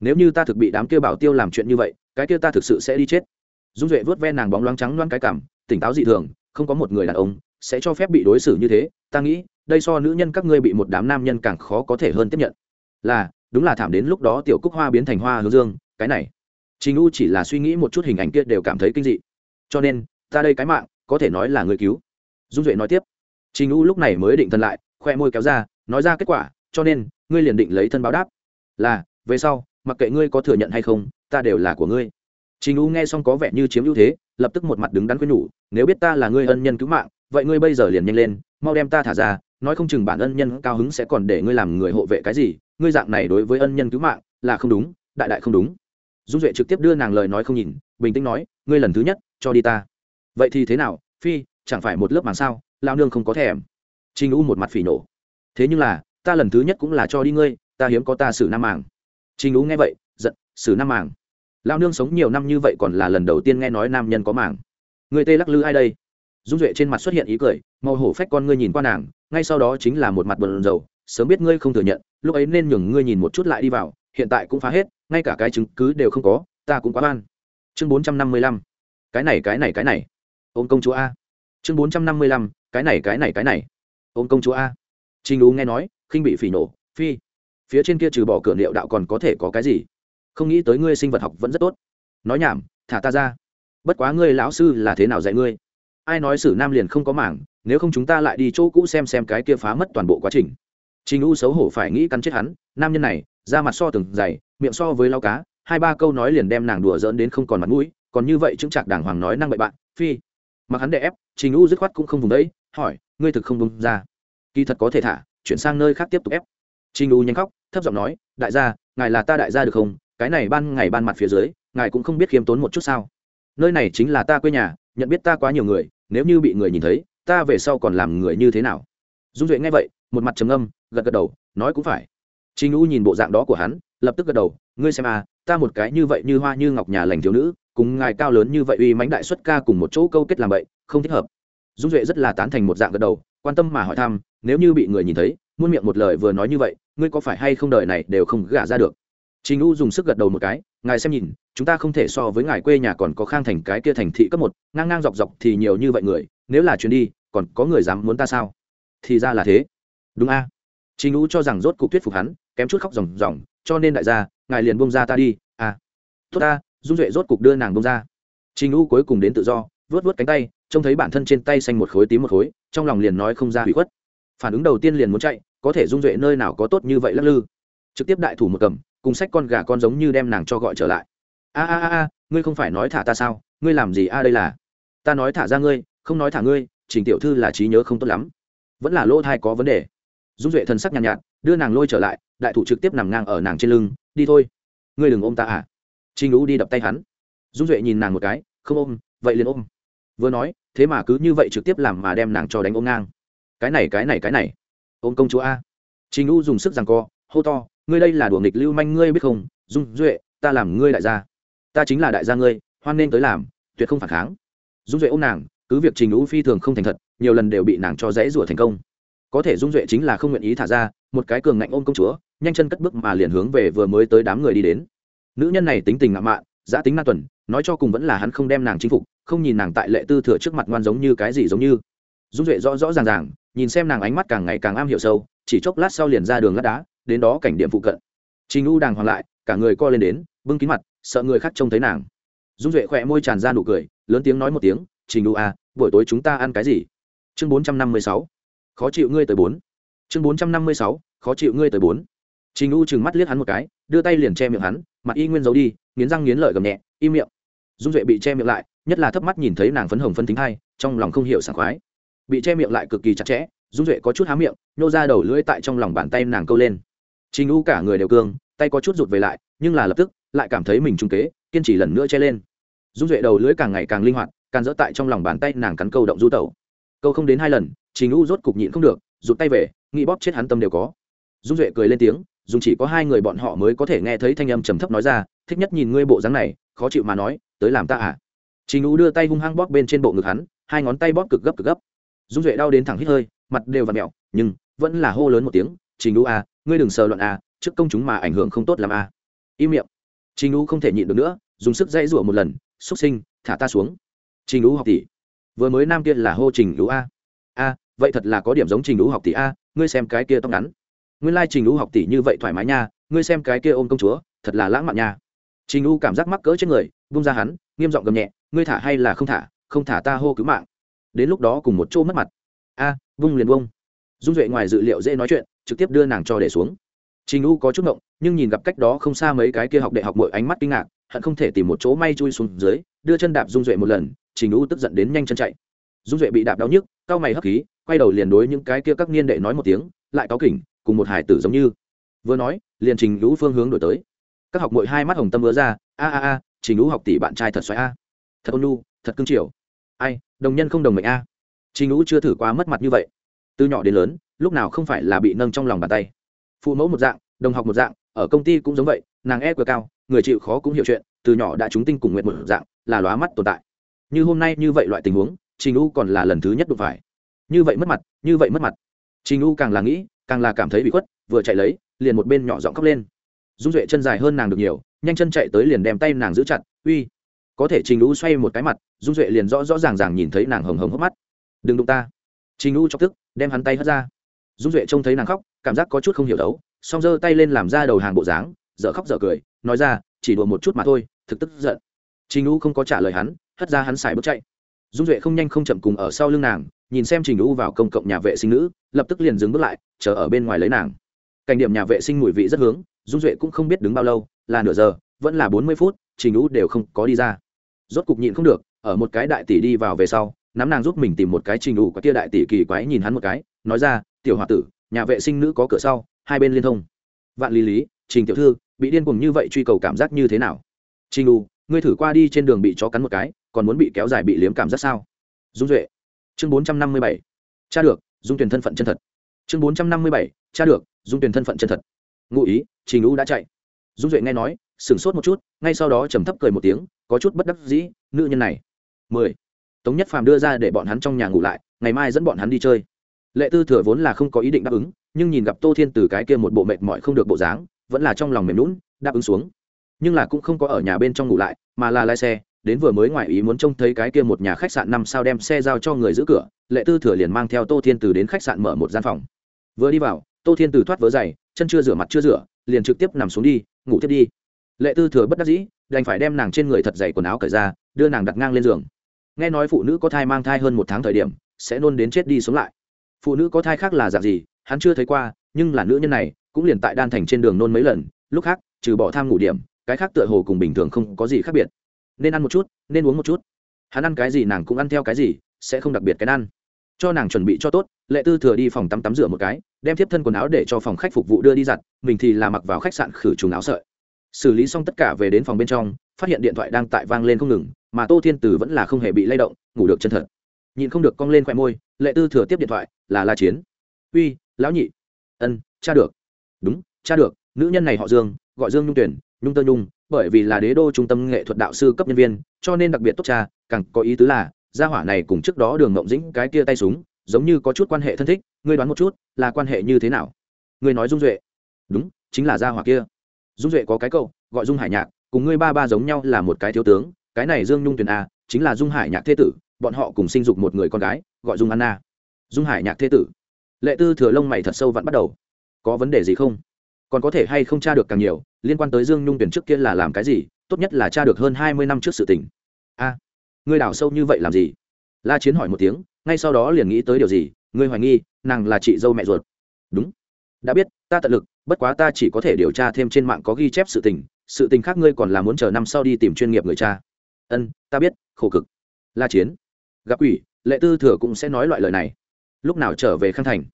Nếu như ta thực bị đám kia bảo tiêu làm chuyện như vậy, cái kia ta thực sự sẽ đi chết. Dung duệ vớt ve nàng bóng loáng trắng loáng cái cảm tỉnh táo dị thường, không có một người đàn ông sẽ cho phép bị đối xử như thế, ta nghĩ đây so nữ nhân các ngươi bị một đám nam nhân càng khó có thể hơn tiếp nhận. Là, đúng là thảm đến lúc đó tiểu cúc hoa biến thành hoa hướng dương, cái này. Trình u chỉ là suy nghĩ một chút hình ảnh kia đều cảm thấy kinh dị. Cho nên, ta đây cái mạng, có thể nói là người cứu. Dung duệ nói tiếp. Trình u lúc này mới định thân lại, khoe môi kéo ra, nói ra kết quả, cho nên, ngươi liền định lấy thân báo đáp. Là, về sau, mặc kệ ngươi có thừa nhận hay không, ta đều là của ngươi. Trình u nghe xong có vẻ như chiếm ưu thế, lập tức một mặt đứng đắn quên nhủ, nếu biết ta là ngươi ân nhân cứu mạng, vậy ngươi bây giờ liền nhanh lên, mau đem ta thả ra nói không chừng bản ân nhân cao hứng sẽ còn để ngươi làm người hộ vệ cái gì, ngươi dạng này đối với ân nhân cứu mạng là không đúng, đại đại không đúng. Dung duệ trực tiếp đưa nàng lời nói không nhìn, bình tĩnh nói, ngươi lần thứ nhất, cho đi ta. Vậy thì thế nào, phi, chẳng phải một lớp màng sao lao nương không có thèm. Trinh u một mặt phỉ nổ thế nhưng là, ta lần thứ nhất cũng là cho đi ngươi, ta hiếm có ta xử nam màng. Trinh u nghe vậy, giận xử nam màng? Lao nương sống nhiều năm như vậy còn là lần đầu tiên nghe nói nam nhân có màng. Người tê lắc lư ai đây? Dung duệ trên mặt xuất hiện ý cười, màu hổ phách con ngươi nhìn qua nàng, ngay sau đó chính là một mặt bờn dầu sớm biết ngươi không thừa nhận, lúc ấy nên nhường ngươi nhìn một chút lại đi vào, hiện tại cũng phá hết, ngay cả cái chứng cứ đều không có, ta cũng quá ban chương bốn trăm năm mươi lăm. Cái này cái này cái này. Ôm công chúa a. Chương bốn trăm năm mươi lăm. Cái này cái này cái này. Ôm công chúa a. Trinh lú nghe nói, khinh bị phỉ nổ, phi. Phía trên kia trừ bỏ cửa liệu đạo còn có thể có cái gì? Không nghĩ tới ngươi sinh vật học vẫn rất tốt. Nói nhảm, thả ta ra. Bất quá ngươi lão sư là thế nào dạy ngươi? Ai nói sử nam liền không có mảng, nếu không chúng ta lại đi chỗ cũ xem xem cái kia phá mất toàn bộ quá trình. Trình u xấu hổ phải nghĩ cắn chết hắn, nam nhân này, da mặt so từng dày, miệng so với lao cá, hai ba câu nói liền đem nàng đùa dỡn đến không còn mặt mũi, còn như vậy chứng chạc đàng hoàng nói năng bậy bạn, phi. Mặc hắn đè ép, trình u dứt khoát cũng không vùng đấy, hỏi, ngươi thực không vùng ra. Kỳ thật có thể thả, chuyển sang nơi khác tiếp tục ép. Trình u nhanh khóc, thấp giọng nói, đại gia, ngài là ta đại gia được không? Cái này ban ngày ban mặt phía dưới, ngài cũng không biết khiêm tốn một chút sao. Nơi này chính là ta quê nhà, nhận biết ta quá nhiều người nếu như bị người nhìn thấy ta về sau còn làm người như thế nào dung duệ nghe vậy một mặt trầm âm gật gật đầu nói cũng phải Trình U nhìn bộ dạng đó của hắn, lập tức gật đầu, ngươi xem à, ta một cái như vậy như hoa như ngọc nhà lành thiếu nữ, cùng ngài cao lớn như vậy uy mãnh đại xuất ca cùng một chỗ câu kết làm vậy, không thích hợp. Dung Duệ rất là tán thành một dạng gật đầu, quan tâm mà hỏi thăm, nếu như bị người nhìn thấy, muôn miệng một lời vừa nói như vậy, ngươi có phải hay không đời này đều không gả ra được. Trình U dùng sức gật đầu một cái, ngài xem nhìn, chúng ta không thể so với ngài quê nhà còn có khang thành cái kia thành thị cấp một, ngang ngang dọc dọc thì nhiều như vậy người, nếu là chuyến đi còn có người dám muốn ta sao? Thì ra là thế. Đúng a. Trình u cho rằng rốt cục thuyết phục hắn kém chút khóc ròng ròng cho nên đại gia ngài liền bông ra ta đi à tốt ta dung duệ rốt cục đưa nàng bông ra. Trình u cuối cùng đến tự do vớt vớt cánh tay trông thấy bản thân trên tay xanh một khối tím một khối trong lòng liền nói không ra hủy khuất. Phản ứng đầu tiên liền muốn chạy có thể dung duệ nơi nào có tốt như vậy lắc lư. Trực tiếp đại thủ một cầm cùng sách con gà con giống như đem nàng cho gọi trở lại a a a a ngươi không phải nói thả ta sao? Ngươi làm gì a đây là? Ta nói thả ra ngươi không nói thả ngươi trình tiểu thư là trí nhớ không tốt lắm. Vẫn là lỗ thai có vấn đề. Dung duệ thần sắc nhàn nhạt, nhạt đưa nàng lôi trở lại đại thủ trực tiếp nằm ngang ở nàng trên lưng đi thôi. Ngươi đừng ôm ta à? Trình lũ đi đập tay hắn. Dung duệ nhìn nàng một cái không ôm vậy liền ôm. Vừa nói thế mà cứ như vậy trực tiếp làm mà đem nàng cho đánh ôm ngang. Cái này cái này cái này. Ôm công chúa a. Trình lũ dùng sức rằng co hô to ngươi đây là đùa nghịch lưu manh ngươi biết không? Dung duệ ta làm ngươi đại gia ta chính là đại gia ngươi, hoan nên tới làm, tuyệt không phản kháng. Dung duệ ôm nàng, cứ việc trình lũ phi thường không thành thật, nhiều lần đều bị nàng cho dễ rủa thành công. Có thể dung duệ chính là không nguyện ý thả ra, một cái cường ngạnh ôm công chúa, nhanh chân cất bước mà liền hướng về vừa mới tới đám người đi đến. Nữ nhân này tính tình ngạo mạn giã tính na tuần, nói cho cùng vẫn là hắn không đem nàng chinh phục, không nhìn nàng tại lệ tư thừa trước mặt ngoan giống như cái gì giống như. Dung duệ rõ rõ ràng ràng, nhìn xem nàng ánh mắt càng ngày càng am hiểu sâu, chỉ chốc lát sau liền ra đường lát đá, đến đó cảnh điểm phụ cận. Trình u đàng hoàng lại, cả người co lên đến, bưng kín mặt sợ người khác trông thấy nàng. Dung duệ khỏe môi tràn ra nụ cười, lớn tiếng nói một tiếng, trình u à buổi tối chúng ta ăn cái gì? Chương bốn trăm năm mươi sáu. Khó chịu ngươi tới bốn. Chương bốn trăm năm mươi sáu, khó chịu ngươi tới bốn. Trình u chừng mắt liếc hắn một cái, đưa tay liền che miệng hắn, mặt y nguyên giấu đi, nghiến răng nghiến lợi gầm nhẹ, im miệng. Dung duệ bị che miệng lại, nhất là thấp mắt nhìn thấy nàng phấn hồng phân tính hay trong lòng không hiểu sảng khoái. Bị che miệng lại cực kỳ chặt chẽ, dung duệ có chút há miệng, nhô ra đầu lưỡi tại trong lòng bàn tay nàng câu lên. Trình u cả người đều cương, tay có chút rụt về lại, nhưng là lập tức lại cảm thấy mình trung kế, kiên trì lần nữa che lên. Dung duệ đầu lưỡi càng ngày càng linh hoạt càng dỡ tại trong lòng bàn tay nàng cắn câu động du tẩu. Câu không đến hai lần, trình u rốt cục nhịn không được, rụt tay về, nghĩ bóp chết hắn tâm đều có. Dung duệ cười lên tiếng dùng chỉ có hai người bọn họ mới có thể nghe thấy thanh âm trầm thấp nói ra, thích nhất nhìn ngươi bộ dáng này, khó chịu mà nói, tới làm ta à? Trình u đưa tay hung hăng bóp bên trên bộ ngực hắn, hai ngón tay bóp cực gấp cực gấp. Dung duệ đau đến thẳng hít hơi, mặt đều v ặ mẹo nhưng vẫn là hô lớn một tiếng, trình u à ngươi đừng sờ loạn à trước công chúng mà ảnh hưởng không tốt làm à. Im miệng trình u không thể nhịn được nữa dùng sức dãy rủa một lần xúc sinh thả ta xuống. Trình u học tỷ vừa mới nam kia là hô trình u a. A vậy thật là có điểm giống trình u học tỷ a ngươi xem cái kia tóc ngắn. Nguyên lai trình u học tỷ như vậy thoải mái nha ngươi xem cái kia ôm công chúa thật là lãng mạn nha. Trình u cảm giác mắc cỡ trên người bung ra hắn nghiêm giọng gầm nhẹ ngươi thả hay là không thả không thả ta hô cứu mạng. Đến lúc đó cùng một chỗ mất mặt. A à, vung liền vung. Dung duệ ngoài dự liệu dễ nói chuyện trực tiếp đưa nàng cho để xuống. Trình u có chút ngộng nhưng nhìn gặp cách đó không xa mấy cái kia học đại học mọi ánh mắt kinh ngạc, hận không thể tìm một chỗ may chui xuống dưới, đưa chân đạp dung duệ một lần, trình u tức giận đến nhanh chân chạy. Dung duệ bị đạp đau nhức cao mày hấp khí, quay đầu liền đối những cái kia các niên đệ nói một tiếng, lại cáo kỉnh, cùng một hải tử giống như. Vừa nói, liền trình lũ phương hướng đổi tới. Các học mội hai mắt hồng tâm vỡ ra, a a a, trình lũ học tỷ bạn trai thật xoáy a. Thật ôn nu thật cương triều ai, đồng nhân không đồng mệnh a. Trình lũ chưa thử quá mất mặt như vậy. Từ nhỏ đến lớn, lúc nào không phải là bị nâng trong lòng bàn tay. Phụ mẫu một dạng, đồng học một dạng ở công ty cũng giống vậy, nàng e cao, người chịu khó cũng hiểu chuyện, từ nhỏ đã chúng tinh cùng nguyện một dạng, là lóa mắt tồn tại. Như hôm nay như vậy loại tình huống, trình u còn là lần thứ nhất đụng phải. Như vậy mất mặt, như vậy mất mặt. Trình u càng là nghĩ, càng là cảm thấy bị khuất, vừa chạy lấy, liền một bên nhỏ giọng khóc lên. Dung duệ chân dài hơn nàng được nhiều, nhanh chân chạy tới liền đem tay nàng giữ chặt, uy. Có thể trình u xoay một cái mặt, dung duệ liền rõ rõ ràng ràng nhìn thấy nàng hồng hồng hốc mắt. Đừng đụng ta. Trình u chọc tức, đem hắn tay hất ra. Dung duệ trông thấy nàng khóc, cảm giác có chút không hiểu đấu song giơ tay lên làm ra đầu hàng bộ dáng, dở khóc dở cười, nói ra, chỉ đùa một chút mà thôi, thực tức giận. Trình u không có trả lời hắn, hất ra hắn xài bước chạy. Dung duệ không nhanh không chậm cùng ở sau lưng nàng, nhìn xem trình u vào công cộng nhà vệ sinh nữ, lập tức liền dừng bước lại, chờ ở bên ngoài lấy nàng. Cảnh điểm nhà vệ sinh mùi vị rất hướng, dung duệ cũng không biết đứng bao lâu, là nửa giờ, vẫn là bốn mươi phút, trình u đều không có đi ra. Rốt cục nhịn không được, ở một cái đại tỷ đi vào về sau, nắm nàng giúp mình tìm một cái trình u có tia đại tỷ kỳ quái nhìn hắn một cái, nói ra, tiểu h o a tử, nhà vệ sinh nữ có cửa sau hai bên liên thông. Vạn lý lý, trình tiểu thư, bị điên cuồng như vậy truy cầu cảm giác như thế nào? Trình u, ngươi thử qua đi trên đường bị chó cắn một cái, còn muốn bị kéo dài bị liếm cảm giác sao? Dung duệ, chương bốn trăm năm mươi bảy. Cha được, dung tuyển thân phận chân thật. Chương bốn trăm năm mươi bảy, cha được, dung tuyển thân phận chân thật. Ngụ ý, trình u đã chạy. Dung duệ nghe nói, sửng sốt một chút, ngay sau đó trầm thấp cười một tiếng, có chút bất đắc dĩ, nữ nhân này. Mười. Tống nhất phàm đưa ra để bọn hắn trong nhà ngủ lại, ngày mai dẫn bọn hắn đi chơi. Lệ tư thừa vốn là không có ý định đáp ứng nhưng nhìn gặp tô thiên từ cái kia một bộ mệt mỏi không được bộ dáng, vẫn là trong lòng mềm lún đáp ứng xuống. Nhưng là cũng không có ở nhà bên trong ngủ lại, mà là lái xe, đến vừa mới ngoài ý muốn trông thấy cái kia một nhà khách sạn năm sao đem xe giao cho người giữ cửa, lệ tư thừa liền mang theo tô thiên từ đến khách sạn mở một gian phòng. Vừa đi vào, tô thiên từ thoát vớ dày, chân chưa rửa mặt chưa rửa, liền trực tiếp nằm xuống đi, ngủ tiếp đi. Lệ tư thừa bất đắc dĩ, đành phải đem nàng trên người thật dày quần áo cởi ra, đưa nàng đặt ngang lên giường. Nghe nói phụ nữ có thai mang thai hơn một tháng thời điểm, sẽ nôn đến chết đi sống lại. Phụ nữ có thai khác là dạng gì hắn chưa thấy qua, nhưng là nữ nhân này cũng liền tại đan thành trên đường nôn mấy lần, lúc khác, trừ bỏ tham ngủ điểm, cái khác tựa hồ cùng bình thường không có gì khác biệt. Nên ăn một chút, nên uống một chút. Hắn ăn cái gì nàng cũng ăn theo cái gì, sẽ không đặc biệt cái ăn. Cho nàng chuẩn bị cho tốt, lệ tư thừa đi phòng tắm tắm rửa một cái, đem tiếp thân quần áo để cho phòng khách phục vụ đưa đi giặt, mình thì là mặc vào khách sạn khử trùng áo sợi. Xử lý xong tất cả về đến phòng bên trong, phát hiện điện thoại đang tại vang lên không ngừng, mà tô thiên tử vẫn là không hề bị lay động, ngủ được chân thật. Nhìn không được cong lên khoe môi, lệ tư thừa tiếp điện thoại, là la chiến. Uy lão nhị. Ân, cha được. Đúng, cha được. Nữ nhân này họ dương, gọi dương nhung tuyển, nhung tơ nhung, bởi vì là đế đô trung tâm nghệ thuật đạo sư cấp nhân viên, cho nên đặc biệt tốt cha, càng có ý tứ là, gia hỏa này cùng trước đó đường ngộng dĩnh cái kia tay súng, giống như có chút quan hệ thân thích, ngươi đoán một chút, là quan hệ như thế nào? Ngươi nói dung duệ. Đúng, chính là gia hỏa kia. Dung duệ có cái cậu, gọi dung hải nhạc, cùng ngươi ba ba giống nhau là một cái thiếu tướng, cái này dương nhung tuyền a à, chính là dung hải nhạc thế tử, bọn họ cùng sinh dục một người con gái, gọi dung anna. Dung hải nhạc thế tử lệ tư thừa lông mày thật sâu vẫn bắt đầu. Có vấn đề gì không? Còn có thể hay không tra được càng nhiều, liên quan tới dương nhung tuyển trước kia là làm cái gì, tốt nhất là tra được hơn hai mươi năm trước sự tình. A ngươi đào sâu như vậy làm gì? La chiến hỏi một tiếng, ngay sau đó liền nghĩ tới điều gì ngươi hoài nghi, nàng là chị dâu mẹ ruột. Đúng. Đã biết, ta tận lực, bất quá ta chỉ có thể điều tra thêm trên mạng có ghi chép sự tình sự tình khác ngươi còn là muốn chờ năm sau đi tìm chuyên nghiệp người cha. Ân, ta biết, khổ cực. La chiến. Gặp ủy lệ tư thừa cũng sẽ nói loại lời này lúc nào trở về khang thành?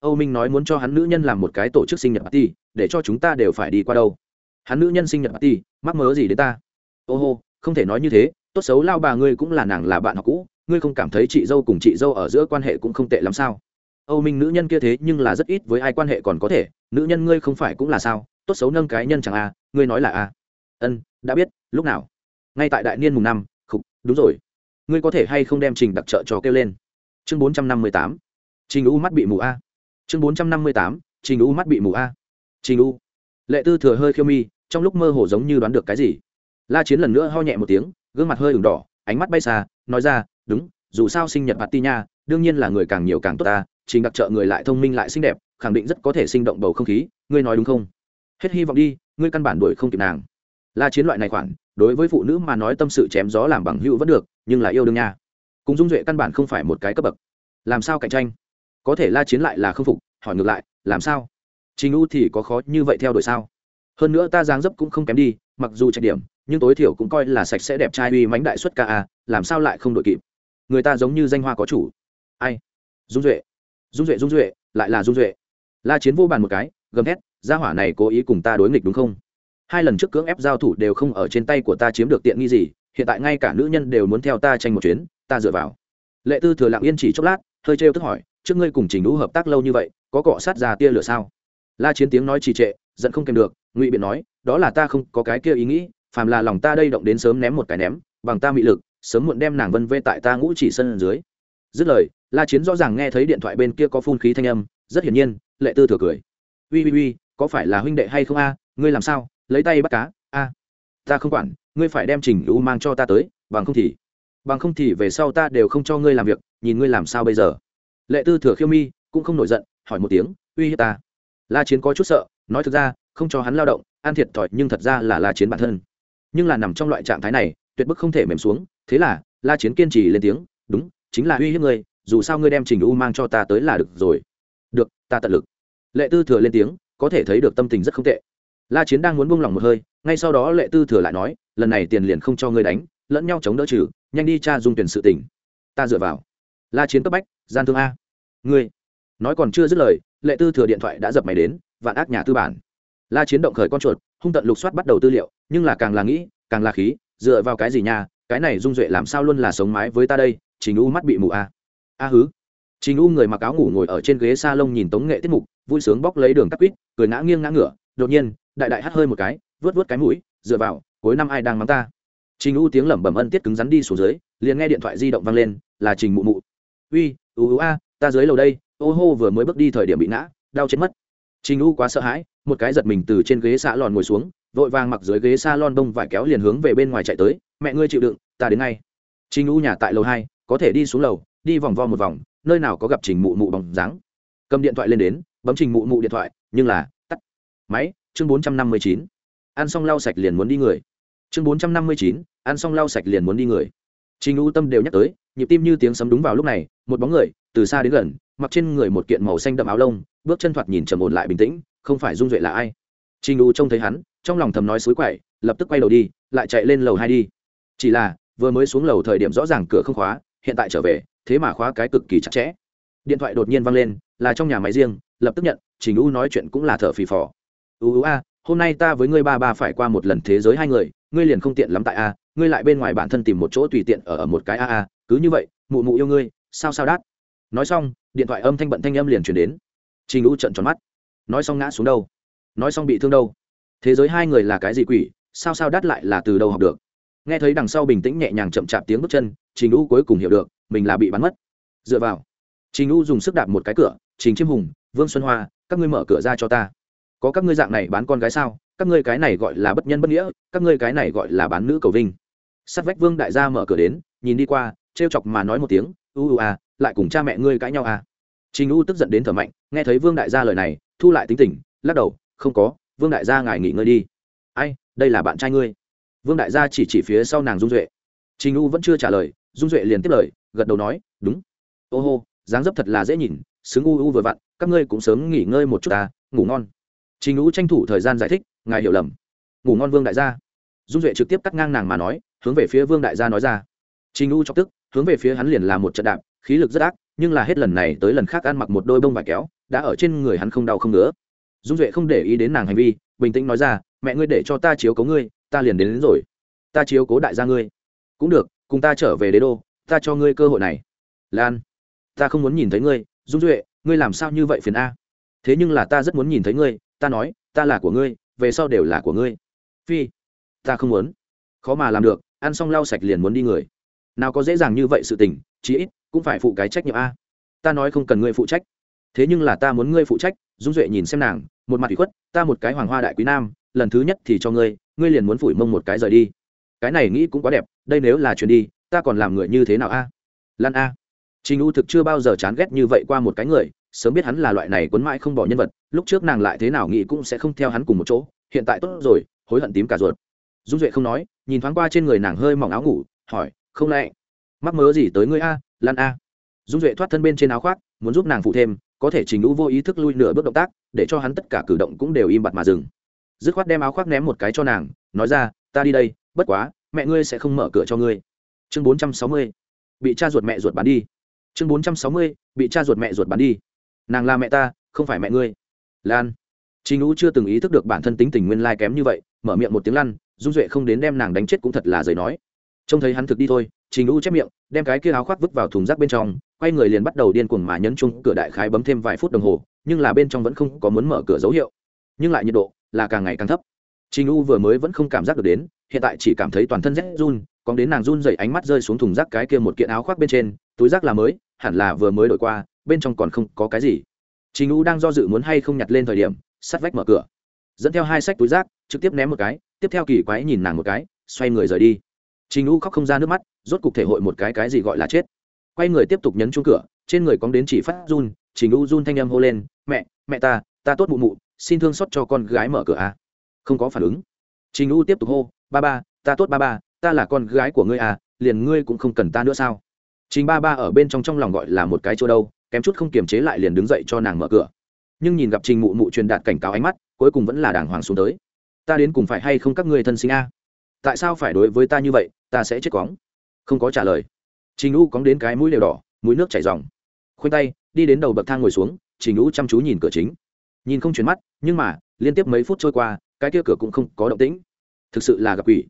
Âu minh nói muốn cho hắn nữ nhân làm một cái tổ chức sinh nhật party, để cho chúng ta đều phải đi qua đâu. Hắn nữ nhân sinh nhật party, mắc mớ gì đến ta? Ô hô, không thể nói như thế, tốt xấu lao bà ngươi cũng là nàng là bạn học cũ, ngươi không cảm thấy chị dâu cùng chị dâu ở giữa quan hệ cũng không tệ lắm sao? Âu minh nữ nhân kia thế nhưng là rất ít với ai quan hệ còn có thể, nữ nhân ngươi không phải cũng là sao? Tốt xấu nâng cái nhân chẳng a ngươi nói là a ân, đã biết, lúc nào? Ngay tại đại niên mùng năm, khục, đúng rồi. Ngươi có thể hay không đem trình đặc trợ cho kêu lên? Chương bốn trăm năm mươi tám trình u mắt bị mù a. Chương bốn trăm năm mươi tám, trình u mắt bị mù a. Trình u. Lệ tư thừa hơi khiêu mi, trong lúc mơ hồ giống như đoán được cái gì. La chiến lần nữa ho nhẹ một tiếng, gương mặt hơi ửng đỏ, ánh mắt bay xa, nói ra, đúng, dù sao sinh nhật bạt ti nha, đương nhiên là người càng nhiều càng tốt ta, trình đặc trợ người lại thông minh lại xinh đẹp, khẳng định rất có thể sinh động bầu không khí, ngươi nói đúng không? Hết hy vọng đi, ngươi căn bản đuổi không kịp nàng. La chiến loại này khoản, đối với phụ nữ mà nói tâm sự chém gió làm bằng hữu vẫn được, nhưng là yêu đương nha. Cùng dung duệ căn bản không phải một cái cấp bậc. Làm sao cạnh tranh? Có thể la chiến lại là không phục, hỏi ngược lại, làm sao? Trình u thì có khó như vậy theo đuổi sao? Hơn nữa ta dáng dấp cũng không kém đi, mặc dù trạch điểm, nhưng tối thiểu cũng coi là sạch sẽ đẹp trai uy mánh đại xuất ca a, làm sao lại không đội kịp? Người ta giống như danh hoa có chủ. Ai? Dung duệ. Dung duệ dung duệ, lại là dung duệ. La chiến vô bàn một cái, gầm thét, gia hỏa này cố ý cùng ta đối nghịch đúng không? Hai lần trước cưỡng ép giao thủ đều không ở trên tay của ta chiếm được tiện nghi gì, hiện tại ngay cả nữ nhân đều muốn theo ta tranh một chuyến, ta dựa vào. Lệ tư thừa lặng yên chỉ chốc lát, hơi trêu tức hỏi trước ngươi cùng trình đũ hợp tác lâu như vậy, có cọ sát ra tia lửa sao? La chiến tiếng nói trì trệ, giận không kèm được, ngụy biện nói, đó là ta không có cái kia ý nghĩ, phàm là lòng ta đây động đến sớm ném một cái ném, bằng ta mị lực, sớm muộn đem nàng vân vê tại ta ngũ chỉ sân dưới. Dứt lời, la chiến rõ ràng nghe thấy điện thoại bên kia có phun khí thanh âm, rất hiển nhiên, lệ tư thừa cười. Ui ui ui có phải là huynh đệ hay không a? Ngươi làm sao? Lấy tay bắt cá, a. Ta không quản, ngươi phải đem trình lũ mang cho ta tới, bằng không thì, bằng không thì về sau ta đều không cho ngươi làm việc, nhìn ngươi làm sao bây giờ? Lệ tư thừa khiêu mi, cũng không nổi giận, hỏi một tiếng, uy hiếp ta? La chiến có chút sợ, nói thực ra, không cho hắn lao động an thiệt thòi nhưng thật ra là la chiến bản thân. Nhưng là nằm trong loại trạng thái này, tuyệt bức không thể mềm xuống, thế là, la chiến kiên trì lên tiếng, đúng, chính là uy hiếp ngươi, dù sao ngươi đem trình u mang cho ta tới là được rồi. Được, ta tận lực. Lệ tư thừa lên tiếng, có thể thấy được tâm tình rất không tệ. La chiến đang muốn buông lỏng một hơi, ngay sau đó lệ tư thừa lại nói, lần này tiền liền không cho ngươi đánh, lẫn nhau chống đỡ trừ, nhanh đi cha dung tuyển sự tình. Ta dựa vào la chiến cấp bách, gian thương a. Ngươi, nói còn chưa dứt lời, lệ tư thừa điện thoại đã dập máy đến, vạn ác nhà tư bản. La chiến động khởi con chuột, hung tận lục soát bắt đầu tư liệu, nhưng là càng là nghĩ, càng là khí, dựa vào cái gì nha, cái này dung duệ làm sao luôn là sống mái với ta đây, trình u mắt bị mù a. A hứ. Trình u người mặc áo ngủ ngồi ở trên ghế s a lông nhìn tống nghệ tiết mục, vui sướng bóc lấy đường tắc quýt, cười ngã nghiêng ngã ngửa, đột nhiên, đại đại hắt hơi một cái vớt vớt cái mũi, dựa vào, cuối năm ai đang mắng ta. Trình u tiếng lẩm bẩm ân tiết cứng rắn đi xuống dưới, liền nghe điện thoại di động vang lên, là trình mụ mụ uy, u u, a, ta dưới lầu đây. Ô hô vừa mới bước đi thời điểm bị ngã đau chết mất. Trình u quá sợ hãi, một cái giật mình từ trên ghế xạ lòn ngồi xuống, vội vàng mặc dưới ghế s a lon bông vải kéo liền hướng về bên ngoài chạy tới. Mẹ ngươi chịu đựng, ta đến ngay. Trình u nhà tại lầu hai, có thể đi xuống lầu, đi vòng vo một vòng, nơi nào có gặp trình mụ mụ bằng dáng. Cầm điện thoại lên đến, bấm trình mụ mụ điện thoại, nhưng là, tắt. Máy, chương bốn trăm năm mươi chín. Ăn xong lau sạch liền muốn đi người. Chương bốn trăm năm mươi chín, ăn xong lau sạch liền muốn đi người. Trình u tâm đều nhắc tới nhịp tim như tiếng sấm đúng vào lúc này một bóng người từ xa đến gần mặc trên người một kiện màu xanh đậm áo lông bước chân thoạt nhìn trầm ổn lại bình tĩnh không phải dung duệ là ai. Trinh u trông thấy hắn trong lòng thầm nói xối quậy lập tức quay đầu đi lại chạy lên lầu hai đi. Chỉ là vừa mới xuống lầu thời điểm rõ ràng cửa không khóa hiện tại trở về thế mà khóa cái cực kỳ chặt chẽ. Điện thoại đột nhiên văng lên là trong nhà máy riêng lập tức nhận trình u nói chuyện cũng là thở phì phò. U u a hôm nay ta với ngươi ba ba phải qua một lần thế giới hai người ngươi liền không tiện lắm tại a ngươi lại bên ngoài bản thân tìm một chỗ tùy tiện ở, ở một cái a a cứ như vậy, mụ mụ yêu ngươi, sao sao đát. Nói xong, điện thoại âm thanh bận thanh âm liền chuyển đến. Trình u trận tròn mắt. Nói xong ngã xuống đâu? Nói xong bị thương đâu? Thế giới hai người là cái gì quỷ, sao sao đắt lại là từ đâu học được? Nghe thấy đằng sau bình tĩnh nhẹ nhàng chậm chạp tiếng bước chân, trình u cuối cùng hiểu được, mình là bị bắn mất. Dựa vào. Trình u dùng sức đạp một cái cửa, trình chiêm hùng, vương xuân hoa, các ngươi mở cửa ra cho ta. Có các ngươi dạng này bán con gái sao? Các ngươi cái này gọi là bất nhân bất nghĩa, các ngươi cái này gọi là bán nữ cầu vinh. Sắt vách vương đại gia mở cửa đến, nhìn đi qua trêu chọc mà nói một tiếng, u u à lại cùng cha mẹ ngươi cãi nhau à? Trình u tức giận đến thở mạnh, nghe thấy vương đại gia lời này, thu lại tính tình, lắc đầu, không có, vương đại gia ngài nghỉ ngơi đi. Ai, đây là bạn trai ngươi. Vương đại gia chỉ chỉ phía sau nàng dung duệ. Trình u vẫn chưa trả lời, dung duệ liền tiếp lời, gật đầu nói, đúng. Ô hô, dáng dấp thật là dễ nhìn, xứng u u vừa vặn, các ngươi cũng sớm nghỉ ngơi một chút ta ngủ ngon. Trình u tranh thủ thời gian giải thích, ngài hiểu lầm. Ngủ ngon vương đại gia. Dung duệ trực tiếp cắt ngang nàng mà nói, hướng về phía vương đại gia nói ra. Trình u chọc tức hướng về phía hắn liền là một trận đạp khí lực rất ác nhưng là hết lần này tới lần khác ăn mặc một đôi bông vải kéo đã ở trên người hắn không đau không nữa dung duệ không để ý đến nàng hành vi bình tĩnh nói ra mẹ ngươi để cho ta chiếu cố ngươi ta liền đến, đến rồi. Ta chiếu cố đại gia ngươi. Cũng được cùng ta trở về đế đô ta cho ngươi cơ hội này. Lan ta không muốn nhìn thấy ngươi dung duệ ngươi làm sao như vậy phiền a? Thế nhưng là ta rất muốn nhìn thấy ngươi ta nói ta là của ngươi về sau đều là của ngươi. Phi ta không muốn. Khó mà làm được ăn xong lau sạch liền muốn đi người nào có dễ dàng như vậy sự tình, chí ít cũng phải phụ cái trách nhiệm a. Ta nói không cần ngươi phụ trách. Thế nhưng là ta muốn ngươi phụ trách, dung duệ nhìn xem nàng, một mặt ủy khuất, ta một cái hoàng hoa đại quý nam, lần thứ nhất thì cho ngươi ngươi liền muốn phủi mông một cái rời đi. Cái này nghĩ cũng quá đẹp, đây nếu là chuyện đi, ta còn làm người như thế nào a? Lan a. Trình u thực chưa bao giờ chán ghét như vậy qua một cái người, sớm biết hắn là loại này quấn mãi không bỏ nhân vật, lúc trước nàng lại thế nào nghĩ cũng sẽ không theo hắn cùng một chỗ, hiện tại tốt rồi, hối hận tím cả ruột. Dung duệ không nói, nhìn thoáng qua trên người nàng hơi mỏng áo ngủ, hỏi không lẽ, mắc mớ gì tới ngươi a, lan a? Dung duệ thoát thân bên trên áo khoác, muốn giúp nàng phụ thêm, có thể trình u vô ý thức lui nửa bước động tác, để cho hắn tất cả cử động cũng đều im bặt mà dừng. Dứt khoát đem áo khoác ném một cái cho nàng, nói ra, ta đi đây, bất quá, mẹ ngươi sẽ không mở cửa cho ngươi. Chương bốn trăm sáu mươi, bị cha ruột mẹ ruột bán đi. Chương bốn trăm sáu mươi, bị cha ruột mẹ ruột bán đi. Nàng là mẹ ta, không phải mẹ ngươi. Lan. Trình u chưa từng ý thức được bản thân tính tình nguyên lai kém như vậy, mở miệng một tiếng lăn dung duệ không đến đem nàng đánh chết cũng thật là giấy nói trông thấy hắn thực đi thôi, trình u chép miệng, đem cái kia áo khoác vứt vào thùng rác bên trong, quay người liền bắt đầu điên cuồng mà nhấn chung cửa đại khái bấm thêm vài phút đồng hồ, nhưng là bên trong vẫn không có muốn mở cửa dấu hiệu. Nhưng lại nhiệt độ là càng ngày càng thấp. Trình u vừa mới vẫn không cảm giác được đến, hiện tại chỉ cảm thấy toàn thân rét run, còn đến nàng run dậy ánh mắt rơi xuống thùng rác cái kia một kiện áo khoác bên trên, túi rác là mới, hẳn là vừa mới đổi qua, bên trong còn không có cái gì. Trình u đang do dự muốn hay không nhặt lên thời điểm, sắt vách mở cửa. Dẫn theo hai sách túi rác, trực tiếp ném một cái, tiếp theo kỳ quái nhìn nàng một cái, xoay người rời đi trình u khóc không ra nước mắt, rốt cục thể hội một cái cái gì gọi là chết. Quay người tiếp tục nhấn chuông cửa, trên người cóng đến chỉ phát run, trình u run thanh âm hô lên, mẹ mẹ ta ta tốt mụ mụ, xin thương xót cho con gái mở cửa à. không có phản ứng. Trình u tiếp tục hô, ba ba, ta tốt ba ba, ta là con gái của ngươi à liền ngươi cũng không cần ta nữa sao? Trình ba ba ở bên trong trong lòng gọi là một cái chỗ đâu, kém chút không kiềm chế lại liền đứng dậy cho nàng mở cửa. Nhưng nhìn gặp trình mụ mụ truyền đạt cảnh cáo ánh mắt, cuối cùng vẫn là đàng hoàng xuống tới. Ta đến cùng phải hay không các ngươi thân sinh a tại sao phải đối với ta như vậy? Ta sẽ chết cóng không có trả lời. Trình u cóng đến cái mũi lều đỏ, mũi nước chảy dòng khoanh tay, đi đến đầu bậc thang ngồi xuống, trình u chăm chú nhìn cửa chính. Nhìn không chuyển mắt, nhưng mà, liên tiếp mấy phút trôi qua, cái kia cửa cũng không có động tĩnh. Thực sự là gặp quỷ.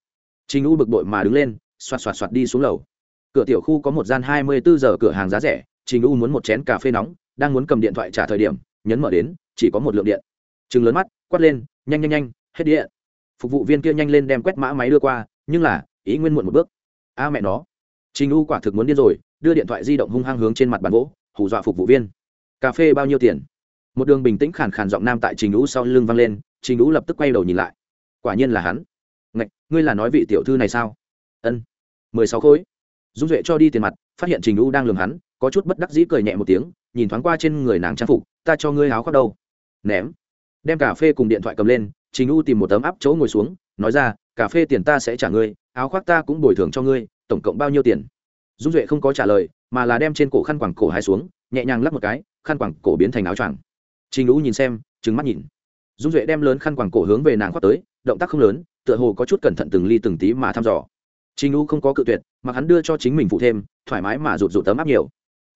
Trình u bực bội mà đứng lên, xoạt xoạt xoạt đi xuống lầu. Cửa tiểu khu có một gian hai mươi bốn giờ cửa hàng giá rẻ, trình u muốn một chén cà phê nóng, đang muốn cầm điện thoại trả thời điểm, nhấn mở đến, chỉ có một lượng điện. Chừng lớn mắt, quát lên, nhanh nhanh nhanh, hết điện. Phục vụ viên kia nhanh lên đem quét mã máy đưa qua, nhưng là ý nguyên muộn một bước. A mẹ nó. Trình u quả thực muốn điên rồi, đưa điện thoại di động hung hăng hướng trên mặt bàn gỗ, hù dọa phục vụ viên. Cà phê bao nhiêu tiền? Một đường bình tĩnh khàn khàn giọng nam tại trình u sau lưng vang lên, trình u lập tức quay đầu nhìn lại. Quả nhiên là hắn. Ngạch, ngươi là nói vị tiểu thư này sao? Ân. Mười sáu khối. Dung duệ cho đi tiền mặt, phát hiện trình u đang lường hắn, có chút bất đắc dĩ cười nhẹ một tiếng, nhìn thoáng qua trên người nàng trang phục, ta cho ngươi áo khoác đâu? Ném. Đem cà phê cùng điện thoại cầm lên, trình u tìm một tấm áp chỗ ngồi xuống, nói ra cà phê tiền ta sẽ trả ngươi, áo khoác ta cũng bồi thường cho ngươi, tổng cộng bao nhiêu tiền? Dung duệ không có trả lời, mà là đem trên cổ khăn quàng cổ hai xuống, nhẹ nhàng lắp một cái, khăn quàng cổ biến thành áo choàng. Trình u nhìn xem trứng mắt nhìn. Dung duệ đem lớn khăn quàng cổ hướng về nàng khoác tới, động tác không lớn, tựa hồ có chút cẩn thận từng ly từng tí mà thăm dò. Trình u không có cự tuyệt, mà hắn đưa cho chính mình phụ thêm, thoải mái mà rụt rụt tấm áp nhiều.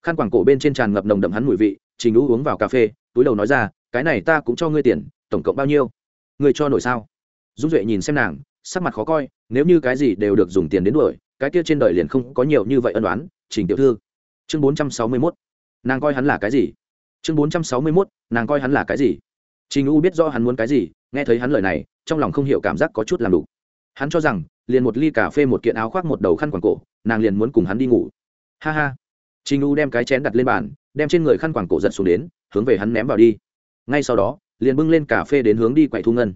Khăn quàng cổ bên trên tràn ngập nồng đậm hắn mùi vị, trình u uống vào cà phê, túi đầu nói ra, cái này ta cũng cho ngươi tiền, tổng cộng bao nhiêu? Ngươi cho nổi sao? Dung duệ nhìn xem nàng sắc mặt khó coi, nếu như cái gì đều được dùng tiền đến đuổi, cái kia trên đời liền không có nhiều như vậy ân đoán trình tiểu thư. Chương bốn trăm sáu mươi mốt. Nàng coi hắn là cái gì? Chương bốn trăm sáu mươi mốt, nàng coi hắn là cái gì? Trình u biết rõ hắn muốn cái gì, nghe thấy hắn lời này, trong lòng không hiểu cảm giác có chút làm đủ hắn cho rằng, liền một ly cà phê một kiện áo khoác một đầu khăn quàng cổ, nàng liền muốn cùng hắn đi ngủ. Ha ha. Trình u đem cái chén đặt lên bàn, đem trên người khăn quàng cổ giật xuống đến, hướng về hắn ném vào đi. Ngay sau đó, liền bưng lên cà phê đến hướng đi quậy thu ngân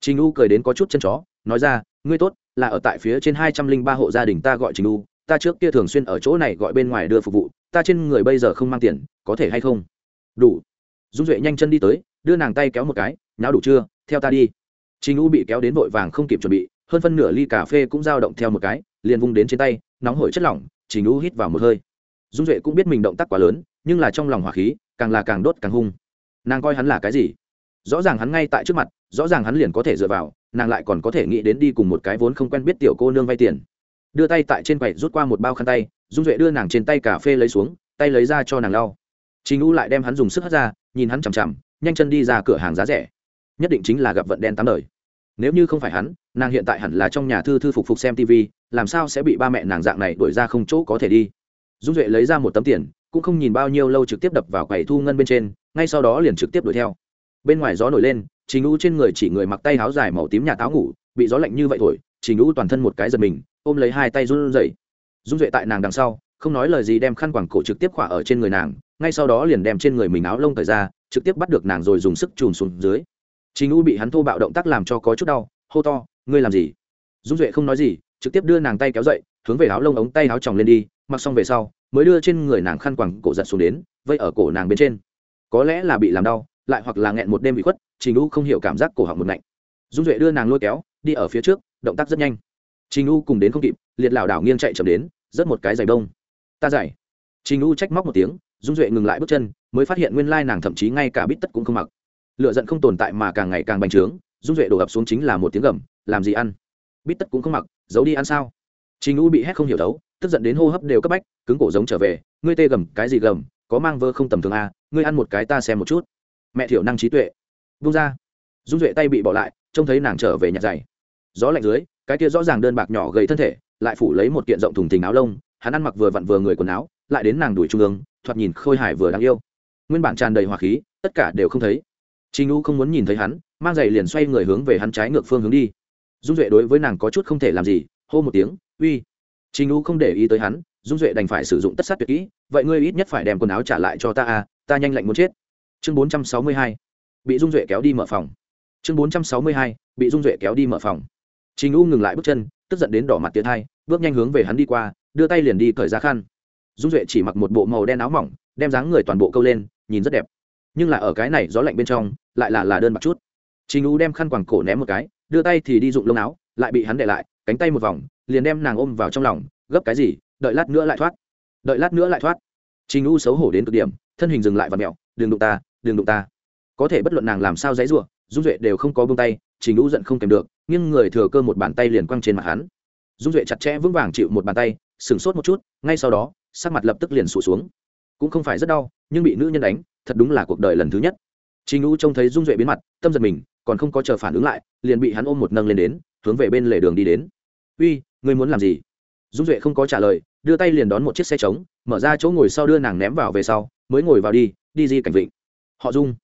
trình u cười đến có chút chân chó, nói ra, ngươi tốt, là ở tại phía trên hai trăm linh ba hộ gia đình ta gọi trình u, ta trước kia thường xuyên ở chỗ này gọi bên ngoài đưa phục vụ, ta trên người bây giờ không mang tiền, có thể hay không? Đủ. Dung duệ nhanh chân đi tới, đưa nàng tay kéo một cái nháo đủ chưa, theo ta đi. Trình u bị kéo đến vội vàng không kịp chuẩn bị, hơn phân nửa ly cà phê cũng dao động theo một cái, liền vung đến trên tay, nóng hổi chất lỏng, trình u hít vào một hơi. Dung duệ cũng biết mình động tác quá lớn, nhưng là trong lòng hỏa khí, càng là càng đốt càng hung. Nàng coi hắn là cái gì? Rõ ràng hắn ngay tại trước mặt, rõ ràng hắn liền có thể dựa vào, nàng lại còn có thể nghĩ đến đi cùng một cái vốn không quen biết tiểu cô nương vay tiền. Đưa tay tại trên quầy rút qua một bao khăn tay, dung duệ đưa nàng trên tay cà phê lấy xuống, tay lấy ra cho nàng lau. Trình u lại đem hắn dùng sức hất ra, nhìn hắn chằm chằm, nhanh chân đi ra cửa hàng giá rẻ. Nhất định chính là gặp vận đen tám đời. Nếu như không phải hắn, nàng hiện tại hẳn là trong nhà thư thư phục phục xem tv làm sao sẽ bị ba mẹ nàng dạng này đuổi ra không chỗ có thể đi? Dung duệ lấy ra một tấm tiền, cũng không nhìn bao nhiêu lâu trực tiếp đập vào quầy thu ngân bên trên, ngay sau đó liền trực tiếp đuổi theo bên ngoài gió nổi lên, trình u trên người chỉ người mặc tay áo dài màu tím nhà táo ngủ, bị gió lạnh như vậy thổi, trình u toàn thân một cái giật mình, ôm lấy hai tay run rẩy. Dung duệ tại nàng đằng sau, không nói lời gì đem khăn quàng cổ trực tiếp khỏa ở trên người nàng, ngay sau đó liền đem trên người mình áo lông thời ra, trực tiếp bắt được nàng rồi dùng sức chùm xuống dưới. Trình u bị hắn thô bạo động tác làm cho có chút đau, hô to, ngươi làm gì? Dung duệ không nói gì, trực tiếp đưa nàng tay kéo dậy, hướng về áo lông ống tay áo tròng lên đi, mặc xong về sau, mới đưa trên người nàng khăn quàng cổ giật xuống đến, vây ở cổ nàng bên trên. Có lẽ là bị làm đau lại hoặc là nghẹn một đêm bị khuất, trình u không hiểu cảm giác cổ họng một ngạnh. Dung duệ đưa nàng lôi kéo, đi ở phía trước, động tác rất nhanh. Trình u cùng đến không kịp, liệt lảo đảo nghiêng chạy chậm đến rất một cái giày đông. Ta giải. Trình u trách móc một tiếng, dung duệ ngừng lại bước chân, mới phát hiện nguyên lai nàng thậm chí ngay cả bít tất cũng không mặc. Lựa giận không tồn tại mà càng ngày càng bành trướng, dung duệ đổ ập xuống chính là một tiếng gầm, làm gì ăn? Bít tất cũng không mặc, giấu đi ăn sao? Trình u bị hét không hiểu đấu tức giận đến hô hấp đều cấp bách, cứng cổ giống trở về, ngươi tê gầm, cái gì gầm, có mang vơ không tầm thường à ngươi ăn một cái ta xem một chút mẹ thiểu năng trí tuệ vung ra dung duệ tay bị bỏ lại trông thấy nàng trở về nhặt giày gió lạnh dưới cái kia rõ ràng đơn bạc nhỏ gầy thân thể lại phủ lấy một kiện rộng thùng thình áo lông hắn ăn mặc vừa vặn vừa người quần áo lại đến nàng đuổi trung ương thoạt nhìn khôi hài vừa đáng yêu nguyên bản tràn đầy hòa khí tất cả đều không thấy Trình U không muốn nhìn thấy hắn, mang giày liền xoay người hướng về hắn trái ngược phương hướng đi. Dung Duệ đối với nàng có chút không thể làm gì, hô một tiếng, "Uy." Trình U không để ý tới hắn, Dung Duệ đành phải sử dụng tất sát tuyệt kỹ, "Vậy ngươi ít nhất phải đem quần áo trả lại cho ta a, ta nhanh lạnh muốn chết." Chương 462. Bị Dung Duệ kéo đi mở phòng. Chương 462. Bị Dung Duệ kéo đi mở phòng. Trình U ngừng lại bước chân, tức giận đến đỏ mặt tiến hai, bước nhanh hướng về hắn đi qua, đưa tay liền đi cởi ra khăn. Dung Duệ chỉ mặc một bộ màu đen áo mỏng, đem dáng người toàn bộ câu lên, nhìn rất đẹp nhưng là ở cái này gió lạnh bên trong lại là là đơn mặc chút trình u đem khăn quàng cổ ném một cái đưa tay thì đi dụng lông áo lại bị hắn để lại cánh tay một vòng liền đem nàng ôm vào trong lòng gấp cái gì đợi lát nữa lại thoát đợi lát nữa lại thoát trình u xấu hổ đến cực điểm thân hình dừng lại và mẹo đừng đụng ta đừng đụng ta có thể bất luận nàng làm sao dãy ruộng dung duệ đều không có bông tay trình lũ giận không kèm được nhưng người thừa cơ một bàn tay liền quăng trên mặt hắn dung duệ chặt chẽ vững vàng chịu một bàn tay sửng sốt một chút ngay sau đó sắc mặt lập tức liền sụt xuống cũng không phải rất đau nhưng bị nữ nhân đánh thật đúng là cuộc đời lần thứ nhất Trình lũ trông thấy Dung Duệ biến mặt, tâm giật mình, còn không có chờ phản ứng lại, liền bị hắn ôm một nâng lên đến, hướng về bên lề đường đi đến. "Uy, ngươi muốn làm gì?" Dung Duệ không có trả lời, đưa tay liền đón một chiếc xe trống, mở ra chỗ ngồi sau đưa nàng ném vào về sau, mới ngồi vào đi, đi di cảnh vịnh. "Họ Dung."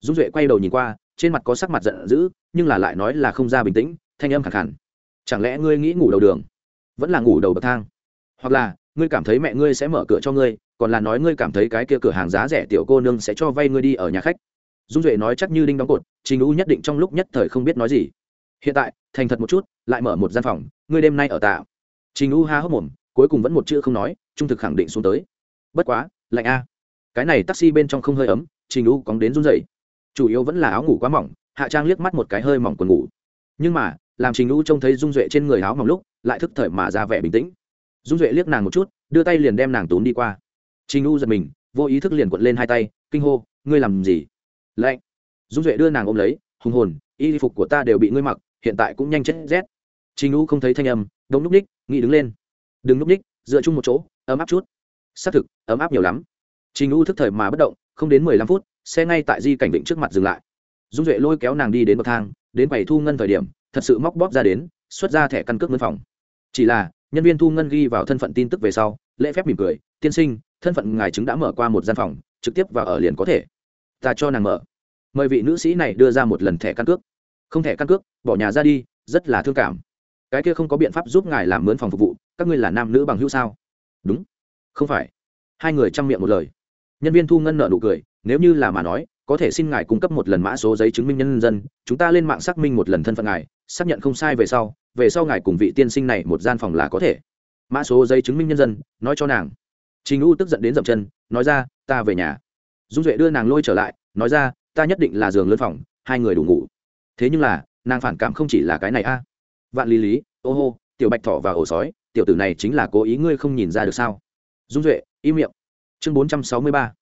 Dung Duệ quay đầu nhìn qua, trên mặt có sắc mặt giận dữ, nhưng là lại nói là không ra bình tĩnh, thanh âm khẳng khàn. "Chẳng lẽ ngươi nghĩ ngủ đầu đường, vẫn là ngủ đầu bậc thang? Hoặc là, ngươi cảm thấy mẹ ngươi sẽ mở cửa cho ngươi, còn là nói ngươi cảm thấy cái kia cửa hàng giá rẻ tiểu cô nương sẽ cho vay ngươi đi ở nhà khách dung duệ nói chắc như đinh đóng cột trình u nhất định trong lúc nhất thời không biết nói gì hiện tại thành thật một chút lại mở một gian phòng ngươi đêm nay ở tạ trình u ha hốc mồm cuối cùng vẫn một chữ không nói trung thực khẳng định xuống tới bất quá lạnh a cái này taxi bên trong không hơi ấm trình u cóng đến run dậy chủ yếu vẫn là áo ngủ quá mỏng, hạ trang liếc mắt một cái hơi mỏng quần ngủ. Nhưng mà, làm trình u trông thấy dung duệ trên người áo mỏng lúc, lại thức thời mà ra vẻ bình tĩnh. Dung duệ liếc nàng một chút, đưa tay liền đem nàng tốn đi qua. Trình u giật mình, vô ý thức liền quận lên hai tay, kinh hô, ngươi làm gì? Lạnh. Dung duệ đưa nàng ôm lấy, hùng hồn, y phục của ta đều bị ngươi mặc, hiện tại cũng nhanh chết rét. Trình u không thấy thanh âm, đống núp ních, nghĩ đứng lên. Đừng núp ních, dựa chung một chỗ, ấm áp chút. Xác thực, ấm áp nhiều lắm. Trình u thức thời mà bất động không đến mười lăm phút, xe ngay tại di cảnh định trước mặt dừng lại. Dung duệ lôi kéo nàng đi đến bậc thang, đến quầy thu ngân thời điểm, thật sự móc bóp ra đến, xuất ra thẻ căn cước ngân phòng. Chỉ là, nhân viên thu ngân ghi vào thân phận tin tức về sau, lễ phép mỉm cười, tiên sinh, thân phận ngài chứng đã mở qua một gian phòng, trực tiếp vào ở liền có thể. Ta cho nàng mở. Mời vị nữ sĩ này đưa ra một lần thẻ căn cước. Không thẻ căn cước, bỏ nhà ra đi, rất là thương cảm. Cái kia không có biện pháp giúp ngài làm mướn phòng phục vụ, các ngươi là nam nữ bằng hữu sao? Đúng. Không phải. Hai người chăm miệng một lời nhân viên thu ngân nợ nụ cười, nếu như là mà nói, có thể xin ngài cung cấp một lần mã số giấy chứng minh nhân dân, chúng ta lên mạng xác minh một lần thân phận ngài, xác nhận không sai về sau về sau ngài cùng vị tiên sinh này một gian phòng là có thể. Mã số giấy chứng minh nhân dân, nói cho nàng. Trình u tức giận đến dậm chân, nói ra, ta về nhà. Dung duệ đưa nàng lôi trở lại, nói ra, ta nhất định là giường lớn phòng, hai người đủ ngủ. Thế nhưng là, nàng phản cảm không chỉ là cái này a. Vạn lý lý, ô hô, tiểu bạch thỏ và ổ sói, tiểu tử này chính là cố ý ngươi không nhìn ra được sao? Dung duệ, im miệng chương bốn trăm sáu mươi ba,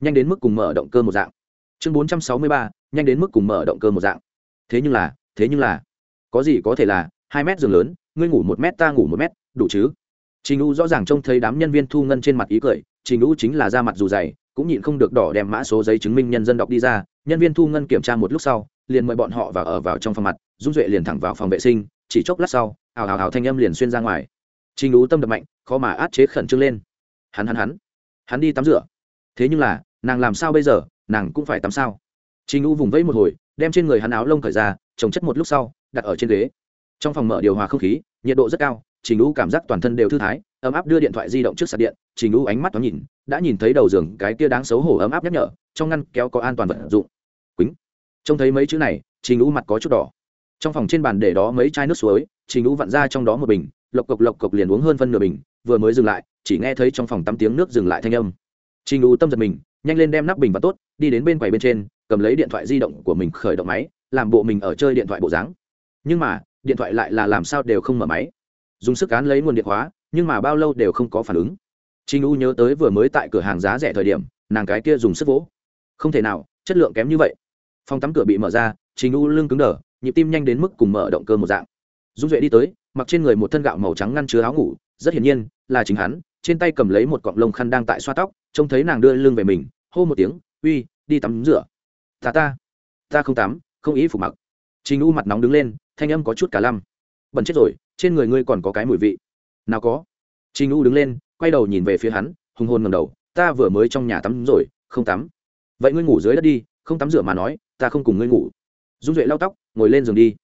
nhanh đến mức cùng mở động cơ một dạng. Chương bốn trăm sáu mươi ba, nhanh đến mức cùng mở động cơ một dạng. Thế nhưng là, thế nhưng là, có gì có thể là hai mét giường lớn, ngươi ngủ một mét ta ngủ một mét, đủ chứ? Trình u rõ ràng trông thấy đám nhân viên thu ngân trên mặt ý cười, trình u chính là da mặt dù dày, cũng nhịn không được đỏ đem mã số giấy chứng minh nhân dân đọc đi ra, nhân viên thu ngân kiểm tra một lúc sau, liền mời bọn họ vào ở vào trong phòng mặt, dung duệ liền thẳng vào phòng vệ sinh, chỉ chốc lát sau, ào ào ào thanh âm liền xuyên ra ngoài. Trình u tâm đập mạnh, khó mà át chế khẩn trương lên. Hắn hắn hắn hắn đi tắm rửa. Thế nhưng là, nàng làm sao bây giờ, nàng cũng phải tắm sao? Trình u vùng vẫy một hồi, đem trên người hắn áo lông thời ra trồng chất một lúc sau, đặt ở trên ghế. Trong phòng mở điều hòa không khí, nhiệt độ rất cao, trình u cảm giác toàn thân đều thư thái, ấm áp đưa điện thoại di động trước sạc điện, trình u ánh mắt thoáng nhìn, đã nhìn thấy đầu giường cái kia đáng xấu hổ ấm áp nhắc nhở, trong ngăn kéo có an toàn vật dụng. Quýnh. Trông thấy mấy chữ này, trình u mặt có chút đỏ. Trong phòng trên bàn để đó mấy chai nước suối, trình u vặn ra trong đó một bình, lộc cộc lộc cộc liền uống hơn phân nửa bình, vừa mới dừng lại chỉ nghe thấy trong phòng tắm tiếng nước dừng lại thanh âm trình u tâm giật mình nhanh lên đem nắp bình và tốt đi đến bên quầy bên trên cầm lấy điện thoại di động của mình khởi động máy làm bộ mình ở chơi điện thoại bộ dáng nhưng mà điện thoại lại là làm sao đều không mở máy dùng sức cán lấy nguồn điện khóa nhưng mà bao lâu đều không có phản ứng Trình U nhớ tới vừa mới tại cửa hàng giá rẻ thời điểm, nàng cái kia dùng sức vỗ. Không thể nào, chất lượng kém như vậy. Phòng tắm cửa bị mở ra, Trình U lưng cứng đờ, nhịp tim nhanh đến mức cùng mở động cơ một dạng. Dung Duệ đi tới, mặc trên người một thân gạo màu trắng ngăn chứa áo ngủ, rất hiển nhiên là chính hắn, trên tay cầm lấy một cọng lông khăn đang tại xoa tóc, trông thấy nàng đưa lưng về mình, hô một tiếng, "Uy, đi tắm rửa." "Ta ta, ta không tắm, không ý phục mặc." Trình U mặt nóng đứng lên, thanh âm có chút cả lăm. "Bẩn chết rồi, trên người ngươi còn có cái mùi vị." "Nào có." Trình U đứng lên, quay đầu nhìn về phía hắn hùng hồn ngầm đầu ta vừa mới trong nhà tắm rồi không tắm vậy ngươi ngủ dưới đất đi không tắm rửa mà nói ta không cùng ngươi ngủ dung duệ lau tóc ngồi lên giường đi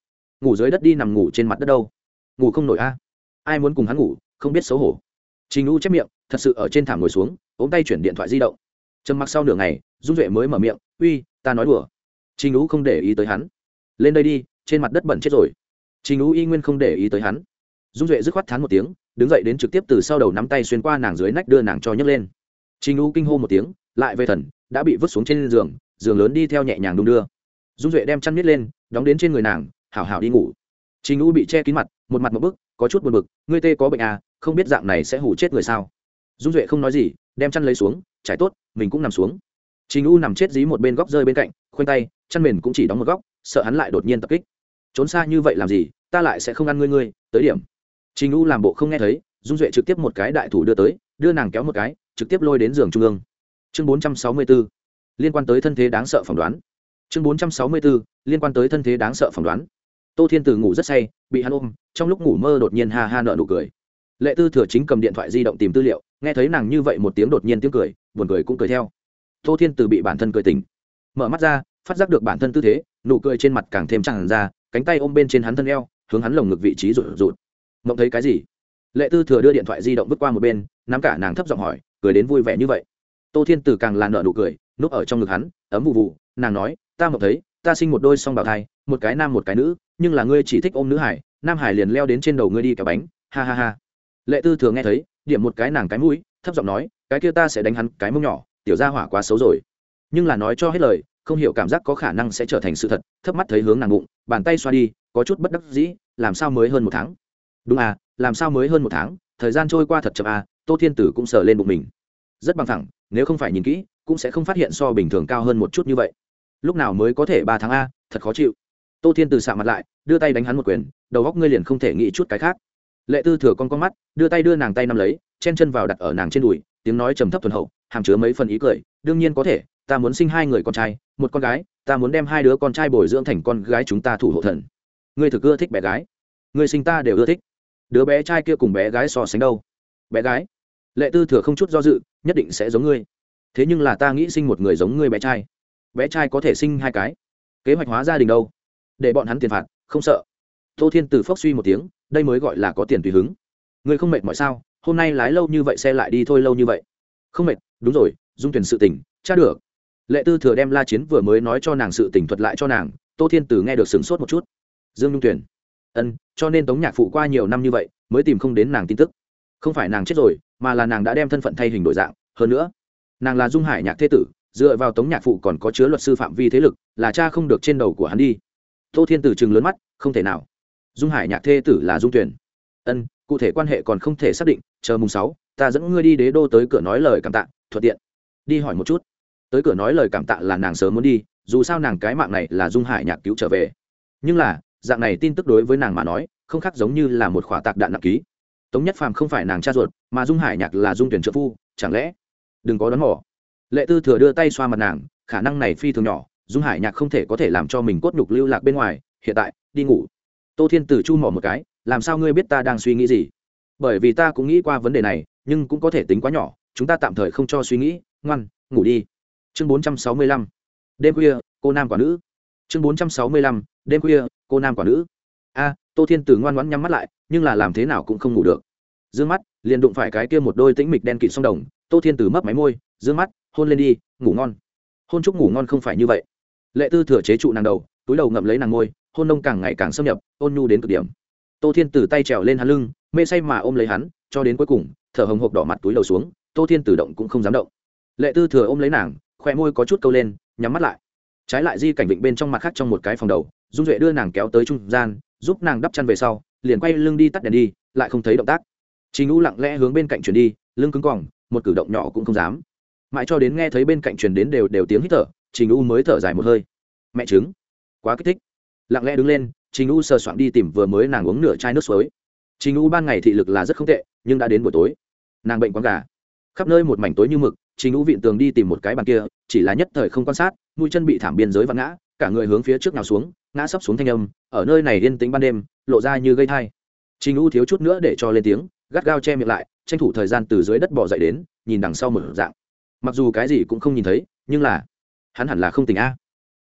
ngủ dưới đất đi nằm ngủ trên mặt đất đâu ngủ không nổi a ai muốn cùng hắn ngủ không biết xấu hổ trình u chép miệng, thật sự ở trên thảm ngồi xuống ôm tay chuyển điện thoại di động. Trầm mặc sau nửa ngày, dung duệ mới mở miệng, uy, ta nói đùa. Trình u không để ý tới hắn. Lên đây đi, trên mặt đất bẩn chết rồi. Trình u y nguyên không để ý tới hắn. Dung duệ dứt khoát thán một tiếng, đứng dậy đến trực tiếp từ sau đầu nắm tay xuyên qua nàng dưới nách đưa nàng cho nhấc lên. Trình u kinh hô một tiếng, lại về thần, đã bị vứt xuống trên giường giường lớn đi theo nhẹ nhàng đung đưa. Dung duệ đem chăn miết lên, đóng đến trên người nàng, hảo hảo đi ngủ. Trình u bị che kín mặt, một mặt một bức, có chút buồn bực, ngươi tê có bệnh à không biết dạng này sẽ hủ chết người sao dung duệ không nói gì đem chăn lấy xuống trải tốt mình cũng nằm xuống trình u nằm chết dí một bên góc rơi bên cạnh khoanh tay chăn mền cũng chỉ đóng một góc sợ hắn lại đột nhiên tập kích trốn xa như vậy làm gì ta lại sẽ không ăn ngươi ngươi tới điểm Trình U làm bộ không nghe thấy, Dung Duệ trực tiếp một cái đại thủ đưa tới, đưa nàng kéo một cái, trực tiếp lôi đến giường trung ương. Chương 464. Liên quan tới thân thế đáng sợ phỏng đoán. Chương 464. Liên quan tới thân thế đáng sợ phỏng đoán. Tô Thiên Từ ngủ rất say, bị hắn ôm, trong lúc ngủ mơ đột nhiên ha ha nở nụ cười. Lệ Tư Thừa chính cầm điện thoại di động tìm tư liệu, nghe thấy nàng như vậy một tiếng đột nhiên tiếng cười, buồn cười cũng cười theo. Tô Thiên Từ bị bản thân cười tỉnh, mở mắt ra, phát giác được bản thân tư thế, nụ cười trên mặt càng thêm tràn ra, cánh tay ôm bên trên hắn thân eo, hướng hắn lồng ngực vị trí rụt rụt. Mộng thấy cái gì? Lệ tư thừa đưa điện thoại di động vứt qua một bên nắm cả nàng thấp giọng hỏi cười đến vui vẻ như vậy. Tô thiên Từ càng là nợ nụ cười núp ở trong ngực hắn ấm vụ vụ nàng nói ta mộng thấy ta sinh một đôi song bào thai một cái nam một cái nữ nhưng là ngươi chỉ thích ôm nữ hải nam hải liền leo đến trên đầu ngươi đi cả bánh ha ha ha lệ tư thường nghe thấy, điểm một cái nàng cái mũi, thấp giọng nói, cái kia ta sẽ đánh hắn cái mông nhỏ, tiểu gia hỏa quá xấu rồi. Nhưng là nói cho hết lời, không hiểu cảm giác có khả năng sẽ trở thành sự thật, thấp mắt thấy hướng nàng bụng, bàn tay xoa đi, có chút bất đắc dĩ, làm sao mới hơn một tháng? Đúng à làm sao mới hơn một tháng? Thời gian trôi qua thật chậm à tô thiên tử cũng sờ lên bụng mình. Rất bằng thẳng, nếu không phải nhìn kỹ, cũng sẽ không phát hiện so bình thường cao hơn một chút như vậy. Lúc nào mới có thể ba tháng a thật khó chịu. Tô thiên tử sạ mặt lại, đưa tay đánh hắn một quyền, đầu góc ngươi liền không thể nghĩ chút cái khác lệ tư thừa con con mắt, đưa tay đưa nàng tay nắm lấy, chen chân vào đặt ở nàng trên đùi, tiếng nói trầm thấp thuần hậu, hàm chứa mấy phần ý cười, đương nhiên có thể, ta muốn sinh hai người con trai, một con gái, ta muốn đem hai đứa con trai bồi dưỡng thành con gái chúng ta thủ hộ thần. Ngươi thực ưa thích bé gái. Ngươi sinh ta đều ưa thích. Đứa bé trai kia cùng bé gái so sánh đâu? Bé gái. Lệ tư thừa không chút do dự, nhất định sẽ giống ngươi. Thế nhưng là ta nghĩ sinh một người giống ngươi bé trai. Bé trai có thể sinh hai cái. Kế hoạch hóa gia đình đâu? Để bọn hắn tiền phạt, không sợ. Tô thiên từ phốc suy một tiếng đây mới gọi là có tiền tùy hứng. Ngươi không mệt mọi sao? Hôm nay lái lâu như vậy xe lại đi thôi lâu như vậy. Không mệt, đúng rồi, dung tuyển sự tỉnh cha được. Lệ tư thừa đem la chiến vừa mới nói cho nàng sự tỉnh thuật lại cho nàng, tô thiên tử nghe được sửng sốt một chút. Dương nhung tuyển. Ân, cho nên tống nhạc phụ qua nhiều năm như vậy, mới tìm không đến nàng tin tức. Không phải nàng chết rồi, mà là nàng đã đem thân phận thay hình đổi dạng. Hơn nữa, nàng là dung hải nhạc thế tử, dựa vào tống nhạc phụ còn có chứa luật sư phạm vi thế lực, là cha không được trên đầu của hắn đi. Tô thiên tử chừng lớn mắt, không thể nào dung hải nhạc thê tử là dung tuyển ân, cụ thể quan hệ còn không thể xác định, chờ mùng sáu, ta dẫn ngươi đi đế đô tới cửa nói lời cảm tạ, thuận tiện. Đi hỏi một chút. Tới cửa nói lời cảm tạ là nàng sớm muốn đi, dù sao nàng cái mạng này là dung hải nhạc cứu trở về. Nhưng là, dạng này tin tức đối với nàng mà nói, không khác giống như là một khỏa tạc đạn nặng ký. Tống nhất phàm không phải nàng cha ruột, mà dung hải nhạc là dung tuyển trợ phu, chẳng lẽ? Đừng có đón mỏ lệ tư thừa đưa tay xoa mặt nàng, khả năng này phi thường nhỏ, dung hải nhạc không thể có thể làm cho mình cốt nhục lưu lạc bên ngoài, hiện tại, đi ngủ tô thiên tử chu mỏ một cái, làm sao ngươi biết ta đang suy nghĩ gì? Bởi vì ta cũng nghĩ qua vấn đề này, nhưng cũng có thể tính quá nhỏ, chúng ta tạm thời không cho suy nghĩ. Ngoan, ngủ đi. Chương bốn trăm sáu mươi lăm. Đêm khuya, cô nam quả nữ. Chương bốn trăm sáu mươi lăm. Đêm khuya, cô nam quả nữ. A, tô thiên tử ngoan ngoãn nhắm mắt lại, nhưng là làm thế nào cũng không ngủ được. D ư ơ n g mắt, liền đụng phải cái kia một đôi tĩnh mịch đen kịt song đồng. Tô thiên tử mấp máy môi d ư ơ n g mắt, hôn lên đi, ngủ ngon. Hôn chúc ngủ ngon không phải như vậy. Lệ tư thừa chế trụ nàng đầu, túi đầu ngậm lấy nàng môi hôn nông càng ngày càng xâm nhập, ôn nhu đến cực điểm. Tô thiên tử tay trèo lên hắn lưng, mê say mà ôm lấy hắn, cho đến cuối cùng, thở hồng hộc đỏ mặt túi đầu xuống, tô thiên tử động cũng không dám động. Lệ tư thừa ôm lấy nàng khoe môi có chút câu lên, nhắm mắt lại. Trái lại di cảnh vịnh bên trong mặt khác trong một cái phòng đầu, dung duệ đưa nàng kéo tới trung gian, giúp nàng đắp chăn về sau, liền quay lưng đi tắt đèn đi, lại không thấy động tác. Trình u lặng lẽ hướng bên cạnh chuyển đi, lưng cứng còng, một cử động nhỏ cũng không dám. Mãi cho đến nghe thấy bên cạnh chuyển đến đều đều tiếng hít thở, trình u mới thở dài một hơi. Mẹ chứng quá kích thích lặng lẽ đứng lên, trình u sờ soạn đi tìm vừa mới nàng uống nửa chai nước suối. Trình u ban ngày thị lực là rất không tệ, nhưng đã đến buổi tối. Nàng bệnh quán gà. Khắp nơi một mảnh tối như mực, trình u vịn tường đi tìm một cái bàn kia, chỉ là nhất thời không quan sát, mũi chân bị thảm biên giới và ngã, cả người hướng phía trước nào xuống, ngã sấp xuống thanh âm, ở nơi này yên tĩnh ban đêm, lộ ra như gây thai. Trình u thiếu chút nữa để cho lên tiếng, gắt gao che miệng lại, tranh thủ thời gian từ dưới đất bỏ dậy đến, nhìn đằng sau một dạng. Mặc dù cái gì cũng không nhìn thấy, nhưng là, hắn hẳn là không tỉnh a.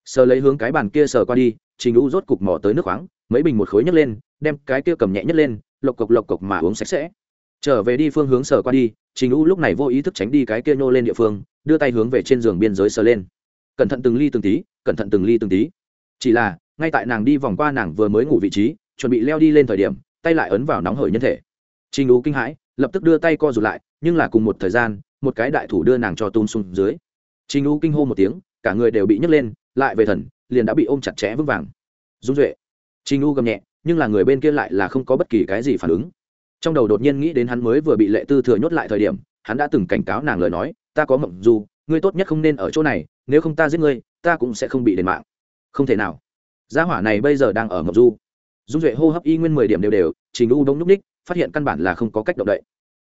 Sờ lấy hướng cái bàn kia sờ qua đi trình u rốt cục mò tới nước khoáng, mấy bình một khối nhấc lên, đem cái kia cầm nhẹ nhất lên, lộc cộc lộc cộc mà uống sạch sẽ. Trở về đi phương hướng sờ qua đi, trình u lúc này vô ý thức tránh đi cái kia nhô lên địa phương, đưa tay hướng về trên giường biên giới sờ lên. Cẩn thận từng ly từng tí, cẩn thận từng ly từng tí. Chỉ là, ngay tại nàng đi vòng qua nàng vừa mới ngủ vị trí, chuẩn bị leo đi lên thời điểm, tay lại ấn vào nóng hởi nhân thể. Trình u kinh hãi, lập tức đưa tay co rụt lại, nhưng là cùng một thời gian, một cái đại thủ đưa nàng cho tung xuống dưới. Trình u kinh hô một tiếng, cả người đều bị nhấc lên, lại về thần liền đã bị ôm chặt chẽ vững vàng. Dung duệ. Trình u gầm nhẹ, nhưng là người bên kia lại là không có bất kỳ cái gì phản ứng. Trong đầu đột nhiên nghĩ đến hắn mới vừa bị lệ tư thừa nhốt lại thời điểm, hắn đã từng cảnh cáo nàng lời nói, ta có mộng du, ngươi tốt nhất không nên ở chỗ này, nếu không ta giết ngươi, ta cũng sẽ không bị đền mạng. Không thể nào. Gia hỏa này bây giờ đang ở mộng du. Dung duệ hô hấp y nguyên mười điểm đều đều, trình u đông nhúc ních phát hiện căn bản là không có cách động đậy.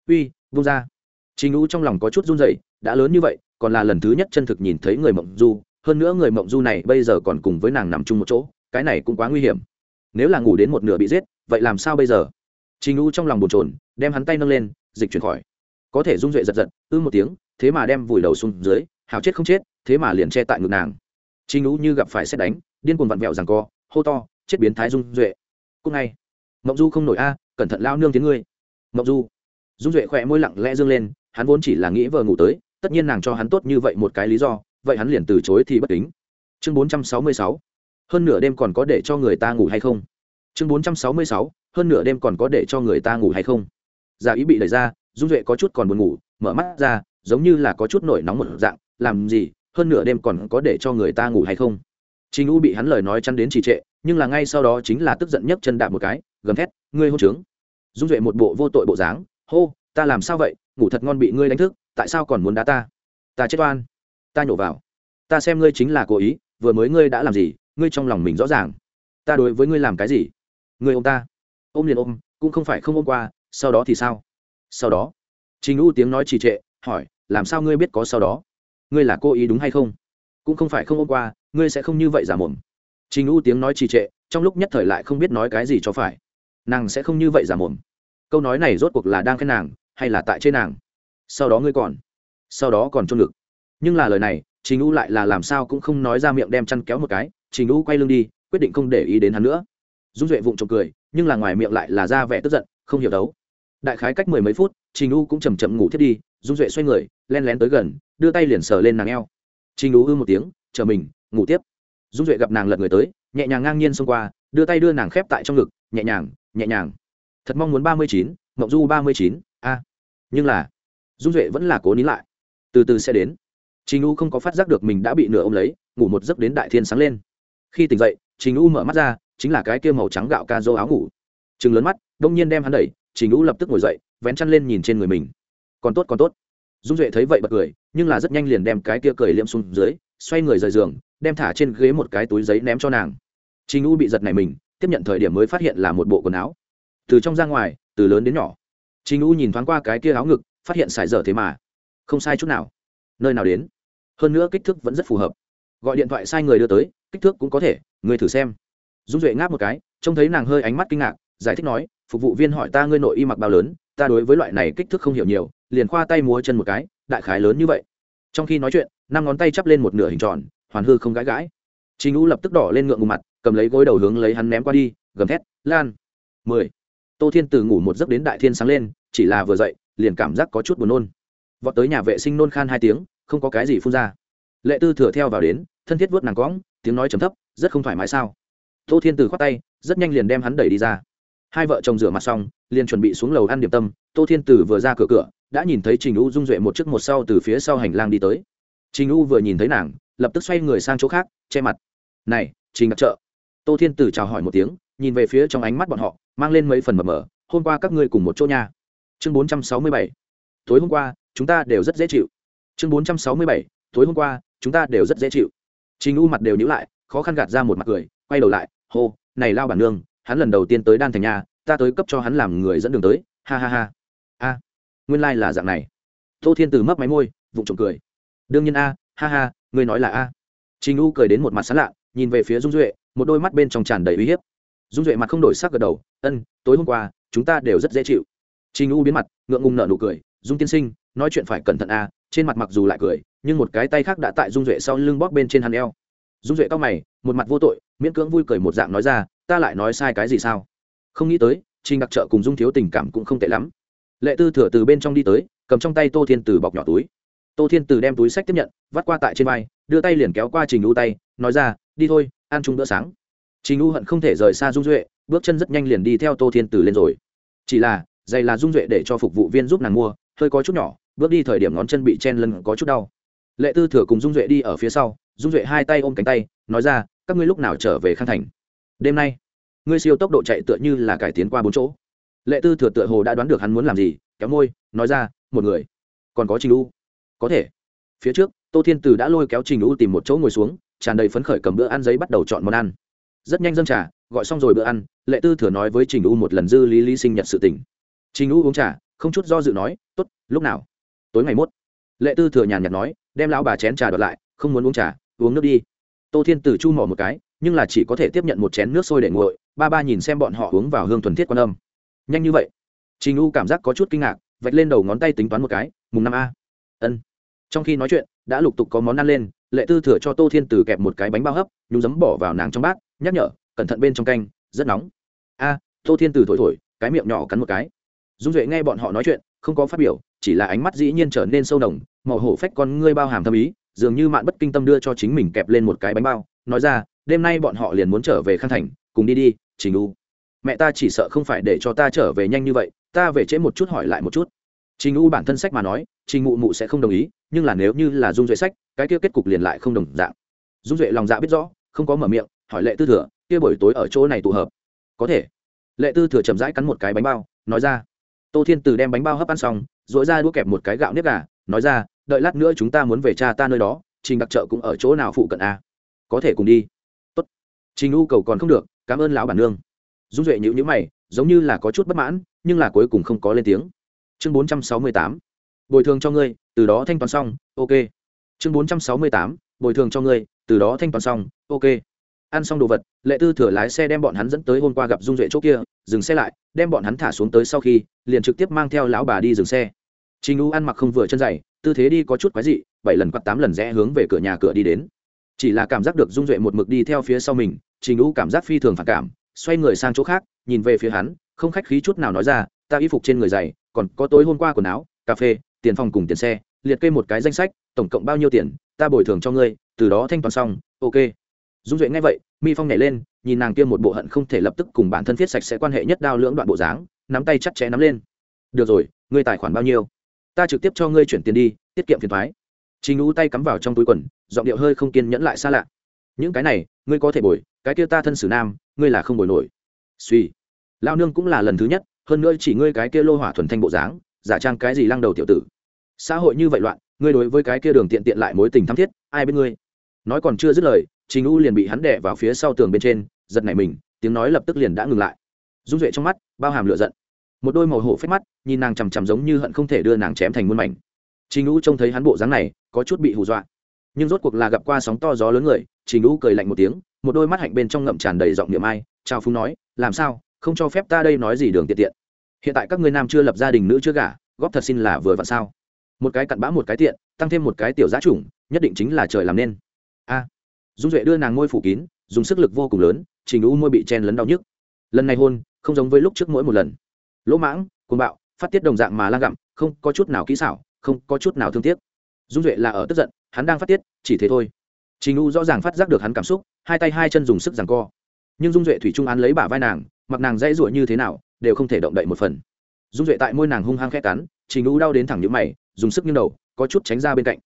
Uy vung ra. Trình u trong lòng có chút run dậy đã lớn như vậy, còn là lần thứ nhất chân thực nhìn thấy người mộng du hơn nữa người mộng du này bây giờ còn cùng với nàng nằm chung một chỗ, cái này cũng quá nguy hiểm. Nếu là ngủ đến một nửa bị giết, vậy làm sao bây giờ? Trình u trong lòng bồn trồn đem hắn tay nâng lên, dịch chuyển khỏi. Có thể rung duệ giật giật, ư một tiếng, thế mà đem vùi đầu xuống dưới, hào chết không chết, thế mà liền che tại ngực nàng. Trình u như gặp phải xét đánh, điên cuồng vặn vẹo rằng co, hô to, chết biến thái dung duệ. Cúc ngay. Mộng du không nổi a, cẩn thận lao nương tiếng ngươi. Mộng du. Dung duệ khỏe môi lặng lẽ dương lên, hắn vốn chỉ là nghĩ vờ ngủ tới, tất nhiên nàng cho hắn tốt như vậy một cái lý do vậy hắn liền từ chối thì bất kính. Chương bốn trăm sáu mươi sáu. Hơn nửa đêm còn có để cho người ta ngủ hay không? Chương bốn trăm sáu mươi sáu. Hơn nửa đêm còn có để cho người ta ngủ hay không? Giả ý bị đẩy ra, dung duệ có chút còn buồn ngủ, mở mắt ra, giống như là có chút nổi nóng một dạng, làm gì, hơn nửa đêm còn có để cho người ta ngủ hay không? Trình u bị hắn lời nói chăn đến trì trệ, nhưng là ngay sau đó chính là tức giận nhấc chân đạp một cái, gầm thét, ngươi hôn trướng. Dung duệ một bộ vô tội bộ dáng, hô, ta làm sao vậy? Ngủ thật ngon bị ngươi đánh thức, tại sao còn muốn đá ta? Ta chết oan ta nhổ vào. Ta xem ngươi chính là cố ý, vừa mới ngươi đã làm gì, ngươi trong lòng mình rõ ràng. Ta đối với ngươi làm cái gì? Ngươi ôm ta. Ôm liền ôm, cũng không phải không ôm qua, sau đó thì sao? Sau đó. Trình u tiếng nói trì trệ, hỏi, làm sao ngươi biết có sau đó? Ngươi là cố ý đúng hay không? Cũng không phải không ôm qua, ngươi sẽ không như vậy giả mồm. Trình u tiếng nói trì trệ, trong lúc nhất thời lại không biết nói cái gì cho phải. Nàng sẽ không như vậy giả mồm. Câu nói này rốt cuộc là đang khen nàng, hay là tại trên nàng? Sau đó ngươi còn. Sau đó còn trôn ngực nhưng là lời này, trình u lại là làm sao cũng không nói ra miệng đem chăn kéo một cái, trình u quay lưng đi, quyết định không để ý đến hắn nữa. Dung duệ vụng trộm cười, nhưng là ngoài miệng lại là ra vẻ tức giận, không hiểu đấu. Đại khái cách mười mấy phút, trình u cũng chầm chậm ngủ thiết đi, dung duệ xoay người, len lén tới gần, đưa tay liền sờ lên nàng eo. Trình u ư một tiếng, chờ mình, ngủ tiếp. Dung duệ gặp nàng lật người tới, nhẹ nhàng ngang nhiên xông qua, đưa tay đưa nàng khép tại trong ngực, nhẹ nhàng nhẹ nhàng. Thật mong muốn ba mươi chín, mộng du ba mươi chín, a. Nhưng là, dung duệ vẫn là cố nín lại. Từ từ sẽ đến trình u không có phát giác được mình đã bị nửa ôm lấy, ngủ một giấc đến đại thiên sáng lên. Khi tỉnh dậy, trình u mở mắt ra, chính là cái kia màu trắng gạo ca dô áo ngủ. Trừng lớn mắt, đông nhiên đem hắn đẩy, trình u lập tức ngồi dậy, vén chăn lên nhìn trên người mình. Còn tốt còn tốt. Dung duệ thấy vậy bật cười, nhưng là rất nhanh liền đem cái kia cười liệm xuống dưới, xoay người rời giường, đem thả trên ghế một cái túi giấy ném cho nàng. Trình u bị giật này mình, tiếp nhận thời điểm mới phát hiện là một bộ quần áo. Từ trong ra ngoài, từ lớn đến nhỏ. Trình u nhìn thoáng qua cái kia áo ngực, phát hiện xài dở thế mà. Không sai chút nào. Nơi nào đến? Hơn nữa kích thước vẫn rất phù hợp. Gọi điện thoại sai người đưa tới, kích thước cũng có thể, người thử xem. Dung duệ ngáp một cái, trông thấy nàng hơi ánh mắt kinh ngạc, giải thích nói, phục vụ viên hỏi ta ngươi nội y mặc bao lớn, ta đối với loại này kích thước không hiểu nhiều, liền khoa tay múa chân một cái, đại khái lớn như vậy. Trong khi nói chuyện, năm ngón tay chắp lên một nửa hình tròn, hoàn hư không gãi gãi. Trình u lập tức đỏ lên ngượng ngùng mặt, cầm lấy gối đầu hướng lấy hắn ném qua đi, gầm thét, lan! Mười. Tô thiên từ ngủ một giấc đến đại thiên sáng lên, chỉ là vừa dậy, liền cảm giác có chút buồn nôn. Vọt tới nhà vệ sinh nôn khan hai tiếng không có cái gì phun ra. Lệ tư thừa theo vào đến, thân thiết vớt nàng cõng, tiếng nói trầm thấp, rất không thoải mái sao? Tô thiên từ khoát tay, rất nhanh liền đem hắn đẩy đi ra. Hai vợ chồng rửa mặt xong, liền chuẩn bị xuống lầu ăn điểm tâm, tô thiên từ vừa ra cửa cửa, đã nhìn thấy trình u dung duệ một chiếc một sau từ phía sau hành lang đi tới. Trình u vừa nhìn thấy nàng, lập tức xoay người sang chỗ khác, che mặt. Này, trình ngặt trợ. Tô thiên từ chào hỏi một tiếng, nhìn về phía trong ánh mắt bọn họ, mang lên mấy phần mờ mờ, hôm qua các ngươi cùng một chỗ nhà chương bốn trăm sáu mươi bảy. Tối hôm qua, chúng ta đều rất dễ chịu chương bốn trăm sáu mươi bảy, tối hôm qua, chúng ta đều rất dễ chịu. Trình u mặt đều nhữ lại, khó khăn gạt ra một mặt cười, quay đầu lại, hô, này lao bản nương, hắn lần đầu tiên tới đan thành nhà, ta tới cấp cho hắn làm người dẫn đường tới, ha ha ha. A, nguyên lai、like、là dạng này. Tô thiên từ mấp máy môi, vụng trộm cười. Đương nhiên a, ha ha, ngươi nói là a. Trình u cười đến một mặt sán lạ, nhìn về phía dung duệ, một đôi mắt bên trong tràn đầy uy hiếp. Dung duệ mặt không đổi sắc gật đầu, ân, tối hôm qua, chúng ta đều rất dễ chịu. Trình u biến mặt, ngượng ngùng nở nụ cười, dung tiên sinh, nói chuyện phải cẩn thận a trên mặt mặc dù lại cười, nhưng một cái tay khác đã tại dung duệ sau lưng bóp bên trên hắn eo. Dung duệ cao mày, một mặt vô tội, miễn cưỡng vui cười một dạng nói ra, ta lại nói sai cái gì sao? Không nghĩ tới, trình đặc trợ cùng dung thiếu tình cảm cũng không tệ lắm. Lệ tư thừa từ bên trong đi tới, cầm trong tay tô thiên từ bọc nhỏ túi. Tô thiên từ đem túi sách tiếp nhận, vắt qua tại trên vai, đưa tay liền kéo qua trình u tay, nói ra, đi thôi, ăn chung bữa sáng. Trình u hận không thể rời xa dung duệ, bước chân rất nhanh liền đi theo tô thiên từ lên rồi. Chỉ là, giày là dung duệ để cho phục vụ viên giúp nàng mua, hơi có chút nhỏ bước đi thời điểm ngón chân bị chen lân có chút đau. Lệ tư thừa cùng dung duệ đi ở phía sau, dung duệ hai tay ôm cánh tay, nói ra, các ngươi lúc nào trở về khang thành? Đêm nay. Ngươi siêu tốc độ chạy tựa như là cải tiến qua bốn chỗ. Lệ tư thừa tựa hồ đã đoán được hắn muốn làm gì, kéo môi, nói ra, một người. Còn có trình u? Có thể. Phía trước, tô thiên từ đã lôi kéo trình u tìm một chỗ ngồi xuống, tràn đầy phấn khởi cầm bữa ăn giấy bắt đầu chọn món ăn. Rất nhanh dân trà, gọi xong rồi bữa ăn, lệ tư thừa nói với trình u một lần dư lý lý sinh nhật sự tỉnh trình u uống trà, không chút do dự nói t ố t lúc nào? Tối ngày mốt, lệ tư thừa nhàn nhạt nói, đem lão bà chén trà đợt lại, không muốn uống trà, uống nước đi. Tô thiên tử chu mỏ một cái, nhưng là chỉ có thể tiếp nhận một chén nước sôi để nguội, ba ba nhìn xem bọn họ uống vào hương thuần thiết quan âm. Nhanh như vậy? Trình u cảm giác có chút kinh ngạc, vạch lên đầu ngón tay tính toán một cái, mùng năm a. Ân. Trong khi nói chuyện, đã lục tục có món ăn lên, lệ tư thừa cho tô thiên tử kẹp một cái bánh bao hấp, nhúng giấm bỏ vào nàng trong bát, nhắc nhở, cẩn thận bên trong canh, rất nóng. A, tô thiên tử thổi thổi, cái miệng nhỏ cắn một cái. Dung duệ nghe bọn họ nói chuyện không có phát biểu, chỉ là ánh mắt dĩ nhiên trở nên sâu nồng, màu hổ phách con ngươi bao hàm thâm ý, dường như mạn bất kinh tâm đưa cho chính mình kẹp lên một cái bánh bao, nói ra, đêm nay bọn họ liền muốn trở về khang thành, cùng đi đi, trình u. Mẹ ta chỉ sợ không phải để cho ta trở về nhanh như vậy, ta về trễ một chút hỏi lại một chút. Trình u bản thân sách mà nói, trình mụ mụ sẽ không đồng ý, nhưng là nếu như là dung duệ sách, cái kia kết cục liền lại không đồng dạng. Dung duệ lòng dạ biết rõ, không có mở miệng, hỏi lệ tư thừa, kia buổi tối ở chỗ này tụ hợp? Có thể. Lệ tư thừa chậm rãi cắn một cái bánh bao, nói ra tô thiên từ đem bánh bao hấp ăn xong dỗi ra đũa kẹp một cái gạo nếp gà, nói ra, đợi lát nữa chúng ta muốn về cha ta nơi đó, trình đặc trợ cũng ở chỗ nào phụ cận a có thể cùng đi. Tốt. Trình u cầu còn không được, cảm ơn lão bản nương. Dung duệ nhữ nhữ mày, giống như là có chút bất mãn, nhưng là cuối cùng không có lên tiếng. Chương bốn trăm sáu mươi tám, bồi thường cho ngươi, từ đó thanh toán xong, ok. Chương bốn trăm sáu mươi tám, bồi thường cho ngươi, từ đó thanh toán xong, ok. Ăn xong đồ vật, lệ tư thừa lái xe đem bọn hắn dẫn tới hôm qua gặp dung duệ chỗ kia dừng xe lại, đem bọn hắn thả xuống tới sau khi, liền trực tiếp mang theo lão bà đi dừng xe. Trình u ăn mặc không vừa chân dày, tư thế đi có chút quái dị, bảy lần quắt tám lần rẽ hướng về cửa nhà cửa đi đến. Chỉ là cảm giác được dung duệ một mực đi theo phía sau mình, trình u cảm giác phi thường phản cảm, xoay người sang chỗ khác, nhìn về phía hắn, không khách khí chút nào nói ra, ta y phục trên người dày, còn có tối hôm qua quần áo, cà phê, tiền phòng cùng tiền xe, liệt kê một cái danh sách, tổng cộng bao nhiêu tiền, ta bồi thường cho ngươi, từ đó thanh toán xong, ok. Dung duệ nghe vậy, mi phong nhảy lên nhìn nàng kia một bộ hận không thể lập tức cùng bản thân thiết sạch sẽ quan hệ nhất đao lưỡng đoạn bộ dáng, nắm tay chặt chẽ nắm lên. Được rồi, ngươi tài khoản bao nhiêu? Ta trực tiếp cho ngươi chuyển tiền đi, tiết kiệm phiền thoái trình ú tay cắm vào trong túi quần, giọng điệu hơi không kiên nhẫn lại xa lạ. Những cái này, ngươi có thể bồi, cái kia ta thân xử nam, ngươi là không bồi nổi. Suy lao nương cũng là lần thứ nhất, hơn nữa chỉ ngươi cái kia lô hỏa thuần thanh bộ dáng, giả trang cái gì lăng đầu tiểu tử. Xã hội như vậy loạn, ngươi đối với cái kia đường tiện tiện lại mối tình thắm thiết, ai bên ngươi? Nói còn chưa dứt lời trình u liền bị hắn đẻ vào phía sau tường bên trên, giật nảy mình, tiếng nói lập tức liền đã ngừng lại. Dung duệ trong mắt, bao hàm lửa giận. Một đôi màu hổ phết mắt, nhìn nàng chằm chằm giống như hận không thể đưa nàng chém thành muôn mảnh. Trình u trông thấy hắn bộ dáng này, có chút bị hù dọa. Nhưng rốt cuộc là gặp qua sóng to gió lớn người, trình u cười lạnh một tiếng, một đôi mắt hạnh bên trong ngậm tràn đầy giọng niệm ai trao phúng nói, làm sao? Không cho phép ta đây nói gì đường tiện tiện. Hiện tại các ngươi nam chưa lập gia đình nữ chưa gả, góp thật xin là vừa vặn sao? Một cái cặn bã một cái tiện, tăng thêm một cái tiểu giá chủng nhất định chính là trời làm nên. A dung duệ đưa nàng ngôi phủ kín, dùng sức lực vô cùng lớn, trình u môi bị chen lấn đau nhức. Lần này hôn, không giống với lúc trước mỗi một lần. Lỗ mãng côn bạo, phát tiết đồng dạng mà lan gặm, không có chút nào kỹ xảo, không có chút nào thương tiếc. Dung duệ là ở tức giận, hắn đang phát tiết, chỉ thế thôi. Trình u rõ ràng phát giác được hắn cảm xúc, hai tay hai chân dùng sức rằng co. Nhưng dung duệ thủy trung án lấy bả vai nàng, mặc nàng dãy ruổi như thế nào, đều không thể động đậy một phần. Dung duệ tại môi nàng hung hăng khét cắn, trình u đau đến thẳng những mày, dùng sức như đầu, có chút tránh ra bên cạnh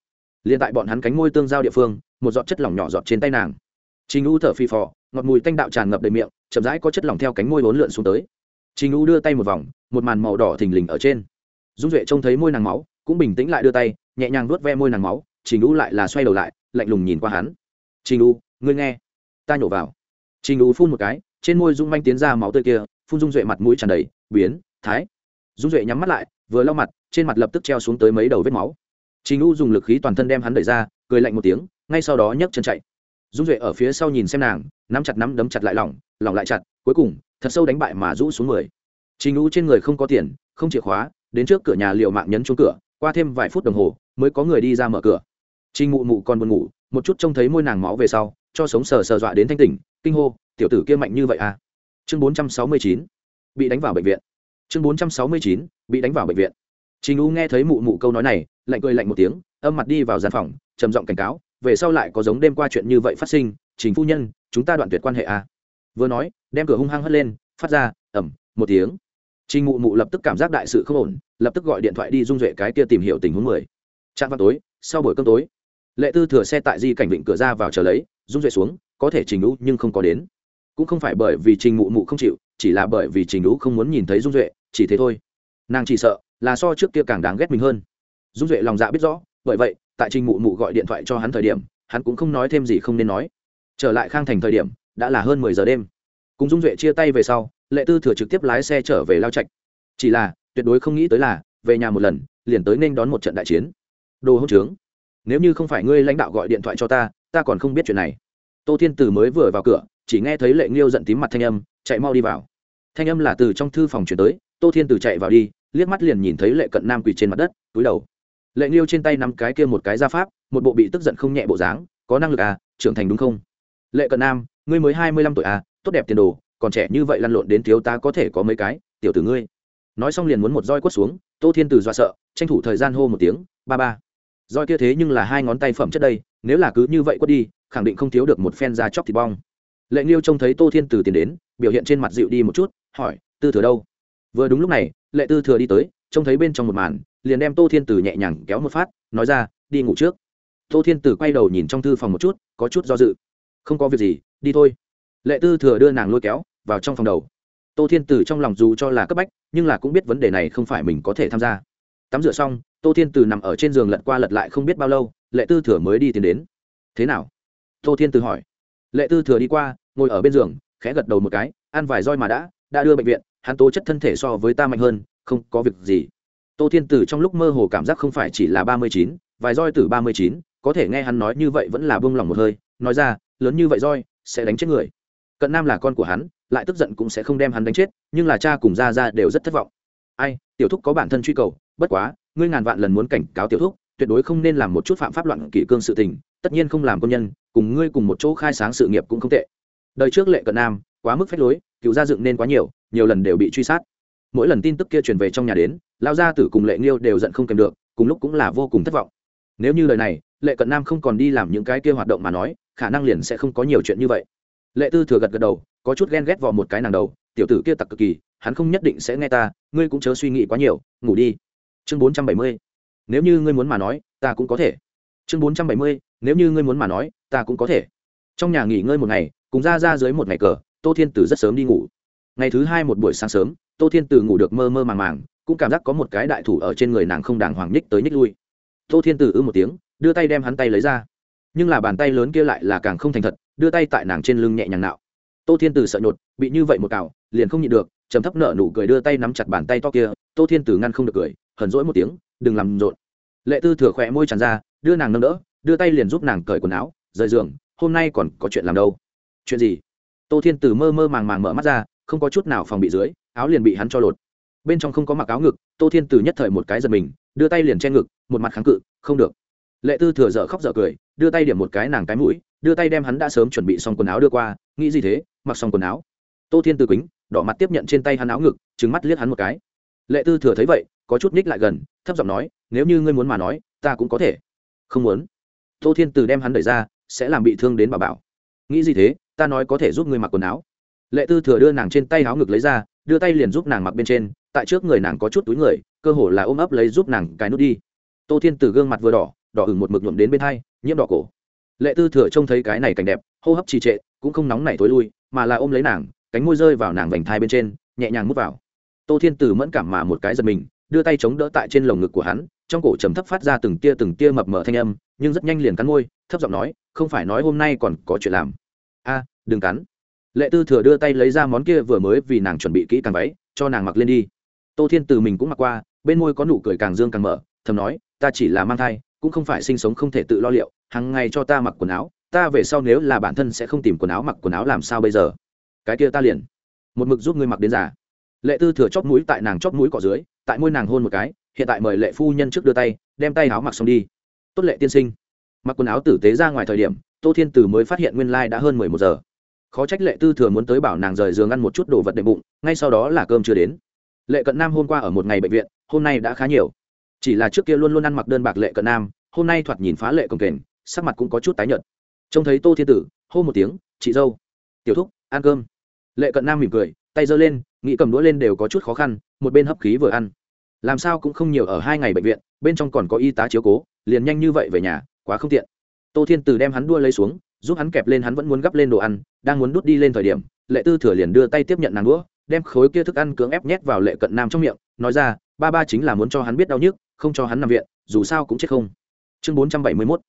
liền tại bọn hắn cánh môi tương giao địa phương, một giọt chất lỏng nhỏ giọt trên tay nàng. Trình u thở phì phò, ngọt mùi tanh đạo tràn ngập đầy miệng, chậm rãi có chất lỏng theo cánh môi bốn lượn xuống tới. Trình u đưa tay một vòng, một màn màu đỏ thình lình ở trên. Dung duệ trông thấy môi nàng máu, cũng bình tĩnh lại đưa tay, nhẹ nhàng vuốt ve môi nàng máu, trình u lại là xoay đầu lại, lạnh lùng nhìn qua hắn. Trình u, ngươi nghe, ta nhổ vào. Trình u phun một cái, trên môi dung manh tiến ra máu tươi kia, phun dung duệ mặt mũi tràn đầy, biến, thái. Dung duệ nhắm mắt lại, vừa lau mặt, trên mặt lập tức treo xuống tới mấy đầu vết máu trình u dùng lực khí toàn thân đem hắn đẩy ra, cười lạnh một tiếng, ngay sau đó nhấc chân chạy. Dung duệ ở phía sau nhìn xem nàng, nắm chặt nắm đấm chặt lại lỏng lỏng lại chặt, cuối cùng, thật sâu đánh bại mà rũ xuống mười. Trình u trên người không có tiền, không chìa khóa, đến trước cửa nhà liệu mạng nhấn chuông cửa, qua thêm vài phút đồng hồ, mới có người đi ra mở cửa. Trình mụ mụ còn buồn ngủ, một chút trông thấy môi nàng máu về sau, cho sống sờ sờ dọa đến thanh tỉnh, kinh hô, tiểu tử kia mạnh như vậy à? Chương bốn trăm sáu mươi chín, bị đánh vào bệnh viện. Chương bốn trăm sáu mươi chín, bị đánh vào bệnh viện. Trình u nghe thấy mụ mụ câu nói này lạnh cười lạnh một tiếng, âm mặt đi vào gian phòng, trầm giọng cảnh cáo, về sau lại có giống đêm qua chuyện như vậy phát sinh, trình phu nhân, chúng ta đoạn tuyệt quan hệ à. vừa nói, đem cửa hung hăng hất lên, phát ra ẩm một tiếng. Trình mụ mụ lập tức cảm giác đại sự không ổn, lập tức gọi điện thoại đi dung duệ cái kia tìm hiểu tình huống mười. Trạm vào tối, sau buổi cơm tối, lệ tư thừa xe tại di cảnh vịnh cửa ra vào chờ lấy, dung duệ xuống, có thể trình lũ nhưng không có đến. Cũng không phải bởi vì trình mụ mụ không chịu, chỉ là bởi vì trình lũ không muốn nhìn thấy dung duệ, chỉ thế thôi. Nàng chỉ sợ là so trước kia càng đáng ghét mình hơn dung duệ lòng dạ biết rõ, bởi vậy, tại trình mụ mụ gọi điện thoại cho hắn thời điểm, hắn cũng không nói thêm gì không nên nói. Trở lại khang thành thời điểm, đã là hơn mười giờ đêm. Cùng dung duệ chia tay về sau, lệ tư thừa trực tiếp lái xe trở về lao trạch. Chỉ là, tuyệt đối không nghĩ tới là, về nhà một lần, liền tới nên đón một trận đại chiến. Đồ hỗn trướng. Nếu như không phải ngươi lãnh đạo gọi điện thoại cho ta ta còn không biết chuyện này. Tô thiên từ mới vừa vào cửa, chỉ nghe thấy lệ nghiêu giận tím mặt thanh âm, chạy mau đi vào. Thanh âm là từ trong thư phòng chuyển tới, tô thiên từ chạy vào đi, liếc mắt liền nhìn thấy lệ cận nam quỳ trên mặt đất, túi đầu lệ nghiêu trên tay nắm cái kia một cái gia pháp, một bộ bị tức giận không nhẹ bộ dáng, có năng lực à trưởng thành đúng không? Lệ cận nam, ngươi mới hai mươi lăm tuổi à tốt đẹp tiền đồ, còn trẻ như vậy lăn lộn đến thiếu ta có thể có mấy cái, tiểu tử ngươi. Nói xong liền muốn một roi quất xuống, tô thiên từ dọa sợ, tranh thủ thời gian hô một tiếng, ba ba. Roi kia thế nhưng là hai ngón tay phẩm chất đây, nếu là cứ như vậy quất đi, khẳng định không thiếu được một phen da chóc thịt bong. Lệ nghiêu trông thấy tô thiên từ tiến đến, biểu hiện trên mặt dịu đi một chút, hỏi, tư thừa đâu? Vừa đúng lúc này, lệ tư thừa đi tới trông thấy bên trong một màn, liền đem tô thiên tử nhẹ nhàng kéo một phát, nói ra, đi ngủ trước. Tô thiên tử quay đầu nhìn trong thư phòng một chút, có chút do dự. Không có việc gì, đi thôi. Lệ tư thừa đưa nàng lôi kéo vào trong phòng đầu. Tô thiên tử trong lòng dù cho là cấp bách, nhưng là cũng biết vấn đề này không phải mình có thể tham gia. Tắm rửa xong, tô thiên tử nằm ở trên giường lật qua lật lại không biết bao lâu, lệ tư thừa mới đi tiến đến. Thế nào? Tô thiên tử hỏi. Lệ tư thừa đi qua, ngồi ở bên giường, khẽ gật đầu một cái, ăn vài roi mà đã đã đưa bệnh viện, hắn tố chất thân thể so với ta mạnh hơn không có việc gì. Tô thiên tử trong lúc mơ hồ cảm giác không phải chỉ là ba mươi chín, vài roi từ ba mươi chín, có thể nghe hắn nói như vậy vẫn là bông lòng một hơi, nói ra, lớn như vậy roi, sẽ đánh chết người. Cận nam là con của hắn, lại tức giận cũng sẽ không đem hắn đánh chết, nhưng là cha cùng ra ra đều rất thất vọng. Ai, tiểu thúc có bản thân truy cầu, bất quá, ngươi ngàn vạn lần muốn cảnh cáo tiểu thúc, tuyệt đối không nên làm một chút phạm pháp loạn kỷ cương sự tình, tất nhiên không làm công nhân, cùng ngươi cùng một chỗ khai sáng sự nghiệp cũng không tệ. Đời trước lệ cận nam, quá mức phép lối, cựu gia dựng nên quá nhiều nhiều lần đều bị truy sát mỗi lần tin tức kia truyền về trong nhà đến lao gia tử cùng lệ nghiêu đều giận không kèm được, cùng lúc cũng là vô cùng thất vọng. Nếu như lời này, lệ cận nam không còn đi làm những cái kia hoạt động mà nói, khả năng liền sẽ không có nhiều chuyện như vậy. Lệ tư thừa gật gật đầu, có chút ghen ghét vào một cái nàng đầu, tiểu tử kia tặc cực kỳ, hắn không nhất định sẽ nghe ta, ngươi cũng chớ suy nghĩ quá nhiều, ngủ đi. Chương bốn trăm bảy mươi, nếu như ngươi muốn mà nói, ta cũng có thể. Chương bốn trăm bảy mươi, nếu như ngươi muốn mà nói, ta cũng có thể. Trong nhà nghỉ ngơi một ngày, cùng ra ra dưới một ngày cờ, tô thiên tử rất sớm đi ngủ. Ngày thứ hai một buổi sáng sớm tô thiên tử ngủ được mơ mơ màng màng, cũng cảm giác có một cái đại thủ ở trên người nàng không đàng hoàng nhích tới nhích lui. Tô thiên tử ư một tiếng, đưa tay đem hắn tay lấy ra. Nhưng là bàn tay lớn kia lại là càng không thành thật, đưa tay tại nàng trên lưng nhẹ nhàng nạo. Tô thiên tử sợ nhột, bị như vậy một cào, liền không nhịn được chấm thấp nợ nụ cười đưa tay nắm chặt bàn tay to kia, tô thiên tử ngăn không được cười, hờn rỗi một tiếng, đừng làm rộn. Lệ tư thừa khỏe môi tràn ra, đưa nàng nâng đỡ, đưa tay liền giúp nàng cởi quần áo, rời giường, hôm nay còn có chuyện làm đâu. Chuyện gì? Tô thiên tử mơ mơ màng màng mở mắt ra, không có chút nào phòng bị dưới áo liền bị hắn cho lột. Bên trong không có mặc áo ngực, tô thiên từ nhất thời một cái giật mình, đưa tay liền che ngực, một mặt kháng cự, không được. Lệ tư thừa dở khóc dở cười, đưa tay điểm một cái nàng cái mũi, đưa tay đem hắn đã sớm chuẩn bị xong quần áo đưa qua, nghĩ gì thế? Mặc xong quần áo? Tô thiên từ quýnh đỏ mặt tiếp nhận trên tay hắn áo ngực trứng mắt liếc hắn một cái. Lệ tư thừa thấy vậy, có chút ních lại gần, thấp giọng nói, nếu như ngươi muốn mà nói, ta cũng có thể. Không muốn. Tô thiên từ đem hắn đẩy ra, sẽ làm bị thương đến bà bảo. Nghĩ gì thế? Ta nói có thể giúp ngươi mặc quần áo lệ tư thừa đưa nàng trên tay áo ngực lấy ra, đưa tay liền giúp nàng mặc bên trên, tại trước người nàng có chút túi người, cơ hồ là ôm ấp lấy giúp nàng cái nút đi. Tô thiên Từ gương mặt vừa đỏ đỏ ửng một mực nhuộm đến bên hai, nhiễm đỏ cổ. Lệ tư thừa trông thấy cái này cảnh đẹp, hô hấp trì trệ, cũng không nóng nảy thối lui, mà là ôm lấy nàng, cánh môi rơi vào nàng vành thai bên trên, nhẹ nhàng mút vào. Tô thiên Từ mẫn cảm mà một cái giật mình, đưa tay chống đỡ tại trên lồng ngực của hắn, trong cổ trầm thấp phát ra từng tia từng tia mập mờ thanh âm, nhưng rất nhanh liền cắn môi, thấp giọng nói, không phải nói hôm nay còn có chuyện làm. A, đừng cắn lệ tư thừa đưa tay lấy ra món kia vừa mới vì nàng chuẩn bị kỹ càng váy, cho nàng mặc lên đi. Tô thiên từ mình cũng mặc qua, bên môi có nụ cười càng dương càng mở, thầm nói, ta chỉ là mang thai, cũng không phải sinh sống không thể tự lo liệu hàng ngày cho ta mặc quần áo, ta về sau nếu là bản thân sẽ không tìm quần áo mặc quần áo làm sao bây giờ? Cái kia ta liền. Một mực giúp ngươi mặc đến già. lệ tư thừa chóp mũi tại nàng chóp mũi cọ dưới, tại môi nàng hôn một cái, hiện tại mời lệ phu nhân trước đưa tay, đem tay áo mặc xong đi. Tốt lệ tiên sinh. Mặc quần áo tử tế ra ngoài thời điểm, tô thiên từ mới phát hiện nguyên lai đã hơn mười một giờ khó trách lệ tư thừa muốn tới bảo nàng rời giường ăn một chút đồ vật đệm bụng, ngay sau đó là cơm chưa đến. Lệ cận nam hôm qua ở một ngày bệnh viện, hôm nay đã khá nhiều. Chỉ là trước kia luôn luôn ăn mặc đơn bạc lệ cận nam, hôm nay thoạt nhìn phá lệ công kềnh, sắc mặt cũng có chút tái nhợt. Trông thấy tô thiên tử, hô một tiếng, chị dâu, tiểu thúc, ăn cơm. Lệ cận nam mỉm cười, tay giơ lên, nghĩ cầm đũa lên đều có chút khó khăn, một bên hấp khí vừa ăn. Làm sao cũng không nhiều ở hai ngày bệnh viện, bên trong còn có y tá chiếu cố, liền nhanh như vậy về nhà, quá không tiện. Tô thiên tử đem hắn đua lấy xuống giúp hắn kẹp lên hắn vẫn muốn gắp lên đồ ăn, đang muốn đút đi lên thời điểm, lệ tư thừa liền đưa tay tiếp nhận nàng đũa, đem khối kia thức ăn cưỡng ép nhét vào lệ cận nam trong miệng, nói ra, ba ba chính là muốn cho hắn biết đau nhức, không cho hắn nằm viện, dù sao cũng chết không. Chương bốn trăm bảy mươi mốt.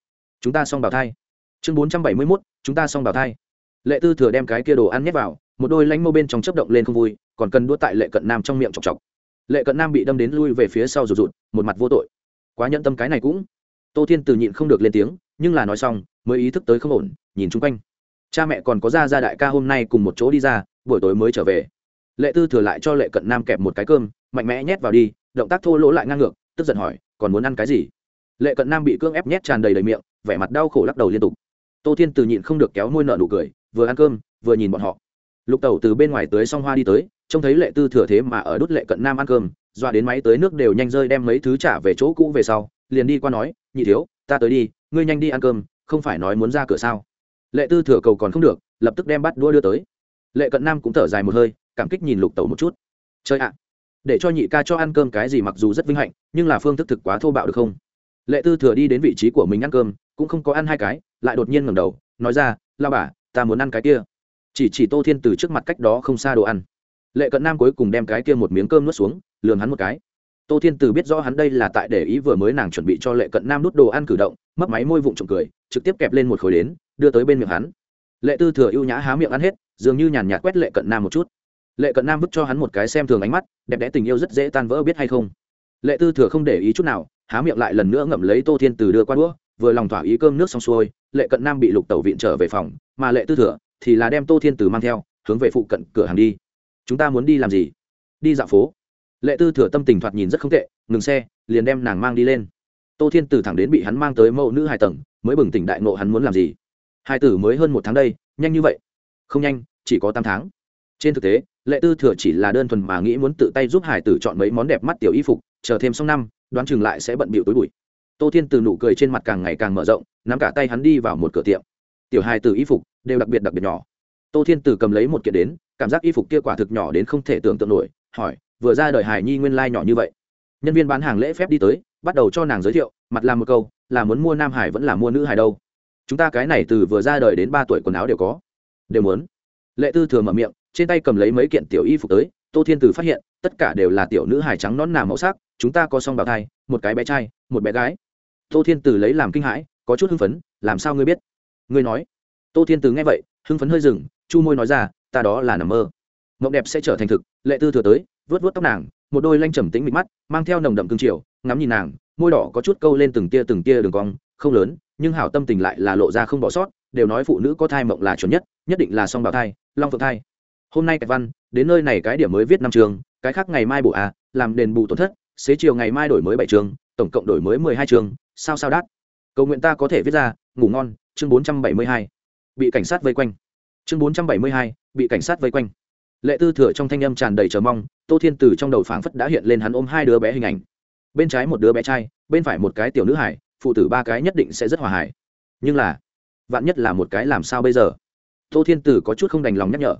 Chúng ta xong bảo thai. Chương bốn trăm bảy mươi mốt, chúng ta xong bảo thai. Lệ tư thừa đem cái kia đồ ăn nhét vào, một đôi lánh mô bên trong chấp động lên không vui, còn cần đua tại lệ cận nam trong miệng chọc chọc. Lệ cận nam bị đâm đến lui về phía sau rụt rụt, một mặt vô tội. Quá nhận tâm cái này cũng. Tô thiên từ nhịn không được lên tiếng, nhưng là nói xong mới ý thức tới không ổn, nhìn chung quanh. Cha mẹ còn có ra ra đại ca hôm nay cùng một chỗ đi ra, buổi tối mới trở về. Lệ tư thừa lại cho lệ cận nam kẹp một cái cơm, mạnh mẽ nhét vào đi, động tác thô lỗ lại ngang ngược, tức giận hỏi, còn muốn ăn cái gì? Lệ cận nam bị cưỡng ép nhét tràn đầy đầy miệng, vẻ mặt đau khổ lắc đầu liên tục. Tô thiên từ nhịn không được kéo môi nợ nụ cười, vừa ăn cơm, vừa nhìn bọn họ. Lục tẩu từ bên ngoài tới xong hoa đi tới, trông thấy lệ tư thừa thế mà ở đút lệ cận nam ăn cơm, dọa đến máy tới nước đều nhanh rơi đem mấy thứ trả về chỗ cũ về sau, liền đi qua nói, nhị thiếu, ta tới đi, ngươi nhanh đi ăn cơm không phải nói muốn ra cửa sao? Lệ tư thừa cầu còn không được, lập tức đem bắt đua đưa tới. Lệ cận nam cũng thở dài một hơi, cảm kích nhìn lục tẩu một chút. Chơi ạ, để cho nhị ca cho ăn cơm cái gì mặc dù rất vinh hạnh, nhưng là phương thức thực quá thô bạo được không? Lệ tư thừa đi đến vị trí của mình ăn cơm, cũng không có ăn hai cái, lại đột nhiên ngẩng đầu, nói ra lao bà, ta muốn ăn cái kia. Chỉ chỉ tô thiên từ trước mặt cách đó không xa đồ ăn. Lệ cận nam cuối cùng đem cái kia một miếng cơm nuốt xuống lường hắn một cái. Tô thiên từ biết rõ hắn đây là tại để ý vừa mới nàng chuẩn bị cho lệ cận nam nút đồ ăn cử động mấp máy môi vụng trộm cười, trực tiếp kẹp lên một khối đến, đưa tới bên miệng hắn. Lệ tư thừa ưu nhã há miệng ăn hết, dường như nhàn nhạt quét lệ cận nam một chút. Lệ cận nam vứt cho hắn một cái xem thường ánh mắt, đẹp đẽ tình yêu rất dễ tan vỡ biết hay không. Lệ tư thừa không để ý chút nào, há miệng lại lần nữa ngậm lấy tô thiên từ đưa qua đũa, vừa lòng thỏa ý cơm nước xong xuôi, lệ cận nam bị lục tẩu viện trở về phòng, mà lệ tư thừa thì là đem tô thiên từ mang theo, hướng về phụ cận cửa hàng đi. Chúng ta muốn đi làm gì? Đi dạo phố. Lệ tư thừa tâm tình thoạt nhìn rất không tệ, ngừng xe, liền đem nàng mang đi lên tô thiên từ thẳng đến bị hắn mang tới mẫu nữ hai tầng, mới bừng tỉnh đại nộ hắn muốn làm gì. Hai tử mới hơn một tháng đây, nhanh như vậy? Không nhanh, chỉ có tám tháng. Trên thực tế, lệ tư thừa chỉ là đơn thuần mà nghĩ muốn tự tay giúp hải tử chọn mấy món đẹp mắt tiểu y phục, chờ thêm xong năm, đoán chừng lại sẽ bận bịu tối bụi. Tô thiên từ nụ cười trên mặt càng ngày càng mở rộng, nắm cả tay hắn đi vào một cửa tiệm. Tiểu hài từ y phục đều đặc biệt đặc biệt nhỏ. Tô thiên từ cầm lấy một kiện đến, cảm giác y phục kia quả thực nhỏ đến không thể tưởng tượng nổi, hỏi, vừa ra đời hài nhi nguyên lai nhỏ như vậy? Nhân viên bán hàng lễ phép đi tới bắt đầu cho nàng giới thiệu, mặt làm một câu, là muốn mua nam hải vẫn là mua nữ hải đâu. Chúng ta cái này từ vừa ra đời đến ba tuổi quần áo đều có. Đều muốn. Lệ tư thừa mở miệng, trên tay cầm lấy mấy kiện tiểu y phục tới, tô thiên từ phát hiện, tất cả đều là tiểu nữ hải trắng nón nà màu sắc, chúng ta có song bào thai, một cái bé trai, một bé gái. Tô thiên từ lấy làm kinh hãi, có chút hưng phấn, làm sao ngươi biết? Ngươi nói. Tô thiên từ nghe vậy, hưng phấn hơi dừng, chu môi nói ra, ta đó là nằm mơ. Mộng đẹp sẽ trở thành thực, lệ tư thừa tới vớt vớt tóc nàng một đôi lanh trầm tĩnh mịt mắt, mang theo nồng đậm cương triều, ngắm nhìn nàng, môi đỏ có chút câu lên từng tia từng tia đường cong, không lớn, nhưng hảo tâm tình lại là lộ ra không bỏ sót, đều nói phụ nữ có thai mộng là chuẩn nhất nhất định là song bào thai, long phượng thai. Hôm nay cạch văn, đến nơi này cái điểm mới viết năm trường, cái khác ngày mai bổ a, làm đền bù tổn thất, xế chiều ngày mai đổi mới bảy trường, tổng cộng đổi mới mười hai trường, sao sao đắt cầu nguyện ta có thể viết ra, ngủ ngon, chương bốn trăm bảy mươi hai. Bị cảnh sát vây quanh. Chương bốn trăm bảy mươi hai, bị cảnh sát vây quanh lệ tư thừa trong thanh âm tràn đầy chờ mong, tô thiên từ trong đầu phảng phất đã hiện lên hắn ôm hai đứa bé hình ảnh. Bên trái một đứa bé trai, bên phải một cái tiểu nữ hải, phụ tử ba cái nhất định sẽ rất hòa hải nhưng là, vạn nhất là một cái làm sao bây giờ? Tô thiên từ có chút không đành lòng nhắc nhở.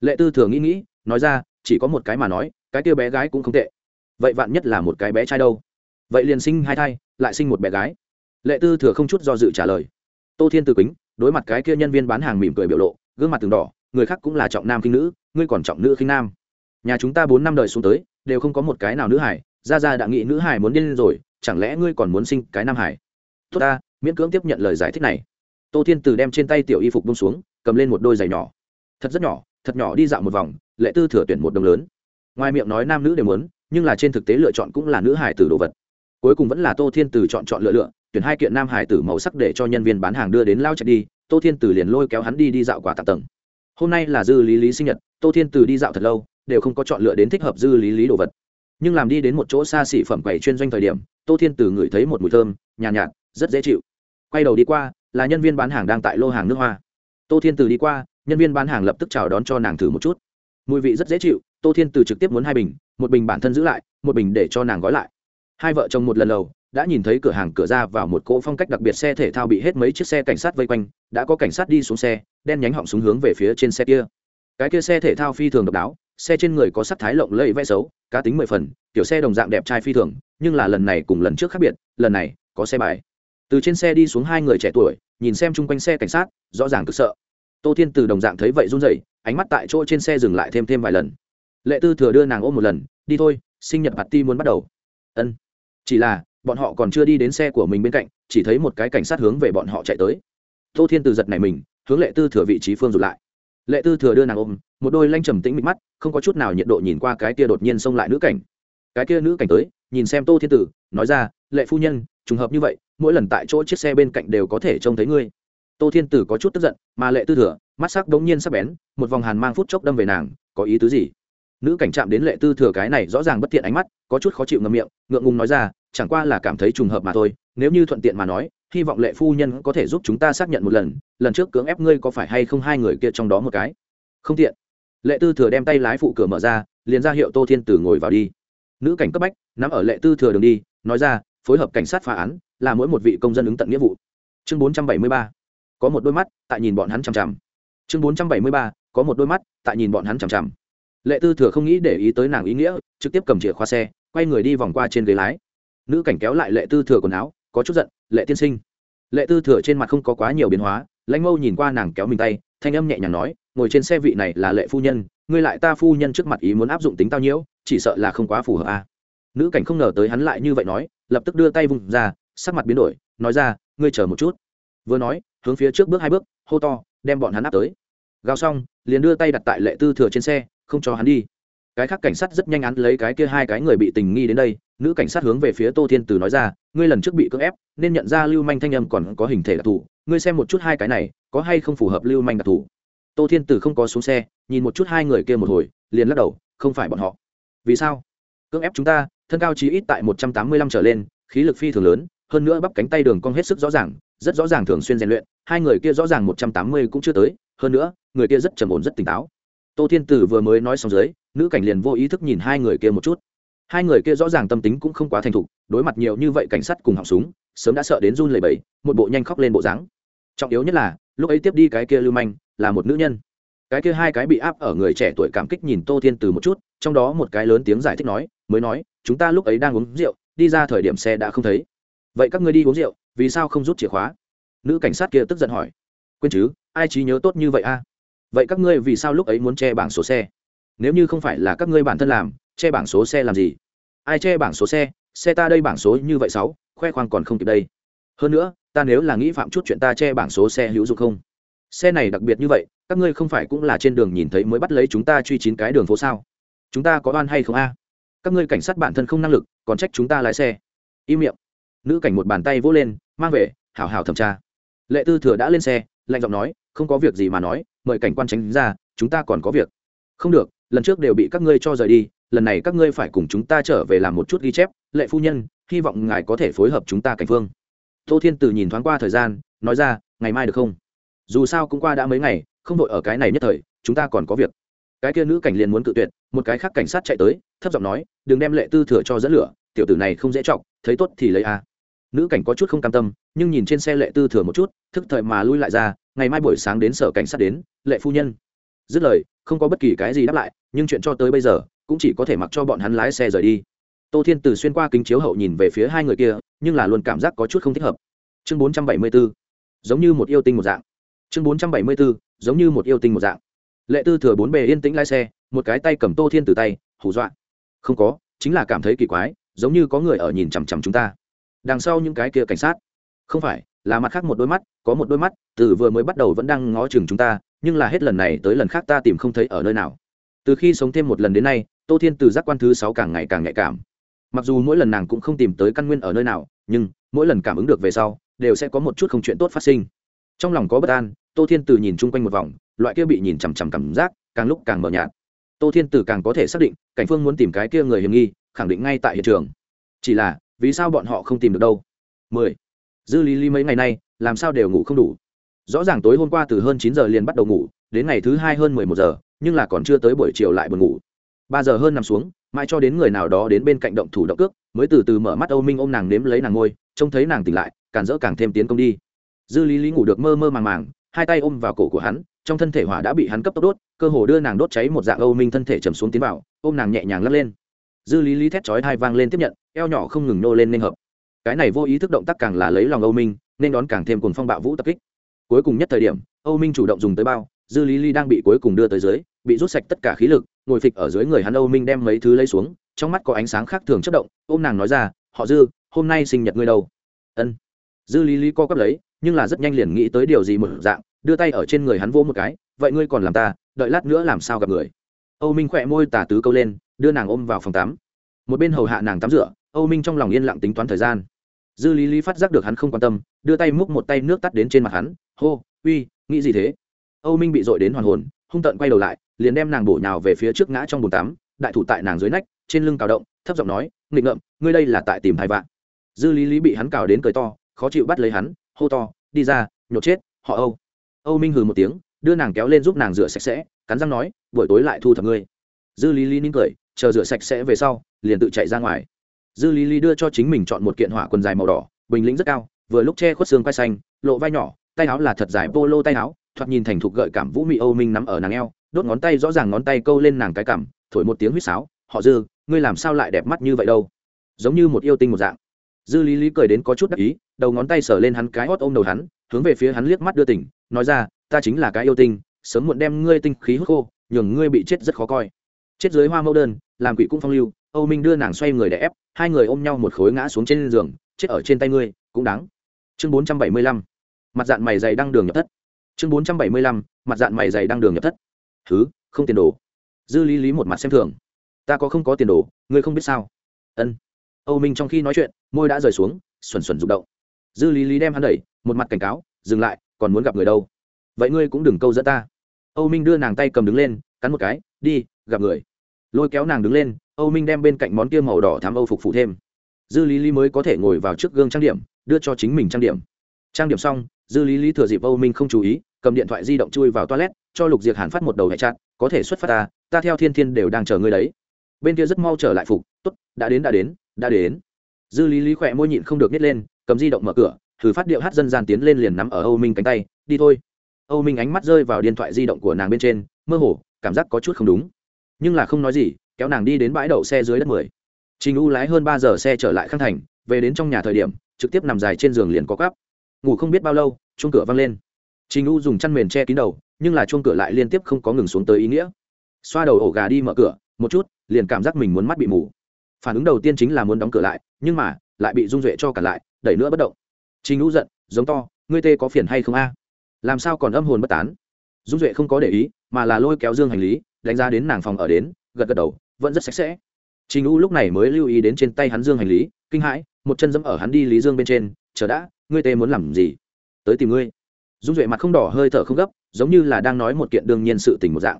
Lệ tư thừa nghĩ nghĩ, nói ra, chỉ có một cái mà nói, cái kia bé gái cũng không tệ. Vậy vạn nhất là một cái bé trai đâu? Vậy liền sinh hai thai, lại sinh một bé gái. Lệ tư thừa không chút do dự trả lời. Tô thiên từ kính đối mặt cái kia nhân viên bán hàng mỉm cười biểu lộ, gương mặt từng đỏ, người khác cũng là trọng nam kinh nữ ngươi còn trọng nữ khinh nam. Nhà chúng ta bốn năm đời xuống tới, đều không có một cái nào nữ hải ra ra đã nghĩ nữ hải muốn điên rồi, chẳng lẽ ngươi còn muốn sinh cái nam hải tốt ta, miễn cưỡng tiếp nhận lời giải thích này. Tô thiên từ đem trên tay tiểu y phục bông xuống, cầm lên một đôi giày nhỏ. Thật rất nhỏ, thật nhỏ đi dạo một vòng, lệ tư thừa tuyển một đồng lớn. Ngoài miệng nói nam nữ đều muốn, nhưng là trên thực tế lựa chọn cũng là nữ hải tử đồ vật. Cuối cùng vẫn là tô thiên từ chọn chọn lựa lựa, tuyển hai kiện nam hải tử màu sắc để cho nhân viên bán hàng đưa đến lao chạy đi. Tô thiên từ liền lôi kéo hắn đi đi dạo quả tặng tầng hôm nay là dư lý lý sinh nhật tô thiên từ đi dạo thật lâu đều không có chọn lựa đến thích hợp dư lý lý đồ vật. Nhưng làm đi đến một chỗ xa xỉ phẩm quầy chuyên doanh thời điểm tô thiên từ ngửi thấy một mùi thơm nhàn nhạt, nhạt rất dễ chịu. Quay đầu đi qua là nhân viên bán hàng đang tại lô hàng nước hoa. Tô thiên từ đi qua nhân viên bán hàng lập tức chào đón cho nàng thử một chút. Mùi vị rất dễ chịu tô thiên từ trực tiếp muốn hai bình một bình bản thân giữ lại một bình để cho nàng gói lại. Hai vợ chồng một lần đầu đã nhìn thấy cửa hàng cửa ra vào một cỗ phong cách đặc biệt xe thể thao bị hết mấy chiếc xe cảnh sát vây quanh, đã có cảnh sát đi xuống xe, đen nhánh họng súng hướng về phía trên xe kia. Cái kia xe thể thao phi thường độc đáo, xe trên người có sắc thái lộng lẫy vẽ xấu, cá tính mười phần, kiểu xe đồng dạng đẹp trai phi thường, nhưng là lần này cùng lần trước khác biệt, lần này có xe bài. Từ trên xe đi xuống hai người trẻ tuổi, nhìn xem chung quanh xe cảnh sát, rõ ràng cực sợ. Tô thiên từ đồng dạng thấy vậy run rẩy, ánh mắt tại chỗ trên xe dừng lại thêm thêm vài lần. Lệ tư thừa đưa nàng ôm một lần, đi thôi, sinh nhật bạt ti muốn bắt đầu. Ân. Chỉ là bọn họ còn chưa đi đến xe của mình bên cạnh, chỉ thấy một cái cảnh sát hướng về bọn họ chạy tới. Tô thiên từ giật này mình, hướng lệ tư thừa vị trí phương rụt lại. Lệ tư thừa đưa nàng ôm, một đôi lanh trầm tĩnh mịt mắt, không có chút nào nhiệt độ nhìn qua cái kia đột nhiên xông lại nữ cảnh. Cái kia nữ cảnh tới, nhìn xem tô thiên tử nói ra, lệ phu nhân, trùng hợp như vậy, mỗi lần tại chỗ chiếc xe bên cạnh đều có thể trông thấy ngươi. Tô thiên tử có chút tức giận, mà lệ tư thừa, mắt sắc đống nhiên sắp bén, một vòng hàn mang phút chốc đâm về nàng, có ý tứ gì? Nữ cảnh chạm đến lệ tư thừa cái này rõ ràng bất tiện ánh mắt, có chút khó chịu ngầm miệng, ngượng ngùng nói ra chẳng qua là cảm thấy trùng hợp mà thôi, nếu như thuận tiện mà nói, hy vọng lệ phu nhân có thể giúp chúng ta xác nhận một lần lần trước cưỡng ép ngươi có phải hay không hai người kia trong đó một cái. Không tiện. Lệ tư thừa đem tay lái phụ cửa mở ra, liền ra hiệu tô thiên tử ngồi vào đi. Nữ cảnh cấp bách, nắm ở lệ tư thừa đường đi, nói ra, phối hợp cảnh sát phá án, là mỗi một vị công dân ứng tận nghĩa vụ. Chương bốn trăm bảy mươi ba, có một đôi mắt, tại nhìn bọn hắn chằm chằm. Chương bốn trăm bảy mươi ba, có một đôi mắt, tại nhìn bọn hắn chằm chằm. Lệ tư thừa không nghĩ để ý tới nàng ý nghĩa, trực tiếp cầm chìa khóa xe, quay người đi vòng qua trên ghế lái nữ cảnh kéo lại lệ tư thừa quần áo, có chút giận, lệ tiên sinh. Lệ tư thừa trên mặt không có quá nhiều biến hóa, lãnh mâu nhìn qua nàng kéo mình tay, thanh âm nhẹ nhàng nói, ngồi trên xe vị này là lệ phu nhân, ngươi lại ta phu nhân trước mặt ý muốn áp dụng tính tao nhiễu, chỉ sợ là không quá phù hợp a. À. nữ cảnh không ngờ tới hắn lại như vậy nói, lập tức đưa tay vùng ra, sắc mặt biến đổi, nói ra, ngươi chờ một chút. Vừa nói, hướng phía trước bước hai bước, hô to, đem bọn hắn áp tới. Gào xong, liền đưa tay đặt tại lệ tư thừa trên xe, không cho hắn đi cái khác cảnh sát rất nhanh án lấy cái kia hai cái người bị tình nghi đến đây, nữ cảnh sát hướng về phía tô thiên từ nói ra, ngươi lần trước bị cưỡng ép, nên nhận ra lưu manh thanh âm còn có hình thể đặc thù, ngươi xem một chút hai cái này, có hay không phù hợp lưu manh đặc thù? Tô thiên từ không có xuống xe, nhìn một chút hai người kia một hồi, liền lắc đầu, không phải bọn họ. Vì sao? Cưỡng ép chúng ta, thân cao chí ít tại một trăm tám mươi lăm trở lên, khí lực phi thường lớn, hơn nữa bắp cánh tay đường cong hết sức rõ ràng, rất rõ ràng thường xuyên rèn luyện, hai người kia rõ ràng một trăm tám mươi cũng chưa tới, hơn nữa, người kia rất trầm ổn, rất tỉnh táo. Tô thiên tử vừa mới nói xong dưới nữ cảnh liền vô ý thức nhìn hai người kia một chút. Hai người kia rõ ràng tâm tính cũng không quá thành thục, đối mặt nhiều như vậy cảnh sát cùng họng súng, sớm đã sợ đến run lẩy bẩy, một bộ nhanh khóc lên bộ dáng. Trọng yếu nhất là, lúc ấy tiếp đi cái kia lưu manh, là một nữ nhân. Cái kia hai cái bị áp ở người trẻ tuổi cảm kích nhìn tô thiên từ một chút, trong đó một cái lớn tiếng giải thích nói, mới nói, chúng ta lúc ấy đang uống rượu, đi ra thời điểm xe đã không thấy. Vậy các ngươi đi uống rượu, vì sao không rút chìa khóa? Nữ cảnh sát kia tức giận hỏi. Quên chứ, ai trí nhớ tốt như vậy a? Vậy các ngươi vì sao lúc ấy muốn che bảng số xe? Nếu như không phải là các ngươi bản thân làm, che bảng số xe làm gì? Ai che bảng số xe? Xe ta đây bảng số như vậy sáu, khoe khoang còn không kịp đây. Hơn nữa, ta nếu là nghĩ phạm chút chuyện ta che bảng số xe hữu dụng không? Xe này đặc biệt như vậy, các ngươi không phải cũng là trên đường nhìn thấy mới bắt lấy chúng ta truy chín cái đường phố sao? Chúng ta có oan hay không a? Các ngươi cảnh sát bản thân không năng lực, còn trách chúng ta lái xe. Im miệng. Nữ cảnh một bàn tay vỗ lên, mang về, hảo hảo thẩm tra. Lệ tư thừa đã lên xe, lạnh giọng nói, không có việc gì mà nói, mời cảnh quan tránh ra, chúng ta còn có việc. Không được lần trước đều bị các ngươi cho rời đi, lần này các ngươi phải cùng chúng ta trở về làm một chút ghi chép, lệ phu nhân, hy vọng ngài có thể phối hợp chúng ta cảnh phương. Tô thiên Từ nhìn thoáng qua thời gian, nói ra, ngày mai được không? Dù sao cũng qua đã mấy ngày, không vội ở cái này nhất thời, chúng ta còn có việc. Cái kia nữ cảnh liền muốn cự tuyệt, một cái khác cảnh sát chạy tới, thấp giọng nói, đừng đem lệ tư thừa cho dẫn lửa, tiểu tử này không dễ trọng thấy tốt thì lấy a. Nữ cảnh có chút không cam tâm, nhưng nhìn trên xe lệ tư thừa một chút, thức thời mà lui lại ra, ngày mai buổi sáng đến sở cảnh sát đến, lệ phu nhân. Dứt lời không có bất kỳ cái gì đáp lại, nhưng chuyện cho tới bây giờ, cũng chỉ có thể mặc cho bọn hắn lái xe rời đi. Tô thiên từ xuyên qua kính chiếu hậu nhìn về phía hai người kia, nhưng là luôn cảm giác có chút không thích hợp. Chương bốn trăm bảy mươi 474 giống như một yêu tinh một dạng. Chương bốn trăm bảy mươi 474 giống như một yêu tinh một dạng. Lệ tư thừa bốn bề yên tĩnh lái xe, một cái tay cầm tô thiên từ tay, hù dọa. Không có, chính là cảm thấy kỳ quái, giống như có người ở nhìn chằm chằm chúng ta. Đằng sau những cái kia cảnh sát. Không phải là mặt khác một đôi mắt, có một đôi mắt, từ vừa mới bắt đầu vẫn đang ngó chừng chúng ta, nhưng là hết lần này tới lần khác ta tìm không thấy ở nơi nào. Từ khi sống thêm một lần đến nay, tô thiên từ giác quan thứ sáu càng ngày càng nhạy cảm. Mặc dù mỗi lần nàng cũng không tìm tới căn nguyên ở nơi nào, nhưng mỗi lần cảm ứng được về sau, đều sẽ có một chút không chuyện tốt phát sinh. Trong lòng có bất an, tô thiên từ nhìn chung quanh một vòng, loại kia bị nhìn chằm chằm cảm giác, càng lúc càng mờ nhạt. Tô thiên từ càng có thể xác định, cảnh phương muốn tìm cái kia người hiểm nghi, khẳng định ngay tại hiện trường. Chỉ là, vì sao bọn họ không tìm được đâu? Mười dư lý lý mấy ngày nay, làm sao đều ngủ không đủ. Rõ ràng tối hôm qua từ hơn chín giờ liền bắt đầu ngủ, đến ngày thứ hai hơn mười một giờ, nhưng là còn chưa tới buổi chiều lại buồn ngủ. Ba giờ hơn nằm xuống, mãi cho đến người nào đó đến bên cạnh động thủ động cước, mới từ từ mở mắt âu minh ôm nàng nếm lấy nàng ngôi, trông thấy nàng tỉnh lại, càng dỡ càng thêm tiến công đi. Dư lý lý ngủ được mơ mơ màng màng, hai tay ôm vào cổ của hắn, trong thân thể hỏa đã bị hắn cấp tốc đốt, cơ hồ đưa nàng đốt cháy một dạng âu minh thân thể chầm xuống tiến vào, ôm nàng nhẹ nhàng lắc lên. Dư lý lý thét chói hai vang lên tiếp nhận, eo nhỏ không ngừng nô lên nên hợp cái này vô ý thức động tác càng là lấy lòng âu minh, nên đón càng thêm cùng phong bạo vũ tập kích. Cuối cùng nhất thời điểm, âu minh chủ động dùng tới bao, dư lý Ly đang bị cuối cùng đưa tới dưới, bị rút sạch tất cả khí lực, ngồi phịch ở dưới người hắn âu minh đem mấy thứ lấy xuống, trong mắt có ánh sáng khác thường chất động, ôm nàng nói ra, họ dư, hôm nay sinh nhật ngươi đâu? Ân. Dư lý lý co quắp lấy, nhưng là rất nhanh liền nghĩ tới điều gì một dạng, đưa tay ở trên người hắn vô một cái, vậy ngươi còn làm ta, đợi lát nữa làm sao gặp người? Âu minh khỏe môi tà tứ câu lên, đưa nàng ôm vào phòng tắm. Một bên hầu hạ nàng tắm rửa, âu minh trong lòng yên lặng tính toán thời gian dư lý lý phát giác được hắn không quan tâm, đưa tay múc một tay nước tắt đến trên mặt hắn, hô, uy, nghĩ gì thế? Âu minh bị dội đến hoàn hồn, hung tợn quay đầu lại, liền đem nàng bổ nhào về phía trước ngã trong bồn tắm, đại thủ tại nàng dưới nách, trên lưng cào động, thấp giọng nói, nghịch ngợm, ngươi đây là tại tìm hai vạn. Dư lý lý bị hắn cào đến cười to, khó chịu bắt lấy hắn, hô to, đi ra, nhột chết, họ âu. Âu minh hừ một tiếng, đưa nàng kéo lên giúp nàng rửa sạch sẽ, cắn răng nói, buổi tối lại thu thập ngươi. Dư lý lý nín cười, chờ rửa sạch sẽ về sau, liền tự chạy ra ngoài dư lý lý đưa cho chính mình chọn một kiện hỏa quần dài màu đỏ, bình lĩnh rất cao, vừa lúc che khuất xương quai xanh, lộ vai nhỏ, tay áo là thật dài polo tay áo, thoạt nhìn thành thục gợi cảm vũ mị âu minh nắm ở nàng eo, đốt ngón tay rõ ràng ngón tay câu lên nàng cái cảm, thổi một tiếng huýt sáo, họ dư, ngươi làm sao lại đẹp mắt như vậy đâu? Giống như một yêu tinh một dạng. Dư lý lý cười đến có chút đắc ý, đầu ngón tay sờ lên hắn cái hót ôm đầu hắn, hướng về phía hắn liếc mắt đưa tỉnh nói ra, ta chính là cái yêu tinh, sớm muộn đem ngươi tinh khí hút khô, nhường ngươi bị chết rất khó coi. Chết dưới hoa mẫu đơn, làm quỷ cũng phong lưu, âu minh đưa nàng xoay người để ép hai người ôm nhau một khối ngã xuống trên giường, chết ở trên tay ngươi, cũng đáng. Chương bốn trăm bảy mươi lăm, mặt dạng mày dày đang đường nhập thất. Chương bốn trăm bảy mươi lăm, mặt dạng mày dày đang đường nhập thất. Thứ, không tiền đồ. Dư lý lý một mặt xem thường. Ta có không có tiền đồ, ngươi không biết sao? Ân. Âu minh trong khi nói chuyện, môi đã rời xuống, xuẩn xuẩn rụng động. Dư lý lý đem hắn đẩy, một mặt cảnh cáo, dừng lại, còn muốn gặp người đâu? Vậy ngươi cũng đừng câu dẫn ta. Âu minh đưa nàng tay cầm đứng lên, cắn một cái, đi, gặp người. Lôi kéo nàng đứng lên âu minh đem bên cạnh món kia màu đỏ thám âu phục phụ thêm. Dư lý lý mới có thể ngồi vào trước gương trang điểm, đưa cho chính mình trang điểm. Trang điểm xong, dư lý lý thừa dịp âu minh không chú ý, cầm điện thoại di động chui vào toilet, cho lục diệc hàn phát một đầu hệ chặt, có thể xuất phát ta ta theo thiên thiên đều đang chờ ngươi đấy. Bên kia rất mau trở lại phục, tốt, đã đến đã đến đã đến. Dư lý lý khỏe môi nhịn không được nhét lên, cầm di động mở cửa, thử phát điệu hát dân gian tiến lên liền nắm ở âu minh cánh tay, đi thôi. Âu minh ánh mắt rơi vào điện thoại di động của nàng bên trên, mơ hồ, cảm giác có chút không đúng. Nhưng là không nói gì kéo nàng đi đến bãi đậu xe dưới đất mười. Trình u lái hơn ba giờ xe trở lại khang thành, về đến trong nhà thời điểm, trực tiếp nằm dài trên giường liền có cắp ngủ không biết bao lâu, chuông cửa văng lên. Trình u dùng chăn mền che kín đầu, nhưng là chuông cửa lại liên tiếp không có ngừng xuống tới ý nghĩa. Xoa đầu ổ gà đi mở cửa, một chút, liền cảm giác mình muốn mắt bị mù. Phản ứng đầu tiên chính là muốn đóng cửa lại, nhưng mà, lại bị dung duệ cho cả lại, đẩy nữa bất động. Trình u giận, giống to, ngươi tê có phiền hay không a? Làm sao còn âm hồn bất tán? Dung duệ không có để ý, mà là lôi kéo dương hành lý, đánh ra đến nàng phòng ở đến, gật gật đầu vẫn rất sạch sẽ. Trình u lúc này mới lưu ý đến trên tay hắn dương hành lý, kinh hãi, một chân dẫm ở hắn đi lý dương bên trên, chờ đã, ngươi tê muốn làm gì? Tới tìm ngươi. Dung duệ mặt không đỏ, hơi thở không gấp, giống như là đang nói một kiện đương nhiên sự tình một dạng.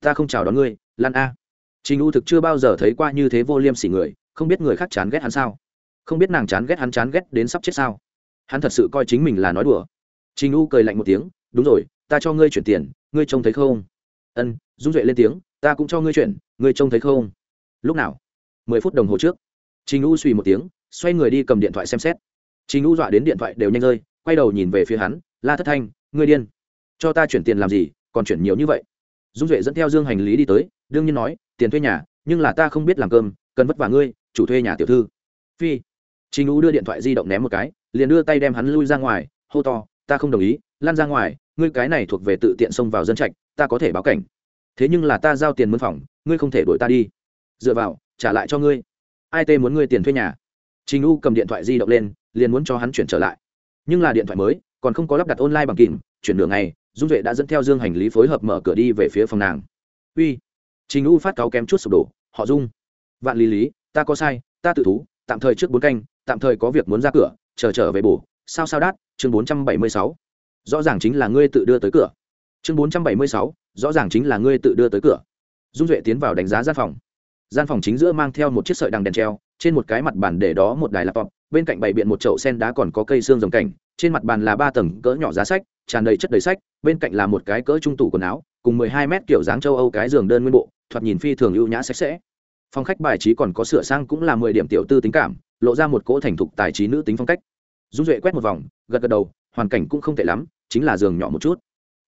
Ta không chào đón ngươi, lan a. Trình u thực chưa bao giờ thấy qua như thế vô liêm sỉ người, không biết người khác chán ghét hắn sao? Không biết nàng chán ghét hắn chán ghét đến sắp chết sao? Hắn thật sự coi chính mình là nói đùa. Trình u cười lạnh một tiếng, đúng rồi, ta cho ngươi chuyển tiền, ngươi trông thấy không? Ân, dung duệ lên tiếng, ta cũng cho ngươi chuyển ngươi trông thấy không? Lúc nào? Mười phút đồng hồ trước. Trình u suy một tiếng, xoay người đi cầm điện thoại xem xét. Trình u dọa đến điện thoại đều nhanh rơi, quay đầu nhìn về phía hắn, la thất thanh, ngươi điên. Cho ta chuyển tiền làm gì, còn chuyển nhiều như vậy. Dung duệ dẫn theo dương hành lý đi tới, đương nhiên nói, tiền thuê nhà, nhưng là ta không biết làm cơm, cần vất vả ngươi, chủ thuê nhà tiểu thư. Phi. Trình u đưa điện thoại di động ném một cái, liền đưa tay đem hắn lui ra ngoài, hô to, ta không đồng ý, lan ra ngoài, ngươi cái này thuộc về tự tiện xông vào dân trạch, ta có thể báo cảnh. Thế nhưng là ta giao tiền mân phòng ngươi không thể đuổi ta đi. Dựa vào, trả lại cho ngươi. Ai tê muốn ngươi tiền thuê nhà? Trình u cầm điện thoại di động lên, liền muốn cho hắn chuyển trở lại. Nhưng là điện thoại mới, còn không có lắp đặt online bằng kìm, chuyển đường này dung duệ đã dẫn theo dương hành lý phối hợp mở cửa đi về phía phòng nàng. Uy. Trình u phát cáo kém chút sụp đổ, họ dung, vạn lý lý, ta có sai, ta tự thú, tạm thời trước bốn canh, tạm thời có việc muốn ra cửa, chờ trở về bổ, sao sao đát, chương bốn trăm bảy mươi sáu. Rõ ràng chính là ngươi tự đưa tới cửa. Chương bốn trăm bảy mươi sáu, rõ ràng chính là ngươi tự đưa tới cửa dung duệ tiến vào đánh giá gian phòng. Gian phòng chính giữa mang theo một chiếc sợi đằng đèn treo, trên một cái mặt bàn để đó một đài laptop, bên cạnh bày biện một chậu sen đá còn có cây xương rồng cảnh, trên mặt bàn là ba tầng cỡ nhỏ giá sách, tràn đầy chất đầy sách, bên cạnh là một cái cỡ trung tủ quần áo, cùng mười hai mét kiểu dáng châu âu cái giường đơn nguyên bộ, thoạt nhìn phi thường ưu nhã sạch sẽ. Phong khách bài trí còn có sửa sang cũng là mười điểm tiểu tư tính cảm, lộ ra một cỗ thành thục tài trí nữ tính phong cách. Dung duệ quét một vòng, gật gật đầu, hoàn cảnh cũng không tệ lắm, chính là giường nhỏ một chút.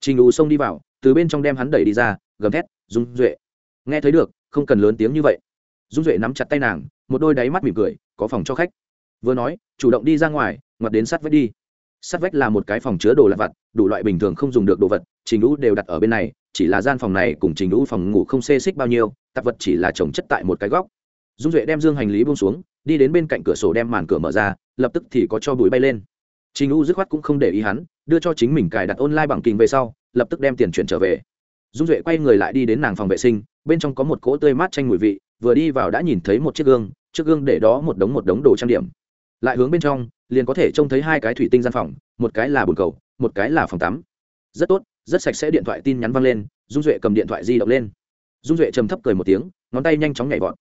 Trình ù xông đi vào, từ bên trong đem hắn đẩy đi ra, gầm thét, dung duệ nghe thấy được, không cần lớn tiếng như vậy. Dung duệ nắm chặt tay nàng, một đôi đáy mắt mỉm cười, có phòng cho khách. Vừa nói, chủ động đi ra ngoài, ngoặt đến sát vách đi. Sát vách là một cái phòng chứa đồ lặt vặt, đủ loại bình thường không dùng được đồ vật, trình lũ đều đặt ở bên này, chỉ là gian phòng này cùng trình lũ phòng ngủ không xê xích bao nhiêu, tạp vật chỉ là trồng chất tại một cái góc. Dung duệ đem dương hành lý bông xuống, đi đến bên cạnh cửa sổ đem màn cửa mở ra, lập tức thì có cho bụi bay lên. Trình u dứt khoát cũng không để ý hắn, đưa cho chính mình cài đặt online bằng kinh về sau, lập tức đem tiền chuyển trở về dung duệ quay người lại đi đến nàng phòng vệ sinh, bên trong có một cỗ tươi mát tranh mùi vị, vừa đi vào đã nhìn thấy một chiếc gương chiếc gương để đó một đống một đống đồ trang điểm. Lại hướng bên trong, liền có thể trông thấy hai cái thủy tinh gian phòng, một cái là bồn cầu, một cái là phòng tắm. Rất tốt, rất sạch sẽ điện thoại tin nhắn văng lên, dung duệ cầm điện thoại di động lên. Dung duệ trầm thấp cười một tiếng, ngón tay nhanh chóng nhảy vọt.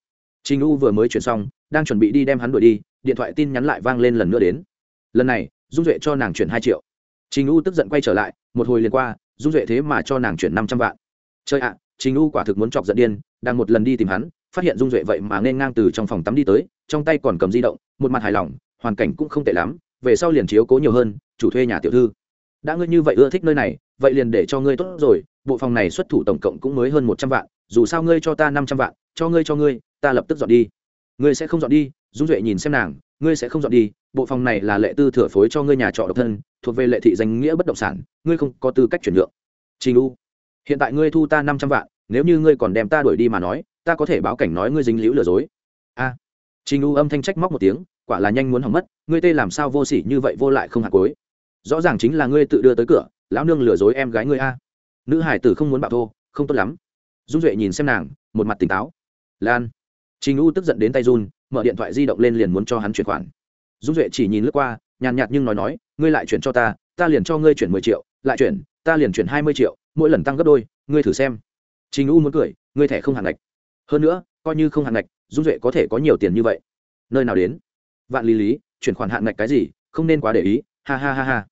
Trình u vừa mới chuyển xong, đang chuẩn bị đi đem hắn đuổi đi, điện thoại tin nhắn lại vang lên lần nữa đến. Lần này, dung duệ cho nàng chuyển hai triệu. Trình u tức giận quay trở lại, một hồi liền qua dung duệ thế mà cho nàng chuyển năm trăm vạn. Chơi ạ, trình u quả thực muốn chọc giận điên, đang một lần đi tìm hắn, phát hiện dung duệ vậy mà nên ngang từ trong phòng tắm đi tới, trong tay còn cầm di động, một mặt hài lòng, hoàn cảnh cũng không tệ lắm, về sau liền chiếu cố nhiều hơn, chủ thuê nhà tiểu thư. Đã ngươi như vậy ưa thích nơi này, vậy liền để cho ngươi tốt rồi, bộ phòng này xuất thủ tổng cộng cũng mới hơn một trăm vạn, dù sao ngươi cho ta năm trăm vạn, cho ngươi cho ngươi, ta lập tức dọn đi. Ngươi sẽ không dọn đi, dung duệ nhìn xem nàng, ngươi sẽ không dọn đi, bộ phòng này là lệ tư thừa phối cho ngươi nhà trọ độc thân thuộc về lệ thị danh nghĩa bất động sản, ngươi không có tư cách chuyển nhượng. Trình u, hiện tại ngươi thu ta năm trăm vạn, nếu như ngươi còn đem ta đuổi đi mà nói, ta có thể báo cảnh nói ngươi dính liễu lừa dối. A. À. trình u âm thanh trách móc một tiếng, quả là nhanh muốn hỏng mất, ngươi tê làm sao vô sỉ như vậy vô lại không hạt cối rõ ràng chính là ngươi tự đưa tới cửa, lão nương lừa dối em gái ngươi a. Nữ hải tử không muốn bạo thô, không tốt lắm. Dung duệ nhìn xem nàng, một mặt tỉnh táo. Lan. Trình u tức giận đến tay run, mở điện thoại di động lên liền muốn cho hắn chuyển khoản. Dung duệ chỉ nhìn lướt qua nhàn nhạt nhưng nói nói, ngươi lại chuyển cho ta ta liền cho ngươi chuyển mười triệu, lại chuyển, ta liền chuyển hai mươi triệu, mỗi lần tăng gấp đôi, ngươi thử xem. Trình u muốn cười, ngươi thẻ không hạn ngạch. Hơn nữa, coi như không hạn ngạch, dung duệ có thể có nhiều tiền như vậy. Nơi nào đến? Vạn lý lý, chuyển khoản hạn ngạch cái gì, không nên quá để ý, ha ha ha ha.